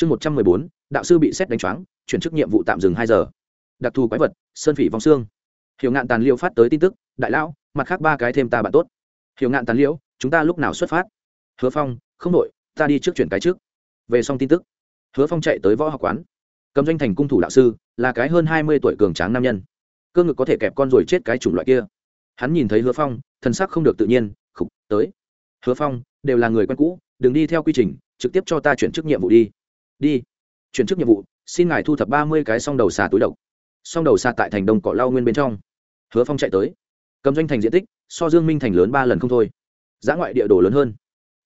chương một trăm mười bốn, đạo sư bị xét đánh choáng, chuyển chức nhiệm vụ tạm dừng hai giờ. Đặc thù quái vật, sơn phỉ vong xương. Hiểu ngạn tàn liêu phát tới tin tức, đại lão, mặt khác ba cái thêm ta bạn tốt. Hiểu ngạn tàn liễu, chúng ta lúc nào xuất phát? Hứa phong, không đội, ta đi trước chuyển cái trước. Về xong tin tức, hứa phong chạy tới võ học quán. Cầm doanh thành cung thủ đạo sư, là cái hơn hai mươi tuổi cường tráng nam nhân. Cơ ngực có thể kẹp con rồi chết cái chủng loại kia. Hắn nhìn thấy hứa phong thân sắc không được tự nhiên, khục, tới. Hứa phong, đều là người quen cũ, đừng đi theo quy trình, trực tiếp cho ta chuyển chức nhiệm vụ đi đi. Chuyển chức nhiệm vụ, xin ngài thu thập ba mươi cái song đầu xà túi độc. Song đầu xà tại thành đông cỏ lau nguyên bên trong. Hứa phong chạy tới. Cầm doanh thành diện tích, so dương minh thành lớn ba lần không thôi. Giá ngoại địa đồ lớn hơn.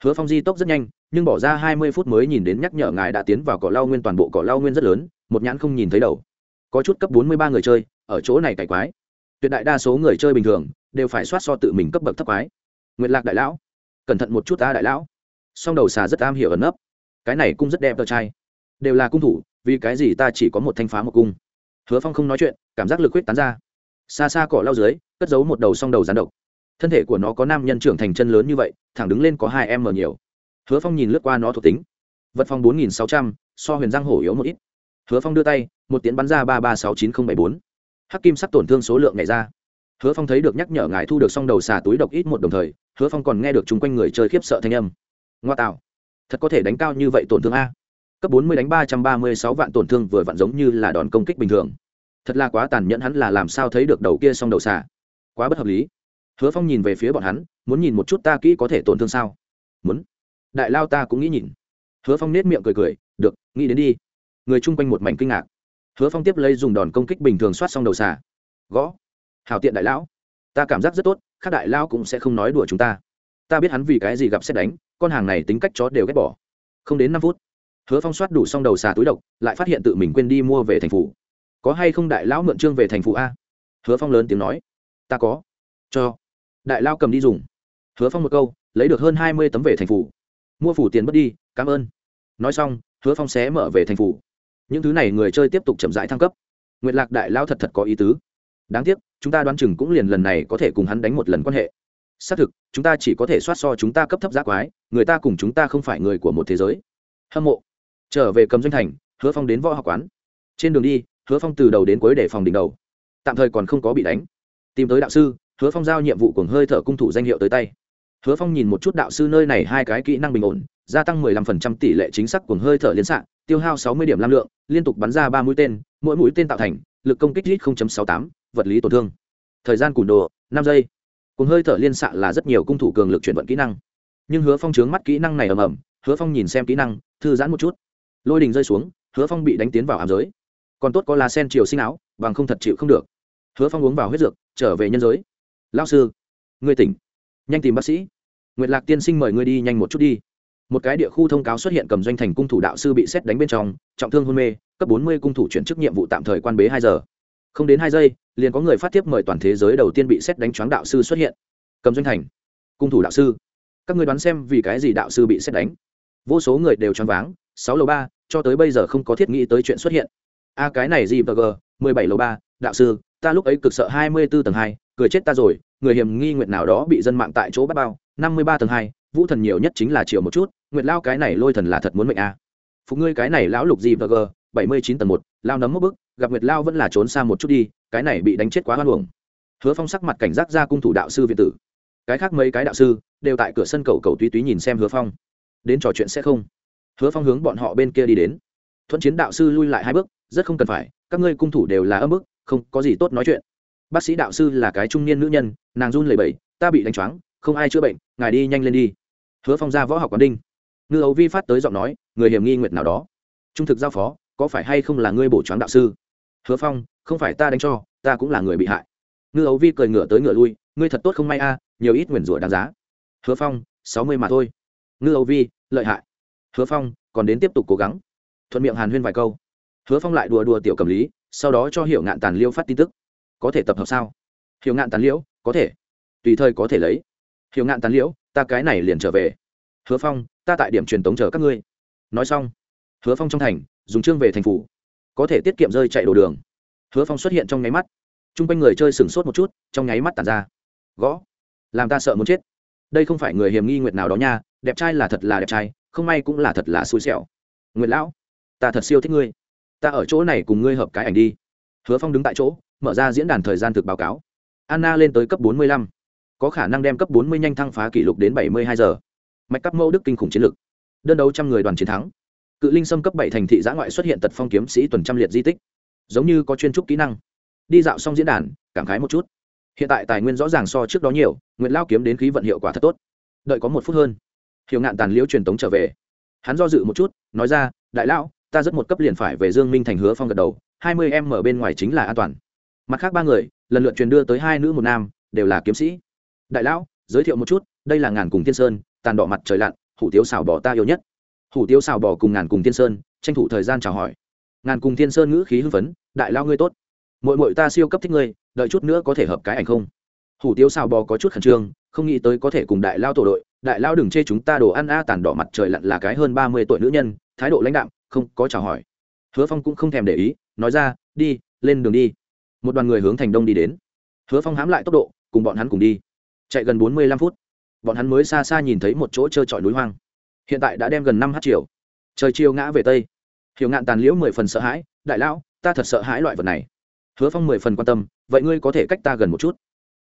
Hứa phong di tốc rất nhanh, nhưng bỏ ra hai mươi phút mới nhìn đến nhắc nhở ngài đã tiến vào cỏ lau nguyên toàn bộ cỏ lau nguyên rất lớn, một nhãn không nhìn thấy đầu. Có chút cấp bốn mươi ba người chơi, ở chỗ này cải quái. Tuyệt đại đa số người chơi bình thường, đều phải soát so tự mình cấp bậc thấp quái. Nguyện lạc đại lão. Cẩn thận một chút ta đại lão. Song đầu xà rất am hiểu ẩn nấp. Cái này cũng rất đẹp tờ trai đều là cung thủ, vì cái gì ta chỉ có một thanh phá một cung? Hứa phong không nói chuyện, cảm giác lực huyết tán ra. Xa xa cỏ lau dưới, cất giấu một đầu song đầu rán độc. Thân thể của nó có nam nhân trưởng thành chân lớn như vậy, thẳng đứng lên có hai em mở nhiều. Hứa phong nhìn lướt qua nó thuộc tính. Vật phong bốn nghìn sáu trăm, so huyền giang hổ yếu một ít. Hứa phong đưa tay, một tiến bắn ra ba ba sáu chín nghìn bảy bốn. Hắc kim sắc tổn thương số lượng ngày ra. Hứa phong thấy được nhắc nhở ngài thu được song đầu xà túi độc ít một đồng thời, hứa phong còn nghe được chung quanh người chơi khiếp sợ thanh âm. Ngoa tạo. Thật có thể đánh cao như vậy tổn thương a? Cấp bốn mươi đánh ba trăm ba mươi sáu vạn tổn thương vừa vặn giống như là đòn công kích bình thường. Thật là quá tàn nhẫn hắn là làm sao thấy được đầu kia xong đầu xà. Quá bất hợp lý. Hứa phong nhìn về phía bọn hắn, muốn nhìn một chút ta kỹ có thể tổn thương sao? Muốn. Đại lao ta cũng nghĩ nhìn. Hứa phong nết miệng cười cười, được, nghĩ đến đi. Người chung quanh một mảnh kinh ngạc. Hứa phong tiếp lấy dùng đòn công kích bình thường soát xong đầu xà. Gõ. Hào tiện đại lão. Ta cảm giác rất tốt các đại lao cũng sẽ không nói đùa chúng ta. Ta biết hắn vì cái gì gặp xét đánh, con hàng này tính cách chó đều ghét bỏ. Không đến năm phút hứa phong soát đủ xong đầu xà túi độc, lại phát hiện tự mình quên đi mua về thành phủ. Có hay không đại lão mượn trương về thành phủ a? Hứa phong lớn tiếng nói. Ta có. Cho. Đại lao cầm đi dùng. Hứa phong một câu, lấy được hơn hai mươi tấm về thành phủ. Mua phủ tiền mất đi, cảm ơn. Nói xong, hứa phong xé mở về thành phủ. Những thứ này người chơi tiếp tục chậm rãi thăng cấp. Nguyệt lạc đại lao thật thật có ý tứ. Đáng tiếc, chúng ta đoán chừng cũng liền lần này có thể cùng hắn đánh một lần quan hệ. Xác thực, chúng ta chỉ có thể soát so chúng ta cấp thấp giác quái, người ta cùng chúng ta không phải người của một thế giới. Hâm mộ trở về cầm doanh thành hứa phong đến võ học quán. Trên đường đi hứa phong từ đầu đến cuối để phòng đỉnh đầu. Tạm thời còn không có bị đánh. Tìm tới đạo sư hứa phong giao nhiệm vụ cùng hơi thở cung thủ danh hiệu tới tay. Hứa phong nhìn một chút đạo sư nơi này hai cái kỹ năng bình ổn gia tăng 15% tỷ lệ chính xác cùng hơi thở liên xạ tiêu hao 60 điểm lam lượng liên tục bắn ra ba mũi tên mỗi mũi tên tạo thành lực công kích ít 0.68, vật lý tổn thương. Thời gian cùn đồ năm giây. Cùng hơi thở liên xạ là rất nhiều cung thủ cường lực chuyển vận kỹ năng. Nhưng hứa phong chướng mắt kỹ năng này ầm ầm hứa phong nhìn xem kỹ năng thư giãn một chút lôi đình rơi xuống, hứa phong bị đánh tiến vào ám giới. Còn tốt có lá sen chiều sinh áo, bằng không thật chịu không được. Hứa phong uống vào huyết dược, trở về nhân giới. Lao sư người tỉnh. Nhanh tìm bác sĩ. Nguyệt lạc tiên sinh mời ngươi đi nhanh một chút đi. Một cái địa khu thông cáo xuất hiện cầm doanh thành cung thủ đạo sư bị xét đánh bên trong, trọng thương hôn mê, cấp bốn mươi cung thủ chuyển chức nhiệm vụ tạm thời quan bế hai giờ. Không đến hai giây, liền có người phát tiếp mời toàn thế giới đầu tiên bị xét đánh choáng đạo sư xuất hiện. Cầm doanh thành. Cung thủ đạo sư. Các người đoán xem vì cái gì đạo sư bị xét đánh? Vô số người đều choáng váng sáu lầu ba, cho tới bây giờ không có thiết nghĩ tới chuyện xuất hiện. A, cái này gì và g mười bảy lầu ba, đạo sư, ta lúc ấy cực sợ hai mươi b ố tầng hai, cười chết ta rồi, người hiểm nghi nguyện nào đó bị dân mạng tại chỗ bắt bao, năm mươi ba tầng hai, vũ thần nhiều nhất chính là chiều một chút, nguyệt lao cái này lôi thần là thật muốn mệnh a. À. phục ngươi cái này lão lục gì và g bảy mươi chín tầng một, lao nấm mốc bức gặp nguyệt lao vẫn là trốn xa một chút đi, cái này bị đánh chết quá hoan hồng hứa phong sắc mặt cảnh giác ra cung thủ đạo sư viện tử. Cái khác mấy cái đạo sư đều tại cửa sân cầu cầu túy túy nhìn xem hứa phong. Đến trò chuyện sẽ không? Hứa phong hướng bọn họ bên kia đi đến. Thuận chiến đạo sư lui lại hai bước, rất không cần phải, các ngươi cung thủ đều là âm bức, không có gì tốt nói chuyện. Bác sĩ đạo sư là cái trung niên nữ nhân, nàng run lẩy bẩy, ta bị đánh choáng, không ai chữa bệnh, ngài đi nhanh lên đi. Hứa phong ra võ học quán đinh. Ngư ấu vi phát tới giọng nói, người hiểm nghi nguyệt nào đó. Trung thực giao phó, có phải hay không là ngươi bổ choáng đạo sư? Hứa phong, không phải ta đánh cho, ta cũng là người bị hại. Ngư ấu vi cười ngửa tới ngửa lui, ngươi thật tốt không may a, nhiều ít nguyền rủa đáng giá. Hứa phong, sáu mươi mà thôi. Ngư ấu vi, lợi hại hứa phong, còn đến tiếp tục cố gắng. Thuận miệng hàn huyên vài câu. Hứa phong lại đùa đùa tiểu cầm lý, sau đó cho hiểu ngạn tàn liêu phát tin tức. Có thể tập hợp sao? Hiểu ngạn tàn liễu có thể. Tùy thời có thể lấy. Hiểu ngạn tàn liễu ta cái này liền trở về. Hứa phong, ta tại điểm truyền tống chờ các ngươi. Nói xong, hứa phong trong thành, dùng chương về thành phủ. Có thể tiết kiệm rơi chạy đồ đường. Hứa phong xuất hiện trong nháy mắt. T r u n g quanh người chơi sừng sốt một chút, trong nháy mắt tàn ra. Gõ. Làm ta sợ muốn chết đây không phải người hiểm nghi nguyệt nào đó nha, đẹp trai là thật là đẹp trai, không may cũng là thật là xui xẻo. Nguyệt lão, ta thật siêu thích ngươi. Ta ở chỗ này cùng ngươi hợp cái ảnh đi. Hứa phong đứng tại chỗ, mở ra diễn đàn thời gian thực báo cáo. Anna lên tới cấp 45. có khả năng đem cấp 40 nhanh thăng phá kỷ lục đến 72 giờ. Mạch cấp mẫu đức kinh khủng chiến lực đơn đấu trăm người đoàn chiến thắng. Cự linh xâm cấp bảy thành thị giã ngoại xuất hiện tật phong kiếm sĩ tuần trăm liệt di tích. Giống như có chuyên trúc kỹ năng. Đi dạo xong diễn đàn, cảm khái một chút hiện tại tài nguyên rõ ràng so trước đó nhiều nguyện lao kiếm đến khí vận hiệu quả thật tốt. Đợi có một phút hơn hiệu ngạn tàn liễu truyền tống trở về. Hắn do dự một chút, nói ra, đại lão, ta rất một cấp liền phải về dương minh thành hứa phong gật đầu, hai mươi em ở bên ngoài chính là an toàn. Mặt khác ba người, lần lượt truyền đưa tới hai nữ một nam, đều là kiếm sĩ. Đại lão, giới thiệu một chút, đây là ngàn cùng thiên sơn, tàn đỏ mặt trời lặn, hủ tiếu xào bò ta yêu nhất. Hủ tiếu xào bò cùng ngàn cùng thiên sơn, tranh thủ thời gian chào hỏi. Ngàn cùng thiên sơn ngữ khí hưng phấn, đại lao ngươi tốt mội mội ta siêu cấp thích ngươi đợi chút nữa có thể hợp cái ảnh không? Hủ tiếu xào bò có chút khẩn trương, không nghĩ tới có thể cùng đại lao tổ đội, đại lao đừng chê chúng ta đồ ăn a tàn đỏ mặt trời lặn là cái hơn ba mươi tuổi nữ nhân, thái độ lãnh đạm, không có chào hỏi. Hứa phong cũng không thèm để ý, nói ra, đi, lên đường đi. Một đoàn người hướng thành đông đi đến. Hứa phong hãm lại tốc độ, cùng bọn hắn cùng đi. Chạy gần bốn mươi lăm phút, bọn hắn mới xa xa nhìn thấy một chỗ trơ trọi núi hoang. Hiện tại đã đem gần năm h chiều trời chiều ngã về tây. Hiểu ngạn tàn liễu mười phần sợ hãi, đại lão, ta thật sợ hãi loại vật này. Hứa phong mười phần quan tâm vậy ngươi có thể cách ta gần một chút.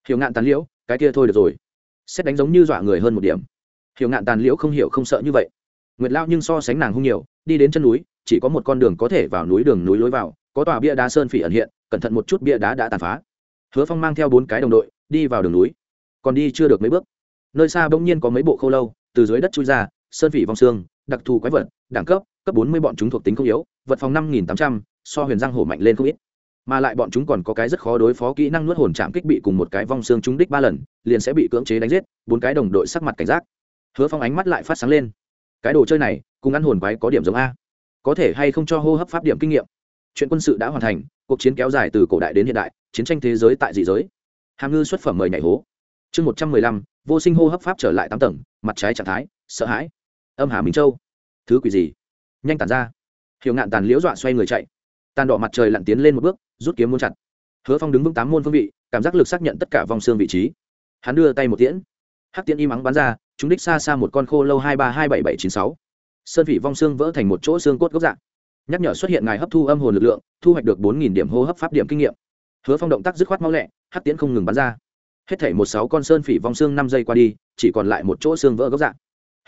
Hiểu ngạn tàn liễu, cái kia thôi được rồi. Xét đánh giống như dọa người hơn một điểm. Hiểu ngạn tàn liễu không hiểu không sợ như vậy. Nguyệt lao nhưng so sánh nàng hung nhiều, đi đến chân núi, chỉ có một con đường có thể vào núi đường núi lối vào, có tòa bia đá sơn phỉ ẩn hiện, cẩn thận một chút bia đá đã tàn phá. Hứa phong mang theo bốn cái đồng đội, đi vào đường núi. Còn đi chưa được mấy bước. Nơi xa bỗng nhiên có mấy bộ khâu lâu, từ dưới đất chui ra, sơn phỉ vong xương, đặc thù quái vật, đẳng cấp cấp bốn mươi bọn chúng thuộc tính không yếu, vật phòng năm nghìn tám trăm, so huyền giang hổ mạnh lên không ít mà lại bọn chúng còn có cái rất khó đối phó kỹ năng nuốt hồn chạm kích bị cùng một cái vong xương trúng đích ba lần, liền sẽ bị cưỡng chế đánh giết, bốn cái đồng đội sắc mặt cảnh giác. Hứa phong ánh mắt lại phát sáng lên. Cái đồ chơi này, cùng ăn hồn quái có điểm giống a. Có thể hay không cho hô hấp pháp điểm kinh nghiệm. Chuyện quân sự đã hoàn thành, cuộc chiến kéo dài từ cổ đại đến hiện đại, chiến tranh thế giới tại dị giới. Hàm ngư xuất phẩm mời nhảy hố. Chương một trăm mười lăm, vô sinh hô hấp pháp trở lại tám tầng, mặt trái trạng thái, sợ hãi. Âm hà minh châu. Thứ quỷ gì? Nhanh tàn ra. Hiểu ngạn tàn liễu dọa xoay người chạy tàn đỏ mặt trời lặn tiến lên một bước, rút kiếm muốn chặt. Hứa phong đứng vững tám môn phương vị, cảm giác lực xác nhận tất cả vòng xương vị trí. Hắn đưa tay một tiễn. Hắc tiễn im ắng bắn ra, chúng đích xa xa một con khô lâu hai ba hai bảy bảy chín sáu. Sơn vị vong xương vỡ thành một chỗ xương cốt gốc dạng. Nhắc nhở xuất hiện ngài hấp thu âm hồn lực lượng, thu hoạch được bốn nghìn điểm hô hấp pháp điểm kinh nghiệm. Hứa phong động tác dứt khoát mau lẹ, hắc tiễn không ngừng bắn ra. Hết thảy một sáu con sơn phỉ vong xương năm giây qua đi, chỉ còn lại một chỗ xương vỡ gốc dạng.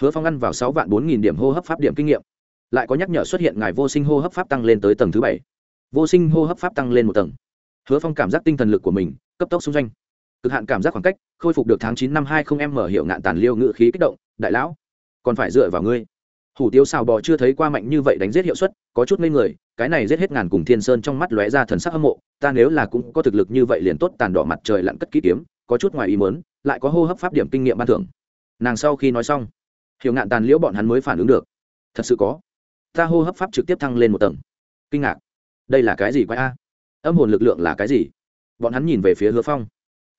Hứa phong ăn vào sáu vạn bốn nghìn điểm hô hấp pháp điểm kinh nghiệm lại có nhắc nhở xuất hiện ngài vô sinh hô hấp pháp tăng lên tới tầng thứ bảy. Vô sinh hô hấp pháp tăng lên một tầng. Hứa phong cảm giác tinh thần lực của mình cấp tốc xung danh cực hạn cảm giác khoảng cách, khôi phục được tháng chín năm hai không em mở hiệu ngạn tàn liêu ngự khí kích động, đại lão, còn phải dựa vào ngươi. Hủ tiếu xào bò chưa thấy qua mạnh như vậy đánh giết hiệu suất, có chút ngây người, cái này giết hết ngàn cùng thiên sơn trong mắt lóe ra thần sắc hâm mộ, ta nếu là cũng có thực lực như vậy liền tốt, tàn đỏ mặt trời lặn cất kỹ kiếm, có chút ngoài ý mớn lại có hô hấp pháp điểm kinh nghiệm ban thưởng. Nàng sau khi nói xong, hiệu ngạn tàn liễu bọn hắn mới phản ứng được. Thật sự có ta hô hấp pháp trực tiếp thăng lên một tầng. Kinh ngạc. Đây là cái gì quái a? Âm hồn lực lượng là cái gì? Bọn hắn nhìn về phía hứa phong.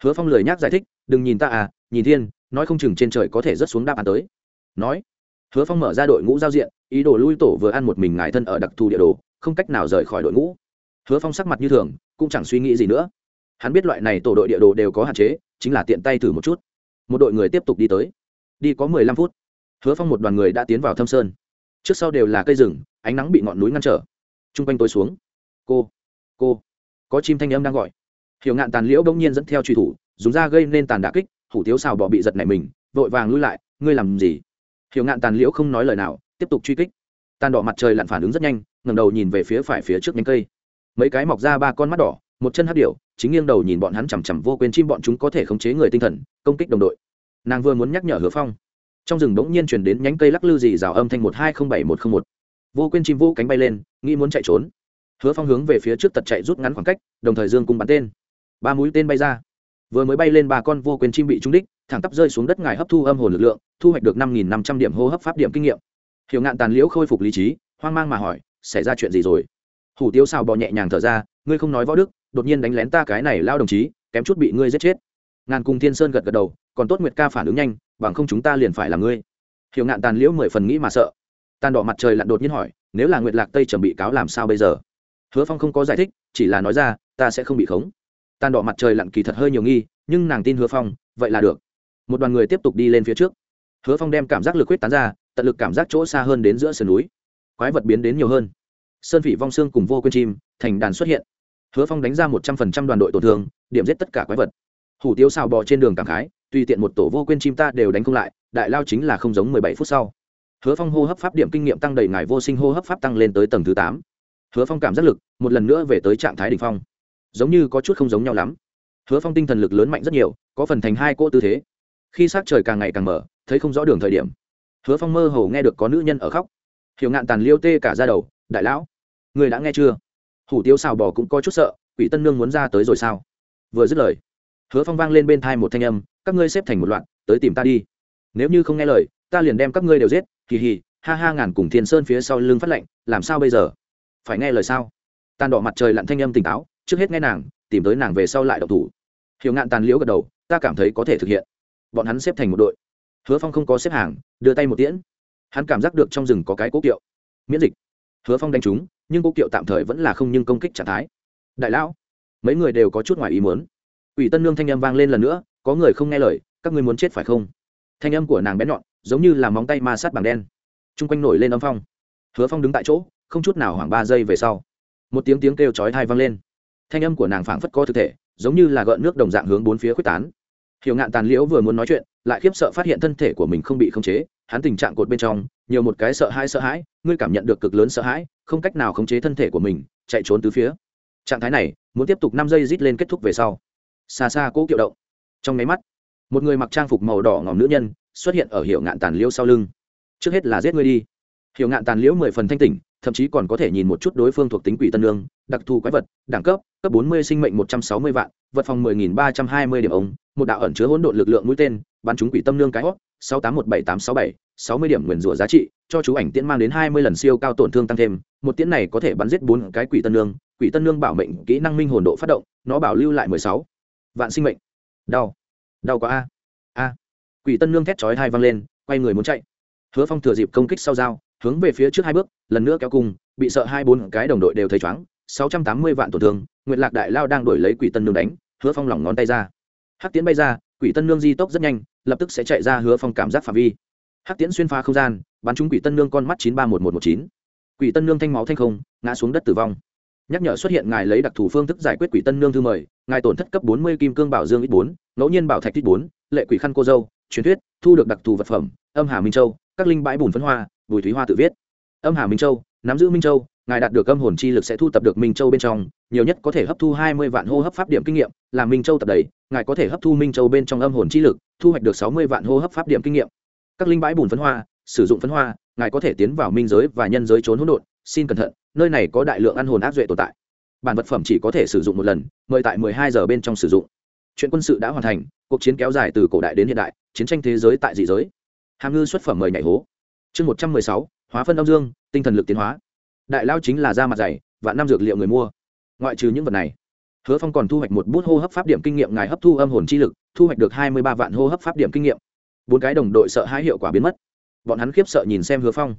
Hứa phong lười nhác giải thích, đừng nhìn ta à nhìn thiên, nói không chừng trên trời có thể rớt xuống đáp án tới. Nói, hứa phong mở ra đội ngũ giao diện, ý đồ lui tổ vừa ăn một mình ngài thân ở đặc thù địa đồ, không cách nào rời khỏi đội ngũ. Hứa phong sắc mặt như thường, cũng chẳng suy nghĩ gì nữa. Hắn biết loại này tổ đội địa đồ đều có hạn chế, chính là tiện tay thử một chút. Một đội người tiếp tục đi tới. Đi có mười lăm phút. Hứa phong một đoàn người đã tiến vào thâm sơn trước sau đều là cây rừng, ánh nắng bị ngọn núi ngăn trở. T r u n g quanh tối xuống. Cô cô. Có chim thanh âm đang gọi. Hiểu ngạn tàn liễu bỗng nhiên dẫn theo truy thủ, dùng da gây nên tàn đà kích hủ tiếu xào bỏ bị giật này mình, vội vàng lui lại, ngươi làm gì? Hiểu ngạn tàn liễu không nói lời nào, tiếp tục truy kích. Tàn đỏ mặt trời lặn phản ứng rất nhanh ngầm đầu nhìn về phía phải phía trước nhánh cây. Mấy cái mọc ra ba con mắt đỏ, một chân hát điệu chính nghiêng đầu nhìn bọn hắn chằm chằm, vô quên chim bọn chúng có thể khống chế người tinh thần, công kích đồng đội. Nàng vừa muốn nhắc nhở hứa phong trong rừng bỗng nhiên chuyển đến nhánh cây lắc lư dì rào âm thanh một hai không bảy một không một. Vô quên chim vũ cánh bay lên, nghĩ muốn chạy trốn. Hứa phong hướng về phía trước tật chạy rút ngắn khoảng cách, đồng thời dương cung bắn tên. Ba mũi tên bay ra. Vừa mới bay lên ba con vô quên chim bị trúng đích, thẳng tắp rơi xuống đất ngài hấp thu âm hồn lực lượng, thu hoạch được năm nghìn năm trăm điểm hô hấp pháp điểm kinh nghiệm. Hiểu ngạn tàn liễu khôi phục lý trí, hoang mang mà hỏi, xảy ra chuyện gì rồi? Hủ tiếu xào bò nhẹ nhàng thở ra, ngươi không nói võ đức, đột nhiên đánh lén ta cái này lao đồng chí, kém chút bị ngươi giết chết. Ngàn cùng thiên sơn gật gật đầu, còn tốt nguyệt ca phản ứng nhanh bằng không chúng ta liền phải là ngươi. Hiểu ngạn tàn liễu mười phần nghĩ mà sợ. Tàn đỏ mặt trời lặn đột nhiên hỏi, nếu là nguyệt lạc tây trầm bị cáo làm sao bây giờ? Hứa phong không có giải thích, chỉ là nói ra, ta sẽ không bị khống. Tàn đỏ mặt trời lặn kỳ thật hơi nhiều nghi, nhưng nàng tin hứa phong, vậy là được. Một đoàn người tiếp tục đi lên phía trước. Hứa phong đem cảm giác lực quyết tán ra, tận lực cảm giác chỗ xa hơn đến giữa sườn núi. Quái vật biến đến nhiều hơn. Sơn phỉ vong xương cùng vô quên chim, thành đàn xuất hiện. Hứa phong đánh ra một trăm phần trăm đoàn đội tổn thương, điểm giết tất cả quái vật. Hủ tiếu xào bò trên đường cảm khái tùy tiện một tổ vô quên chim ta đều đánh không lại, đại lao chính là không giống mười bảy phút sau. Hứa phong hô hấp pháp điểm kinh nghiệm tăng đầy ngài vô sinh hô hấp pháp tăng lên tới tầng thứ tám. Hứa phong cảm giác lực, một lần nữa về tới trạng thái đ ỉ n h phong. Giống như có chút không giống nhau lắm. Hứa phong tinh thần lực lớn mạnh rất nhiều, có phần thành hai cỗ tư thế. Khi s á c trời càng ngày càng mở, thấy không rõ đường thời điểm. Hứa phong mơ hồ nghe được có nữ nhân ở khóc. Hiểu ngạn tàn liêu tê cả ra đầu, đại lão, người đã nghe chưa? Hủ tiếu xào bò cũng có chút sợ, quỷ tân nương muốn ra tới rồi sao? Vừa dứt lời hứa phong vang lên bên thai một thanh âm, các ngươi xếp thành một loạt, tới tìm ta đi. Nếu như không nghe lời, ta liền đem các ngươi đều giết, kỳ hì, ha ha ngàn cùng thiên sơn phía sau lưng phát lệnh, làm sao bây giờ? Phải nghe lời sao? Tàn đỏ mặt trời lặn thanh âm tỉnh táo, trước hết nghe nàng, tìm tới nàng về sau lại độc thủ. Hiểu ngạn tàn liễu gật đầu, ta cảm thấy có thể thực hiện. Bọn hắn xếp thành một đội. Hứa phong không có xếp hàng, đưa tay một tiễn. Hắn cảm giác được trong rừng có cái cố kiệu. Miễn dịch. Hứa phong đánh trúng, nhưng cố kiệu tạm thời vẫn là không nhưng công kích trạng thái. Đại lão, mấy người đều có chút ngoài ý muốn ủy tân nương thanh âm vang lên lần nữa, có người không nghe lời, các ngươi muốn chết phải không? Thanh âm của nàng bén nhọn, giống như là móng tay ma sát bằng đen. T r u n g quanh nổi lên âm phong. Hứa phong đứng tại chỗ, không chút nào khoảng ba giây về sau, một tiếng tiếng kêu chói thai vang lên. Thanh âm của nàng phảng phất có thực thể, giống như là gợn nước đồng dạng hướng bốn phía quyết tán. Hiểu ngạn tàn liễu vừa muốn nói chuyện, lại khiếp sợ phát hiện thân thể của mình không bị khống chế, hắn tình trạng cột bên trong, nhiều một cái sợ hãi sợ hãi, ngươi cảm nhận được cực lớn sợ hãi, không cách nào khống chế thân thể của mình, chạy trốn từ phía. Trạng thái này, muốn tiếp tục năm giây rít lên kết thúc về sau xa xa cố kiệu động. Trong máy mắt, một người mặc trang phục màu đỏ ngòm nữ nhân xuất hiện ở hiệu ngạn tàn liễu sau lưng. Trước hết là giết ngươi đi. Hiệu ngạn tàn liễu mười phần thanh tỉnh, thậm chí còn có thể nhìn một chút đối phương thuộc tính quỷ tân lương đặc thù quái vật, đẳng cấp cấp bốn mươi, sinh mệnh một trăm sáu mươi vạn, vật phòng mười nghìn ba trăm hai mươi điểm ống, một đạo ẩn chứa hỗn độn lực lượng mũi tên, bắn chúng quỷ tâm lương cái hót sáu tám một bảy tám sáu bảy, sáu mươi điểm nguyền rủa giá trị, cho chú ảnh tiễn mang đến hai mươi lần siêu cao tổn thương tăng thêm, một tiễn này có thể bắn giết bốn cái quỷ tân lương quỷ tân lương bảo mệnh kỹ năng minh hồn độ phát động, nó bảo lưu lại mười sáu vạn sinh mệnh. Đau. Đau quá a. A. Quỷ tân nương thét chói hai văng lên, quay người muốn chạy. Hứa phong thừa dịp công kích sau dao hướng về phía trước hai bước, lần nữa kéo cung, bị sợ hai bốn cái đồng đội đều thấy chóng sáu trăm tám mươi vạn tổn thương, nguyệt lạc đại lao đang đổi lấy quỷ tân nương đánh, hứa phong lỏng ngón tay ra. Hắc tiến bay ra, quỷ tân nương di tốc rất nhanh, lập tức sẽ chạy ra hứa phong cảm giác phạm vi. Hắc tiến xuyên phá không gian, bắn trúng quỷ tân nương con mắt chín ba một một một chín. Quỷ tân nương thanh máu thanh không, ngã xuống đất tử vong nhắc nhở xuất hiện ngài lấy đặc thù phương thức giải quyết quỷ tân nương thư mời, ngài tổn thất cấp bốn mươi kim cương bảo dương ít bốn, ngẫu nhiên bảo thạch ít bốn, lệ quỷ khăn cô dâu, truyền thuyết, thu được đặc thù vật phẩm, âm hà minh châu, các linh bãi bùn phấn hoa, bùi thúy hoa tự viết. Âm hà minh châu, nắm giữ minh châu, ngài đạt được âm hồn chi lực sẽ thu tập được minh châu bên trong, nhiều nhất có thể hấp thu hai mươi vạn hô hấp pháp điểm kinh nghiệm, làm minh châu tập đầy, ngài có thể hấp thu minh châu bên trong âm hồn chi lực, thu hoạch được sáu mươi vạn hô hấp pháp điểm kinh nghiệm. Các linh bãi bùn phấn hoa, sử dụng phấn hoa, ngài có thể tiến vào minh giới và nhân giới trốn hỗn độn xin cẩn thận, nơi này có đại lượng ăn hồn ác duệ tồn tại. Bản vật phẩm chỉ có thể sử dụng một lần, mời tại mười hai giờ bên trong sử dụng. Chuyện quân sự đã hoàn thành, cuộc chiến kéo dài từ cổ đại đến hiện đại, chiến tranh thế giới tại dị giới. Hàm ngư xuất phẩm mời nhảy hố. Chương một trăm mười sáu, hóa phân âm dương, tinh thần lực tiến hóa. Đại lao chính là da mặt dày và năm dược liệu người mua. Ngoại trừ những vật này, hứa phong còn thu hoạch một bút hô hấp pháp điểm kinh nghiệm ngài hấp thu âm hồn chi lực, thu hoạch được hai mươi ba vạn hô hấp pháp điểm kinh nghiệm. Bốn cái đồng đội sợ hai hiệu quả biến mất. Bọn hắn khiếp sợ nhìn xem hứa phong.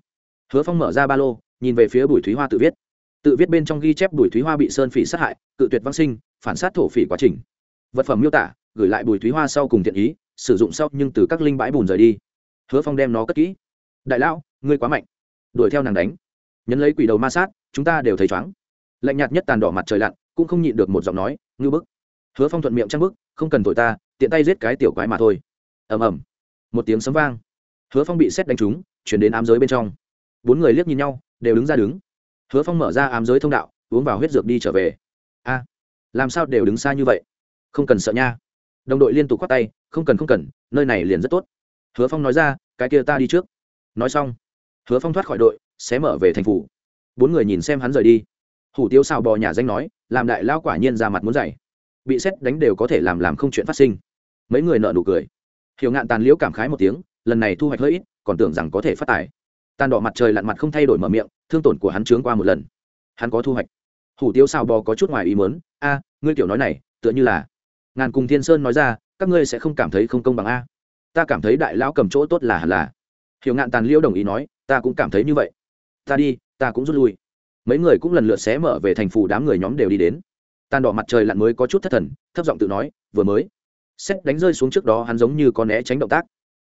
Hứa phong mở ra ba lô nhìn về phía bùi thúy hoa tự viết. Tự viết bên trong ghi chép bùi thúy hoa bị sơn phỉ sát hại, cự tuyệt văn sinh, phản sát thổ phỉ quá trình. Vật phẩm miêu tả, gửi lại bùi thúy hoa sau cùng thiện ý, sử dụng sau nhưng từ các linh bãi bùn rời đi. Hứa phong đem nó cất kỹ. Đại lão, ngươi quá mạnh. Đuổi theo nàng đánh. Nhấn lấy quỷ đầu ma sát, chúng ta đều thấy chóng lạnh nhạt nhất tàn đỏ mặt trời lặn, cũng không nhịn được một giọng nói, ngư bức. Hứa phong thuận miệng trăng bức, không cần thổi ta, tiện tay giết cái tiểu quái mà thôi. Ầm ầm. Một tiếng sấm vang. Hứa phong bị xét đánh trúng, chuyển đến ám giới bên trong. Bốn người liếc nhìn nhau đều đứng ra đứng. Hứa phong mở ra ám giới thông đạo, uống vào huyết dược đi trở về. A, làm sao đều đứng xa như vậy? Không cần sợ nha. Đồng đội liên tục khoác tay, không cần không cần, nơi này liền rất tốt. Hứa phong nói ra, cái kia ta đi trước. Nói xong, hứa phong thoát khỏi đội sẽ mở về thành phủ. Bốn người nhìn xem hắn rời đi. Hủ tiếu xào bò nhà danh nói, làm đại lao quả nhiên ra mặt muốn dày bị xét đánh đều có thể làm làm không chuyện phát sinh. Mấy người nợ nụ cười. Hiểu ngạn tàn liễu cảm khái một tiếng, lần này thu hoạch hơi ít, còn tưởng rằng có thể phát tài tàn đỏ mặt trời lặn mặt không thay đổi mở miệng, thương tổn của hắn trướng qua một lần. Hắn có thu hoạch. Hủ tiếu xào bò có chút ngoài ý mớn a, ngươi kiểu nói này, tựa như là ngàn cùng thiên sơn nói ra, các ngươi sẽ không cảm thấy không công bằng a. Ta cảm thấy đại lão cầm chỗ tốt là hẳn là hiểu ngạn tàn liễu đồng ý nói, ta cũng cảm thấy như vậy. Ta đi, ta cũng rút lui. Mấy người cũng lần lượt xé mở về thành phủ, đám người nhóm đều đi đến. Tàn đỏ mặt trời lặn mới có chút thất thần, thấp giọng tự nói, vừa mới, xét đánh rơi xuống trước đó hắn giống như có né tránh động tác.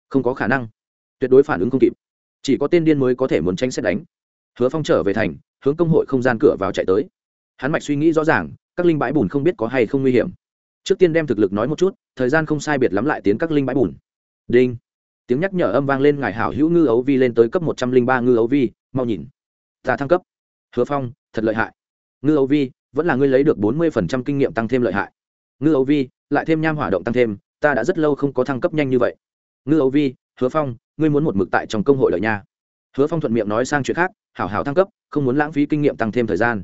Không có khả năng. Tuyệt đối phản ứng không kịp chỉ có tên điên mới có thể muốn tránh xét đánh. Hứa phong trở về thành, hướng công hội không gian cửa vào chạy tới. Hắn mạch suy nghĩ rõ ràng, các linh bãi bùn không biết có hay không nguy hiểm. Trước tiên đem thực lực nói một chút, thời gian không sai biệt lắm lại tiến các linh bãi bùn. Đinh. Tiếng nhắc nhở âm vang lên ngài hảo hữu ngư ấu vi lên tới cấp một trăm linh ba ngư ấu vi, mau nhìn. Ta thăng cấp. Hứa phong, thật lợi hại. Ngư ấu vi, vẫn là ngươi lấy được bốn mươi phần trăm kinh nghiệm tăng thêm lợi hại. Ngư ấu vi, lại thêm nham hỏa động tăng thêm, ta đã rất lâu không có thăng cấp nhanh như vậy. Ngư ấu vi, hứa phong ngươi muốn một mực tại trong công hội lợi nha. Hứa phong thuận miệng nói sang chuyện khác, hảo hảo thăng cấp, không muốn lãng phí kinh nghiệm tăng thêm thời gian.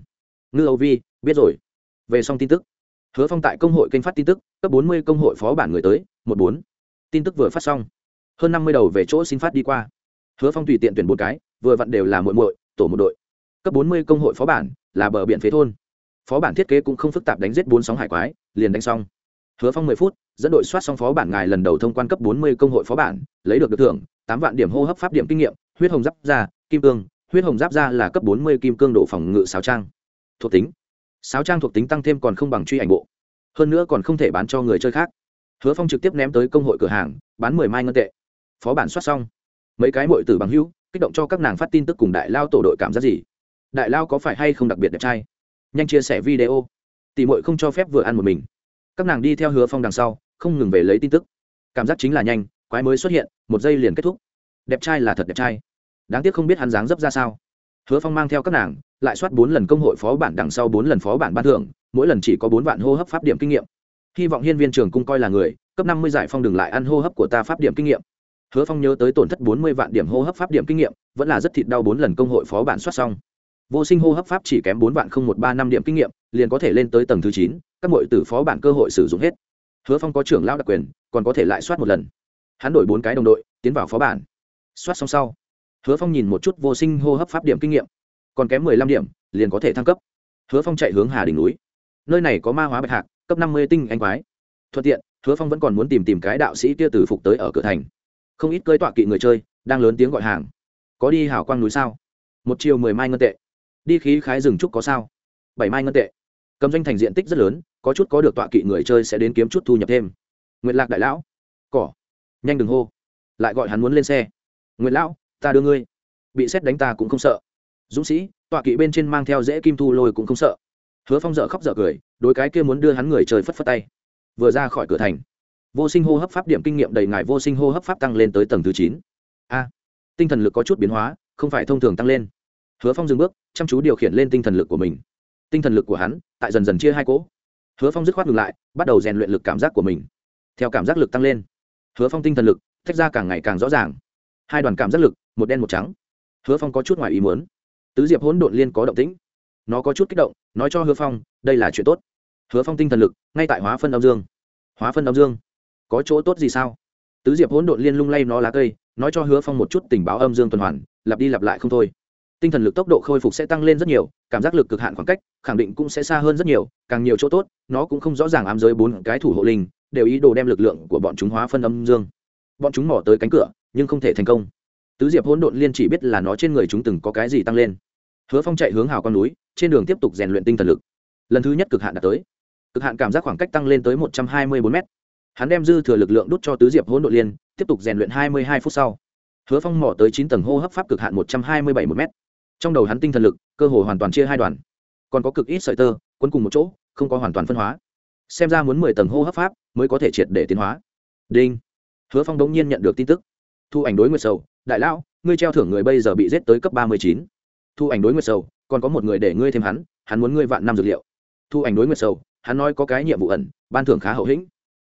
Ngư âu vi, biết rồi. Về xong tin tức. Hứa phong tại công hội kênh phát tin tức, cấp bốn mươi công hội phó bản người tới, một bốn. Tin tức vừa phát xong, hơn năm mươi đầu về chỗ xin phát đi qua. Hứa phong tùy tiện tuyển một cái, vừa vặn đều là muội muội, tổ một đội. Cấp bốn mươi công hội phó bản là bờ biển phế thôn. Phó bản thiết kế cũng không phức tạp đánh giết bốn sóng hải quái, liền đánh xong hứa phong mười phút, dẫn đội soát xong phó bản ngài lần đầu thông quan cấp bốn mươi công hội phó bản, lấy được được thưởng, tám vạn điểm hô hấp pháp điểm kinh nghiệm, huyết hồng giáp da, kim cương, huyết hồng giáp da là cấp bốn mươi kim cương độ phòng ngự sáo trang. Thuộc tính. Sáo trang thuộc tính tăng thêm còn không bằng truy ảnh bộ. Hơn nữa còn không thể bán cho người chơi khác. Hứa phong trực tiếp ném tới công hội cửa hàng, bán mười mai ngân tệ. Phó bản soát xong. Mấy cái mội tử bằng hữu, kích động cho các nàng phát tin tức cùng đại lao tổ đội cảm giác gì? Đại lao có phải hay không đặc biệt đẹp trai? Nhanh chia sẻ video. Tỷ mội không cho phép vừa ăn một mình các nàng đi theo hứa phong đằng sau, không ngừng về lấy tin tức. Cảm giác chính là nhanh, quái mới xuất hiện, một giây liền kết thúc. Đẹp trai là thật đẹp trai. Đáng tiếc không biết hắn dáng dấp ra sao. Hứa phong mang theo các nàng, lại soát bốn lần công hội phó bản đằng sau bốn lần phó bản ban thưởng, mỗi lần chỉ có bốn vạn hô hấp pháp điểm kinh nghiệm. Hy vọng hiên viên trường cung coi là người, cấp năm mươi giải phong đừng lại ăn hô hấp của ta pháp điểm kinh nghiệm. Hứa phong nhớ tới tổn thất bốn mươi vạn điểm hô hấp pháp điểm kinh nghiệm, vẫn là rất thịt đau bốn lần công hội phó bản soát xong. Vô sinh hô hấp pháp chỉ kém bốn vạn không một ba năm điểm kinh nghiệm liền có thể lên tới tầng thứ chín, các mọi tử phó bản cơ hội sử dụng hết. Hứa phong có trưởng lao đặc quyền, còn có thể lại soát một lần. Hắn đổi bốn cái đồng đội, tiến vào phó bản. Soát xong sau, hứa phong nhìn một chút vô sinh hô hấp pháp điểm kinh nghiệm. Còn kém mười lăm điểm, liền có thể thăng cấp. Hứa phong chạy hướng hà đỉnh núi. Nơi này có ma hóa bạch hạc, cấp năm mươi tinh anh quái. Thuận tiện, hứa phong vẫn còn muốn tìm tìm cái đạo sĩ kia từ phục tới ở cửa thành. Không ít cơi tọa kỵ người chơi, đang lớn tiếng gọi hàng. Có đi hảo quang núi sao? Một chiều mười mai ngân tệ. Đi khí khái rừng trúc có sao? Bảy mai ngân tệ cầm doanh thành diện tích rất lớn, có chút có được tọa kỵ người chơi sẽ đến kiếm chút thu nhập thêm. Nguyện lạc đại lão, cỏ, nhanh đừng hô. Lại gọi hắn muốn lên xe. Nguyện lão, ta đưa ngươi. Bị xét đánh ta cũng không sợ. Dũng sĩ, tọa kỵ bên trên mang theo dễ kim thu lôi cũng không sợ. Hứa phong dợ khóc dợ cười đôi cái kia muốn đưa hắn người chơi phất phất tay. Vừa ra khỏi cửa thành, vô sinh hô hấp pháp điểm kinh nghiệm đầy ngài vô sinh hô hấp pháp tăng lên tới tầng thứ chín. A, tinh thần lực có chút biến hóa, không phải thông thường tăng lên. Hứa phong dừng bước, chăm chú điều khiển lên tinh thần lực của mình tinh thần lực của hắn tại dần dần chia hai cỗ. Hứa phong dứt khoát ngừng lại, bắt đầu rèn luyện lực cảm giác của mình. Theo cảm giác lực tăng lên, hứa phong tinh thần lực tách ra càng ngày càng rõ ràng. Hai đoàn cảm giác lực, một đen một trắng. Hứa phong có chút ngoài ý muốn. Tứ diệp hỗn độn liên có động tĩnh. Nó có chút kích động, nói cho hứa phong, đây là chuyện tốt. Hứa phong tinh thần lực, ngay tại hóa phân âm dương. Hóa phân âm dương? Có chỗ tốt gì sao? Tứ diệp hỗn độn liên lung lay nó lá cây, nói cho hứa phong một chút tình báo âm dương tuần hoàn, lặp đi lặp lại không thôi tinh thần lực tốc độ khôi phục sẽ tăng lên rất nhiều, cảm giác lực cực hạn khoảng cách, khẳng định cũng sẽ xa hơn rất nhiều, càng nhiều chỗ tốt, nó cũng không rõ ràng ám giới bốn cái thủ hộ linh, đều ý đồ đem lực lượng của bọn chúng hóa phân âm dương. Bọn chúng mỏ tới cánh cửa, nhưng không thể thành công. Tứ diệp hỗn độn liên chỉ biết là nó trên người chúng từng có cái gì tăng lên. Hứa phong chạy hướng hào con núi, trên đường tiếp tục rèn luyện tinh thần lực. Lần thứ nhất cực hạn đạt tới. Cực hạn cảm giác khoảng cách tăng lên tới một trăm hai mươi bốn m hắn đem dư thừa lực lượng đút cho tứ diệp hỗn độn liên, tiếp tục rèn luyện hai mươi hai phút sau. Hứa phong mỏ tới chín tầng hô hấp pháp cực hạn một trăm hai mươi bảy một m trong đầu hắn tinh thần lực, cơ hồ hoàn toàn chia hai đoàn. Còn có cực ít sợi tơ quấn cùng một chỗ, không có hoàn toàn phân hóa. Xem ra muốn mười tầng hô hấp pháp mới có thể triệt để tiến hóa. Đinh. Hứa phong đống nhiên nhận được tin tức. Thu ảnh đối nguyệt sầu, đại lão, ngươi treo thưởng người bây giờ bị giết tới cấp ba mươi chín. Thu ảnh đối nguyệt sầu, còn có một người để ngươi thêm hắn hắn muốn ngươi vạn năm dược liệu. Thu ảnh đối nguyệt sầu, hắn nói có cái nhiệm vụ ẩn, ban thưởng khá hậu hĩnh.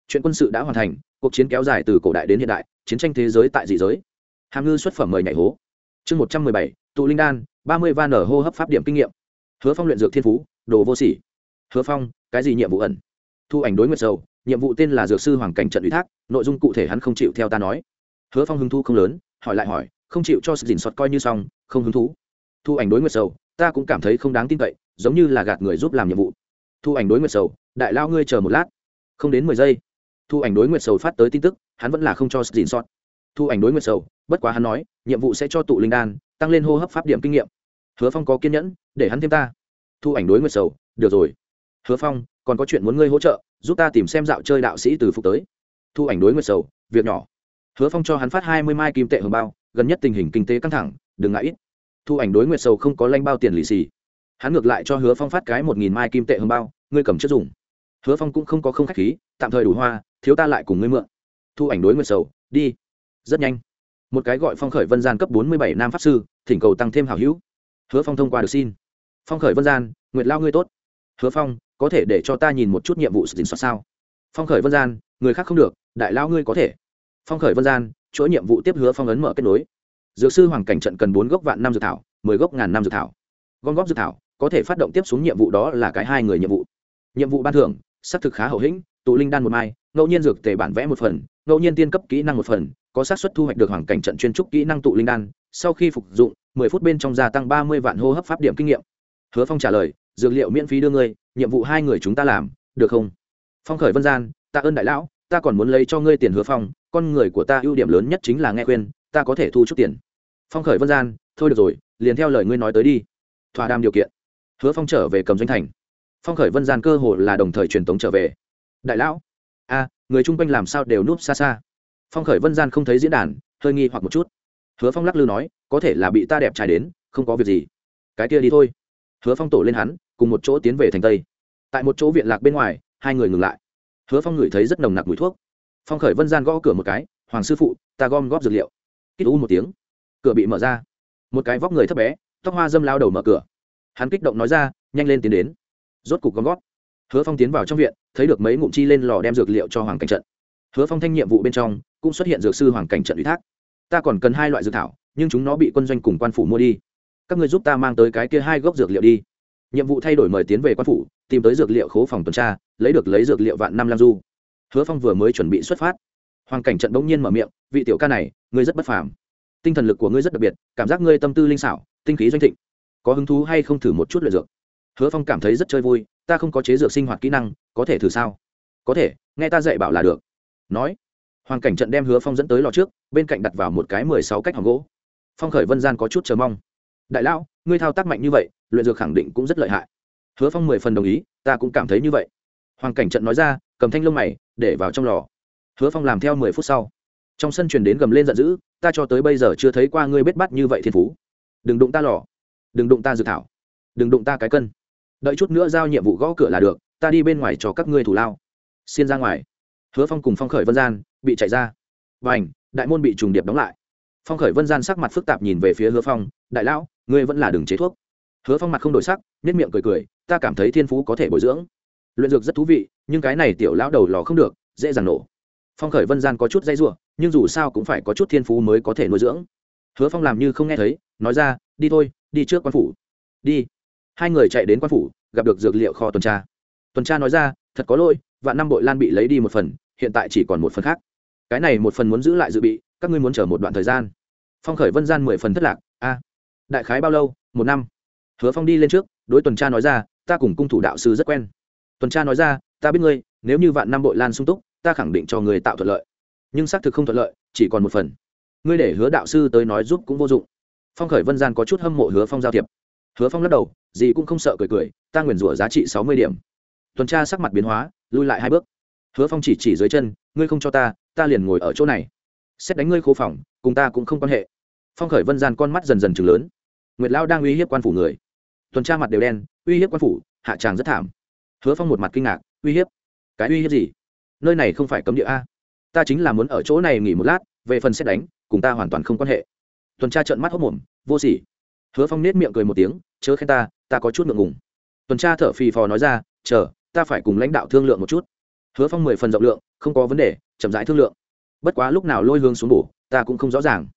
Chuyện quân sự đã hoàn thành, cuộc chiến kéo dài từ cổ đại đến hiện đại, chiến tranh thế giới tại dị giới. Hàm ngư xuất phẩm mời nhảy hố. Chương một trăm mười bảy, tụ linh đan ba mươi van nở hô hấp pháp điểm kinh nghiệm. Hứa phong luyện dược thiên phú, đồ vô sỉ. Hứa phong, cái gì nhiệm vụ ẩn? Thu ảnh đối nguyệt sầu, nhiệm vụ tên là dược sư hoàng cảnh trận ủy thác, nội dung cụ thể hắn không chịu theo ta nói. Hứa phong hứng thu không lớn, hỏi lại hỏi, không chịu cho sự dình sọt coi như xong, không hứng thú. Thu ảnh đối nguyệt sầu, ta cũng cảm thấy không đáng tin cậy, giống như là gạt người giúp làm nhiệm vụ. Thu ảnh đối nguyệt sầu, đại lao ngươi chờ một lát. Không đến mười giây. Thu ảnh đối nguyệt sầu phát tới tin tức, hắn vẫn là không cho sự dình sọt. Thu ảnh đối nguyệt sầu, bất quá hắn nói, nhiệm vụ sẽ cho tụ linh đan tăng lên hô hấp pháp điểm kinh nghiệm. Hứa phong có kiên nhẫn, để hắn thêm ta. Thu ảnh đối nguyệt sầu, được rồi. Hứa phong, còn có chuyện muốn ngươi hỗ trợ, giúp ta tìm xem dạo chơi đạo sĩ từ phục tới. Thu ảnh đối nguyệt sầu, việc nhỏ. Hứa phong cho hắn phát hai mươi mai kim tệ hồng bao, gần nhất tình hình kinh tế căng thẳng, đừng ngại ít. Thu ảnh đối nguyệt sầu không có lanh bao tiền lì xì. Hắn ngược lại cho hứa phong phát cái một nghìn mai kim tệ hương bao, ngươi cầm chất dùng. Hứa phong cũng không có không khách khí, tạm thời đủ hoa, thiếu ta lại cùng ngươi mượn. Thu ảnh đối nguyệt sầu, đi. Rất nhanh một cái gọi phong khởi vân gian cấp bốn mươi bảy nam pháp sư, thỉnh cầu tăng thêm hảo hữu. Hứa phong thông qua được xin. Phong khởi vân gian, nguyệt lao ngươi tốt. Hứa phong, có thể để cho ta nhìn một chút nhiệm vụ sự tình soát sao? Phong khởi vân gian, người khác không được, đại lao ngươi có thể. Phong khởi vân gian, chỗ nhiệm vụ tiếp hứa phong ấn mở kết nối. Dược sư hoàng cảnh trận cần bốn gốc vạn năm dược thảo, mười gốc ngàn năm dược thảo. Gom góp dược thảo, có thể phát động tiếp xuống nhiệm vụ đó là cái hai người nhiệm vụ. Nhiệm vụ ban thưởng, xác thực khá hậu hĩnh, tụ linh đan một mai, ngẫu nhiên dược tề bản vẽ một phần, ngẫu nhiên tiên cấp kỹ năng một phần có xác suất thu hoạch được hoàng cảnh trận chuyên trúc kỹ năng tụ linh đan, sau khi phục dụng, mười phút bên trong gia tăng ba mươi vạn hô hấp pháp điểm kinh nghiệm. Hứa phong trả lời, dược liệu miễn phí đưa ngươi, nhiệm vụ hai người chúng ta làm, được không? Phong khởi vân gian tạ ơn đại lão, ta còn muốn lấy cho ngươi tiền hứa phong, con người của ta ưu điểm lớn nhất chính là nghe khuyên, ta có thể thu chút tiền. Phong khởi vân gian, thôi được rồi, liền theo lời ngươi nói tới đi. Thỏa đàm điều kiện. Hứa phong trở về cầm doanh thành. Phong khởi vân gian cơ hồ là đồng thời truyền tống trở về. Đại lão, a, người chung quanh làm sao đều núp xa xa? Phong khởi vân gian không thấy diễn đàn, hơi nghi hoặc một chút. Hứa phong lắc lư nói, có thể là bị ta đẹp trai đến, không có việc gì. Cái kia đi thôi. Hứa phong tổ lên hắn, cùng một chỗ tiến về thành tây. Tại một chỗ viện lạc bên ngoài, hai người ngừng lại. Hứa phong ngửi thấy rất nồng nặc mùi thuốc. Phong khởi vân gian gõ cửa một cái, hoàng sư phụ, ta gom góp dược liệu. Kích u một tiếng, cửa bị mở ra. Một cái vóc người thấp bé, tóc hoa dâm lao đầu mở cửa. Hắn kích động nói ra, nhanh lên tiến đến. Rốt cục gom góp. Hứa phong tiến vào trong viện, thấy được mấy ngụm chi lên lò đem dược liệu cho hoàng cảnh trận hứa phong thanh nhiệm vụ bên trong cũng xuất hiện dược sư hoàng cảnh trận ủy thác. Ta còn cần hai loại dược thảo, nhưng chúng nó bị quân doanh cùng quan phủ mua đi. Các người giúp ta mang tới cái kia hai gốc dược liệu đi. Nhiệm vụ thay đổi mời tiến về quan phủ, tìm tới dược liệu khố phòng tuần tra, lấy được lấy dược liệu vạn năm lam du. Hứa phong vừa mới chuẩn bị xuất phát. Hoàng cảnh trận bỗng nhiên mở miệng, vị tiểu ca này, ngươi rất bất phàm. Tinh thần lực của ngươi rất đặc biệt, cảm giác ngươi tâm tư linh xảo, tinh khí doanh thịnh. Có hứng thú hay không thử một chút luyện dược? Hứa phong cảm thấy rất chơi vui, ta không có chế dược sinh hoạt kỹ năng, có thể thử sao? Có thể, nghe ta dạy bảo là được nói, hoàng cảnh trận đem hứa phong dẫn tới lò trước, bên cạnh đặt vào một cái mười sáu cách hòm gỗ. Phong khởi vân gian có chút chờ mong. Đại lão, ngươi thao tác mạnh như vậy, luyện dược khẳng định cũng rất lợi hại. Hứa phong mười phần đồng ý, ta cũng cảm thấy như vậy. Hoàng cảnh trận nói ra, cầm thanh lông mày, để vào trong lò. Hứa phong làm theo mười phút sau. Trong sân truyền đến gầm lên giận dữ, ta cho tới bây giờ chưa thấy qua ngươi bết bắt như vậy thiên phú. Đừng đụng ta lò. Đừng đụng ta dự thảo. Đừng đụng ta cái cân. Đợi chút nữa giao nhiệm vụ gõ cửa là được, ta đi bên ngoài cho các ngươi thủ lao. Xin ra ngoài hứa phong cùng phong khởi vân gian bị chạy ra. Và ảnh đại môn bị trùng điệp đóng lại. Phong khởi vân gian sắc mặt phức tạp nhìn về phía hứa phong, đại lão, ngươi vẫn là đường chế thuốc. Hứa phong mặt không đổi sắc nếp miệng cười cười, ta cảm thấy thiên phú có thể bồi dưỡng. Luyện dược rất thú vị, nhưng cái này tiểu lão đầu lò không được, dễ dàng nổ. Phong khởi vân gian có chút dây r u ộ nhưng dù sao cũng phải có chút thiên phú mới có thể nuôi dưỡng. Hứa phong làm như không nghe thấy, nói ra, đi thôi, đi trước quan phủ. Đi. Hai người chạy đến quan phủ, gặp được dược liệu kho tuần tra. Tuần tra nói ra, thật có lỗi và năm bội lan bị lấy đi một phần hiện tại chỉ còn một phần khác. Cái này một phần muốn giữ lại dự bị, các ngươi muốn chờ một đoạn thời gian. Phong khởi vân gian mười phần thất lạc, a. Đại khái bao lâu? Một năm. Hứa phong đi lên trước, đối tuần tra nói ra, ta cùng cung thủ đạo sư rất quen. Tuần tra nói ra, ta biết ngươi, nếu như vạn năm bội lan sung túc, ta khẳng định cho người tạo thuận lợi. Nhưng xác thực không thuận lợi, chỉ còn một phần. Ngươi để hứa đạo sư tới nói giúp cũng vô dụng. Phong khởi vân gian có chút hâm mộ hứa phong giao thiệp. Hứa phong lắc đầu gì cũng không sợ cười cười, ta nguyền rủa giá trị sáu mươi điểm. Tuần tra sắc mặt biến hóa, lui lại hai bước hứa phong chỉ chỉ dưới chân, ngươi không cho ta ta liền ngồi ở chỗ này. Xét đánh ngươi khô phòng, cùng ta cũng không quan hệ. Phong khởi vân gian con mắt dần dần chừng lớn. Nguyệt lao đang uy hiếp quan phủ người. Tuần tra mặt đều đen, uy hiếp quan phủ, hạ tràng rất thảm. Hứa phong một mặt kinh ngạc, uy hiếp? Cái uy hiếp gì? Nơi này không phải cấm địa a? Ta chính là muốn ở chỗ này nghỉ một lát, về phần xét đánh, cùng ta hoàn toàn không quan hệ. Tuần tra trợn mắt hốc mồm, vô sỉ. Hứa phong nết miệng cười một tiếng, chớ khen ta ta có chút ngượng ngùng. Tuần tra thở phì phò nói ra, chờ, ta phải cùng lãnh đạo thương lượng một chút hứa phong mười phần rộng lượng, không có vấn đề, chậm rãi thương lượng. Bất quá lúc nào lôi hương xuống bổ, ta cũng không rõ ràng.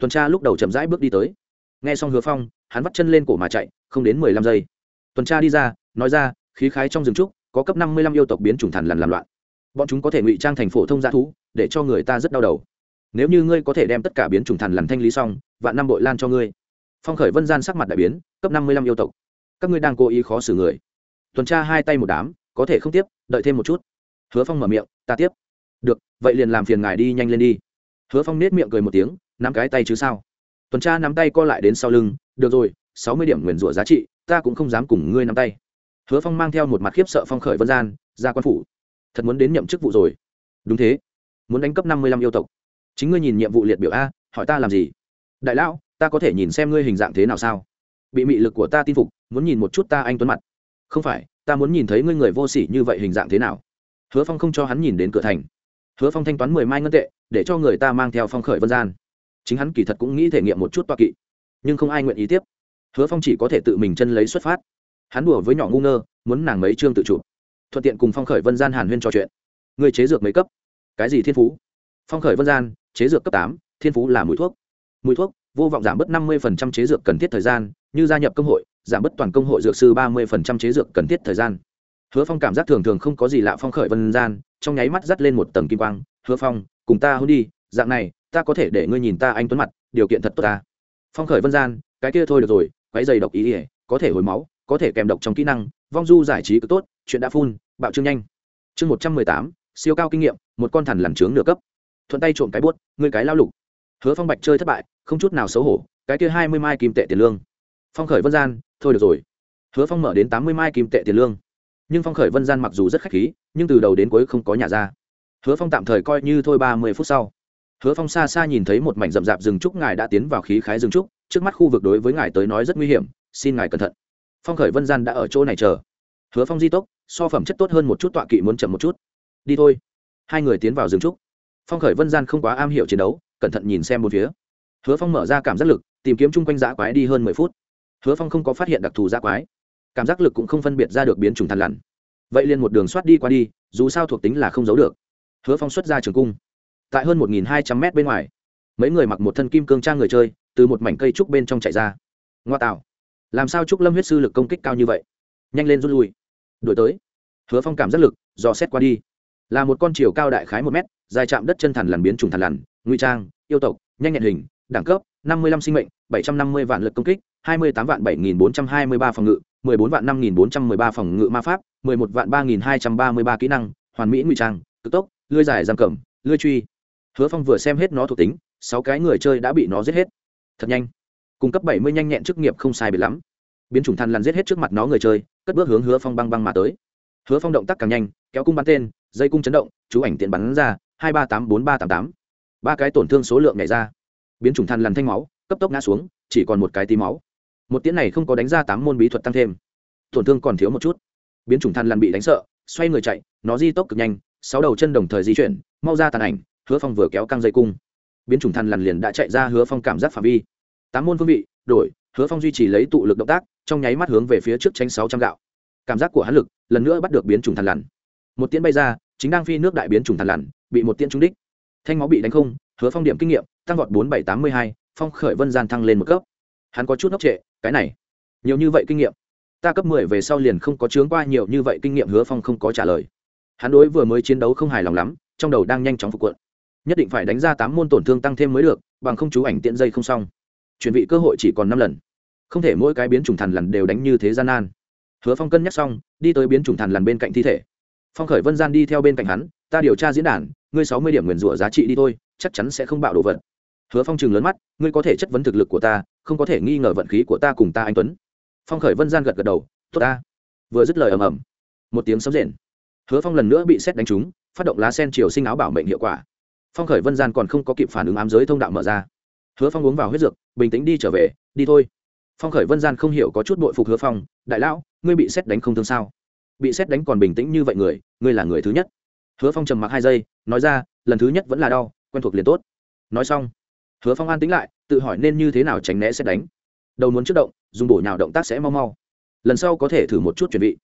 Tuần tra lúc đầu chậm rãi bước đi tới. Nghe xong hứa phong, hắn vắt chân lên cổ mà chạy, không đến mười lăm giây. Tuần tra đi ra, nói ra, khí khái trong rừng trúc, có cấp năm mươi lăm yêu tộc biến chủng thần làm làm loạn. Bọn chúng có thể ngụy trang thành phổ thông g thú, để cho người ta rất đau đầu. Nếu như ngươi có thể đem tất cả biến chủng thần làm thanh lý xong, vạn năm bội lan cho ngươi. Phong khởi vân gian sắc mặt đại biến, cấp năm mươi lăm yêu tộc. Các ngươi đang cố ý khó xử người. Tuần tra hai tay một đám, có thể không tiếp, đợi thêm một chút hứa phong mở miệng, ta tiếp. Được, vậy liền làm phiền ngài đi nhanh lên đi. Hứa phong nết miệng cười một tiếng, nắm cái tay chứ sao? Tuần tra nắm tay co lại đến sau lưng, được rồi, sáu mươi điểm nguyền rủa giá trị, ta cũng không dám cùng ngươi nắm tay. Hứa phong mang theo một mặt khiếp sợ phong khởi vân gian, ra quan phủ. Thật muốn đến nhậm chức vụ rồi. Đúng thế. Muốn đánh cấp năm mươi lăm yêu tộc. Chính ngươi nhìn nhiệm vụ liệt biểu a, hỏi ta làm gì? Đại lão, ta có thể nhìn xem ngươi hình dạng thế nào sao? Bị mị lực của ta tin phục, muốn nhìn một chút ta anh tuấn mặt. Không phải, ta muốn nhìn thấy ngươi người vô sỉ như vậy hình dạng thế nào? Hứa phong không cho hắn nhìn đến cửa thành. Hứa phong thanh toán mười mai ngân tệ, để cho người ta mang theo phong khởi vân gian. Chính hắn kỳ thật cũng nghĩ thể nghiệm một chút toa kỵ, nhưng không ai nguyện ý tiếp. Hứa phong chỉ có thể tự mình chân lấy xuất phát. Hắn đùa với nhỏ ngu ngơ, muốn nàng mấy chương tự chủ thuận tiện cùng phong khởi vân gian hàn huyên trò chuyện. Người chế dược mấy cấp? Cái gì thiên phú? Phong khởi vân gian, chế dược cấp tám, thiên phú là mũi thuốc. Mũi thuốc, vô vọng giảm bớt năm mươi chế dược cần thiết thời gian, như gia nhập công hội, giảm bớt toàn công hội dược sư ba mươi chế dược cần thiết thời gian hứa phong cảm giác thường thường không có gì lạ phong khởi vân gian, trong nháy mắt dắt lên một tầng kim quang, hứa phong, cùng ta hôn đi, dạng này, ta có thể để ngươi nhìn ta anh tuấn mặt, điều kiện thật tốt ta. Phong khởi vân gian, cái kia thôi được rồi quái dày độc ý ỉa có thể hồi máu, có thể kèm độc trong kỹ năng, vong du giải trí cứ tốt, chuyện đã phun bạo trương nhanh. Chương một trăm mười tám, siêu cao kinh nghiệm, một con thằn lằn trướng nửa cấp. Thuận tay trộm cái buốt ngươi cái lao lục. Hứa phong bạch chơi thất bại, không chút nào xấu hổ, cái kia hai mươi mai kim tệ tiền lương. Phong khởi vân gian, thôi được rồi. Hứa phong mở đến tám mươi mai kim tệ tiền lương nhưng phong khởi vân gian mặc dù rất khách khí, nhưng từ đầu đến cuối không có nhà ra. Hứa phong tạm thời coi như thôi ba mươi phút sau. Hứa phong xa xa nhìn thấy một mảnh rậm rạp rừng trúc ngài đã tiến vào khí khái rừng trúc, trước mắt khu vực đối với ngài tới nói rất nguy hiểm, xin ngài cẩn thận. Phong khởi vân gian đã ở chỗ này chờ. Hứa phong di tốc, so phẩm chất tốt hơn một chút, tọa kỵ muốn chậm một chút. Đi thôi. Hai người tiến vào rừng trúc. Phong khởi vân gian không quá am hiểu chiến đấu, cẩn thận nhìn xem một phía. Hứa phong mở ra cảm giác lực, tìm kiếm chung quanh dã quái đi hơn mười phút. Hứa phong không có phát hiện đặc thù dã quái cảm giác lực cũng không phân biệt ra được biến chủng thằn lằn. Vậy liền một đường soát đi qua đi, dù sao thuộc tính là không giấu được. Hứa phong xuất ra trường cung. Tại hơn một hai trăm mét bên ngoài, mấy người mặc một thân kim cương trang người chơi, từ một mảnh cây trúc bên trong chạy ra. Ngoa tạo. Làm sao trúc lâm huyết sư lực công kích cao như vậy? Nhanh lên rút lui. Đổi tới. Hứa phong cảm giác lực, dò xét qua đi. Là một con chiều cao đại khái một mét, dài chạm đất chân thằn lằn biến trùng thằn lằn, nguy trang, yêu tộc, nhanh nhẹn hình, đẳng cấp, năm mươi lăm sinh mệnh, bảy trăm năm mươi vạn lực công kích, hai mươi tám vạn bảy nghìn bốn trăm hai mươi ba phòng ngự mười bốn vạn năm nghìn bốn trăm mười ba phòng ngự ma pháp, mười một vạn ba nghìn hai trăm ba mươi ba kỹ năng, hoàn mỹ nguy trang, cực tốc lưỡi dài giam cầm lưỡi truy. Hứa phong vừa xem hết nó thuộc tính, sáu cái người chơi đã bị nó giết hết. Thật nhanh. Cung cấp bảy mươi nhanh nhẹn chức nghiệp không sai biệt lắm. Biến chủng than lăn giết hết trước mặt nó người chơi, cất bước hướng hứa phong băng băng mà tới. Hứa phong động tác càng nhanh, kéo cung bắn tên, dây cung chấn động, chú ảnh tiện bắn ra 2384388. ba cái tổn thương số lượng nhảy ra. Biến chủng than lăn thanh máu, cấp tốc ngã xuống, chỉ còn một cái tí máu một tiễn này không có đánh ra tám môn bí thuật tăng thêm. Tổn thương còn thiếu một chút. Biến chủng than lằn bị đánh sợ, xoay người chạy, nó di tốc cực nhanh, sáu đầu chân đồng thời di chuyển, mau ra tàn ảnh, hứa phong vừa kéo căng dây cung. Biến chủng than lằn liền đã chạy ra hứa phong cảm giác phạm vi. Tám môn phương vị, đổi, hứa phong duy trì lấy tụ lực động tác, trong nháy mắt hướng về phía trước tránh sáu trăm gạo. Cảm giác của hắn lực, lần nữa bắt được biến chủng than lằn. Một tiễn bay ra, chính đang phi nước đại biến chủng than lằn, bị một tiễn trúng đích. Thanh máu bị đánh không, hứa phong điểm kinh nghiệm, tăng vọt bốn bảy tám mươi hai, phong khởi vân gian thăng lên một cấp hắn có chút ngốc trệ, cái này, nhiều như vậy kinh nghiệm, ta cấp mười về sau liền không có chướng qua nhiều như vậy kinh nghiệm hứa phong không có trả lời. Hắn đối vừa mới chiến đấu không hài lòng lắm, trong đầu đang nhanh chóng phục quận nhất định phải đánh ra tám môn tổn thương tăng thêm mới được, bằng không chú ảnh tiện dây không xong. Chuẩn bị cơ hội chỉ còn năm lần. Không thể mỗi cái biến chủng thần lần đều đánh như thế gian nan. Hứa phong cân nhắc xong, đi tới biến chủng thần lần bên cạnh thi thể. Phong khởi vân gian đi theo bên cạnh hắn, ta điều tra diễn đàn, ngươi sáu mươi điểm nguyền rủa giá trị đi thôi, chắc chắn sẽ không bạo đồ vật hứa phong chừng lớn mắt, ngươi có thể chất vấn thực lực của ta, không có thể nghi ngờ vận khí của ta cùng ta anh tuấn. Phong khởi vân gian gật gật đầu, tốt ta. Vừa dứt lời ầm ầm, một tiếng sấm rền. Hứa phong lần nữa bị xét đánh trúng, phát động lá sen chiều sinh áo bảo mệnh hiệu quả. Phong khởi vân gian còn không có kịp phản ứng ám giới thông đạo mở ra. Hứa phong uống vào huyết dược, bình tĩnh đi trở về, đi thôi. Phong khởi vân gian không hiểu có chút bội phục hứa phong, đại lão, ngươi bị xét đánh không thương sao? Bị xét đánh còn bình tĩnh như vậy người, ngươi là người thứ nhất. Hứa phong trầm mặc hai giây, nói ra, lần thứ nhất vẫn là đau, quen thuộc liền tốt. Nói xong hứa phong an tính lại, tự hỏi nên như thế nào tránh né xét đánh. Đầu muốn trước động, dùng bổ nhào động tác sẽ mau mau. Lần sau có thể thử một chút chuẩn bị.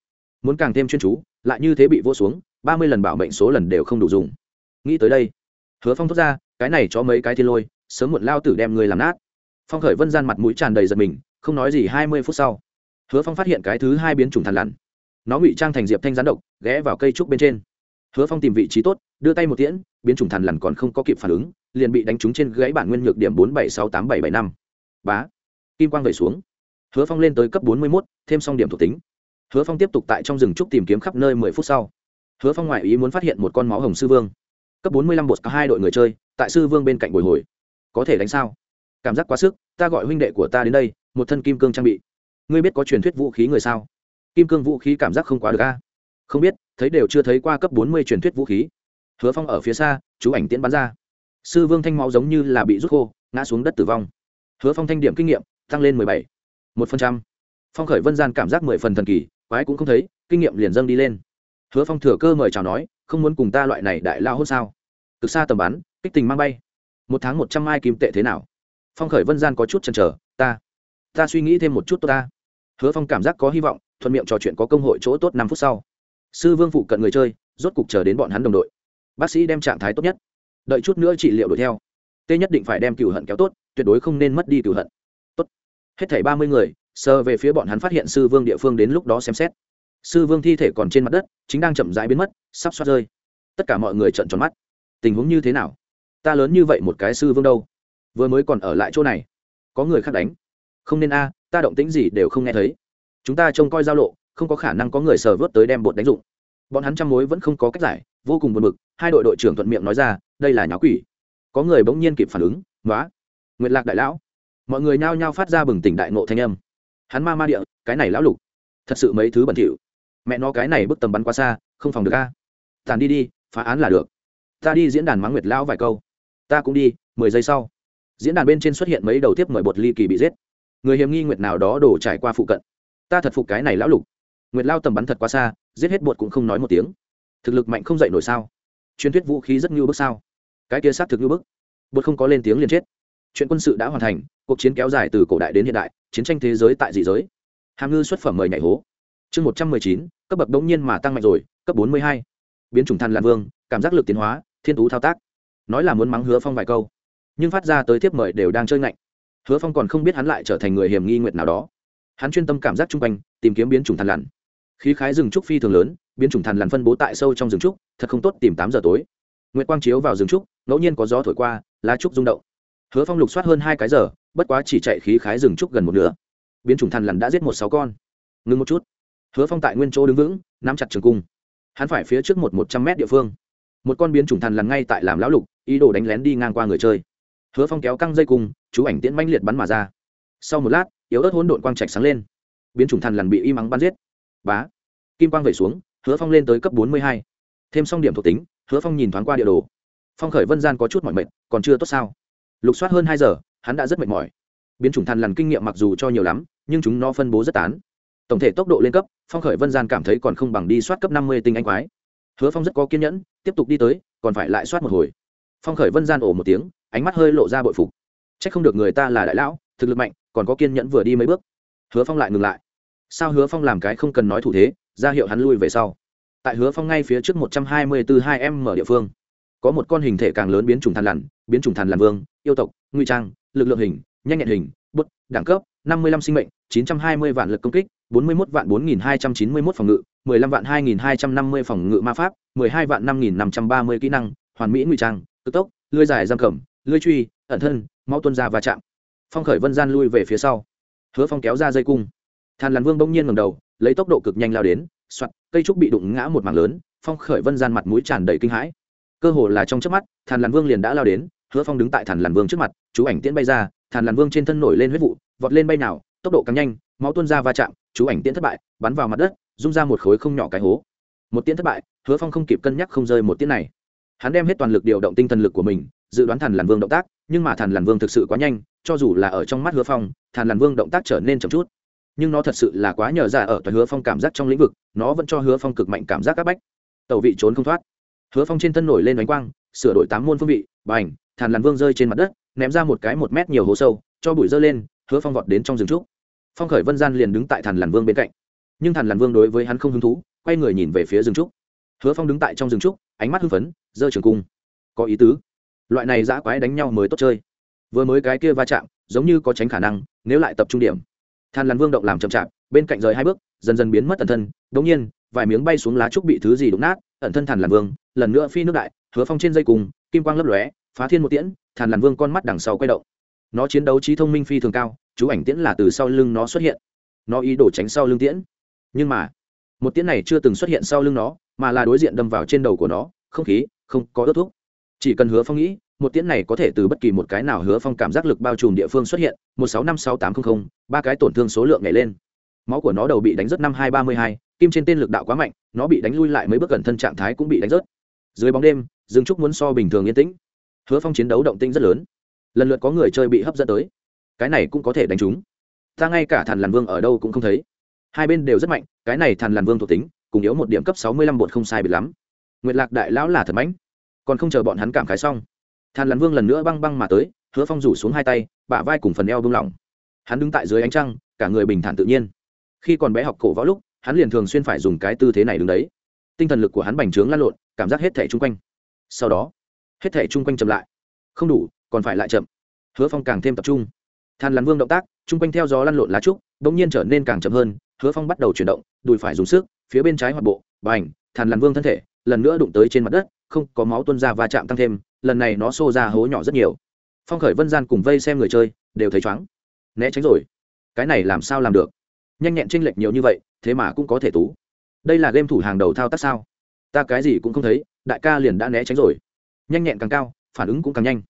Muốn càng thêm chuyên chú, lại như thế bị vô xuống, ba mươi lần bảo mệnh số lần đều không đủ dùng. Nghĩ tới đây, hứa phong thốt ra, cái này cho mấy cái thiên lôi, sớm muộn lao tử đem người làm nát. Phong khởi vân gian mặt mũi tràn đầy giật mình, không nói gì hai mươi phút sau, hứa phong phát hiện cái thứ hai biến chủng thằn lằn. Nó ngụy trang thành diệp thanh rán độc, ghé vào cây trúc bên trên hứa phong tìm vị trí tốt, đưa tay một tiễn, biến chủng thằn lằn còn không có kịp phản ứng, liền bị đánh trúng trên gãy bản nguyên nhược điểm bốn bảy sáu tám bảy bảy năm. Bá. Kim quang về xuống. Hứa phong lên tới cấp bốn mươi một thêm xong điểm thuộc tính. Hứa phong tiếp tục tại trong rừng trúc tìm kiếm khắp nơi mười phút sau. Hứa phong ngoại ý muốn phát hiện một con máu hồng sư vương. Cấp bốn mươi lăm bột cả hai đội người chơi, tại sư vương bên cạnh bồi hồi. Có thể đánh sao? Cảm giác quá sức, ta gọi huynh đệ của ta đến đây, một thân kim cương trang bị. Ngươi biết có truyền thuyết vũ khí người sao? Kim cương vũ khí cảm giác không quá được a không biết, thấy đều chưa thấy qua cấp bốn mươi truyền thuyết vũ khí. Hứa phong ở phía xa, chú ảnh tiễn bắn ra. Sư vương thanh máu giống như là bị rút khô, ngã xuống đất tử vong. Hứa phong thanh điểm kinh nghiệm, tăng lên mười bảy, một phần trăm. Phong khởi vân gian cảm giác mười phần thần kỳ, quái cũng không thấy, kinh nghiệm liền dâng đi lên. Hứa phong thừa cơ mời chào nói, không muốn cùng ta loại này đại lao hôn sao? Từ xa tầm bắn, kích tình mang bay. Một tháng một trăm ai kim tệ thế nào? Phong khởi vân gian có chút chần trở ta ta suy nghĩ thêm một chút tốt ta. Hứa phong cảm giác có hy vọng, thuận miệng trò chuyện có công hội chỗ tốt năm phút sau sư vương phụ cận người chơi, rốt cục chờ đến bọn hắn đồng đội. Bác sĩ đem trạng thái tốt nhất. Đợi chút nữa trị liệu đuổi theo. Tê nhất định phải đem cửu hận kéo tốt, tuyệt đối không nên mất đi cửu hận. Tốt. Hết thảy ba mươi người, sờ về phía bọn hắn phát hiện sư vương địa phương đến lúc đó xem xét. Sư vương thi thể còn trên mặt đất, chính đang chậm rãi biến mất, sắp xoát rơi. Tất cả mọi người trợn tròn mắt. Tình huống như thế nào? Ta lớn như vậy một cái sư vương đâu? Vừa mới còn ở lại chỗ này. Có người khác đánh. Không nên a, ta động tĩnh gì đều không nghe thấy. Chúng ta trông coi giao lộ không có khả năng có người sờ vớt tới đem bột đánh dụng. Bọn hắn trăm mối vẫn không có cách giải, vô cùng buồn bực, hai đội đội trưởng thuận miệng nói ra, đây là nháo quỷ. Có người bỗng nhiên kịp phản ứng nói nguyện lạc đại lão. Mọi người nhao nhao phát ra bừng tỉnh đại ngộ thanh âm. Hắn ma ma địa, cái này lão lục, thật sự mấy thứ bẩn thỉu. Mẹ nó cái này bức tầm bắn quá xa, không phòng được a. Tàn đi đi, phá án là được. Ta đi diễn đàn mắng nguyệt lão vài câu. Ta cũng đi, mười giây sau. Diễn đàn bên trên xuất hiện mấy đầu tiếp mời bột ly kỳ bị giết. Người hiểm nghi nguyệt nào đó đổ trải qua phụ cận. Ta thật phục cái này lão lục nguyệt lao tầm bắn thật quá xa giết hết bột cũng không nói một tiếng thực lực mạnh không dậy nổi sao truyền thuyết vũ khí rất ngưu bức sao cái kia xác thực ngưu bức bột không có lên tiếng liền chết chuyện quân sự đã hoàn thành cuộc chiến kéo dài từ cổ đại đến hiện đại chiến tranh thế giới tại dị giới hàm ngư xuất phẩm mời nhảy hố chương một trăm mười chín, cấp bậc đống nhiên mà tăng mạnh rồi, cấp bốn mươi hai. Biến chủng thần lạn vương, cảm giác lực tiến hóa, thiên tú thao tác. Nói là muốn mắng hứa phong vài câu, nhưng phát ra tới tiếp mời đều đang chơi ngạnh. Hứa phong còn không biết hắn lại trở thành người hiểm nghi nguyện nào đó. Hắn chuyên tâm cảm giác chung quanh, tìm kiếm biến chủng thần lặn khí khái rừng trúc phi thường lớn, biến chủng thần lằn phân bố tại sâu trong rừng trúc, thật không tốt tìm tám giờ tối. Nguyệt quang chiếu vào rừng trúc, ngẫu nhiên có gió thổi qua, lá trúc rung động. Hứa phong lục soát hơn hai cái giờ, bất quá chỉ chạy khí khái rừng trúc gần một nửa. Biến chủng thần lằn đã giết một sáu con. Ngừng một chút. Hứa phong tại nguyên chỗ đứng vững, nắm chặt trường cung. Hắn phải phía trước một một trăm mét địa phương. Một con biến chủng thần lằn ngay tại làm lão lục, ý đồ đánh lén đi ngang qua người chơi. Hứa phong kéo căng dây cung, chú ảnh tiễn manh liệt bắn mà ra. Sau một lát, yếu ớt hỗn độn quang trạch sáng lên. Biến chủng thần lằn bị y mắng bắn giết. Bá kim quang vẩy xuống, hứa phong lên tới cấp bốn mươi hai. Thêm xong điểm thuộc tính, hứa phong nhìn thoáng qua địa đồ. Phong khởi vân gian có chút mỏi mệt, còn chưa tốt sao? Lục soát hơn hai giờ, hắn đã rất mệt mỏi. Biến chủng thằn lằn kinh nghiệm mặc dù cho nhiều lắm, nhưng chúng nó phân bố rất tán. Tổng thể tốc độ lên cấp, phong khởi vân gian cảm thấy còn không bằng đi soát cấp năm mươi tinh anh quái. Hứa phong rất có kiên nhẫn, tiếp tục đi tới, còn phải lại soát một hồi. Phong khởi vân gian ổ một tiếng, ánh mắt hơi lộ ra bội phục. C h ắ c không được người ta là đại lão, thực lực mạnh, còn có kiên nhẫn vừa đi mấy bước. Hứa phong lại ngừng lại. Sao hứa phong làm cái không cần nói thủ thế? Ra hiệu hắn lui về sau. Tại hứa phong ngay phía trước một trăm hai mươi b ố hai m mở địa phương, có một con hình thể càng lớn biến chủng thần lằn, biến chủng thần lằn vương, yêu tộc, nguy trang, lực lượng hình, nhanh nhẹn hình, bút, đẳng cấp, năm mươi lăm sinh mệnh, chín trăm hai mươi vạn lực công kích, bốn mươi một vạn bốn nghìn hai trăm chín mươi một phòng ngự, mười lăm vạn hai nghìn hai trăm năm mươi phòng ngự ma pháp, mười hai vạn năm nghìn năm trăm ba mươi kỹ năng, hoàn mỹ nguy trang, cực tốc, lưới dài giam cầm, lưới truy, ẩn thân mau tuân ra và chạm. Phong khởi vân gian lui về phía sau. Hứa phong kéo ra dây cung. Thàn làn vương bỗng nhiên ngầm đầu lấy tốc độ cực nhanh lao đến, soạt, cây trúc bị đụng ngã một mảng lớn, phong khởi vân gian mặt mũi tràn đầy kinh hãi. Cơ hồ là trong chớp mắt, thàn làn vương liền đã lao đến, hứa phong đứng tại thàn làn vương trước mặt, chú ảnh tiễn bay ra, thàn làn vương trên thân nổi lên huyết vụ, vọt lên bay nào, tốc độ càng nhanh, máu tuôn ra va chạm, chú ảnh tiễn thất bại, bắn vào mặt đất, rung ra một khối không nhỏ cái hố. Một tiễn thất bại, hứa phong không kịp cân nhắc không rơi một tiễn này. Hắn đem hết toàn lực điều động tinh thần lực của mình, dự đoán thàn làn vương động tác, nhưng mà thàn làn vương thực sự quá nhanh, cho dù là ở trong mắt hứa phong, thàn làn vương động tác trở nên chậm chút nhưng nó thật sự là quá nhờ ra ở toàn hứa phong cảm giác trong lĩnh vực, nó vẫn cho hứa phong cực mạnh cảm giác áp bách. Tàu vị trốn không thoát. Hứa phong trên thân nổi lên đánh quang, sửa đổi tám môn phương vị b à n h làn vương rơi trên mặt đất, ném ra một cái một mét nhiều hố sâu, cho bụi dơ lên, hứa phong vọt đến trong rừng trúc. Phong khởi vân gian liền đứng tại thàn làn vương bên cạnh. Nhưng thàn làn vương đối với hắn không hứng thú, quay người nhìn về phía rừng trúc. Hứa phong đứng tại trong rừng trúc, ánh mắt hưng phấn giơ trường cung. Có ý tứ. Loại này giã quái đánh nhau mới tốt chơi. Vừa mới cái kia va chạm, giống như có tránh khả năng, nếu lại tập trung điểm than làn vương động làm chậm chạp, bên cạnh rời hai bước, dần dần biến mất ẩn thân. Đ nhiên, vài miếng bay xuống lá trúc bị thứ gì đụng nát, ẩn thân thàn làn vương, lần nữa phi nước đại, hứa phong trên dây cùng, kim quang lấp lóe, phá thiên một tiễn thàn làn vương con mắt đằng sau quay động. Nó chiến đấu trí thông minh phi thường cao, chú ảnh tiễn là từ sau lưng nó xuất hiện. Nó ý đồ tránh sau lưng tiễn. Nhưng mà, một tiễn này chưa từng xuất hiện sau lưng nó, mà là đối diện đâm vào trên đầu của nó, không khí, không có ớt thuốc chỉ cần hứa phong nghĩ một tiễn này có thể từ bất kỳ một cái nào hứa phong cảm giác lực bao trùm địa phương xuất hiện, một sáu năm sáu tám trăm linh ba cái tổn thương số lượng nhảy lên. Máu của nó đầu bị đánh rất năm hai ba mươi hai, kim trên tên lực đạo quá mạnh, nó bị đánh lui lại mấy bước gần thân trạng thái cũng bị đánh rớt. Dưới bóng đêm, dương trúc muốn so bình thường yên tĩnh. Hứa phong chiến đấu động tinh rất lớn. Lần lượt có người chơi bị hấp dẫn tới. Cái này cũng có thể đánh chúng. Ta ngay cả thàn làn vương ở đâu cũng không thấy. Hai bên đều rất mạnh, cái này thàn làn vương thuộc tính, cùng yếu một điểm cấp sáu mươi lăm bột không sai bị lắm. Nguyệt lạc đại lão là thật mãnh còn không chờ bọn hắn cảm khái xong than lắn vương lần nữa băng băng mà tới, hứa phong rủ xuống hai tay, bả vai cùng phần eo bung lỏng. Hắn đứng tại dưới ánh trăng, cả người bình thản tự nhiên. Khi còn bé học cổ võ lúc, hắn liền thường xuyên phải dùng cái tư thế này đứng đấy. Tinh thần lực của hắn bành trướng lăn lộn, cảm giác hết thẻ chung quanh. Sau đó, hết thẻ chung quanh chậm lại. Không đủ, còn phải lại chậm. Hứa phong càng thêm tập trung. Than lắn vương động tác chung quanh theo gió lăn lộn lá trúc đ ỗ n g nhiên trở nên càng chậm hơn, hứa phong bắt đầu chuyển động, đùi phải dùng sức, phía bên trái hoạt bộ b à n h vương thân thể, lần nữa đụng tới trên mặt đất không có máu tuân ra va chạm tăng thêm, lần này nó xô ra hố nhỏ rất nhiều. Phong khởi vân gian cùng vây xem người chơi, đều thấy chóng né tránh rồi. Cái này làm sao làm được? Nhanh nhẹn tranh lệch nhiều như vậy, thế mà cũng có thể tú. Đây là game thủ hàng đầu thao tác sao? Ta cái gì cũng không thấy, đại ca liền đã né tránh rồi. Nhanh nhẹn càng cao, phản ứng cũng càng nhanh.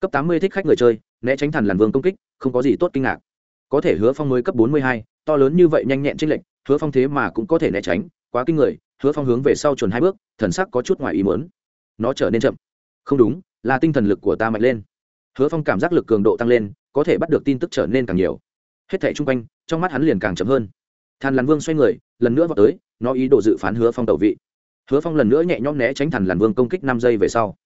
Cấp tám mươi thích khách người chơi, né tránh thần làn vương công kích, không có gì tốt kinh ngạc. Có thể hứa phong mới cấp bốn mươi hai, to lớn như vậy nhanh nhẹn tranh lệch, hứa phong thế mà cũng có thể né tránh, quá kinh người, hứa phong hướng về sau chuồn hai bước, thần sắc có chút ngoài ý muốn nó trở nên chậm. Không đúng, là tinh thần lực của ta mạnh lên. Hứa phong cảm giác lực cường độ tăng lên, có thể bắt được tin tức trở nên càng nhiều. Hết thẻ chung quanh, trong mắt hắn liền càng chậm hơn. Thàn làn vương xoay người, lần nữa vào tới, nó ý đồ dự phán hứa phong tẩu vị. Hứa phong lần nữa nhẹ nhõm né tránh thàn làn vương công kích năm giây về sau.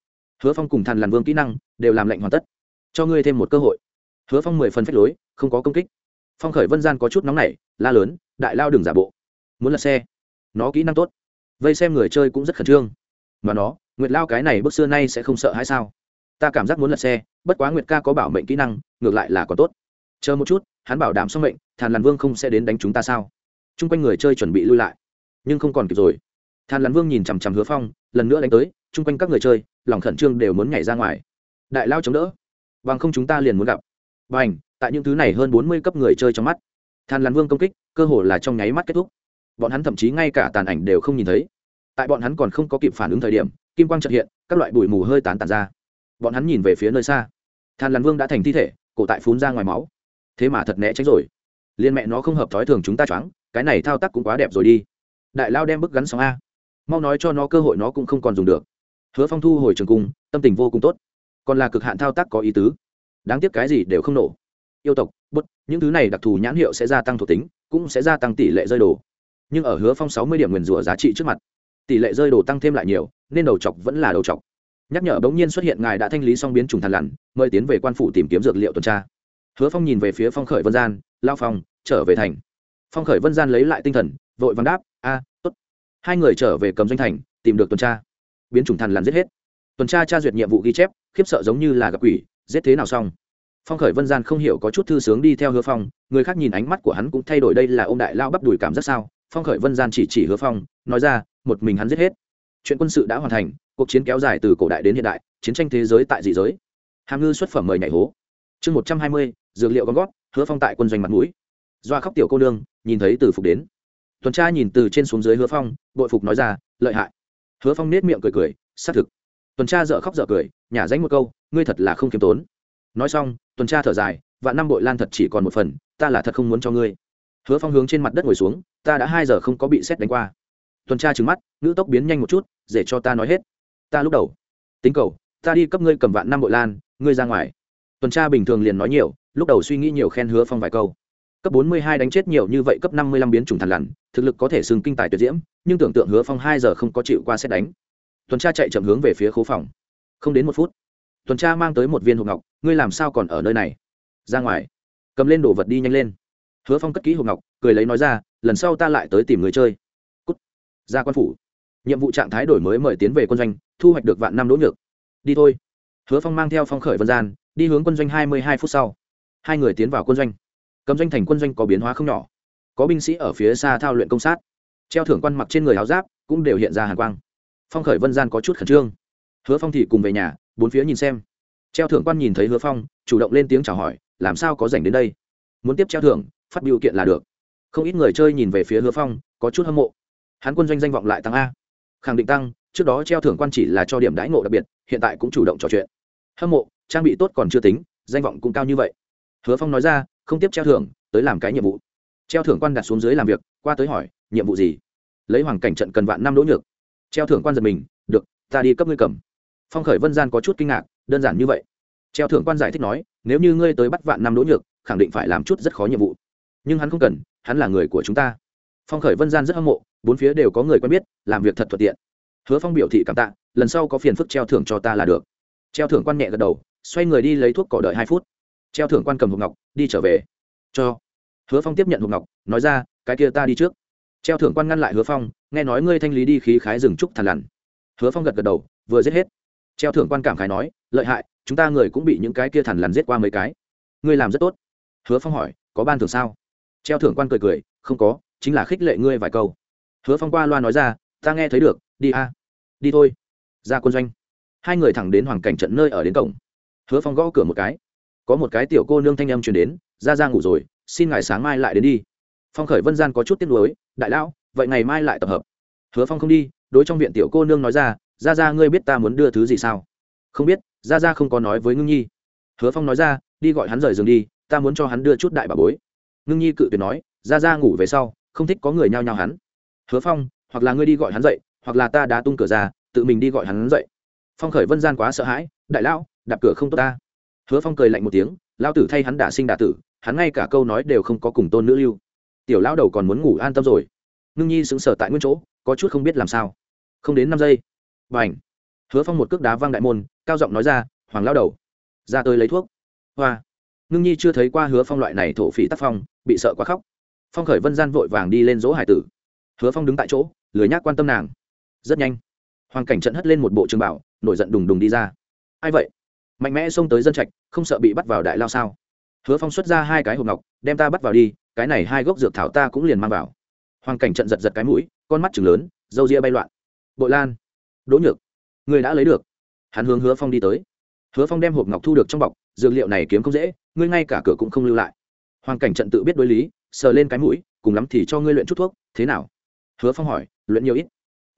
Hứa phong cùng thàn làn vương kỹ năng đều làm lệnh hoàn tất. Cho ngươi thêm một cơ hội. Hứa phong mười phần phách lối, không có công kích. Phong khởi vân gian có chút nóng nảy, la lớn, đại lao đừng giả bộ. Muốn lật xe, nó kỹ năng tốt. Vây xem người chơi cũng rất khẩn trương mà nó, nguyệt lao cái này bước xưa nay sẽ không sợ hay sao? Ta cảm giác muốn lật xe, bất quá nguyệt ca có bảo mệnh kỹ năng, ngược lại là còn tốt. Chờ một chút, hắn bảo đảm xong mệnh, thàn làn vương không sẽ đến đánh chúng ta sao? T r u n g quanh người chơi chuẩn bị lui lại, nhưng không còn kịp rồi. Thàn làn vương nhìn chằm chằm hứa phong, lần nữa đánh tới t r u n g quanh các người chơi, lòng khẩn trương đều muốn nhảy ra ngoài. Đại lao chống đỡ, bằng không chúng ta liền muốn gặp. B à n h tại những thứ này hơn bốn mươi cấp người chơi trong mắt, thàn làn vương công kích, cơ hồ là trong nháy mắt kết thúc. Bọn hắn thậm chí ngay cả tàn ảnh đều không nhìn thấy tại bọn hắn còn không có kịp phản ứng thời điểm, kim quang trật hiện, các loại bụi mù hơi tán tàn ra. Bọn hắn nhìn về phía nơi xa. Thàn làn vương đã thành thi thể, cổ tại phun ra ngoài máu. Thế mà thật né tránh rồi. Liên mẹ nó không hợp thói thường chúng ta choáng, cái này thao tác cũng quá đẹp rồi đi. Đại lao đem bức gắn sóng a. Mau nói cho nó cơ hội nó cũng không còn dùng được. Hứa phong thu hồi trường cung, tâm tình vô cùng tốt. Còn là cực hạn thao tác có ý tứ. Đáng tiếc cái gì đều không nổ. Yêu tộc, bút, những thứ này đặc thù nhãn hiệu sẽ gia tăng thuộc tính, cũng sẽ gia tăng tỷ lệ rơi đồ. Nhưng ở hứa phong sáu mươi điểm nguyền rủa giá trị trước mặt tỷ lệ rơi đồ tăng thêm lại nhiều, nên đầu chọc vẫn là đầu chọc. Nhắc nhở bỗng nhiên xuất hiện ngài đã thanh lý xong biến trùng thàn lằn, mời tiến về quan phủ tìm kiếm dược liệu tuần tra. Hứa phong nhìn về phía phong khởi vân gian lao phong, trở về thành. Phong khởi vân gian lấy lại tinh thần, vội vàng đáp, a, tốt. Hai người trở về cầm doanh thành, tìm được tuần tra. Biến chủng thần lằn giết hết. Tuần tra tra duyệt nhiệm vụ ghi chép, khiếp sợ giống như là gặp quỷ, giết thế nào xong. Phong khởi vân gian không hiểu có chút thư sướng đi theo hứa phong, người khác nhìn ánh mắt của hắn cũng thay đổi đây là ông đại lao bắp đùi cảm giác sao. Phong khởi vân gian chỉ chỉ hứa phong, nói ra một mình hắn giết hết. Chuyện quân sự đã hoàn thành, cuộc chiến kéo dài từ cổ đại đến hiện đại, chiến tranh thế giới tại dị giới. Hàm ngư xuất phẩm mời nhảy hố. Chương một trăm hai mươi, dược liệu con gót, hứa phong tại quân doanh mặt mũi. Doa khóc tiểu cô nương, nhìn thấy từ phục đến. Tuần tra nhìn từ trên xuống dưới hứa phong bội phục nói ra, lợi hại. Hứa phong nết miệng cười cười, xác thực. Tuần tra dợ khóc dợ cười nhả danh một câu, ngươi thật là không k i ê m tốn. Nói xong, tuần tra thở dài và năm bội lan thật chỉ còn một phần, ta là thật không muốn cho ngươi. Hứa phong hướng trên mặt đất ngồi xuống, ta đã hai giờ không có bị xét đánh qua tuần tra trừng mắt, ngữ tốc biến nhanh một chút để cho ta nói hết. Ta lúc đầu, tính cầu, ta đi cấp ngươi cầm vạn năm bội lan, ngươi ra ngoài. Tuần tra bình thường liền nói nhiều, lúc đầu suy nghĩ nhiều khen hứa phong vài câu. Cấp bốn mươi hai đánh chết nhiều như vậy, cấp năm mươi lăm biến chủng thằn lằn, thực lực có thể xưng kinh tài tuyệt diễm, nhưng tưởng tượng hứa phong hai giờ không có chịu qua xét đánh. Tuần tra chạy chậm hướng về phía khố phòng. Không đến một phút, tuần tra mang tới một viên hộp ngọc, ngươi làm sao còn ở nơi này? Ra ngoài. Cầm lên đồ vật đi nhanh lên. Hứa phong cất kỹ hộp ngọc, cười lấy nói ra, lần sau ta lại tới tìm người chơi ra quan phủ. Nhiệm vụ trạng thái đổi mới mời tiến về quân doanh, thu hoạch được vạn năm đỗ nhược. Đi thôi. Hứa phong mang theo phong khởi vân gian, đi hướng quân doanh hai mươi hai phút sau. Hai người tiến vào quân doanh. Cầm doanh thành quân doanh có biến hóa không nhỏ. Có binh sĩ ở phía xa thao luyện công sát. Treo thưởng quan mặc trên người áo giáp cũng đều hiện ra hàn quang. Phong khởi vân gian có chút khẩn trương. Hứa phong thì cùng về nhà, bốn phía nhìn xem. Treo thưởng quan nhìn thấy hứa phong, chủ động lên tiếng chào hỏi, làm sao có dành đến đây? Muốn tiếp treo thưởng, phát biểu kiện là được. Không ít người chơi nhìn về phía hứa phong, có chút hâm mộ hắn quân doanh danh vọng lại tăng a. Khẳng định tăng, trước đó treo thưởng quan chỉ là cho điểm đãi ngộ đặc biệt, hiện tại cũng chủ động trò chuyện. Hâm mộ, trang bị tốt còn chưa tính, danh vọng cũng cao như vậy. Hứa phong nói ra, không tiếp treo thưởng, tới làm cái nhiệm vụ. Treo thưởng quan đặt xuống dưới làm việc, qua tới hỏi, nhiệm vụ gì? Lấy hoàng cảnh trận cần vạn năm đỗ nhược. Treo thưởng quan giật mình, được, ta đi cấp ngươi cầm. Phong khởi vân gian có chút kinh ngạc, đơn giản như vậy. Treo thưởng quan giải thích nói, nếu như ngươi tới bắt vạn năm đỗ nhược, khẳng định phải làm chút rất khó nhiệm vụ. Nhưng hắn không cần, hắn là người của chúng ta. Phong khởi vân gian rất hâm mộ bốn phía đều có người quen biết, làm việc thật thuận tiện. Hứa phong biểu thị cảm tạ, lần sau có phiền phức treo thưởng cho ta là được. Treo thưởng quan nhẹ gật đầu, xoay người đi lấy thuốc cỏ đợi hai phút. Treo thưởng quan cầm hộp ngọc, đi trở về. Cho. Hứa phong tiếp nhận hộp ngọc, nói ra, cái kia ta đi trước. Treo thưởng quan ngăn lại hứa phong, nghe nói ngươi thanh lý đi khí khái rừng trúc thằn lằn. Hứa phong gật gật đầu, vừa giết hết. Treo thưởng quan cảm khái nói, lợi hại, chúng ta người cũng bị những cái kia thằn lằn giết qua mấy cái. Ngươi làm rất tốt. Hứa phong hỏi, có ban thưởng sao? Treo thưởng quan cười cười, không có, chính là khích lệ ngươi vài câu hứa phong qua loa nói ra, ta nghe thấy được, đi a, đi thôi. Ra quân doanh. Hai người thẳng đến hoàng cảnh trận nơi ở đến cổng. Hứa phong gõ cửa một cái. Có một cái tiểu cô nương thanh âm truyền đến, ra ra ngủ rồi, xin ngài sáng mai lại đến đi. Phong khởi vân gian có chút tiếc nuối, đại lão, vậy ngày mai lại tập hợp. Hứa phong không đi, đối trong viện tiểu cô nương nói ra ra ra ngươi biết ta muốn đưa thứ gì sao? Không biết, ra ra không có nói với ngưng nhi. Hứa phong nói ra, đi gọi hắn rời giường đi, ta muốn cho hắn đưa chút đại bà bối. Ngưng nhi cự tuyệt nói, ra ra ngủ về sau, không thích có người nhao nhao hắn hứa phong, hoặc là ngươi đi gọi hắn dậy, hoặc là ta đã tung cửa ra, tự mình đi gọi hắn dậy. Phong khởi vân gian quá sợ hãi, đại lão, đạp cửa không tốt ta. Hứa phong cười lạnh một tiếng lao tử thay hắn đả sinh đả tử, hắn ngay cả câu nói đều không có cùng tôn nữ lưu. Tiểu lão đầu còn muốn ngủ an tâm rồi. Ngưng nhi sững sờ tại nguyên chỗ, có chút không biết làm sao. Không đến năm giây b à n h hứa phong một cước đá văng đại môn, cao giọng nói ra, hoàng lao đầu, ra tới lấy thuốc. Hoa! Ngưng nhi chưa thấy qua hứa phong loại này thổ phỉ tác phong, bị sợ quá khóc. Phong khởi vân gian vội vàng đi lên dỗ hải tử hứa phong đứng tại chỗ, lười nhác quan tâm nàng. Rất nhanh, hoàng cảnh trận hất lên một bộ trường bảo, nổi giận đùng đùng đi ra. Ai vậy? Mạnh mẽ xông tới dân trạch, không sợ bị bắt vào đại lao sao? Hứa phong xuất ra hai cái hộp ngọc, đem ta bắt vào đi, cái này hai gốc dược thảo ta cũng liền mang vào. Hoàng cảnh trận giật giật cái mũi, con mắt chừng lớn, râu ria bay loạn. Bội lan, đỗ nhược, người đã lấy được. Hắn hướng hứa phong đi tới. Hứa phong đem hộp ngọc thu được trong bọc, dược liệu này kiếm không dễ, ngươi ngay cả cửa cũng không lưu lại. Hoàng cảnh trận tự biết đối lý, sờ lên cái mũi, cùng lắm thì cho ngươi luyện chút thuốc, thế nào? Hứa phong hỏi, luyện nhiều ít?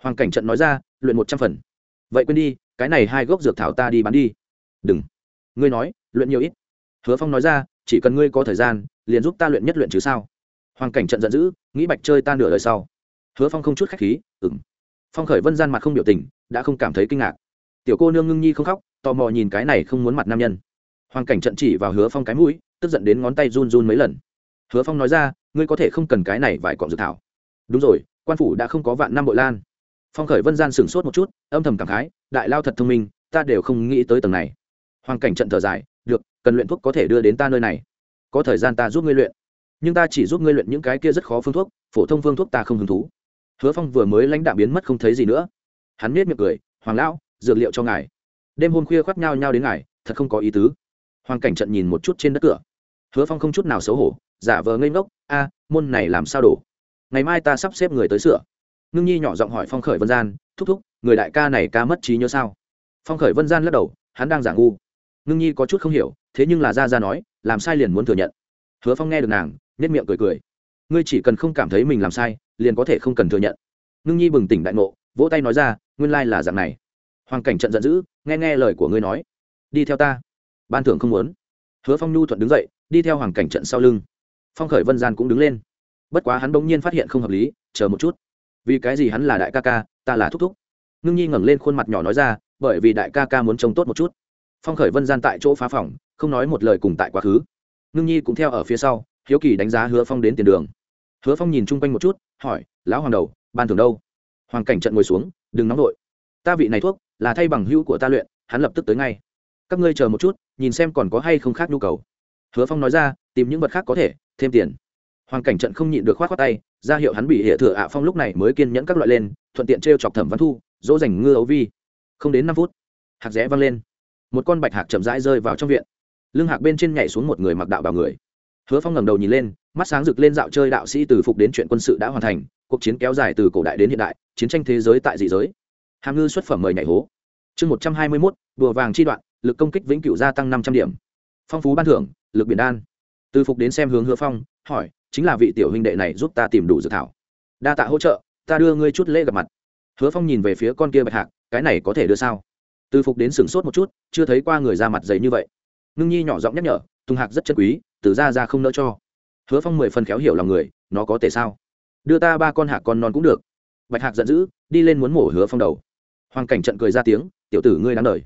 Hoàng cảnh trận nói ra, luyện một trăm phần. Vậy quên đi, cái này hai gốc dược thảo ta đi bán đi. Đừng. Ngươi nói, luyện nhiều ít? Hứa phong nói ra, chỉ cần ngươi có thời gian, liền giúp ta luyện nhất luyện chứ sao? Hoàng cảnh trận giận dữ, nghĩ bạch chơi ta nửa lời sau. Hứa phong không chút khách khí ừng phong khởi vân gian mặt không biểu tình, đã không cảm thấy kinh ngạc. Tiểu cô nương ngưng nhi không khóc, tò mò nhìn cái này không muốn mặt nam nhân. Hoàng cảnh trận chỉ vào hứa phong cái mũi, tức giận đến ngón tay run run mấy lần. Hứa phong nói ra, ngươi có thể không cần cái này vài cọng dược thảo. Đúng rồi quan phủ đã không có vạn năm bội lan. Phong khởi vân gian sửng sốt một chút, âm thầm cảm khái, đại lao thật thông minh, ta đều không nghĩ tới tầng này. Hoàng cảnh trận thở dài, được, cần luyện thuốc có thể đưa đến ta nơi này. Có thời gian ta giúp ngươi luyện. Nhưng ta chỉ giúp ngươi luyện những cái kia rất khó phương thuốc, phổ thông phương thuốc ta không hứng thú. Hứa phong vừa mới lãnh đạo biến mất không thấy gì nữa. Hắn nết miệng cười, hoàng lão, dược liệu cho ngài. Đêm hôm khuya khoác nhau nhau đến ngài, thật không có ý tứ. Hoàng cảnh trận nhìn một chút trên đất cửa. Hứa phong không chút nào xấu hổ, giả vờ ngây ngốc, a, môn này làm sao đổ? Ngày mai ta sắp xếp người tới sửa. Ngưng nhi nhỏ giọng hỏi phong khởi vân gian, thúc thúc, người đại ca này ca mất trí nhớ sao? Phong khởi vân gian lắc đầu, hắn đang giả ngu. Ngưng nhi có chút không hiểu, thế nhưng là ra ra nói, làm sai liền muốn thừa nhận. Hứa phong nghe được nàng nhất miệng cười cười. Ngươi chỉ cần không cảm thấy mình làm sai, liền có thể không cần thừa nhận. Ngưng nhi bừng tỉnh đại ngộ, vỗ tay nói ra, nguyên lai là dạng này. Hoàng cảnh trận giận dữ, nghe nghe lời của ngươi nói, đi theo ta, ban thưởng không muốn. Hứa phong nhu thuận đứng dậy, đi theo hoàng cảnh trận sau lưng. Phong khởi vân gian cũng đứng lên bất quá hắn bỗng nhiên phát hiện không hợp lý, chờ một chút. Vì cái gì hắn là đại ca ca, ta là thúc thúc? Ngưng nhi ngẩng lên khuôn mặt nhỏ nói ra, bởi vì đại ca ca muốn trông tốt một chút. Phong khởi vân gian tại chỗ phá phòng, không nói một lời cùng tại quá khứ. Ngưng nhi cũng theo ở phía sau, hiếu kỳ đánh giá hứa phong đến tiền đường. Hứa phong nhìn chung quanh một chút, hỏi, lão hoàng đầu, ban thường đâu? Hoàng cảnh trận ngồi xuống, đừng nóng vội. Ta vị này thuốc, là thay bằng hữu của ta luyện, hắn lập tức tới ngay. Các ngươi chờ một chút, nhìn xem còn có hay không khác nhu cầu. Hứa phong nói ra, tìm những vật khác có thể, thêm tiền hoàng cảnh trận không nhịn được k h o á t khoác tay, ra hiệu hắn bị hệ thừa ạ phong lúc này mới kiên nhẫn các loại lên, thuận tiện t r e o chọc thẩm văn thu, dỗ dành ngư ấu vi. Không đến năm phút, hạc rẽ văng lên. Một con bạch hạc chậm rãi rơi vào trong viện. Lưng hạc bên trên nhảy xuống một người mặc đạo bảo người. Hứa phong ngẩng đầu nhìn lên, mắt sáng rực lên dạo chơi đạo sĩ từ phục đến chuyện quân sự đã hoàn thành, cuộc chiến kéo dài từ cổ đại đến hiện đại, chiến tranh thế giới tại dị giới. Hàm ngư xuất phẩm mời nhảy hố. Chương một trăm hai mươi mốt, đùa vàng chi đoạn, lực công kích vĩnh cửu gia tăng năm trăm điểm. Phong phú ban thưởng, lực biển đan. Từ phục đến xem hướng hứa phong, hỏi chính là vị tiểu huynh đệ này giúp ta tìm đủ dự thảo. Đa tạ hỗ trợ, ta đưa ngươi chút lễ gặp mặt. Hứa phong nhìn về phía con kia bạch hạc, cái này có thể đưa sao? Từ phục đến sửng sốt một chút, chưa thấy qua người ra mặt dày như vậy. Ngưng nhi nhỏ giọng nhắc nhở, tùng hạc rất chân quý, từ ra ra không nỡ cho. Hứa phong mười phần khéo hiểu lòng người, nó có thể sao? Đưa ta ba con hạc con non cũng được. Bạch hạc giận dữ, đi lên muốn mổ hứa phong đầu. Hoàng cảnh trận cười ra tiếng, tiểu tử ngươi đáng đời.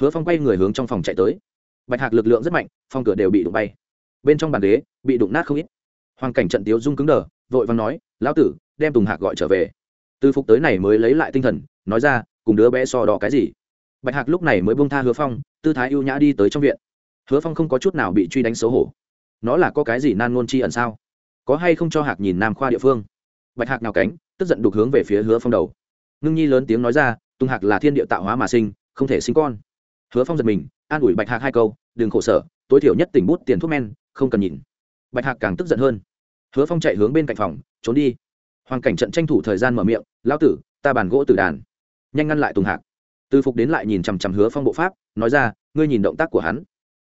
Hứa phong quay người hướng trong phòng chạy tới. Bạch hạc lực lượng rất mạnh phong cửa đều bị đụng bay. Bên trong bàn ghế, bị đụng nát không ít hoàng cảnh trận tiếu dung cứng đờ, vội vàng nói, lão tử, đem tùng hạc gọi trở về. Từ phục tới này mới lấy lại tinh thần, nói ra, cùng đứa bé so đỏ cái gì? Bạch hạc lúc này mới bông tha hứa phong, tư thái ưu nhã đi tới trong viện. Hứa phong không có chút nào bị truy đánh xấu hổ. Nó là có cái gì nan ngôn chi ẩn sao? Có hay không cho hạc nhìn nam khoa địa phương? Bạch hạc nào cánh, tức giận đục hướng về phía hứa phong đầu. Ngưng nhi lớn tiếng nói ra, tùng hạc là thiên địa tạo hóa mà sinh, không thể sinh con. Hứa phong giật mình, an ủi bạch hạc hai câu, đừng khổ sở, tối thiểu nhất tỉnh bút tiền thuốc men, không cần nhìn bạch hạc càng tức giận hơn. Hứa phong chạy hướng bên cạnh phòng, trốn đi. Hoàng cảnh trận tranh thủ thời gian mở miệng, lão tử, ta bàn gỗ từ đàn. Nhanh ngăn lại tùng hạc. Từ phục đến lại nhìn chằm chằm hứa phong bộ pháp, nói ra, ngươi nhìn động tác của hắn.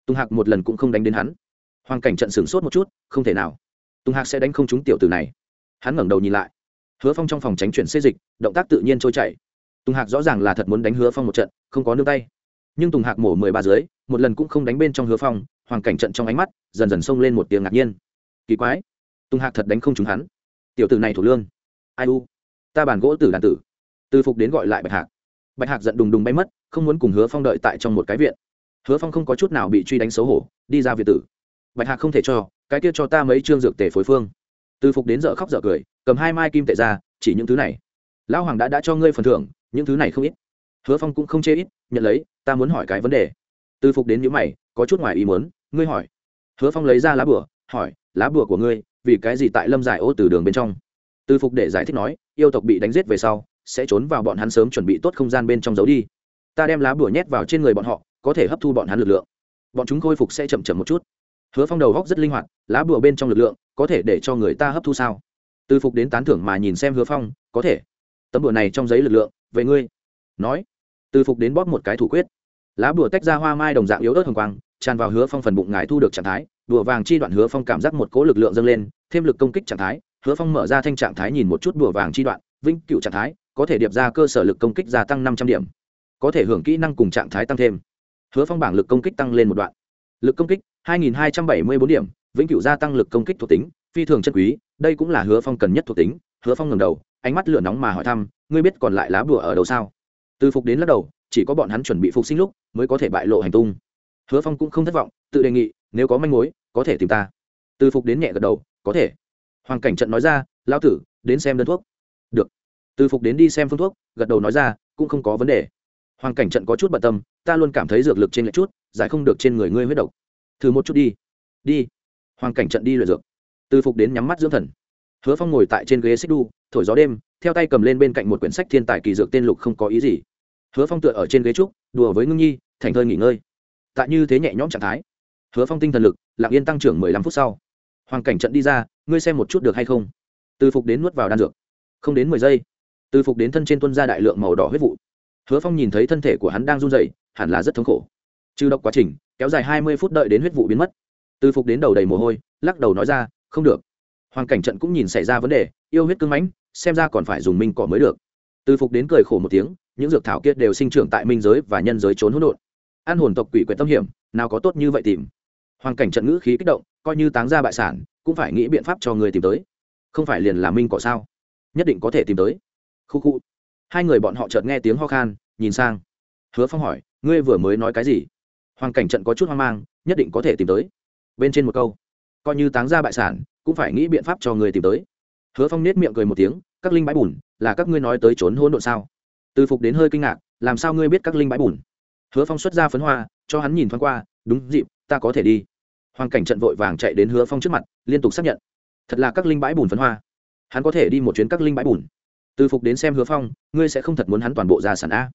Tùng hạc một lần cũng không đánh đến hắn. Hoàng cảnh trận sửng sốt một chút, không thể nào. Tùng hạc sẽ đánh không trúng tiểu từ này. Hắn ngẩng đầu nhìn lại. Hứa phong trong phòng tránh chuyển xê dịch, động tác tự nhiên trôi chảy. Tùng hạc rõ ràng là thật muốn đánh hứa phong một trận, không có nương tay nhưng tùng hạc mổ mười ba dưới, một lần cũng không đánh bên trong hứa phong, hoàng cảnh trận trong ánh mắt, dần dần xông lên một tiếng ngạc nhiên. Kỳ quái, tùng hạc thật đánh không trúng hắn. Tiểu tử này thủ lương. Ai u? Ta bàn gỗ tử đàn tử. Từ phục đến gọi lại bạch hạc. Bạch hạc giận đùng đùng bay mất, không muốn cùng hứa phong đợi tại trong một cái viện. Hứa phong không có chút nào bị truy đánh xấu hổ, đi ra viện tử. Bạch hạc không thể cho, cái kia cho ta mấy chương dược tể phối phương. Từ phục đến dợ khóc dợ cười, cầm hai mai kim tệ ra, chỉ những thứ này. Lão hoàng đã đã cho ngươi phần thưởng, những thứ này không ít. Hứa phong cũng không chê ít nhận lấy, ta muốn hỏi cái vấn đề. Từ phục đến những mày, có chút ngoài ý muốn, ngươi hỏi. Hứa phong lấy ra lá bửa hỏi, lá bửa của ngươi, vì cái gì tại lâm giải ô từ đường bên trong? Từ phục để giải thích nói, yêu tộc bị đánh giết về sau, sẽ trốn vào bọn hắn sớm chuẩn bị tốt không gian bên trong giấu đi. Ta đem lá bửa nhét vào trên người bọn họ, có thể hấp thu bọn hắn lực lượng. Bọn chúng khôi phục sẽ chậm chậm một chút. Hứa phong đầu góc rất linh hoạt, lá bửa bên trong lực lượng, có thể để cho người ta hấp thu sao? Từ phục đến tán thưởng mà nhìn xem hứa phong, có thể. Tấm bửa này trong giấy lực lượng, về ngươi. Nói từ phục đến bóp một cái thủ quyết lá bùa tách ra hoa mai đồng dạng yếu ớt hồng quang tràn vào hứa phong phần bụng ngài thu được trạng thái đùa vàng chi đoạn hứa phong cảm giác một cố lực lượng dâng lên thêm lực công kích trạng thái hứa phong mở ra thanh trạng thái nhìn một chút đùa vàng chi đoạn vĩnh cựu trạng thái có thể điệp ra cơ sở lực công kích gia tăng năm trăm điểm có thể hưởng kỹ năng cùng trạng thái tăng thêm hứa phong bảng lực công kích tăng lên một đoạn lực công kích 2274 điểm, vĩnh cửu gia tăng lực công kích thuộc tính, phi thường chân quý, đây cũng là Hứa Phong cần nhất thuộc tính. Hứa Phong ngẩng đầu, ánh mắt lửa nóng mà hỏi thăm, ngươi biết còn lại lá bùa ở đâu sao? Từ phục đến lắc đầu, chỉ có bọn hắn chuẩn bị phục sinh lúc mới có thể bại lộ hành tung. Hứa Phong cũng không thất vọng, tự đề nghị, nếu có manh mối, có thể tìm ta. Từ phục đến nhẹ gật đầu, có thể. Hoàng cảnh trận nói ra, lão tử, đến xem đơn thuốc. Được. Từ phục đến đi xem phương thuốc, gật đầu nói ra, cũng không có vấn đề. Hoàng cảnh trận có chút bận tâm, ta luôn cảm thấy dược lực trên lệch chút, giải không được trên người ngươi huyết độc thử một chút đi đi hoàng cảnh trận đi luyện dược từ phục đến nhắm mắt dưỡng thần hứa phong ngồi tại trên ghế xích đu thổi gió đêm theo tay cầm lên bên cạnh một quyển sách thiên tài kỳ dược tên lục không có ý gì hứa phong tựa ở trên ghế trúc, đùa với ngưng nhi, thành thơi nghỉ ngơi. Tại như thế nhẹ nhõm trạng thái, hứa phong tinh thần lực lặng yên tăng trưởng mười lăm phút sau. Hoàng cảnh trận đi ra, ngươi xem một chút được hay không? Từ phục đến nuốt vào đan dược. Không đến mười giây, từ phục đến thân trên tuân ra đại lượng màu đỏ huyết vụ. Hứa phong nhìn thấy thân thể của hắn đang run dày hẳn là rất thống khổ. Trừ độc quá trình, kéo dài hai mươi phút đợi đến huyết vụ biến mất. Từ phục đến đầu đầy mồ hôi, lắc đầu nói ra, không được. Hoàng cảnh trận cũng nhìn xảy ra vấn đề, yêu huyết cưng mãnh, xem ra còn phải dùng minh cỏ mới được từ phục đến cười khổ một tiếng, những dược thảo kia đều sinh trưởng tại minh giới và nhân giới trốn hỗn độn. An hồn tộc quỷ quyệt tâm hiểm, nào có tốt như vậy tìm? Hoàng cảnh trận ngữ khí kích động, coi như táng ra bại sản, cũng phải nghĩ biện pháp cho người tìm tới. Không phải liền là minh cỏ sao? Nhất định có thể tìm tới. Khu khu. Hai người bọn họ chợt nghe tiếng ho khan, nhìn sang. Hứa phong hỏi, ngươi vừa mới nói cái gì? Hoàng cảnh trận có chút hoang mang, nhất định có thể tìm tới. Bên trên một câu, coi như táng ra bại sản, cũng phải nghĩ biện pháp cho người tìm tới. Hứa phong nết miệng cười một tiếng, các linh bãi bùn là các ngươi nói tới trốn hỗn độn sao? Từ phục đến hơi kinh ngạc, làm sao ngươi biết các linh bãi bùn? Hứa phong xuất ra phấn hoa, cho hắn nhìn thoáng qua, đúng dịp, ta có thể đi. Hoàng cảnh trận vội vàng chạy đến hứa phong trước mặt, liên tục xác nhận. Thật là các linh bãi bùn phấn hoa. Hắn có thể đi một chuyến các linh bãi bùn. Từ phục đến xem hứa phong, ngươi sẽ không thật muốn hắn toàn bộ gia sản a.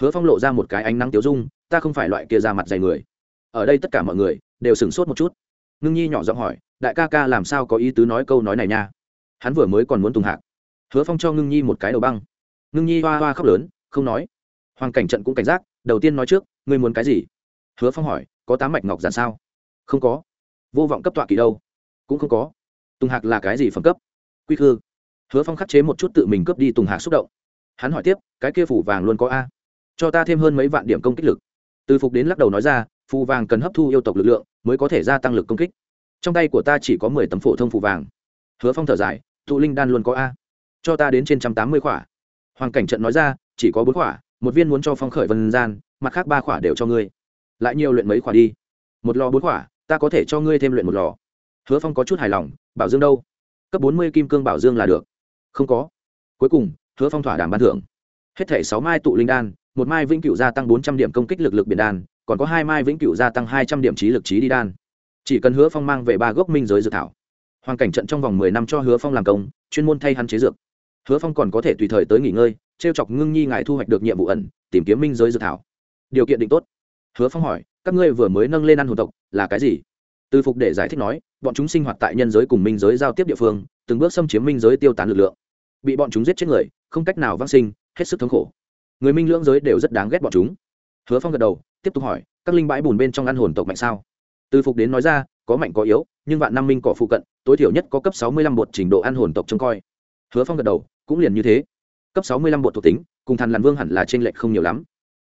Hứa phong lộ ra một cái ánh nắng tiếu dung, ta không phải loại kia ra mặt dày người. Ở đây tất cả mọi người đều sửng sốt một chút. Ngưng nhi nhỏ giọng hỏi, đại ca ca làm sao có ý tứ nói câu nói này nha? Hắn vừa mới còn muốn tùng hạc hứa phong cho ngưng nhi một cái đầu băng. Ngưng nhi hoa hoa khóc lớn, không nói. Hoàng cảnh trận cũng cảnh giác, đầu tiên nói trước, ngươi muốn cái gì? Hứa phong hỏi, có tám mạch ngọc giản sao? Không có. Vô vọng cấp tọa kỳ đâu? Cũng không có. Tùng hạc là cái gì phẩm cấp? Quy khư. Hứa phong khắc chế một chút tự mình cướp đi tùng hạc xúc động. Hắn hỏi tiếp, cái kia phủ vàng luôn có a? Cho ta thêm hơn mấy vạn điểm công kích lực. Từ phục đến lắc đầu nói ra, phù vàng cần hấp thu yêu tộc lực lượng, mới có thể gia tăng lực công kích. Trong tay của ta chỉ có mười tấm phổ thông phù vàng. Hứa phong thở dài thụ linh đan luôn có a? Cho ta đến trên trăm tám mươi khỏa. Hoàng cảnh trận nói ra, chỉ có bốn khỏa, một viên muốn cho phong khởi vân gian, mặt khác ba khỏa đều cho ngươi. Lại nhiều luyện mấy khỏa đi. Một lò bốn khỏa, ta có thể cho ngươi thêm luyện một lò. Hứa phong có chút hài lòng, bảo dương đâu? Cấp bốn mươi kim cương bảo dương là được. Không có. Cuối cùng, hứa phong thỏa đảm ban thưởng. Hết thảy sáu mai tụ linh đan, một mai vĩnh cửu gia tăng bốn trăm điểm công kích lực lực biển đan, còn có hai mai vĩnh cửu gia tăng hai trăm điểm trí lực trí đi đan. Chỉ cần hứa phong mang về ba gốc minh giới dự thảo. Hoàn cảnh trận trong vòng mười năm cho hứa phong làm công, chuyên môn thay hắn chế dược hứa phong còn có thể tùy thời tới nghỉ ngơi t r e o chọc ngưng nhi ngài thu hoạch được nhiệm vụ ẩn, tìm kiếm minh giới dự thảo. Điều kiện định tốt. Hứa phong hỏi, các ngươi vừa mới nâng lên ăn hồn tộc, là cái gì? Từ phục để giải thích nói, bọn chúng sinh hoạt tại nhân giới cùng minh giới giao tiếp địa phương, từng bước xâm chiếm minh giới tiêu tán lực lượng. Bị bọn chúng giết chết người, không cách nào vang sinh, hết sức thống khổ. Người minh lưỡng giới đều rất đáng ghét bọn chúng. Hứa phong gật đầu, tiếp tục hỏi, các linh bãi bùn bên trong ăn hồn tộc mạnh sao? Từ phục đến nói ra, có mạnh có yếu, nhưng vạn năm minh cỏ phụ cận, tối thiểu nhất có cấp sáu mươi lăm bột trình độ ăn hồn tộc trông coi hứa phong gật đầu, cũng liền như thế. Cấp sáu mươi lăm bộ thuộc tính, cùng thần làn vương hẳn là t r ê n lệch không nhiều lắm.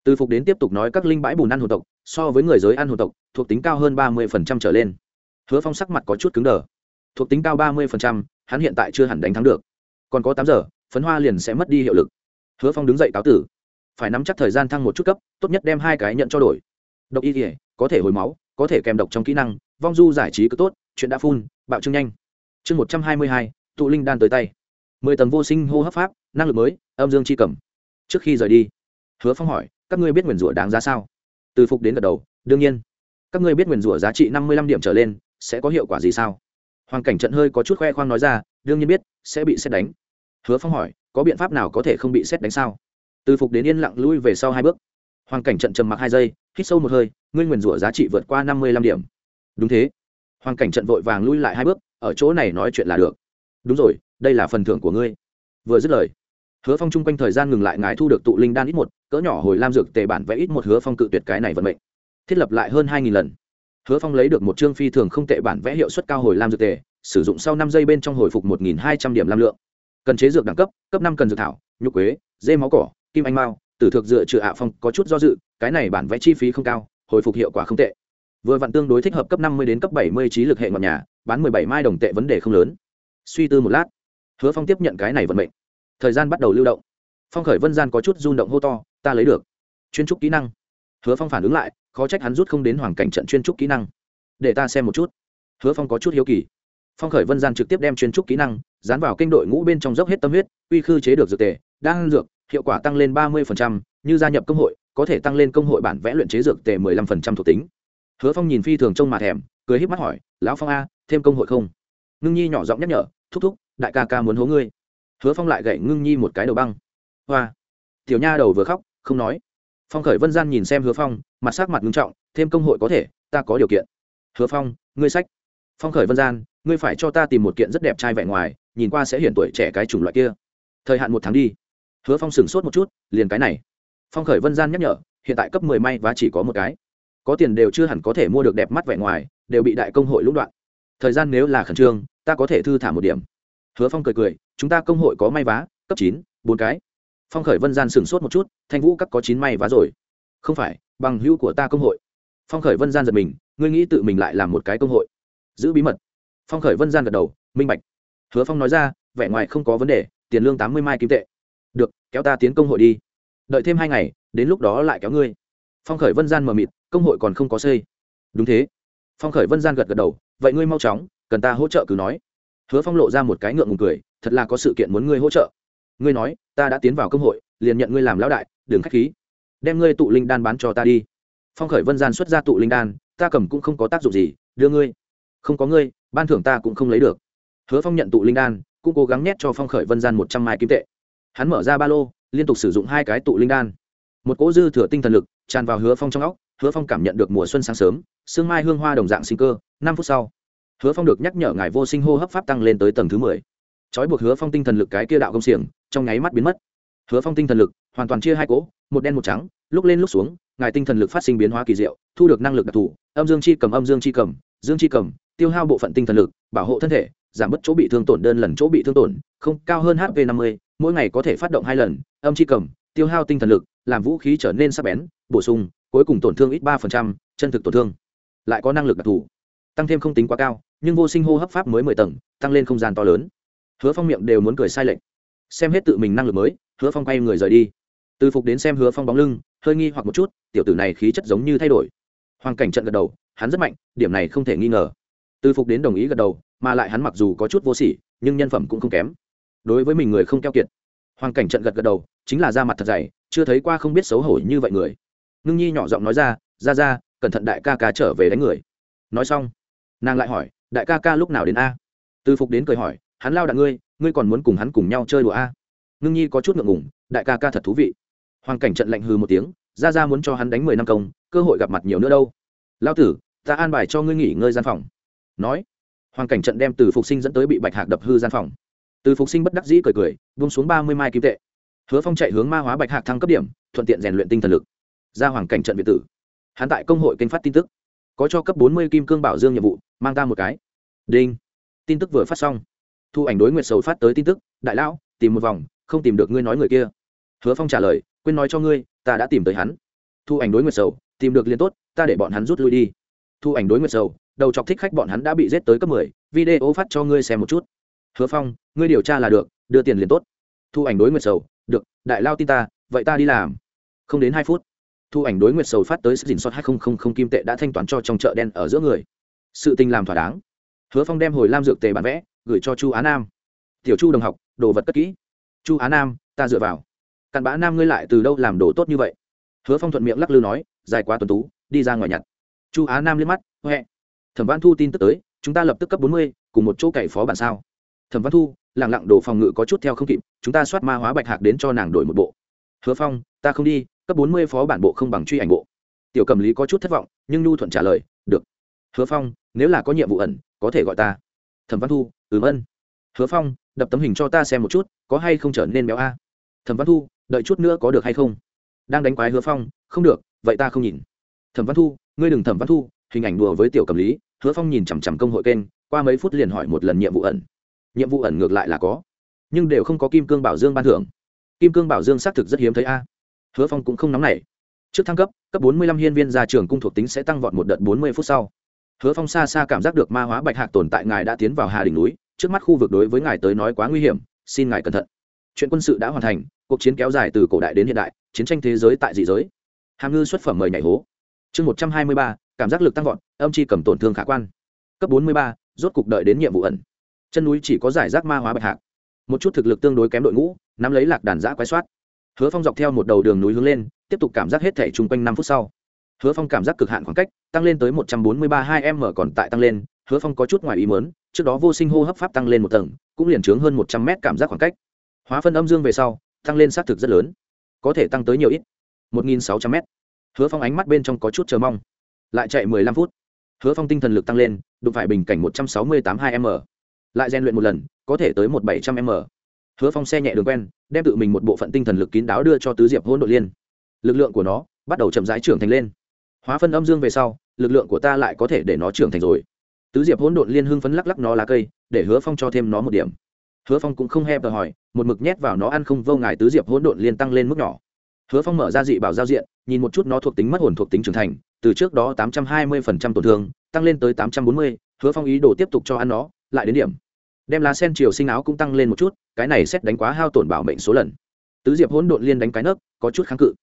Từ phục đến tiếp tục nói các linh bãi bùn ăn hồn tộc, so với người giới ăn hồn tộc, thuộc tính cao hơn ba mươi phần trăm trở lên. Hứa phong sắc mặt có chút cứng đờ. Thuộc tính cao ba mươi phần trăm, hắn hiện tại chưa hẳn đánh thắng được. Còn có tám giờ, phấn hoa liền sẽ mất đi hiệu lực. Hứa phong đứng dậy cáo tử. Phải nắm chắc thời gian thăng một chút cấp, tốt nhất đem hai cái nhận cho đổi. Độc y thể có thể hồi máu, có thể kèm độc trong kỹ năng, vong du giải trí cứ tốt, chuyện đã phun, bạo trưng nhanh. Chương một trăm hai mươi hai, tụ linh đan tới tay mười tầng vô sinh hô hấp pháp, năng lực mới, âm dương c h i cầm. Trước khi rời đi, hứa phong hỏi, các ngươi biết nguyền rủa đáng giá sao? Từ phục đến gật đầu, đương nhiên. Các ngươi biết nguyền rủa giá trị năm mươi lăm điểm trở lên, sẽ có hiệu quả gì sao? Hoàn cảnh trận hơi có chút khoe khoang nói ra, đương nhiên biết, sẽ bị xét đánh. Hứa phong hỏi, có biện pháp nào có thể không bị xét đánh sao? Từ phục đến yên lặng lui về sau hai bước. Hoàn cảnh trận trầm mặc hai giây, hít sâu một hơi, ngươi nguyền rủa giá trị vượt qua năm mươi lăm điểm. Đúng thế. Hoàn cảnh trận vội vàng lui lại hai bước, ở chỗ này nói chuyện là được. Đúng rồi đây là phần thưởng của ngươi. Vừa dứt lời, hứa phong chung quanh thời gian ngừng lại, ngài thu được tụ linh đan ít một, cỡ nhỏ hồi lam dược tề bản vẽ ít một, hứa phong cự tuyệt cái này vận mệnh. Thiết lập lại hơn hai nghìn lần. Hứa phong lấy được một chương phi thường không tệ bản vẽ hiệu suất cao hồi lam dược tề, sử dụng sau năm giây bên trong hồi phục một nghìn hai trăm điểm lam lượng. Cần chế dược đẳng cấp cấp năm cần dược thảo, nhục quế, dê máu cỏ, kim anh mao, tử thực dựa trừ ạ phong, có chút do dự, cái này bản vẽ chi phí không cao, hồi phục hiệu quả không tệ. Vừa vặn tương đối thích hợp cấp năm mươi đến cấp bảy mươi trí lực hệ ngọn nhà, bán mười bảy mai đồng tệ vấn đề không lớn. Suy tư một lát hứa phong tiếp nhận cái này vận mệnh. Thời gian bắt đầu lưu động. Phong khởi vân gian có chút rung động hô to, ta lấy được. Chuyên trúc kỹ năng. Hứa phong phản ứng lại, khó trách hắn rút không đến hoàn cảnh trận chuyên trúc kỹ năng. Để ta xem một chút. Hứa phong có chút hiếu kỳ. Phong khởi vân gian trực tiếp đem chuyên trúc kỹ năng dán vào kênh đội ngũ bên trong dốc hết tâm huyết, uy khư chế được dược tề, đang dược, hiệu quả tăng lên ba mươi như gia nhập công hội, có thể tăng lên công hội bản vẽ luyện chế dược tề mười lăm thuộc tính. Hứa phong nhìn phi thường trông mà thèm, cười híp mắt hỏi, lão phong a, thêm công hội không? Ngưng nhi nhỏ giọng nhắc nhở thúc thúc, đại ca ca muốn hố ngươi. Hứa phong lại gậy ngưng nhi một cái đầu băng. Hoa. Tiểu nha đầu vừa khóc, không nói. Phong khởi vân gian nhìn xem hứa phong, mặt sắc mặt ngưng trọng, thêm công hội có thể, ta có điều kiện. Hứa phong, ngươi sách. Phong khởi vân gian, ngươi phải cho ta tìm một kiện rất đẹp trai vẻ ngoài, nhìn qua sẽ hiển tuổi trẻ cái chủng loại kia. Thời hạn một tháng đi. Hứa phong sửng sốt một chút, liền cái này. Phong khởi vân gian nhắc nhở, hiện tại cấp mười may và chỉ có một cái. Có tiền đều chưa hẳn có thể mua được đẹp mắt vẻ ngoài, đều bị đại công hội lũng đoạn. Thời gian nếu là khẩn trương ta có thể thư thả một điểm. Hứa phong cười cười, chúng ta công hội có may vá, cấp chín, bốn cái. Phong khởi vân gian sửng sốt một chút, thanh vũ các có chín may vá rồi. Không phải, bằng hữu của ta công hội. Phong khởi vân gian giật mình, ngươi nghĩ tự mình lại làm một cái công hội. Giữ bí mật. Phong khởi vân gian gật đầu, minh bạch. Hứa phong nói ra, vẻ ngoài không có vấn đề, tiền lương tám mươi mai kim tệ. Được, kéo ta tiến công hội đi. Đợi thêm hai ngày, đến lúc đó lại kéo ngươi. Phong khởi vân gian mờ mịt, công hội còn không có xây. Đúng thế. Phong khởi vân gian gật gật đầu, vậy ngươi mau chóng cần ta hỗ trợ cứ nói. Hứa phong lộ ra một cái ngượng ngùng cười, thật là có sự kiện muốn ngươi hỗ trợ. Ngươi nói, ta đã tiến vào công hội, liền nhận ngươi làm lão đại đường khách khí. Đem ngươi tụ linh đan bán cho ta đi. Phong khởi vân gian xuất ra tụ linh đan, ta cầm cũng không có tác dụng gì, đưa ngươi. Không có ngươi, ban thưởng ta cũng không lấy được. Hứa phong nhận tụ linh đan, cũng cố gắng nhét cho phong khởi vân gian một trăm mai kim tệ. Hắn mở ra ba lô, liên tục sử dụng hai cái tụ linh đan. Một cỗ dư thừa tinh thần lực, tràn vào hứa phong trong óc, hứa phong cảm nhận được mùa xuân sáng sớm, sương mai hương hoa đồng dạng sinh cơ, năm phút sau hứa phong được nhắc nhở ngài vô sinh hô hấp pháp tăng lên tới tầng thứ mười. Trói buộc hứa phong tinh thần lực cái kia đạo công xiềng, trong nháy mắt biến mất. Hứa phong tinh thần lực hoàn toàn chia hai cỗ, một đen một trắng, lúc lên lúc xuống, ngài tinh thần lực phát sinh biến hóa kỳ diệu, thu được năng lực đặc thù, âm dương chi cầm, âm dương chi cầm, dương chi cầm, tiêu hao bộ phận tinh thần lực, bảo hộ thân thể, giảm bớt chỗ bị thương tổn đơn lần chỗ bị thương tổn, không, cao hơn hp năm mươi, mỗi ngày có thể phát động hai lần, âm chi cầm, tiêu hao tinh thần lực, làm vũ khí trở nên sắc bén, bổ sung, cuối cùng tổn thương ít ba chân thực tổn thương, lại có năng lực đặc thù, tăng thêm không tính quá cao nhưng vô sinh hô hấp pháp mới mười tầng, tăng lên không gian to lớn. Hứa phong miệng đều muốn cười sai lệch. Xem hết tự mình năng lực mới, hứa phong quay người rời đi. Từ phục đến xem hứa phong bóng lưng, hơi nghi hoặc một chút, tiểu tử này khí chất giống như thay đổi. Hoàn cảnh trận gật đầu, hắn rất mạnh, điểm này không thể nghi ngờ. Từ phục đến đồng ý gật đầu, mà lại hắn mặc dù có chút vô sỉ, nhưng nhân phẩm cũng không kém. Đối với mình người không keo kiệt. Hoàng cảnh trận gật gật đầu, chính là da mặt thật dày, chưa thấy qua không biết xấu hổ như vậy người. Ngưng nhi nhỏ giọng nói ra ra ra, cẩn thận đại ca cá trở về đánh người. Nói xong, nàng lại hỏi đại ca ca lúc nào đến a? Từ phục đến cười hỏi, hắn lao đạn ngươi ngươi còn muốn cùng hắn cùng nhau chơi đùa a? Ngưng nhi có chút ngượng ngùng, đại ca ca thật thú vị. Hoàng cảnh trận lạnh hư một tiếng, ra ra muốn cho hắn đánh mười năm công, cơ hội gặp mặt nhiều nữa đâu. Lao tử, ta an bài cho ngươi nghỉ ngơi gian phòng. Nói, hoàng cảnh trận đem từ phục sinh dẫn tới bị bạch hạc đập hư gian phòng. Từ phục sinh bất đắc dĩ cười cười vung xuống ba mươi mai kim tệ. Hứa phong chạy hướng ma hóa bạch hạc thăng cấp điểm, thuận tiện rèn luyện tinh thần lực. Ra hoàng cảnh trận việt tử. Hắn tại công hội kênh phát tin tức có cho cấp bốn mươi kim cương bảo dương nhiệm vụ, mang ta một cái. Đinh. Tin tức vừa phát xong. Thu ảnh đối nguyệt sầu phát tới tin tức, đại lão, tìm một vòng, không tìm được ngươi nói người kia. Hứa phong trả lời, quên nói cho ngươi, ta đã tìm tới hắn. Thu ảnh đối nguyệt sầu, tìm được liền tốt, ta để bọn hắn rút lui đi. Thu ảnh đối nguyệt sầu, đầu chọc thích khách bọn hắn đã bị giết tới cấp mười, video phát cho ngươi xem một chút. Hứa phong, ngươi điều tra là được, đưa tiền liền tốt. Thu ảnh đối nguyệt sầu, được, đại lao tin ta, vậy ta đi làm. Không đến hai phút thu ảnh đối nguyệt sầu phát tới sức dình sót hai nghìn kim tệ đã thanh toán cho trong chợ đen ở giữa người. Sự tình làm thỏa đáng. Hứa phong đem hồi lam dược tề bản vẽ, gửi cho chu á nam. Tiểu chu đồng học, đồ vật cất kỹ. Chu á nam, ta dựa vào. Cặn bã nam ngươi lại từ đâu làm đồ tốt như vậy? Hứa phong thuận miệng lắc lư nói, dài quá tuần tú, đi ra ngoài nhặt. Chu á nam liếc mắt huệ thẩm văn thu tin tức tới, chúng ta lập tức cấp bốn mươi, cùng một chỗ cày phó bản sao? Thẩm văn thu lẳng lặng đồ phòng ngự có chút theo không kịp, chúng ta soát ma hóa bạch hạc đến cho nàng đổi một bộ. Hứa phong, ta không đi cấp bốn mươi phó bản bộ không bằng truy ảnh bộ. Tiểu cầm lý có chút thất vọng, nhưng nhu thuận trả lời, được. Hứa phong, nếu là có nhiệm vụ ẩn, có thể gọi ta. Thẩm văn thu, ừm ân. Hứa phong, đập tấm hình cho ta xem một chút, có hay không trở nên béo a? Thẩm văn thu, đợi chút nữa có được hay không? Đang đánh quái hứa phong, không được, vậy ta không nhìn. Thẩm văn thu, ngươi đừng thẩm văn thu, hình ảnh đùa với tiểu cầm lý. Hứa phong nhìn chằm chằm công hội kênh, qua mấy phút liền hỏi một lần nhiệm vụ ẩn. Nhiệm vụ ẩn ngược lại là có, nhưng đều không có kim cương bảo dương ban thưởng. Kim cương bảo dương xác thực rất hiếm thấy a hứa phong cũng không nóng nảy. Trước thăng cấp cấp bốn mươi lăm hiên viên ra trường cung thuộc tính sẽ tăng vọt một đợt bốn mươi phút sau. Hứa phong xa xa cảm giác được ma hóa bạch hạc tồn tại ngài đã tiến vào hà đỉnh núi, trước mắt khu vực đối với ngài tới nói quá nguy hiểm, xin ngài cẩn thận. Chuyện quân sự đã hoàn thành, cuộc chiến kéo dài từ cổ đại đến hiện đại, chiến tranh thế giới tại dị giới. Hàm ngư xuất phẩm mời nhảy hố. Chương một trăm hai mươi ba, cảm giác lực tăng vọt, âm chi cầm tổn thương khả quan. Cấp bốn mươi ba, rốt cục đợi đến nhiệm vụ ẩn. Chân núi chỉ có giải rác ma hóa bạch hạc. Một chút thực lực tương đối kém đội ngũ, nắm lấy lạc đàn giã quái soát hứa phong dọc theo một đầu đường núi hướng lên, tiếp tục cảm giác hết thể chung quanh năm phút sau. Hứa phong cảm giác cực hạn khoảng cách, tăng lên tới một trăm bốn mươi ba hai m còn tại tăng lên, hứa phong có chút ngoài ý mớn trước đó vô sinh hô hấp pháp tăng lên một tầng, cũng liền trướng hơn một trăm mét cảm giác khoảng cách. Hóa phân âm dương về sau, tăng lên xác thực rất lớn, có thể tăng tới nhiều ít, một nghìn sáu trăm mét. Hứa phong ánh mắt bên trong có chút chờ mong. Lại chạy mười lăm phút. Hứa phong tinh thần lực tăng lên, đụng phải bình cảnh một trăm sáu mươi tám hai m. Lại rèn luyện một lần, có thể tới một bảy trăm m hứa phong xe nhẹ đường quen, đem tự mình một bộ phận tinh thần lực kín đáo đưa cho tứ diệp hỗn đội liên. Lực lượng của nó bắt đầu chậm rãi trưởng thành lên. Hóa phân âm dương về sau, lực lượng của ta lại có thể để nó trưởng thành rồi. Tứ diệp hỗn độn liên hưng phấn lắc lắc nó lá cây, để hứa phong cho thêm nó một điểm. Hứa phong cũng không hẹp đòi hỏi, một mực nhét vào nó ăn không vô ngài tứ diệp hỗn độn liên tăng lên mức nhỏ. Hứa phong mở ra dị bảo giao diện, nhìn một chút nó thuộc tính mất hồn thuộc tính trưởng thành, từ trước đó tám trăm hai mươi phần trăm tổn thương, tăng lên tới tám trăm bốn mươi, hứa phong ý đồ tiếp tục cho ăn nó, lại đến điểm đem lá sen chiều sinh áo cũng tăng lên một chút, cái này xét đánh quá hao tổn bảo mệnh số lần. Tứ diệp hỗn độn liên đánh cái nấc, có chút kháng cự.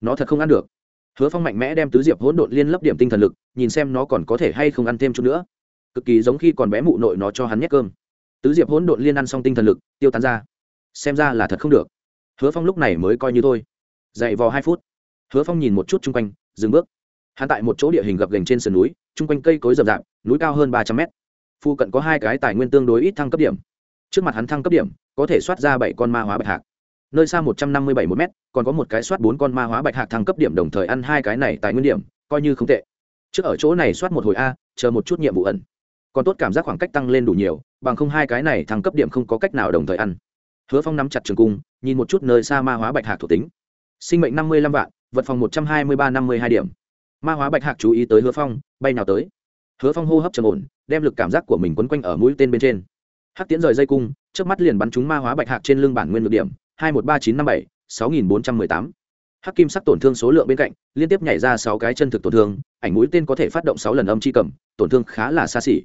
Nó thật không ăn được. Hứa phong mạnh mẽ đem tứ diệp hỗn độn liên lấp điểm tinh thần lực, nhìn xem nó còn có thể hay không ăn thêm chút nữa. Cực kỳ giống khi còn bé mụ nội nó cho hắn nhét cơm. Tứ diệp hỗn độn liên ăn xong tinh thần lực, tiêu tán ra. Xem ra là thật không được. Hứa phong lúc này mới coi như thôi. Dậy vò hai phút, hứa phong nhìn một chút chung quanh, dừng bước. Hắn tại một chỗ địa hình gập gành trên sườn núi, chung quanh cây cối rậm rạp, núi cao hơn ba trăm mét. Phu cận có hai cái tài nguyên tương đối ít thăng cấp điểm. Trước mặt hắn thăng cấp điểm, có thể soát ra bảy con ma hóa bạch hạc. Nơi xa một trăm năm mươi bảy một m còn có một cái soát bốn con ma hóa bạch hạc thăng cấp điểm đồng thời ăn hai cái này tài nguyên điểm, coi như không tệ. Trước ở chỗ này soát một hồi a, chờ một chút nhiệm vụ ẩn. Còn tốt cảm giác khoảng cách tăng lên đủ nhiều, bằng không hai cái này thăng cấp điểm không có cách nào đồng thời ăn. Hứa phong nắm chặt trường cung, nhìn một chút nơi xa ma hóa bạch hạc thuộc tính. Sinh mệnh năm mươi lăm vạn, vật phòng một trăm hai mươi ba năm mươi hai điểm. Ma hóa bạch hạc chú ý tới hứa phong, bay nào tới. Hứa phong hô hấp trầm ổn đem lực cảm giác của mình quấn quanh ở mũi tên bên trên. Hắc tiễn rời dây cung trước mắt liền bắn chúng ma hóa bạch hạc trên lưng bản nguyên ngược điểm, hai một ba chín năm bảy, sáu nghìn bốn trăm mười tám. Hắc kim sắc tổn thương số lượng bên cạnh, liên tiếp nhảy ra sáu cái chân thực tổn thương, ảnh mũi tên có thể phát động sáu lần âm chi cầm, tổn thương khá là xa xỉ.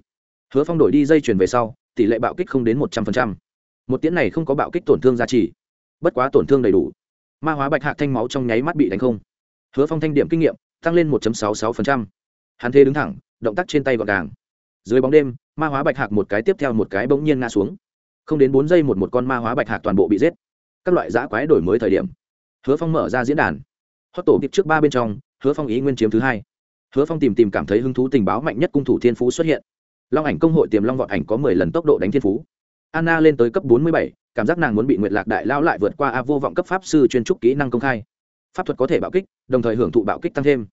Hứa phong đổi đi dây chuyền về sau, tỷ lệ bạo kích không đến một trăm phần trăm. một tiễn này không có bạo kích tổn thương giá trị bất quá tổn thương đầy đủ. Ma hóa bạch hạc thanh máu trong nháy mắt bị đánh không. Hứa phong thanh điểm kinh nghiệm, tăng lên một sáu sáu phần trăm. hắn thế đứng thẳng, động tác trên tay gọn gàng dưới bóng đêm, ma hóa bạch hạc một cái tiếp theo một cái bỗng nhiên ngã xuống. Không đến bốn giây một một con ma hóa bạch hạc toàn bộ bị giết. Các loại giã quái đổi mới thời điểm. Hứa phong mở ra diễn đàn. Hót tổ kịp trước ba bên trong, hứa phong ý nguyên chiếm thứ hai. Hứa phong tìm tìm cảm thấy hứng thú tình báo mạnh nhất cung thủ thiên phú xuất hiện. Long ảnh công hội tiềm long vọt ảnh có mười lần tốc độ đánh thiên phú. Anna lên tới cấp bốn mươi bảy, cảm giác nàng muốn bị nguyệt lạc đại lao lại vượt qua a vô vọng cấp pháp sư chuyên trúc kỹ năng công khai. Pháp thuật có thể bạo kích, đồng thời hưởng thụ bạo kích tăng thêm.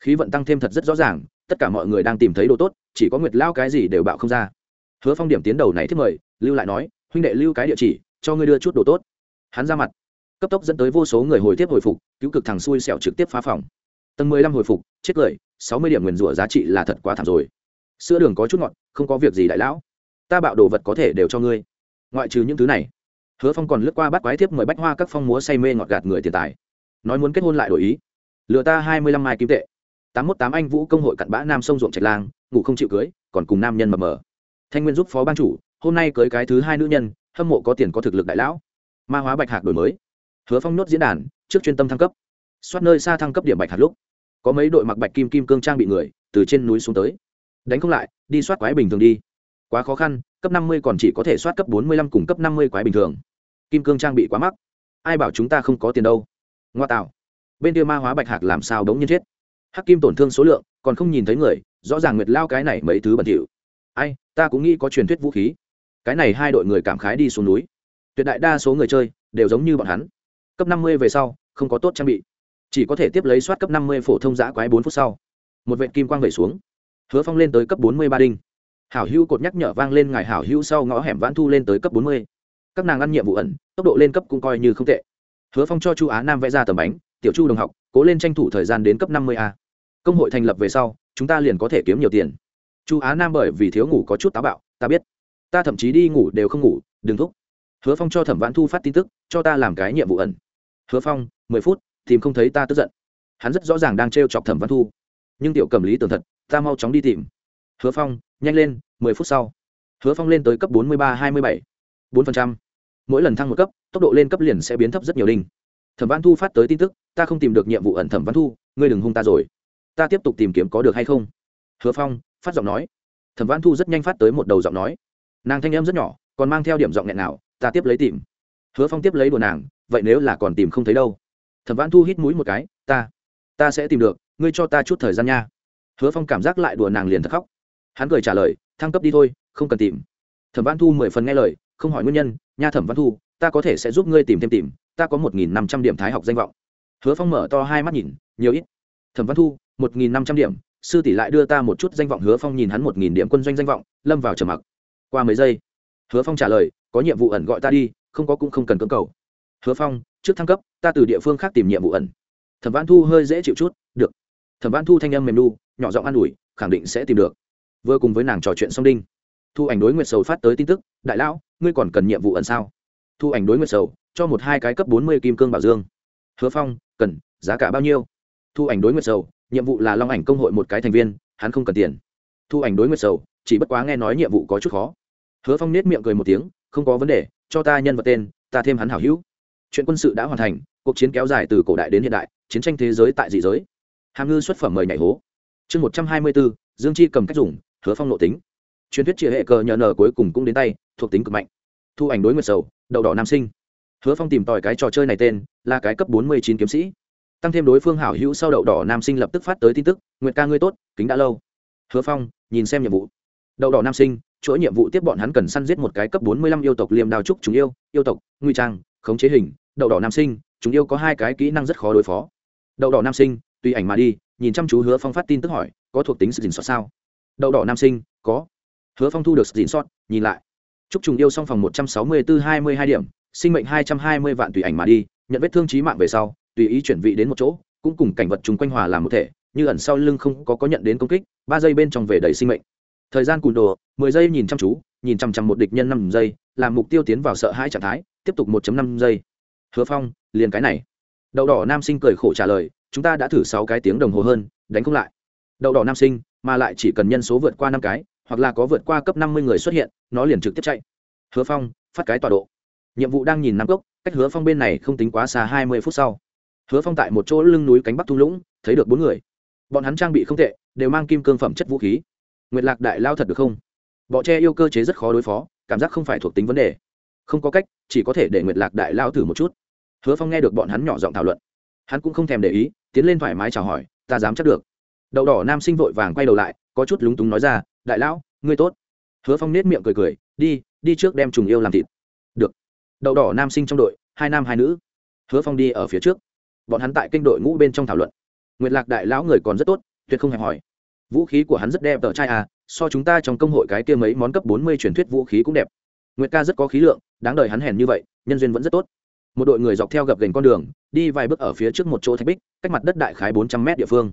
Khí vận tăng thêm thật rất rõ ràng tất cả mọi người đang tìm thấy đồ tốt, chỉ có nguyệt lao cái gì đều bạo không ra. Hứa phong điểm tiến đầu này thích mời, lưu lại nói, huynh đệ lưu cái địa chỉ, cho ngươi đưa chút đồ tốt. Hắn ra mặt, cấp tốc dẫn tới vô số người hồi tiếp hồi phục, cứu cực thằng xui xẻo trực tiếp phá phòng. Tầng mười lăm hồi phục, chết cười, sáu mươi điểm nguyền rủa giá trị là thật quá thảm rồi. Sữa đường có chút ngọt, không có việc gì đại lão. Ta bạo đồ vật có thể đều cho ngươi. Ngoại trừ những thứ này, hứa phong còn lướt qua bắt quái tiếp mời bách hoa các phong múa say mê ngọt gạt người tiền tài. Nói muốn kết hôn lại đổi ý. Lừa ta hai mươi lăm mai kim tệ tám mươi tám anh vũ công hội cặn bã nam sông ruộng trạch lang, ngủ không chịu cưới, còn cùng nam nhân mờ mờ. Thanh nguyên giúp phó ban chủ, hôm nay cưới cái thứ hai nữ nhân, hâm mộ có tiền có thực lực đại lão. Ma hóa bạch hạc đổi mới. Hứa phong nốt diễn đàn, trước chuyên tâm thăng cấp. Soát nơi xa thăng cấp điểm bạch hạt lúc, có mấy đội mặc bạch kim kim cương trang bị người, từ trên núi xuống tới. Đánh không lại, đi soát quái bình thường đi. Quá khó khăn, cấp năm mươi còn chỉ có thể soát cấp bốn mươi lăm cùng cấp năm mươi quái bình thường. Kim cương trang bị quá mắc. Ai bảo chúng ta không có tiền đâu? Ngoa tạo. Bên kia ma hóa bạch hạc làm sao đống nhiên chết? Hắc kim tổn thương số lượng, còn không nhìn thấy người, rõ ràng nguyệt lao cái này mấy thứ bẩn thỉu. Ai, ta cũng nghĩ có truyền thuyết vũ khí. Cái này hai đội người cảm khái đi xuống núi. Tuyệt đại đa số người chơi đều giống như bọn hắn. Cấp năm mươi về sau, không có tốt trang bị. Chỉ có thể tiếp lấy soát cấp năm mươi phổ thông giã quái bốn phút sau. Một vệ kim quang về xuống. Hứa phong lên tới cấp bốn mươi ba đinh. Hảo hữu cột nhắc nhở vang lên ngài hảo hữu sau ngõ hẻm vãn thu lên tới cấp bốn mươi. Các nàng ăn nhiệm vụ ẩn, tốc độ lên cấp cũng coi như không tệ. Hứa phong cho chu á nam vẽ ra tầm bánh, tiểu chu đồng học, cố lên tranh thủ thời gian đến cấp năm mươi a công hội thành lập về sau, chúng ta liền có thể kiếm nhiều tiền. Chu á nam bởi vì thiếu ngủ có chút táo bạo, ta biết, ta thậm chí đi ngủ đều không ngủ, đừng thúc. Hứa phong cho thẩm vãn thu phát tin tức, cho ta làm cái nhiệm vụ ẩn. Hứa phong, mười phút, tìm không thấy ta tức giận. Hắn rất rõ ràng đang t chọc thẩm vãn thu. Nhưng tiểu cầm lý tưởng thật, ta mau chóng đi tìm. Hứa phong, nhanh lên, mười phút sau. Hứa phong lên tới cấp bốn mươi ba, hai mươi bảy. Bốn phần trăm. Mỗi lần thăng một cấp, tốc độ lên cấp liền sẽ biến thấp rất nhiều đinh. Thẩm văn thu phát tới tin tức, ta không tìm được nhiệm vụ ẩn thẩm văn thu, ngươi đừng hung ta rồi ta tiếp tục tìm kiếm có được hay không? Hứa phong phát giọng nói. Thẩm văn thu rất nhanh phát tới một đầu giọng nói. Nàng thanh em rất nhỏ, còn mang theo điểm giọng nghẹn nào, ta tiếp lấy tìm. Hứa phong tiếp lấy đùa nàng, vậy nếu là còn tìm không thấy đâu? Thẩm văn thu hít mũi một cái, ta ta sẽ tìm được, ngươi cho ta chút thời gian nha. Hứa phong cảm giác lại đùa nàng liền thật khóc. Hắn cười trả lời, thăng cấp đi thôi, không cần tìm. Thẩm văn thu mười phần nghe lời, không hỏi nguyên nhân, nha thẩm văn thu, ta có thể sẽ giúp ngươi tìm thêm tìm, ta có một nghìn năm trăm điểm thái học danh vọng. Hứa phong mở to hai mắt nhìn, nhiều ít thẩm văn thu một nghìn năm trăm điểm. Sư tỷ lại đưa ta một chút danh vọng hứa phong nhìn hắn một nghìn điểm quân doanh danh vọng lâm vào trầm mặc. Qua mấy giây hứa phong trả lời có nhiệm vụ ẩn gọi ta đi không có cũng không cần cưỡng cầu. Hứa phong trước thăng cấp ta từ địa phương khác tìm nhiệm vụ ẩn. Thẩm văn thu hơi dễ chịu chút được. Thẩm văn thu thanh âm mềm đu, nhỏ giọng an ủi khẳng định sẽ tìm được. Vừa cùng với nàng trò chuyện song đinh thu ảnh đối nguyệt sầu phát tới tin tức đại lão ngươi còn cần nhiệm vụ ẩn sao? Thu ảnh đối nguyệt sầu cho một hai cái cấp bốn mươi kim cương bảo dương. Hứa phong cần giá cả bao nhiêu? Thu ảnh đối nguyệt sầu, nhiệm vụ là long ảnh công hội một cái thành viên, hắn không cần tiền. Thu ảnh đối nguyệt sầu, chỉ bất quá nghe nói nhiệm vụ có chút khó. Hứa phong nết miệng cười một tiếng, không có vấn đề, cho ta nhân vật tên, ta thêm hắn hảo hữu. Chuyện quân sự đã hoàn thành, cuộc chiến kéo dài từ cổ đại đến hiện đại, chiến tranh thế giới tại dị giới. Hàm ngư xuất phẩm mời nhảy hố. Chương một trăm hai mươi bốn, dương chi cầm cách dùng, hứa phong nội tính. Truyền thuyết chia hệ cờ nhờ nở cuối cùng cũng đến tay, thuộc tính cực mạnh. Thu ảnh đối nguyệt sầu, đậu đỏ nam sinh. Hứa phong tìm tòi cái trò chơi này tên, là cái cấp bốn mươi chín kiếm sĩ tăng thêm đối phương hảo hữu sau đậu đỏ nam sinh lập tức phát tới tin tức, nguyệt ca ngươi tốt, kính đã lâu. Hứa phong, nhìn xem nhiệm vụ. Đậu đỏ nam sinh, chuỗi nhiệm vụ tiếp bọn hắn cần săn giết một cái cấp bốn mươi lăm yêu tộc liềm đào trúc chúng yêu yêu tộc nguy trang, khống chế hình, đậu đỏ nam sinh, chúng yêu có hai cái kỹ năng rất khó đối phó. Đậu đỏ nam sinh, tùy ảnh mà đi, nhìn chăm chú hứa phong phát tin tức hỏi, có thuộc tính sự dình xót sao? Đậu đỏ nam sinh, có. Hứa phong thu được sự dình xót nhìn lại. Chúc trùng yêu xong phòng một trăm sáu mươi bốn hai mươi hai điểm, sinh mệnh hai trăm hai mươi vạn tùy ảnh mà đi, nhận vết thương trí mạng về sau tùy ý chuyển vị đến một chỗ, cũng cùng cảnh vật chung quanh hòa làm một thể, như ẩn sau lưng không có có nhận đến công kích, ba giây bên trong về đầy sinh mệnh. Thời gian cùn đồ, mười giây nhìn chăm chú, nhìn chăm chăm một địch nhân năm giây, làm mục tiêu tiến vào sợ hãi trạng thái, tiếp tục một năm giây. Hứa phong, liền cái này. Đậu đỏ nam sinh cười khổ trả lời, chúng ta đã thử sáu cái tiếng đồng hồ hơn, đánh không lại. Đậu đỏ nam sinh, mà lại chỉ cần nhân số vượt qua năm cái, hoặc là có vượt qua cấp năm mươi người xuất hiện, nó liền trực tiếp chạy. Hứa phong, phát cái tọa độ. Nhiệm vụ đang nhìn năm cốc, cách hứa phong bên này không tính quá xa hai mươi phút sau hứa phong tại một chỗ lưng núi cánh bắc thung lũng, thấy được bốn người. Bọn hắn trang bị không tệ, đều mang kim cương phẩm chất vũ khí. Nguyệt lạc đại lao thật được không? Bọ tre yêu cơ chế rất khó đối phó, cảm giác không phải thuộc tính vấn đề. Không có cách, chỉ có thể để nguyệt lạc đại lao thử một chút. Hứa phong nghe được bọn hắn nhỏ giọng thảo luận. Hắn cũng không thèm để ý, tiến lên thoải mái chào hỏi, ta dám chắc được. Đậu đỏ nam sinh vội vàng quay đầu lại, có chút lúng túng nói ra, đại lão, ngươi tốt. Hứa phong nết miệng cười cười, đi đi trước đem trùng yêu làm thịt. Được. Đậu đỏ nam sinh trong đội, hai nam hai nữ. Hứa phong đi ở phía trước bọn hắn tại kinh đội ngũ bên trong thảo luận. Nguyệt lạc đại lão người còn rất tốt, tuyệt không hẹp hỏi vũ khí của hắn rất đẹp tờ trai à so chúng ta trong công hội cái kia mấy món cấp bốn mươi truyền thuyết vũ khí cũng đẹp. Nguyệt ca rất có khí lượng, đáng đời hắn hèn như vậy, nhân duyên vẫn rất tốt. Một đội người dọc theo gập gành con đường, đi vài bước ở phía trước một chỗ thạch bích, cách mặt đất đại khái bốn trăm mét địa phương.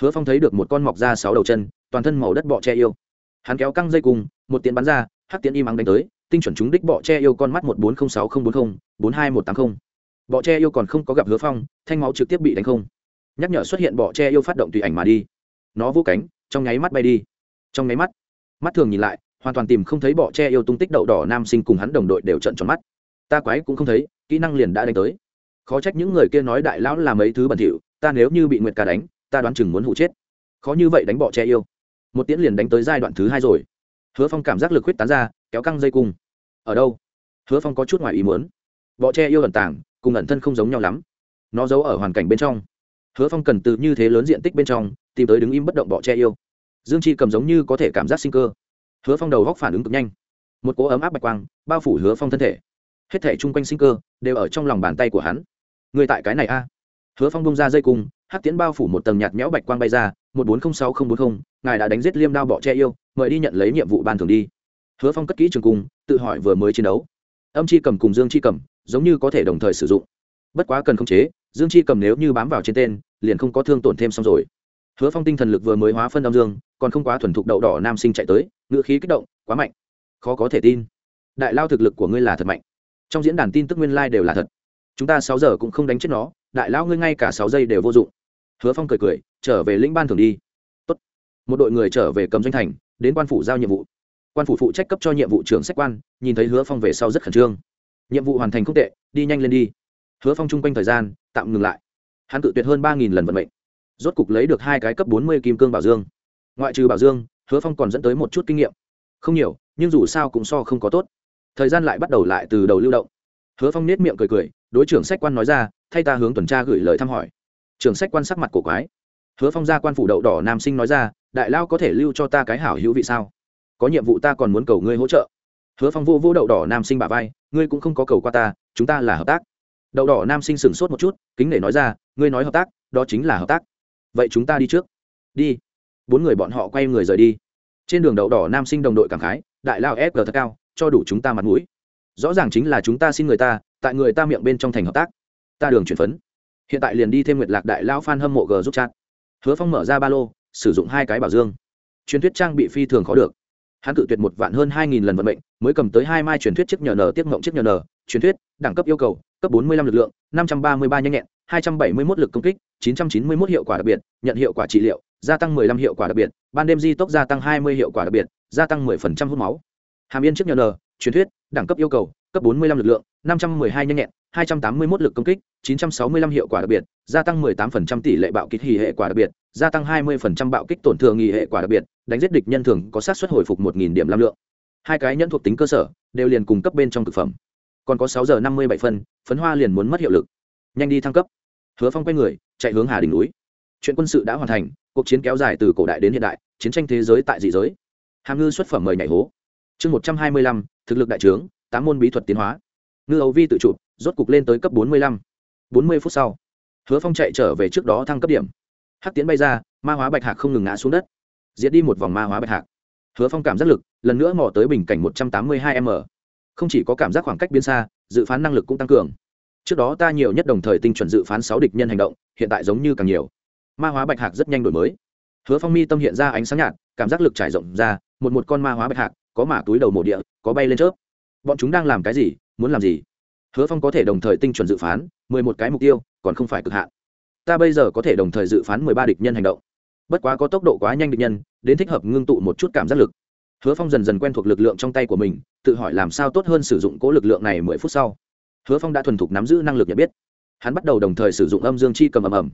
Hứa phong thấy được một con mọc ra sáu đầu chân, toàn thân màu đất bọ che yêu. Hắn kéo căng dây cùng, một tiến bắn ra, hắc tiến im ắng đánh tới, tinh chuẩn chúng đích bọ che yêu con mắt một bốn không sáu không bốn không, bốn hai một tám không bọ tre yêu còn không có gặp hứa phong, thanh máu trực tiếp bị đánh không. Nhắc nhở xuất hiện bọ tre yêu phát động tùy ảnh mà đi. Nó vô cánh, trong nháy mắt bay đi. Trong nháy mắt mắt thường nhìn lại, hoàn toàn tìm không thấy bọ tre yêu tung tích đậu đỏ nam sinh cùng hắn đồng đội đều trận tròn mắt. Ta quái cũng không thấy, kỹ năng liền đã đánh tới. Khó trách những người kia nói đại lão là mấy thứ bẩn thỉu, ta nếu như bị nguyệt ca đánh, ta đoán chừng muốn hụ chết. Khó như vậy đánh bọ tre yêu. Một tiễn liền đánh tới giai đoạn thứ hai rồi. Hứa phong cảm giác lực huyết tán ra, kéo căng dây cung. Ở đâu? Hứa phong có chút ngoài ý muốn. Bọ tre yêu ẩn tàng cùng ẩn thân không giống nhau lắm. Nó giấu ở hoàn cảnh bên trong. Hứa phong cần từ như thế lớn diện tích bên trong, tìm tới đứng im bất động bọ che yêu. Dương chi cầm giống như có thể cảm giác sinh cơ. Hứa phong đầu góc phản ứng cực nhanh. Một cỗ ấm áp bạch quang bao phủ hứa phong thân thể. Hết thể chung quanh sinh cơ đều ở trong lòng bàn tay của hắn. Người tại cái này a? Hứa phong bông ra dây cung hát tiễn bao phủ một tầng nhạt nhẽo bạch quang bay ra, một bốn không sáu không bốn không, ngài đã đánh giết liêm đao bọ che yêu, mời đi nhận lấy nhiệm vụ ban thường đi. Hứa phong cất kỹ trường cung, tự hỏi vừa mới chiến đấu âm chi cầm cùng dương chi cầm, giống như có thể đồng thời sử dụng. Bất quá cần khống chế, dương chi cầm nếu như bám vào trên tên, liền không có thương tổn thêm xong rồi. Hứa phong tinh thần lực vừa mới hóa phân âm dương, còn không quá thuần thục đậu đỏ nam sinh chạy tới, ngữ khí kích động, quá mạnh. Khó có thể tin. Đại lao thực lực của ngươi là thật mạnh. Trong diễn đàn tin tức nguyên lai、like、đều là thật. Chúng ta sáu giờ cũng không đánh chết nó, đại lao ngươi ngay cả sáu giây đều vô dụng. Hứa phong cười cười, trở về lĩnh ban thường đi. Tốt. một đội người trở về cầm doanh thành, đến quan phủ giao nhiệm vụ quan phủ phụ trách cấp cho nhiệm vụ trưởng sách quan, nhìn thấy hứa phong về sau rất khẩn trương. Nhiệm vụ hoàn thành không tệ, đi nhanh lên đi. Hứa phong chung quanh thời gian, tạm ngừng lại. Hắn tự tuyệt hơn ba lần vận mệnh. Rốt cục lấy được hai cái cấp bốn mươi kim cương bảo dương. Ngoại trừ bảo dương, hứa phong còn dẫn tới một chút kinh nghiệm. Không nhiều, nhưng dù sao cũng so không có tốt. Thời gian lại bắt đầu lại từ đầu lưu động. Hứa phong nết miệng cười cười, đối trưởng sách quan nói ra, thay ta hướng tuần tra gửi lời thăm hỏi. Trưởng sách quan sắc mặt cổ quái. Hứa phong ra quan phủ đậu đỏ nam sinh nói ra, đại lao có thể lưu cho ta cái hảo hữu vị sao? Có nhiệm vụ ta còn muốn cầu ngươi hỗ trợ. Hứa phong vô vô đậu đỏ nam sinh bà vai, ngươi cũng không có cầu qua ta, chúng ta là hợp tác. Đậu đỏ nam sinh sửng sốt một chút, kính để nói ra, ngươi nói hợp tác, đó chính là hợp tác. Vậy chúng ta đi trước. Đi. Bốn người bọn họ quay người rời đi. Trên đường đậu đỏ nam sinh đồng đội cảm khái, đại lao ép thật cao, cho đủ chúng ta mặt mũi. Rõ ràng chính là chúng ta xin người ta, tại người ta miệng bên trong thành hợp tác. Ta đường chuyển phấn. Hiện tại liền đi thêm nguyệt lạc đại lao f hâm mộ g giúp chat. Hứa phong mở ra ba lô, sử dụng hai cái bảo dương. Truyền thuyết trang bị phi thường khó được hắn cự tuyệt một vạn hơn hai nghìn lần vận mệnh, mới cầm tới hai mai truyền thuyết chiếc nhờ nờ, tiếp ngộng chiếc nhờ nờ. Truyền thuyết, đẳng cấp yêu cầu, cấp bốn mươi lăm lực lượng, năm trăm ba mươi ba nhanh nhẹn, hai trăm bảy mươi mốt lực công kích, chín trăm chín mươi mốt hiệu quả đặc biệt, nhận hiệu quả trị liệu, gia tăng mười lăm hiệu quả đặc biệt, ban đêm di tốc gia tăng hai mươi hiệu quả đặc biệt, gia tăng mười phần trăm hút máu. Hàm yên chiếc nhờ nờ, truyền thuyết, đẳng cấp yêu cầu cấp bốn mươi lăm lực lượng, năm trăm mười hai nhanh nhẹn, hai trăm tám mươi mốt lực công kích, chín trăm sáu mươi lăm hiệu quả đặc biệt, gia tăng mười tám phần trăm tỷ lệ bạo kích hỉ hệ quả đặc biệt, gia tăng hai mươi phần trăm bạo kích tổn thương nghi hệ quả đặc biệt, đánh giết địch nhân thường có sát suất hồi phục một nghìn điểm lam lượng. Hai cái nhẫn thuộc tính cơ sở, đều liền cung cấp bên trong thực phẩm. Còn có 6 giờ năm mươi bảy phân, phấn hoa liền muốn mất hiệu lực. Nhanh đi thăng cấp. Hứa phong quay người, chạy hướng hà đỉnh núi. Chuyện quân sự đã hoàn thành, cuộc chiến kéo dài từ cổ đại đến hiện đại, chiến tranh thế giới tại dị giới. Hàm ngư xuất phẩm mời nhảy hố. Chương một trăm hai mươi lăm, thực lực đại trướng tám môn bí thuật tiến hóa. Ngư ấu vi tự chụp, rốt cục lên tới cấp bốn mươi lăm. bốn mươi phút sau, hứa phong chạy trở về trước đó thăng cấp điểm. Hắc tiến bay ra, ma hóa bạch hạc không ngừng ngã xuống đất. Diệt đi một vòng ma hóa bạch hạc. Hứa phong cảm giác lực, lần nữa mò tới bình cảnh một trăm tám mươi hai m. Không chỉ có cảm giác khoảng cách biến xa, dự phán năng lực cũng tăng cường. Trước đó ta nhiều nhất đồng thời tinh chuẩn dự phán sáu địch nhân hành động, hiện tại giống như càng nhiều. Ma hóa bạch hạc rất nhanh đổi mới. Hứa phong mi tâm hiện ra ánh sáng nhạt, cảm giác lực trải rộng ra, một một con ma hóa bạch hạc, có mả túi đầu mổ địa, có bay lên chớp bọn chúng đang làm cái gì, muốn làm gì? Hứa phong có thể đồng thời tinh chuẩn dự phán, mười một cái mục tiêu, còn không phải cực hạn. Ta bây giờ có thể đồng thời dự phán mười ba địch nhân hành động. Bất quá có tốc độ quá nhanh địch nhân, đến thích hợp ngưng tụ một chút cảm giác lực. Hứa phong dần dần quen thuộc lực lượng trong tay của mình, tự hỏi làm sao tốt hơn sử dụng cố lực lượng này mười phút sau. Hứa phong đã thuần thục nắm giữ năng lực nhận biết. Hắn bắt đầu đồng thời sử dụng âm dương chi cầm ầm ầm.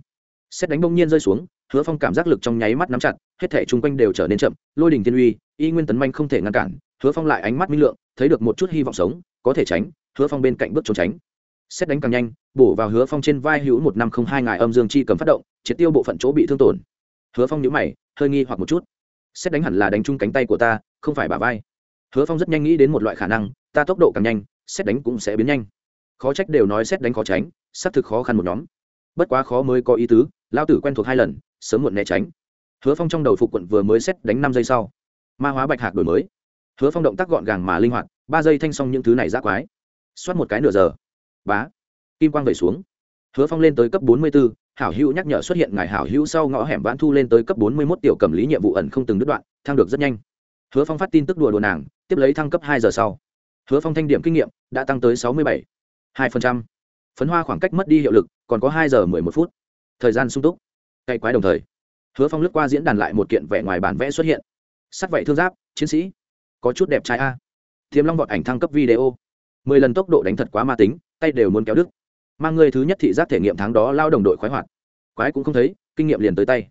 Xét đánh bông nhiên rơi xuống, hứa phong cảm giác lực trong nháy mắt nắm chặt, hết thể chung quanh đều trở nên chậm, lôi đình thiên uy, y nguyên tấn manh không thể ngăn cản, hứa phong lại ánh mắt minh lượng thấy được một chút hy vọng sống, có thể tránh, hứa phong bên cạnh bước trốn tránh. Xét đánh càng nhanh, bổ vào hứa phong trên vai hữu một năm không hai ngài âm dương chi cầm phát động, triệt tiêu bộ phận chỗ bị thương tổn. Hứa phong nhíu mày, hơi nghi hoặc một chút. Xét đánh hẳn là đánh chung cánh tay của ta, không phải bả vai. Hứa phong rất nhanh nghĩ đến một loại khả năng, ta tốc độ càng nhanh, xét đánh cũng sẽ biến nhanh. Khó trách đều nói xét đánh khó tránh, xác thực khó khăn một nhóm. Bất quá khó mới có ý tứ, lao tử quen thuộc hai lần, sớm muộn né tránh. Hứa phong trong đầu phục quận vừa mới xét đánh năm giây sau. Ma hóa bạch hạc đổi mới hứa phong động tác gọn gàng mà linh hoạt, ba giây thanh xong những thứ này rác quái. Xoát một cái nửa giờ, bá, kim quang vẩy xuống. Hứa phong lên tới cấp bốn mươi b ố hảo hữu nhắc nhở xuất hiện ngài hảo hữu sau ngõ hẻm vãn thu lên tới cấp bốn mươi một tiểu cầm lý nhiệm vụ ẩn không từng đứt đoạn, thăng được rất nhanh. Hứa phong phát tin tức đùa đùa nàng, tiếp lấy thăng cấp hai giờ sau. Hứa phong thanh điểm kinh nghiệm, đã tăng tới sáu mươi bảy hai phần trăm. Phấn hoa khoảng cách mất đi hiệu lực, còn có hai giờ mười một phút. Thời gian sung túc. Cậy quái đồng thời, hứa phong lướt qua diễn đàn lại một kiện vẻ ngoài bản vẽ xuất hiện. Sắt vậy thương giáp, chiến sĩ có chút đẹp trai a. Thiếm long vọt ảnh thăng cấp video. Mười lần tốc độ đánh thật quá ma tính, tay đều muốn kéo đứt. Mang người thứ nhất thị giác thể nghiệm tháng đó lao đồng đội khoái hoạt. Quái cũng không thấy, kinh nghiệm liền tới tay.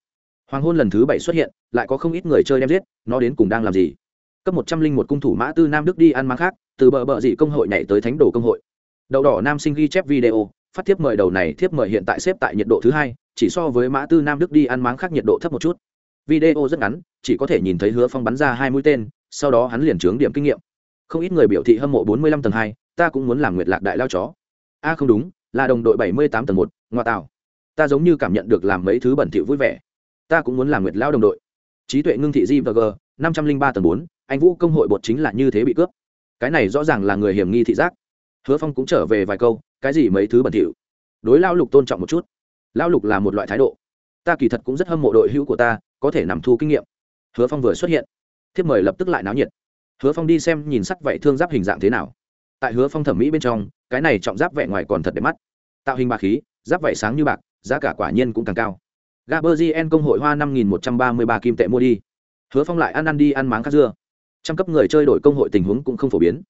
Hoàng hôn lần thứ bảy xuất hiện, lại có không ít người chơi đem giết, nó đến cùng đang làm gì? Cấp một trăm linh một cung thủ mã tư nam đức đi ăn mang khác, từ bờ bờ dị công hội nhảy tới thánh đồ công hội. Đậu đỏ nam sinh ghi chép video, phát thiếp mời đầu này thiếp mời hiện tại xếp tại nhiệt độ thứ hai, chỉ so với mã tư nam đức đi ăn máng khác nhiệt độ thấp một chút. Video rất ngắn, chỉ có thể nhìn thấy hứa phong bắn ra hai mũi tên sau đó hắn liền trướng điểm kinh nghiệm. Không ít người biểu thị hâm mộ bốn mươi lăm tầng hai, ta cũng muốn làm nguyệt lạc đại lao chó. A, không đúng, là đồng đội bảy mươi tám tầng một, ngoa tạo. Ta giống như cảm nhận được làm mấy thứ bẩn thỉu vui vẻ. Ta cũng muốn làm nguyệt lao đồng đội. Trí tuệ ngưng thị di và g, năm trăm linh ba tầng bốn, anh vũ công hội bột chính là như thế bị cướp. Cái này rõ ràng là người hiểm nghi thị giác. Hứa phong cũng trở về vài câu, cái gì mấy thứ bẩn thỉu. Đối lao lục tôn trọng một chút. Lao lục là một loại thái độ. Ta kỳ thật cũng rất hâm mộ đội hữu của ta, có thể nằm thu kinh nghiệm. Hứa phong vừa xuất hiện thiếp mời lập tức lại náo nhiệt. Hứa phong đi xem nhìn sắt vậy thương giáp hình dạng thế nào. Tại hứa phong thẩm mỹ bên trong, cái này trọng giáp vẻ ngoài còn thật đẹp mắt. Tạo hình bạc khí, giáp vảy sáng như bạc, giá cả quả nhiên cũng càng cao. Gaberzien công hội hoa năm nghìn một trăm ba mươi ba kim tệ mua đi. Hứa phong lại ăn ăn đi ăn máng khác dưa. Trăm cấp người chơi đổi công hội tình huống cũng không phổ biến.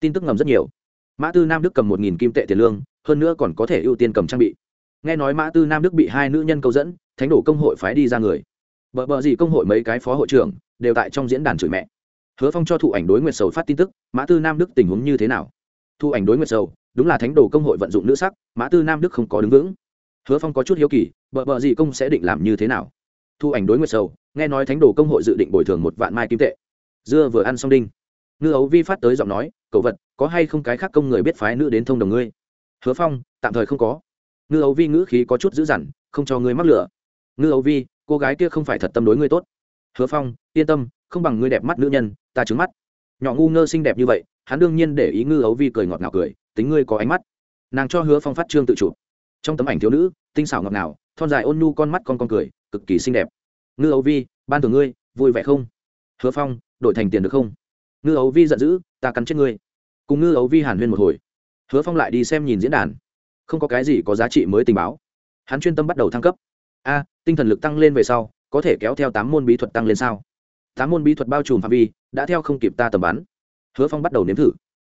Tin tức ngầm rất nhiều. Mã tư nam đức cầm một nghìn kim tệ tiền lương, hơn nữa còn có thể ưu tiên cầm trang bị. Nghe nói mã tư nam đức bị hai nữ nhân câu dẫn, thánh đổ công hội phái đi ra người. Bờ bờ gì công hội mấy cái phó hội trưởng đều tại trong diễn đàn chửi mẹ. Hứa phong cho thụ ảnh đối nguyệt sầu phát tin tức, mã tư nam đức tình huống như thế nào? Thụ ảnh đối nguyệt sầu, đúng là thánh đồ công hội vận dụng nữ sắc, mã tư nam đức không có đứng vững. Hứa phong có chút hiếu kỳ, bợ bợ gì công sẽ định làm như thế nào? Thu ảnh đối nguyệt sầu, nghe nói thánh đồ công hội dự định bồi thường một vạn mai kim tệ. Dưa vừa ăn xong đinh. Ngư ấu vi phát tới giọng nói cậu vật, có hay không cái khác công người biết phái nữ đến thông đồng ngươi? Hứa phong, tạm thời không có. Ngư ấu vi ngữ khí có chút dữ dằn, không cho ngươi mắc lửa. Ngư ấu vi, cô gái kia không phải thật tâm đối ngươi tốt hứa phong, yên tâm, không bằng ngươi đẹp mắt nữ nhân, ta trứng mắt. Nhỏ ngu ngơ xinh đẹp như vậy, hắn đương nhiên để ý ngư ấu vi cười ngọt ngào cười, tính ngươi có ánh mắt. Nàng cho hứa phong phát trương tự chụp. Trong tấm ảnh thiếu nữ, tinh xảo ngọt ngào, thon dài ôn nhu con mắt con con cười, cực kỳ xinh đẹp. Ngư ấu vi, ban thường ngươi, vui vẻ không? Hứa phong, đổi thành tiền được không? Ngư ấu vi giận dữ, ta cắn chết ngươi. Cùng ngư ấu vi hàn huyên một hồi. Hứa phong lại đi xem nhìn diễn đàn. Không có cái gì có giá trị mới tình báo. Hắn chuyên tâm bắt đầu thăng cấp. A, tinh thần lực tăng lên về sau có thể kéo theo tám môn bí thuật tăng lên sao? Tám môn bí thuật bao trùm phạm vi, đã theo không kịp ta tầm bắn. Hứa phong bắt đầu nếm thử.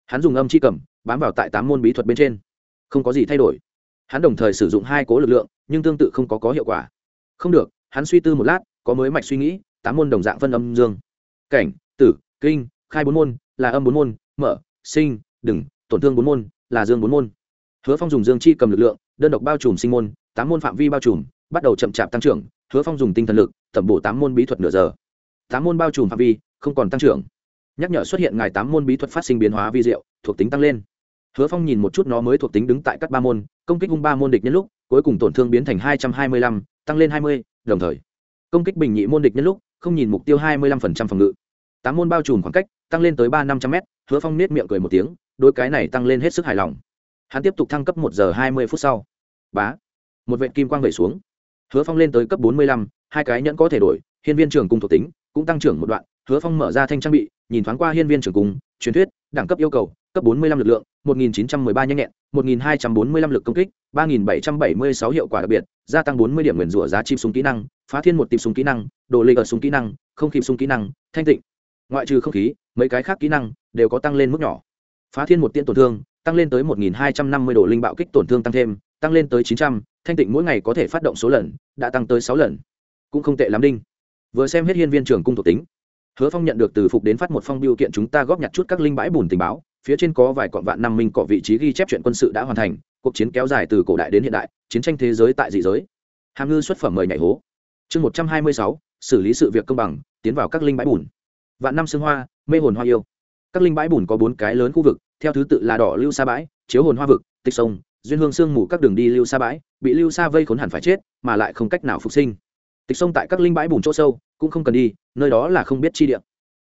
Hắn dùng âm c h i cầm, bám vào tại tám môn bí thuật bên trên. Không có gì thay đổi. Hắn đồng thời sử dụng hai cố lực lượng, nhưng tương tự không có có hiệu quả. Không được, hắn suy tư một lát, có mới mạch suy nghĩ, tám môn đồng dạng phân âm dương. Cảnh, tử, kinh, khai bốn môn, là âm bốn môn, mở, sinh, đừng, tổn thương bốn môn, là dương bốn môn. Hứa phong dùng dương chi cầm lực lượng, đơn độc bao trùm sinh môn, tám môn phạm vi bao trùm, bắt đầu chậm chạp tăng trưởng hứa phong dùng tinh thần lực, tẩm bổ tám môn bí thuật nửa giờ. Tám môn bao trùm phạm vi, không còn tăng trưởng. Nhắc nhở xuất hiện ngài tám môn bí thuật phát sinh biến hóa vi diệu, thuộc tính tăng lên. Hứa phong nhìn một chút nó mới thuộc tính đứng tại các ba môn, công kích hung ba môn địch nhân lúc, cuối cùng tổn thương biến thành hai trăm hai mươi lăm, tăng lên hai mươi, đồng thời. Công kích bình nhị môn địch nhân lúc, không nhìn mục tiêu hai mươi lăm phần trăm phòng ngự. Tám môn bao trùm khoảng cách, tăng lên tới ba năm trăm m hứa phong nết miệng cười một tiếng đôi cái này tăng lên hết sức hài lòng. Hắn tiếp tục thăng cấp một giờ hai mươi phút sau. Bá. Một vệ kim quang vẩy xuống hứa phong lên tới cấp bốn mươi lăm hai cái nhẫn có thể đổi hiên viên trường cung thuộc tính cũng tăng trưởng một đoạn hứa phong mở ra thanh trang bị nhìn thoáng qua hiên viên trường cung truyền thuyết đẳng cấp yêu cầu cấp 45 lực lượng 1913 nhanh nhẹn 1245 lực công kích 3776 hiệu quả đặc biệt gia tăng 40 điểm nguyền rủa giá chim súng kỹ năng phá thiên một tìm súng kỹ năng đồ lê ở súng kỹ năng không khí súng kỹ năng thanh tịnh. Ngoại trừ không khí mấy cái khác kỹ năng đều có tăng lên mức nhỏ. Phá thiên một tiễn tổn thương tăng lên tới 1250 độ linh bạo kích tổn thương tăng thêm tăng lên tới 900, thanh tịnh mỗi ngày có thể phát động số lần, đã tăng tới sáu lần. Cũng không tệ lắm đinh. Vừa xem hết hiên viên trường cung thuộc tính. Hứa phong nhận được từ phục đến phát một phong biêu kiện chúng ta góp nhặt chút các linh bãi bùn tình báo, phía trên có vài cọn vạn năm minh cọ vị trí ghi chép chuyện quân sự đã hoàn thành, cuộc chiến kéo dài từ cổ đại đến hiện đại, chiến tranh thế giới tại dị giới. Hàm ngư xuất phẩm mời nhảy hố. Chương một trăm hai mươi sáu, xử lý sự việc công bằng, tiến vào các linh bãi bùn. Vạn năm xương hoa, mê hồn hoa yêu. Các linh bãi bùn có bốn cái lớn khu vực, theo thứ tự là đỏ lưu sa bãi, chiếu hồn hoa vực, tịch sông duyên hương sương mù các đường đi lưu sa bãi, bị lưu sa vây khốn hẳn phải chết, mà lại không cách nào phục sinh. Tịch sông tại các linh bãi bùn chỗ sâu, cũng không cần đi, nơi đó là không biết chi địa.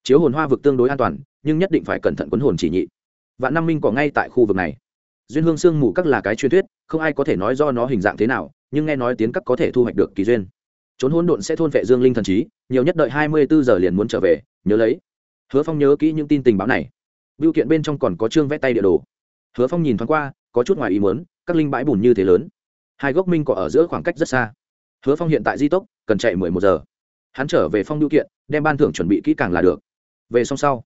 Chiếu hồn hoa vực tương đối an toàn, nhưng nhất định phải cẩn thận quấn hồn chỉ nhị. Vạn năm minh có ngay tại khu vực này. Duyên hương sương mù các là cái truyền thuyết, không ai có thể nói do nó hình dạng thế nào, nhưng nghe nói tiến các có thể thu hoạch được kỳ duyên. Trốn hỗn độn sẽ thôn vệ dương linh thần trí, nhiều nhất đợi hai mươi bốn giờ liền muốn trở về, nhớ lấy. Hứa phong nhớ kỹ những tin tình báo này. Biểu kiện bên trong còn có chương vẽ tay địa đồ. Hứa phong nhìn thoáng qua có chút ngoài ý muốn, các linh bãi bùn như thế lớn. Hai gốc minh có ở giữa khoảng cách rất xa. Hứa phong hiện tại di tốc, cần chạy mười một giờ. Hắn trở về phong lưu kiện, đem ban thưởng chuẩn bị kỹ càng là được. Về xong sau,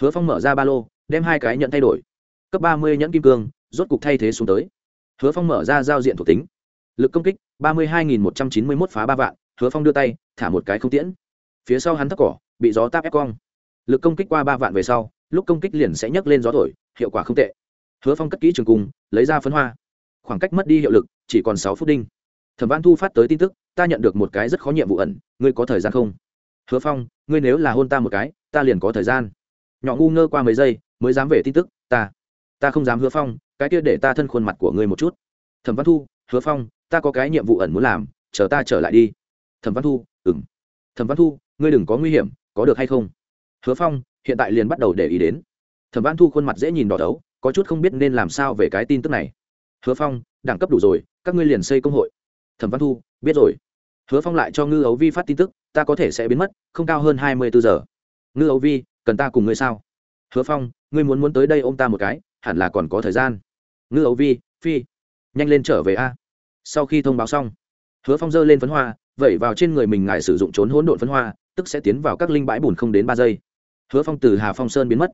hứa phong mở ra ba lô, đem hai cái nhận thay đổi. Cấp ba mươi nhẫn kim cương, rốt cục thay thế xuống tới. Hứa phong mở ra giao diện thuộc tính. Lực công kích, ba mươi hai nghìn một trăm chín mươi mốt phá ba vạn, hứa phong đưa tay, thả một cái không tiễn. Phía sau hắn thấp cỏ, bị gió táp ép cong. Lực công kích qua ba vạn về sau, lúc công kích liền sẽ nhấc lên gió thổi, hiệu quả không tệ hứa phong cất kỹ trường cung, lấy ra phấn hoa. Khoảng cách mất đi hiệu lực, chỉ còn sáu phút đinh. Thẩm văn thu phát tới tin tức, ta nhận được một cái rất khó nhiệm vụ ẩn, ngươi có thời gian không? Hứa phong, ngươi nếu là hôn ta một cái, ta liền có thời gian. Nhỏ ngu ngơ qua mấy giây, mới dám về tin tức, ta ta không dám hứa phong, cái kia để ta thân khuôn mặt của ngươi một chút. Thẩm văn thu, hứa phong, ta có cái nhiệm vụ ẩn muốn làm, chờ ta trở lại đi. Thẩm văn thu ừng thẩm văn thu, ngươi đừng có nguy hiểm, có được hay không? Hứa phong, hiện tại liền bắt đầu để ý đến. Thẩm văn thu khuôn mặt dễ nhìn đỏ đấu có chút không biết nên làm sao về cái tin tức này. Hứa phong, đẳng cấp đủ rồi, các ngươi liền xây công hội. Thẩm văn thu, biết rồi. Hứa phong lại cho ngư ấu vi phát tin tức, ta có thể sẽ biến mất, không cao hơn hai mươi bốn giờ. Ngư ấu vi, cần ta cùng ngươi sao? Hứa phong, ngươi muốn muốn tới đây ô m ta một cái, hẳn là còn có thời gian. Ngư ấu vi, phi, nhanh lên trở về a. Sau khi thông báo xong, hứa phong giơ lên phấn hoa, vẩy vào trên người mình ngài sử dụng trốn hỗn độn phấn hoa, tức sẽ tiến vào các linh bãi bùn không đến ba giây. Hứa phong từ hà phong sơn biến mất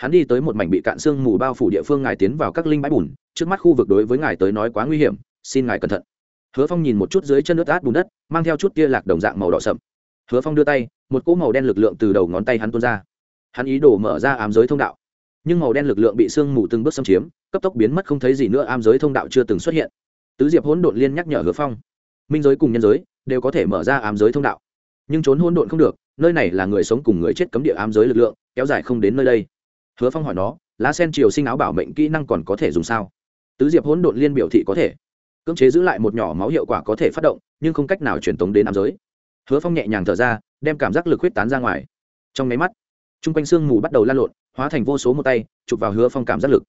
hắn đi tới một mảnh bị cạn xương mù bao phủ địa phương ngài tiến vào các linh bãi bùn, trước mắt khu vực đối với ngài tới nói quá nguy hiểm, xin ngài cẩn thận. Hứa phong nhìn một chút dưới chân nước át bùn đất, mang theo chút tia lạc đồng dạng màu đỏ sậm. Hứa phong đưa tay, một cỗ màu đen lực lượng từ đầu ngón tay hắn tuôn ra. Hắn ý đồ mở ra ám giới thông đạo, nhưng màu đen lực lượng bị sương mù từng bước xâm chiếm, cấp tốc biến mất không thấy gì nữa, ám giới thông đạo chưa từng xuất hiện. Tứ diệp hỗn độn liên nhắc nhở hứa phong, minh giới cùng nhân giới đều có thể mở ra ám giới thông đạo, nhưng trốn hỗn độn không được, nơi này là người sống cùng người chết cấm địa ám giới lực lượng, kéo dài không đến nơi đây hứa phong hỏi nó, lá sen triều sinh áo bảo mệnh kỹ năng còn có thể dùng sao? Tứ diệp hỗn độn liên biểu thị có thể. Cưỡng chế giữ lại một nhỏ máu hiệu quả có thể phát động, nhưng không cách nào truyền tống đến ám giới. Hứa phong nhẹ nhàng thở ra, đem cảm giác lực huyết tán ra ngoài. Trong máy mắt t r u n g quanh sương mù bắt đầu lan lộn, hóa thành vô số một tay, chụp vào hứa phong cảm giác lực.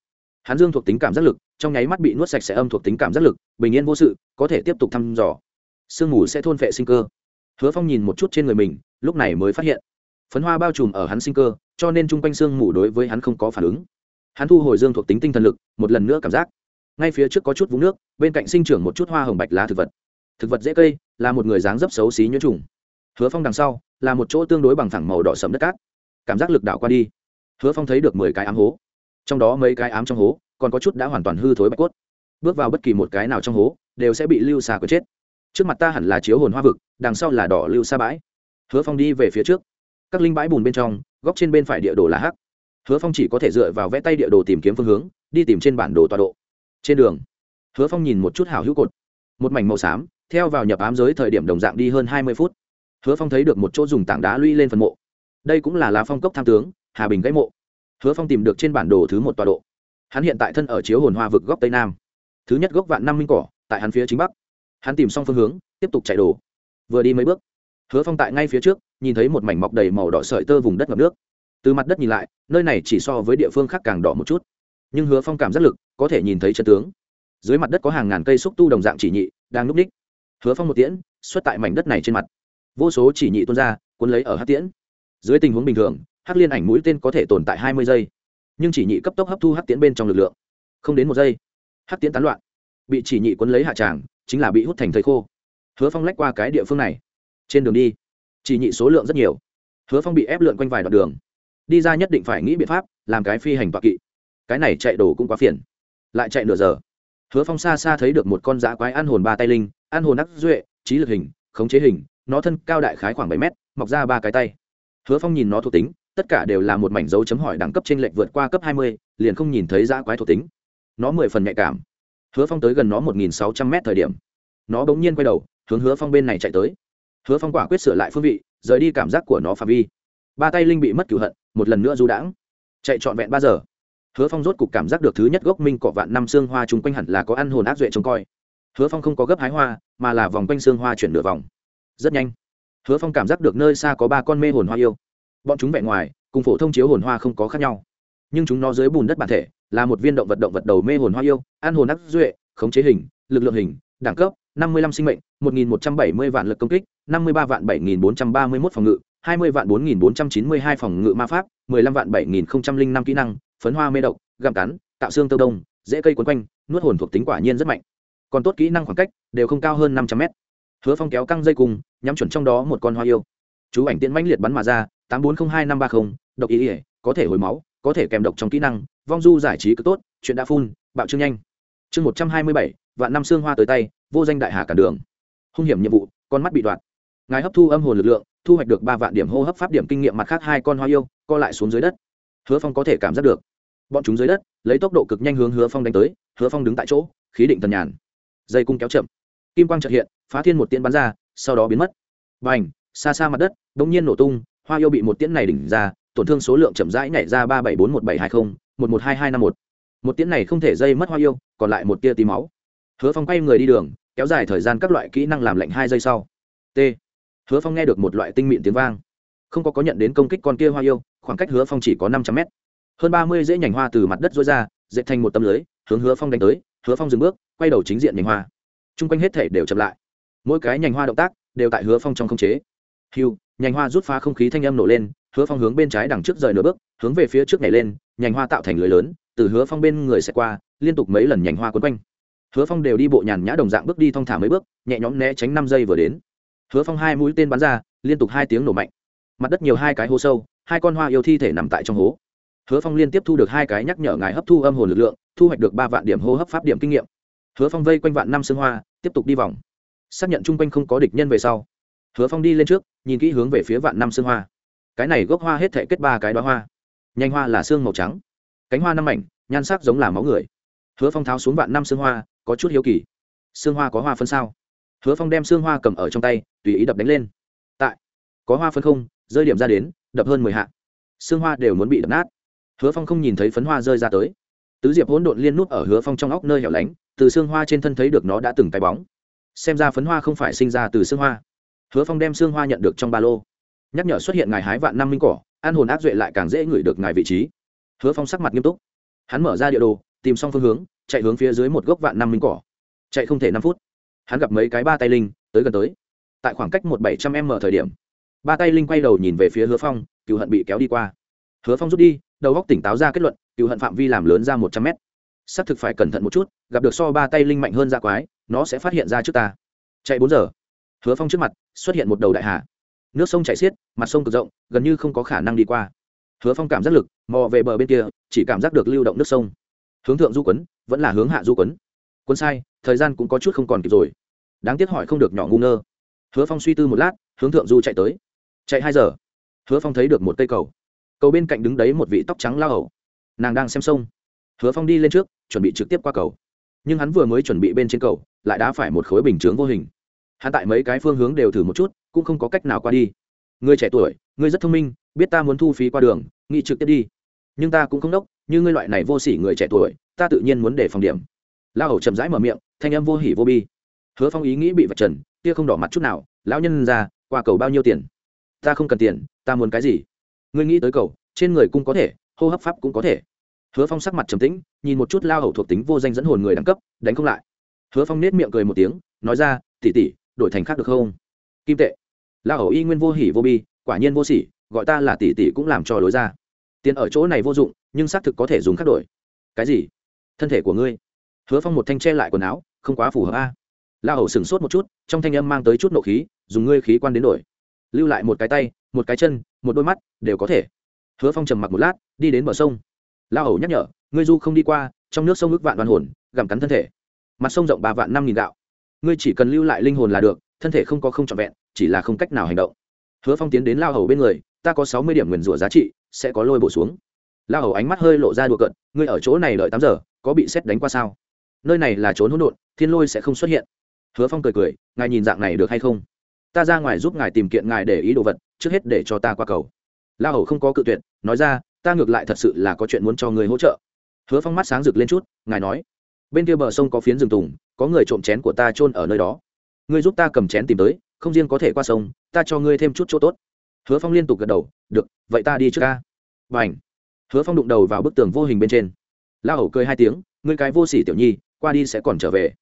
Hắn dương thuộc tính cảm giác lực, trong nháy mắt bị nuốt sạch sẽ âm thuộc tính cảm giác lực, bình yên vô sự, có thể tiếp tục thăm dò. Sương mù sẽ thôn phệ sinh cơ. Hứa phong nhìn một chút trên người mình, lúc này mới phát hiện phấn hoa bao trùm ở hắn sinh cơ, cho nên chung quanh sương mù đối với hắn không có phản ứng. Hắn thu hồi dương thuộc tính tinh thần lực, một lần nữa cảm giác. Ngay phía trước có chút vũng nước, bên cạnh sinh trưởng một chút hoa hồng bạch lá thực vật. Thực vật dễ cây, là một người dáng dấp xấu xí nhuyễn trùng. Hứa phong đằng sau, là một chỗ tương đối bằng thẳng màu đỏ sầm đất cát. Cảm giác lực đảo qua đi. Hứa phong thấy được mười cái ám hố. Trong đó mấy cái ám trong hố, còn có chút đã hoàn toàn hư thối bạch cốt. Bước vào bất kỳ một cái nào trong hố, đều sẽ bị lưu xa của chết. Trước mặt ta hẳn là chiếu hồn hoa vực, đằng sau là đỏ lưu xa bãi. Hứa phong đi về phía trước các linh bãi bùn bên trong, góc trên bên phải địa đồ là hắc. Hứa phong chỉ có thể dựa vào vẽ tay địa đồ tìm kiếm phương hướng, đi tìm trên bản đồ tọa độ. Trên đường, hứa phong nhìn một chút hào hữu cột. Một mảnh màu xám, theo vào nhập ám giới thời điểm đồng dạng đi hơn hai mươi phút. Hứa phong thấy được một chỗ dùng tảng đá lũy lên phần mộ. Đây cũng là lá phong cốc tham tướng, hà bình gãy mộ. Hứa phong tìm được trên bản đồ thứ một tọa độ. Hắn hiện tại thân ở chiếu hồn hoa vực góc tây nam. Thứ nhất gốc vạn năm minh cỏ, tại hắn phía chính bắc. Hắn tìm xong phương hướng, tiếp tục chạy đồ. Vừa đi mấy bước hứa phong tại ngay phía trước, nhìn thấy một mảnh mọc đầy màu đỏ sợi tơ vùng đất ngập nước. Từ mặt đất nhìn lại, nơi này chỉ so với địa phương khác càng đỏ một chút. Nhưng hứa phong cảm giác lực, có thể nhìn thấy chân tướng. Dưới mặt đất có hàng ngàn cây xúc tu đồng dạng chỉ nhị, đang núp ních hứa phong một tiễn, xuất tại mảnh đất này trên mặt. Vô số chỉ nhị tuôn ra, cuốn lấy ở hát tiễn. Dưới tình huống bình thường hát liên ảnh mũi tên có thể tồn tại hai mươi giây. Nhưng chỉ nhị cấp tốc hấp thu hát tiễn bên trong lực lượng. Không đến một giây hát tiễn tán loạn. Bị chỉ nhị cuốn lấy hạ tràng, chính là bị hút thành thầy khô. Hứa phong lách qua cái địa phương này trên đường đi. Chỉ nhị số lượng rất nhiều. Hứa phong bị ép lượn quanh vài đoạn đường. Đi ra nhất định phải nghĩ biện pháp, làm cái phi hành tọa kỵ. Cái này chạy đồ cũng quá phiền. Lại chạy nửa giờ. Hứa phong xa xa thấy được một con dã quái ăn hồn ba tay linh, ăn hồn đắc duệ, trí lực hình, khống chế hình, nó thân cao đại khái khoảng bảy mét, mọc ra ba cái tay. Hứa phong nhìn nó thuộc tính, tất cả đều là một mảnh dấu chấm hỏi đẳng cấp trên lệch vượt qua cấp hai mươi, liền không nhìn thấy dã quái thuộc tính. Nó mười phần nhạy cảm. Hứa phong tới gần nó một nghìn sáu trăm m thời điểm. Nó bỗng nhiên quay đầu, hướng hứa phong bên này chạy tới hứa phong quả quyết sửa lại phương vị, rời đi cảm giác của nó phạm vi. Ba tay linh bị mất cửu hận, một lần nữa du đãng. Chạy trọn vẹn ba giờ. Hứa phong rốt cục cảm giác được thứ nhất gốc minh cọ vạn năm xương hoa chung quanh hẳn là có ăn hồn ác duệ trông coi. Hứa phong không có gấp hái hoa, mà là vòng quanh xương hoa chuyển nửa vòng. Rất nhanh, hứa phong cảm giác được nơi xa có ba con mê hồn hoa yêu. Bọn chúng vẹn ngoài, cùng phổ thông chiếu hồn hoa không có khác nhau. Nhưng chúng nó dưới bùn đất bản thể, là một viên động vật động vật đầu mê hồn hoa yêu, ăn hồn ác duệ, khống chế hình, lực lượng hình, đẳng cấp, năm mươi lăm sinh mệnh, một nghìn một trăm bảy mươi vạn lực công kích năm mươi ba vạn bảy nghìn bốn trăm ba mươi mốt phòng ngự, hai mươi vạn bốn nghìn bốn trăm chín mươi hai phòng ngự ma pháp, mười lăm vạn bảy nghìn không trăm linh năm kỹ năng, phấn hoa mê độc, gặm cắn, tạo xương tơ đông dễ cây quấn quanh, nuốt hồn thuộc tính quả nhiên rất mạnh. Còn tốt kỹ năng khoảng cách đều không cao hơn năm trăm mét. Hứa phong kéo căng dây cùng, nhắm chuẩn trong đó một con hoa yêu. Chú ảnh tiễn mãnh liệt bắn mà ra, tám bốn không hai năm ba không, độc ý ỉa có thể hồi máu, có thể kèm độc trong kỹ năng, vong du giải trí cứ tốt, chuyện đã phun, bạo trương nhanh. Chương một trăm hai mươi bảy, vạn năm xương hoa tới tay, vô danh đại hà cả đường. Hung hiểm nhiệm vụ, con mắt bị đoạn ngài hấp thu âm hồn lực lượng, thu hoạch được ba vạn điểm hô hấp pháp điểm kinh nghiệm mặt khác hai con hoa yêu, co lại xuống dưới đất. Hứa phong có thể cảm giác được. Bọn chúng dưới đất, lấy tốc độ cực nhanh hướng hứa phong đánh tới, hứa phong đứng tại chỗ, khí định tần nhàn. Dây cung kéo chậm. Kim quang trợt hiện, phá thiên một tiễn bắn ra, sau đó biến mất. B à n h xa xa mặt đất đ ỗ n g nhiên nổ tung, hoa yêu bị một tiễn này đỉnh ra, tổn thương số lượng chậm rãi nhảy ra ba bảy bốn một bảy hai mươi một một hai hai năm một. Một tiễn này không thể dây mất hoa yêu, còn lại một tia tí máu. Hứa phong quay người đi đường, kéo dài thời gian các loại kỹ năng làm lạnh hai giây sau. T hứa phong nghe được một loại tinh mịn tiếng vang. Không có có nhận đến công kích con kia hoa yêu, khoảng cách hứa phong chỉ có năm trăm mét. Hơn ba mươi dễ nhành hoa từ mặt đất rối ra, dệt thành một tấm lưới, hướng hứa phong đánh tới, hứa phong dừng bước, quay đầu chính diện nhành hoa. T r u n g quanh hết thể đều chậm lại. Mỗi cái nhành hoa động tác đều tại hứa phong trong không chế. Hiu nhành hoa rút phá không khí thanh âm nổ lên, hứa phong hướng bên trái đằng trước rời nửa bước, hướng về phía trước nhảy lên nhành hoa tạo thành lưới lớn, từ hứa phong bên người xẹt qua, liên tục mấy lần nhành hoa quấn quanh. Hứa phong đều đi bộ nhàn nhã đồng dạng bước đi thong thả mấy bước, nhẹ nhõm né tránh năm giây vừa đến hứa phong hai mũi tên bắn ra, liên tục hai tiếng nổ mạnh. Mặt đất nhiều hai cái hố sâu, hai con hoa yêu thi thể nằm tại trong hố. Hứa phong liên tiếp thu được hai cái nhắc nhở ngài hấp thu âm hồn lực lượng, thu hoạch được ba vạn điểm hô hấp pháp điểm kinh nghiệm. Hứa phong vây quanh vạn năm xương hoa, tiếp tục đi vòng. Xác nhận chung quanh không có địch nhân về sau. Hứa phong đi lên trước, nhìn kỹ hướng về phía vạn năm xương hoa. Cái này gốc hoa hết thể kết ba cái đóa hoa. Nhanh hoa là xương màu trắng, cánh hoa năm mảnh, nhan sắc giống là máu người. Hứa phong tháo xuống vạn năm xương hoa, có chút hiếu kỳ. Xương hoa có hoa phân sao? Hứa phong đem xương hoa cầm ở trong tay tùy ý đập đánh lên. Tại, có hoa phân không, rơi điểm ra đến, đập hơn mười hạ. Xương hoa đều muốn bị đập nát. Hứa phong không nhìn thấy phấn hoa rơi ra tới. Tứ diệp hỗn độn liên nút ở hứa phong trong óc nơi hẻo lánh, từ xương hoa trên thân thấy được nó đã từng cái bóng. Xem ra phấn hoa không phải sinh ra từ xương hoa. Hứa phong đem xương hoa nhận được trong ba lô. Nhắc nhở xuất hiện ngài hái vạn năm minh cỏ, an hồn áp duệ lại càng dễ ngửi được ngài vị trí. Hứa phong sắc mặt nghiêm túc. Hắn mở ra địa đồ, tìm xong phương hướng, chạy hướng phía dưới một gốc vạn năm minh cỏ. Chạy không thể năm phút. Hắn gặp mấy cái ba tay linh, tới gần tới tại khoảng cách một bảy trăm m thời điểm. Ba tay linh quay đầu nhìn về phía hứa phong cựu hận bị kéo đi qua. Hứa phong rút đi, đầu góc tỉnh táo ra kết luận cựu hận phạm vi làm lớn ra một trăm mét xác thực phải cẩn thận một chút, gặp được so ba tay linh mạnh hơn ra quái, nó sẽ phát hiện ra trước ta. Chạy bốn giờ. Hứa phong trước mặt, xuất hiện một đầu đại hà. Nước sông chảy xiết, mặt sông cực rộng, gần như không có khả năng đi qua. Hứa phong cảm giác lực, mò về bờ bên kia, chỉ cảm giác được lưu động nước sông. Hướng thượng du quấn, vẫn là hướng hạ du quấn. Quân sai, thời gian cũng có chút không còn kịp rồi. Đáng tiếc hỏi không được nhỏ ngu ngơ hứa phong suy tư một lát, hướng thượng du chạy tới. Chạy hai giờ. Hứa phong thấy được một cây cầu. Cầu bên cạnh đứng đấy một vị tóc trắng lao hầu. Nàng đang xem sông. Hứa phong đi lên trước, chuẩn bị trực tiếp qua cầu. Nhưng hắn vừa mới chuẩn bị bên trên cầu, lại đã phải một khối bình chướng vô hình. Hắn tại mấy cái phương hướng đều thử một chút, cũng không có cách nào qua đi. Người trẻ tuổi, người rất thông minh, biết ta muốn thu phí qua đường nghị trực tiếp đi. Nhưng ta cũng không đốc, như ngươi loại này vô sỉ người trẻ tuổi, ta tự nhiên muốn để phòng điểm. Lao hầu chậm rãi mở miệng, thanh âm vô hỉ vô bi. Hứa phong ý nghĩ bị vạch trần kia không đỏ mặt chút nào, lão nhân ra, qua cầu bao nhiêu tiền? Ta không cần tiền, ta muốn cái gì? Ngươi nghĩ tới cầu, trên người cung có thể, hô hấp pháp cũng có thể. Hứa phong sắc mặt trầm tĩnh, nhìn một chút lao hầu thuộc tính vô danh dẫn hồn người đẳng cấp, đánh không lại. Hứa phong nết miệng cười một tiếng, nói ra tỉ tỉ đổi thành khác được không? Kim tệ. Lao hầu y nguyên vô hỉ vô bi, quả nhiên vô sỉ, gọi ta là tỷ tỷ cũng làm cho đối ra. Tiền ở chỗ này vô dụng, nhưng xác thực có thể dùng khác đổi. Cái gì? Thân thể của ngươi? Hứa phong một thanh che lại quần áo, không quá phù hợp a la hầu sửng sốt một chút, trong thanh âm mang tới chút nộ khí, dùng ngươi khí quan đến đổi. Lưu lại một cái tay, một cái chân, một đôi mắt, đều có thể. Hứa phong trầm mặc một lát, đi đến bờ sông. La hầu nhắc nhở, ngươi du không đi qua, trong nước sông ước vạn đoàn hồn, gặm cắn thân thể. Mặt sông rộng ba vạn năm nghìn đạo ngươi chỉ cần lưu lại linh hồn là được, thân thể không có không trọn vẹn, chỉ là không cách nào hành động. Hứa phong tiến đến lao hầu bên người, ta có sáu mươi điểm nguyền rủa giá trị, sẽ có lôi bổ xuống. Lao hầu ánh mắt hơi lộ ra đùa cận ngươi ở chỗ này đợi tám giờ, có bị xét đánh qua sao? Nơi này là trốn hỗn độn, thiên lôi sẽ không xuất hiện hứa phong cười cười, ngài nhìn dạng này được hay không? Ta ra ngoài giúp ngài tìm kiện ngài để ý đồ vật, trước hết để cho ta qua cầu. La hầu không có cự tuyệt, nói ra, ta ngược lại thật sự là có chuyện muốn cho người hỗ trợ. Hứa phong mắt sáng rực lên chút, ngài nói, bên kia bờ sông có phiến rừng tùng, có người trộm chén của ta chôn ở nơi đó. Ngươi giúp ta cầm chén tìm tới, không riêng có thể qua sông, ta cho ngươi thêm chút chỗ tốt. Hứa phong liên tục gật đầu, được, vậy ta đi trước ca. Bảnh. hứa phong đụng đầu vào bức tường vô hình bên trên. La hầu cười hai tiếng, ngươi cái vô sỉ tiểu nhi, qua đi sẽ còn trở về.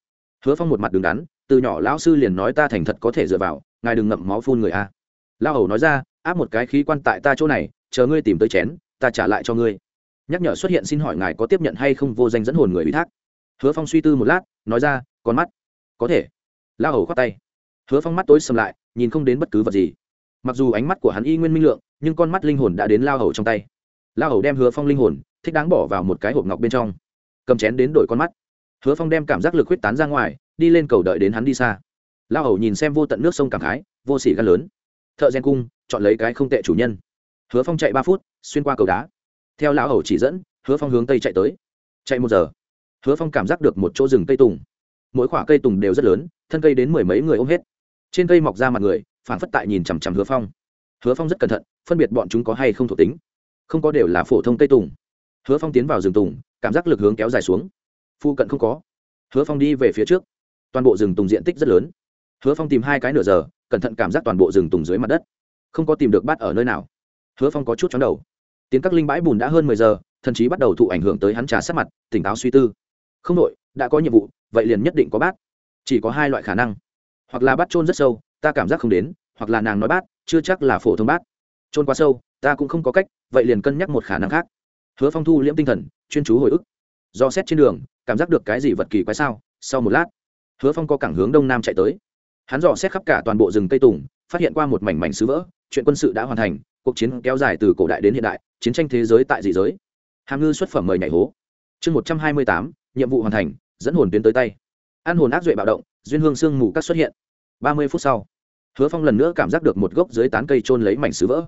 Hứa phong một mặt đứng đắn từ nhỏ lão sư liền nói ta thành thật có thể dựa vào, ngài đừng ngậm máu phun người a. Lão hầu nói ra, áp một cái khí quan tại ta chỗ này, chờ ngươi tìm tới chén, ta trả lại cho ngươi. Nhắc nhở xuất hiện xin hỏi ngài có tiếp nhận hay không vô danh dẫn hồn người ủy thác? Hứa phong suy tư một lát, nói ra con mắt. Có thể. Lão hầu khoát tay. Hứa phong mắt tối sầm lại, nhìn không đến bất cứ vật gì. Mặc dù ánh mắt của hắn y nguyên minh lượng, nhưng con mắt linh hồn đã đến lao hầu trong tay. Lao hầu đem hứa phong linh hồn, thích đáng bỏ vào một cái hộp ngọc bên trong. Cầm chén đến đổi con mắt. Hứa phong đem cảm giác lực huyết tán ra ngoài đi lên cầu đợi đến hắn đi xa. Lao hầu nhìn xem vô tận nước sông cảm khái, vô sỉ gan lớn. Thợ gen cung, chọn lấy cái không tệ chủ nhân. Hứa phong chạy ba phút, xuyên qua cầu đá. Theo lão hầu chỉ dẫn, hứa phong hướng tây chạy tới. Chạy một giờ, hứa phong cảm giác được một chỗ rừng cây tùng. Mỗi khoả cây tùng đều rất lớn, thân cây đến mười mấy người ôm hết. Trên cây mọc ra mặt người phản phất tại nhìn chằm chằm hứa phong. Hứa phong rất cẩn thận, phân biệt bọn chúng có hay không thuộc tính. Không có đều là phổ thông cây tùng. Hứa phong tiến vào rừng tùng, cảm giác lực hướng kéo dài xuống. Phu cận không có. Hứa phong đi về phía trước toàn bộ rừng tùng diện tích rất lớn. Hứa phong tìm hai cái nửa giờ, cẩn thận cảm giác toàn bộ rừng tùng dưới mặt đất. Không có tìm được bát ở nơi nào. Hứa phong có chút chóng đầu. Tiến các linh bãi bùn đã hơn mười giờ, thần chí bắt đầu thụ ảnh hưởng tới hắn trà sát mặt, tỉnh táo suy tư. Không đội, đã có nhiệm vụ, vậy liền nhất định có bát. Chỉ có hai loại khả năng. Hoặc là bát trôn rất sâu, ta cảm giác không đến, hoặc là nàng nói bát, chưa chắc là phổ thông bát. Trôn quá sâu, ta cũng không có cách, vậy liền cân nhắc một khả năng khác. Hứa phong thu liễm tinh thần, chuyên chú hồi ức. Do xét trên đường, cảm giác được cái gì vật kỳ quái sao? Sau một lát hứa phong có cảng hướng đông nam chạy tới. Hắn dò xét khắp cả toàn bộ rừng cây tùng, phát hiện qua một mảnh mảnh sứ vỡ, chuyện quân sự đã hoàn thành, cuộc chiến kéo dài từ cổ đại đến hiện đại, chiến tranh thế giới tại dị giới. Hàm ngư xuất phẩm mời nhảy hố. Chương một trăm hai mươi tám, nhiệm vụ hoàn thành, dẫn hồn tuyến tới tay. An hồn ác duệ bạo động, duyên hương sương mù các xuất hiện. Ba mươi phút sau, hứa phong lần nữa cảm giác được một gốc dưới tán cây trôn lấy mảnh sứ vỡ.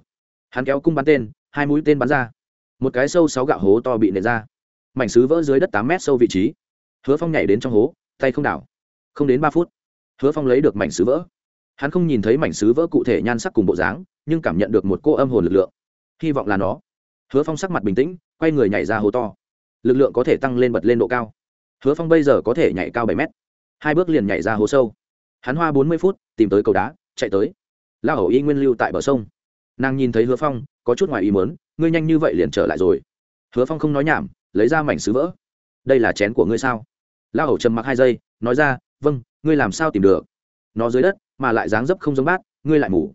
Hắn kéo cung bắn tên, hai mũi tên bắn ra. Một cái sâu sáu gạo hố to bị nện ra. Mảnh sứ vỡ dưới đất tám mét sâu vị trí. Hứa phong nhảy đến trong hố, tay không đảo không đến ba phút, hứa phong lấy được mảnh sứ vỡ. Hắn không nhìn thấy mảnh sứ vỡ cụ thể nhan sắc cùng bộ dáng, nhưng cảm nhận được một cô âm hồn lực lượng. Hy vọng là nó. Hứa phong sắc mặt bình tĩnh, quay người nhảy ra hố to. Lực lượng có thể tăng lên bật lên độ cao. Hứa phong bây giờ có thể nhảy cao bảy mét. Hai bước liền nhảy ra hố sâu. Hắn hoa bốn mươi phút, tìm tới cầu đá, chạy tới. La hầu y nguyên lưu tại bờ sông. Nàng nhìn thấy hứa phong, có chút ngoài ý mớn ngươi nhanh như vậy liền trở lại rồi. Hứa phong không nói nhảm, lấy ra mảnh sứ vỡ. Đây là chén của ngươi sao? La hầu trầm mặc hai giây, nói ra vâng ngươi làm sao tìm được? Nó dưới đất, mà lại dáng dấp không giống bát, ngươi lại ngủ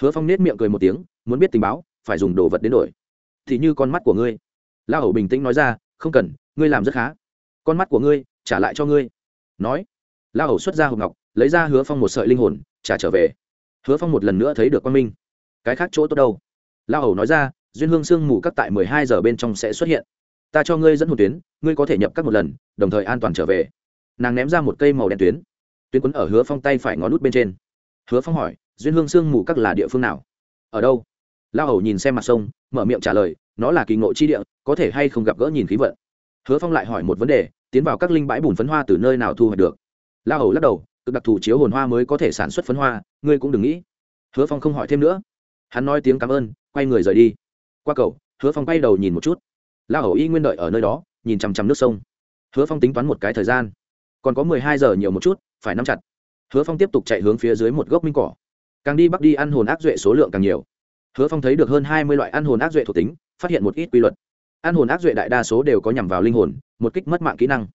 hứa phong nết miệng cười một tiếng, muốn biết tình báo, phải dùng đồ vật đến đổi. Thì như con mắt của ngươi. La hầu bình tĩnh nói ra, không cần, ngươi làm rất khá. Con mắt của ngươi, trả lại cho ngươi. Nói la hầu xuất ra hộp ngọc, lấy ra hứa phong một sợi linh hồn, trả trở về. Hứa phong một lần nữa thấy được quan minh. Cái khác chỗ tốt đâu? La hầu nói ra, duyên hương sương mù các tại mười hai giờ bên trong sẽ xuất hiện. Ta cho ngươi dẫn hồn tuyến, ngươi có thể nhập các một lần, đồng thời an toàn trở về nàng ném ra một cây màu đen tuyến. Tuyến quấn ở hứa phong tay phải ngón nút bên trên. Hứa phong hỏi, duyên hương sương mù các là địa phương nào? Ở đâu? La hầu nhìn xem mặt sông, mở miệng trả lời, nó là kỳ ngộ chi địa, có thể hay không gặp gỡ nhìn khí vận? Hứa phong lại hỏi một vấn đề, tiến vào các linh bãi bùn phấn hoa từ nơi nào thu hoạch được? La hầu lắc đầu, cực đặc thù chiếu hồn hoa mới có thể sản xuất phấn hoa, ngươi cũng đừng nghĩ. Hứa phong không hỏi thêm nữa. Hắn nói tiếng cảm ơn, quay người rời đi. Qua cầu, hứa phong quay đầu nhìn một chút. La hầu y nguyên đợi ở nơi đó, nhìn chằm chằm nước sông. Hứa phong tính toán một cái thời gian còn có mười hai giờ nhiều một chút, phải nắm chặt. Hứa phong tiếp tục chạy hướng phía dưới một gốc minh cỏ. Càng đi bắc đi ăn hồn ác duệ số lượng càng nhiều. Hứa phong thấy được hơn hai mươi loại ăn hồn ác duệ thuộc tính, phát hiện một ít quy luật. Ăn hồn ác duệ đại đa số đều có nhằm vào linh hồn, một kích mất mạng kỹ năng.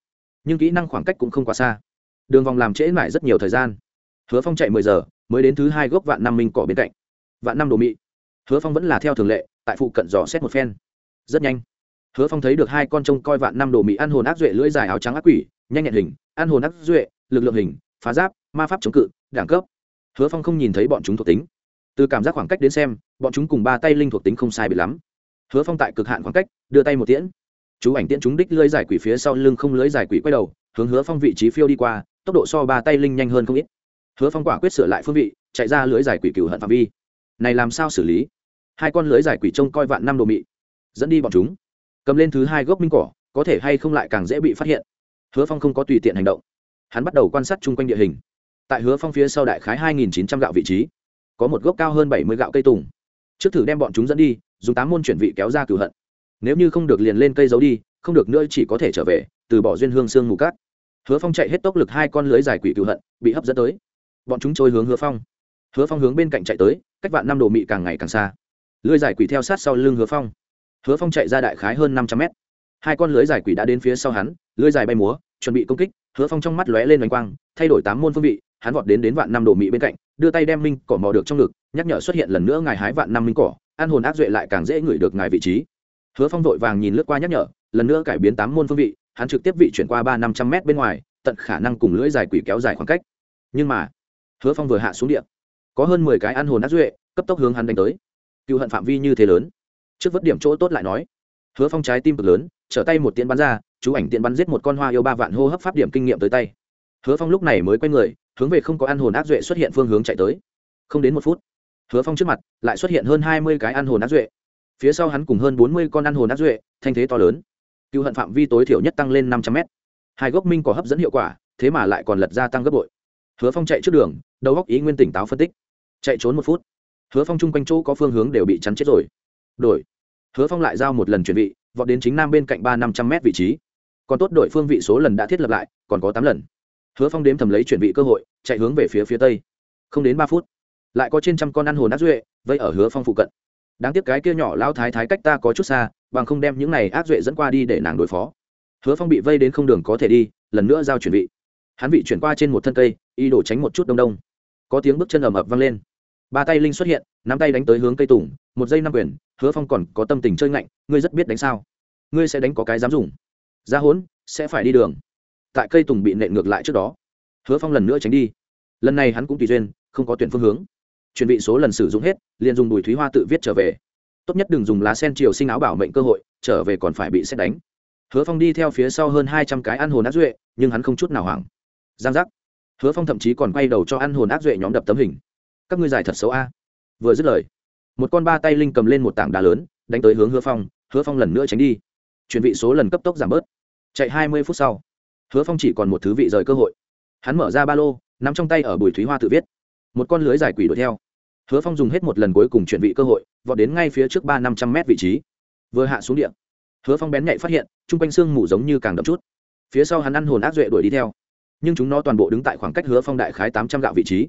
Nhưng kỹ năng khoảng cách cũng không quá xa. Đường vòng làm trễ mãi rất nhiều thời gian. Hứa phong chạy mười giờ, mới đến thứ hai gốc vạn năm minh cỏ bên cạnh. Vạn năm đồ mị. Hứa phong vẫn là theo thường lệ, tại phụ cận dò xét một phen. Rất nhanh. Hứa phong thấy được hai con trông coi vạn năm đồ mị ăn hồn ác duệ lưỡi dài áo trắng ác quỷ, nhanh nhẹn hình an hồn ác duệ, lực lượng hình, phá giáp, ma pháp chống cự, đẳng cấp. Hứa phong không nhìn thấy bọn chúng thuộc tính. Từ cảm giác khoảng cách đến xem, bọn chúng cùng ba tay linh thuộc tính không sai bị lắm. Hứa phong tại cực hạn khoảng cách, đưa tay một tiễn. Chú ảnh tiễn chúng đích lưới giải quỷ phía sau lưng không lưới giải quỷ quay đầu, hướng hứa phong vị trí phiêu đi qua, tốc độ so ba tay linh nhanh hơn không ít. Hứa phong quả quyết sửa lại phương vị, chạy ra lưới giải quỷ cửu hận phạm vi. Này làm sao xử lý? Hai con lưới giải quỷ trông coi vạn năm đồ mị, dẫn đi bọn chúng. Cầm lên thứ hai gốc minh cỏ, có thể hay không lại càng dễ bị phát hiện hứa phong không có tùy tiện hành động. Hắn bắt đầu quan sát chung quanh địa hình. Tại hứa phong phía sau đại khái hai nghìn chín trăm gạo vị trí, có một gốc cao hơn bảy mươi gạo cây tùng. Trước thử đem bọn chúng dẫn đi, dùng tám môn chuyển vị kéo ra cửu hận. Nếu như không được liền lên cây giấu đi, không được nữa chỉ có thể trở về, từ bỏ duyên hương sương mù cát. Hứa phong chạy hết tốc lực hai con lưới dài quỷ cửu hận, bị hấp dẫn tới. Bọn chúng trôi hướng hứa phong. Hứa phong hướng bên cạnh chạy tới, cách vạn năm đồ mị càng ngày càng xa. Lưới dài quỷ theo sát sau lưng hứa phong. Hứa phong chạy ra đại khái hơn năm trăm mét hai con lưới dài quỷ đã đến phía sau hắn, lưới dài bay múa, chuẩn bị công kích, hứa phong trong mắt lóe lên đánh quang, thay đổi tám môn phương vị, hắn vọt đến đến vạn năm đồ mị bên cạnh, đưa tay đem minh cỏ mò được trong ngực, nhắc nhở xuất hiện lần nữa ngài hái vạn năm minh cỏ, an hồn ác duệ lại càng dễ ngửi được ngài vị trí. Hứa phong vội vàng nhìn lướt qua nhắc nhở, lần nữa cải biến tám môn phương vị, hắn trực tiếp vị chuyển qua ba năm trăm m bên ngoài, tận khả năng cùng lưỡi dài quỷ kéo dài khoảng cách. Nhưng mà, hứa phong vừa hạ xuống địa, có hơn mười cái ăn hồn ác duệ, cấp tốc hướng hắn đánh tới. Cựu hận phạm vi như thế lớn. Trước vất điểm chỗ tốt lại nói hứa phong trái tim cực lớn, trở tay một tiện bắn ra, chú ảnh tiện bắn giết một con hoa yêu ba vạn hô hấp pháp điểm kinh nghiệm tới tay. Hứa phong lúc này mới quay người, hướng về không có ăn hồn ác duệ xuất hiện phương hướng chạy tới. Không đến một phút, hứa phong trước mặt lại xuất hiện hơn hai mươi cái ăn hồn ác duệ. Phía sau hắn cùng hơn bốn mươi con ăn hồn ác duệ, thanh thế to lớn. Cựu hận phạm vi tối thiểu nhất tăng lên năm trăm mét. Hai gốc minh có hấp dẫn hiệu quả, thế mà lại còn lật ra tăng gấp bội. Hứa phong chạy trước đường, đầu góc ý nguyên tỉnh táo phân tích. Chạy trốn một phút, hứa phong chung quanh chỗ có phương hướng đều bị chắn chết rồi. Đổi hứa phong lại giao một lần chuyển vị, vọt đến chính nam bên cạnh ba năm trăm m vị trí. Còn tốt đội phương vị số lần đã thiết lập lại còn có tám lần. Hứa phong đếm thầm lấy chuyển vị cơ hội chạy hướng về phía phía tây. Không đến ba phút lại có trên trăm con ăn hồn ác duệ vây ở hứa phong phụ cận. Đáng tiếc cái kia nhỏ lao thái thái cách ta có chút xa bằng không đem những này ác duệ dẫn qua đi để nàng đối phó. Hứa phong bị vây đến không đường có thể đi lần nữa giao chuyển vị. hắn vị chuyển qua trên một thân cây y đổ tránh một chút đông đông. Có tiếng bước chân ầm ập vang lên ba tay linh xuất hiện, nắm tay đánh tới hướng cây tùng, một giây năm quyền, hứa phong còn có tâm tình chơi ngạnh, ngươi rất biết đánh sao. Ngươi sẽ đánh có cái dám dùng. Ra hốn, sẽ phải đi đường. Tại cây tùng bị nện ngược lại trước đó. Hứa phong lần nữa tránh đi. Lần này hắn cũng tùy duyên, không có tuyển phương hướng. Chuẩn bị số lần sử dụng hết, liền dùng bùi thúy hoa tự viết trở về. Tốt nhất đừng dùng lá sen triều sinh áo bảo mệnh cơ hội, trở về còn phải bị xét đánh. Hứa phong đi theo phía sau hơn hai trăm cái ăn hồn ác duệ, nhưng hắn không chút nào hoảng. Giang giác. Hứa phong thậm chí còn quay đầu cho ăn hồn ác duệ nhóm đập tấm hình các ngươi giải thật xấu a. Vừa dứt lời, một con ba tay linh cầm lên một tảng đá lớn, đánh tới hướng hứa phong hứa phong lần nữa tránh đi. Chuyển vị số lần cấp tốc giảm bớt. Chạy hai mươi phút sau, hứa phong chỉ còn một thứ vị rời cơ hội. Hắn mở ra ba lô n ắ m trong tay ở bùi thúy hoa tự viết. Một con lưới giải quỷ đuổi theo. Hứa phong dùng hết một lần cuối cùng chuyển vị cơ hội, vọt đến ngay phía trước ba năm trăm mét vị trí. Vừa hạ xuống điện hứa phong bén nhạy phát hiện, chung quanh sương mù giống như càng đậm chút. Phía sau hắn ăn hồn ác duệ đuổi đi theo. Nhưng chúng nó toàn bộ đứng tại khoảng cách hứa phong đại khái tám trăm gạo vị trí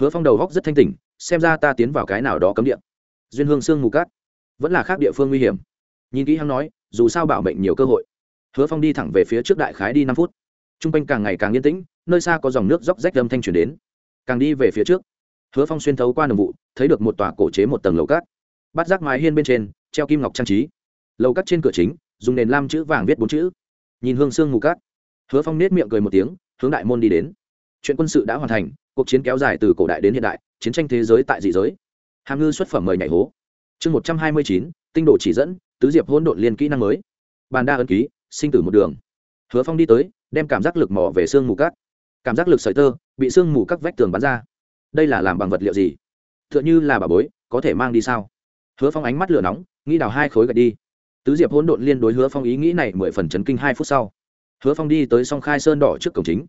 hứa phong đầu góc rất thanh tỉnh, xem ra ta tiến vào cái nào đó cấm điện duyên hương sương mù cát, vẫn là khác địa phương nguy hiểm. Nhìn kỹ hắn nói, dù sao bảo mệnh nhiều cơ hội. Hứa phong đi thẳng về phía trước đại khái đi năm phút. T r u n g quanh càng ngày càng yên tĩnh, nơi xa có dòng nước róc rách âm thanh chuyển đến. Càng đi về phía trước, hứa phong xuyên thấu qua nồng vụ, thấy được một tòa cổ chế một tầng lầu cát. Bắt rác mái hiên bên trên, treo kim ngọc trang trí. Lầu cát trên cửa chính, dùng nền lam chữ vàng viết bốn chữ. Nhìn hương sương mù cát, hứa phong nết miệng cười một tiếng, hướng đại môn đi đến. Chuyện quân sự đã hoàn thành cuộc chiến kéo dài từ cổ đại đến hiện đại, chiến tranh thế giới tại dị giới. Hàm ngư xuất phẩm mời nhảy hố. Chương một trăm hai mươi chín, tinh đồ chỉ dẫn, tứ diệp hỗn độn liên kỹ năng mới. Bàn đa ân ký, sinh tử một đường. Hứa phong đi tới, đem cảm giác lực mỏ về xương mù cát. Cảm giác lực sợi tơ, bị sương mù các vách tường bắn ra. Đây là làm bằng vật liệu gì? T h ư ợ n h ư là bà bối, có thể mang đi sao? Hứa phong ánh mắt lửa nóng, nghĩ đào hai khối gạch đi. Tứ diệp hỗn độn liên đối hứa phong ý nghĩ này mười phần chấn kinh hai phút sau. Hứa phong đi tới song khai sơn đỏ trước cổng chính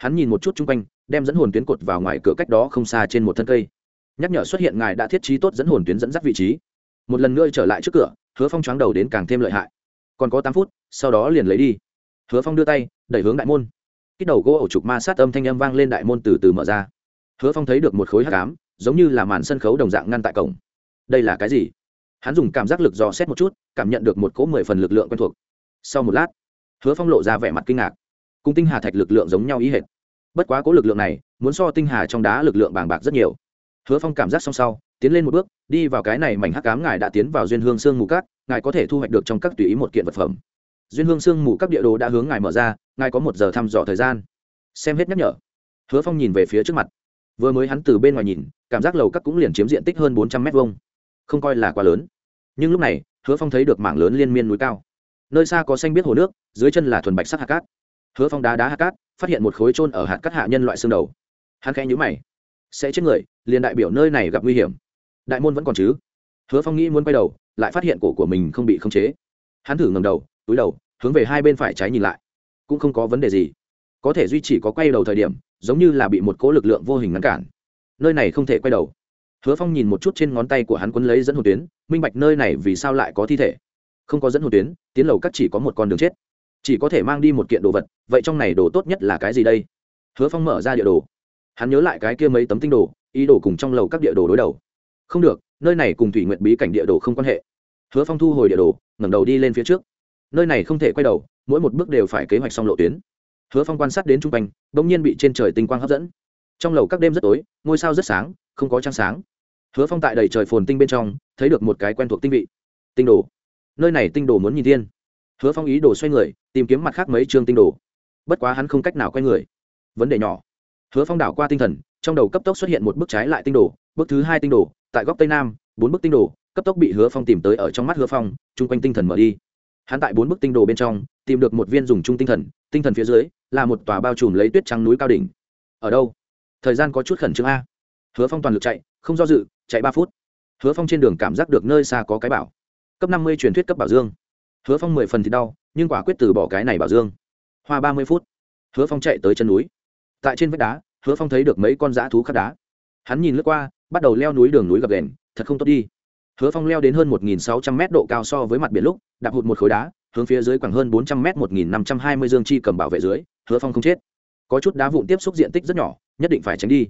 hắn nhìn một chút chung quanh, đem dẫn hồn tuyến cột vào ngoài cửa cách đó không xa trên một thân cây. Nhắc nhở xuất hiện ngài đã thiết trí tốt dẫn hồn tuyến dẫn dắt vị trí. Một lần nữa trở lại trước cửa, hứa phong choáng đầu đến càng thêm lợi hại. Còn có tám phút, sau đó liền lấy đi. Hứa phong đưa tay, đẩy hướng đại môn. Kích đầu gỗ ổ trục ma sát âm thanh âm vang lên đại môn từ từ mở ra. Hứa phong thấy được một khối hát cám giống như là màn sân khấu đồng dạng ngăn tại cổng. Đây là cái gì? Hắn dùng cảm giác lực dò xét một chút, cảm nhận được một cỗ mười phần lực lượng quen thuộc. Sau một lát, hứa phong lộ ra vẻ mặt kinh ngạc cùng tinh hà thạch lực lượng giống nhau ý hệt. Bất quá cố lực lượng này, muốn so tinh hà trong đá lực lượng bàng bạc rất nhiều. Hứa phong cảm giác song sau, tiến lên một bước, đi vào cái này mảnh hắc cám ngài đã tiến vào duyên hương sương mù cát, ngài có thể thu hoạch được trong các tùy ý một kiện vật phẩm. Duyên hương sương mù các địa đồ đã hướng ngài mở ra, ngài có một giờ thăm dò thời gian. Xem hết nhắc nhở. Hứa phong nhìn về phía trước mặt. Vừa mới hắn từ bên ngoài nhìn, cảm giác lầu các cũng liền chiếm diện tích hơn bốn trăm mét vuông. Không coi là quá lớn. Nhưng lúc này, hứa phong thấy được mảng lớn liên miên núi cao. Nơi xa có xanh biết hồ nước, dưới chân là thuần bạch sắc hạt cát hứa phong đá đá hạt cát, phát hiện một khối trôn ở hạt cát hạ nhân loại xương đầu. Hắn khẽ nhữ mày. Sẽ chết người, liền đại biểu nơi này gặp nguy hiểm. Đại môn vẫn còn chứ? Hứa phong nghĩ muốn quay đầu, lại phát hiện cổ của mình không bị khống chế. Hắn thử ngầm đầu, túi đầu, hướng về hai bên phải trái nhìn lại. Cũng không có vấn đề gì. Có thể duy chỉ có quay đầu thời điểm, giống như là bị một cố lực lượng vô hình ngăn cản. Nơi này không thể quay đầu. Hứa phong nhìn một chút trên ngón tay của hắn quấn lấy dẫn hồn tuyến, minh bạch nơi này vì sao lại có thi thể. Không có dẫn hồn tuyến, tiến lầu cắt chỉ có một con đường chết chỉ có thể mang đi một kiện đồ vật, vậy trong này đồ tốt nhất là cái gì đây? Hứa phong mở ra địa đồ. Hắn nhớ lại cái kia mấy tấm tinh đồ, ý đồ cùng trong lầu các địa đồ đối đầu. Không được, nơi này cùng thủy nguyện bí cảnh địa đồ không quan hệ. Hứa phong thu hồi địa đồ, ngẩng đầu đi lên phía trước. Nơi này không thể quay đầu, mỗi một bước đều phải kế hoạch xong lộ tuyến. Hứa phong quan sát đến chung quanh đ ỗ n g nhiên bị trên trời tinh quang hấp dẫn. Trong lầu các đêm rất tối, ngôi sao rất sáng, không có trăng sáng. Hứa phong tại đầy trời phồn tinh bên trong, thấy được một cái quen thuộc tinh vị. Tinh đồ. Nơi này tinh đồ muốn nhìn thiên hứa phong ý đồ xoay người, tìm kiếm mặt khác mấy chương tinh đồ. Bất quá hắn không cách nào quay người. Vấn đề nhỏ. Hứa phong đảo qua tinh thần, trong đầu cấp tốc xuất hiện một bức trái lại tinh đồ, bức thứ hai tinh đồ, tại góc tây nam, bốn bức tinh đồ, cấp tốc bị hứa phong tìm tới ở trong mắt hứa phong, chung quanh tinh thần mở đi. Hắn tại bốn bức tinh đồ bên trong, tìm được một viên dùng chung tinh thần tinh thần phía dưới, là một tòa bao trùm lấy tuyết trắng núi cao đỉnh. Ở đâu? Thời gian có chút khẩn trương a. Hứa phong toàn lực chạy, không do dự, chạy ba phút. Hứa phong trên đường cảm giác được nơi xa có cái bảo. Cấp năm mươi truyền thuyết cấp bảo dương hứa phong mười phần thì đau, nhưng quả quyết từ bỏ cái này bảo dương. Hoa ba mươi phút, hứa phong chạy tới chân núi. Tại trên vách đá, hứa phong thấy được mấy con dã thú khắc đá. Hắn nhìn lướt qua, bắt đầu leo núi đường núi gập đền thật không tốt đi. Hứa phong leo đến hơn một nghìn sáu trăm m độ cao so với mặt biển lúc, đạp hụt một khối đá, hướng phía dưới khoảng hơn bốn trăm m một nghìn năm trăm hai mươi dương chi cầm bảo vệ dưới, hứa phong không chết. Có chút đá vụn tiếp xúc diện tích rất nhỏ, nhất định phải tránh đi.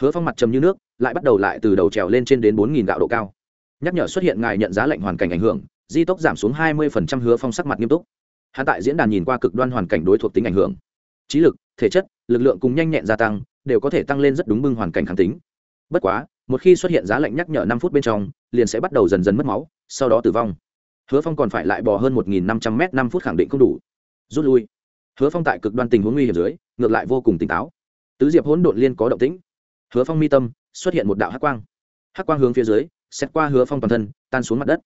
Hứa phong mặt trầm như nước, lại bắt đầu lại từ đầu trèo lên trên đến bốn nghìn gạo độ cao. Nhắc nhở xuất hiện ngài nhận giá lệnh hoàn cảnh ảnh hưởng di tốc giảm xuống hai mươi hứa phong sắc mặt nghiêm túc. Hắn tại diễn đàn nhìn qua cực đoan hoàn cảnh đối thuộc tính ảnh hưởng. Trí lực, thể chất, lực lượng cùng nhanh nhẹn gia tăng đều có thể tăng lên rất đúng bưng hoàn cảnh kháng tính. Bất quá, một khi xuất hiện giá lạnh nhắc nhở năm phút bên trong, liền sẽ bắt đầu dần dần mất máu, sau đó tử vong. Hứa phong còn phải lại bò hơn một nghìn năm trăm m năm phút khẳng định không đủ. Rút lui. Hứa phong tại cực đoan tình huống nguy hiểm dưới, ngược lại vô cùng tỉnh táo. Tứ diệp hỗn độn liên có động tĩnh. Hứa phong mi tâm xuất hiện một đạo hắc quang. Hắc quang hướng phía dưới xét qua hứa phong toàn thân, tan xuống mặt đất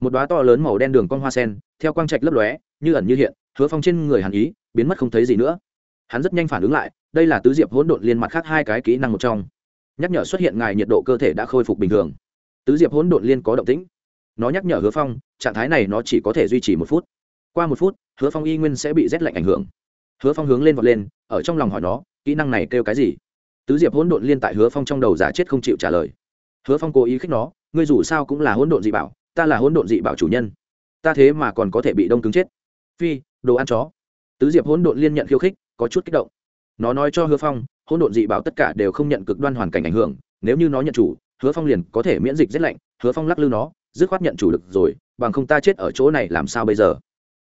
một đoá to lớn màu đen đường con hoa sen, theo quang trạch lấp lóe, như ẩn như hiện, hứa phong trên người hàn ý, biến mất không thấy gì nữa. Hắn rất nhanh phản ứng lại, đây là tứ diệp hỗn độn liên mặt khác hai cái kỹ năng một trong. Nhắc nhở xuất hiện ngài nhiệt độ cơ thể đã khôi phục bình thường. Tứ diệp hỗn độn liên có động tĩnh. Nó nhắc nhở hứa phong, trạng thái này nó chỉ có thể duy trì một phút. Qua một phút, hứa phong y nguyên sẽ bị rét lạnh ảnh hưởng. Hứa phong hướng lên vọt lên, ở trong lòng hỏi nó, kỹ năng này kêu cái gì? Tứ diệp hỗn độn liên tại hứa phong trong đầu giả chết không chịu trả lời. Hứa phong cố ý khích nó, ngươi dù sao cũng là hỗn độn dị bảo ta là hỗn độn dị bảo chủ nhân. Ta thế mà còn có thể bị đông cứng chết. Phi, đồ ăn chó. Tứ diệp hỗn độn liên nhận khiêu khích, có chút kích động. Nó nói cho hứa phong, hỗn độn dị bảo tất cả đều không nhận cực đoan hoàn cảnh ảnh hưởng, nếu như nó nhận chủ, hứa phong liền có thể miễn dịch rét lạnh. Hứa phong lắc lư nó, dứt khoát nhận chủ lực rồi, bằng không ta chết ở chỗ này làm sao bây giờ?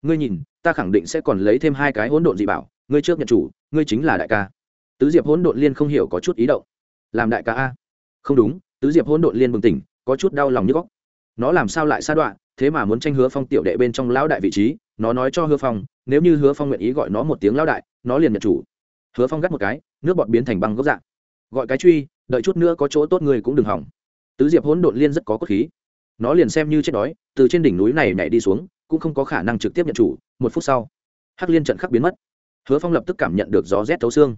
Ngươi nhìn, ta khẳng định sẽ còn lấy thêm hai cái hỗn độn dị bảo, ngươi trước nhận chủ, ngươi chính là đại ca. Tứ diệp hỗn độn liên không hiểu, có chút ý động. Làm đại ca a? Không đúng, tứ diệp hỗn độn liên bừng tỉnh, có chút đau lòng như góc nó làm sao lại sa đoạn thế mà muốn tranh hứa phong tiểu đệ bên trong lão đại vị trí, nó nói cho hứa phong, nếu như hứa phong nguyện ý gọi nó một tiếng lão đại, nó liền nhận chủ. Hứa phong gắt một cái, nước bọt biến thành băng gốc dạng gọi cái truy, đợi chút nữa có chỗ tốt người cũng đừng hỏng. Tứ diệp hỗn độn liên rất có cốt khí. Nó liền xem như chết đói, từ trên đỉnh núi này nhảy đi xuống, cũng không có khả năng trực tiếp nhận chủ, một phút sau, hắc liên trận khắc biến mất. Hứa phong lập tức cảm nhận được gió rét thấu xương.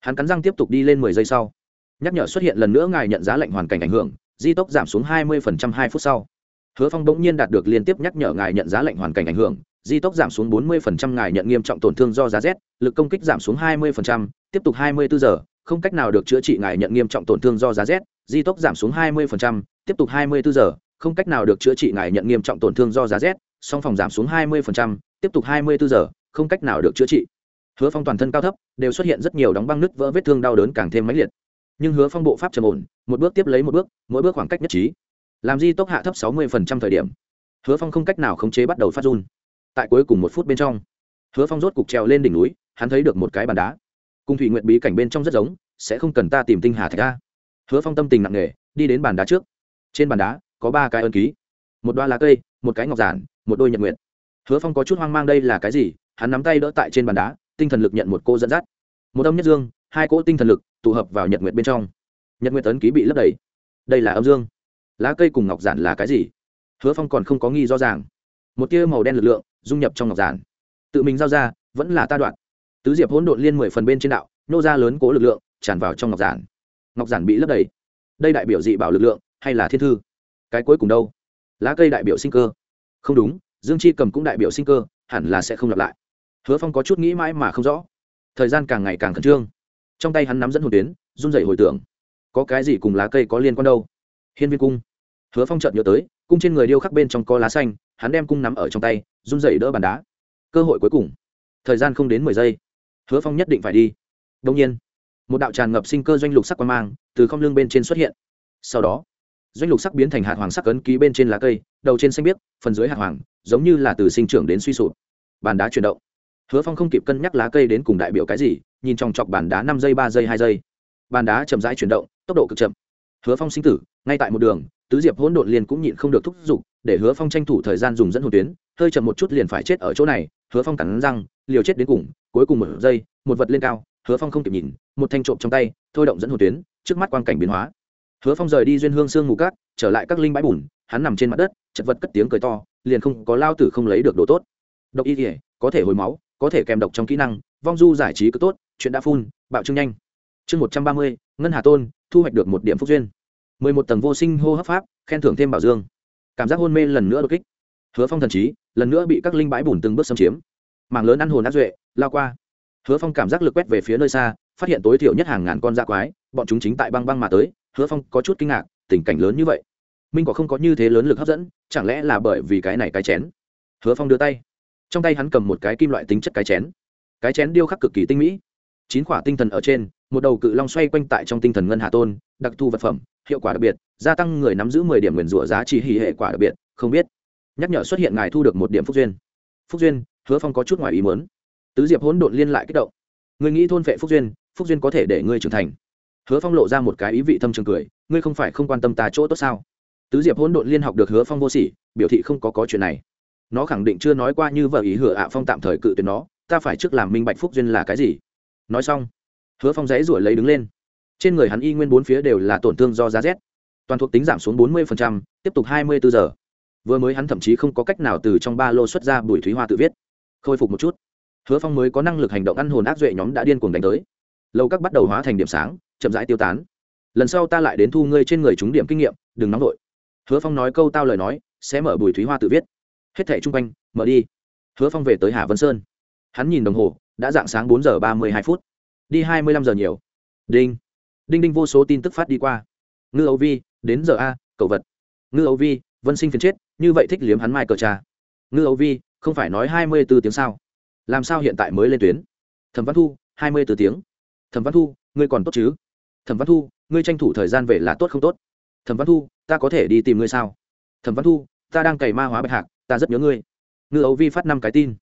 Hắn cắn răng tiếp tục đi lên mười giây sau. Nhắc nhở xuất hiện lần nữa ngài nhận giá lệnh hoàn cảnh ảnh hưởng, di tốc giảm xuống hai mươi hai phút sau hứa phong bỗng nhiên đạt được liên tiếp nhắc nhở ngài nhận giá lệnh hoàn cảnh ảnh hưởng di tốc giảm xuống 40% ngài nhận nghiêm trọng tổn thương do giá rét, lực công kích giảm xuống 20%, tiếp tục 24 giờ, không cách nào được chữa trị ngài nhận nghiêm trọng tổn thương do giá rét, di tốc giảm xuống 20%, tiếp tục 24 giờ, không cách nào được chữa trị ngài nhận nghiêm trọng tổn thương do giá rét, song phòng giảm xuống 20%, tiếp tục 24 giờ, không cách nào được chữa trị. Hứa Phong toàn thân cao thấp đều xuất hiện rất nhiều đóng băng nứt vỡ vết thương đau đớn càng thêm mãnh liệt. Nhưng Hứa Phong bộ pháp trầm ổn, một bước tiếp lấy một bước, mỗi bước khoảng cách nhất trí. Làm di tốc hạ thấp 60% thời điểm, Hứa Phong không cách nào khống chế bắt đầu phát run. Tại cuối cùng một phút bên trong hứa phong rốt cục trèo lên đỉnh núi hắn thấy được một cái bàn đá. Cung thủy nguyện bí cảnh bên trong rất giống sẽ không cần ta tìm tinh hà thạch ra hứa phong tâm tình nặng nề đi đến bàn đá trước. Trên bàn đá có ba cái ân ký. Một đoa lá cây một cái ngọc giản một đôi nhật nguyện hứa phong có chút hoang mang đây là cái gì? Hắn nắm tay đỡ tại trên bàn đá tinh thần lực nhận một cô dẫn dắt. Một âm nhất dương hai cỗ tinh thần lực tụ hợp vào nhật nguyện bên trong. Nhật nguyện ấn ký bị lấp đầy. Đây là âm dương lá cây cùng ngọc giản là cái gì? Hứa phong còn không có nghi rõ ràng. Một tia màu đen lực lượng dung nhập trong ngọc giản. Tự mình giao ra, vẫn là ta đoạn. Tứ diệp hỗn độn liên mười phần bên trên đạo, nô ra lớn cố lực lượng, tràn vào trong ngọc giản. Ngọc giản bị lấp đầy. Đây đại biểu dị bảo lực lượng, hay là thiên thư? Cái cuối cùng đâu? Lá cây đại biểu sinh cơ. Không đúng, dương chi cầm cũng đại biểu sinh cơ, hẳn là sẽ không lặp lại. Hứa phong có chút nghĩ mãi mà không rõ. Thời gian càng ngày càng khẩn trương. Trong tay hắn nắm dẫn hồn tuyến, run rẩy hồi tưởng. Có cái gì cùng lá cây có liên quan đâu? Hiên viên cung. Hứa phong chợt nhớ tới, cung trên người điêu khắc bên trong có lá xanh, hắn đem cung nắm ở trong tay, run rẩy đỡ bàn đá. Cơ hội cuối cùng. Thời gian không đến mười giây. Hứa phong nhất định phải đi. Đông nhiên, một đạo tràn ngập sinh cơ doanh lục sắc quan mang từ không lưng bên trên xuất hiện. Sau đó, doanh lục sắc biến thành hạt hoàng sắc ấn ký bên trên lá cây, đầu trên xanh biếc, phần dưới hạt hoàng, giống như là từ sinh trưởng đến suy sụp. Bàn đá chuyển động. Hứa phong không kịp cân nhắc lá cây đến cùng đại biểu cái gì, nhìn trong chọc bàn đá năm giây, ba giây, hai giây. Bàn đá chậm rãi chuyển động, tốc độ cực chậm. Hứa phong sinh tử ngay tại một đường, tứ diệp hỗn độn liền cũng nhịn không được thúc giục, để hứa phong tranh thủ thời gian dùng dẫn hồn tuyến, hơi chậm một chút liền phải chết ở chỗ này. Hứa phong cắn răng, liều chết đến cùng, cuối cùng một giây, một vật lên cao, hứa phong không kịp nhìn, một thanh trộm trong tay, thôi động dẫn hồn tuyến, trước mắt quang cảnh biến hóa. Hứa phong rời đi duyên hương sương mù cát, trở lại các linh bãi bùn, hắn nằm trên mặt đất, chật vật cất tiếng cười to, liền không có lao tử không lấy được đồ tốt. Độc y thể có thể hồi máu, có thể kèm độc trong kỹ năng, vong du giải trí cứ tốt, chuyện đã phun, bạo trưng nhanh. Chương một trăm ba mươi, ngân hà tôn, thu hoạch được một điểm phúc duyên mười một tầng vô sinh hô hấp pháp, khen thưởng thêm bảo dương. Cảm giác hôn mê lần nữa đột kích. Hứa phong thần trí, lần nữa bị các linh bãi bùn từng bước xâm chiếm. Mảng lớn ăn hồn ác duệ, lao qua. Hứa phong cảm giác lực quét về phía nơi xa, phát hiện tối thiểu nhất hàng ngàn con da quái, bọn chúng chính tại băng băng mà tới. Hứa phong có chút kinh ngạc, tình cảnh lớn như vậy. Minh có không có như thế lớn lực hấp dẫn, chẳng lẽ là bởi vì cái này cái chén? Hứa phong đưa tay. Trong tay hắn cầm một cái kim loại tính chất cái chén. Cái chén điêu khắc cực kỳ tinh mỹ. Chín quả tinh thần ở trên một đầu cự long xoay quanh tại trong tinh thần ngân hà tôn, đặc thù vật phẩm, hiệu quả đặc biệt, gia tăng người nắm giữ mười điểm nguyền rủa giá trị hỉ hệ quả đặc biệt, không biết. Nhắc nhở xuất hiện ngài thu được một điểm phúc duyên. Phúc duyên, hứa phong có chút ngoài ý muốn. Tứ diệp hỗn độn liên lại kích động. Người nghĩ thôn vệ phúc duyên phúc duyên có thể để ngươi trưởng thành. Hứa phong lộ ra một cái ý vị thâm trường cười, ngươi không phải không quan tâm ta chỗ tốt sao? Tứ diệp hỗn độn liên học được hứa phong vô sỉ, biểu thị không có có chuyện này. Nó khẳng định chưa nói qua như vợ ý hứa ạ phong tạm thời cự tuyệt nó, ta phải trước làm minh bạch phúc duyên là cái gì. Nói xong hứa phong dãy ruổi lấy đứng lên. Trên người hắn y nguyên bốn phía đều là tổn thương do giá rét. Toàn thuộc tính giảm xuống bốn mươi tiếp tục hai mươi bốn giờ. Vừa mới hắn thậm chí không có cách nào từ trong ba lô xuất ra bùi thúy hoa tự viết. Khôi phục một chút. Hứa phong mới có năng lực hành động ăn hồn ác duệ nhóm đã điên cuồng đánh tới. Lâu các bắt đầu hóa thành điểm sáng, chậm rãi tiêu tán. Lần sau ta lại đến thu ngươi trên người trúng điểm kinh nghiệm, đừng nóng vội. Hứa phong nói câu tao lời nói, sẽ mở bùi thúy hoa tự viết. Hết thẻ chung quanh, mở đi. Hứa phong về tới hà vân sơn. Hắn nhìn đồng hồ, đã dạng sáng bốn giờ ba mươi hai phút đi hai mươi lăm giờ nhiều. Đinh. Đinh đinh vô số tin tức phát đi qua. Ngư âu vi, đến giờ a, cậu vật. Ngư âu vi, vân sinh phiền chết, như vậy thích liếm hắn mai cờ cha ngư âu vi, không phải nói hai mươi b ố tiếng sao? Làm sao hiện tại mới lên tuyến? Thẩm văn thu, hai mươi b ố tiếng. Thẩm văn thu, ngươi còn tốt chứ? Thẩm văn thu, ngươi tranh thủ thời gian về là tốt không tốt? Thẩm văn thu, ta có thể đi tìm ngươi sao? Thẩm văn thu, ta đang cày ma hóa bạch hạc, ta rất nhớ ngươi. Ngư ấu vi phát năm cái tin.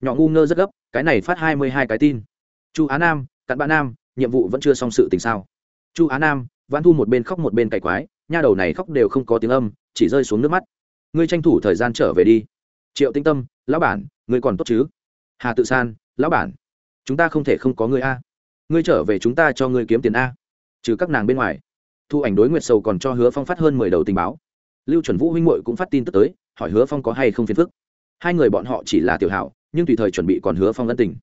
Nhỏ ngu ngơ rất gấp, cái này phát hai mươi hai cái tin. Chu á nam cặn bạn nam, nhiệm vụ vẫn chưa xong sự tình sao? Chu á nam văn thu một bên khóc một bên cày quái, nha đầu này khóc đều không có tiếng âm, chỉ rơi xuống nước mắt. Ngươi tranh thủ thời gian trở về đi. Triệu tinh tâm, lão bản, ngươi còn tốt chứ? Hà tự san, lão bản, chúng ta không thể không có ngươi a. Ngươi trở về chúng ta cho ngươi kiếm tiền a. Trừ các nàng bên ngoài, thu ảnh đối nguyệt sầu còn cho hứa phong phát hơn mười đầu tình báo. Lưu chuẩn vũ huynh muội cũng phát tin tức tới, hỏi hứa phong có hay không phiền phức. Hai người bọn họ chỉ là tiểu hảo, nhưng tùy thời chuẩn bị còn hứa phong ân tình.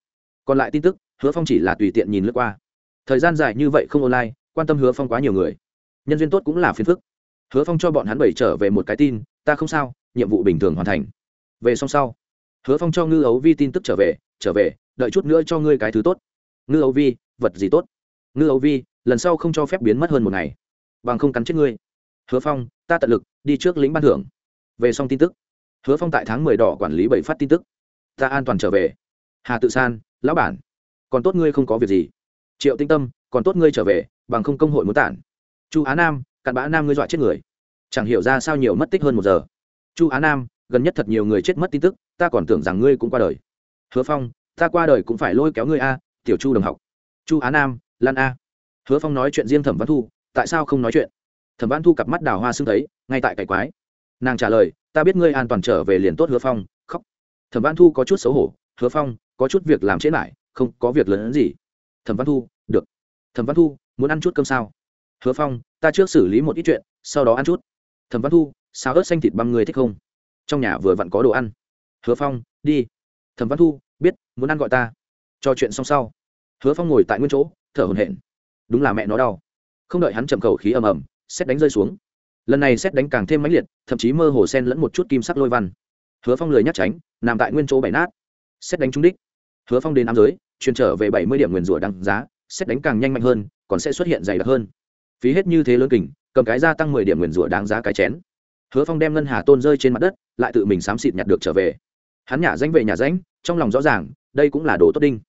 Còn lại tin tức hứa phong chỉ là tùy tiện nhìn lướt qua. Thời gian dài như vậy không online, quan tâm hứa phong quá nhiều người. Nhân duyên tốt cũng là phiền phức. Hứa phong cho bọn hắn bảy trở về một cái tin, ta không sao, nhiệm vụ bình thường hoàn thành. Về xong sau, hứa phong cho ngư ấu vi tin tức trở về trở về, đợi chút nữa cho ngươi cái thứ tốt. Ngư ấu vi, vật gì tốt? Ngư ấu vi, lần sau không cho phép biến mất hơn một ngày. Bằng không cắn chết ngươi. Hứa phong, ta tận lực, đi trước lĩnh ban thưởng. Về xong tin tức, hứa phong tại tháng mười đỏ quản lý bảy phát tin tức. Ta an toàn trở về. Hà tự san, lão bản còn tốt ngươi không có việc gì. Triệu tinh tâm, còn tốt ngươi trở về, bằng không công hội muốn tản. Chu á nam, cặn bã nam ngươi dọa chết người. Chẳng hiểu ra sao nhiều mất tích hơn một giờ. Chu á nam, gần nhất thật nhiều người chết mất tin tức, ta còn tưởng rằng ngươi cũng qua đời. Hứa phong, ta qua đời cũng phải lôi kéo ngươi a, tiểu chu đồng học. Chu á nam, lan a. Hứa phong nói chuyện riêng thẩm văn thu, tại sao không nói chuyện? Thẩm văn thu cặp mắt đào hoa xưng thấy ngay tại cải quái. Nàng trả lời, ta biết ngươi an toàn trở về liền tốt hứa phong, khóc. Thẩm văn thu có chút xấu hổ, hứa phong, có chút việc làm chết lại không có việc lớn hơn gì. Thẩm văn thu, được. Thẩm văn thu, muốn ăn chút cơm sao? Hứa phong, ta trước xử lý một ít chuyện, sau đó ăn chút. Thẩm văn thu sao ớt xanh thịt băm người thích không? Trong nhà vừa vặn có đồ ăn. Hứa phong, đi. Thẩm văn thu, biết, muốn ăn gọi ta. Cho chuyện xong sau. Hứa phong ngồi tại nguyên chỗ, thở hồn hển. Đúng là mẹ nó đau. Không đợi hắn chậm khẩu khí ầm ầm xét đánh rơi xuống. Lần này xét đánh càng thêm mãnh liệt, thậm chí mơ hồ sen lẫn một chút kim sắc lôi văn. Hứa phong lười nhắc tránh, nằm tại nguyên chỗ bảy nát. Xét đánh trúng đích. Hứa phong đến nam giới truyền trở về bảy mươi điểm nguyền rủa đăng giá, xét đánh càng nhanh mạnh hơn, còn sẽ xuất hiện dày đặc hơn. Phí hết như thế lớn kình, cầm cái gia tăng mười điểm nguyền rủa đáng giá cái chén. Hứa phong đem ngân hà tôn rơi trên mặt đất, lại tự mình xám xịt nhặt được trở về. Hắn nhả danh về nhà danh, trong lòng rõ ràng, đây cũng là đồ tốt đinh.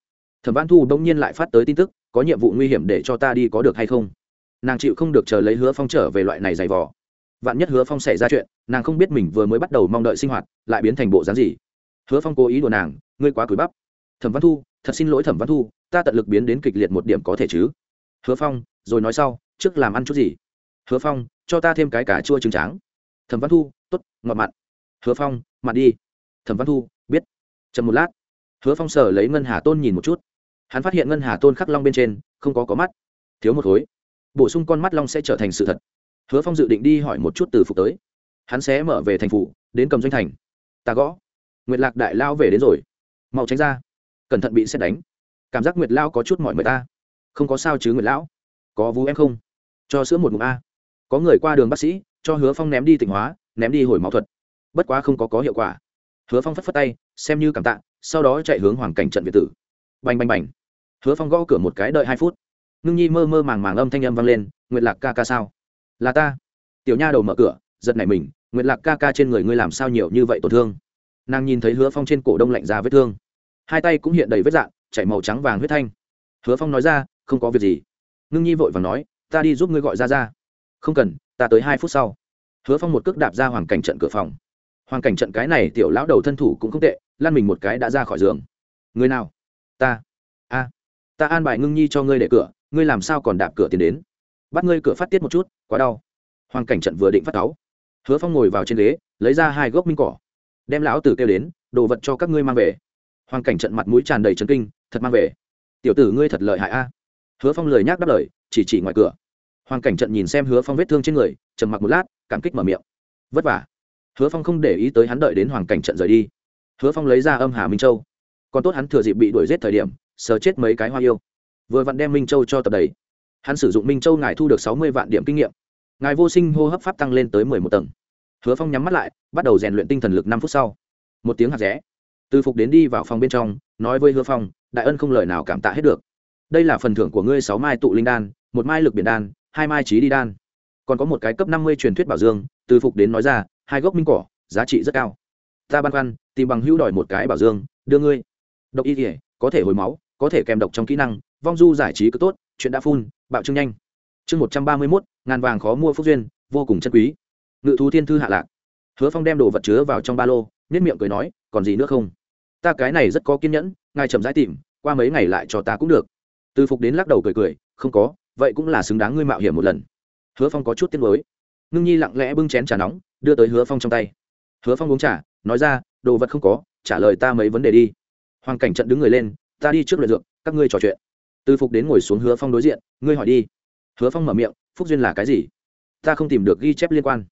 Thẩm văn thu đông nhiên lại phát tới tin tức, có nhiệm vụ nguy hiểm để cho ta đi có được hay không? Nàng chịu không được chờ lấy hứa phong trở về loại này dày vò. Vạn nhất hứa phong xảy ra chuyện, nàng không biết mình vừa mới bắt đầu mong đợi sinh hoạt, lại biến thành bộ dáng gì. Hứa phong cố ý đùa nàng, ngươi quá cúi bắp. Thẩm văn thu thật xin lỗi thẩm văn thu ta tận lực biến đến kịch liệt một điểm có thể chứ hứa phong rồi nói sau trước làm ăn chút gì hứa phong cho ta thêm cái cả chua trứng tráng thẩm văn thu t ố t ngọt mặn hứa phong mặn đi thẩm văn thu biết chậm một lát hứa phong sở lấy ngân hà tôn nhìn một chút hắn phát hiện ngân hà tôn khắc long bên trên không có có mắt thiếu một khối bổ sung con mắt long sẽ trở thành sự thật hứa phong dự định đi hỏi một chút từ phục tới hắn sẽ mở về thành phủ đến cầm doanh thành ta gõ nguyệt lạc đại lao về đến rồi mau tránh ra cẩn thận bị xét đánh. Cảm giác nguyệt lao có chút mỏi người ta. Không có sao chứ nguyệt lão? Có vú em không? Cho sữa một ngụm a. Có người qua đường bác sĩ, cho hứa phong ném đi tỉnh hóa, ném đi hồi máu thuật. Bất quá không có có hiệu quả. Hứa phong phất phất tay, xem như cảm tạ, sau đó chạy hướng hoàng cảnh trận việt tử. Bành bành bành. Hứa phong gõ cửa một cái đợi hai phút. Ngưng nhi mơ mơ màng màng âm thanh âm vang lên, nguyệt lạc ca ca sao? Là ta. Tiểu nha đầu mở cửa, giật nảy mình, nguyệt lạc ca ca trên người ngươi làm sao nhiều như vậy tổn thương? Nàng nhìn thấy hứa phong trên cổ đông lạnh ra vết thương hai tay cũng hiện đầy vết dạn, chảy màu trắng vàng huyết thanh. Hứa phong nói ra, không có việc gì. Ngưng nhi vội và nói, ta đi giúp ngươi gọi ra ra không cần, ta tới hai phút sau. Hứa phong một cước đạp ra hoàng cảnh trận cửa phòng. Hoàng cảnh trận cái này tiểu lão đầu thân thủ cũng không tệ lan mình một cái đã ra khỏi giường. Người nào? Ta. A, ta an bài ngưng nhi cho ngươi để cửa, ngươi làm sao còn đạp cửa tiến đến? Bắt ngươi cửa phát tiết một chút, quá đau. Hoàng cảnh trận vừa định phát cáu. Hứa phong ngồi vào trên ghế, lấy ra hai gốc minh cỏ, đem lão tử kêu đến, đồ vật cho các ngươi mang về hoàng cảnh trận mặt mũi tràn đầy trấn kinh, thật mang về. Tiểu tử ngươi thật lợi hại a. Hứa phong lời nhắc đáp lời, chỉ chỉ ngoài cửa. Hoàng cảnh trận nhìn xem hứa phong vết thương trên người, trầm mặc một lát, cảm kích mở miệng. Vất vả. Hứa phong không để ý tới hắn đợi đến hoàng cảnh trận rời đi. Hứa phong lấy ra âm hà minh châu. Còn tốt hắn thừa dịp bị đuổi g i ế t thời điểm, sờ chết mấy cái hoa yêu. Vừa vặn đem minh châu cho tập đầy. Hắn sử dụng minh châu ngài thu được sáu mươi vạn điểm kinh nghiệm. Ngài vô sinh hô hấp pháp tăng lên tới mười một tầng. Hứa phong nhắm mắt lại, bắt đầu rèn luyện tinh thần lực năm phút sau. Một tiếng hạt rẽ từ phục đến đi vào phòng bên trong, nói với hứa phong, đại ân không lời nào cảm tạ hết được. Đây là phần thưởng của ngươi sáu mai tụ linh đan, một mai lực biển đan, hai mai trí đi đan. Còn có một cái cấp năm mươi truyền thuyết bảo dương. Từ phục đến nói ra, hai gốc minh cỏ, giá trị rất cao. Ta băn khoăn, tìm bằng hữu đòi một cái bảo dương, đưa ngươi. Độc y thể có thể hồi máu, có thể kèm độc trong kỹ năng, vong du giải trí cứ tốt, chuyện đã phun, bạo trưng nhanh. Chương một trăm ba mươi mốt, ngàn vàng khó mua phúc duyên, vô cùng chân quý. Ngự thú thiên thư hạ lạc. Hứa phong đem đồ vật chứa vào trong ba lô nhất miệng cười nói, còn gì nữa không? Ta cái này rất có kiên nhẫn, ngài chậm rãi tìm, qua mấy ngày lại cho ta cũng được. Từ phục đến lắc đầu cười cười, không có, vậy cũng là xứng đáng ngươi mạo hiểm một lần. Hứa phong có chút tiếc nuối. Ngưng nhi lặng lẽ bưng chén trà nóng, đưa tới hứa phong trong tay. Hứa phong uống trà, nói ra, đồ vật không có, trả lời ta mấy vấn đề đi. Hoàng cảnh trận đứng người lên, ta đi trước luyện dược, các ngươi trò chuyện. Từ phục đến ngồi xuống hứa phong đối diện, ngươi hỏi đi. Hứa phong mở miệng, phúc duyên là cái gì? Ta không tìm được ghi chép liên quan.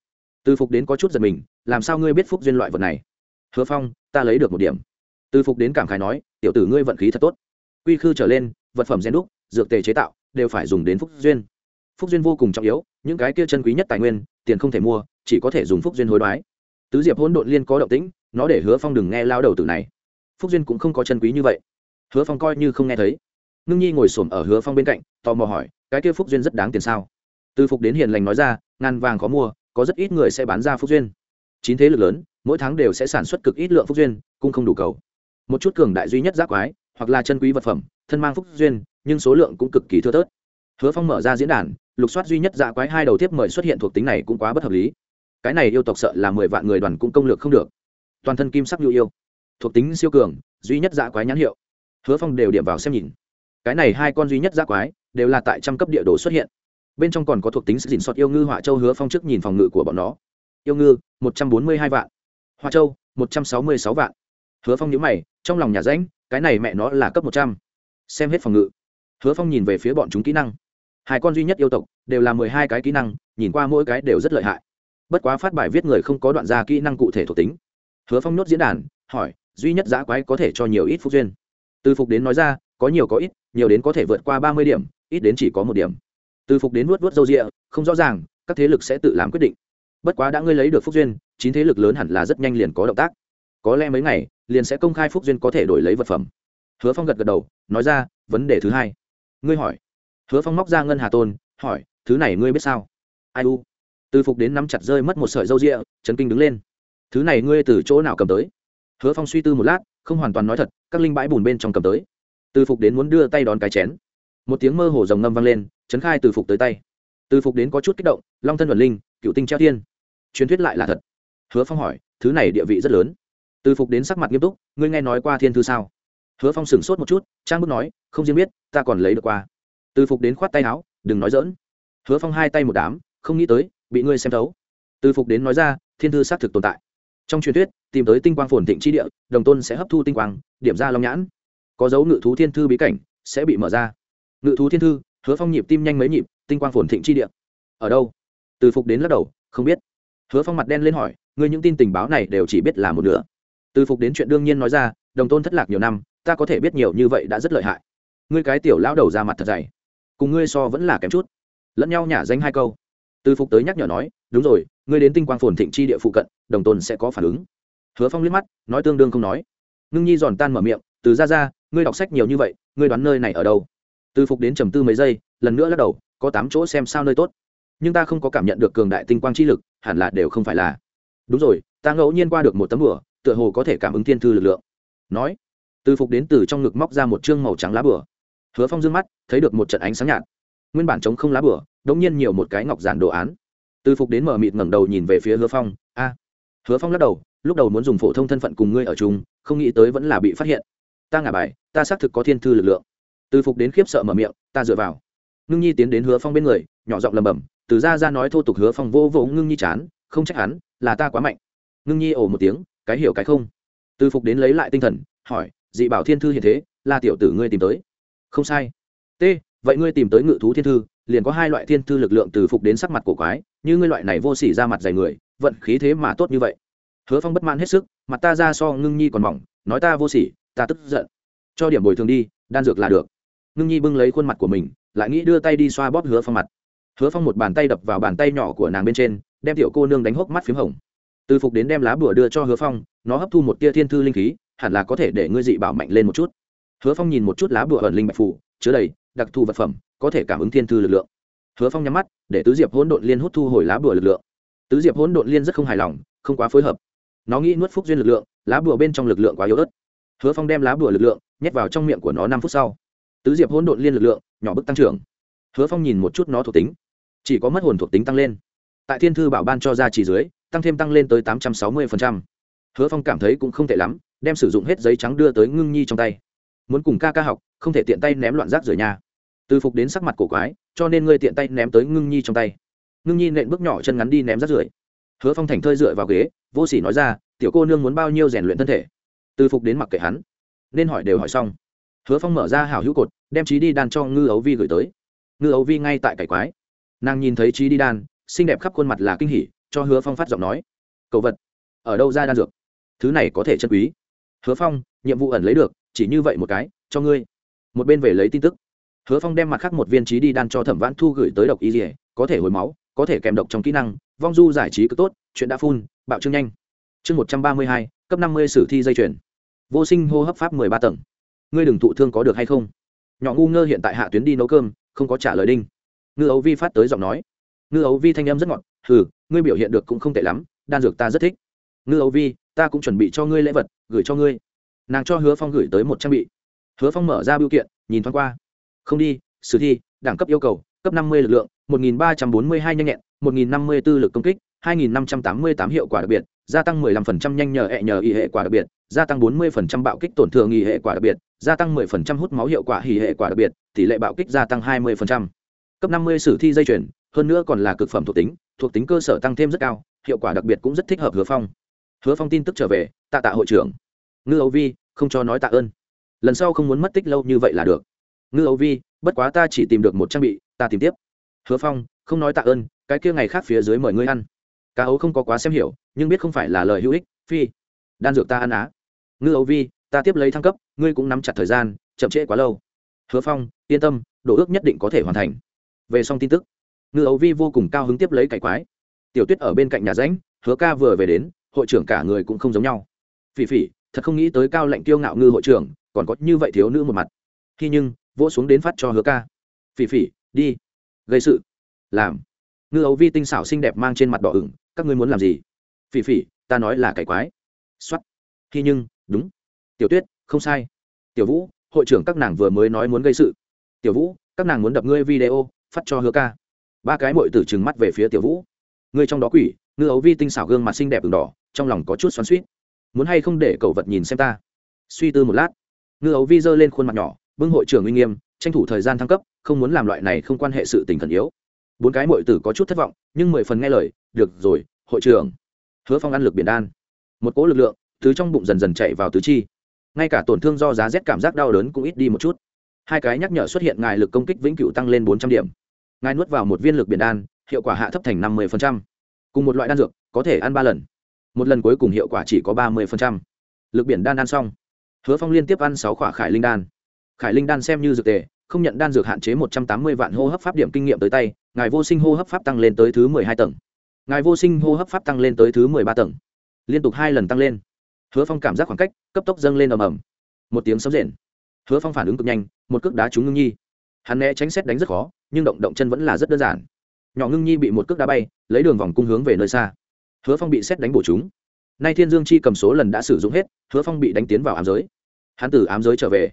Từ phục đến có chút giật mình, làm sao ngươi biết phúc duyên loại vật này? Hứa phong, ta lấy được một điểm. Từ phục đến cảm khái nói, tiểu tử ngươi vận khí thật tốt. Quy khư trở lên, vật phẩm gen đúc, dược tề chế tạo, đều phải dùng đến phúc duyên. Phúc duyên vô cùng trọng yếu, những cái kia chân quý nhất tài nguyên, tiền không thể mua, chỉ có thể dùng phúc duyên hối đoái. Tứ diệp hỗn độn liên có động tĩnh, nó để hứa phong đừng nghe lao đầu tử này. Phúc duyên cũng không có chân quý như vậy. Hứa phong coi như không nghe thấy. Ngưng nhi ngồi s ổ m ở hứa phong bên cạnh, tò mò hỏi, cái kia phúc duyên rất đáng tiền sao? Từ phục đến hiền lành nói ra, ngàn vàng khó mua, có rất ít người sẽ bán ra phúc duyên. Chín thế lực lớn mỗi tháng đều sẽ sản xuất cực ít lượng phúc duyên, cũng không đủ cầu. Một chút cường đại duy nhất giác quái, hoặc là chân quý vật phẩm, thân mang phúc duyên, nhưng số lượng cũng cực kỳ thưa thớt. Hứa phong mở ra diễn đàn, lục soát duy nhất dạ quái hai đầu tiếp mời xuất hiện thuộc tính này cũng quá bất hợp lý. Cái này yêu tộc sợ là mười vạn người đoàn cũng công lược không được. Toàn thân kim sắc nhu yêu. Thuộc tính siêu cường, duy nhất dạ quái nhãn hiệu. Hứa phong đều điểm vào xem nhìn. Cái này hai con duy nhất dạ quái, đều là tại trăm cấp địa đồ xuất hiện. Bên trong còn có thuộc tính dình soát yêu ngư họa châu hứa phong trước nhìn phòng ngự của bọn nó. Yêu ngư, một trăm bốn mươi hai vạn hoa châu, một trăm sáu mươi sáu vạn. Hứa phong nhíu mày, trong lòng nhà ránh cái này mẹ nó là cấp một trăm. Xem hết phòng ngự. Hứa phong nhìn về phía bọn chúng kỹ năng. Hai con duy nhất yêu tộc, đều là mười hai cái kỹ năng, nhìn qua mỗi cái đều rất lợi hại. Bất quá phát bài viết người không có đoạn ra kỹ năng cụ thể thuộc tính. Hứa phong nốt diễn đàn, hỏi, duy nhất giã quái có thể cho nhiều ít phúc duyên. Từ phục đến nói ra, có nhiều có ít, nhiều đến có thể vượt qua ba mươi điểm, ít đến chỉ có một điểm. Từ phục đến vuốt vuốt râu rịa, không rõ ràng, các thế lực sẽ tự làm quyết định bất quá đã ngươi lấy được phúc duyên, chín thế lực lớn hẳn là rất nhanh liền có động tác. Có lẽ mấy ngày, liền sẽ công khai phúc duyên có thể đổi lấy vật phẩm. Hứa phong gật gật đầu, nói ra, vấn đề thứ hai. Ngươi hỏi. Hứa phong móc ra ngân hà tôn, hỏi, thứ này ngươi biết sao? Ai u? Từ phục đến nắm chặt rơi mất một sợi râu rịa, chấn kinh đứng lên. Thứ này ngươi từ chỗ nào cầm tới? Hứa phong suy tư một lát, không hoàn toàn nói thật, các linh bãi bùn bên trong cầm tới. Từ phục đến muốn đưa tay đón cái chén. Một tiếng mơ hồ rồng ngâm vang lên, chấn khai từ phục tới tay. Từ phục đến có chút kích động, long thân thuần linh, cựu tinh treo thiên truyền thuyết lại là thật. Hứa phong hỏi, thứ này địa vị rất lớn. Từ phục đến sắc mặt nghiêm túc, ngươi nghe nói qua thiên thư sao? Hứa phong sửng sốt một chút, trang bức nói, không riêng biết, ta còn lấy được qua. Từ phục đến khoát tay áo, đừng nói dỡn hứa phong hai tay một đám, không nghĩ tới, bị ngươi xem thấu. Từ phục đến nói ra, thiên thư xác thực tồn tại. Trong truyền thuyết, tìm tới tinh quang phồn thịnh chi địa, đồng tôn sẽ hấp thu tinh quang, điểm ra long nhãn. Có dấu ngự thú thiên thư bí cảnh, sẽ bị mở ra. Ngự thú thiên thư, hứa phong nhịp tim nhanh mấy nhịp, tinh quang phồn thịnh chi địa. Ở đâu? Từ phục đến lắc đầu, không biết hứa phong mặt đen lên hỏi, ngươi những tin tình báo này đều chỉ biết là một nửa. Từ phục đến chuyện đương nhiên nói ra, đồng tôn thất lạc nhiều năm, ta có thể biết nhiều như vậy đã rất lợi hại. Ngươi cái tiểu lão đầu ra mặt thật dày, cùng ngươi so vẫn là kém chút. Lẫn nhau nhả danh hai câu. Từ phục tới nhắc nhở nói, đúng rồi, ngươi đến tinh quang phồn thịnh chi địa phụ cận, đồng tôn sẽ có phản ứng. Hứa phong liếc mắt, nói tương đương không nói. Ngưng nhi giòn tan mở miệng, từ ra ra, ngươi đọc sách nhiều như vậy, ngươi đoán nơi này ở đâu? Từ phục đến trầm tư mấy giây, lần nữa lắc đầu, có tám chỗ xem sao nơi tốt. Nhưng ta không có cảm nhận được cường đại tinh quang chi lực hẳn là đều không phải là. Đúng rồi, ta ngẫu nhiên qua được một tấm bửa tựa hồ có thể cảm ứng thiên thư lực lượng. Nói, từ phục đến từ trong ngực móc ra một chương màu trắng lá bửa hứa phong d ư ơ n g mắt, thấy được một trận ánh sáng nhạt. Nguyên bản chống không lá bửa đ ỗ n g nhiên nhiều một cái ngọc giản đồ án. Từ phục đến mở mịt ngẩng đầu nhìn về phía hứa phong, a. Hứa phong lắc đầu, lúc đầu muốn dùng phổ thông thân phận cùng ngươi ở chung, không nghĩ tới vẫn là bị phát hiện. Ta ngả bài, ta xác thực có thiên thư lực lượng. Từ phục đến khiếp sợ mở miệng, ta dựa vào. Ngưng nhi tiến đến hứa phong bên người, nhỏ giọng lầm bầm từ ra ra nói thô tục hứa phong vô vô ngưng nhi chán, không trách hắn, là ta quá mạnh. Ngưng nhi ồ một tiếng, cái hiểu cái không. Từ phục đến lấy lại tinh thần, hỏi, dị bảo thiên thư hiện thế, là tiểu tử ngươi tìm tới. Không sai. T, vậy ngươi tìm tới ngự thú thiên thư, liền có hai loại thiên thư lực lượng từ phục đến sắc mặt cổ quái, như ngươi loại này vô sỉ ra mặt dày người, vận khí thế mà tốt như vậy. Hứa phong bất mãn hết sức, mặt ta ra so ngưng nhi còn mỏng, nói ta vô sỉ, ta tức giận. Cho điểm bồi thường đi, đan dược là được. Ngưng nhi bưng lấy khuôn mặt của mình, lại nghĩ đưa tay đi xoa bóp hứa phong mặt hứa phong một bàn tay đập vào bàn tay nhỏ của nàng bên trên, đem tiểu cô nương đánh hốc mắt p h í m hồng. Từ phục đến đem lá bùa đưa cho hứa phong, nó hấp thu một tia thiên thư linh khí, hẳn là có thể để ngươi dị bảo mạnh lên một chút. Hứa phong nhìn một chút lá bùa ẩn linh bạch phủ chứa đầy đặc thù vật phẩm, có thể cảm ứng thiên thư lực lượng. Hứa phong nhắm mắt, để tứ diệp hỗn độn liên hút thu hồi lá bùa lực lượng. Tứ diệp hỗn độn liên rất không hài lòng, không quá phối hợp. Nó nghĩ nuốt phúc duyên lực lượng, lá bùa bên trong lực lượng quá yếu ớt. Hứa phong đem lá bùa lực lượng nhét vào trong miệng của nó năm phút sau. Tứ diệp hỗn độn liên lực lượng nhỏ bức tăng trưởng. Hứa phong nhìn một chút nó thuộc tính chỉ có mất hồn thuộc tính tăng lên. Tại thiên thư bảo ban cho ra chỉ dưới, tăng thêm tăng lên tới tám trăm sáu mươi hứa phong cảm thấy cũng không tệ lắm, đem sử dụng hết giấy trắng đưa tới ngưng nhi trong tay. Muốn cùng ca ca học, không thể tiện tay ném loạn rác rời nhà. Từ phục đến sắc mặt cổ quái, cho nên ngươi tiện tay ném tới ngưng nhi trong tay. Ngưng nhi nện bước nhỏ chân ngắn đi ném rác rưởi. Hứa phong thành thơi dựa vào ghế, vô sỉ nói ra, tiểu cô nương muốn bao nhiêu rèn luyện thân thể? Từ phục đến mặc kệ hắn. Nên hỏi đều hỏi xong. Hứa phong mở ra hảo hữu cột, đem trí đi đan cho ngư ấu vi gửi tới. Ngư ấu vi ngay tại cải quái nàng nhìn thấy trí đi đan, xinh đẹp khắp khuôn mặt là kinh hỉ, cho hứa phong phát giọng nói cầu vật, ở đâu ra đan dược? Thứ này có thể chân quý. Hứa phong, nhiệm vụ ẩn lấy được, chỉ như vậy một cái, cho ngươi. Một bên về lấy tin tức. Hứa phong đem mặt khác một viên trí đi đan cho thẩm vãn thu gửi tới độc y dỉa có thể hồi máu, có thể kèm độc trong kỹ năng, vong du giải trí cứ tốt, chuyện đã phun, bạo trương nhanh. Chương một trăm ba mươi hai, cấp năm mươi sử thi dây chuyển vô sinh hô hấp pháp mười ba tầng. Ngươi đừng thụ thương có được hay không? Nhỏ ngu ngơ hiện tại hạ tuyến đi nấu cơm, không có trả lời đinh ngư ấu vi phát tới giọng nói. Ngư ấu vi thanh âm rất ngọt, hừ, ngươi biểu hiện được cũng không tệ lắm, đan dược ta rất thích. Ngư ấu vi, ta cũng chuẩn bị cho ngươi lễ vật, gửi cho ngươi. Nàng cho hứa phong gửi tới một trang bị. Hứa phong mở ra biểu kiện, nhìn thoáng qua. Không đi sử thi, đẳng cấp yêu cầu, cấp năm mươi lực lượng, một nghìn ba trăm bốn mươi hai nhanh nhẹn, một nghìn năm mươi b ố lực công kích, hai nghìn năm trăm tám mươi tám hiệu quả đặc biệt, gia tăng mười lăm phần trăm nhanh nhờ hẹ nhờ y hệ quả đặc biệt, gia tăng bốn mươi phần trăm bạo kích tổn thương y hệ quả đặc biệt, gia tăng mười phần trăm hút máu hiệu quả hỉ hệ quả đặc biệt, tỷ lệ bạo kích gia tăng hai mươi phần trăm cấp năm mươi sử thi dây chuyển hơn nữa còn là cực phẩm thuộc tính thuộc tính cơ sở tăng thêm rất cao, hiệu quả đặc biệt cũng rất thích hợp hứa phong. Hứa phong tin tức trở về, tạ tạ hội trưởng. Ngư âu vi, không cho nói tạ ơn. Lần sau không muốn mất tích lâu như vậy là được. Ngư âu vi, bất quá ta chỉ tìm được một trang bị, ta tìm tiếp. Hứa phong, không nói tạ ơn, cái kia ngày khác phía dưới mời ngươi ăn. Cá ấu không có quá xem hiểu, nhưng biết không phải là lời hữu ích, phi. Đan dược ta ăn á. Ngư âu vi, ta tiếp lấy thăng cấp, ngươi cũng nắm chặt thời gian, chậm trễ quá lâu. Hứa phong, yên tâm, đồ ước nhất định có thể hoàn thành về xong tin tức, ngư ấu vi vô cùng cao hứng tiếp lấy cải quái. Tiểu tuyết ở bên cạnh nhà ránh hứa ca vừa về đến, hội trưởng cả người cũng không giống nhau. Phỉ phỉ, thật không nghĩ tới cao lệnh kiêu ngạo ngư hội trưởng, còn có như vậy thiếu nữ một mặt. Khi nhưng, vỗ xuống đến phát cho hứa ca. Phỉ phỉ, đi. Gây sự. Làm. Ngư ấu vi tinh xảo xinh đẹp mang trên mặt đỏ ửng, các ngươi muốn làm gì? Phỉ phỉ, ta nói là cải quái. X o á t khi nhưng, đúng. Tiểu tuyết, không sai. Tiểu vũ, hội trưởng các nàng vừa mới nói muốn gây sự. Tiểu vũ, các nàng muốn đập ngươi video phát cho hứa ca. Ba cái mội tử trừng mắt về phía tiểu vũ. Người trong đó quỷ, ngư ấu vi tinh xảo gương mặt xinh đẹp v đỏ, trong lòng có chút xoắn suýt muốn hay không để cậu vật nhìn xem ta? Suy tư một lát, ngư ấu vi giơ lên khuôn mặt nhỏ, bưng hội trưởng uy nghiêm, tranh thủ thời gian thăng cấp, không muốn làm loại này không quan hệ sự tình khẩn yếu. Bốn cái mội tử có chút thất vọng, nhưng mười phần nghe lời, được rồi, hội trưởng. Hứa phong ăn lực biển đan. Một cỗ lực lượng thứ trong bụng dần dần chạy vào tứ chi. Ngay cả tổn thương do giá rét cảm giác đau đớn cũng ít đi một chút. Hai cái nhắc nhở xuất hiện ngài lực công kích vĩnh cửu tăng lên bốn trăm điểm ngài nuốt vào một viên lực biển đan, hiệu quả hạ thấp thành năm mươi cùng một loại đan dược, có thể ăn ba lần. Một lần cuối cùng hiệu quả chỉ có ba mươi lực biển đan ăn xong, hứa phong liên tiếp ăn sáu quả khải linh đan. Khải linh đan xem như dược tề, không nhận đan dược hạn chế một trăm tám mươi vạn hô hấp pháp điểm kinh nghiệm tới tay, ngài vô sinh hô hấp pháp tăng lên tới thứ mười hai tầng. Ngài vô sinh hô hấp pháp tăng lên tới thứ mười ba tầng. Liên tục hai lần tăng lên. Hứa phong cảm giác khoảng cách cấp tốc dâng lên ầm ầm. Một tiếng sấm rền. Hứa phong phản ứng cực nhanh, một cước đá trúng ngưng nhi hắn né tránh xét đánh rất khó, nhưng động động chân vẫn là rất đơn giản. Nhỏ ngưng nhi bị một cước đá bay, lấy đường vòng cung hướng về nơi xa. Hứa phong bị xét đánh bổ chúng nay thiên dương chi cầm số lần đã sử dụng hết, hứa phong bị đánh tiến vào ám giới. Hắn từ ám giới trở về.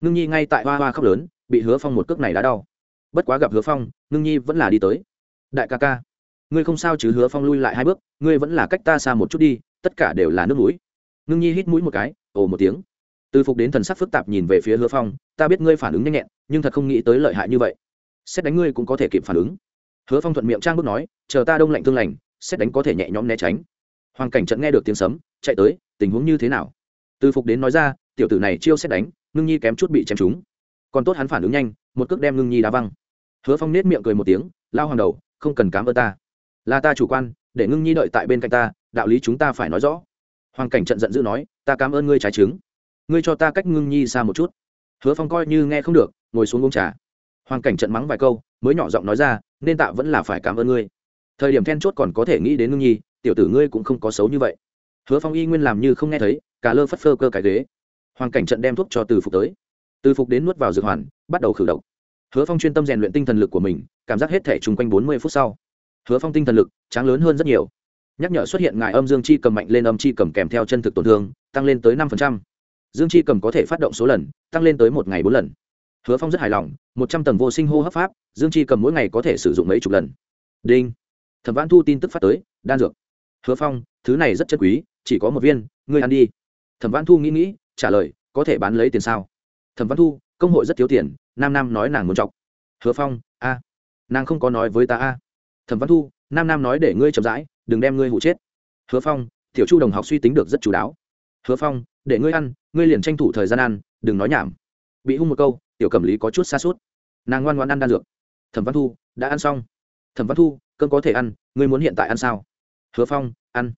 Ngưng nhi ngay tại hoa hoa khóc lớn, bị hứa phong một cước này đã đau. Bất quá gặp hứa phong, ngưng nhi vẫn là đi tới. Đại ca ca, ngươi không sao chứ? Hứa phong lui lại hai bước. Ngươi vẫn là cách ta xa một chút đi, tất cả đều là nước mũi. Ngưng nhi hít mũi một cái, ồ một tiếng từ phục đến thần sắc phức tạp nhìn về phía hứa phong, ta biết ngươi phản ứng nhanh nhẹn, nhưng thật không nghĩ tới lợi hại như vậy. Xét đánh ngươi cũng có thể kịp phản ứng. Hứa phong thuận miệng trang bước nói, chờ ta đông lạnh thương lành, xét đánh có thể nhẹ nhõm né tránh. Hoàng cảnh trận nghe được tiếng sấm, chạy tới, tình huống như thế nào? Từ phục đến nói ra, tiểu tử này chiêu xét đánh, ngưng nhi kém chút bị chém trúng. Còn tốt hắn phản ứng nhanh, một cước đem ngưng nhi đá văng. Hứa phong nết miệng cười một tiếng, lao hoàng đầu, không cần cám ơn ta. Là ta chủ quan, để ngưng nhi đợi tại bên cạnh ta, đạo lý chúng ta phải nói rõ. Hoàng cảnh trận giận dữ nói, ta cảm ơn ngươi trái trứng ngươi cho ta cách ngưng nhi xa một chút. Hứa phong coi như nghe không được, ngồi xuống uống trà. Hoàng cảnh trận mắng vài câu, mới nhỏ giọng nói ra, nên tạ vẫn là phải cảm ơn ngươi. Thời điểm then chốt còn có thể nghĩ đến ngưng nhi, tiểu tử ngươi cũng không có xấu như vậy. Hứa phong y nguyên làm như không nghe thấy, cả lơ phất phơ cơ cái ghế. Hoàng cảnh trận đem thuốc cho từ phục tới. Từ phục đến nuốt vào dược hoàn, bắt đầu khử độc. Hứa phong chuyên tâm rèn luyện tinh thần lực của mình, cảm giác hết thể chung quanh bốn mươi phút sau. Hứa phong tinh thần lực, tráng lớn hơn rất nhiều. Nhắc nhở xuất hiện ngài âm dương chi cầm mạnh lên âm chi cầm kèm theo chân thực tổn thương, tăng lên tới năm dương chi cầm có thể phát động số lần, tăng lên tới một ngày bốn lần. Hứa phong rất hài lòng, một trăm tầng vô sinh hô hấp pháp, dương chi cầm mỗi ngày có thể sử dụng mấy chục lần. Đinh. Thẩm văn thu tin tức phát tới, đan dược. Hứa phong, thứ này rất chất quý, chỉ có một viên, ngươi ăn đi. Thẩm văn thu nghĩ nghĩ, trả lời, có thể bán lấy tiền sao? Thẩm văn thu, công hội rất thiếu tiền, nam nam nói nàng muốn chọc. Hứa phong, a, nàng không có nói với ta a. Thẩm văn thu, nam nam nói để ngươi chậm rãi, đừng đem ngươi hụ chết. Hứa phong, tiểu chu đồng học suy tính được rất chú đáo. Hứa phong để ngươi ăn, ngươi liền tranh thủ thời gian ăn, đừng nói nhảm. Bị hung một câu, tiểu cẩm lý có chút xa suốt nàng ngoan ngoan ăn đan dược. Thẩm văn thu đã ăn xong. Thẩm văn thu cơn có thể ăn, ngươi muốn hiện tại ăn sao? Hứa phong, ăn.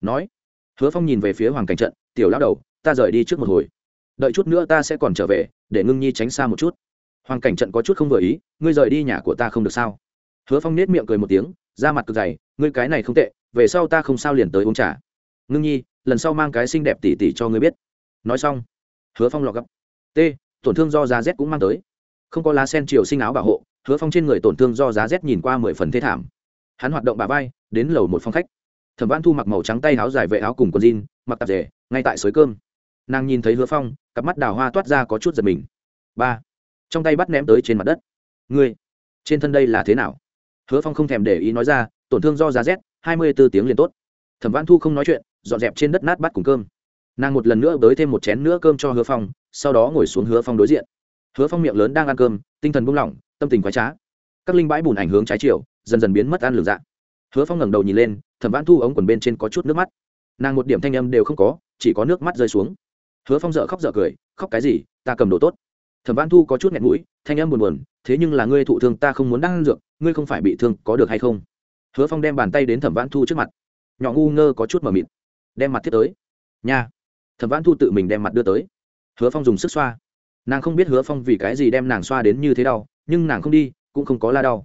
Nói. Hứa phong nhìn về phía hoàng cảnh trận, tiểu lão đầu, ta rời đi trước một hồi. Đợi chút nữa ta sẽ còn trở về, để ngưng nhi tránh xa một chút. Hoàng cảnh trận có chút không vừa ý, ngươi rời đi nhà của ta không được sao? Hứa phong nết miệng cười một tiếng ra mặt cực dày, ngươi cái này không tệ, về sau ta không sao liền tới uống trà ngưng nhi, lần sau mang cái xinh đẹp tỉ tỉ cho ngươi biết. Nói xong, hứa phong lọc gấp t, tổn thương do giá rét cũng mang tới. Không có lá sen chiều sinh áo bảo hộ, hứa phong trên người tổn thương do giá rét nhìn qua mười phần thế thảm. Hắn hoạt động bà vai, đến lầu một phòng khách. Thẩm văn thu mặc màu trắng tay áo dài vệ áo cùng quần jean, mặc tạp rể ngay tại suối cơm. Nàng nhìn thấy hứa phong, cặp mắt đào hoa toát ra có chút giật mình. Ba, trong tay bắt ném tới trên mặt đất. Ngươi, trên thân đây là thế nào? Hứa phong không thèm để ý nói ra, tổn thương do giá rét hai mươi b ố tiếng liền tốt. Thẩm văn thu không nói chuyện dọn dẹp trên đất nát bát cùng cơm. Nàng một lần nữa bới thêm một chén nữa cơm cho hứa phong, sau đó ngồi xuống hứa phong đối diện. Hứa phong miệng lớn đang ăn cơm, tinh thần buông lỏng, tâm tình quái trá. Các linh bãi bùn ảnh hướng trái chiều, dần dần biến mất ăn lường dạng hứa phong ngẩng đầu nhìn lên, thẩm Vãn thu ống quần bên trên có chút nước mắt. Nàng một điểm thanh âm đều không có, chỉ có nước mắt rơi xuống. Hứa phong dợ khóc dợ cười, khóc cái gì, ta cầm đồ tốt. Thẩm Vãn thu có chút nghẹn mũi, thanh âm buồn buồn, thế nhưng là ngươi thụ thương ta không muốn đang ăn dược, ngươi không phải bị thương có được hay không? Hứa phong đem bàn tay đến thẩm Vãn thu trước mặt. Nhỏ ngu ngơ có chút mờ mịt đem mặt thiết tới. Nha. Thẩm vãn thu tự mình đem mặt đưa tới. Hứa phong dùng sức xoa. Nàng không biết hứa phong vì cái gì đem nàng xoa đến như thế đau, nhưng nàng không đi, cũng không có la đau.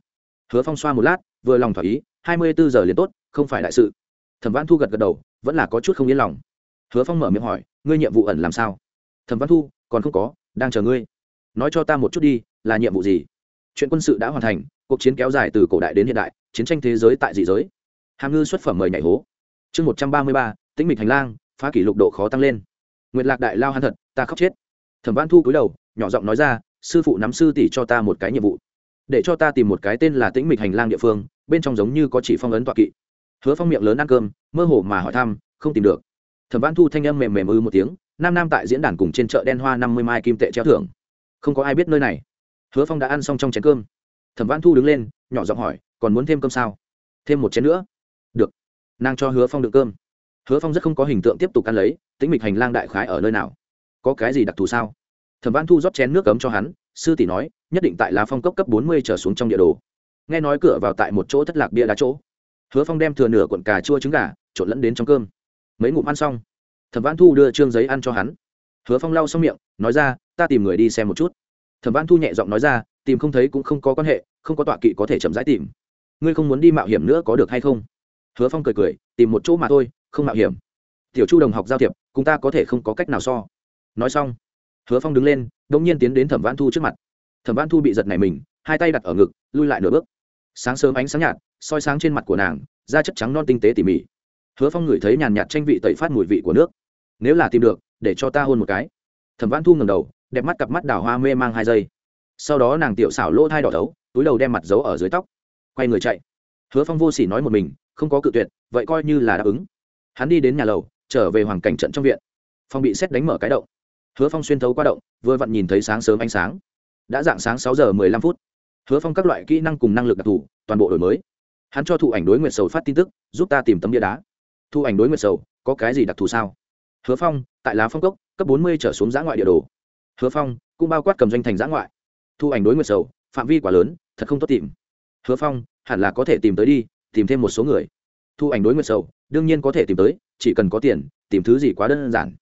Hứa phong xoa một lát, vừa lòng thỏa ý, hai mươi bốn giờ liền tốt, không phải đại sự. Thẩm vãn thu gật gật đầu, vẫn là có chút không yên lòng. Hứa phong mở miệng hỏi, ngươi nhiệm vụ ẩn làm sao? Thẩm vãn thu, còn không có, đang chờ ngươi. Nói cho ta một chút đi, là nhiệm vụ gì? Chuyện quân sự đã hoàn thành, cuộc chiến kéo dài từ cổ đại đến hiện đại, chiến tranh thế giới tại dị giới. Hàm ngư xuất phẩm mời nhảy hố. Chương một trăm ba mươi ba tĩnh mịch hành lang, phá kỷ lục độ khó tăng lên. Nguyệt lạc đại lao hắn thật, ta khóc chết. Thẩm văn thu cúi đầu, nhỏ giọng nói ra, sư phụ nắm sư tỷ cho ta một cái nhiệm vụ. Để cho ta tìm một cái tên là tĩnh mịch hành lang địa phương, bên trong giống như có chỉ phong ấn tọa kỵ. Hứa phong miệng lớn ăn cơm, mơ hồ mà hỏi thăm, không tìm được. Thẩm văn thu thanh âm mềm mềm ư một tiếng, nam nam tại diễn đàn cùng trên chợ đen hoa năm mươi mai kim tệ treo thưởng. Không có ai biết nơi này. Hứa phong đã ăn xong trong chén cơm. Thẩm văn thu đứng lên, nhỏ giọng hỏi, còn muốn thêm cơm sao? Thêm một chén nữa. Được. Nàng cho hứa phong đựng cơm hứa phong rất không có hình tượng tiếp tục ăn lấy, tính mịch hành lang đại khái ở nơi nào? Có cái gì đặc thù sao? Thẩm văn thu rót chén nước cấm cho hắn, sư tỷ nói, nhất định tại lá phong cốc cấp bốn mươi trở xuống trong địa đồ. Nghe nói cửa vào tại một chỗ thất lạc bia đá chỗ. Hứa phong đem thừa nửa cuộn cà chua trứng gà, trộn lẫn đến trong cơm. Mấy ngụm ăn xong, thẩm văn thu đưa trương giấy ăn cho hắn. Hứa phong lau xong miệng, nói ra, ta tìm người đi xem một chút. Thẩm văn thu nhẹ giọng nói ra, tìm không thấy cũng không có quan hệ, không có tọa kỵ có thể chậm rãi tìm. Ngươi không muốn đi mạo hiểm nữa có được hay không? Hứa phong cười cười, tìm một chỗ mà thôi không mạo hiểm. Tiểu chu đồng học giao thiệp, cùng ta có thể không có cách nào so. Nói xong, hứa phong đứng lên đ ỗ n g nhiên tiến đến thẩm văn thu trước mặt. Thẩm văn thu bị giật này mình, hai tay đặt ở ngực, lui lại nửa bước. Sáng sớm ánh sáng nhạt, soi sáng trên mặt của nàng, da chất trắng non tinh tế tỉ mỉ. Hứa phong ngửi thấy nhàn nhạt tranh vị tẩy phát mùi vị của nước. Nếu là tìm được, để cho ta hôn một cái. Thẩm văn thu ngầm đầu, đẹp mắt cặp mắt đào hoa mê mang hai giây. Sau đó nàng tiểu xảo lỗ thai đỏ thấu, túi đầu đem mặt giấu ở dưới tóc. Quay người chạy. Hứa phong vô s ỉ nói một mình, không có cự tuyệt, vậy coi như là đáp ứng hắn đi đến nhà lầu, trở về hoàng cảnh trận trong viện. Phong bị xét đánh mở cái động. Hứa phong xuyên thấu qua động, vừa vặn nhìn thấy sáng sớm ánh sáng. Đã dạng sáng sáu giờ mười lăm phút. Hứa phong các loại kỹ năng cùng năng lực đặc thù, toàn bộ đổi mới. Hắn cho thụ ảnh đối nguyệt sầu phát tin tức, giúp ta tìm tấm bia đá. Thu ảnh đối nguyệt sầu, có cái gì đặc thù sao? Hứa phong, tại lá phong cốc, cấp bốn mươi trở xuống giã ngoại địa đồ. Hứa phong, cũng bao quát cầm doanh thành giã ngoại. Thu ảnh đối nguyệt sầu, phạm vi quá lớn, thật không tốt tìm. Hứa phong, hẳn là có thể tìm tới đi, tìm thêm một số người thu ảnh đối nguyệt sầu, đương nhiên có thể tìm tới, chỉ cần có tiền, tìm thứ gì quá đơn giản.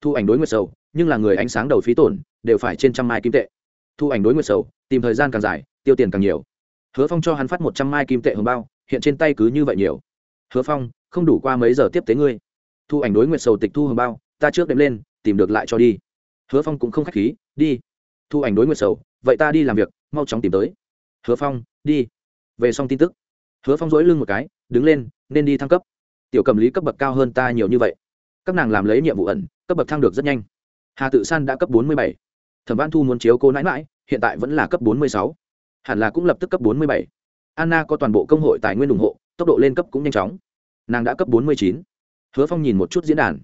Thu ảnh đối nguyệt sầu, nhưng là người ánh sáng đầu phí tổn, đều phải trên trăm mai kim tệ. Thu ảnh đối nguyệt sầu, tìm thời gian càng dài, tiêu tiền càng nhiều. Hứa phong cho hắn phát một trăm mai kim tệ hồng bao, hiện trên tay cứ như vậy nhiều. Hứa phong, không đủ qua mấy giờ tiếp tế ngươi. Thu ảnh đối nguyệt sầu tịch thu hồng bao, ta trước đệm lên, tìm được lại cho đi. Hứa phong cũng không k h á c h khí, đi. Thu ảnh đối nguyệt sầu, vậy ta đi làm việc, mau chóng tìm tới. Hứa phong, đi. Về xong tin tức. Hứa phong dỗi lưng một cái, đứng lên nên đi thăng cấp. Tiểu cầm lý cấp bậc cao hơn ta nhiều như vậy. Các nàng làm lấy nhiệm vụ ẩn, cấp bậc thăng được rất nhanh. Hà tự san đã cấp bốn mươi bảy. Thẩm văn thu muốn chiếu cô nãi mãi hiện tại vẫn là cấp bốn mươi sáu. Hẳn là cũng lập tức cấp bốn mươi bảy. Anna có toàn bộ công hội tài nguyên ủng hộ, tốc độ lên cấp cũng nhanh chóng. Nàng đã cấp bốn mươi chín. Hứa phong nhìn một chút diễn đàn.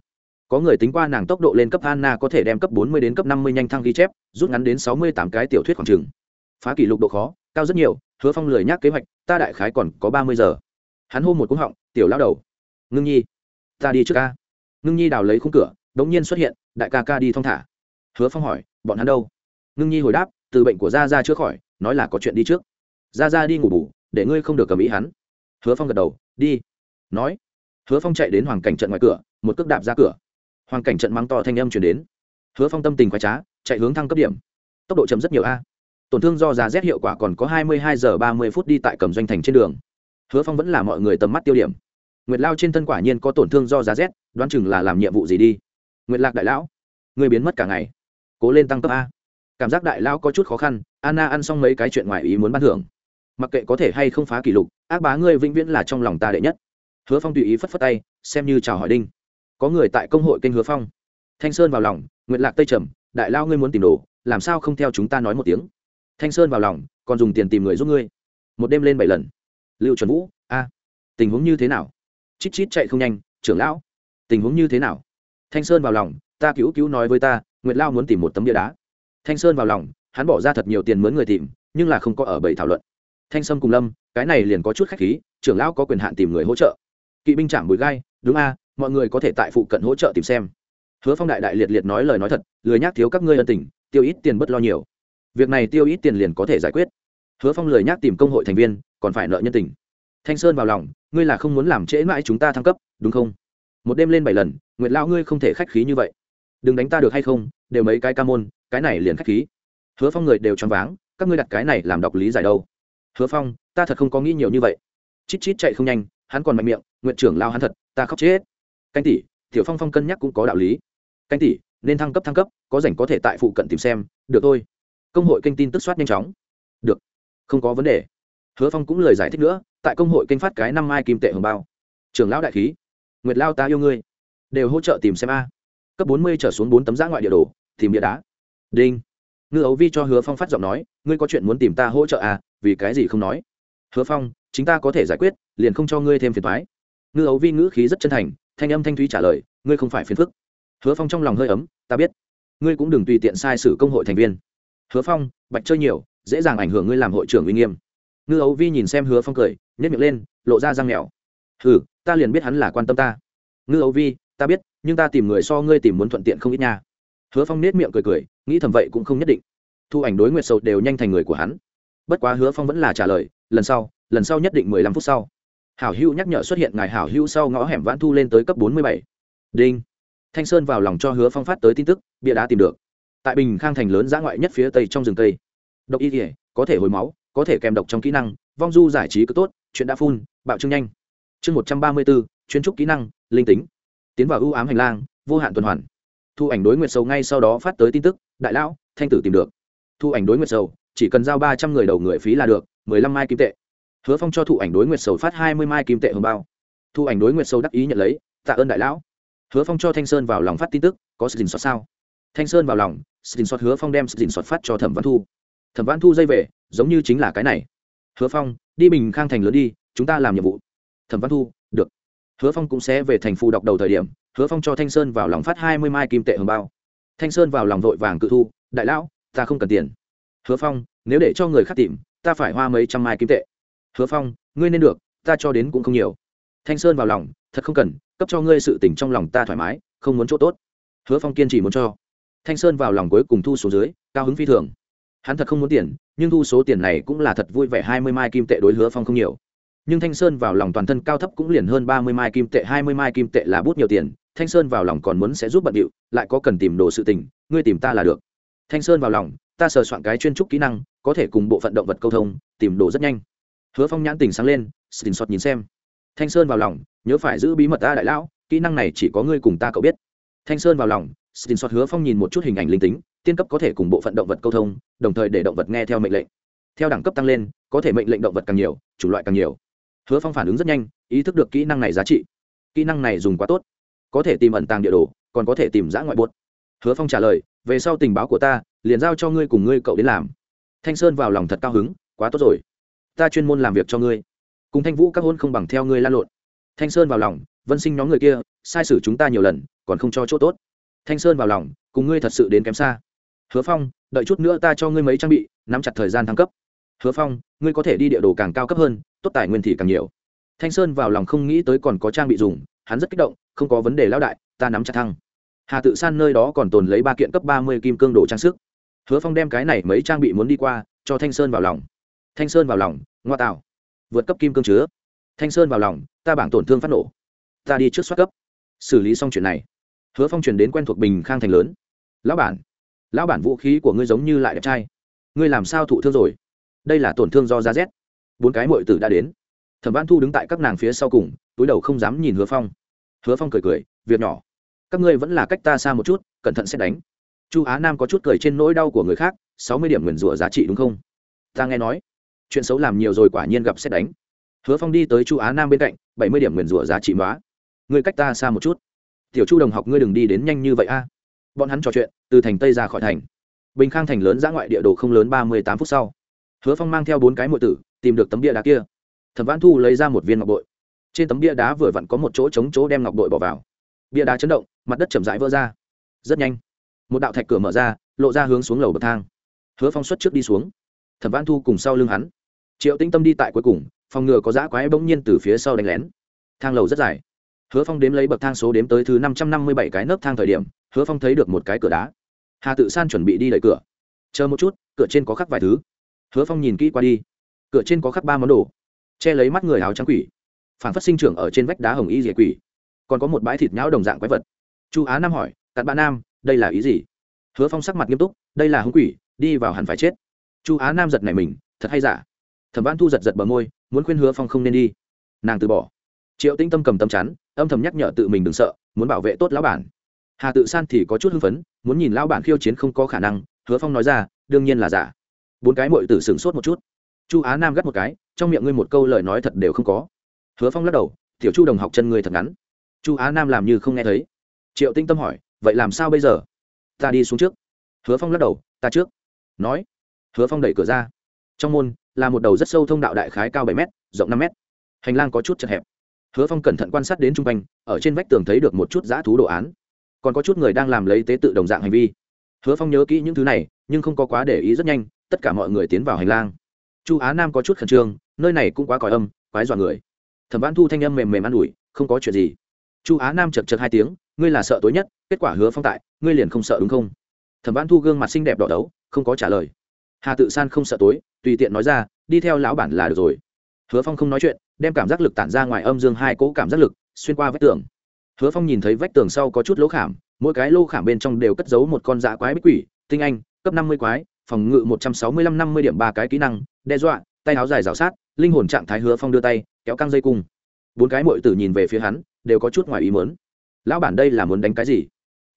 Có người tính qua nàng tốc độ lên cấp anna có thể đem cấp 40 đến cấp 50 nhanh thăng ghi chép, rút ngắn đến 68 cái tiểu thuyết khoảng trường phá kỷ lục độ khó, cao rất nhiều, hứa phong lười nhắc kế hoạch, ta đại khái còn có 30 giờ. Hắn hô một cú họng tiểu lao đầu. Ngưng nhi, ta đi trước ca. Ngưng nhi đào lấy khung cửa đống nhiên xuất hiện, đại ca ca đi thong thả. Hứa phong hỏi, bọn hắn đâu? Ngưng nhi hồi đáp, từ bệnh của gia gia chữa khỏi, nói là có chuyện đi trước. Gia gia đi ngủ bù, để ngươi không được cầm ý hắn. Hứa phong gật đầu, đi. Nói. Hứa phong chạy đến hoàng cảnh trận ngoài cửa, một cước đạp ra cửa. Hoàng cảnh trận mắng to thanh âm chuyển đến. Hứa phong tâm tình khoái trá, chạy hướng thăng cấp điểm. Tốc độ chấm rất nhiều a. Tổn thương do giá rét hiệu quả còn có hai mươi hai giờ ba mươi phút đi tại cầm doanh thành trên đường hứa phong vẫn là mọi người tầm mắt tiêu điểm. Nguyệt lao trên thân quả nhiên có tổn thương do giá rét, đoán chừng là làm nhiệm vụ gì đi. Nguyệt lạc đại lão người biến mất cả ngày. Cố lên tăng cấp a. Cảm giác đại lão có chút khó khăn, anna ăn xong mấy cái chuyện ngoài ý muốn ban thưởng. Mặc kệ có thể hay không phá kỷ lục, ác bá ngươi vĩnh viễn là trong lòng ta đệ nhất. Hứa phong tùy ý phất phất tay, xem như chào hỏi đinh. Có người tại công hội kênh hứa phong. Thanh sơn vào lòng nguyện lạc tây trầm, đại lao ngươi muốn tìm đồ, làm sao không theo chúng ta nói một tiếng? Thanh sơn vào lòng, còn dùng tiền tìm người giúp ngươi. Một đêm lên bảy lần lưu chuẩn vũ, a, tình huống như thế nào? Chít chít chạy không nhanh, trưởng lão, tình huống như thế nào? Thanh sơn vào lòng, ta cứu cứu nói với ta, nguyệt lao muốn tìm một tấm bia đá. Thanh sơn vào lòng, hắn bỏ ra thật nhiều tiền mướn người tìm, nhưng là không có ở bảy thảo luận. Thanh sâm cùng lâm, cái này liền có chút khách khí, trưởng lão có quyền hạn tìm người hỗ trợ. Kỵ binh chạm bụi gai, đúng a, mọi người có thể tại phụ cận hỗ trợ tìm xem. Hứa phong đại đại liệt liệt nói lời nói thật, lười nhác thiếu các ngươi ân tình, tiêu ít tiền bất lo nhiều. Việc này tiêu ít tiền liền có thể giải quyết. Hứa phong lười nhác tìm công hội thành viên còn phải nợ nhân tình. Thanh sơn vào lòng, ngươi là không muốn làm trễ mãi chúng ta thăng cấp, đúng không? Một đêm lên bảy lần, nguyệt lão ngươi không thể khách khí như vậy. Đừng đánh ta được hay không, đều mấy cái ca môn, cái này liền khách khí. Hứa phong người đều choáng váng, các ngươi đặt cái này làm đọc lý giải đâu. Hứa phong, ta thật không có nghĩ nhiều như vậy. Chít chít chạy không nhanh, hắn còn mạnh miệng nguyện trưởng lao hắn thật, ta khóc chết. Canh tỷ, tiểu phong phong cân nhắc cũng có đạo lý. Canh tỷ, nên thăng cấp thăng cấp, có rảnh có thể tại phụ cận tìm xem, được thôi. Công hội kênh tin tức soát nhanh chóng. Được, không có vấn đề hứa phong cũng lời giải thích nữa, tại công hội kênh phát cái năm mai kim tệ hồng bao. Trưởng lão đại khí, nguyệt lao ta yêu ngươi. Đều hỗ trợ tìm xem a. Cấp bốn mươi trở xuống bốn tấm giã ngoại địa đồ, tìm địa đá. Đinh. Ngư ấu vi cho hứa phong phát giọng nói, ngươi có chuyện muốn tìm ta hỗ trợ à vì cái gì không nói. Hứa phong, chính ta có thể giải quyết, liền không cho ngươi thêm phiền thoái ngư ấu vi ngữ khí rất chân thành, thanh âm thanh thúy trả lời, ngươi không phải phiền phức. Hứa phong trong lòng hơi ấm, ta biết. Ngươi cũng đừng tùy tiện sai sử công hội thành viên. Hứa phong, bạch chơi nhiều, dễ dàng ảnh hưởng ngươi làm hội trưởng uy nghiêm ngư ấu vi nhìn xem hứa phong cười nhét miệng lên, lộ ra răng mèo hừ, ta liền biết hắn là quan tâm ta. Ngư ấu vi, ta biết, nhưng ta tìm người so ngươi tìm muốn thuận tiện không ít nha. Hứa phong nết miệng cười cười, nghĩ thầm vậy cũng không nhất định. Thu ảnh đối nguyệt sầu đều nhanh thành người của hắn. Bất quá hứa phong vẫn là trả lời, lần sau lần sau nhất định mười lăm phút sau. Hảo hữu nhắc nhở xuất hiện ngài hảo hữu sau ngõ hẻm vãn thu lên tới cấp bốn mươi bảy. Đinh. Thanh sơn vào lòng cho hứa phong phát tới tin tức, bia đá tìm được. Tại bình khang thành lớn giã ngoại nhất phía tây trong rừng tây độc y thể có thể hồi máu có thể kèm độc trong kỹ năng, vong du giải trí cứ tốt, chuyện đã phun bạo trưng nhanh. Chương một trăm ba mươi bốn chuyên trúc kỹ năng, linh tính. Tiến vào ưu ám hành lang, vô hạn tuần hoàn. Thu ảnh đối nguyệt sầu ngay sau đó phát tới tin tức, đại lão, thanh tử tìm được. Thu ảnh đối nguyệt sầu, chỉ cần giao ba trăm người đầu người phí là được, mười lăm mai kim tệ. Hứa phong cho thụ ảnh đối nguyệt sầu phát hai mươi mai kim tệ hồng bao. Thu ảnh đối nguyệt sầu đắc ý nhận lấy, tạ ơn đại lão. Hứa phong cho thanh sơn vào lòng phát tin tức, có sự dình xót sao? Thanh sơn vào lòng, sự dình xót hứa phong đem sự dình xót phát cho thẩm văn thu thẩm văn thu dây về, giống như chính là cái này. Hứa phong, đi bình khang thành lớn đi, chúng ta làm nhiệm vụ. Thẩm văn thu, được. Hứa phong cũng sẽ về thành phù đọc đầu thời điểm, hứa phong cho thanh sơn vào lòng phát hai mươi mai kim tệ hồng bao. Thanh sơn vào lòng vội vàng cự thu, đại lão, ta không cần tiền. Hứa phong, nếu để cho người khác tìm, ta phải hoa mấy trăm mai kim tệ. Hứa phong, ngươi nên được, ta cho đến cũng không nhiều. Thanh sơn vào lòng, thật không cần, cấp cho ngươi sự tỉnh trong lòng ta thoải mái, không muốn chỗ tốt. Hứa phong kiên trì muốn cho. Thanh sơn vào lòng cuối cùng thu xuống dưới, cao hứng phi thường hắn thật không muốn tiền, nhưng thu số tiền này cũng là thật vui vẻ hai mươi mai kim tệ đối hứa phong không nhiều. Nhưng thanh sơn vào lòng toàn thân cao thấp cũng liền hơn ba mươi mai kim tệ, hai mươi mai kim tệ là bút nhiều tiền, thanh sơn vào lòng còn muốn sẽ giúp bận điệu, lại có cần tìm đồ sự tình, ngươi tìm ta là được. Thanh sơn vào lòng, ta sờ soạn cái chuyên trúc kỹ năng, có thể cùng bộ phận động vật câu thông, tìm đồ rất nhanh. Hứa phong nhãn tình sáng lên xin xót nhìn xem. Thanh sơn vào lòng, nhớ phải giữ bí mật ta đại lão, kỹ năng này chỉ có ngươi cùng ta cậu biết. Thanh sơn vào lòng xin xót hứa phong nhìn một chút hình ảnh linh tính tiên cấp có thể cùng bộ phận động vật câu thông, đồng thời để động vật nghe theo mệnh lệnh. Theo đẳng cấp tăng lên, có thể mệnh lệnh động vật càng nhiều, chủ loại càng nhiều. Hứa phong phản ứng rất nhanh, ý thức được kỹ năng này giá trị. Kỹ năng này dùng quá tốt. Có thể tìm ẩn tàng địa đồ, còn có thể tìm giã ngoại buốt. Hứa phong trả lời, về sau tình báo của ta, liền giao cho ngươi cùng ngươi cậu đến làm. Thanh sơn vào lòng thật cao hứng, quá tốt rồi. Ta chuyên môn làm việc cho ngươi. Cùng thanh vũ các hôn không bằng theo ngươi lan lộn. Thanh sơn vào lòng, vân sinh nhóm người kia, sai sử chúng ta nhiều lần, còn không cho chỗ tốt. Thanh sơn vào lòng, cùng ngươi thật sự đến kém xa hứa phong, đợi chút nữa ta cho ngươi mấy trang bị, nắm chặt thời gian thăng cấp. Hứa phong, ngươi có thể đi địa đồ càng cao cấp hơn, tốt tài nguyên thì càng nhiều. Thanh sơn vào lòng không nghĩ tới còn có trang bị dùng, hắn rất kích động, không có vấn đề lão đại, ta nắm chặt thăng. Hà tự san nơi đó còn tồn lấy ba kiện cấp ba mươi kim cương đồ trang sức. Hứa phong đem cái này mấy trang bị muốn đi qua, cho thanh sơn vào lòng. Thanh sơn vào lòng, ngoa tạo. Vượt cấp kim cương chứa. Thanh sơn vào lòng, ta bảng tổn thương phát nổ. Ta đi trước soát cấp. Xử lý xong chuyện này. Hứa phong chuyển đến quen thuộc bình khang thành lớn. Lão bản lão bản vũ khí của ngươi giống như lại đẹp trai. Ngươi làm sao thụ thương rồi? Đây là tổn thương do da rét bốn cái mội tử đã đến. Thẩm văn thu đứng tại các nàng phía sau cùng, túi đầu không dám nhìn hứa phong. Hứa phong cười cười, việc nhỏ. Các ngươi vẫn là cách ta xa một chút, cẩn thận sẽ đánh. Chu á nam có chút cười trên nỗi đau của người khác, sáu mươi điểm nguyền rủa giá trị đúng không? Ta nghe nói, chuyện xấu làm nhiều rồi quả nhiên gặp xét đánh. Hứa phong đi tới chu á nam bên cạnh, bảy mươi điểm nguyền rủa giá trị hóa ngươi cách ta xa một chút. Tiểu chu đồng học ngươi đừng đi đến nhanh như vậy a bọn hắn trò chuyện, từ thành tây ra khỏi thành. Bình khang thành lớn giã ngoại địa đồ không lớn ba mươi tám phút sau. Hứa phong mang theo bốn cái mọi tử, tìm được tấm bia đá kia. Thẩm văn thu lấy ra một viên ngọc bội. Trên tấm bia đá vừa vặn có một chỗ chống chỗ đem ngọc bội bỏ vào. Bia đá chấn động, mặt đất chậm rãi vỡ ra. Rất nhanh, một đạo thạch cửa mở ra, lộ ra hướng xuống lầu bậc thang. Hứa phong xuất trước đi xuống. Thẩm văn thu cùng sau lưng hắn. Triệu tĩnh tâm đi tại cuối cùng, phòng ngừa có giã quái bỗng nhiên từ phía sau đánh lén. Thang lầu rất dài hứa phong đếm lấy bậc thang số đếm tới thứ năm trăm năm mươi bảy cái nấc thang thời điểm, hứa phong thấy được một cái cửa đá. Hà tự san chuẩn bị đi đẩy cửa. Chờ một chút, cửa trên có khắc vài thứ. Hứa phong nhìn kỹ qua đi. Cửa trên có khắc ba món đồ. Che lấy mắt người áo trắng quỷ. Phản phát sinh trưởng ở trên vách đá hồng y dẻ quỷ. Còn có một bãi thịt nhão đồng dạng quái vật. Chu á nam hỏi, cặn bạn nam, đây là ý gì? Hứa phong sắc mặt nghiêm túc, đây là hung quỷ, đi vào hẳn phải chết. Chu á nam giật này mình, thật hay giả? Thẩm văn thu giật giật bờ môi, muốn khuyên hứa phong không nên đi. Nàng từ bỏ. Triệu Tĩnh tâm cầm tâm chắn âm thầm nhắc nhở tự mình đừng sợ, muốn bảo vệ tốt lão bản. Hà tự san thì có chút hưng phấn, muốn nhìn lão bản khiêu chiến không có khả năng, hứa phong nói ra, đương nhiên là giả. Bốn cái mội tử sửng sốt một chút. Chu á nam gắt một cái, trong miệng ngươi một câu lời nói thật đều không có. Hứa phong lắc đầu, tiểu chu đồng học chân ngươi thật ngắn. Chu á nam làm như không nghe thấy. Triệu tinh tâm hỏi, vậy làm sao bây giờ? Ta đi xuống trước. Hứa phong lắc đầu, ta trước. Nói. Hứa phong đẩy cửa ra. Trong môn, là một đầu rất sâu thông đạo đại khái cao bảy m rộng năm m hành lang có chút chật hẹp hứa phong cẩn thận quan sát đến chung quanh, ở trên vách tường thấy được một chút dã thú đồ án. Còn có chút người đang làm lấy tế tự đồng dạng hành vi. Hứa phong nhớ kỹ những thứ này, nhưng không có quá để ý rất nhanh, tất cả mọi người tiến vào hành lang. Chu á nam có chút khẩn trương, nơi này cũng quá còi âm, quái dọa người. Thẩm văn thu thanh âm mềm mềm an ủi, không có chuyện gì. Chu á nam chật chật hai tiếng, ngươi là sợ tối nhất, kết quả hứa phong tại, ngươi liền không sợ đúng không? Thẩm văn thu gương mặt xinh đẹp đỏ đấu, không có trả lời. Hà tự san không sợ tối, tùy tiện nói ra, đi theo lão bản là được rồi. Hứa phong không nói chuyện đem cảm giác lực tản ra ngoài âm dương hai cỗ cảm giác lực, xuyên qua vách tường. Hứa phong nhìn thấy vách tường sau có chút lỗ khảm, mỗi cái lô khảm bên trong đều cất giấu một con dạ quái bích quỷ, tinh anh, cấp năm mươi quái, phòng ngự một trăm sáu mươi lăm năm mươi điểm ba cái kỹ năng, đe dọa, tay áo dài rào sát, linh hồn trạng thái hứa phong đưa tay, kéo căng dây cung. Bốn cái mội tử nhìn về phía hắn, đều có chút ngoài ý mớn lão bản đây là muốn đánh cái gì?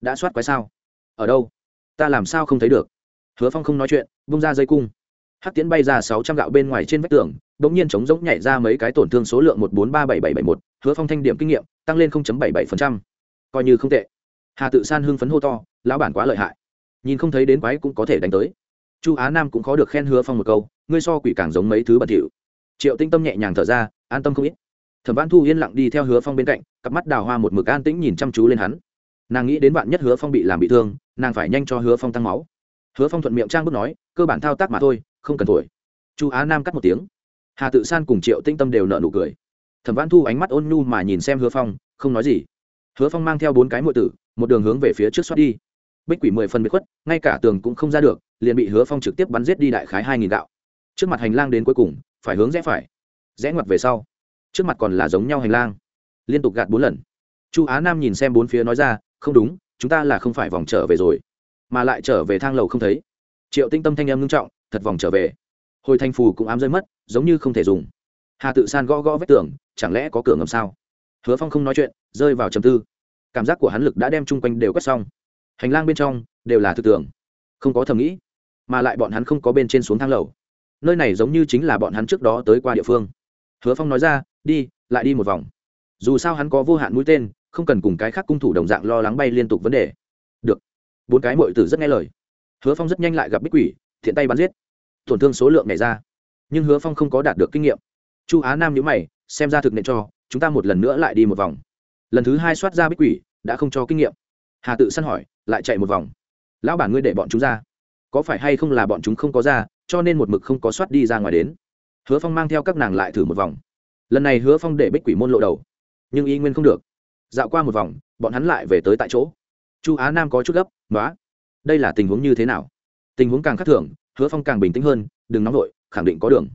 Đã soát quái sao? Ở đâu? Ta làm sao không thấy được? Hứa phong không nói chuyện, bung ra dây cung hắc tiễn bay ra sáu trăm gạo bên ngoài trên vách tường đ ỗ n g nhiên chống rỗng nhảy ra mấy cái tổn thương số lượng một bốn ba bảy bảy bảy một, hứa phong thanh điểm kinh nghiệm, tăng lên bảy bảy coi như không tệ. Hà tự san hưng phấn hô to, lão bản quá lợi hại. Nhìn không thấy đến quái cũng có thể đánh tới. Chu á nam cũng khó được khen hứa phong một câu, ngươi so quỷ càng giống mấy thứ bẩn thỉu. Triệu tinh tâm nhẹ nhàng thở ra, an tâm không ít. Thẩm văn thu yên lặng đi theo hứa phong bên cạnh, cặp mắt đào hoa một mực an tĩnh nhìn chăm chú lên hắn. Nàng nghĩ đến bạn nhất hứa phong bị làm bị thương, nàng phải nhanh cho hứa phong tăng máu. Hứa phong thuận miệng trang bước nói, cơ bản thao tác mà thôi không cần thổi. Chu á nam cắt một tiếng. Hà tự san cùng triệu tinh tâm đều nợ nụ cười. Thẩm văn thu ánh mắt ôn nhu mà nhìn xem hứa phong, không nói gì. Hứa phong mang theo bốn cái mượn tử, một đường hướng về phía trước xoát đi. Bích quỷ mười phân bị khuất, ngay cả tường cũng không ra được, liền bị hứa phong trực tiếp bắn giết đi đại khái hai nghìn gạo. Trước mặt hành lang đến cuối cùng, phải hướng rẽ phải, rẽ ngoặt về sau. Trước mặt còn là giống nhau hành lang. Liên tục gạt bốn lần. Chu á nam nhìn xem bốn phía nói ra, không đúng, chúng ta là không phải vòng trở về rồi, mà lại trở về thang lầu không thấy. Triệu tinh tâm thanh em ngưng trọng thật vòng trở về. Hồi thanh phù cũng ám rơi mất, giống như không thể dùng. Hà tự san gõ gõ vách tường, chẳng lẽ có cửa ngầm sao? Hứa phong không nói chuyện, rơi vào trầm tư. Cảm giác của hắn lực đã đem chung quanh đều quét xong. Hành lang bên trong, đều là thực tưởng. Không có thầm nghĩ, mà lại bọn hắn không có bên trên xuống thang lầu. Nơi này giống như chính là bọn hắn trước đó tới qua địa phương. Hứa phong nói ra, đi, lại đi một vòng. Dù sao hắn có vô hạn mũi tên, không cần cùng cái khác cung thủ đồng dạng lo lắng bay liên tục vấn đề. Được. Bốn cái mội tử rất nghe lời. Hứa phong rất nhanh lại gặp bích quỷ, thiện tay bắn giết tổn thương số lượng này ra. Nhưng hứa phong không có đạt được kinh nghiệm. Chu á nam nhữ mày, xem ra thực nện cho, chúng ta một lần nữa lại đi một vòng. Lần thứ hai soát ra bích quỷ, đã không cho kinh nghiệm. Hà tự săn hỏi, lại chạy một vòng. Lão bản ngươi để bọn chúng ra. Có phải hay không là bọn chúng không có ra, cho nên một mực không có soát đi ra ngoài đến. Hứa phong mang theo các nàng lại thử một vòng. Lần này hứa phong để bích quỷ môn lộ đầu. Nhưng y nguyên không được. Dạo qua một vòng, bọn hắn lại về tới tại chỗ. Chu á nam có chút gấp nói đây là tình huống như thế nào? Tình huống càng khắc thường hứa phong càng bình tĩnh hơn, đừng nóng vội, khẳng định có đường.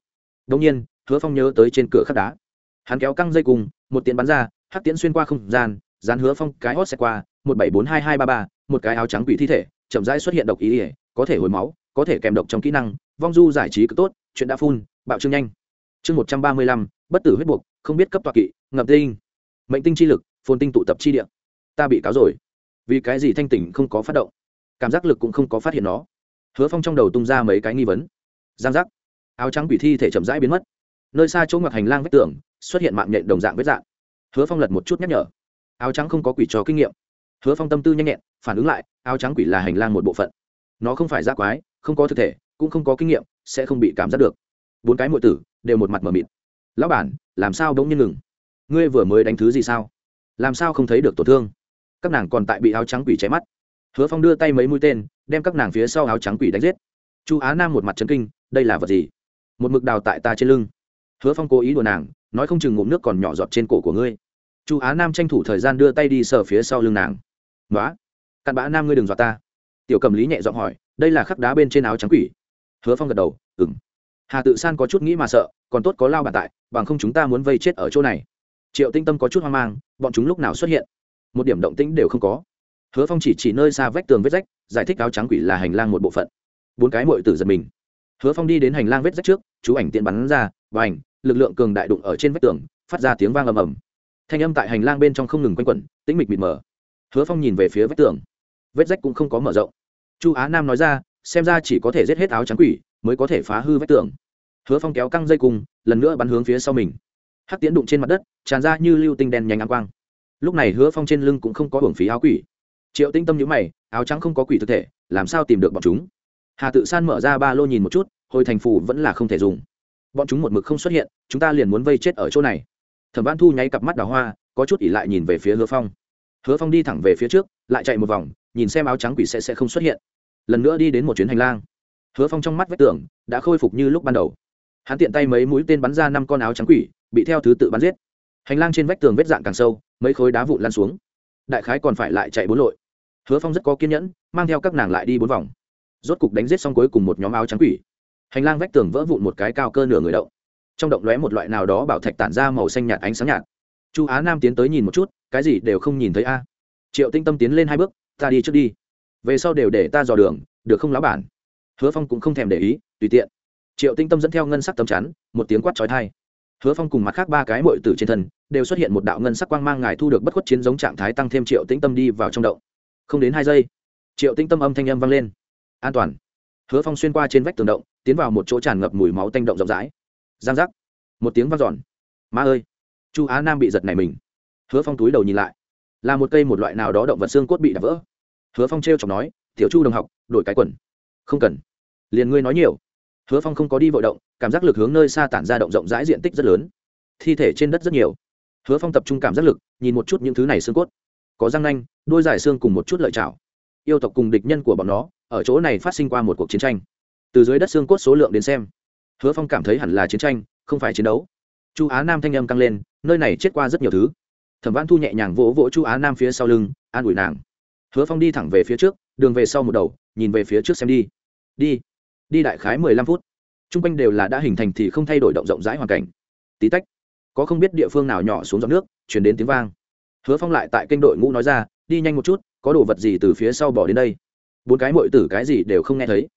Đông nhiên, hứa phong nhớ tới trên cửa khắc đá. Hắn kéo căng dây cùng, một tiện bắn ra, hắc tiễn xuyên qua không gian, dán hứa phong cái hót xe qua, một bảy bốn hai hai ba ba, một cái áo trắng quỷ thi thể, chậm rãi xuất hiện độc ý ỉa có thể hồi máu, có thể kèm độc trong kỹ năng, vong du giải trí cực tốt, chuyện đã phun, bạo trương nhanh. Chương một trăm ba mươi lăm, bất tử huyết buộc, không biết cấp tọa kỵ ngập tinh. Mệnh tinh chi lực, phồn tinh tụ tập chi địa. Ta bị cáo rồi. Vì cái gì thanh tỉnh không có phát động? Cảm giác lực cũng không có phát hiện nó hứa phong trong đầu tung ra mấy cái nghi vấn. Giang giác. Áo trắng quỷ thi thể chậm rãi biến mất. Nơi xa chỗ ngọc hành lang vách tường, xuất hiện mạng nhện đồng dạng vết dạng. Hứa phong lật một chút nhắc nhở. Áo trắng không có quỷ trò kinh nghiệm. Hứa phong tâm tư nhanh nhẹn, phản ứng lại, áo trắng quỷ là hành lang một bộ phận. Nó không phải giác quái, không có thực thể, cũng không có kinh nghiệm, sẽ không bị cảm giác được. Bốn cái m tử đều một mặt m ở mịt. Lão bản, làm sao đ ố n g nhiên ngừng? Ngươi vừa mới đánh thứ gì sao? Làm sao không thấy được tổn thương? Các nàng còn tại bị áo trắng quỷ cháy mắt hứa phong đưa tay mấy mũi tên, đem các nàng phía sau áo trắng quỷ đánh giết. Chu á nam một mặt trấn kinh, đây là vật gì? Một mực đào tại ta trên lưng. Hứa phong cố ý đùa nàng, nói không chừng ngụm nước còn nhỏ giọt trên cổ của ngươi. Chu á nam tranh thủ thời gian đưa tay đi sờ phía sau lưng nàng. Nói cặn bã nam ngươi đừng dọa ta. Tiểu cầm lý nhẹ giọng hỏi, đây là khắc đá bên trên áo trắng quỷ. Hứa phong gật đầu ừng hà tự san có chút nghĩ mà sợ, còn tốt có lao bàn tại, bằng không chúng ta muốn vây chết ở chỗ này. Triệu tinh tâm có chút hoang mang, bọn chúng lúc nào xuất hiện? Một điểm động tĩnh đều không có hứa phong chỉ chỉ nơi xa vách tường vết rách, giải thích áo trắng quỷ là hành lang một bộ phận. Bốn cái mội tử giật mình. Hứa phong đi đến hành lang vết rách trước, chú ảnh tiện bắn ra và ảnh lực lượng cường đại đụng ở trên vách tường, phát ra tiếng vang ầm ầm. Thanh âm tại hành lang bên trong không ngừng quanh quẩn, tĩnh mịch mịt mờ. Hứa phong nhìn về phía vách tường. Vết rách cũng không có mở rộng. Chu á nam nói ra, xem ra chỉ có thể giết hết áo trắng quỷ mới có thể phá hư vách tường. Hứa phong kéo căng dây cùng lần nữa bắn hướng phía sau mình. Hắc tiến đụng trên mặt đất, tràn ra như lưu tinh đen nhanh áng quang. Lúc này hứa phong trên lưng cũng không có hưởng phí áo quỷ triệu tinh tâm nhữ mày, áo trắng không có quỷ thực thể, làm sao tìm được bọn chúng? Hà tự san mở ra ba lô nhìn một chút, hồi thành phủ vẫn là không thể dùng. Bọn chúng một mực không xuất hiện, chúng ta liền muốn vây chết ở chỗ này. Thẩm văn thu nháy cặp mắt đào hoa, có chút ỉ lại nhìn về phía hứa phong. Hứa phong đi thẳng về phía trước, lại chạy một vòng, nhìn xem áo trắng quỷ sẽ sẽ không xuất hiện. Lần nữa đi đến một chuyến hành lang. Hứa phong trong mắt vách tường đã khôi phục như lúc ban đầu. Hắn tiện tay mấy mũi tên bắn ra năm con áo trắng quỷ, bị theo thứ tự bắn giết. Hành lang trên vách tường vết dạng càng sâu, mấy khối đá vụn lan xuống đại khái còn phải lại chạy bốn lội. Hứa phong rất có kiên nhẫn, mang theo các nàng lại đi bốn vòng. Rốt cục đánh giết xong cuối cùng một nhóm áo trắng quỷ. Hành lang vách tường vỡ vụn một cái cao cơ nửa người động. Trong động lóe một loại nào đó bảo thạch tản ra màu xanh nhạt ánh sáng nhạt. Chu á nam tiến tới nhìn một chút, cái gì đều không nhìn thấy a. Triệu tinh tâm tiến lên hai bước, ta đi trước đi. Về sau đều để ta dò đường, được không lão bản? Hứa phong cũng không thèm để ý, tùy tiện. Triệu tinh tâm dẫn theo ngân sắc tấm chắn, một tiếng quát trói thai hứa phong cùng mặt khác ba cái mội tử trên thân, đều xuất hiện một đạo ngân sắc quang mang ngài thu được bất khuất chiến giống trạng thái tăng thêm triệu tĩnh tâm đi vào trong động. Không đến hai giây, triệu tĩnh tâm âm thanh âm vang lên. An toàn. Hứa phong xuyên qua trên vách tường động, tiến vào một chỗ tràn ngập mùi máu tanh động rộng rãi. Giang giác. Một tiếng vang giòn ma ơi, chu á nam bị giật này mình. Hứa phong túi đầu nhìn lại. Là một cây một loại nào đó động vật xương cốt bị đập vỡ. Hứa phong t r e o chọc nói, tiểu chu đồng học, đổi cái quần. Không cần. Liền ngươi nói nhiều hứa phong không có đi vội động, cảm giác lực hướng nơi xa tản ra động rộng rãi diện tích rất lớn. Thi thể trên đất rất nhiều. Hứa phong tập trung cảm giác lực, nhìn một chút những thứ này xương cốt. Có răng nanh, đôi dài xương cùng một chút lợi chảo. Yêu tộc cùng địch nhân của bọn nó, ở chỗ này phát sinh qua một cuộc chiến tranh. Từ dưới đất xương cốt số lượng đến xem, hứa phong cảm thấy hẳn là chiến tranh, không phải chiến đấu. Chu á nam thanh âm căng lên, nơi này chết qua rất nhiều thứ. Thẩm văn thu nhẹ nhàng vỗ vỗ chu á nam phía sau lưng, an ủi nàng. Hứa phong đi thẳng về phía trước, đường về sau một đầu, nhìn về phía trước xem đi. Đi. Đi đại khái mười lăm phút t r u n g quanh đều là đã hình thành thì không thay đổi động rộng rãi hoàn cảnh. Tí tách, có không biết địa phương nào nhỏ xuống dòng nước chuyển đến tiếng vang. Hứa phong lại tại kênh đội ngũ nói ra, đi nhanh một chút, có đồ vật gì từ phía sau bỏ đến đây. Bốn cái mội tử cái gì đều không nghe thấy.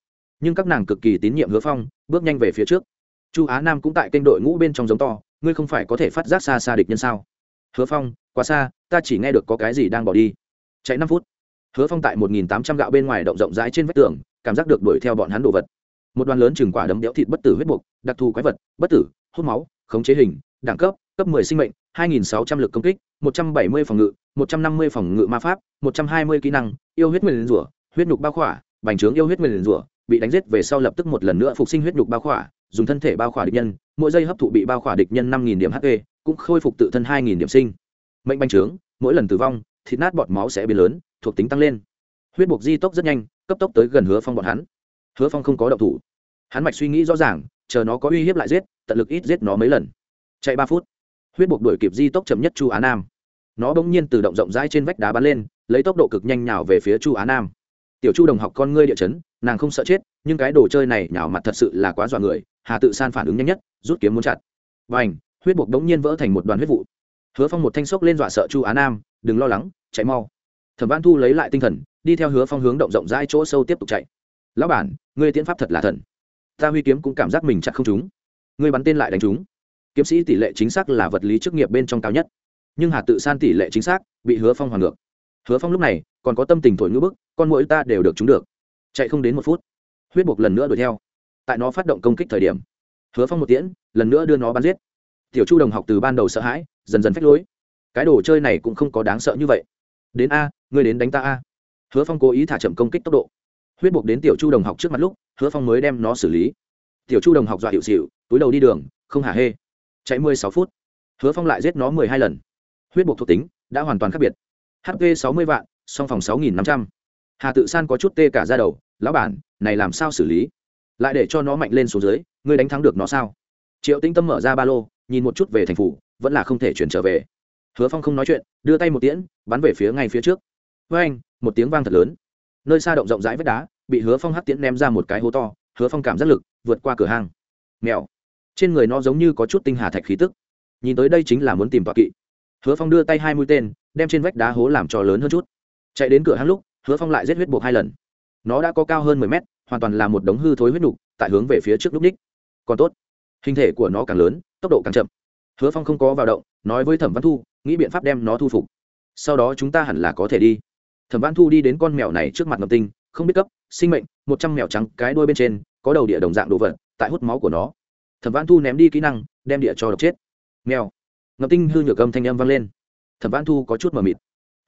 Nhưng các nàng cực kỳ tín nhiệm hứa phong, bước nhanh về phía trước. Chu á nam cũng tại kênh đội ngũ bên trong giống to, ngươi không phải có thể phát giác xa xa địch nhân sao? Hứa phong, quá xa, ta chỉ nghe được có cái gì đang bỏ đi. Chạy năm phút, hứa phong tại một nghìn tám trăm gạo bên ngoài động rộng rãi trên vách tường, cảm giác được đuổi theo bọn hắn đồ vật một đoàn lớn chừng quả đấm đẽo thịt bất tử huyết buộc đặc thù quái vật, bất tử, hút máu, khống chế hình, đẳng cấp cấp 10 sinh mệnh 2.600 lực công kích 170 phòng ngự 150 phòng ngự ma pháp 120 kỹ năng, yêu huyết nguyền rủa, huyết nhục bao khỏa, bành trướng yêu huyết nguyền rủa, bị đánh giết về sau lập tức một lần nữa phục sinh huyết nhục bao khỏa, dùng thân thể bao khỏa địch nhân, mỗi giây hấp thụ bị bao khỏa địch nhân 5.000 điểm hp cũng khôi phục tự thân 2.000 điểm sinh. Mệnh bành trướng, mỗi lần tử vong, thịt nát bọt máu sẽ biến lớn, thuộc tính tăng lên. Huyết buộc di tốc rất nhanh, cấp tốc tới gần hứa phong bọn hắn hứa phong không có động thủ. Hắn mạch suy nghĩ rõ ràng, chờ nó có uy hiếp lại giết, tận lực ít giết nó mấy lần. Chạy ba phút, huyết buộc đuổi kịp di tốc chậm nhất chu á nam. Nó bỗng nhiên từ động rộng rãi trên vách đá bắn lên, lấy tốc độ cực nhanh nhào về phía chu á nam. Tiểu chu đồng học con ngươi địa chấn, nàng không sợ chết, nhưng cái đồ chơi này nhào mặt thật sự là quá dọa người, hà tự san phản ứng nhanh nhất, rút kiếm muốn chặt. Và ảnh huyết buộc bỗng nhiên vỡ thành một đoàn huyết vụ. Hứa phong một thanh sốc lên dọa sợ chu á nam, đừng lo lắng, chạy mau. Thẩm văn thu lấy lại tinh thần, đi theo hứa phong hướng động rộng rãi chỗ sâu tiếp tục chạy lão bản, ngươi tiễn pháp thật là thần. Ta huy kiếm cũng cảm giác mình chặt không trúng. Ngươi bắn tên lại đánh trúng. Kiếm sĩ tỷ lệ chính xác là vật lý chức nghiệp bên trong cao nhất. Nhưng hà tự san tỷ lệ chính xác bị hứa phong hoàn ngược. Hứa phong lúc này còn có tâm tình thổi ngữ bức, con mũi ta đều được trúng được. Chạy không đến một phút, huyết buộc lần nữa đuổi theo. Tại nó phát động công kích thời điểm, hứa phong một tiễn, lần nữa đưa nó bắn giết. Tiểu chu đồng học từ ban đầu sợ hãi, dần dần phách lối. Cái đồ chơi này cũng không có đáng sợ như vậy. Đến a, ngươi đến đánh ta a. Hứa phong cố ý thả chậm công kích tốc độ huyết buộc đến tiểu chu đồng học trước mặt lúc, hứa phong mới đem nó xử lý. Tiểu chu đồng học dọa hiệu xịu túi đầu đi đường, không hả hê. Chạy mười sáu phút, hứa phong lại giết nó mười hai lần. Huyết buộc thuộc tính, đã hoàn toàn khác biệt. Hp sáu mươi vạn, song phòng sáu nghìn năm trăm. Hà tự san có chút tê cả ra đầu, lão bản, này làm sao xử lý? Lại để cho nó mạnh lên xuống dưới, ngươi đánh thắng được nó sao? Triệu tinh tâm mở ra ba lô, nhìn một chút về thành phủ, vẫn là không thể chuyển trở về. Hứa phong không nói chuyện, đưa tay một tiễn, bắn về phía ngay phía trước. Với anh một tiếng vang thật lớn nơi xa động rộng rãi vết đá, bị hứa phong hắt tiễn ném ra một cái hố to, hứa phong cảm giác lực vượt qua cửa hang. Mèo. Trên người nó giống như có chút tinh hà thạch khí tức. Nhìn tới đây chính là muốn tìm tọa kỵ. Hứa phong đưa tay hai mũi tên, đem trên vách đá hố làm cho lớn hơn chút. Chạy đến cửa hang lúc, hứa phong lại giết huyết buộc hai lần. Nó đã có cao hơn mười mét, hoàn toàn là một đống hư thối huyết đục tại hướng về phía trước lúc ních. Còn tốt, hình thể của nó càng lớn, tốc độ càng chậm. Hứa phong không có vào động, nói với thẩm văn thu, nghĩ biện pháp đem nó thu phục. Sau đó chúng ta hẳn là có thể đi thẩm văn thu đi đến con mèo này trước mặt ngầm tinh, không biết cấp, sinh mệnh, một trăm mèo trắng, cái đuôi bên trên, có đầu địa đồng dạng đồ vật, tại hút máu của nó. Thẩm văn thu ném đi kỹ năng, đem địa cho độc chết. Mèo. Ngầm tinh hư nhược âm thanh âm vang lên. Thẩm văn thu có chút mờ mịt.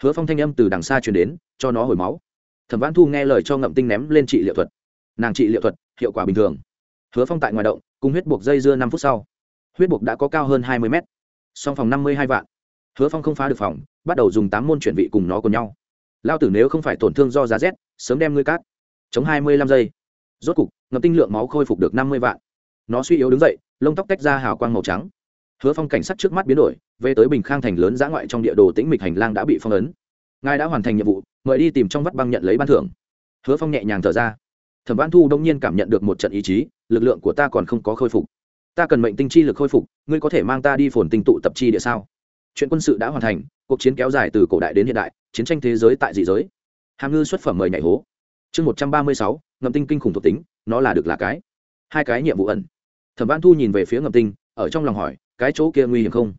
Hứa phong thanh âm từ đằng xa truyền đến, cho nó hồi máu. Thẩm văn thu nghe lời cho ngậm tinh ném lên trị liệu thuật. Nàng trị liệu thuật, hiệu quả bình thường. Hứa phong tại ngoài động, cùng huyết buộc dây dưa năm phút sau. Huyết buộc đã có cao hơn hai mươi mét. Song phòng năm mươi hai vạn. Hứa phong không phá được phòng, bắt đầu dùng tám môn chuyển vị cùng nó cùng nhau lao tử nếu không phải tổn thương do giá rét, sớm đem ngươi cát chống hai mươi lăm giây. Rốt cục ngập tinh lượng máu khôi phục được năm mươi vạn. Nó suy yếu đứng dậy, lông tóc tách ra hào quang màu trắng. Hứa phong cảnh sát trước mắt biến đổi, về tới bình khang thành lớn giã ngoại trong địa đồ tĩnh mịch hành lang đã bị phong ấn. Ngài đã hoàn thành nhiệm vụ, mời đi tìm trong vắt băng nhận lấy ban thưởng. Hứa phong nhẹ nhàng thở ra. Thẩm văn thu đông nhiên cảm nhận được một trận ý chí, lực lượng của ta còn không có khôi phục. Ta cần mệnh tinh chi lực khôi phục, ngươi có thể mang ta đi phồn tinh tụ tập chi địa sao? Chuyện quân sự đã hoàn thành, cuộc chiến kéo dài từ cổ đại đến hiện đại chiến tranh thế giới tại dị giới. Hàm ngư xuất phẩm mời nhảy hố. Chương một trăm ba mươi sáu ngầm tinh kinh khủng thuộc tính, nó là được là cái? Hai cái nhiệm vụ ẩn. Thẩm văn thu nhìn về phía ngầm tinh, ở trong lòng hỏi, cái chỗ kia nguy hiểm không?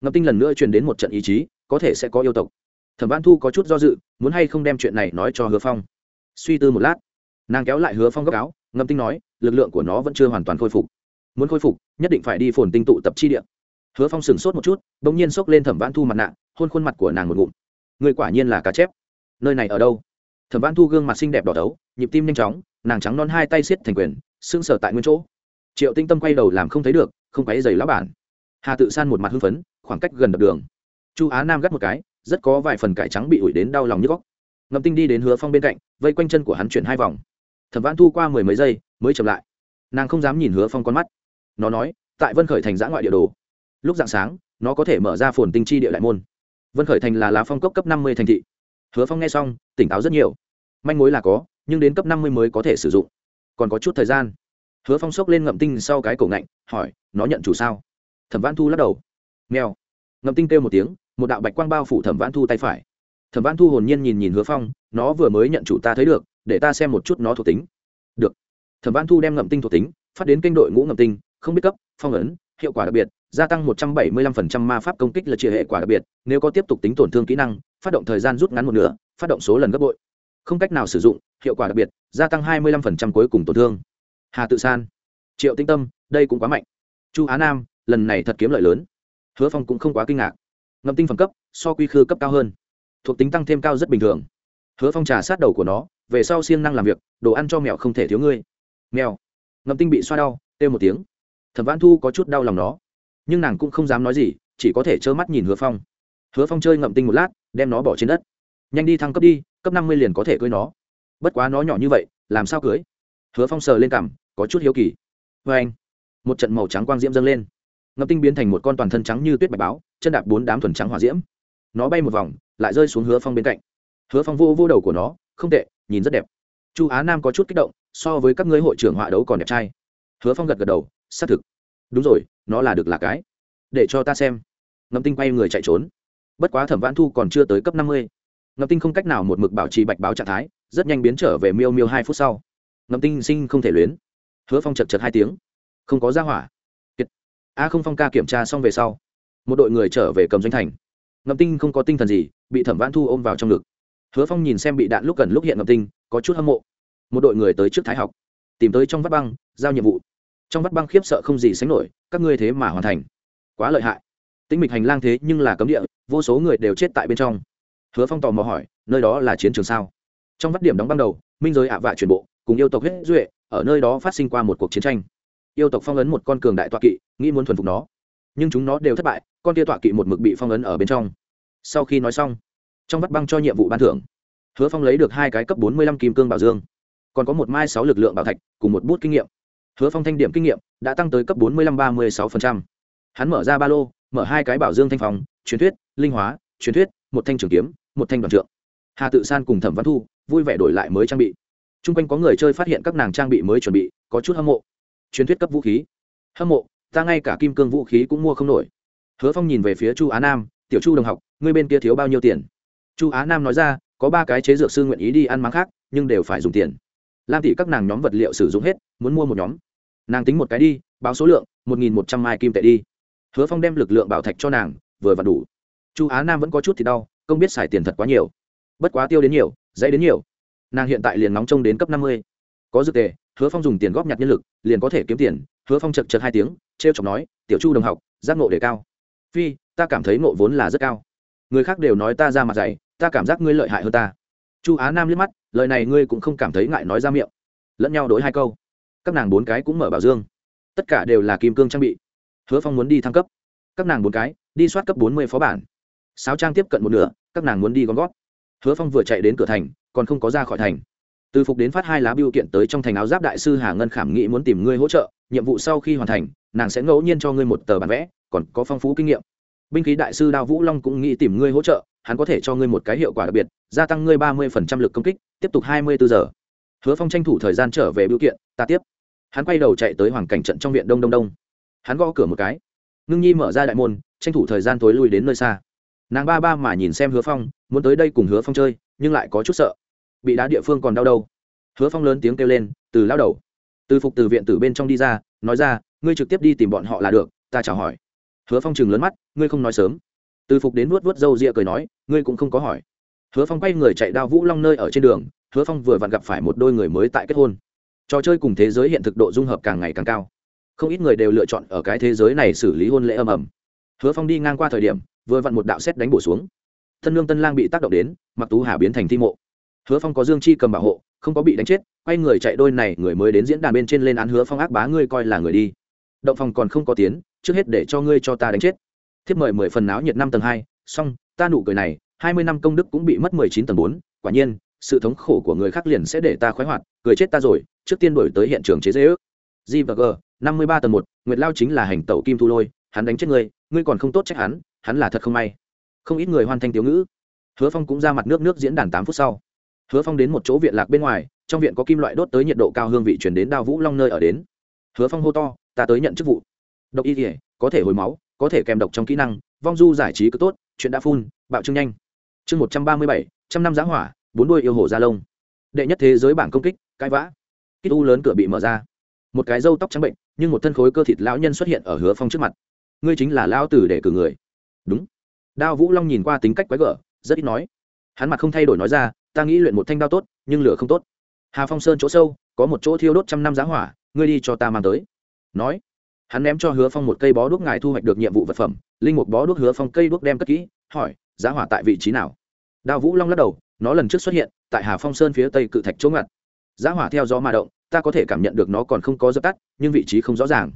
Ngầm tinh lần nữa truyền đến một trận ý chí, có thể sẽ có yêu tộc. Thẩm văn thu có chút do dự, muốn hay không đem chuyện này nói cho hứa phong. Suy tư một lát, nàng kéo lại hứa phong gấp áo ngầm tinh nói, lực lượng của nó vẫn chưa hoàn toàn khôi phục. Muốn khôi phục, nhất định phải đi phồn tinh tụ tập chi địa. Hứa phong sửng sốt một chút, bỗng nhiên xốc lên thẩm văn thu mặt nạ, hôn khuôn mặt của nàng một ngụm người quả nhiên là cá chép. Nơi này ở đâu? Thẩm văn thu gương mặt xinh đẹp đỏ đấu nhịp tim nhanh chóng, nàng trắng non hai tay xiết thành quyền, sững sở tại nguyên chỗ. Triệu tinh tâm quay đầu làm không thấy được, không quáy giày lá bản. Hà tự san một mặt hưng phấn, khoảng cách gần đập đường. Chu á nam gắt một cái, rất có vài phần cải trắng bị ủi đến đau lòng như góc. Ngậm tinh đi đến hứa phong bên cạnh, vây quanh chân của hắn chuyển hai vòng. Thẩm văn thu qua mười mấy giây, mới chậm lại. Nàng không dám nhìn hứa phong con mắt. Nó nói, tại vân khởi thành giã ngoại địa đồ. Lúc dạng sáng, nó có thể mở ra phồn tinh chi địa đại môn vân khởi thành là lá phong cốc cấp năm mươi thành thị. Hứa phong nghe xong, tỉnh táo rất nhiều. Manh mối là có, nhưng đến cấp năm mươi mới có thể sử dụng. Còn có chút thời gian. Hứa phong sốc lên ngậm tinh sau cái cổ ngạnh, hỏi, nó nhận chủ sao? Thẩm văn thu lắc đầu. Nghèo. Ngậm tinh kêu một tiếng, một đạo bạch quang bao phủ thẩm văn thu tay phải. Thẩm văn thu hồn nhiên nhìn nhìn hứa phong, nó vừa mới nhận chủ ta thấy được, để ta xem một chút nó thuộc tính. Được. Thẩm văn thu đem ngậm tinh thuộc tính, phát đến kênh đội ngũ ngậm tinh, không biết cấp, phong ấn, hiệu quả đặc biệt gia tăng 175% ma pháp công kích là chia hệ quả đặc biệt, nếu có tiếp tục tính tổn thương kỹ năng, phát động thời gian rút ngắn một nửa, phát động số lần gấp bội. Không cách nào sử dụng, hiệu quả đặc biệt, gia tăng 25% cuối cùng tổn thương. Hà tự san. Triệu tinh tâm, đây cũng quá mạnh. Chu á nam, lần này thật kiếm lợi lớn. Hứa phong cũng không quá kinh ngạc. Ngâm tinh phẩm cấp, so quy khư cấp cao hơn. Thuộc tính tăng thêm cao rất bình thường. Hứa phong trà sát đầu của nó, về sau siêng năng làm việc, đồ ăn cho mèo không thể thiếu ngươi. Mèo ngâm tinh bị xoa đau, kêu một tiếng. Thẩm văn thu có chút đau lòng nó nhưng nàng cũng không dám nói gì, chỉ có thể trơ mắt nhìn hứa phong. Hứa phong chơi ngậm tinh một lát, đem nó bỏ trên đất. Nhanh đi thăng cấp đi, cấp năm mươi liền có thể cưới nó. Bất quá nó nhỏ như vậy, làm sao cưới? Hứa phong sờ lên cằm, có chút hiếu kỳ. Vê anh, một trận màu trắng quang diễm dâng lên. Ngậm tinh biến thành một con toàn thân trắng như tuyết bạch báo, chân đạp bốn đám thuần trắng hòa diễm. Nó bay một vòng, lại rơi xuống hứa phong bên cạnh. Hứa phong vô vô đầu của nó, không tệ, nhìn rất đẹp. Chu á nam có chút kích động, so với các ngươi hội trưởng họa đấu còn đẹp trai. Hứa phong gật gật đầu, xác thực. Đúng rồi nó là được là cái. Để cho ta xem. Ngâm tinh quay người chạy trốn. Bất quá thẩm vãn thu còn chưa tới cấp năm mươi. Ngâm tinh không cách nào một mực bảo trì bạch báo trạng thái, rất nhanh biến trở về miêu miêu hai phút sau. Ngâm tinh sinh không thể luyến. Hứa phong chật chật hai tiếng. Không có ra hỏa. Kiệt. a không phong ca kiểm tra xong về sau, một đội người trở về cầm doanh thành. Ngâm tinh không có tinh thần gì, bị thẩm vãn thu ôm vào trong ngực. Hứa phong nhìn xem bị đạn lúc gần lúc hiện ngâm tinh, có chút hâm mộ. Một đội người tới trước thái học, tìm tới trong vắt băng, giao nhiệm vụ trong vắt băng khiếp sợ không gì sánh nổi, các ngươi thế mà hoàn thành. Quá lợi hại. Tĩnh mịch hành lang thế nhưng là cấm địa, vô số người đều chết tại bên trong. Hứa phong tò mò hỏi, nơi đó là chiến trường sao? Trong vắt điểm đóng băng đầu, minh giới ạ vạ chuyển bộ, cùng yêu tộc huyết duệ, ở nơi đó phát sinh qua một cuộc chiến tranh. Yêu tộc phong ấn một con cường đại tọa kỵ, nghĩ muốn thuần phục nó. Nhưng chúng nó đều thất bại, con tia tọa kỵ một mực bị phong ấn ở bên trong. Sau khi nói xong, trong vắt băng cho nhiệm vụ ban thưởng. Hứa phong lấy được hai cái cấp bốn mươi lăm kim cương bảo dương. Còn có một mai sáu lực lượng bảo thạch, cùng một bút kinh nghiệm hứa phong thanh điểm kinh nghiệm đã tăng tới cấp bốn mươi năm ba mươi sáu hắn mở ra ba lô, mở hai cái bảo dương thanh phòng truyền thuyết, linh hóa, truyền thuyết, một thanh trường kiếm, một thanh đoàn trượng. Hà tự san cùng thẩm văn thu vui vẻ đổi lại mới trang bị. T r u n g quanh có người chơi phát hiện các nàng trang bị mới chuẩn bị, có chút hâm mộ. Truyền thuyết cấp vũ khí. Hâm mộ, ta ngay cả kim cương vũ khí cũng mua không nổi. Hứa phong nhìn về phía chu á nam, tiểu chu đồng học, ngươi bên kia thiếu bao nhiêu tiền? Chu á nam nói ra, có ba cái chế dược sư nguyện ý đi ăn máng khác, nhưng đều phải dùng tiền. Lam thị các nàng nhóm vật liệu sử dụng hết, muốn mua một nhóm nàng tính một cái đi, báo số lượng, một nghìn một trăm mai kim tệ đi. Hứa phong đem lực lượng bảo thạch cho nàng, vừa và đủ. Chu á nam vẫn có chút thì đau không biết xài tiền thật quá nhiều. Bất quá tiêu đến nhiều, dãy đến nhiều. Nàng hiện tại liền nóng trông đến cấp năm mươi. Có dược tề, hứa phong dùng tiền góp nhặt nhân lực, liền có thể kiếm tiền. Hứa phong chật chật hai tiếng t r e o chọc nói, tiểu chu đồng học, giác ngộ đề cao. Phi, ta cảm thấy ngộ vốn là rất cao. Người khác đều nói ta ra mặt dày, ta cảm giác ngươi lợi hại hơn ta. Chu á nam liếc mắt, lời này ngươi cũng không cảm thấy ngại nói ra miệng. Lẫn nhau đối hai câu các nàng bốn cái cũng mở bảo dương. Tất cả đều là kim cương trang bị. Hứa phong muốn đi thăng cấp. Các nàng bốn cái, đi soát cấp bốn mươi phó bản. Sáu trang tiếp cận một nửa, các nàng muốn đi gom gót hứa phong vừa chạy đến cửa thành, còn không có ra khỏi thành. Từ phục đến phát hai lá biêu kiện tới trong thành áo giáp đại sư hà ngân khảm nghĩ muốn tìm ngươi hỗ trợ, nhiệm vụ sau khi hoàn thành, nàng sẽ ngẫu nhiên cho ngươi một tờ bản vẽ, còn có phong phú kinh nghiệm. Binh khí đại sư đao vũ long cũng nghĩ tìm ngươi hỗ trợ, hắn có thể cho ngươi một cái hiệu quả đặc biệt, gia tăng ngươi ba mươi lực công kích, tiếp tục hai mươi bốn giờ. Hứa phong tranh thủ thời gian trở về biểu kiện, ta tiếp hắn quay đầu chạy tới hoàng cảnh trận trong viện đông đông đông. Hắn gõ cửa một cái. Ngưng nhi mở ra đại môn, tranh thủ thời gian tối lui đến nơi xa. Nàng ba ba mà nhìn xem hứa phong, muốn tới đây cùng hứa phong chơi, nhưng lại có chút sợ. Bị đá địa phương còn đau đâu. Hứa phong lớn tiếng kêu lên, từ lao đầu. Từ phục từ viện từ bên trong đi ra, nói ra, ngươi trực tiếp đi tìm bọn họ là được, ta chào hỏi. Hứa phong chừng lớn mắt, ngươi không nói sớm. Từ phục đến vuốt vuốt râu ria cười nói, ngươi cũng không có hỏi. Hứa phong quay người chạy đao vũ long nơi ở trên đường, hứa phong vừa vặn gặp phải một đôi người mới tại kết hôn trò chơi cùng thế giới hiện thực độ dung hợp càng ngày càng cao. Không ít người đều lựa chọn ở cái thế giới này xử lý hôn lễ âm ầm. Hứa phong đi ngang qua thời điểm, vừa vặn một đạo xét đánh bổ xuống. Thân lương tân lang bị tác động đến mặc tú hà biến thành thi mộ. Hứa phong có dương chi cầm bảo hộ, không có bị đánh chết, quay người chạy đôi này, người mới đến diễn đàn bên trên lên án hứa phong ác bá ngươi coi là người đi. Động phòng còn không có tiến, trước hết để cho ngươi cho ta đánh chết. Thiếp mời mười phần náo nhiệt năm tầng hai, xong, ta nụ cười này, hai mươi năm công đức cũng bị mất mười chín tầng bốn, quả nhiên sự thống khổ của người khác liền sẽ để ta khoái hoạt, cười chết ta rồi, trước tiên đổi tới hiện trường chế dễ ước. G và g, năm mươi ba tầng một, nguyệt lao chính là hành tẩu kim thu lôi, hắn đánh chết ngươi ngươi còn không tốt trách hắn hắn là thật không may. Không ít người hoàn thành tiểu ngữ. Hứa phong cũng ra mặt nước nước diễn đàn tám phút sau. Hứa phong đến một chỗ viện lạc bên ngoài, trong viện có kim loại đốt tới nhiệt độ cao hương vị chuyển đến đao vũ long nơi ở đến. Hứa phong hô to, ta tới nhận chức vụ. Độc y thể có thể hồi máu, có thể kèm độc trong kỹ năng, vong du giải trí cứ tốt, chuyện đã phun, bạo trưng nhanh. Chương một trăm ba mươi bảy, trăm năm giá hỏa bốn đuôi yêu hồ gia lông. Đệ nhất thế giới bảng công kích, cãi vã. Kích u lớn cửa bị mở ra. Một cái râu tóc trắng bệnh, nhưng một thân khối cơ thịt lão nhân xuất hiện ở hứa phong trước mặt. Ngươi chính là lão tử để cử người. Đúng. Đao vũ long nhìn qua tính cách quái gở, rất ít nói. Hắn mặt không thay đổi nói ra, ta nghĩ luyện một thanh đao tốt, nhưng lửa không tốt. Hà phong sơn chỗ sâu, có một chỗ thiêu đốt trăm năm giá hỏa, ngươi đi cho ta mang tới. Nói. Hắn ném cho hứa phong một cây bó đuốc ngài thu hoạch được nhiệm vụ vật phẩm, linh mục bó đuốc hứa phong cây đuốc đem cất kỹ, hỏi, giá hỏa tại vị trí nào? Đao vũ long lắc đầu nó lần trước xuất hiện, tại hà phong sơn phía tây cự thạch chỗ ngặt. Giá hỏa theo gió mà động, ta có thể cảm nhận được nó còn không có dập tắt, nhưng vị trí không rõ ràng.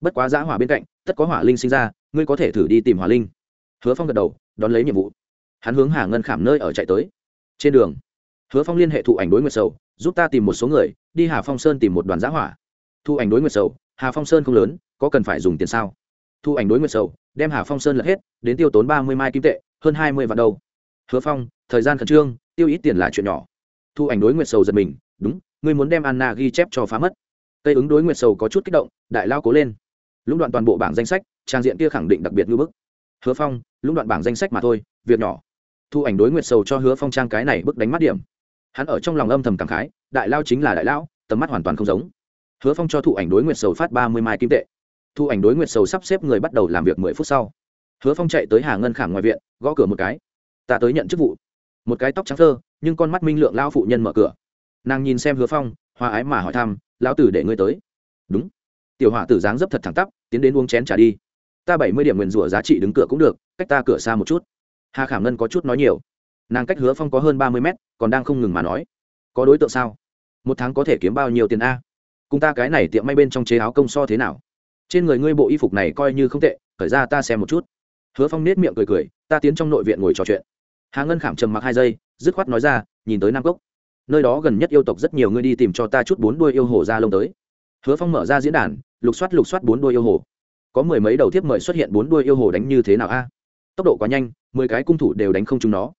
Bất quá giá hỏa bên cạnh, tất có hỏa linh sinh ra, ngươi có thể thử đi tìm hỏa linh. Hứa phong gật đầu, đón lấy nhiệm vụ. Hắn hướng hà ngân khảm nơi ở chạy tới. Trên đường, hứa phong liên hệ thụ ảnh đối nguyệt sầu, giúp ta tìm một số người, đi hà phong sơn tìm một đoàn giá hỏa. Thu ảnh đối nguyệt sầu, hà phong sơn không lớn, có cần phải dùng tiền sao? Thu ảnh đối nguyệt sầu, đem hà phong sơn lật hết, đến tiêu tốn ba mươi mai kim tệ, hơn hai mươi vạn đâu hứa phong, thời gian khẩn trương, tiêu ít tiền là chuyện nhỏ. Thu ảnh đối nguyệt sầu giật mình, đúng, ngươi muốn đem anna ghi chép cho phá mất. Tây ứng đối nguyệt sầu có chút kích động, đại lao cố lên. Lũng đoạn toàn bộ bảng danh sách, trang diện kia khẳng định đặc biệt ngưỡng bức. Hứa phong, lũng đoạn bảng danh sách mà thôi, việc nhỏ. Thu ảnh đối nguyệt sầu cho hứa phong trang cái này bức đánh mắt điểm. Hắn ở trong lòng âm thầm cảm khái, đại lao chính là đại lão tầm mắt hoàn toàn không giống. Hứa phong cho thụ ảnh đối nguyệt sầu phát ba mươi mai kim tệ. Thu ảnh đối nguyệt sầu sắp xếp người bắt đầu làm việc mười phút sau. Hứa phong chạy tới hà ngân khảm ngoài viện, gõ cửa một cái ta tới nhận chức vụ. Một cái tóc trắng thơ, nhưng con mắt minh lượng lao phụ nhân mở cửa. Nàng nhìn xem hứa phong hoa ái mà hỏi thăm, lão tử để ngươi tới? Đúng. Tiểu họa tử dáng dấp thật thẳng tắp, tiến đến uống chén trả đi. Ta bảy mươi điểm nguyền rủa giá trị đứng cửa cũng được, cách ta cửa xa một chút. Hà khảm ngân có chút nói nhiều. Nàng cách hứa phong có hơn ba mươi mét, còn đang không ngừng mà nói. Có đối tượng sao? Một tháng có thể kiếm bao nhiêu tiền a? Cùng ta cái này tiệm may bên trong chế áo công so thế nào? Trên người ngươi bộ y phục này coi như không tệ, khởi ra ta xem một chút. Hứa phong nết miệng cười cười, ta tiến trong nội viện ngồi trò chuyện hà ngân khảm trầm mặc hai giây, dứt khoát nói ra, nhìn tới nam cốc, nơi đó gần nhất yêu tộc rất nhiều, ngươi đi tìm cho ta chút bốn đuôi yêu hồ ra lông tới. Hứa phong mở ra diễn đàn, lục soát lục soát bốn đuôi yêu hồ. Có mười mấy đầu thiếp mời xuất hiện bốn đuôi yêu hồ đánh như thế nào a? Tốc độ quá nhanh, mười cái cung thủ đều đánh không chúng nó.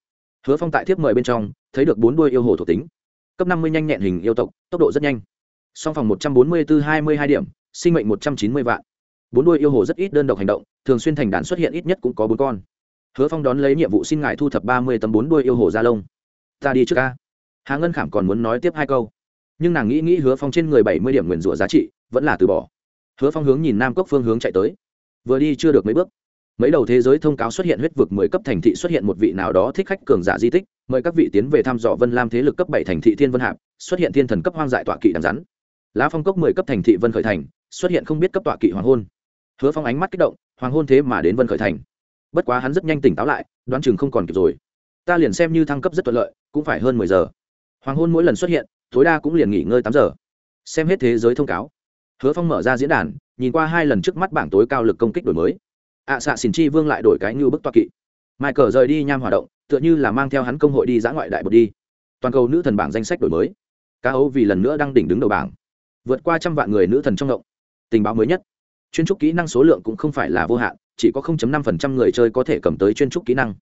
Hứa phong tại thiếp mời bên trong, thấy được bốn đuôi yêu hồ thuộc tính. Cấp năm mươi nhanh nhẹn hình yêu tộc, tốc độ rất nhanh. Song phòng một trăm bốn mươi bốn hai mươi hai điểm, sinh mệnh một trăm chín mươi vạn. Bốn đuôi yêu hồ rất ít đơn độc hành động, thường xuyên thành đàn xuất hiện ít nhất cũng có bốn con hứa phong đón lấy nhiệm vụ xin ngài thu thập ba mươi tấm bốn đuôi yêu hồ ra lông. Ta đi trước ca. Hà ngân khảm còn muốn nói tiếp hai câu. Nhưng nàng nghĩ nghĩ hứa phong trên người bảy mươi điểm nguyền rủa giá trị, vẫn là từ bỏ. Hứa phong hướng nhìn nam cốc phương hướng chạy tới. Vừa đi chưa được mấy bước. Mấy đầu thế giới thông cáo xuất hiện huyết vực mười cấp thành thị xuất hiện một vị nào đó thích khách cường giả di tích, mời các vị tiến về thăm dò vân lam thế lực cấp bảy thành thị thiên vân hạp, xuất hiện thiên thần cấp hoang dại tọa kỵ đằng rắn. Lá phong cốc mười cấp thành thị vân khởi thành, xuất hiện không biết cấp tọa kỵ hoàng hôn. Hứa phong ánh mắt kích động, hoàng hôn thế mà đến vân khởi thành bất quá hắn rất nhanh tỉnh táo lại, đoán chừng không còn kịp rồi. Ta liền xem như thăng cấp rất thuận lợi, cũng phải hơn mười giờ. Hoàng hôn mỗi lần xuất hiện, tối đa cũng liền nghỉ ngơi tám giờ. Xem hết thế giới thông cáo. Hứa phong mở ra diễn đàn, nhìn qua hai lần trước mắt bảng tối cao lực công kích đổi mới. Ạ xạ xỉn chi vương lại đổi cái như bức toa kỵ. Michael rời đi nham hoạt động, tựa như là mang theo hắn công hội đi giã ngoại đại bột đi. Toàn cầu nữ thần bảng danh sách đổi mới. Cá ấu vì lần nữa đang đỉnh đứng đầu bảng. Vượt qua trăm vạn người nữ thần trong động. Tình báo mới nhất. Chuyên trúc kỹ năng số lượng cũng không phải là vô hạn chỉ có 0.5% người chơi có thể cầm tới chuyên trúc kỹ năng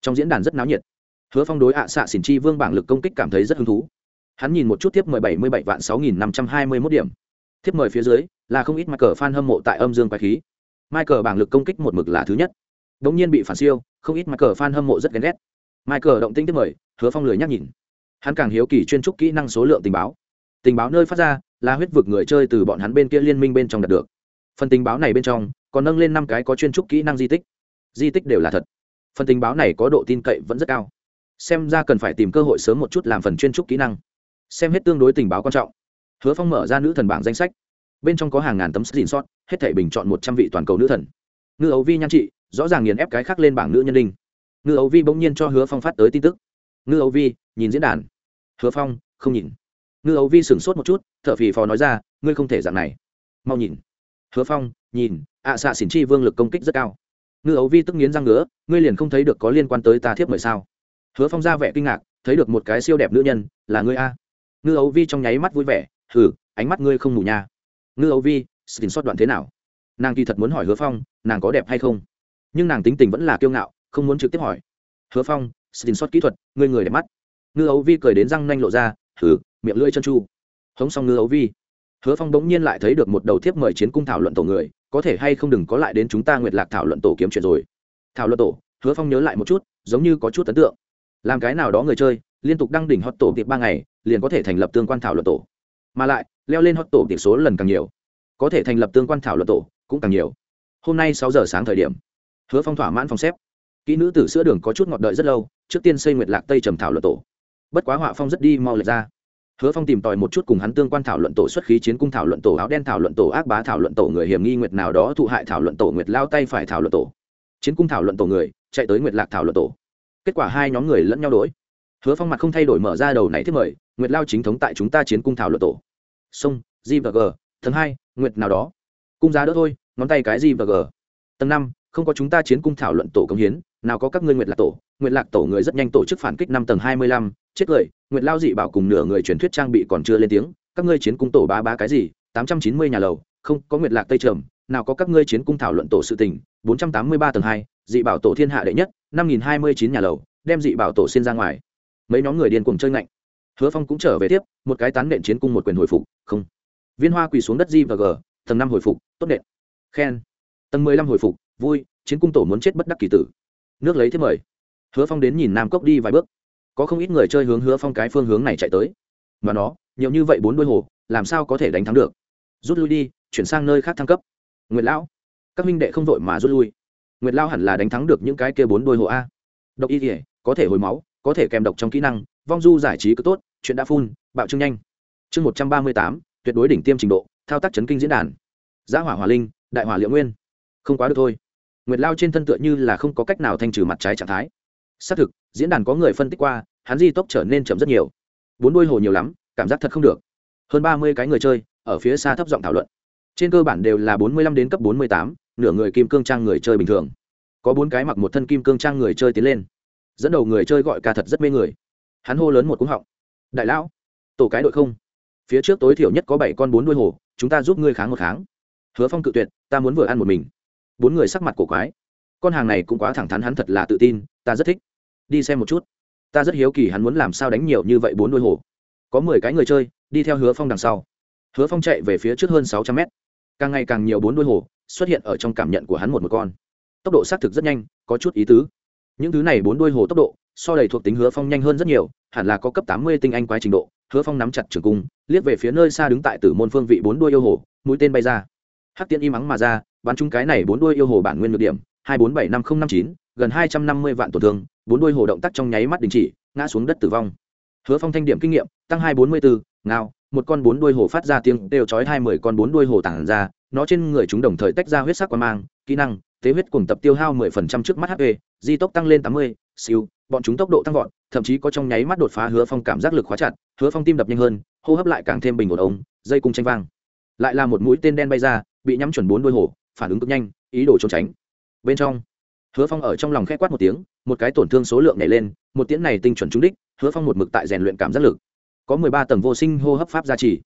trong diễn đàn rất náo nhiệt hứa phong đối ạ xạ xỉn chi vương bảng lực công kích cảm thấy rất hứng thú hắn nhìn một chút tiếp mười bảy mươi bảy vạn sáu nghìn năm trăm hai mươi mốt điểm tiếp mời phía dưới là không ít mắc cờ fan hâm mộ tại âm dương quái khí Michael bảng lực công kích một mực là thứ nhất. Đống nhiên bị phản siêu, không ít Michael fan hâm mộ rất ghen ghét. Michael động tĩnh tiếp mời, Hứa Phong lười nhắc nhìn. Hắn càng hiếu kỳ chuyên trúc kỹ năng số lượng tình báo. Tình báo nơi phát ra là huyết vực người chơi từ bọn hắn bên kia liên minh bên trong đạt được. Phần tình báo này bên trong còn nâng lên năm cái có chuyên trúc kỹ năng di tích. Di tích đều là thật. Phần tình báo này có độ tin cậy vẫn rất cao. Xem ra cần phải tìm cơ hội sớm một chút làm phần chuyên trúc kỹ năng. Xem hết tương đối tình báo quan trọng. Hứa Phong mở ra nữ thần bảng danh sách bên trong có hàng ngàn tấm xin sót hết thể bình chọn một trăm vị toàn cầu nữ thần ngư ấu vi nhan trị, rõ ràng nghiền ép cái khác lên bảng nữ nhân linh ngư ấu vi bỗng nhiên cho hứa phong phát tới tin tức ngư ấu vi, nhìn diễn đàn hứa phong, không nhìn ngư ấu vi sửng sốt một chút t h ở phì phò nói ra, ngươi không thể dạng này mau nhìn hứa phong, nhìn, ạ xạ xỉn chi vương lực công kích rất cao. Ngư ấu vi tức nghiến răng ngứa, ngươi liền không thấy được có liên quan tới ta thiếp mời sao? Hứa phong ra vẻ kinh ngạc, thấy được một cái siêu đẹp nữ nhân, là ngươi a. Ngư ấu vi trong nháy mắt vui vẻ, hừ, ánh mắt ngươi không mù nha. Ngư âu vi, xin xót đoạn thế nào? Nàng kỳ thật muốn hỏi hứa phong, nàng có đẹp hay không? Nhưng nàng tính tình vẫn là kiêu ngạo, không muốn trực tiếp hỏi. Hứa phong, xin xót kỹ thuật, ngươi người đẹp mắt. Ngư ấu vi cười đến răng nanh lộ ra thử miệng lưỡi chân chu. Hống xong ngư ấu vi hứa phong bỗng nhiên lại thấy được một đầu thiếp mời chiến cung thảo luận tổ người, có thể hay không đừng có lại đến chúng ta nguyệt lạc thảo luận tổ kiếm chuyện rồi. Thảo luận tổ, hứa phong nhớ lại một chút, giống như có chút ấn tượng. Làm cái nào đó người chơi, liên tục đăng đỉnh hot tổ tiệp ba ngày, liền có thể thành lập tương quan thảo luận tổ. Mà lại, leo lên hot tổ tiệp số lần càng nhiều. Có thể thành lập tương quan thảo luận tổ, cũng càng nhiều. Hôm nay sáu giờ sáng thời điểm, hứa phong thỏa mãn phòng xếp. Kỹ nữ tử sữa đường có chút ngọt đợi rất lâu, trước tiên xây nguyệt lạc tây trầm thảo luận tổ. Bất quá họa phong rất đi mau lệch ra hứa phong tìm tòi một chút cùng hắn tương quan thảo luận tổ xuất khí chiến cung thảo luận tổ áo đen thảo luận tổ ác bá thảo luận tổ người hiểm nghi nguyệt nào đó thụ hại thảo luận tổ nguyệt lao tay phải thảo luận tổ chiến cung thảo luận tổ người chạy tới nguyệt lạc thảo luận tổ kết quả hai nhóm người lẫn nhau đổi hứa phong mặt không thay đổi mở ra đầu này thiết mời nguyệt lao chính thống tại chúng ta chiến cung thảo luận tổ sông g và g tầng hai nguyệt nào đó cung giá đỡ thôi ngón tay cái g và g tầng năm không có chúng ta chiến cung thảo luận tổ cống hiến nào có các ngươi nguyệt lạc tổ nguyệt lạc tổ người rất nhanh tổ chức phản kích năm tầng hai mươi lăm chết cười nguyệt lao dị bảo cùng nửa người truyền thuyết trang bị còn chưa lên tiếng, các ngươi chiến cung tổ ba ba cái gì? Tám trăm chín mươi nhà lầu, không, có nguyệt lạc tây trầm, nào có các ngươi chiến cung thảo luận tổ sự tình? Bốn trăm tám mươi ba tầng hai, dị bảo tổ thiên hạ đệ nhất, năm nghìn hai mươi chín nhà lầu, đem dị bảo tổ xin ra ngoài. Mấy nhóm người điên cùng chơi ngạnh. Hứa phong cũng trở về tiếp, một cái tán nện chiến cung một quyền hồi phục, không. Viên hoa quỳ xuống đất di và g tầng năm hồi phục, tốt nện. Khen. Tầng mười lăm hồi phục, vui, chiến cung tổ muốn chết bất đắc kỳ tử. Nước lấy thế mời. Hứa phong đến nhìn nam cốc đi vài bước có không ít người chơi hướng hứa phong cái phương hướng này chạy tới. Mà nó, nhiều như vậy bốn đôi hồ, làm sao có thể đánh thắng được? Rút lui đi, chuyển sang nơi khác thăng cấp. Nguyệt lão, các minh đệ không vội mà rút lui. Nguyệt lao hẳn là đánh thắng được những cái kia bốn đôi hồ a. Độc y thể có thể hồi máu, có thể kèm độc trong kỹ năng, vong du giải trí cứ tốt, chuyện đã phun, bạo trương nhanh. Chương một trăm ba mươi tám, tuyệt đối đỉnh tiêm trình độ, thao tác chấn kinh diễn đàn. Giá hỏa hỏa linh, đại hỏa liệu nguyên. Không quá được thôi. Nguyệt lao trên thân tựa như là không có cách nào thanh trừ mặt trái trạng thái xác thực, diễn đàn có người phân tích qua, hắn di tốc trở nên chậm rất nhiều. Bốn đôi hồ nhiều lắm, cảm giác thật không được. Hơn ba mươi cái người chơi, ở phía xa thấp giọng thảo luận. Trên cơ bản đều là bốn mươi lăm đến cấp bốn mươi tám, nửa người kim cương trang người chơi bình thường. Có bốn cái mặc một thân kim cương trang người chơi tiến lên. Dẫn đầu người chơi gọi ca thật rất mê người. Hắn hô lớn một cúng họng. Đại lão, tổ cái đội không. Phía trước tối thiểu nhất có bảy con bốn đuôi hồ, chúng ta giúp ngươi kháng một kháng. Hứa phong cự tuyệt, ta muốn vừa ăn một mình. Bốn người sắc mặt cổ quái. Con hàng này cũng quá thẳng thắn, hắn thật là tự tin, ta rất thích đi xem một chút. Ta rất hiếu kỳ hắn muốn làm sao đánh nhiều như vậy bốn đuôi hồ. Có mười cái người chơi, đi theo hứa phong đằng sau. Hứa phong chạy về phía trước hơn sáu trăm mét. Càng ngày càng nhiều bốn đuôi hồ xuất hiện ở trong cảm nhận của hắn một một con. Tốc độ xác thực rất nhanh, có chút ý tứ. Những thứ này bốn đuôi hồ tốc độ, so đầy thuộc tính hứa phong nhanh hơn rất nhiều, hẳn là có cấp tám mươi tinh anh quái trình độ. Hứa phong nắm chặt trường cung, liếc về phía nơi xa đứng tại tử môn phương vị bốn đuôi yêu hồ, mũi tên bay ra. Hắc tiễn im ắng mà ra, bắn chung cái này bốn đuôi yêu hồ bản nguyên ngược điểm hai bốn bảy năm nghìn năm chín, gần hai trăm năm mươi vạn tổn thương, bốn đuôi hồ động tác trong nháy mắt đình chỉ, ngã xuống đất tử vong. Hứa phong thanh điểm kinh nghiệm, tăng hai bốn mươi bốn ngao, một con bốn đuôi hồ phát ra tiếng đều chói hai mười con bốn đuôi hồ tản ra, nó trên người chúng đồng thời tách ra huyết sắc quan mang, kỹ năng, tế huyết cùng tập tiêu hao mười phần trăm trước mắt hp di tốc tăng lên tám mươi, siêu, bọn chúng tốc độ tăng vọt, thậm chí có trong nháy mắt đột phá hứa phong cảm giác lực khóa chặt, hứa phong tim đập nhanh hơn, hô hấp lại càng thêm bình ổn ống dây cung tranh vang. Lại là một mũi tên đen bay ra, bị nhắm chuẩn bốn đuôi hồ, phản ứng cực nhanh, ý đồ trốn tránh bên trong. Hứa phong ở trong lòng khẽ quát một tiếng, một cái tổn thương số lượng nhảy lên, một tiễn này tinh chuẩn trúng đích, hứa phong một mực tại rèn luyện cảm giác lực. Có mười ba tầng vô sinh hô hấp pháp gia trì.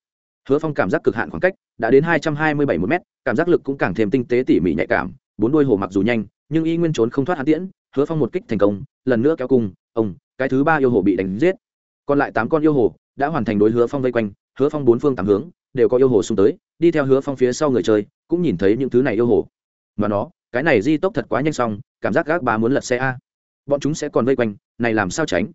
Hứa phong cảm giác cực hạn khoảng cách đã đến hai trăm hai mươi bảy một m cảm giác lực cũng càng thêm tinh tế tỉ mỉ nhạy cảm, bốn đuôi hồ mặc dù nhanh, nhưng y nguyên trốn không thoát hãn tiễn, hứa phong một kích thành công, lần nữa kéo cung, ông, cái thứ ba yêu hồ bị đánh giết. Còn lại tám con yêu hồ đã hoàn thành đối hứa phong vây quanh, hứa phong bốn phương tám hướng, đều có yêu hồ xung tới, đi theo hứa phong phía sau người chơi, cũng nhìn thấy những thứ này yêu hồ. Mà nó cái này di tốc thật quá nhanh xong, cảm giác gác bà muốn lật xe a. Bọn chúng sẽ còn vây quanh, này làm sao tránh?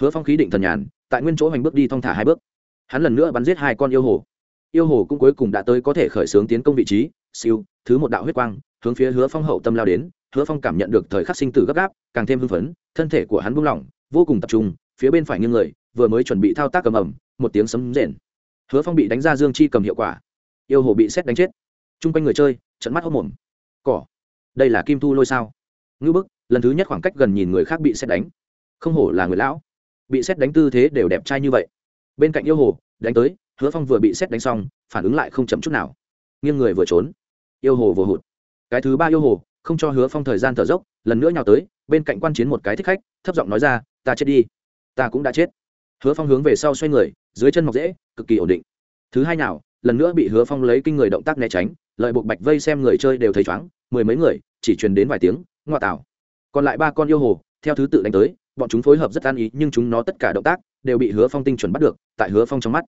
Hứa phong khí định thần nhàn, tại nguyên chỗ hành bước đi thong thả hai bước. Hắn lần nữa bắn giết hai con yêu hồ. Yêu hồ cũng cuối cùng đã tới có thể khởi xướng tiến công vị trí, siêu, thứ một đạo huyết quang, hướng phía hứa phong hậu tâm lao đến, hứa phong cảm nhận được thời khắc sinh tử gấp gáp, càng thêm hưng phấn, thân thể của hắn buông lỏng, vô cùng tập trung, phía bên phải nghiêng người, vừa mới chuẩn bị thao tác cầm ẩm, một tiếng sấm rền. Hứa phong bị đánh ra dương chi cầm hiệu quả. Yêu hồ bị xét đánh chết. Chung quanh người chơi, trận mắt hốc mồm. Cỏ đây là kim thu lôi sao? Ngư bức, lần thứ nhất khoảng cách gần nhìn người khác bị xét đánh. Không hổ là người lão. Bị xét đánh tư thế đều đẹp trai như vậy. Bên cạnh yêu hồ, đánh tới, hứa phong vừa bị xét đánh xong, phản ứng lại không chậm chút nào. Nghiêng người vừa trốn. Yêu hồ vừa hụt. Cái thứ ba yêu hồ, không cho hứa phong thời gian thở dốc, lần nữa nhào tới, bên cạnh quan chiến một cái thích khách, thấp giọng nói ra, ta chết đi. Ta cũng đã chết. Hứa phong hướng về sau xoay người, dưới chân mọc dễ cực kỳ ổn định. Thứ hai nào lần nữa bị hứa phong lấy kinh người động tác né tránh, lợi buộc bạch vây xem người chơi đều thấy chóng mười mấy người, chỉ truyền đến vài tiếng ngoại tảo còn lại ba con yêu hồ, theo thứ tự đánh tới, bọn chúng phối hợp rất an ý, nhưng chúng nó tất cả động tác đều bị hứa phong tinh chuẩn bắt được, tại hứa phong trong mắt.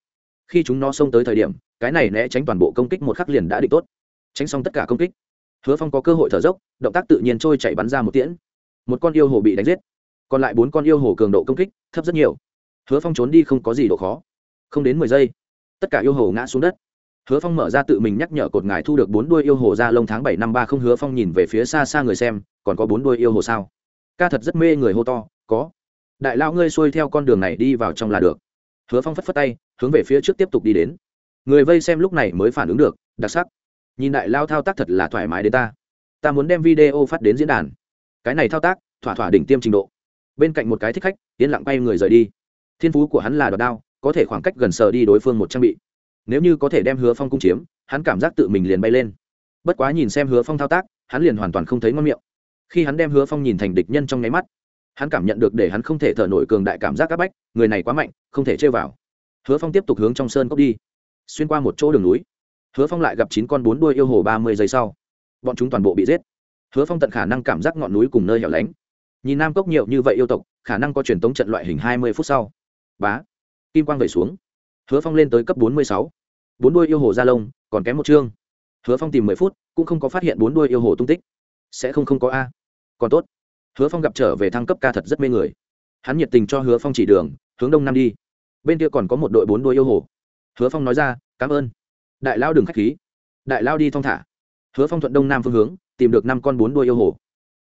Khi chúng nó xông tới thời điểm, cái này né tránh toàn bộ công kích một khắc liền đã định tốt. Tránh xong tất cả công kích, hứa phong có cơ hội thở dốc, động tác tự nhiên trôi chạy bắn ra một tiễn. Một con yêu hồ bị đánh giết. Còn lại bốn con yêu hồ cường độ công kích thấp rất nhiều. Hứa phong trốn đi không có gì độ khó. Không đến mười giây, tất cả yêu hồ ngã xuống đất hứa phong mở ra tự mình nhắc nhở cột ngài thu được bốn đuôi yêu hồ ra lông tháng bảy năm ba không hứa phong nhìn về phía xa xa người xem, còn có bốn đuôi yêu hồ sao? Ca thật rất mê người hô to, có. Đại lao ngươi xuôi theo con đường này đi vào trong là được. Hứa phong phất phất tay, hướng về phía trước tiếp tục đi đến. Người vây xem lúc này mới phản ứng được, đặc sắc. Nhìn đại lao thao tác thật là thoải mái đến ta. Ta muốn đem video phát đến diễn đàn. Cái này thao tác, thỏa thỏa đỉnh tiêm trình độ. Bên cạnh một cái thích khách, yên lặng bay người rời đi. Thiên phú của hắn là đòn đao, có thể khoảng cách gần sờ đi đối phương một trang bị nếu như có thể đem hứa phong cung chiếm, hắn cảm giác tự mình liền bay lên. Bất quá nhìn xem hứa phong thao tác, hắn liền hoàn toàn không thấy ngon miệng. Khi hắn đem hứa phong nhìn thành địch nhân trong nháy mắt, hắn cảm nhận được để hắn không thể thở nổi cường đại cảm giác áp bách, người này quá mạnh, không thể chơi vào. Hứa phong tiếp tục hướng trong sơn cốc đi, xuyên qua một chỗ đường núi. Hứa phong lại gặp chín con bốn đuôi yêu hồ ba mươi giây sau. Bọn chúng toàn bộ bị giết. Hứa phong tận khả năng cảm giác ngọn núi cùng nơi hẻo lánh. Nhìn nam cốc nhiều như vậy yêu tộc, khả năng có truyền tống trận loại hình hai mươi phút sau. Bá. Kim quang về xuống hứa phong lên tới cấp bốn mươi sáu. Bốn đuôi yêu hồ gia lông, còn kém một chương. Hứa phong tìm mười phút, cũng không có phát hiện bốn đuôi yêu hồ tung tích. Sẽ không không có a. Còn tốt. Hứa phong gặp trở về thăng cấp ca thật rất mê người. Hắn nhiệt tình cho hứa phong chỉ đường, hướng đông nam đi. Bên kia còn có một đội bốn đuôi yêu hồ. Hứa phong nói ra, cảm ơn. Đại lao đừng k h á c h khí. Đại lao đi thong thả. Hứa phong thuận đông nam phương hướng, tìm được năm con bốn đuôi yêu hồ.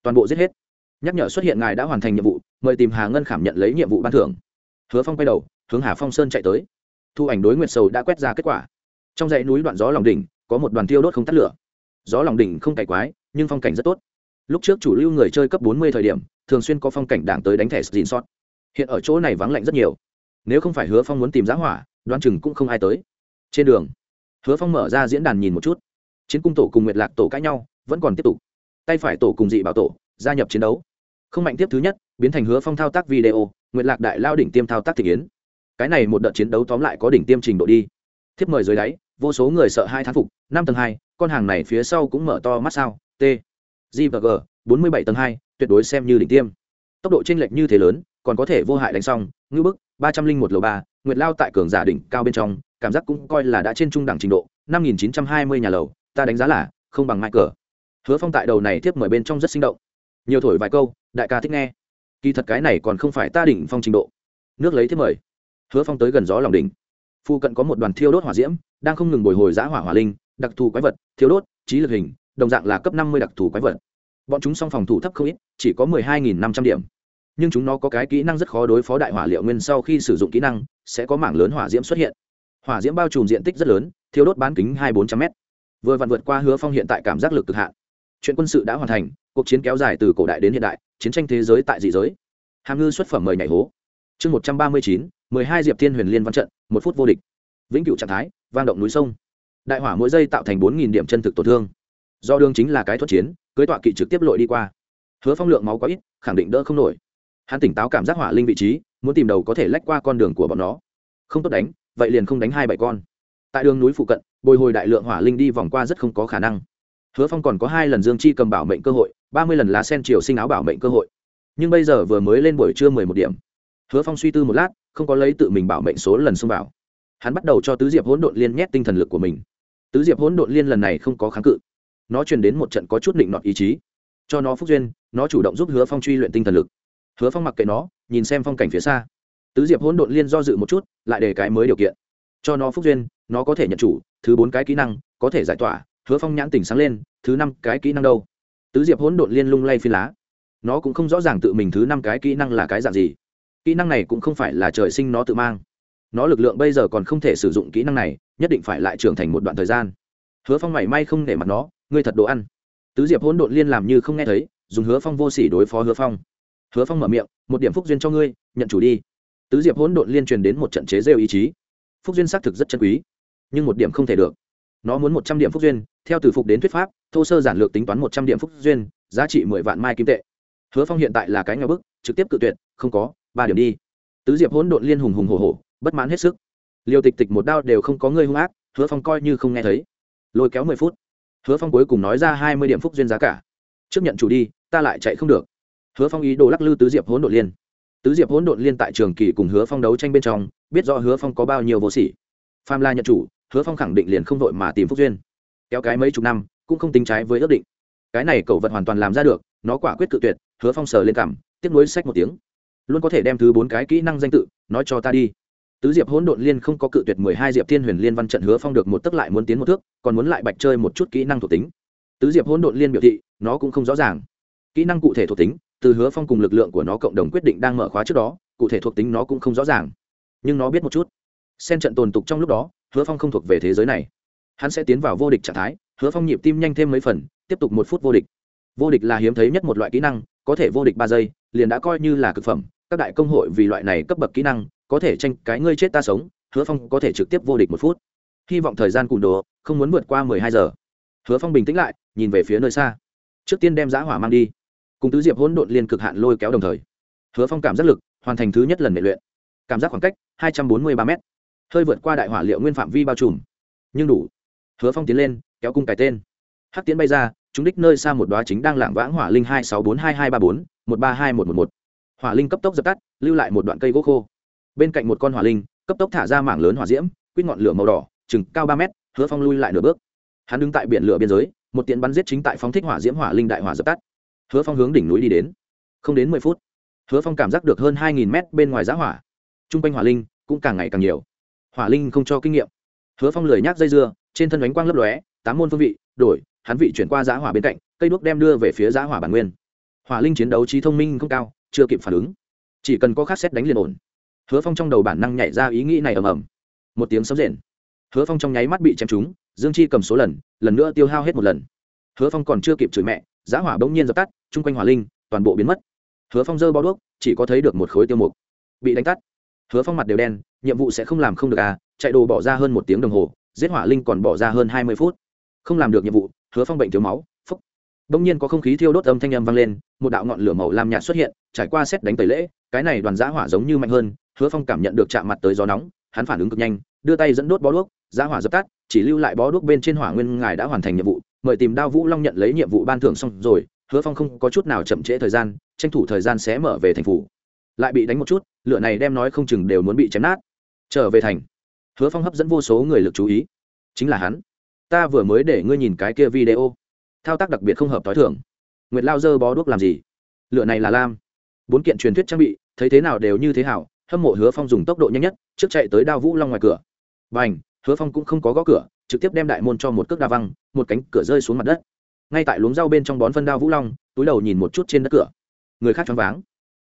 Toàn bộ giết hết. Nhắc nhở xuất hiện ngài đã hoàn thành nhiệm vụ, mời tìm hà ngân khảm nhận lấy nhiệm vụ ban thưởng. Hứa phong quay đầu, hướng hà phong sơn chạy tới thu ảnh đối nguyệt sầu đã quét ra kết quả. Trong dãy núi đoạn gió lòng đỉnh, có một đoàn tiêu đốt không tắt lửa. Gió lòng đỉnh không cày quái, nhưng phong cảnh rất tốt. Lúc trước chủ lưu người chơi cấp bốn mươi thời điểm, thường xuyên có phong cảnh đảng tới đánh thẻ xin sót hiện ở chỗ này vắng lạnh rất nhiều. Nếu không phải hứa phong muốn tìm giá hỏa đoan chừng cũng không ai tới. Trên đường, hứa phong mở ra diễn đàn nhìn một chút. Chiến cung tổ cùng nguyệt lạc tổ cãi nhau, vẫn còn tiếp tục. Tay phải tổ cùng dị bảo tổ, gia nhập chiến đấu. Không mạnh tiếp thứ nhất, biến thành hứa phong thao tác video, nguyệt lạc đại lao đỉnh tiêm thao tác thị kiến cái này một đợt chiến đấu tóm lại có đỉnh tiêm trình độ đi. Thiếp mời dưới đáy, vô số người sợ hai thán phục, năm tầng hai, con hàng này phía sau cũng mở to mắt sao? T, g và g, bốn mươi bảy tầng hai, tuyệt đối xem như đỉnh tiêm. Tốc độ chênh lệch như thế lớn, còn có thể vô hại đánh xong, ngư bức, ba trăm linh một lầu ba, nguyệt lao tại cường giả đỉnh cao bên trong, cảm giác cũng coi là đã trên trung đẳng trình độ, năm nghìn chín trăm hai mươi nhà lầu, ta đánh giá là không bằng mai cờ hứa phong tại đầu này tiếp mời bên trong rất sinh động. Nhiều thổi vài câu, đại ca thích nghe. Kỳ thật cái này còn không phải ta đỉnh phong trình độ. Nước lấy tiếp mời hứa phong tới gần gió lòng đỉnh. Phu cận có một đoàn thiêu đốt hỏa diễm, đang không ngừng bồi hồi giã hỏa hỏa linh, đặc thù quái vật, thiêu đốt, trí lực hình, đồng dạng là cấp năm mươi đặc thù quái vật. Bọn chúng song phòng thủ thấp không ít, chỉ có mười hai nghìn năm trăm điểm. Nhưng chúng nó có cái kỹ năng rất khó đối phó đại hỏa liệu nguyên sau khi sử dụng kỹ năng, sẽ có mảng lớn hỏa diễm xuất hiện. Hỏa diễm bao trùm diện tích rất lớn, thiêu đốt bán kính hai bốn trăm m vừa vặn vượt qua hứa phong hiện tại cảm giác lực cực hạn. Chuyện quân sự đã hoàn thành, cuộc chiến kéo dài từ cổ đại đến hiện đại, chiến tranh thế giới tại dị giới. Hàm ngư xuất phẩm mời nhảy hố chương một trăm ba mươi chín, mười hai diệp thiên huyền liên văn trận, một phút vô địch. Vĩnh cửu trạng thái, vang động núi sông. Đại hỏa mỗi giây tạo thành bốn nghìn điểm chân thực tổn thương. Do đương chính là cái thuật chiến, cưới tọa kỵ trực tiếp lội đi qua. Hứa phong lượng máu có ít, khẳng định đỡ không nổi. Hắn tỉnh táo cảm giác hỏa linh vị trí, muốn tìm đầu có thể lách qua con đường của bọn nó. Không tốt đánh, vậy liền không đánh hai bảy con. Tại đường núi phụ cận, bồi hồi đại lượng hỏa linh đi vòng qua rất không có khả năng. Hứa phong còn có hai lần dương chi cầm bảo mệnh cơ hội, ba mươi lần lá sen triều sinh áo bảo mệnh cơ hội. Nhưng bây giờ vừa mới lên buổi trưa mười một điểm hứa phong suy tư một lát, không có lấy tự mình bảo mệnh số lần xông vào. Hắn bắt đầu cho tứ diệp hỗn độn liên nhét tinh thần lực của mình. Tứ diệp hỗn độn liên lần này không có kháng cự. Nó truyền đến một trận có chút định nọt ý chí. Cho nó phúc duyên, nó chủ động giúp hứa phong truy luyện tinh thần lực. Hứa phong mặc kệ nó, nhìn xem phong cảnh phía xa. Tứ diệp hỗn độn liên do dự một chút, lại để cái mới điều kiện. Cho nó phúc duyên, nó có thể nhận chủ, thứ bốn cái kỹ năng, có thể giải tỏa, hứa phong nhãn tỉnh sáng lên, thứ năm cái kỹ năng đâu? Tứ diệp hỗn độn liên lung lay phi lá. Nó cũng không rõ ràng tự mình thứ năm cái kỹ năng là cái dạng gì kỹ năng này cũng không phải là trời sinh nó tự mang. Nó lực lượng bây giờ còn không thể sử dụng kỹ năng này, nhất định phải lại trưởng thành một đoạn thời gian. Hứa phong mảy may không để mặt nó, ngươi thật đồ ăn. Tứ diệp hỗn độn liên làm như không nghe thấy, dùng hứa phong vô s ỉ đối phó hứa phong. Hứa phong mở miệng, một điểm phúc duyên cho ngươi, nhận chủ đi. Tứ diệp hỗn độn liên truyền đến một trận chế rêu ý chí. Phúc duyên xác thực rất chân quý, nhưng một điểm không thể được. Nó muốn một trăm điểm phúc duyên, theo từ phục đến thuyết pháp, thô sơ giản lược tính toán một trăm điểm phúc duyên, giá trị mười vạn mai kim tệ. Hứa phong hiện tại là cái nhà bức, trực tiếp cự tuyệt, không có ba điểm đi. Tứ diệp hỗn độn liên hùng hùng hồ hồ bất mãn hết sức. Liều tịch tịch một đao đều không có người hung ác, hứa phong coi như không nghe thấy. Lôi kéo mười phút. Hứa phong cuối cùng nói ra hai mươi điểm phúc duyên giá cả. Trước nhận chủ đi, ta lại chạy không được. Hứa phong ý đồ lắc lư tứ diệp hỗn độn liên. Tứ diệp hỗn độn liên tại trường kỳ cùng hứa phong đấu tranh bên trong, biết rõ hứa phong có bao nhiêu vô sỉ. Pham la nhận chủ, hứa phong khẳng định liền không vội mà tìm phúc duyên. Kéo cái mấy chục năm, cũng không tính trái với ước định. Cái này cậu vật hoàn toàn làm ra được, nó quả quyết cự tuyệt, hứa phong sờ lên cảm tiếp nối sách một tiếng luôn có thể đem thứ bốn cái kỹ năng danh tự nói cho ta đi. Tứ diệp hỗn độn liên không có cự tuyệt mười hai diệp thiên huyền liên văn trận hứa phong được một tấc lại muốn tiến một thước, còn muốn lại bạch chơi một chút kỹ năng thuộc tính. Tứ diệp hỗn độn liên biểu thị, nó cũng không rõ ràng. Kỹ năng cụ thể thuộc tính, từ hứa phong cùng lực lượng của nó cộng đồng quyết định đang mở khóa trước đó, cụ thể thuộc tính nó cũng không rõ ràng. Nhưng nó biết một chút. Xem trận tồn tục trong lúc đó, hứa phong không thuộc về thế giới này. Hắn sẽ tiến vào vô địch trạng thái, hứa phong nhịp tim nhanh thêm mấy phần, tiếp tục một phút vô địch. Vô địch là hiếm thấy nhất một loại kỹ năng, có thể vô địch ba giây, liền đã coi như là cực phẩm các đại công hội vì loại này cấp bậc kỹ năng, có thể tranh cái ngươi chết ta sống, hứa phong có thể trực tiếp vô địch một phút. Hy vọng thời gian cùn đồ, không muốn vượt qua mười hai giờ. Hứa phong bình tĩnh lại, nhìn về phía nơi xa. Trước tiên đem giá hỏa mang đi. Cùng tứ diệp hỗn độn liên cực hạn lôi kéo đồng thời, hứa phong cảm giác lực hoàn thành thứ nhất lần luyện luyện. Cảm giác khoảng cách hai trăm bốn mươi ba m hơi vượt qua đại hỏa liệu nguyên phạm vi bao trùm. Nhưng đủ. Hứa phong tiến lên, kéo cung cái tên. Hắc tiến bay ra chúng đích nơi xa một đoá chính đang lảng vãng hỏa linh hai sáu bốn hai hai ba bốn, một ba hai một một một hỏa linh cấp tốc dập tắt, lưu lại một đoạn cây gỗ khô. Bên cạnh một con hỏa linh, cấp tốc thả ra mảng lớn hỏa diễm, quýt ngọn lửa màu đỏ, chừng cao ba mét, hứa phong lui lại nửa bước. Hắn đứng tại biển lửa biên giới, một tiện bắn giết chính tại phóng thích hỏa diễm hỏa linh đại hỏa dập tắt. Hứa phong hướng đỉnh núi đi đến. Không đến mười phút, hứa phong cảm giác được hơn hai nghìn mét bên ngoài giá hỏa. T r u n g quanh hỏa linh cũng càng ngày càng nhiều. Hỏa linh không cho kinh nghiệm. Hứa phong lười nhác dây dưa, trên thân đánh quang lấp lóe, tám môn phương vị, đổi, hắn vị chuyển qua giá hỏa bên cạnh, cây đuốc đem đưa về phía giá hỏa bản nguyên. Hỏa linh chiến đấu trí thông minh không cao chưa kịp phản ứng. Chỉ cần có khát xét đánh liền ổn. Hứa phong trong đầu bản năng nhảy ra ý nghĩ này ầm ầm. Một tiếng sấm rền. Hứa phong trong nháy mắt bị chém trúng, dương chi cầm số lần lần nữa tiêu hao hết một lần. Hứa phong còn chưa kịp chửi mẹ, giá hỏa bỗng nhiên dập tắt, chung quanh hỏa linh, toàn bộ biến mất. Hứa phong dơ bao đuốc, chỉ có thấy được một khối tiêu mục. Bị đánh tắt. Hứa phong mặt đều đen, nhiệm vụ sẽ không làm không được à chạy đồ bỏ ra hơn một tiếng đồng hồ, giết hỏa linh còn bỏ ra hơn hai mươi phút. Không làm được nhiệm vụ, hứa phong bệnh thiếu máu đông nhiên có không khí thiêu đốt âm thanh âm vang lên, một đạo ngọn lửa màu lam nhạt xuất hiện, trải qua xét đánh tẩy lễ, cái này đoàn giã hỏa giống như mạnh hơn, hứa phong cảm nhận được chạm mặt tới gió nóng, hắn phản ứng cực nhanh, đưa tay dẫn đốt bó đuốc, giã hỏa dập tắt, chỉ lưu lại bó đuốc bên trên hỏa nguyên ngài đã hoàn thành nhiệm vụ, mời tìm đao vũ long nhận lấy nhiệm vụ ban thưởng xong rồi, hứa phong không có chút nào chậm trễ thời gian, tranh thủ thời gian sẽ mở về thành phủ. Lại bị đánh một chút, lửa này đem nói không chừng đều muốn bị chém nát. Trở về thành. Hứa phong hấp dẫn vô số người lực chú ý. Chính là hắn. Ta vừa mới để ngươi nhìn cái kia video thao tác đặc biệt không hợp t h o i thường. Nguyệt lao dơ bó đuốc làm gì? Lựa này là lam. Bốn kiện truyền thuyết trang bị, thấy thế nào đều như thế hảo, hâm mộ hứa phong dùng tốc độ nhanh nhất, trước chạy tới đao vũ long ngoài cửa. B à n h hứa phong cũng không có gõ cửa, trực tiếp đem đại môn cho một cước đa văng, một cánh cửa rơi xuống mặt đất. Ngay tại luống rau bên trong bón phân đao vũ long, túi đầu nhìn một chút trên đất cửa. Người khác choáng váng.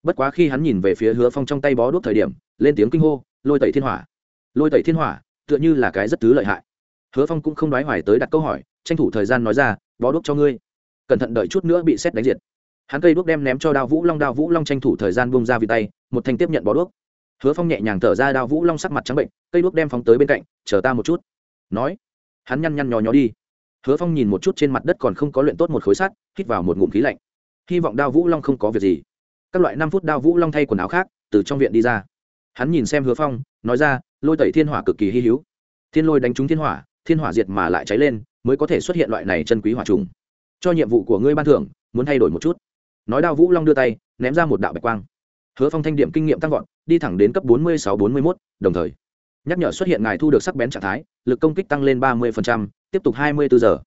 Bất quá khi hắn nhìn về phía hứa phong trong tay bó đuốc thời điểm, lên tiếng kinh hô, lôi tẩy thiên hỏa! Lôi tẩy thiên hỏa, tựa như là cái rất thứ lợi hại hứa phong cũng không đoái hoài tới đặt câu hỏi, tranh thủ thời gian nói ra, bó đuốc cho ngươi. Cẩn thận đợi chút nữa bị xét đánh diệt. Hắn cây đuốc đem ném cho đao vũ long, đao vũ long tranh thủ thời gian bông ra vì tay, một thanh tiếp nhận bó đuốc. Hứa phong nhẹ nhàng thở ra, đao vũ long sắc mặt trắng bệnh, cây đuốc đem phóng tới bên cạnh, chờ ta một chút. Nói, hắn nhăn nhăn nhò nhó đi. Hứa phong nhìn một chút trên mặt đất còn không có luyện tốt một khối sắt, hít vào một ngụm khí lạnh. Hy vọng đao vũ long không có việc gì. Các loại năm phút đao vũ long thay quần áo khác, từ trong viện đi ra. Hắn nhìn xem hứa phong, nói ra, lôi tẩy thiên hỏa cực kỳ hy hữu. Thiên lôi đánh trúng thiên hỏa thiên hỏa diệt mà lại cháy lên mới có thể xuất hiện loại này chân quý hỏa trùng. Cho nhiệm vụ của ngươi ban thưởng muốn thay đổi một chút. Nói đao vũ long đưa tay ném ra một đạo bạch quang. Hứa phong thanh điểm kinh nghiệm tăng vọt đi thẳng đến cấp bốn mươi sáu bốn mươi mốt đồng thời. Nhắc nhở xuất hiện ngài thu được sắc bén trạng thái lực công kích tăng lên ba mươi tiếp tục hai mươi bốn giờ.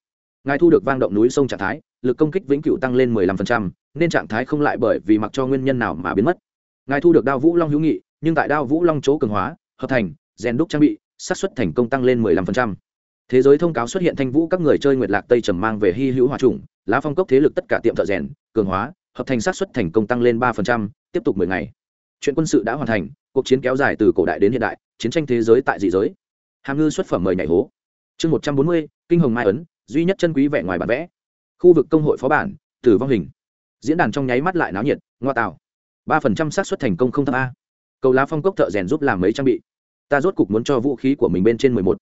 Ngài thu được vang động núi sông trạng thái lực công kích vĩnh cửu tăng lên 15%, nên trạng thái không lại bởi vì mặc cho nguyên nhân nào mà biến mất. Ngài thu được đao vũ long hữu nghị nhưng tại đao vũ long chỗ cường hóa hợp thành rèn đúc trang bị xác suất thành công tăng lên 15% thế giới thông cáo xuất hiện thanh vũ các người chơi nguyệt lạc tây trầm mang về hy hữu hòa trùng lá phong cốc thế lực tất cả tiệm thợ rèn cường hóa hợp thành sát xuất thành công tăng lên ba tiếp tục 10 ngày. Chuyện quân sự đã hoàn thành cuộc chiến kéo dài từ cổ đại đến hiện đại chiến tranh thế giới tại dị giới. Hàm ngư xuất phẩm mời nhảy hố. Chương 140, kinh hồng mai ấn duy nhất chân quý vẻ ngoài bản vẽ. Khu vực công hội phó bản tử vong hình. Diễn đàn trong nháy mắt lại náo nhiệt ngoa tạo. ba phần trăm xác suất thành công không thấp a. Cầu lá phong cốc thợ rèn giúp làm mấy trang bị. Ta rốt cục muốn cho vũ khí của mình bên trên mười một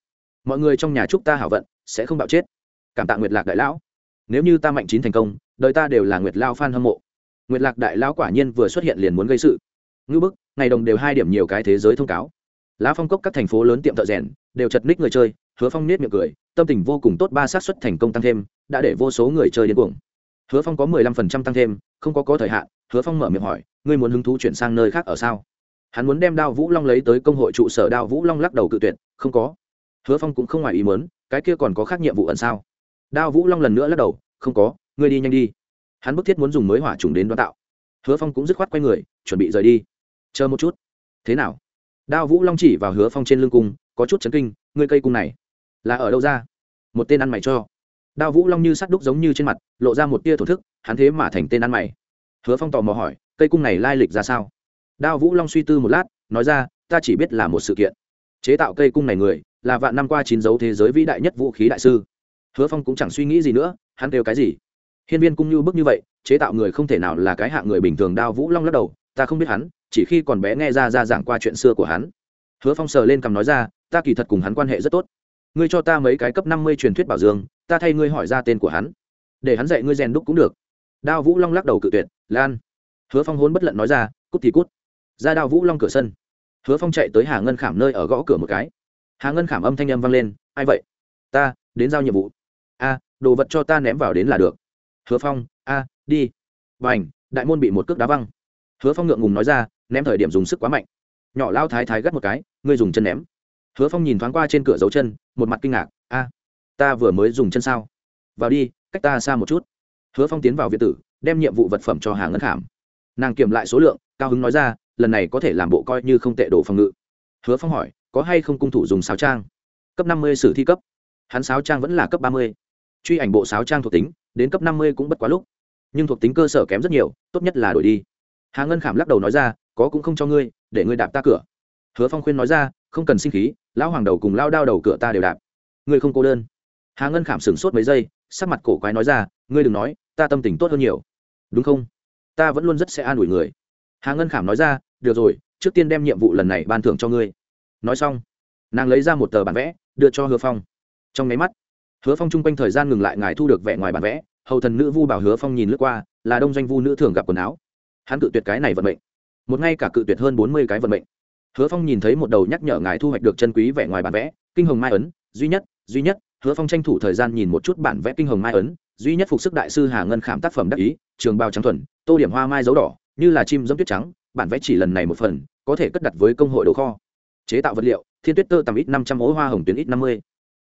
mọi người trong nhà chúc ta hảo vận, sẽ không bạo chết. Cảm tạ nguyệt lạc đại lão. Nếu như ta mạnh chín thành công, đời ta đều là nguyệt lao f hâm mộ. Nguyệt lạc đại lão quả nhiên vừa xuất hiện liền muốn gây sự. Ngư bức, ngày đồng đều hai điểm nhiều cái thế giới thông cáo. Lá phong cốc các thành phố lớn tiệm thợ rèn đều chật ních người chơi, hứa phong nết miệng cười, tâm tình vô cùng tốt, ba xác suất thành công tăng thêm, đã để vô số người chơi điên cuồng. Hứa phong có mười lăm phần trăm tăng thêm, không có có thời hạn, hứa phong mở miệng hỏi, ngươi muốn hứng thú chuyển sang nơi khác ở sao? Hắn muốn đem đao vũ long lấy tới công hội trụ sở, đao vũ long lắc đầu cự tuyệt, không có hứa phong cũng không ngoài ý mớn cái kia còn có khác nhiệm vụ ẩn sao? Đao vũ long lần nữa lắc đầu, không có, ngươi đi nhanh đi. Hắn bức thiết muốn dùng mới hỏa trùng đến đoán tạo. Hứa phong cũng dứt khoát quay người, chuẩn bị rời đi. Chờ một chút. Thế nào? Đao vũ long chỉ vào hứa phong trên lưng cung, có chút chấn kinh, ngươi cây cung này là ở đâu ra? Một tên ăn mày cho. Đao vũ long như sắt đúc giống như trên mặt, lộ ra một tia thổ thức, hắn thế mà thành tên ăn mày. Hứa phong tò mò hỏi, cây cung này lai lịch ra sao? Đao vũ long suy tư một lát, nói ra, ta chỉ biết là một sự kiện. Chế tạo cây cung này người là vạn năm qua chín dấu thế giới vĩ đại nhất vũ khí đại sư. Hứa phong cũng chẳng suy nghĩ gì nữa, hắn kêu cái gì? Hiên viên cung như bức như vậy, chế tạo người không thể nào là cái hạng người bình thường đao vũ long lắc đầu, ta không biết hắn, chỉ khi còn bé nghe ra ra giảng qua chuyện xưa của hắn. Hứa phong sờ lên cằm nói ra, ta kỳ thật cùng hắn quan hệ rất tốt. Ngươi cho ta mấy cái cấp năm mươi truyền thuyết bảo dương, ta thay ngươi hỏi ra tên của hắn. Để hắn dạy ngươi rèn đúc cũng được. Đao vũ long lắc đầu cự tuyệt, lan. Hứa phong hôn bất lận nói ra, cút thì cút. Ra đao vũ long cửa sân. Hứa phong chạy tới hà ngân khảm nơi ở gõ cửa một cái hà ngân khảm âm thanh âm vang lên, ai vậy? Ta, đến giao nhiệm vụ. A, đồ vật cho ta ném vào đến là được. Hứa phong, a, đi. Và ảnh đại môn bị một cước đá văng. Hứa phong ngượng ngùng nói ra, ném thời điểm dùng sức quá mạnh. Nhỏ lao thái thái gắt một cái, ngươi dùng chân ném. Hứa phong nhìn thoáng qua trên cửa dấu chân, một mặt kinh ngạc, a, ta vừa mới dùng chân sao? Vào đi, cách ta xa một chút. Hứa phong tiến vào viện tử, đem nhiệm vụ vật phẩm cho hà ngân khảm. Nàng kiểm lại số lượng, cao hứng nói ra, lần này có thể làm bộ coi như không tệ đồ phòng ngự. Hứa phong hỏi có hay không cung thủ dùng sáo trang? Cấp năm mươi sử thi cấp. Hắn sáo trang vẫn là cấp ba mươi. Truy ảnh bộ sáo trang thuộc tính, đến cấp năm mươi cũng bất quá lúc. Nhưng thuộc tính cơ sở kém rất nhiều, tốt nhất là đổi đi. Hà ngân khảm lắc đầu nói ra, có cũng không cho ngươi, để ngươi đạp ta cửa. Hứa phong khuyên nói ra, không cần sinh khí, lão hoàng đầu cùng lao đao đầu cửa ta đều đạp. Ngươi không cô đơn. Hà ngân khảm sửng sốt mấy giây, sắc mặt cổ quái nói ra, ngươi đừng nói, ta tâm tình tốt hơn nhiều. Đúng không? Ta vẫn luôn rất sẽ an ủi người. Hà ngân khảm nói ra, được rồi, trước tiên đem nhiệm vụ lần này ban thưởng cho ngươi nói xong, nàng lấy ra một tờ bản vẽ, đưa cho hứa phong. Trong máy mắt, hứa phong chung quanh thời gian ngừng lại ngài thu được vẽ ngoài bản vẽ. Hầu thần nữ vu bảo hứa phong nhìn lướt qua, là đông doanh vu nữ thường gặp quần áo. Hắn cự tuyệt cái này vận mệnh. Một ngay cả cự tuyệt hơn bốn mươi cái vận mệnh. Hứa phong nhìn thấy một đầu nhắc nhở ngài thu hoạch được chân quý vẽ ngoài bản vẽ, kinh hồng mai ấn, duy nhất duy nhất. Hứa phong tranh thủ thời gian nhìn một chút bản vẽ kinh hồng mai ấn, duy nhất phục sức đại sư hà ngân khảm tác phẩm đắc ý, trường bao trắng thuần, tô điểm hoa mai dấu đỏ, như là chim giống tuyết trắng, bản vẽ chỉ lần này một phần, có thể cất đặt với công hội đồ kho chế tạo vật liệu, thiên tuyết tơ tầm ít năm trăm ố, hoa hồng tuyến ít năm mươi.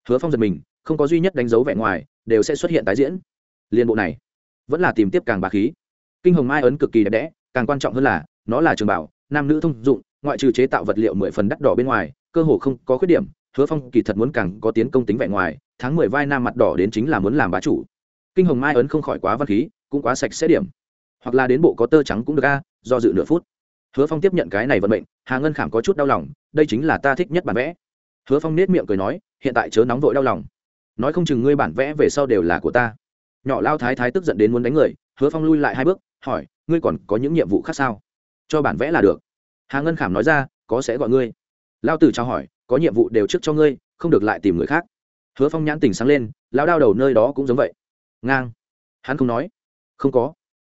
Hứa phong giật mình, không có duy nhất đánh dấu vẻ ngoài, đều sẽ xuất hiện tái diễn. Liên bộ này, vẫn là tìm tiếp càng bà khí. Kinh hồng mai ấn cực kỳ đẹp đẽ, càng quan trọng hơn là, nó là trường bảo, nam nữ thông dụng, ngoại trừ chế tạo vật liệu mười phần đắt đỏ bên ngoài, cơ hồ không có khuyết điểm. Hứa phong kỳ thật muốn càng có tiến công tính vẻ ngoài, tháng mười vai nam mặt đỏ đến chính là muốn làm bá chủ. Kinh hồng mai ấn không khỏi quá văn khí, cũng quá sạch sẽ điểm. Hoặc là đến bộ có tơ trắng cũng được a, do dự nửa phút hứa phong tiếp nhận cái này vận mệnh, hà ngân khảm có chút đau lòng, đây chính là ta thích nhất bản vẽ. Hứa phong nết miệng cười nói, hiện tại chớ nóng vội đau lòng. Nói không chừng ngươi bản vẽ về sau đều là của ta. Nhỏ lao thái thái tức giận đến muốn đánh người, hứa phong lui lại hai bước, hỏi, ngươi còn có những nhiệm vụ khác sao? Cho bản vẽ là được. Hà ngân khảm nói ra, có sẽ gọi ngươi. Lao tử trao hỏi, có nhiệm vụ đều trước cho ngươi, không được lại tìm người khác. Hứa phong nhãn tình sáng lên, lao đao đầu nơi đó cũng giống vậy. Ngang. Hắn không nói. Không có.